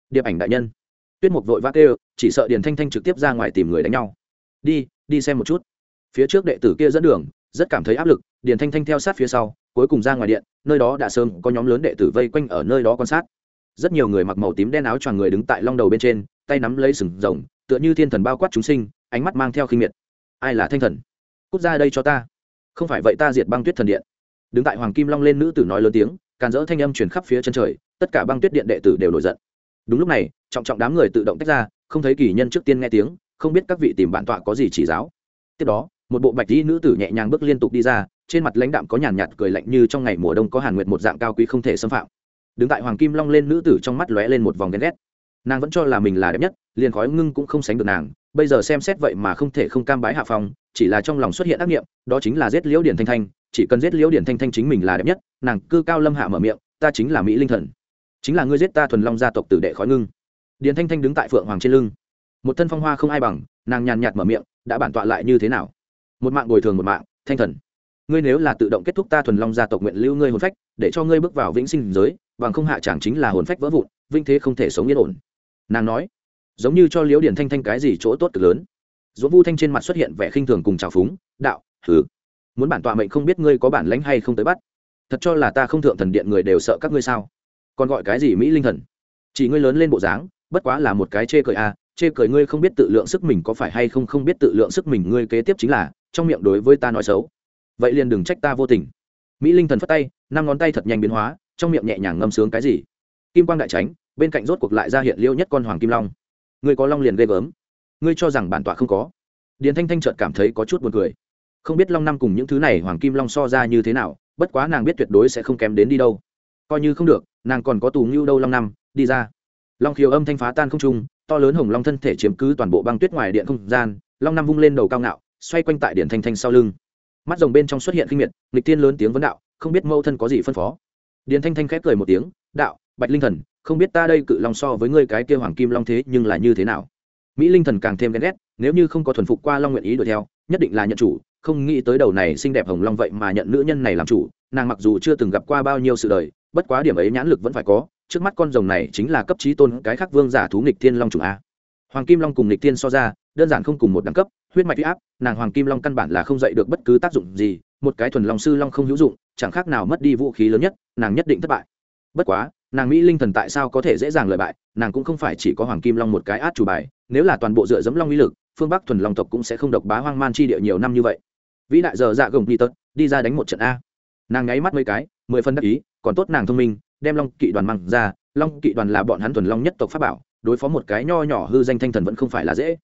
Điệp ảnh đại nhân, tuyết mục vội vã kêu, chỉ sợ điền thanh thanh trực tiếp ra ngoài tìm người đánh nhau. Đi đi xem một chút. Phía trước đệ tử kia dẫn đường rất cảm thấy áp lực, điền thanh thanh theo sát phía sau, cuối cùng ra ngoài điện, nơi đó đã sớm có nhóm lớn đệ tử vây quanh ở nơi đó quan sát. Rất nhiều người mặc màu tím đen áo choàng người đứng tại long đầu bên trên, tay nắm lấy sừng rồng, tựa như thiên thần bao quát chúng sinh, ánh mắt mang theo khinh miệt. Ai là thanh thần? Cút ra đây cho ta. Không phải vậy ta diệt băng tuyết thần điện. Đứng tại hoàng kim long lên nữ tử nói lớn tiếng, càn dỡ thanh âm truyền khắp phía chân trời, tất cả băng tuyết điện đệ tử đều nổi giận. Đúng lúc này, trọng trọng đám người tự động tách ra, không thấy kỳ nhân trước tiên nghe tiếng, không biết các vị tìm bản tọa có gì chỉ giáo. Tiếp đó một bộ bạch y nữ tử nhẹ nhàng bước liên tục đi ra, trên mặt lãnh đạm có nhàn nhạt cười lạnh như trong ngày mùa đông có hàn nguyệt một dạng cao quý không thể xâm phạm. Đứng tại hoàng kim long lên nữ tử trong mắt lóe lên một vòng ghen ghét. Nàng vẫn cho là mình là đẹp nhất, liền khói ngưng cũng không sánh được nàng, bây giờ xem xét vậy mà không thể không cam bái hạ phong, chỉ là trong lòng xuất hiện ác nghiệm, đó chính là giết liễu điển thanh thanh, chỉ cần giết liễu điển thanh thanh chính mình là đẹp nhất, nàng cư cao lâm hạ mở miệng, ta chính là mỹ linh thần. Chính là ngươi giết ta thuần long gia tộc tử đệ khói ngưng. Điển thanh thanh đứng tại phượng hoàng trên lưng. Một thân phong hoa không ai bằng, nàng nhàn nhạt mở miệng, đã bản tọa lại như thế nào? Một mạng bồi thường một mạng thanh thần. Ngươi nếu là tự động kết thúc ta thuần long gia tộc nguyện lưu ngươi hồn phách để cho ngươi bước vào vĩnh sinh giới bằng không hạ chẳng chính là hồn phách vỡ vụn vinh thế không thể sống yên ổn. Nàng nói giống như cho liễu điển thanh thanh cái gì chỗ tốt cực lớn. Dỗ vu thanh trên mặt xuất hiện vẻ khinh thường cùng trào phúng đạo thử muốn bản tọa mệnh không biết ngươi có bản lãnh hay không tới bắt. Thật cho là ta không thượng thần điện người đều sợ các ngươi sao? Còn gọi cái gì mỹ linh thần? Chỉ ngươi lớn lên bộ dáng bất quá là một cái chê cười a à, chê cười ngươi không biết tự lượng sức mình có phải hay không không biết tự lượng sức mình ngươi kế tiếp chính là trong miệng đối với ta nói xấu. Vậy liền đừng trách ta vô tình. Mỹ linh thần phất tay, năm ngón tay thật nhanh biến hóa, trong miệng nhẹ nhàng ngâm sướng cái gì? Kim quang đại tránh, bên cạnh rốt cuộc lại ra hiện liêu nhất con hoàng kim long. Ngươi có long liền ghê gớm. Ngươi cho rằng bản tọa không có. Điền thanh thanh trợt cảm thấy có chút buồn cười. Không biết long năm cùng những thứ này hoàng kim long so ra như thế nào, bất quá nàng biết tuyệt đối sẽ không kém đến đi đâu. Coi như không được, nàng còn có tù ngưu đâu long năm, đi ra. Long khiếu âm thanh phá tan không trung, to lớn hồng long thân thể chiếm cứ toàn bộ băng tuyết ngoài điện không gian, long năm vung lên đầu cao ngạo xoay quanh tại điện thanh thanh sau lưng. Mắt rồng bên trong xuất hiện kinh miệt, nghịch tiên lớn tiếng vấn đạo, không biết mâu thân có gì phân phó. Điển thanh thanh khép cười một tiếng, đạo, bạch linh thần, không biết ta đây cự long so với ngươi cái kia hoàng kim long thế nhưng là như thế nào? Mỹ linh thần càng thêm ghen ghét, nếu như không có thuần phục qua long nguyện ý đuổi theo, nhất định là nhận chủ, không nghĩ tới đầu này xinh đẹp hồng long vậy mà nhận nữ nhân này làm chủ, nàng mặc dù chưa từng gặp qua bao nhiêu sự đời, bất quá điểm ấy nhãn lực vẫn phải có, trước mắt con rồng này chính là cấp trí tôn cái khác vương giả thú nghịch thiên long chủ a. Hoàng kim long cùng nghịch thiên so ra đơn giản không cùng một đẳng cấp, huyết mạch huy áp, nàng hoàng kim long căn bản là không dạy được bất cứ tác dụng gì, một cái thuần long sư long không hữu dụng, chẳng khác nào mất đi vũ khí lớn nhất, nàng nhất định thất bại. Bất quá, nàng mỹ linh thần tại sao có thể dễ dàng lợi bại, nàng cũng không phải chỉ có hoàng kim long một cái át chủ bài, nếu là toàn bộ dựa dẫm long uy lực, phương bắc thuần long tộc cũng sẽ không độc bá hoang man chi địa nhiều năm như vậy. Vĩ đại giờ dạ gồng đi tớt đi ra đánh một trận a. Nàng ngáy mắt mấy cái, mười phân đắc ý, còn tốt nàng thông minh, đem long kỵ đoàn măng ra, long kỵ đoàn là bọn hắn thuần long nhất tộc pháp bảo, đối phó một cái nho nhỏ hư danh thanh thần vẫn không phải là dễ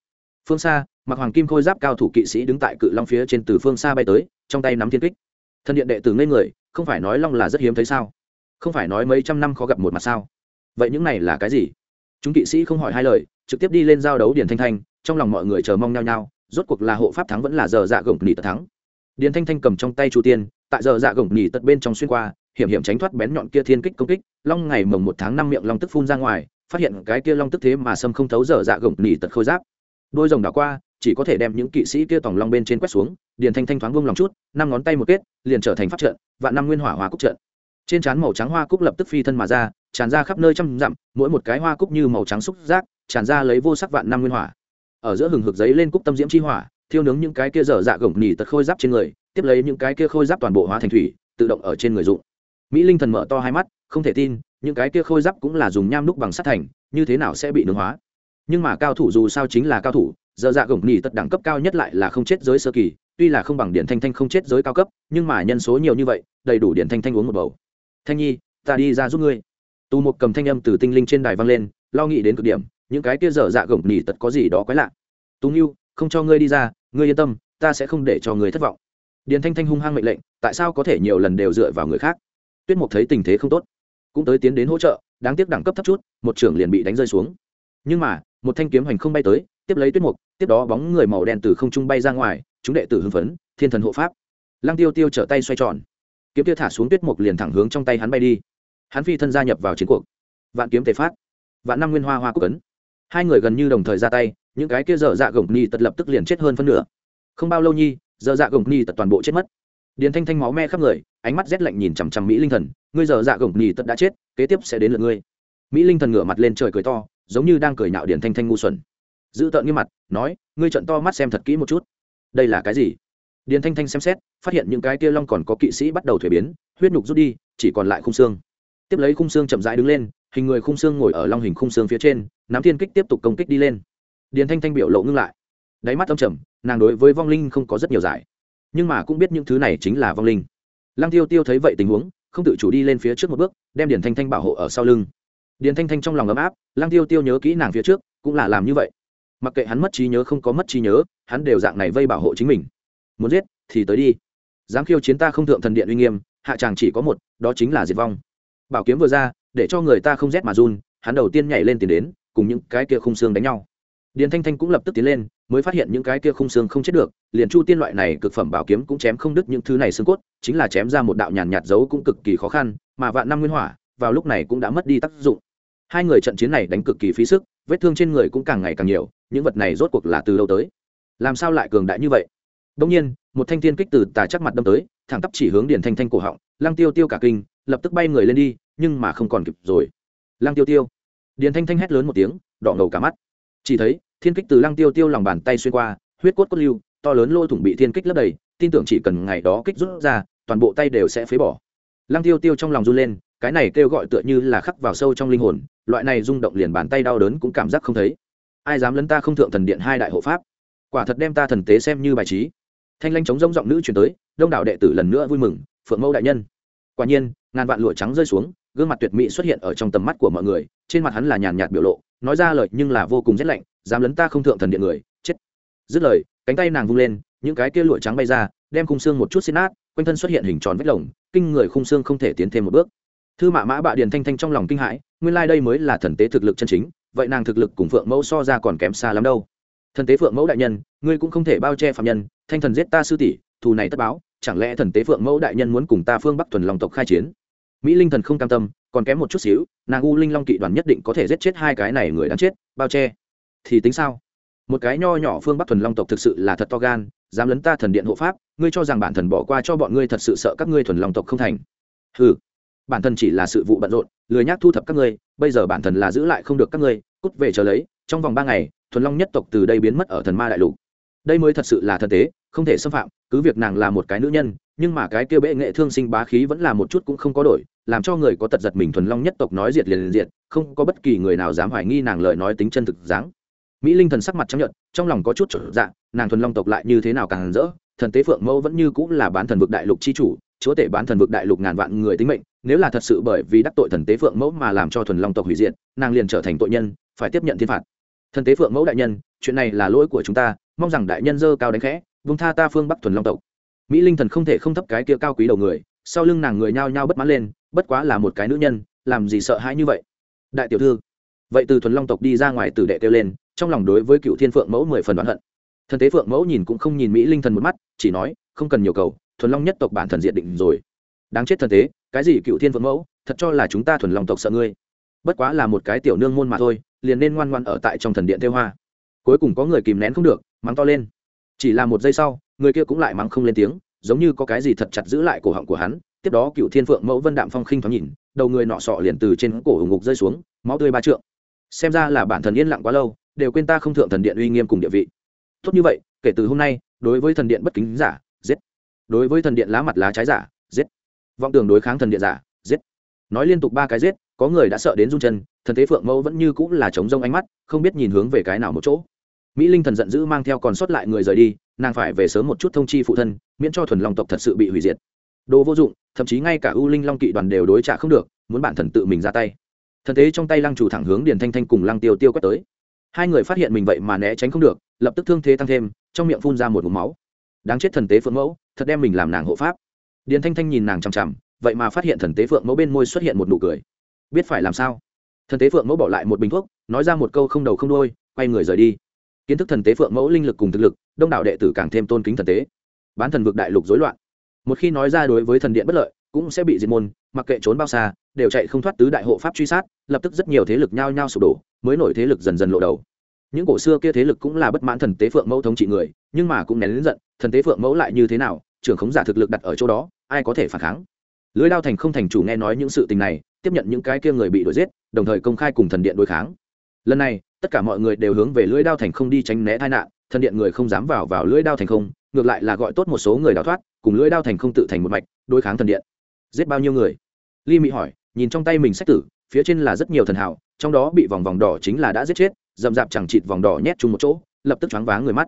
phương xa mặc hoàng kim khôi giáp cao thủ kỵ sĩ đứng tại cự long phía trên từ phương xa bay tới, trong tay nắm thiên kích. Thân điện đệ tử ngây người, không phải nói long là rất hiếm thấy sao? Không phải nói mấy trăm năm khó gặp một mặt sao? Vậy những này là cái gì? Chúng kỵ sĩ không hỏi hai lời, trực tiếp đi lên giao đấu điền thanh thanh, trong lòng mọi người chờ mong nhau nhau rốt cuộc là hộ pháp thắng vẫn là giờ dạ gồng nỉ tật thắng. Điền thanh thanh cầm trong tay chu tiên, tại giờ dạ gồng nỉ tật bên trong xuyên qua, hiểm hiểm tránh thoát bén nhọn kia thiên kích công kích, long ngày mồng một tháng năm miệng long tức phun ra ngoài, phát hiện cái kia long tức thế mà sâm không thấu giờ dạ gồng nỉ tật khôi giáp đôi rồng đảo qua, chỉ có thể đem những kỵ sĩ kia tòng long bên trên quét xuống, điền thanh thanh thoáng vung lòng chút, năm ngón tay một kết, liền trở thành pháp trận và năm nguyên hỏa hoa cúc trận. Trên trán màu trắng hoa cúc lập tức phi thân mà ra, tràn ra khắp nơi trăm dặm, mỗi một cái hoa cúc như màu trắng xúc giác, tràn ra lấy vô sắc vạn năm nguyên hỏa. Ở giữa hừng hực giấy lên cúc tâm diễm chi hỏa, thiêu nướng những cái kia dở dạ gồng nỉ tật khôi giáp trên người, tiếp lấy những cái kia khôi giáp toàn bộ hóa thành thủy, tự động ở trên người dụng. Mỹ linh thần mở to hai mắt, không thể tin, những cái kia khôi giáp cũng là dùng nham đúc bằng sắt thành, như thế nào sẽ bị nướng hóa? Nhưng mà cao thủ dù sao chính là cao thủ dở dạ gồng nỉ tật đẳng cấp cao nhất lại là không chết giới sơ kỳ, tuy là không bằng điện thanh thanh không chết giới cao cấp, nhưng mà nhân số nhiều như vậy, đầy đủ điện thanh thanh uống một bầu. Thanh nhi, ta đi ra giúp ngươi. Tù một cầm thanh âm từ tinh linh trên đài vang lên, lo nghĩ đến cực điểm, những cái kia dở dạ gồng nỉ tật có gì đó quái lạ. Tú nghiêu không cho ngươi đi ra, ngươi yên tâm, ta sẽ không để cho ngươi thất vọng. Điền thanh thanh hung hăng mệnh lệnh, tại sao có thể nhiều lần đều dựa vào người khác? Tuyết mục thấy tình thế không tốt, cũng tới tiến đến hỗ trợ, đáng tiếc đẳng cấp thấp chút, một trưởng liền bị đánh rơi xuống. Nhưng mà một thanh kiếm hành không bay tới, tiếp lấy tuyết mục, tiếp đó bóng người màu đen từ không trung bay ra ngoài, chúng đệ tử hưng phấn, thiên thần hộ pháp. Lăng tiêu tiêu trở tay xoay tròn. Kiếm tiêu thả xuống tuyết mục liền thẳng hướng trong tay hắn bay đi. Hắn phi thân gia nhập vào chiến cuộc. Vạn kiếm tề phát. Vạn năm nguyên hoa hoa cúc ấn. Hai người gần như đồng thời ra tay, những cái kia dở dạ gồng ni tật lập tức liền chết hơn phân nửa. Không bao lâu nhi, dở dạ gồng ni tật toàn bộ chết mất. Điền thanh thanh máu me khắp người, ánh mắt rét lạnh nhìn chằm chằm mỹ linh thần. Ngươi dở dạ gồng ni tật đã chết, kế tiếp sẽ đến lượt ngươi. Mỹ linh thần ngửa mặt lên trời cười to giống như đang cười nhạo điền thanh thanh ngu xuẩn. Giữ tợn như mặt, nói, ngươi trận to mắt xem thật kỹ một chút. Đây là cái gì? Điền thanh thanh xem xét, phát hiện những cái kia long còn có kỵ sĩ bắt đầu thuế biến, huyết nhục rút đi, chỉ còn lại khung xương. Tiếp lấy khung xương chậm rãi đứng lên, hình người khung xương ngồi ở long hình khung xương phía trên nắm thiên kích tiếp tục công kích đi lên. Điền thanh thanh biểu lộ ngưng lại. Đáy mắt âm trầm, nàng đối với vong linh không có rất nhiều giải. Nhưng mà cũng biết những thứ này chính là vong linh. Lăng tiêu tiêu thấy vậy tình huống, không tự chủ đi lên phía trước một bước, đem điền thanh thanh bảo hộ ở sau lưng điền thanh thanh trong lòng ấm áp, lăng tiêu tiêu nhớ kỹ nàng phía trước, cũng là làm như vậy. Mặc kệ hắn mất trí nhớ không có mất trí nhớ, hắn đều dạng này vây bảo hộ chính mình. Muốn giết, thì tới đi. Dám khiêu chiến ta không thượng thần điện uy nghiêm, hạ tràng chỉ có một, đó chính là diệt vong. Bảo kiếm vừa ra, để cho người ta không rét mà run, hắn đầu tiên nhảy lên tiền đến, cùng những cái kia khung xương đánh nhau. Điền thanh thanh cũng lập tức tiến lên, mới phát hiện những cái kia khung xương không chết được, liền chu tiên loại này cực phẩm bảo kiếm cũng chém không đứt những thứ này xương cốt, chính là chém ra một đạo nhàn nhạt dấu cũng cực kỳ khó khăn, mà vạn năm nguyên hỏa, vào lúc này cũng đã mất đi tác dụng hai người trận chiến này đánh cực kỳ phí sức, vết thương trên người cũng càng ngày càng nhiều, những vật này rốt cuộc là từ đâu tới? Làm sao lại cường đại như vậy? Đông nhiên, một thanh thiên kích từ tà chắc mặt đâm tới, thẳng tắp chỉ hướng điền thanh thanh cổ họng, lăng tiêu tiêu cả kinh, lập tức bay người lên đi, nhưng mà không còn kịp rồi. Lăng tiêu tiêu. Điền thanh thanh hét lớn một tiếng, đỏ ngầu cả mắt. Chỉ thấy, thiên kích từ lăng tiêu tiêu lòng bàn tay xuyên qua, huyết cốt cốt lưu, to lớn lôi thủng bị thiên kích lấp đầy, tin tưởng chỉ cần ngày đó kích rút ra, toàn bộ tay đều sẽ phế bỏ. Lăng tiêu tiêu trong lòng run lên cái này kêu gọi tựa như là khắc vào sâu trong linh hồn, loại này rung động liền bàn tay đau đớn cũng cảm giác không thấy. Ai dám lấn ta không thượng thần điện hai đại hộ pháp? Quả thật đem ta thần tế xem như bài trí. Thanh lanh chống rông giọng nữ chuyển tới, đông đảo đệ tử lần nữa vui mừng, phượng mẫu đại nhân. Quả nhiên, ngàn vạn lụa trắng rơi xuống, gương mặt tuyệt mỹ xuất hiện ở trong tầm mắt của mọi người, trên mặt hắn là nhàn nhạt biểu lộ, nói ra lời nhưng là vô cùng rét lạnh, dám lấn ta không thượng thần điện người, chết. Dứt lời, cánh tay nàng vung lên, những cái kia lụa trắng bay ra, đem khung xương một chút xin nát, quanh thân xuất hiện hình tròn vách lồng, kinh người khung xương không thể tiến thêm một bước thư mã mã bạ điền thanh thanh trong lòng kinh hãi, nguyên lai、like、đây mới là thần tế thực lực chân chính, vậy nàng thực lực cùng phượng mẫu so ra còn kém xa lắm đâu. Thần tế phượng mẫu đại nhân, ngươi cũng không thể bao che phạm nhân, thanh thần giết ta sư tỷ, thù này tất báo, chẳng lẽ thần tế phượng mẫu đại nhân muốn cùng ta phương bắc thuần lòng tộc khai chiến? Mỹ linh thần không cam tâm, còn kém một chút xíu, nàng u linh long kỵ đoàn nhất định có thể giết chết hai cái này người đáng chết, bao che. Thì tính sao? Một cái nho nhỏ phương bắc thuần long tộc thực sự là thật to gan, dám lấn ta thần điện hộ pháp, ngươi cho rằng bản thần bỏ qua cho bọn ngươi thật sự sợ các ngươi thuần long tộc không thành. Ừ bản thân chỉ là sự vụ bận rộn, lười nhác thu thập các ngươi, bây giờ bản thân là giữ lại không được các ngươi, cút về chờ lấy, trong vòng ba ngày, thuần long nhất tộc từ đây biến mất ở thần ma đại lục. Đây mới thật sự là thần tế, không thể xâm phạm, cứ việc nàng là một cái nữ nhân, nhưng mà cái kia bệ nghệ thương sinh bá khí vẫn là một chút cũng không có đổi, làm cho người có tật giật mình thuần long nhất tộc nói diệt liền liền diệt, không có bất kỳ người nào dám hoài nghi nàng lời nói tính chân thực dáng. Mỹ linh thần sắc mặt chấp nhận trong lòng có chút trở dạng nàng thuần long tộc lại như thế nào càng rỡ, thần tế phượng mẫu vẫn như cũng là bán thần vực đại lục chi chủ chúa tể bán thần vực đại lục ngàn vạn người tính mệnh, nếu là thật sự bởi vì đắc tội thần tế phượng mẫu mà làm cho thuần long tộc hủy diệt, nàng liền trở thành tội nhân, phải tiếp nhận thiên phạt. Thần tế phượng mẫu đại nhân, chuyện này là lỗi của chúng ta, mong rằng đại nhân dơ cao đánh khẽ, vung tha ta phương bắc thuần long tộc. Mỹ linh thần không thể không thấp cái kia cao quý đầu người, sau lưng nàng người nhao nhao bất mãn lên, bất quá là một cái nữ nhân, làm gì sợ hãi như vậy? Đại tiểu thư, vậy từ thuần long tộc đi ra ngoài tử đệ kêu lên, trong lòng đối với cựu thiên phượng mẫu mười phần đoán hận. Thần tế phượng mẫu nhìn cũng không nhìn mỹ linh thần một mắt, chỉ nói, không cần nhiều cầu thuần long nhất tộc bản thần diện định rồi. Đáng chết thần thế, cái gì cựu thiên vượng mẫu thật cho là chúng ta thuần long tộc sợ ngươi. Bất quá là một cái tiểu nương môn mà thôi liền nên ngoan ngoan ở tại trong thần điện theo hoa. Cuối cùng có người kìm nén không được mắng to lên. Chỉ là một giây sau người kia cũng lại mắng không lên tiếng giống như có cái gì thật chặt giữ lại cổ họng của hắn. Tiếp đó cựu thiên phượng mẫu vân đạm phong khinh thoáng nhìn đầu người nọ sọ liền từ trên cổ hùng ngục rơi xuống máu tươi ba trượng. Xem ra là bản thần yên lặng quá lâu đều quên ta không thượng thần điện uy nghiêm cùng địa vị. Tốt như vậy kể từ hôm nay đối với thần điện bất kính giả đối với thần điện lá mặt lá trái giả, giết. Vọng tưởng đối kháng thần điện giả, giết. Nói liên tục ba cái giết, có người đã sợ đến run chân, thần thế phượng mẫu vẫn như cũng là chống rông ánh mắt, không biết nhìn hướng về cái nào một chỗ. Mỹ linh thần giận dữ mang theo còn sót lại người rời đi, nàng phải về sớm một chút thông chi phụ thân, miễn cho thuần long tộc thật sự bị hủy diệt. Đồ vô dụng, thậm chí ngay cả u linh long kỵ đoàn đều đối trả không được, muốn bản thần tự mình ra tay. Thần thế trong tay lăng chủ thẳng hướng điền thanh thanh cùng lăng tiêu tiêu quét tới. Hai người phát hiện mình vậy mà né tránh không được, lập tức thương thế tăng thêm, trong miệng phun ra một vùng máu đáng chết thần tế phượng mẫu, thật đem mình làm nàng hộ pháp. Điền thanh thanh nhìn nàng chằm chằm, vậy mà phát hiện thần tế phượng mẫu bên môi xuất hiện một nụ cười. Biết phải làm sao? Thần tế phượng mẫu bỏ lại một bình thuốc, nói ra một câu không đầu không đôi quay người rời đi. Kiến thức thần tế phượng mẫu linh lực cùng thực lực, đông đảo đệ tử càng thêm tôn kính thần tế. Bán thần vực đại lục rối loạn. Một khi nói ra đối với thần điện bất lợi, cũng sẽ bị diệt môn, mặc kệ trốn bao xa, đều chạy không thoát tứ đại hộ pháp truy sát, lập tức rất nhiều thế lực nhao nhao sụp đổ, mới nổi thế lực dần dần lộ đầu những cổ xưa kia thế lực cũng là bất mãn thần tế phượng mẫu thống trị người, nhưng mà cũng nén lớn giận, thần tế phượng mẫu lại như thế nào, trưởng khống giả thực lực đặt ở chỗ đó, ai có thể phản kháng? Lưới đao thành không thành chủ nghe nói những sự tình này, tiếp nhận những cái kia người bị đuổi giết, đồng thời công khai cùng thần điện đối kháng. Lần này, tất cả mọi người đều hướng về lưỡi đao thành không đi tránh né tai nạn, thần điện người không dám vào vào lưỡi đao thành không, ngược lại là gọi tốt một số người đào thoát, cùng lưỡi đao thành không tự thành một mạch, đối kháng thần điện. Giết bao nhiêu người? Ly mị hỏi, nhìn trong tay mình sách tử, phía trên là rất nhiều thần hảo trong đó bị vòng vòng đỏ chính là đã giết chết rậm rạp chẳng chịt vòng đỏ nhét chung một chỗ, lập tức choáng váng người mắt.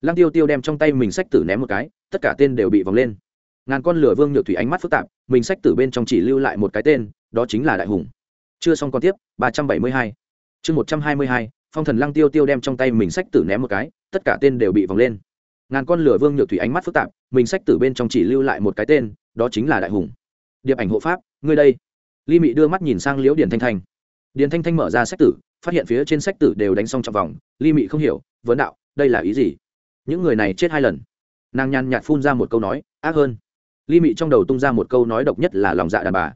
Lăng tiêu tiêu đem trong tay mình sách tử ném một cái, tất cả tên đều bị vòng lên. Ngàn con lửa vương nhược thủy ánh mắt phức tạp, mình sách tử bên trong chỉ lưu lại một cái tên, đó chính là đại hùng. Chưa xong con tiếp, ba trăm bảy mươi hai. Chương một trăm hai mươi hai, phong thần lăng tiêu tiêu đem trong tay mình sách tử ném một cái, tất cả tên đều bị vòng lên. Ngàn con lửa vương nhược thủy ánh mắt phức tạp, mình sách tử bên trong chỉ lưu lại một cái tên, đó chính là đại hùng. Điệp ảnh hộ pháp, ngươi đây. Ly mị đưa mắt nhìn sang liễu điền thanh thanh. Điền thanh thanh mở ra sách tử phát hiện phía trên sách tử đều đánh xong trong vòng, ly mị không hiểu, vấn đạo, đây là ý gì? Những người này chết hai lần. Nàng nhàn nhạt phun ra một câu nói, ác hơn. Ly mị trong đầu tung ra một câu nói độc nhất là lòng dạ đàn bà.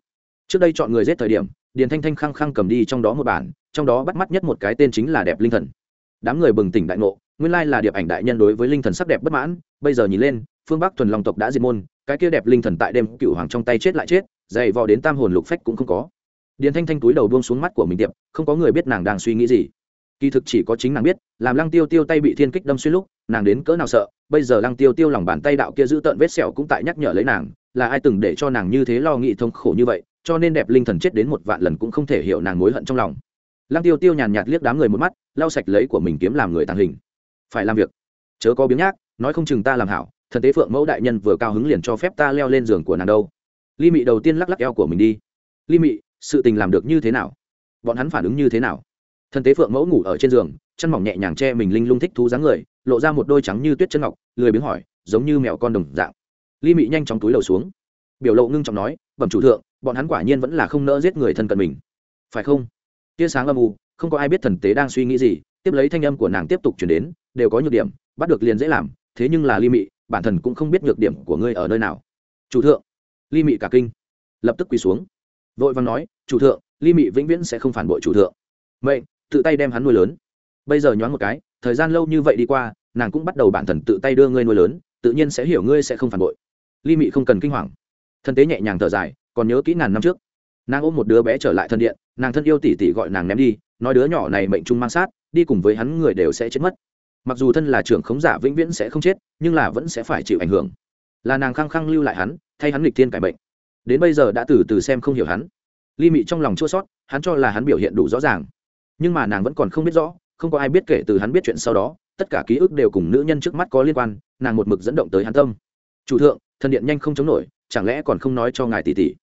Trước đây chọn người giết thời điểm, điền thanh thanh khăng khăng cầm đi trong đó một bản, trong đó bắt mắt nhất một cái tên chính là đẹp linh thần. Đám người bừng tỉnh đại ngộ, nguyên lai là điệp ảnh đại nhân đối với linh thần sắc đẹp bất mãn, bây giờ nhìn lên, phương bắc thuần long tộc đã diệt môn, cái kia đẹp linh thần tại đêm cựu hoàng trong tay chết lại chết, dày vò đến tam hồn lục phách cũng không có điền thanh thanh túi đầu buông xuống mắt của mình tiệp, không có người biết nàng đang suy nghĩ gì. Kỳ thực chỉ có chính nàng biết, làm lăng tiêu tiêu tay bị thiên kích đâm xuyên lúc, nàng đến cỡ nào sợ, bây giờ lăng tiêu tiêu lòng bàn tay đạo kia giữ tợn vết sẹo cũng tại nhắc nhở lấy nàng, là ai từng để cho nàng như thế lo nghĩ thông khổ như vậy, cho nên đẹp linh thần chết đến một vạn lần cũng không thể hiểu nàng mối hận trong lòng. Lăng tiêu tiêu nhàn nhạt liếc đám người một mắt, lau sạch lấy của mình kiếm làm người tàng hình. Phải làm việc. Chớ có biếng nhác, nói không chừng ta làm hảo, thần tế phượng mẫu đại nhân vừa cao hứng liền cho phép ta leo lên giường của nàng đâu. Ly mị đầu tiên lắc lắc eo của mình đi. Ly mị sự tình làm được như thế nào? Bọn hắn phản ứng như thế nào? Thần tế phượng mẫu ngủ ở trên giường, chân mỏng nhẹ nhàng che mình linh lung thích thú dáng người, lộ ra một đôi trắng như tuyết chân ngọc, lười biếng hỏi, giống như mẹo con đồng dạng. Ly mị nhanh chóng túi đầu xuống. Biểu lộ ngưng trọng nói, bẩm chủ thượng, bọn hắn quả nhiên vẫn là không nỡ giết người thân cận mình. Phải không? Tia sáng âm u, không có ai biết thần tế đang suy nghĩ gì, tiếp lấy thanh âm của nàng tiếp tục chuyển đến, đều có nhược điểm, bắt được liền dễ làm, thế nhưng là ly mị, bản thân cũng không biết nhược điểm của ngươi ở nơi nào. Chủ thượng. Ly mị cả kinh, lập tức quỳ xuống vội vàng nói, chủ thượng, ly mị vĩnh viễn sẽ không phản bội chủ thượng. Mệnh, tự tay đem hắn nuôi lớn. Bây giờ nhoáng một cái, thời gian lâu như vậy đi qua, nàng cũng bắt đầu bản thần tự tay đưa ngươi nuôi lớn, tự nhiên sẽ hiểu ngươi sẽ không phản bội. Ly mị không cần kinh hoàng. Thân tế nhẹ nhàng thở dài, còn nhớ kỹ ngàn năm trước. Nàng ôm một đứa bé trở lại thân điện, nàng thân yêu tỉ tỉ gọi nàng ném đi, nói đứa nhỏ này mệnh trung mang sát, đi cùng với hắn người đều sẽ chết mất. Mặc dù thân là trưởng khống giả vĩnh viễn sẽ không chết, nhưng là vẫn sẽ phải chịu ảnh hưởng. Là nàng khăng khăng lưu lại hắn, thay hắn lịch thiên cải bệnh đến bây giờ đã từ từ xem không hiểu hắn. Ly mị trong lòng chua sót, hắn cho là hắn biểu hiện đủ rõ ràng. Nhưng mà nàng vẫn còn không biết rõ, không có ai biết kể từ hắn biết chuyện sau đó, tất cả ký ức đều cùng nữ nhân trước mắt có liên quan, nàng một mực dẫn động tới hắn tâm. Chủ thượng, thần điện nhanh không chống nổi, chẳng lẽ còn không nói cho ngài tỷ tỷ?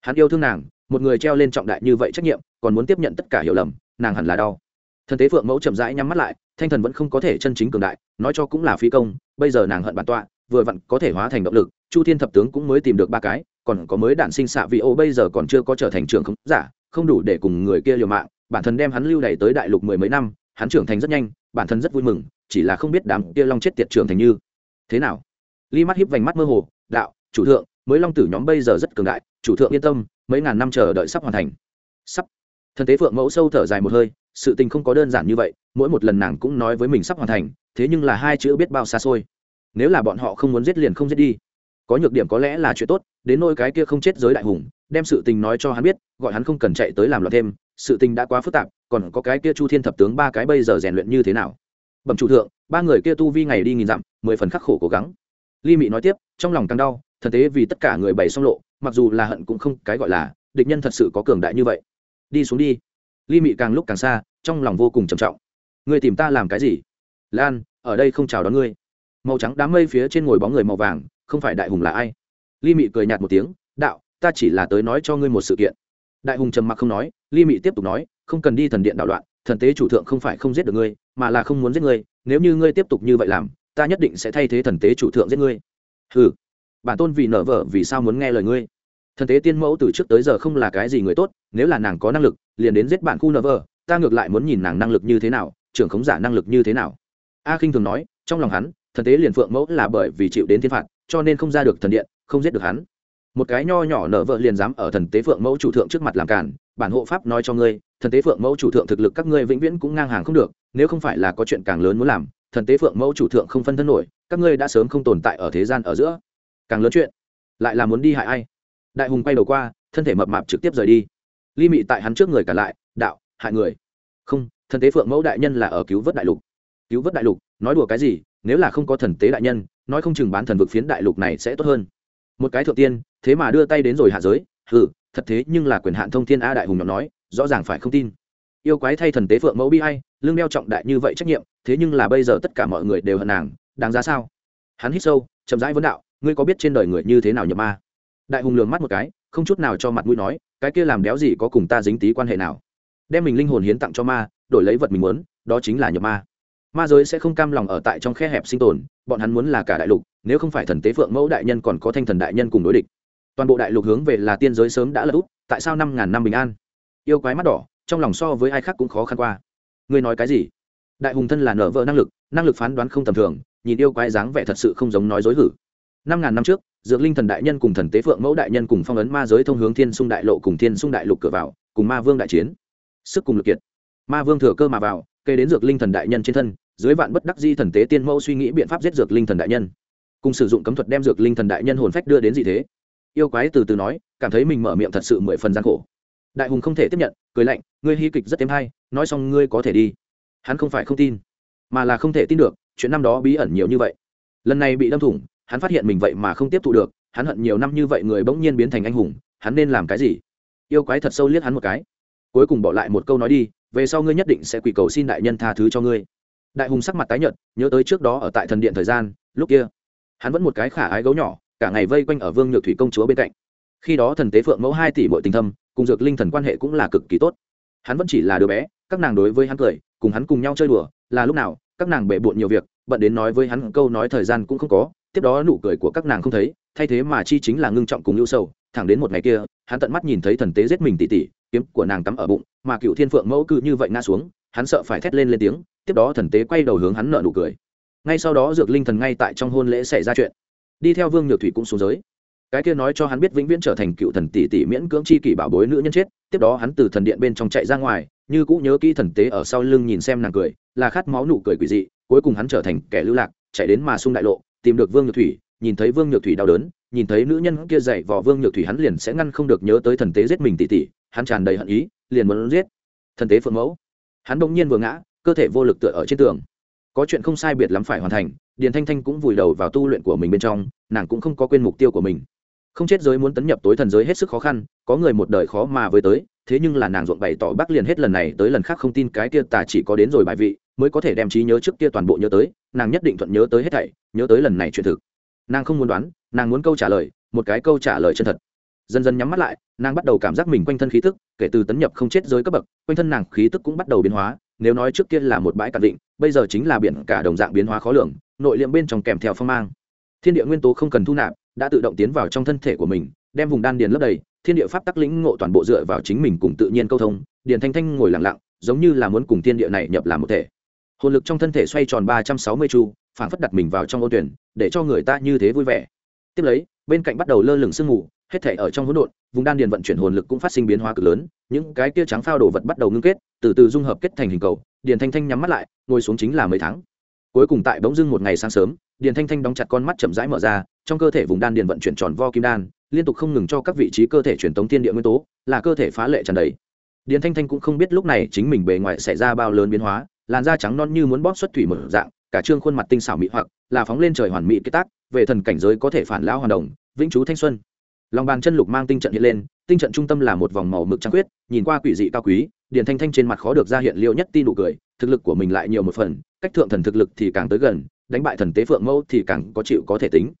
Hắn yêu thương nàng, một người treo lên trọng đại như vậy trách nhiệm, còn muốn tiếp nhận tất cả hiểu lầm, nàng hẳn là đau. Thần tế phượng mẫu chậm rãi nhắm mắt lại, thanh thần vẫn không có thể chân chính cường đại, nói cho cũng là phi công, bây giờ nàng hận bản tọa, vừa vặn có thể hóa thành động lực, chu thiên thập tướng cũng mới tìm được ba cái còn có mới đản sinh xạ vị ô bây giờ còn chưa có trở thành trưởng không giả, không đủ để cùng người kia liều mạng, bản thân đem hắn lưu đày tới đại lục mười mấy năm, hắn trưởng thành rất nhanh, bản thân rất vui mừng, chỉ là không biết đám kia long chết tiệt trưởng thành như thế nào. Ly mắt hiếp vành mắt mơ hồ, đạo, chủ thượng, mới long tử nhóm bây giờ rất cường đại, chủ thượng yên tâm, mấy ngàn năm chờ đợi sắp hoàn thành. Sắp. Thần tế phượng mẫu sâu thở dài một hơi, sự tình không có đơn giản như vậy, mỗi một lần nàng cũng nói với mình sắp hoàn thành, thế nhưng là hai chữ biết bao xa xôi. Nếu là bọn họ không muốn giết liền không giết đi có nhược điểm có lẽ là chuyện tốt, đến nôi cái kia không chết giới đại hùng, đem sự tình nói cho hắn biết, gọi hắn không cần chạy tới làm loạn thêm, sự tình đã quá phức tạp, còn có cái kia chu thiên thập tướng ba cái bây giờ rèn luyện như thế nào? Bẩm chủ thượng, ba người kia tu vi ngày đi nghìn dặm, mười phần khắc khổ cố gắng. Ly mị nói tiếp, trong lòng càng đau, thần tế vì tất cả người bày xong lộ, mặc dù là hận cũng không cái gọi là, địch nhân thật sự có cường đại như vậy. Đi xuống đi. Ly mị càng lúc càng xa, trong lòng vô cùng trầm trọng. Ngươi tìm ta làm cái gì? Lan, ở đây không chào đón ngươi. Màu trắng đám mây phía trên ngồi bóng người màu vàng không phải đại hùng là ai? Ly mị cười nhạt một tiếng, đạo, ta chỉ là tới nói cho ngươi một sự kiện. Đại hùng trầm mặc không nói, ly mị tiếp tục nói, không cần đi thần điện đạo loạn, thần tế chủ thượng không phải không giết được ngươi, mà là không muốn giết ngươi, nếu như ngươi tiếp tục như vậy làm, ta nhất định sẽ thay thế thần tế chủ thượng giết ngươi. Ừ bản tôn vì nở vợ, vì sao muốn nghe lời ngươi? Thần tế tiên mẫu từ trước tới giờ không là cái gì người tốt, nếu là nàng có năng lực, liền đến giết bạn khu nở vợ, ta ngược lại muốn nhìn nàng năng lực như thế nào, trưởng khống giả năng lực như thế nào. A khinh thường nói, trong lòng hắn, thần tế liền phượng mẫu là bởi vì chịu đến thiên phạt cho nên không ra được thần điện, không giết được hắn. Một cái nho nhỏ nở vợ liền dám ở thần tế phượng mẫu chủ thượng trước mặt làm cản, bản hộ pháp nói cho ngươi, thần tế phượng mẫu chủ thượng thực lực các ngươi vĩnh viễn cũng ngang hàng không được, nếu không phải là có chuyện càng lớn muốn làm, thần tế phượng mẫu chủ thượng không phân thân nổi, các ngươi đã sớm không tồn tại ở thế gian ở giữa. Càng lớn chuyện, lại là muốn đi hại ai? Đại hùng quay đầu qua, thân thể mập mạp trực tiếp rời đi. Ly mị tại hắn trước người cả lại, đạo, hại người. Không, thần tế phượng mẫu đại nhân là ở cứu vớt đại lục. Cứu vớt đại lục? Nói đùa cái gì? Nếu là không có thần tế đại nhân nói không chừng bán thần vực phiến đại lục này sẽ tốt hơn. Một cái thượng tiên thế mà đưa tay đến rồi hạ giới hừ, thật thế nhưng là quyền hạn thông thiên a đại hùng nhọn nói rõ ràng phải không tin. Yêu quái thay thần tế phượng mẫu bi hay lương đeo trọng đại như vậy trách nhiệm thế nhưng là bây giờ tất cả mọi người đều hận nàng đáng giá sao? Hắn hít sâu chậm rãi vấn đạo ngươi có biết trên đời người như thế nào nhập ma? Đại hùng lường mắt một cái không chút nào cho mặt mũi nói cái kia làm đéo gì có cùng ta dính tí quan hệ nào? Đem mình linh hồn hiến tặng cho ma đổi lấy vật mình muốn đó chính là nhập ma ma giới sẽ không cam lòng ở tại trong khe hẹp sinh tồn, bọn hắn muốn là cả đại lục, nếu không phải thần tế phượng mẫu đại nhân còn có thanh thần đại nhân cùng đối địch. Toàn bộ đại lục hướng về là tiên giới sớm đã lật úp tại sao năm ngàn năm bình an? Yêu quái mắt đỏ, trong lòng so với ai khác cũng khó khăn qua. Ngươi nói cái gì? Đại hùng thân là nở vợ năng lực năng lực phán đoán không tầm thường, nhìn yêu quái dáng vẻ thật sự không giống nói dối hử. Năm ngàn năm trước, dược linh thần đại nhân cùng thần tế phượng mẫu đại nhân cùng phong ấn ma giới thông hướng thiên sung đại lộ cùng thiên sung đại lục cửa vào, cùng ma vương đại chiến. Sức cùng lực kiệt. Ma vương thừa cơ mà vào kể đến dược linh thần đại nhân trên thân, dưới vạn bất đắc di thần tế tiên mẫu suy nghĩ biện pháp giết dược linh thần đại nhân. Cùng sử dụng cấm thuật đem dược linh thần đại nhân hồn phách đưa đến gì thế? Yêu quái từ từ nói, cảm thấy mình mở miệng thật sự mười phần gian khổ. Đại hùng không thể tiếp nhận, cười lạnh, ngươi hy kịch rất êm hay, nói xong ngươi có thể đi. Hắn không phải không tin, mà là không thể tin được, chuyện năm đó bí ẩn nhiều như vậy. Lần này bị đâm thủng, hắn phát hiện mình vậy mà không tiếp thụ được, hắn hận nhiều năm như vậy người bỗng nhiên biến thành anh hùng, hắn nên làm cái gì? Yêu quái thật sâu liếc hắn một cái, cuối cùng bỏ lại một câu nói đi về sau ngươi nhất định sẽ quỳ cầu xin đại nhân tha thứ cho ngươi. Đại hùng sắc mặt tái nhợt, nhớ tới trước đó ở tại thần điện thời gian, lúc kia, hắn vẫn một cái khả ái gấu nhỏ, cả ngày vây quanh ở vương nhược thủy công chúa bên cạnh. Khi đó thần tế phượng mẫu hai tỷ bội tình thâm, cùng dược linh thần quan hệ cũng là cực kỳ tốt. Hắn vẫn chỉ là đứa bé, các nàng đối với hắn cười, cùng hắn cùng nhau chơi đùa, là lúc nào, các nàng bể bộn nhiều việc, bận đến nói với hắn câu nói thời gian cũng không có, tiếp đó nụ cười của các nàng không thấy, thay thế mà chi chính là ngưng trọng cùng ưu sâu thẳng đến một ngày kia, hắn tận mắt nhìn thấy thần tế giết mình tỉ tỉ kiếm của nàng cắm ở bụng, mà cựu thiên phượng mẫu cứ như vậy ngã xuống, hắn sợ phải thét lên lên tiếng, tiếp đó thần tế quay đầu hướng hắn nợ nụ cười. Ngay sau đó dược linh thần ngay tại trong hôn lễ xảy ra chuyện. Đi theo vương nhược thủy cũng xuống giới. Cái kia nói cho hắn biết vĩnh viễn trở thành cựu thần tỷ tỷ miễn cưỡng chi kỷ bảo bối nữ nhân chết, tiếp đó hắn từ thần điện bên trong chạy ra ngoài, như cũ nhớ kỹ thần tế ở sau lưng nhìn xem nàng cười, là khát máu nụ cười quỷ dị, cuối cùng hắn trở thành kẻ lưu lạc, chạy đến mà sung đại lộ, tìm được vương nhược thủy nhìn thấy vương nhược thủy đau đớn, nhìn thấy nữ nhân kia dạy vỏ vương nhược thủy hắn liền sẽ ngăn không được nhớ tới thần tế giết mình tỉ tỉ, hắn tràn đầy hận ý, liền muốn giết. Thần tế phượng mẫu. Hắn bỗng nhiên vừa ngã, cơ thể vô lực tựa ở trên tường. Có chuyện không sai biệt lắm phải hoàn thành, điền thanh thanh cũng vùi đầu vào tu luyện của mình bên trong, nàng cũng không có quên mục tiêu của mình. Không chết giới muốn tấn nhập tối thần giới hết sức khó khăn, có người một đời khó mà với tới, thế nhưng là nàng ruộng bày tỏ bác liền hết lần này tới lần khác không tin cái kia tà chỉ có đến rồi bài vị, mới có thể đem trí nhớ trước kia toàn bộ nhớ tới, nàng nhất định thuận nhớ tới hết thảy, nhớ tới lần này chuyện thực nàng không muốn đoán, nàng muốn câu trả lời, một cái câu trả lời chân thật. Dần dần nhắm mắt lại, nàng bắt đầu cảm giác mình quanh thân khí tức, kể từ tấn nhập không chết giới cấp bậc, quanh thân nàng khí tức cũng bắt đầu biến hóa, nếu nói trước kia là một bãi cạn định, bây giờ chính là biển cả đồng dạng biến hóa khó lường, nội liệm bên trong kèm theo phong mang. Thiên địa nguyên tố không cần thu nạp, đã tự động tiến vào trong thân thể của mình, đem vùng đan điền lấp đầy, thiên địa pháp tắc lĩnh ngộ toàn bộ dựa vào chính mình cùng tự nhiên câu thông, điền thanh thanh ngồi lặng lặng, giống như là muốn cùng thiên địa này nhập làm một thể. Hồn lực trong thân thể xoay tròn ba trăm sáu mươi chu phản phất đặt mình vào trong ô tuyển, để cho người ta như thế vui vẻ. Tiếp lấy, bên cạnh bắt đầu lơ lửng sương mù, hết thể ở trong hỗn độn, vùng đan điền vận chuyển hồn lực cũng phát sinh biến hóa cực lớn, những cái kia trắng phao đồ vật bắt đầu ngưng kết, từ từ dung hợp kết thành hình cầu, điền thanh thanh nhắm mắt lại, ngồi xuống chính là mấy tháng. Cuối cùng tại bỗng dưng một ngày sáng sớm, điền thanh thanh đóng chặt con mắt chậm rãi mở ra, trong cơ thể vùng đan điền vận chuyển tròn vo kim đan, liên tục không ngừng cho các vị trí cơ thể truyền tống thiên địa nguyên tố, là cơ thể phá lệ tràn đầy. Điền thanh thanh cũng không biết lúc này chính mình bề ngoài xảy ra bao lớn biến hóa, làn da trắng non như muốn bóp xuất thủy mở dạng cả trương khuôn mặt tinh xảo mỹ hoặc, là phóng lên trời hoàn mỹ kết tác, về thần cảnh giới có thể phản lão hoàn đồng, vĩnh chú thanh xuân. Lòng bàn chân lục mang tinh trận hiện lên, tinh trận trung tâm là một vòng màu mực trắng quyết nhìn qua quỷ dị cao quý, điền thanh thanh trên mặt khó được ra hiện liệu nhất ti nụ cười, thực lực của mình lại nhiều một phần, cách thượng thần thực lực thì càng tới gần, đánh bại thần tế phượng mẫu thì càng có chịu có thể tính.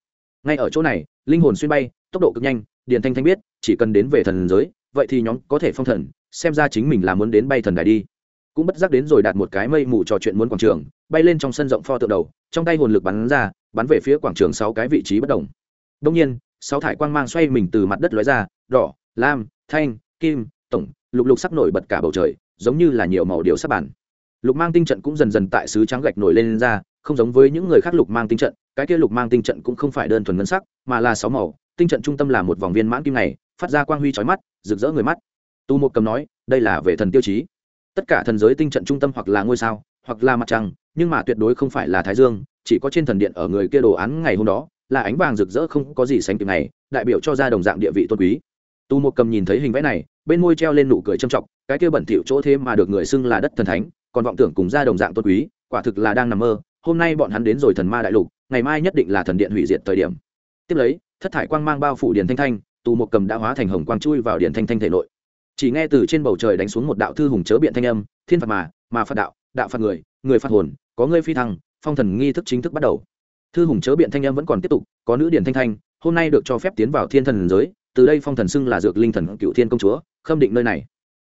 Ngay ở chỗ này, linh hồn xuyên bay, tốc độ cực nhanh, điền thanh thanh biết, chỉ cần đến về thần giới, vậy thì nhóm có thể phong thần, xem ra chính mình là muốn đến bay thần đài đi cũng bất giác đến rồi đạt một cái mây mù trò chuyện muốn quảng trường bay lên trong sân rộng pho tượng đầu trong tay hồn lực bắn ra bắn về phía quảng trường sáu cái vị trí bất đồng. Đông nhiên sáu thải quang mang xoay mình từ mặt đất lóe ra đỏ lam thanh kim tổng lục lục sắc nổi bật cả bầu trời giống như là nhiều màu điều sắc bản. Lục mang tinh trận cũng dần dần tại sứ trắng gạch nổi lên, lên ra không giống với những người khác lục mang tinh trận cái kia lục mang tinh trận cũng không phải đơn thuần ngân sắc mà là sáu màu tinh trận trung tâm là một vòng viên mãn kim này phát ra quang huy trói mắt rực rỡ người mắt. Tu một cầm nói đây là về thần tiêu chí tất cả thần giới tinh trận trung tâm hoặc là ngôi sao, hoặc là mặt trăng, nhưng mà tuyệt đối không phải là thái dương, chỉ có trên thần điện ở người kia đồ án ngày hôm đó, là ánh vàng rực rỡ không có gì sánh kịp này, đại biểu cho ra đồng dạng địa vị tôn quý. Tu một cầm nhìn thấy hình vẽ này, bên môi treo lên nụ cười trầm trọng, cái kia bẩn thỉu chỗ thế mà được người xưng là đất thần thánh, còn vọng tưởng cùng ra đồng dạng tôn quý, quả thực là đang nằm mơ, hôm nay bọn hắn đến rồi thần ma đại lục, ngày mai nhất định là thần điện hủy diệt thời điểm. Tiếp lấy, thất thải quang mang bao phủ điền thanh thanh tù một cầm đã hóa thành hồng quang chui vào điền thanh thanh thể nội chỉ nghe từ trên bầu trời đánh xuống một đạo thư hùng chớ biện thanh âm, thiên phạt mà mà phạt đạo đạo phạt người người phạt hồn, có ngươi phi thăng, phong thần nghi thức chính thức bắt đầu. Thư hùng chớ biện thanh âm vẫn còn tiếp tục, có nữ điển thanh thanh, hôm nay được cho phép tiến vào thiên thần giới, từ đây phong thần xưng là dược linh thần cựu thiên công chúa, khâm định nơi này.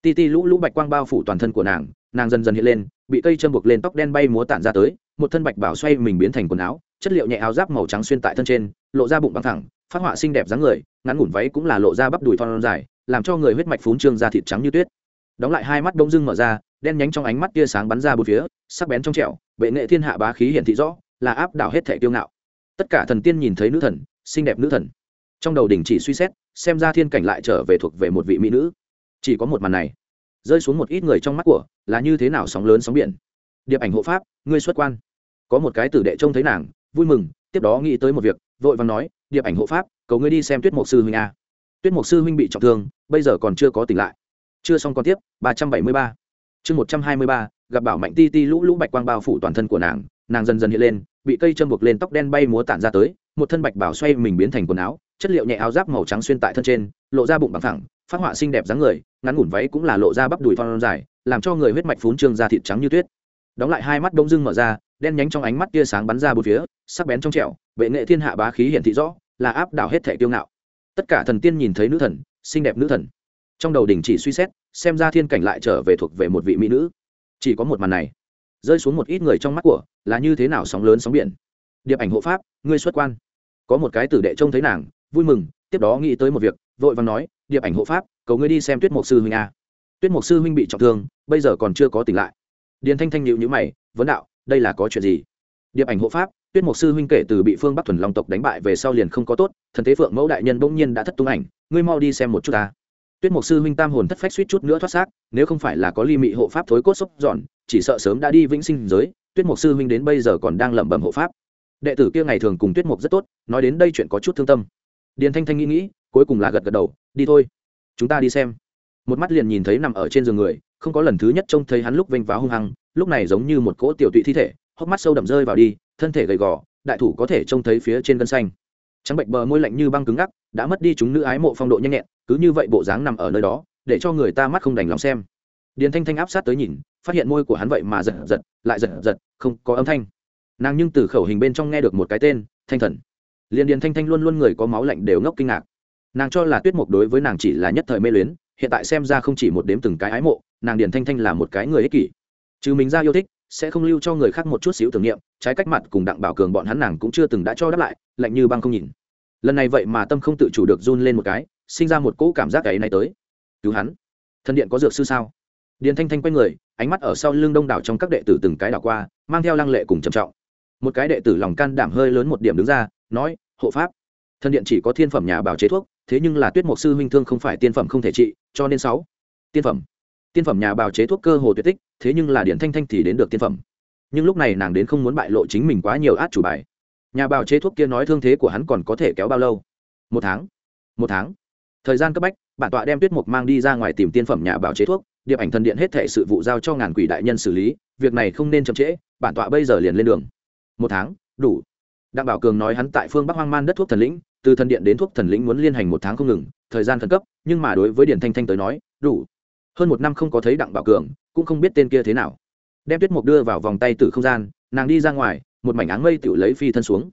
Ti ti lũ lũ bạch quang bao phủ toàn thân của nàng nàng dần dần hiện lên, bị cây châm buộc lên tóc đen bay múa tản ra tới, một thân bạch bảo xoay mình biến thành quần áo, chất liệu nhẹ áo giáp màu trắng xuyên tại thân trên, lộ ra bụng bằng thẳng, phát họa xinh đẹp dáng người, ngắn ngủn váy cũng là lộ ra bắp đùi thon dài làm cho người huyết mạch phún trương ra thịt trắng như tuyết. Đóng lại hai mắt đông dưng mở ra đen nhánh trong ánh mắt tia sáng bắn ra bốn phía sắc bén trong trẻo, bệ nghệ thiên hạ bá khí hiển thị rõ là áp đảo hết thể kiêu ngạo. Tất cả thần tiên nhìn thấy nữ thần xinh đẹp nữ thần. Trong đầu đình chỉ suy xét xem ra thiên cảnh lại trở về thuộc về một vị mỹ nữ. Chỉ có một màn này. Rơi xuống một ít người trong mắt của là như thế nào sóng lớn sóng biển. Điệp ảnh hộ pháp ngươi xuất quan. Có một cái tử đệ trông thấy nàng vui mừng tiếp đó nghĩ tới một việc vội vàng nói điệp ảnh hộ pháp cầu ngươi đi xem tuyết mục sư huynh a tuyết mục sư huynh bị trọng thương bây giờ còn chưa có tỉnh lại. Chưa xong còn tiếp ba trăm bảy mươi ba. Chương một trăm hai mươi ba gặp bảo mạnh ti ti lũ lũ bạch quang bao phủ toàn thân của nàng nàng dần dần hiện lên bị cây châm buộc lên tóc đen bay múa tản ra tới một thân bạch bảo xoay mình biến thành quần áo chất liệu nhẹ áo giáp màu trắng xuyên tại thân trên lộ ra bụng bằng thẳng phát họa xinh đẹp dáng người ngắn ngủn váy cũng là lộ ra bắp đùi thon dài làm cho người huyết mạch phún trương ra thịt trắng như tuyết. Đóng lại hai mắt đông dưng mở ra đen nhánh trong ánh mắt tia sáng bắn ra bốn phía sắc bén trong trẻo, vệ nghệ thiên hạ bá khí hiển thị rõ là áp đảo hết thể tiêu ngạo tất cả thần tiên nhìn thấy nữ thần, xinh đẹp nữ thần. Trong đầu đình chỉ suy xét, xem ra thiên cảnh lại trở về thuộc về một vị mỹ nữ. Chỉ có một màn này. Rơi xuống một ít người trong mắt của, là như thế nào sóng lớn sóng biển. Điệp ảnh hộ pháp, ngươi xuất quan. Có một cái tử đệ trông thấy nàng, vui mừng, tiếp đó nghĩ tới một việc, vội vàng nói, điệp ảnh hộ pháp, cầu ngươi đi xem tuyết Mộc sư huynh a. Tuyết Mộc sư huynh bị trọng thương, bây giờ còn chưa có tỉnh lại. Điền thanh thanh nhịu nhữ mày, vấn đạo, đây là có chuyện gì? Điệp ảnh hộ pháp tuyết mục sư huynh kể từ bị phương bắc thuần long tộc đánh bại về sau liền không có tốt, thần thế phượng mẫu đại nhân bỗng nhiên đã thất tung ảnh, ngươi mau đi xem một chút ta. Tuyết mục sư huynh tam hồn thất phách suýt chút nữa thoát xác, nếu không phải là có ly mị hộ pháp thối cốt sốc dọn, chỉ sợ sớm đã đi vĩnh sinh giới, tuyết mục sư huynh đến bây giờ còn đang lẩm bẩm hộ pháp. Đệ tử kia ngày thường cùng tuyết mục rất tốt, nói đến đây chuyện có chút thương tâm. Điền thanh thanh nghĩ nghĩ, cuối cùng là gật gật đầu, đi thôi, chúng ta đi xem. Một mắt liền nhìn thấy nằm ở trên giường người, không có lần thứ nhất trông thấy hắn lúc vênh váo hung hăng, lúc này giống như một cỗ tiểu tụy thi thể hốc mắt sâu đậm rơi vào đi, thân thể gầy gò, đại thủ có thể trông thấy phía trên gân xanh. Trắng bệnh bờ môi lạnh như băng cứng ngắc, đã mất đi chúng nữ ái mộ phong độ nhanh nhẹn, cứ như vậy bộ dáng nằm ở nơi đó, để cho người ta mắt không đành lòng xem. Điền thanh thanh áp sát tới nhìn, phát hiện môi của hắn vậy mà giật giật, lại giật giật, không có âm thanh. Nàng nhưng từ khẩu hình bên trong nghe được một cái tên, thanh thần. Liền điền thanh thanh luôn luôn người có máu lạnh đều ngốc kinh ngạc. Nàng cho là tuyết mục đối với nàng chỉ là nhất thời mê luyến, hiện tại xem ra không chỉ một đếm từng cái ái mộ, nàng điền thanh thanh là một cái người ích kỷ. Chứ mình ra yêu thích sẽ không lưu cho người khác một chút xíu tưởng niệm, trái cách mặt cùng đặng bảo cường bọn hắn nàng cũng chưa từng đã cho đáp lại, lạnh như băng không nhìn. Lần này vậy mà tâm không tự chủ được run lên một cái, sinh ra một cỗ cảm giác ấy này tới. Cứu hắn. Thân điện có dược sư sao? Điền thanh thanh quay người, ánh mắt ở sau lưng đông đảo trong các đệ tử từng cái đảo qua, mang theo lăng lệ cùng trầm trọng. Một cái đệ tử lòng can đảm hơi lớn một điểm đứng ra, nói, hộ pháp thân điện chỉ có thiên phẩm nhà bảo chế thuốc, thế nhưng là tuyết mục sư huynh thương không phải tiên phẩm không thể trị, cho nên sáu tiên phẩm tiên phẩm nhà bào chế thuốc cơ hồ tuyệt tích, thế nhưng là điện thanh thanh thì đến được tiên phẩm. Nhưng lúc này nàng đến không muốn bại lộ chính mình quá nhiều át chủ bài. Nhà bào chế thuốc kia nói thương thế của hắn còn có thể kéo bao lâu? Một tháng. Một tháng. Thời gian cấp bách, bản tọa đem tuyết mục mang đi ra ngoài tìm tiên phẩm nhà bào chế thuốc, điệp ảnh thần điện hết thệ sự vụ giao cho ngàn quỷ đại nhân xử lý, việc này không nên chậm trễ, bản tọa bây giờ liền lên đường. Một tháng, đủ. Đặng bảo cường nói hắn tại phương bắc hoang man đất thuốc thần lĩnh, từ thần điện đến thuốc thần lĩnh muốn liên hành một tháng không ngừng, thời gian khẩn cấp, nhưng mà đối với điển thanh thanh tới nói, đủ hơn một năm không có thấy đặng bảo cường, cũng không biết tên kia thế nào. Đem tuyết mục đưa vào vòng tay từ không gian, nàng đi ra ngoài, một mảnh áng mây tự lấy phi thân xuống.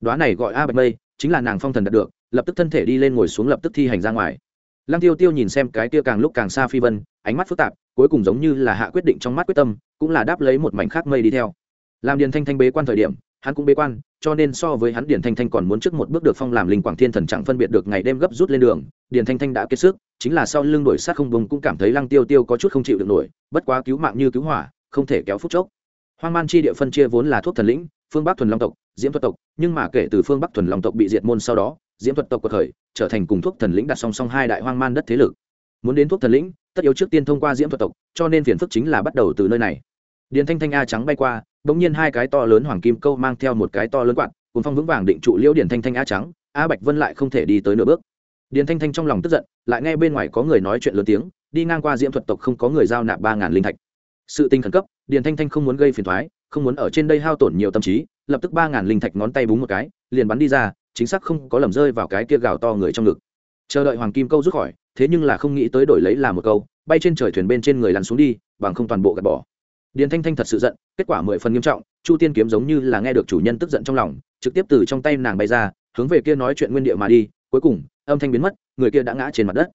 Đoá này gọi a bạch mây, chính là nàng phong thần đạt được, lập tức thân thể đi lên ngồi xuống lập tức thi hành ra ngoài. Lăng tiêu tiêu nhìn xem cái tia càng lúc càng xa phi vân, ánh mắt phức tạp, cuối cùng giống như là hạ quyết định trong mắt quyết tâm, cũng là đáp lấy một mảnh khác mây đi theo. Làm điền thanh thanh bế quan thời điểm hắn cũng bế quan, cho nên so với hắn điền thanh thanh còn muốn trước một bước được phong làm linh quảng thiên thần chẳng phân biệt được ngày đêm gấp rút lên đường. Điền thanh thanh đã kiệt sức, chính là sau lưng đổi sát không bông cũng cảm thấy lăng tiêu tiêu có chút không chịu được nổi, bất quá cứu mạng như cứu hỏa, không thể kéo phút chốc. Hoang man chi địa phân chia vốn là thuốc thần lĩnh, phương bắc thuần long tộc, diễm thuật tộc, nhưng mà kể từ phương bắc thuần long tộc bị diệt môn sau đó, diễm thuật tộc có khởi, trở thành cùng thuốc thần lĩnh đặt song song hai đại hoang man đất thế lực. Muốn đến thuốc thần lĩnh, tất yếu trước tiên thông qua diễm thuật tộc, cho nên phiền phức chính là bắt đầu từ nơi này. Điền thanh thanh a trắng bay qua bỗng nhiên hai cái to lớn hoàng kim câu mang theo một cái to lớn quạt cùng phong vững vàng định trụ liễu điền thanh thanh a trắng a bạch vân lại không thể đi tới nửa bước. Điền thanh thanh trong lòng tức giận, lại nghe bên ngoài có người nói chuyện lớn tiếng, đi ngang qua diễm thuật tộc không có người giao nạp ba ngàn linh thạch. Sự tình khẩn cấp, điền thanh thanh không muốn gây phiền thoái không muốn ở trên đây hao tổn nhiều tâm trí, lập tức ba ngàn linh thạch ngón tay búng một cái, liền bắn đi ra, chính xác không có lầm rơi vào cái kia gào to người trong ngực. Chờ đợi hoàng kim câu rút khỏi, thế nhưng là không nghĩ tới đổi lấy là một câu, bay trên trời thuyền bên trên người lăn xuống đi, bằng không toàn bộ gạt bỏ điền thanh thanh thật sự giận, kết quả mười phần nghiêm trọng, chu tiên kiếm giống như là nghe được chủ nhân tức giận trong lòng, trực tiếp từ trong tay nàng bay ra, hướng về kia nói chuyện nguyên địa mà đi, cuối cùng, âm thanh biến mất, người kia đã ngã trên mặt đất.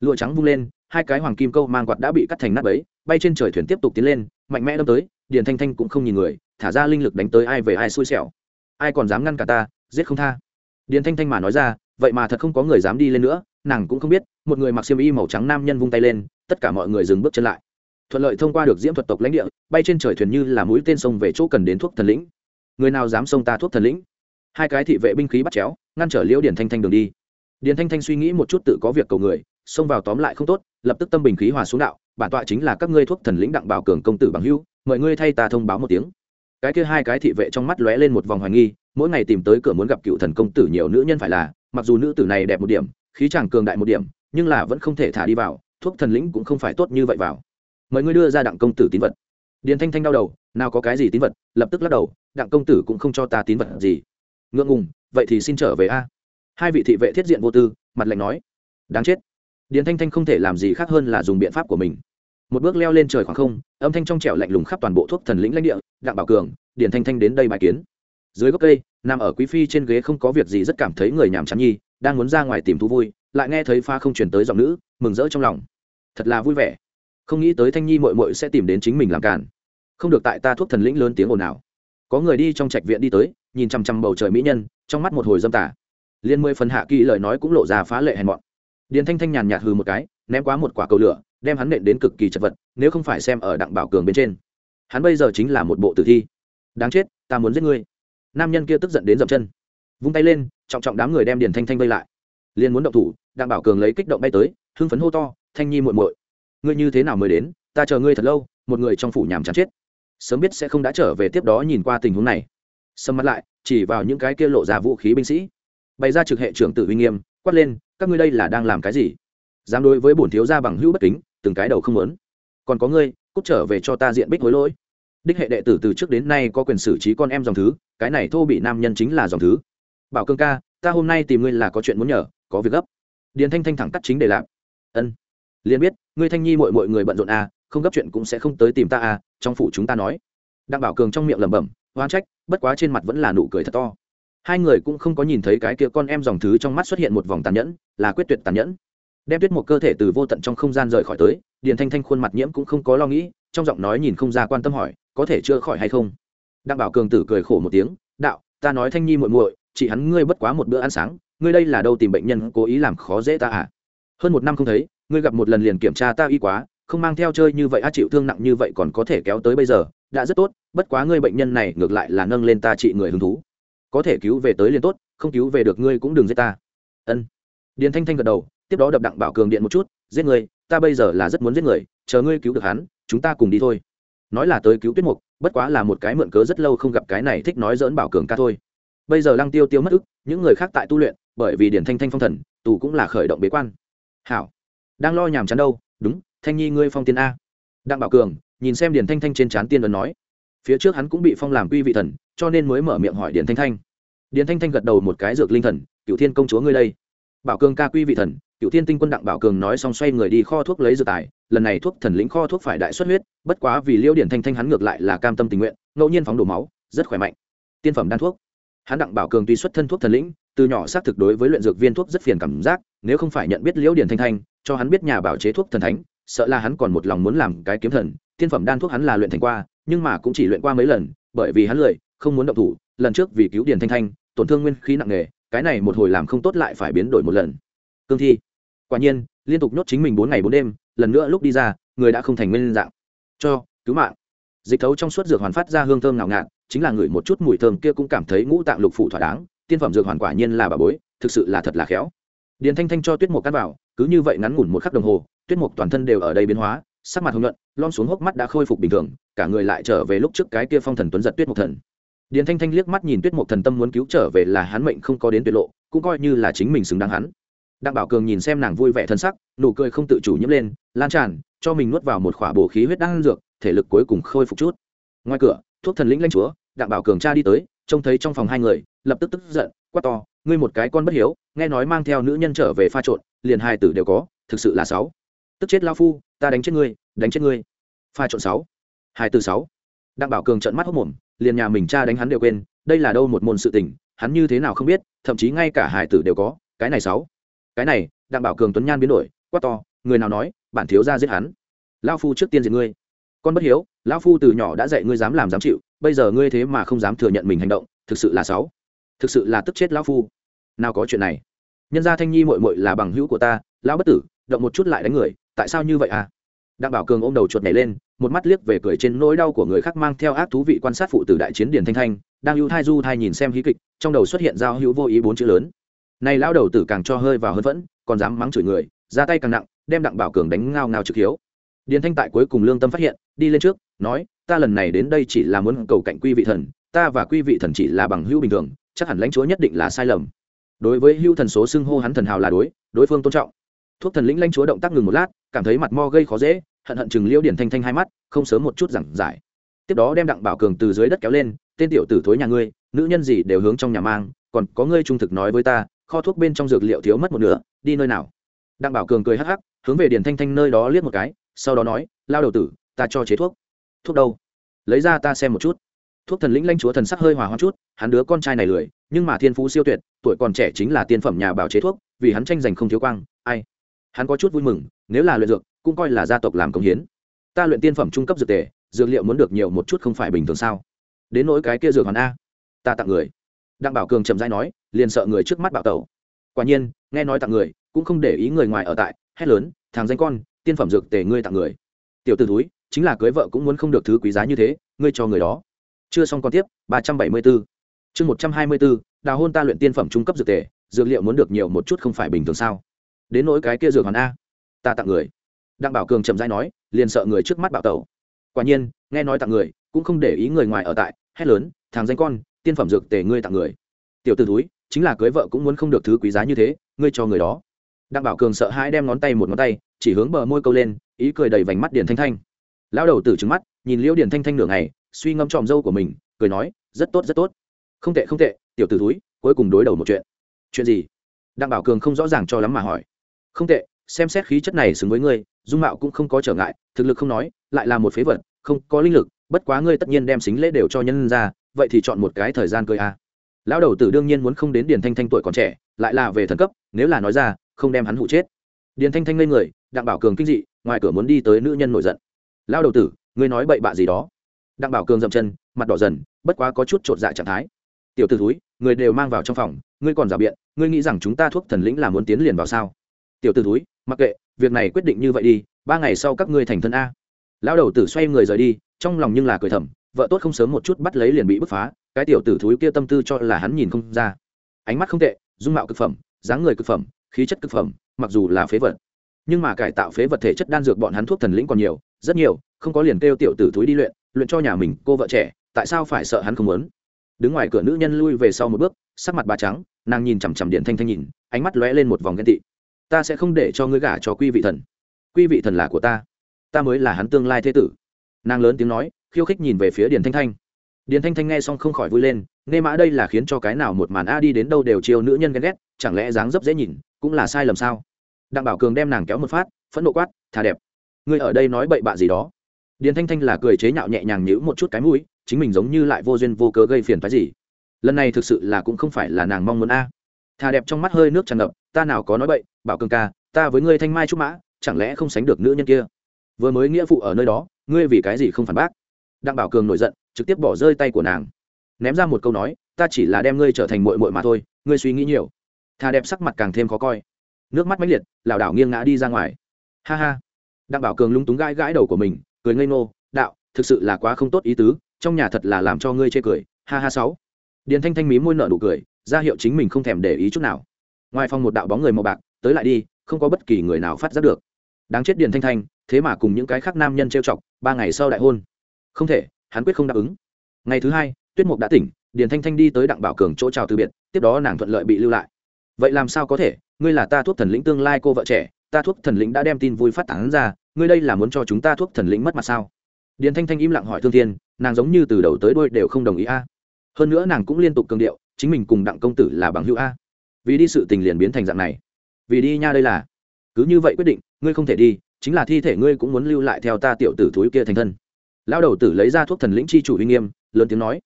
Lụa trắng vung lên, hai cái hoàng kim câu mang quạt đã bị cắt thành nát bấy, bay trên trời thuyền tiếp tục tiến lên, mạnh mẽ đâm tới, điền thanh thanh cũng không nhìn người, thả ra linh lực đánh tới ai về ai xui xẻo. Ai còn dám ngăn cả ta, giết không tha. Điền thanh thanh mà nói ra, vậy mà thật không có người dám đi lên nữa, nàng cũng không biết, một người mặc xiêm y màu trắng nam nhân vung tay lên, tất cả mọi người dừng bước chân lại thuận lợi thông qua được diễm thuật tộc lãnh địa, bay trên trời thuyền như là mũi tên sông về chỗ cần đến thuốc thần lĩnh. Người nào dám xông ta thuốc thần lĩnh? Hai cái thị vệ binh khí bắt chéo, ngăn trở liễu điển thanh thanh đường đi. Điển thanh thanh suy nghĩ một chút tự có việc cầu người, xông vào tóm lại không tốt, lập tức tâm bình khí hòa xuống đạo, bản tọa chính là các ngươi thuốc thần lĩnh đặng bảo cường công tử bằng hưu mời ngươi thay ta thông báo một tiếng. Cái kia hai cái thị vệ trong mắt lóe lên một vòng hoài nghi, mỗi ngày tìm tới cửa muốn gặp cựu thần công tử nhiều nữ nhân phải là, mặc dù nữ tử này đẹp một điểm, khí chàng cường đại một điểm, nhưng là vẫn không thể thả đi vào, thuốc thần lĩnh cũng không phải tốt như vậy vào mời ngươi đưa ra đặng công tử tín vật. Điền thanh thanh đau đầu, nào có cái gì tín vật, lập tức lắc đầu, đặng công tử cũng không cho ta tín vật gì. Ngượng ngùng, vậy thì xin trở về a. Hai vị thị vệ thiết diện vô tư, mặt lạnh nói. Đáng chết. Điền thanh thanh không thể làm gì khác hơn là dùng biện pháp của mình. Một bước leo lên trời khoảng không, âm thanh trong trẻo lạnh lùng khắp toàn bộ thuốc thần lĩnh lãnh địa, đặng bảo cường, điền thanh thanh đến đây bài kiến. Dưới gốc cây, nằm ở quý phi trên ghế không có việc gì rất cảm thấy người nhàm chán nhi, đang muốn ra ngoài tìm thú vui, lại nghe thấy pha không chuyển tới giọng nữ, mừng rỡ trong lòng. Thật là vui vẻ không nghĩ tới thanh nhi mội mội sẽ tìm đến chính mình làm cản không được tại ta thuốc thần lĩnh lớn tiếng ồn ào. Có người đi trong trạch viện đi tới, nhìn chằm chằm bầu trời mỹ nhân, trong mắt một hồi dâm tả liên mười phần hạ kỳ lời nói cũng lộ ra phá lệ hèn mọn. Điền thanh thanh nhàn nhạt hừ một cái, ném quá một quả cầu lửa, đem hắn nện đến cực kỳ chật vật, nếu không phải xem ở đặng bảo cường bên trên. Hắn bây giờ chính là một bộ tử thi. Đáng chết, ta muốn giết ngươi. Nam nhân kia tức giận đến dậm chân. Vung tay lên, trọng trọng đám người đem điền thanh thanh vây lại. Liền muốn động thủ, đặng bảo cường lấy kích động bay tới, hưng phấn hô to, thanh nhi muội muội ngươi như thế nào mới đến? Ta chờ ngươi thật lâu một người trong phủ nhàm chán chết. Sớm biết sẽ không đã trở về tiếp đó nhìn qua tình huống này. Sầm mắt lại chỉ vào những cái kia lộ ra vũ khí binh sĩ. Bày ra trực hệ trưởng tử uy nghiêm quát lên các ngươi đây là đang làm cái gì? Dám đối với bổn thiếu gia bằng hữu bất kính từng cái đầu không lớn, còn có ngươi cút trở về cho ta diện bích hối lỗi. Đích hệ đệ tử từ trước đến nay có quyền xử trí con em dòng thứ cái này thô bị nam nhân chính là dòng thứ. Bảo cương ca ta hôm nay tìm ngươi là có chuyện muốn nhờ có việc gấp. Điền thanh thanh thẳng cắt chính để làm ân. Liền biết ngươi thanh nhi mọi mọi người bận rộn à không gấp chuyện cũng sẽ không tới tìm ta à trong phủ chúng ta nói. Đặng bảo cường trong miệng lẩm bẩm oan trách, bất quá trên mặt vẫn là nụ cười thật to. Hai người cũng không có nhìn thấy cái kia con em dòng thứ trong mắt xuất hiện một vòng tàn nhẫn, là quyết tuyệt tàn nhẫn. Đem tuyết một cơ thể từ vô tận trong không gian rời khỏi tới, điền thanh thanh khuôn mặt nhiễm cũng không có lo nghĩ, trong giọng nói nhìn không ra quan tâm hỏi, có thể chữa khỏi hay không? Đặng bảo cường tử cười khổ một tiếng, đạo, ta nói thanh nhi muội muội, chỉ hắn ngươi bất quá một bữa ăn sáng, ngươi đây là đâu tìm bệnh nhân cố ý làm khó dễ ta à? Hơn một năm không thấy ngươi gặp một lần liền kiểm tra ta y quá không mang theo chơi như vậy a chịu thương nặng như vậy còn có thể kéo tới bây giờ đã rất tốt bất quá ngươi bệnh nhân này ngược lại là nâng lên ta trị người hứng thú. Có thể cứu về tới liền tốt không cứu về được ngươi cũng đừng giết ta. Ân. Điền thanh thanh gật đầu tiếp đó đập đặng bảo cường điện một chút giết người, ta bây giờ là rất muốn giết người chờ ngươi cứu được hắn chúng ta cùng đi thôi. Nói là tới cứu tuyết mục bất quá là một cái mượn cớ rất lâu không gặp cái này thích nói dỡn bảo cường ca thôi. Bây giờ lăng tiêu tiêu mất ức những người khác tại tu luyện bởi vì điển thanh thanh phong thần tù cũng là khởi động bế quan. Hảo đang lo nhàm chán đâu, đúng, thanh nhi ngươi phong tiên a. Đặng bảo cường, nhìn xem điển thanh thanh trên trán tiên ấn nói. Phía trước hắn cũng bị phong làm quy vị thần, cho nên mới mở miệng hỏi điển thanh thanh. Điển thanh thanh gật đầu một cái dược linh thần cựu thiên công chúa ngươi đây. Bảo cường ca quy vị thần cựu thiên tinh quân đặng bảo cường nói xong xoay người đi kho thuốc lấy dược tài, lần này thuốc thần lĩnh kho thuốc phải đại xuất huyết, bất quá vì liêu điển thanh thanh hắn ngược lại là cam tâm tình nguyện, ngẫu nhiên phóng đổ máu, rất khỏe mạnh. Tiên phẩm đan thuốc. Hắn đặng bảo cường tuy xuất thân thuốc thần lĩnh từ nhỏ xác thực đối với luyện dược viên thuốc rất phiền cảm giác, nếu không phải nhận biết liễu điển thanh thanh, cho hắn biết nhà bảo chế thuốc thần thánh, sợ là hắn còn một lòng muốn làm cái kiếm thần. Tiên phẩm đan thuốc hắn là luyện thành qua, nhưng mà cũng chỉ luyện qua mấy lần, bởi vì hắn lười, không muốn động thủ. Lần trước vì cứu điển thanh thanh, tổn thương nguyên khí nặng nề, cái này một hồi làm không tốt lại phải biến đổi một lần. Cương thi. Quả nhiên, liên tục nhốt chính mình bốn ngày bốn đêm, lần nữa lúc đi ra, người đã không thành nguyên dạng. Cho, cứu mạng. Dịch thấu trong suốt dược hoàn phát ra hương thơm ngào ngạt, chính là người một chút mùi thơm kia cũng cảm thấy ngũ tạng lục phủ thỏa đáng tiên phẩm dược hoàn quả nhiên là bà bối, thực sự là thật là khéo. Điền thanh thanh cho tuyết mục cắt vào, cứ như vậy ngắn ngủn một khắc đồng hồ, tuyết mục toàn thân đều ở đây biến hóa, sắc mặt hồng nhuận, lom xuống hốc mắt đã khôi phục bình thường, cả người lại trở về lúc trước cái kia phong thần tuấn giật tuyết mục thần. Điền thanh thanh liếc mắt nhìn tuyết mục thần tâm muốn cứu trở về là hắn mệnh không có đến tuyệt lộ, cũng coi như là chính mình xứng đáng hắn. Đặng bảo cường nhìn xem nàng vui vẻ thân sắc, nụ cười không tự chủ nhiễm lên, lan tràn, cho mình nuốt vào một khỏa bổ khí huyết đan dược, thể lực cuối cùng khôi phục chút. Ngoài cửa, thuốc thần lĩnh lanh chúa, đặng bảo cường cha đi tới, trông thấy trong phòng hai người lập tức tức giận, quát to, ngươi một cái con bất hiếu, nghe nói mang theo nữ nhân trở về pha trộn, liền hai tử đều có, thực sự là sáu. Tức chết lao phu, ta đánh chết ngươi, đánh chết ngươi. Pha trộn sáu. Hai từ sáu. Đặng bảo cường trợn mắt hốc mồm, liền nhà mình cha đánh hắn đều quên, đây là đâu một môn sự tình, hắn như thế nào không biết, thậm chí ngay cả hải tử đều có, cái này sáu. Cái này, đặng bảo cường tuấn nhan biến đổi, quát to, người nào nói, bản thiếu ra giết hắn? Lao phu trước tiên diệt ngươi. Con bất hiếu, lão phu từ nhỏ đã dạy ngươi dám làm dám chịu, bây giờ ngươi thế mà không dám thừa nhận mình hành động, thực sự là sáu thực sự là tức chết lão phu. Nào có chuyện này. Nhân gia thanh nhi mội mội là bằng hữu của ta, lão bất tử, động một chút lại đánh người, tại sao như vậy à? Đặng bảo cường ôm đầu chuột nhảy lên, một mắt liếc về cười trên nỗi đau của người khác mang theo ác thú vị quan sát phụ tử đại chiến điền thanh thanh, đang ưu thai du thai nhìn xem hí kịch, trong đầu xuất hiện giao hữu vô ý bốn chữ lớn. Này lão đầu tử càng cho hơi vào hơn vẫn còn dám mắng chửi người, ra tay càng nặng, đem đặng bảo cường đánh ngao ngao trực hiếu. Điền thanh tại cuối cùng lương tâm phát hiện, đi lên trước, nói, ta lần này đến đây chỉ là muốn cầu cạnh quy vị thần, ta và quy vị thần chỉ là bằng hữu bình thường chắc hẳn lãnh chúa nhất định là sai lầm. Đối với hưu thần số xưng hô hắn thần hào là đối đối phương tôn trọng. Thuốc thần lĩnh lãnh chúa động tác ngừng một lát, cảm thấy mặt mo gây khó dễ, hận hận chừng liêu điển thanh thanh hai mắt, không sớm một chút giảng giải. Tiếp đó đem đặng bảo cường từ dưới đất kéo lên, tên tiểu tử thối nhà ngươi, nữ nhân gì đều hướng trong nhà mang, còn có ngươi trung thực nói với ta, kho thuốc bên trong dược liệu thiếu mất một nửa, đi nơi nào? Đặng bảo cường cười hắc hắc, hướng về điển thanh thanh nơi đó liếc một cái, sau đó nói, lao đầu tử, ta cho chế thuốc. Thuốc đâu? Lấy ra ta xem một chút thuốc thần lĩnh lanh chúa thần sắc hơi hòa hoa chút, hắn đứa con trai này lười, nhưng mà thiên phú siêu tuyệt, tuổi còn trẻ chính là tiên phẩm nhà bảo chế thuốc, vì hắn tranh giành không thiếu quang, ai? Hắn có chút vui mừng, nếu là luyện dược, cũng coi là gia tộc làm công hiến. Ta luyện tiên phẩm trung cấp dược tề, dược liệu muốn được nhiều một chút không phải bình thường sao? Đến nỗi cái kia dược hoàn a. Ta tặng người. Đặng bảo cường chậm dai nói, liền sợ người trước mắt bảo tẩu. Quả nhiên, nghe nói tặng người, cũng không để ý người ngoài ở tại, hét lớn, thằng danh con, tiên phẩm dược tề ngươi tặng người. Tiểu t ử túi chính là cưới vợ cũng muốn không được thứ quý giá như thế, ngươi cho người đó chưa xong còn tiếp, ba trăm bảy mươi bốn chương một trăm hai mươi bốn đào hôn ta luyện tiên phẩm trung cấp dược tề, dược liệu muốn được nhiều một chút không phải bình thường sao? Đến nỗi cái kia dược hoàn a. Ta tặng người. Đặng bảo cường chậm rãi nói, liền sợ người trước mắt bảo tẩu. Quả nhiên, nghe nói tặng người, cũng không để ý người ngoài ở tại, hét lớn, thằng danh con, tiên phẩm dược tề ngươi tặng người. Tiểu t ử túi chính là cưới vợ cũng muốn không được thứ quý giá như thế, ngươi cho người đó. Đặng bảo cường sợ hãi đem ngón tay một ngón tay, chỉ hướng bờ môi câu lên, ý cười đầy vành mắt điền thanh thanh. Lão đầu tử trứng mắt, nhìn liễu điền thanh thanh nửa ngày suy ngẫm tròm dâu của mình, cười nói, rất tốt rất tốt. Không tệ không tệ, tiểu t ử túi cuối cùng đối đầu một chuyện. Chuyện gì? Đặng bảo cường không rõ ràng cho lắm mà hỏi. Không tệ, xem xét khí chất này xứng với ngươi, dung mạo cũng không có trở ngại, thực lực không nói, lại là một phế vật, không có linh lực, bất quá ngươi tất nhiên đem xính lễ đều cho nhân ra, vậy thì chọn một cái thời gian cười a. À. lão đầu tử đương nhiên muốn không đến điền thanh thanh tuổi còn trẻ, lại là về thần cấp, nếu là nói ra, không đem hắn hụ chết. Điền thanh thanh lên người, đặng bảo cường kinh dị, ngoài cửa muốn đi tới nữ nhân nổi giận. Lão đầu tử, ngươi nói bậy bạ gì đó? Đặng bảo cường dậm chân, mặt đỏ dần, bất quá có chút chột dạ trạng thái. Tiểu t ử túi người đều mang vào trong phòng, ngươi còn rào biện, ngươi nghĩ rằng chúng ta thuốc thần lĩnh là muốn tiến liền vào sao? Tiểu t ử túi mặc kệ, việc này quyết định như vậy đi, ba ngày sau các ngươi thành thân a. Lão đầu tử xoay người rời đi, trong lòng nhưng là cười thầm, vợ tốt không sớm một chút bắt lấy liền bị bứt phá, cái tiểu tử thúi kia tâm tư cho là hắn nhìn không ra. Ánh mắt không tệ, dung mạo cực phẩm, dáng người cực phẩm, khí chất cực phẩm, mặc dù là phế vật. Nhưng mà cải tạo phế vật thể chất đan dược bọn hắn thuốc thần lĩnh còn nhiều, rất nhiều, không có liền kêu tiểu tử thúi đi luyện luyện cho nhà mình cô vợ trẻ, tại sao phải sợ hắn không muốn? Đứng ngoài cửa nữ nhân lui về sau một bước, sắc mặt bà trắng, nàng nhìn chằm chằm điện thanh thanh nhìn, ánh mắt lóe lên một vòng ghen tị. Ta sẽ không để cho ngươi gả cho quy vị thần. Quy vị thần là của ta. Ta mới là hắn tương lai thế tử. Nàng lớn tiếng nói, khiêu khích nhìn về phía điền thanh thanh. Điền thanh thanh nghe xong không khỏi vui lên, nghe mã đây là khiến cho cái nào một màn a đi đến đâu đều chiều nữ nhân ghen ghét, chẳng lẽ dáng dấp dễ nhìn, cũng là sai lầm sao? Đặng bảo cường đem nàng kéo một phát, phẫn nộ quát, thà đẹp. Ngươi ở đây nói bậy bạ gì đó điền thanh thanh là cười chế nhạo nhẹ nhàng nhữ một chút cái mũi, chính mình giống như lại vô duyên vô cớ gây phiền phái gì. Lần này thực sự là cũng không phải là nàng mong muốn a. Thà đẹp trong mắt hơi nước tràn ngập, ta nào có nói bậy, bảo cường ca, ta với ngươi thanh mai trúc mã, chẳng lẽ không sánh được nữ nhân kia? Vừa mới nghĩa phụ ở nơi đó, ngươi vì cái gì không phản bác? Đặng bảo cường nổi giận, trực tiếp bỏ rơi tay của nàng. Ném ra một câu nói, ta chỉ là đem ngươi trở thành mội mội mà thôi, ngươi suy nghĩ nhiều. Thà đẹp sắc mặt càng thêm khó coi. Nước mắt mãnh liệt, lảo đảo nghiêng ngã đi ra ngoài. Ha ha. Đặng bảo cường lúng túng gãi gãi đầu của mình cười ngây ngô, đạo, thực sự là quá không tốt ý tứ, trong nhà thật là làm cho ngươi chê cười. Ha ha sáu. Điền thanh thanh mí môi nợ nụ cười, ra hiệu chính mình không thèm để ý chút nào. Ngoài phòng một đạo bóng người màu bạc, tới lại đi, không có bất kỳ người nào phát giác được. Đáng chết điền thanh thanh, thế mà cùng những cái khác nam nhân trêu chọc, ba ngày sau đại hôn. Không thể, hắn quyết không đáp ứng. Ngày thứ hai, tuyết mục đã tỉnh, điền thanh thanh đi tới đặng bảo cường chỗ chào từ biệt, tiếp đó nàng thuận lợi bị lưu lại. Vậy làm sao có thể, ngươi là ta thuốc thần lĩnh tương lai cô vợ trẻ, ta thuốc thần lĩnh đã đem tin vui phát tán ra ngươi đây là muốn cho chúng ta thuốc thần lĩnh mất mặt sao? Điền thanh thanh im lặng hỏi thương thiên, nàng giống như từ đầu tới đuôi đều không đồng ý a. Hơn nữa nàng cũng liên tục cường điệu, chính mình cùng đặng công tử là bằng hữu a. Vì đi sự tình liền biến thành dạng này. Vì đi nha đây là. Cứ như vậy quyết định, ngươi không thể đi, chính là thi thể ngươi cũng muốn lưu lại theo ta tiểu tử thúi kia thành thân. Lao đầu tử lấy ra thuốc thần lĩnh chi chủ uy nghiêm, lớn tiếng nói.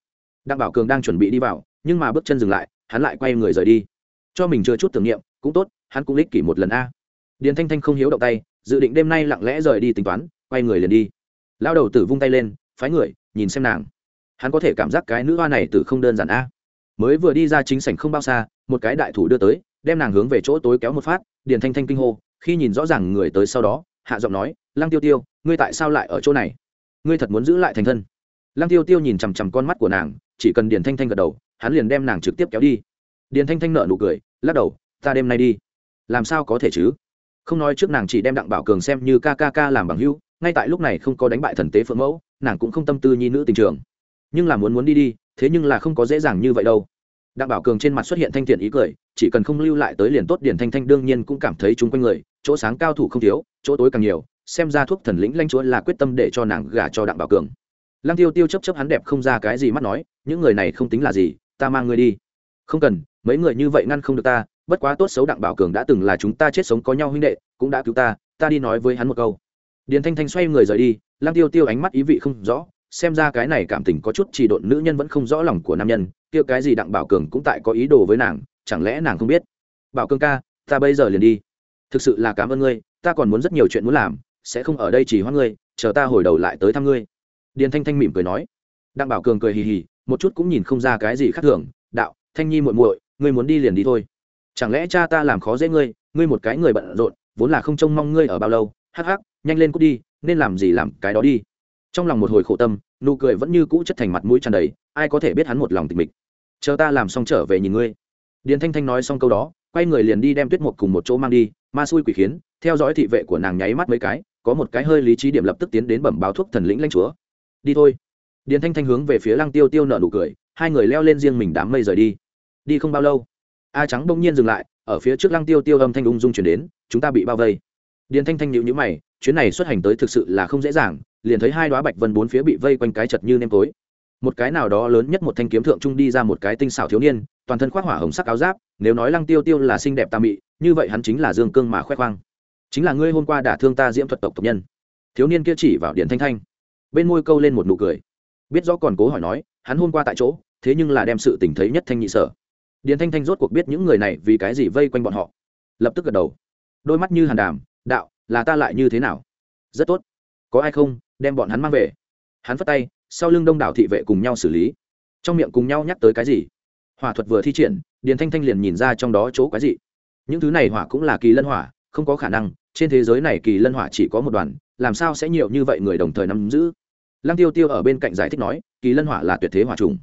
Đặng bảo cường đang chuẩn bị đi vào, nhưng mà bước chân dừng lại, hắn lại quay người rời đi. Cho mình chưa chút tưởng niệm, cũng tốt, hắn cũng lích kỷ một lần a. Điền thanh thanh không hiếu động tay dự định đêm nay lặng lẽ rời đi tính toán, quay người liền đi. Lao đầu tử vung tay lên, phái người, nhìn xem nàng. Hắn có thể cảm giác cái nữ hoa này tử không đơn giản a. Mới vừa đi ra chính sảnh không bao xa, một cái đại thủ đưa tới, đem nàng hướng về chỗ tối kéo một phát, điền thanh thanh kinh hô, khi nhìn rõ ràng người tới sau đó, hạ giọng nói, lăng tiêu tiêu, ngươi tại sao lại ở chỗ này? Ngươi thật muốn giữ lại thành thân. Lăng tiêu tiêu nhìn chằm chằm con mắt của nàng, chỉ cần điền thanh thanh gật đầu, hắn liền đem nàng trực tiếp kéo đi. Điền thanh thanh nợ nụ cười, lắc đầu, ta đêm nay đi. Làm sao có thể chứ? Không nói trước nàng chỉ đem đặng bảo cường xem như ca ca ca làm bằng hữu, ngay tại lúc này không có đánh bại thần tế phượng mẫu, nàng cũng không tâm tư nhi nữ tình trường. Nhưng là muốn muốn đi đi, thế nhưng là không có dễ dàng như vậy đâu. Đặng bảo cường trên mặt xuất hiện thanh thiện ý cười, chỉ cần không lưu lại tới liền tốt điển thanh thanh đương nhiên cũng cảm thấy chúng quanh người, chỗ sáng cao thủ không thiếu, chỗ tối càng nhiều, xem ra thuốc thần lĩnh lanh chúa là quyết tâm để cho nàng gả cho đặng bảo cường. Lăng tiêu tiêu chấp chấp hắn đẹp không ra cái gì mắt nói, những người này không tính là gì, ta mang người đi. Không cần, mấy người như vậy ngăn không được ta bất quá tốt xấu đặng bảo cường đã từng là chúng ta chết sống có nhau huynh đệ, cũng đã cứu ta ta đi nói với hắn một câu. Điền thanh thanh xoay người rời đi, lăng tiêu tiêu ánh mắt ý vị không rõ, xem ra cái này cảm tình có chút chỉ độn nữ nhân vẫn không rõ lòng của nam nhân kia cái gì đặng bảo cường cũng tại có ý đồ với nàng, chẳng lẽ nàng không biết? Bảo cường ca, ta bây giờ liền đi. Thực sự là cảm ơn ngươi, ta còn muốn rất nhiều chuyện muốn làm, sẽ không ở đây chỉ hoãn ngươi, chờ ta hồi đầu lại tới thăm ngươi. Điền thanh thanh mỉm cười nói. Đặng bảo cường cười hì hì, một chút cũng nhìn không ra cái gì khác thường, đạo, thanh nhi muội muội, ngươi muốn đi liền đi thôi chẳng lẽ cha ta làm khó dễ ngươi ngươi một cái người bận rộn, vốn là không trông mong ngươi ở bao lâu, hắc hắc, nhanh lên cút đi, nên làm gì làm cái đó đi. Trong lòng một hồi khổ tâm, nụ cười vẫn như cũ chất thành mặt mũi tràn đầy, ai có thể biết hắn một lòng tịch mịch. Chờ ta làm xong trở về nhìn ngươi. Điền thanh thanh nói xong câu đó, quay người liền đi đem tuyết mục cùng một chỗ mang đi, ma xui quỷ khiến, theo dõi thị vệ của nàng nháy mắt mấy cái, có một cái hơi lý trí điểm lập tức tiến đến bẩm báo thuốc thần lĩnh lãnh chúa. Đi thôi. Điền thanh thanh hướng về phía lăng tiêu tiêu nợ nụ cười, hai người leo lên riêng mình đám mây rời đi. Đi không bao lâu a trắng bỗng nhiên dừng lại, ở phía trước lăng tiêu tiêu âm thanh ung dung chuyển đến, chúng ta bị bao vây. Điền thanh thanh nhịu nhữ mày, chuyến này xuất hành tới thực sự là không dễ dàng, liền thấy hai đoá bạch vân bốn phía bị vây quanh cái chật như nêm tối. Một cái nào đó lớn nhất một thanh kiếm thượng trung đi ra một cái tinh xảo thiếu niên, toàn thân khoác hỏa hồng sắc áo giáp, nếu nói lăng tiêu tiêu là xinh đẹp tà mị, như vậy hắn chính là dương cương mà khoe khoang. Chính là ngươi hôm qua đả thương ta diễm thuật tộc tộc nhân. Thiếu niên kia chỉ vào điện thanh thanh, bên môi câu lên một nụ cười. Biết rõ còn cố hỏi nói, hắn hôm qua tại chỗ, thế nhưng là đem sự tình thấy nhất thanh nhị sở. Điền thanh thanh rốt cuộc biết những người này vì cái gì vây quanh bọn họ. Lập tức gật đầu. Đôi mắt như hàn đàm, đạo, là ta lại như thế nào? Rất tốt. Có ai không, đem bọn hắn mang về. Hắn phất tay, sau lưng đông đảo thị vệ cùng nhau xử lý. Trong miệng cùng nhau nhắc tới cái gì? Hỏa thuật vừa thi triển, điền thanh thanh liền nhìn ra trong đó chỗ cái gì những thứ này hỏa cũng là kỳ lân hỏa, không có khả năng, trên thế giới này kỳ lân hỏa chỉ có một đoàn, làm sao sẽ nhiều như vậy người đồng thời nắm giữ? Lăng tiêu tiêu ở bên cạnh giải thích nói, kỳ lân hỏa là tuyệt thế hỏa trùng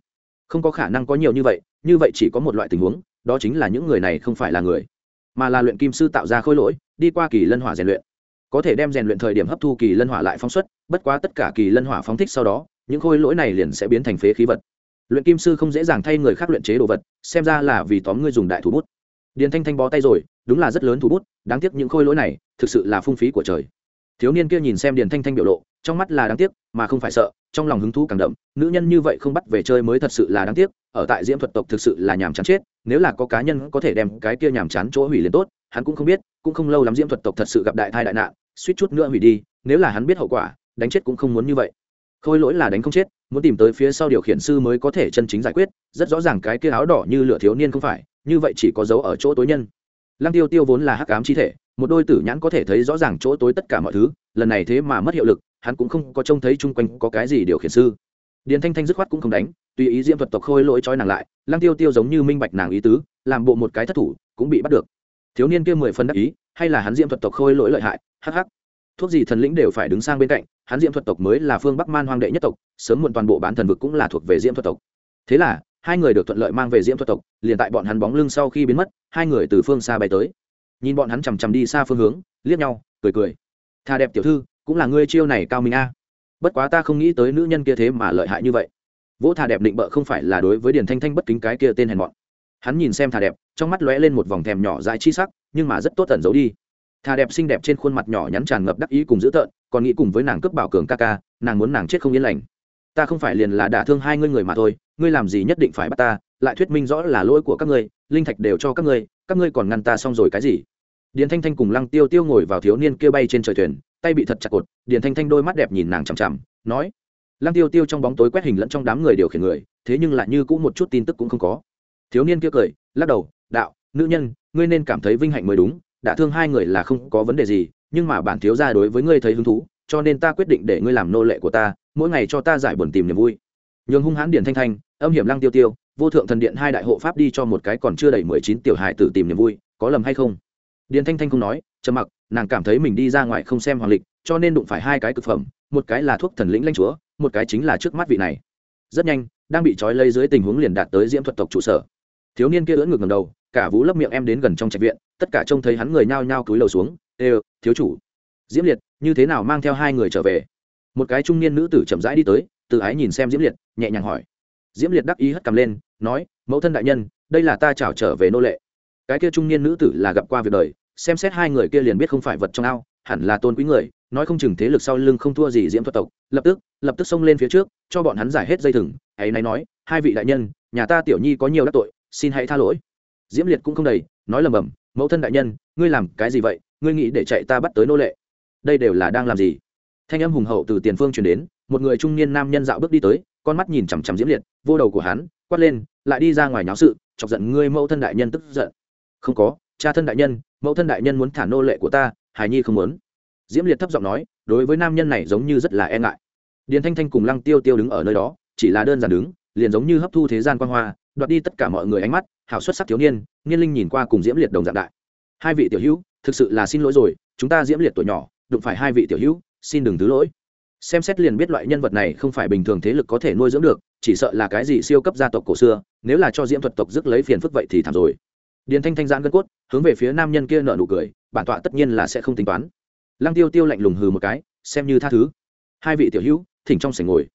không có khả năng có nhiều như vậy như vậy chỉ có một loại tình huống, đó chính là những người này không phải là người, mà là luyện kim sư tạo ra khối lỗi, đi qua kỳ lân hỏa rèn luyện. Có thể đem rèn luyện thời điểm hấp thu kỳ lân hỏa lại phóng xuất, bất quá tất cả kỳ lân hỏa phóng thích sau đó, những khối lỗi này liền sẽ biến thành phế khí vật. Luyện kim sư không dễ dàng thay người khác luyện chế đồ vật, xem ra là vì tóm ngươi dùng đại thủ bút. Điền thanh thanh bó tay rồi, đúng là rất lớn thủ bút, đáng tiếc những khôi lỗi này thực sự là phung phí của trời thiếu niên kia nhìn xem điền thanh thanh biểu lộ, trong mắt là đáng tiếc, mà không phải sợ, trong lòng hứng thú càng đậm. Nữ nhân như vậy không bắt về chơi mới thật sự là đáng tiếc, ở tại diễm thuật tộc thực sự là nhàm chán chết, nếu là có cá nhân có thể đem cái kia nhàm chán chỗ hủy liền tốt, hắn cũng không biết, cũng không lâu lắm diễm thuật tộc thật sự gặp đại thai đại nạn, suýt chút nữa hủy đi, nếu là hắn biết hậu quả, đánh chết cũng không muốn như vậy. Khôi lỗi là đánh không chết, muốn tìm tới phía sau điều khiển sư mới có thể chân chính giải quyết, rất rõ ràng cái kia áo đỏ như lửa thiếu niên không phải, như vậy chỉ có dấu ở chỗ tối nhân. Lăng tiêu tiêu vốn là hắc ám chi thể một đôi tử nhãn có thể thấy rõ ràng chỗ tối tất cả mọi thứ, lần này thế mà mất hiệu lực, hắn cũng không có trông thấy chung quanh có cái gì điều khiển sư. Điền thanh thanh dứt khoát cũng không đánh, tùy ý diễm thuật tộc khôi lỗi trói nàng lại, lăng tiêu tiêu giống như minh bạch nàng ý tứ, làm bộ một cái thất thủ, cũng bị bắt được. Thiếu niên kia mười phần đắc ý, hay là hắn diễm thuật tộc khôi lỗi lợi hại, hắc hắc. Thuốc gì thần lĩnh đều phải đứng sang bên cạnh, hắn diễm thuật tộc mới là phương bắc man hoang đệ nhất tộc, sớm muộn toàn bộ bán thần vực cũng là thuộc về diễm thuật tộc. Thế là, hai người được thuận lợi mang về diễm thuật tộc, liền tại bọn hắn bóng lưng sau khi biến mất, hai người từ phương xa bay tới nhìn bọn hắn chằm chằm đi xa phương hướng, liếc nhau, cười cười. Thà đẹp tiểu thư, cũng là ngươi chiêu này cao minh a. Bất quá ta không nghĩ tới nữ nhân kia thế mà lợi hại như vậy. Vỗ thà đẹp định bợ không phải là đối với điền thanh thanh bất kính cái kia tên hèn mọn. Hắn nhìn xem thà đẹp, trong mắt lóe lên một vòng thèm nhỏ dãi chi sắc, nhưng mà rất tốt tẩn giấu đi. Thà đẹp xinh đẹp trên khuôn mặt nhỏ nhắn tràn ngập đắc ý cùng dữ tợn, còn nghĩ cùng với nàng cướp bảo cường ca ca, nàng muốn nàng chết không yên lành. Ta không phải liền là đả thương hai ngươi người mà thôi, ngươi làm gì nhất định phải bắt ta lại thuyết minh rõ là lỗi của các ngươi, linh thạch đều cho các ngươi các ngươi còn ngăn ta xong rồi cái gì? Điền thanh thanh cùng lăng tiêu tiêu ngồi vào thiếu niên kia bay trên trời thuyền, tay bị thật chặt cột, điền thanh thanh đôi mắt đẹp nhìn nàng chằm chằm, nói, lăng tiêu tiêu trong bóng tối quét hình lẫn trong đám người điều khiển người, thế nhưng lại như cũng một chút tin tức cũng không có. Thiếu niên kia cười, lắc đầu, đạo, nữ nhân, ngươi nên cảm thấy vinh hạnh mới đúng, đã thương hai người là không có vấn đề gì, nhưng mà bản thiếu gia đối với ngươi thấy hứng thú, cho nên ta quyết định để ngươi làm nô lệ của ta, mỗi ngày cho ta giải buồn tìm niềm vui. Nhường hung hãn điển thanh thanh, âm hiểm lăng tiêu tiêu vô thượng thần điện hai đại hộ pháp đi cho một cái còn chưa đầy mười chín tiểu hài tử tìm niềm vui, có lầm hay không? Điền thanh thanh không nói, trầm mặc, nàng cảm thấy mình đi ra ngoài không xem hoàng lịch, cho nên đụng phải hai cái cực phẩm, một cái là thuốc thần lĩnh lanh chúa, một cái chính là trước mắt vị này. Rất nhanh, đang bị trói lây dưới tình huống liền đạt tới diễm thuật tộc trụ sở. Thiếu niên kia ưỡn ngược ngầm đầu, cả vũ lấp miệng em đến gần trong trạch viện, tất cả trông thấy hắn người nhao nhao cúi đầu xuống, ê, thiếu chủ. Diễm liệt, như thế nào mang theo hai người trở về? Một cái trung niên nữ tử chậm rãi đi tới tự ái nhìn xem diễm liệt, nhẹ nhàng hỏi. Diễm liệt đắc ý hất cầm lên nói, mẫu thân đại nhân, đây là ta chào trở về nô lệ. Cái kia trung niên nữ tử là gặp qua việc đời, xem xét hai người kia liền biết không phải vật trong ao, hẳn là tôn quý người, nói không chừng thế lực sau lưng không thua gì diễm thuật tộc. Lập tức lập tức xông lên phía trước, cho bọn hắn giải hết dây thừng. Ấy nay nói, hai vị đại nhân, nhà ta tiểu nhi có nhiều đắc tội, xin hãy tha lỗi. Diễm liệt cũng không đầy, nói lầm bầm, mẫu thân đại nhân, ngươi làm cái gì vậy? Ngươi nghĩ để chạy ta bắt tới nô lệ? Đây đều là đang làm gì? Thanh âm hùng hậu từ tiền phương truyền đến, một người trung niên nam nhân dạo bước đi tới, con mắt nhìn chằm chằm diễm liệt, vô đầu của hắn, quát lên lại đi ra ngoài nháo sự, chọc giận ngươi mẫu thân đại nhân tức giận. Không có, cha thân đại nhân, mẫu thân đại nhân muốn thả nô lệ của ta, hải nhi không muốn. Diễm liệt thấp giọng nói, đối với nam nhân này giống như rất là e ngại. Điền thanh thanh cùng lăng tiêu tiêu đứng ở nơi đó, chỉ là đơn giản đứng, liền giống như hấp thu thế gian quan hoa, đoạt đi tất cả mọi người ánh mắt hảo xuất sắc thiếu niên niên linh nhìn qua cùng diễm liệt đồng dạng đại. Hai vị tiểu hữu, thực sự là xin lỗi rồi, chúng ta diễm liệt tuổi nhỏ, đụng phải hai vị tiểu hữu, xin đừng thứ lỗi. Xem xét liền biết loại nhân vật này không phải bình thường thế lực có thể nuôi dưỡng được, chỉ sợ là cái gì siêu cấp gia tộc cổ xưa nếu là cho diễm thuật tộc dứt lấy phiền phức vậy thì thảm rồi. Điền thanh thanh giãn gân cốt, hướng về phía nam nhân kia nợ nụ cười, bản tọa tất nhiên là sẽ không tính toán. Lăng tiêu tiêu lạnh lùng hừ một cái, xem như tha thứ. Hai vị tiểu hữu, thỉnh trong sảnh ngồi.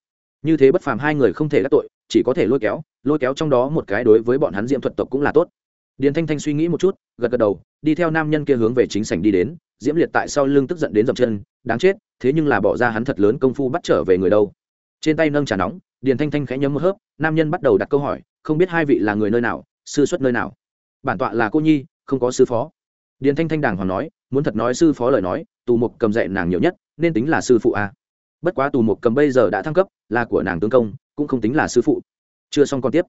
Như thế bất phàm hai người không thể đắc tội, chỉ có thể lôi kéo lôi kéo trong đó một cái đối với bọn hắn diễm thuật tộc cũng là tốt. Điền thanh thanh suy nghĩ một chút, gật gật đầu, đi theo nam nhân kia hướng về chính sảnh đi đến. Diễm liệt tại sau lưng tức giận đến dậm chân, đáng chết, thế nhưng là bỏ ra hắn thật lớn công phu bắt trở về người đâu. Trên tay nâng trà nóng, điền thanh thanh khẽ nhấm một hớp, nam nhân bắt đầu đặt câu hỏi không biết hai vị là người nơi nào, sư xuất nơi nào. Bản tọa là cô nhi, không có sư phó. Điền thanh thanh đàng hoàng nói, muốn thật nói sư phó lời nói, tù mục cầm dạy nàng nhiều nhất, nên tính là sư phụ a. Bất quá tù mục cầm bây giờ đã thăng cấp, là của nàng tướng công, cũng không tính là sư phụ. Chưa xong còn tiếp.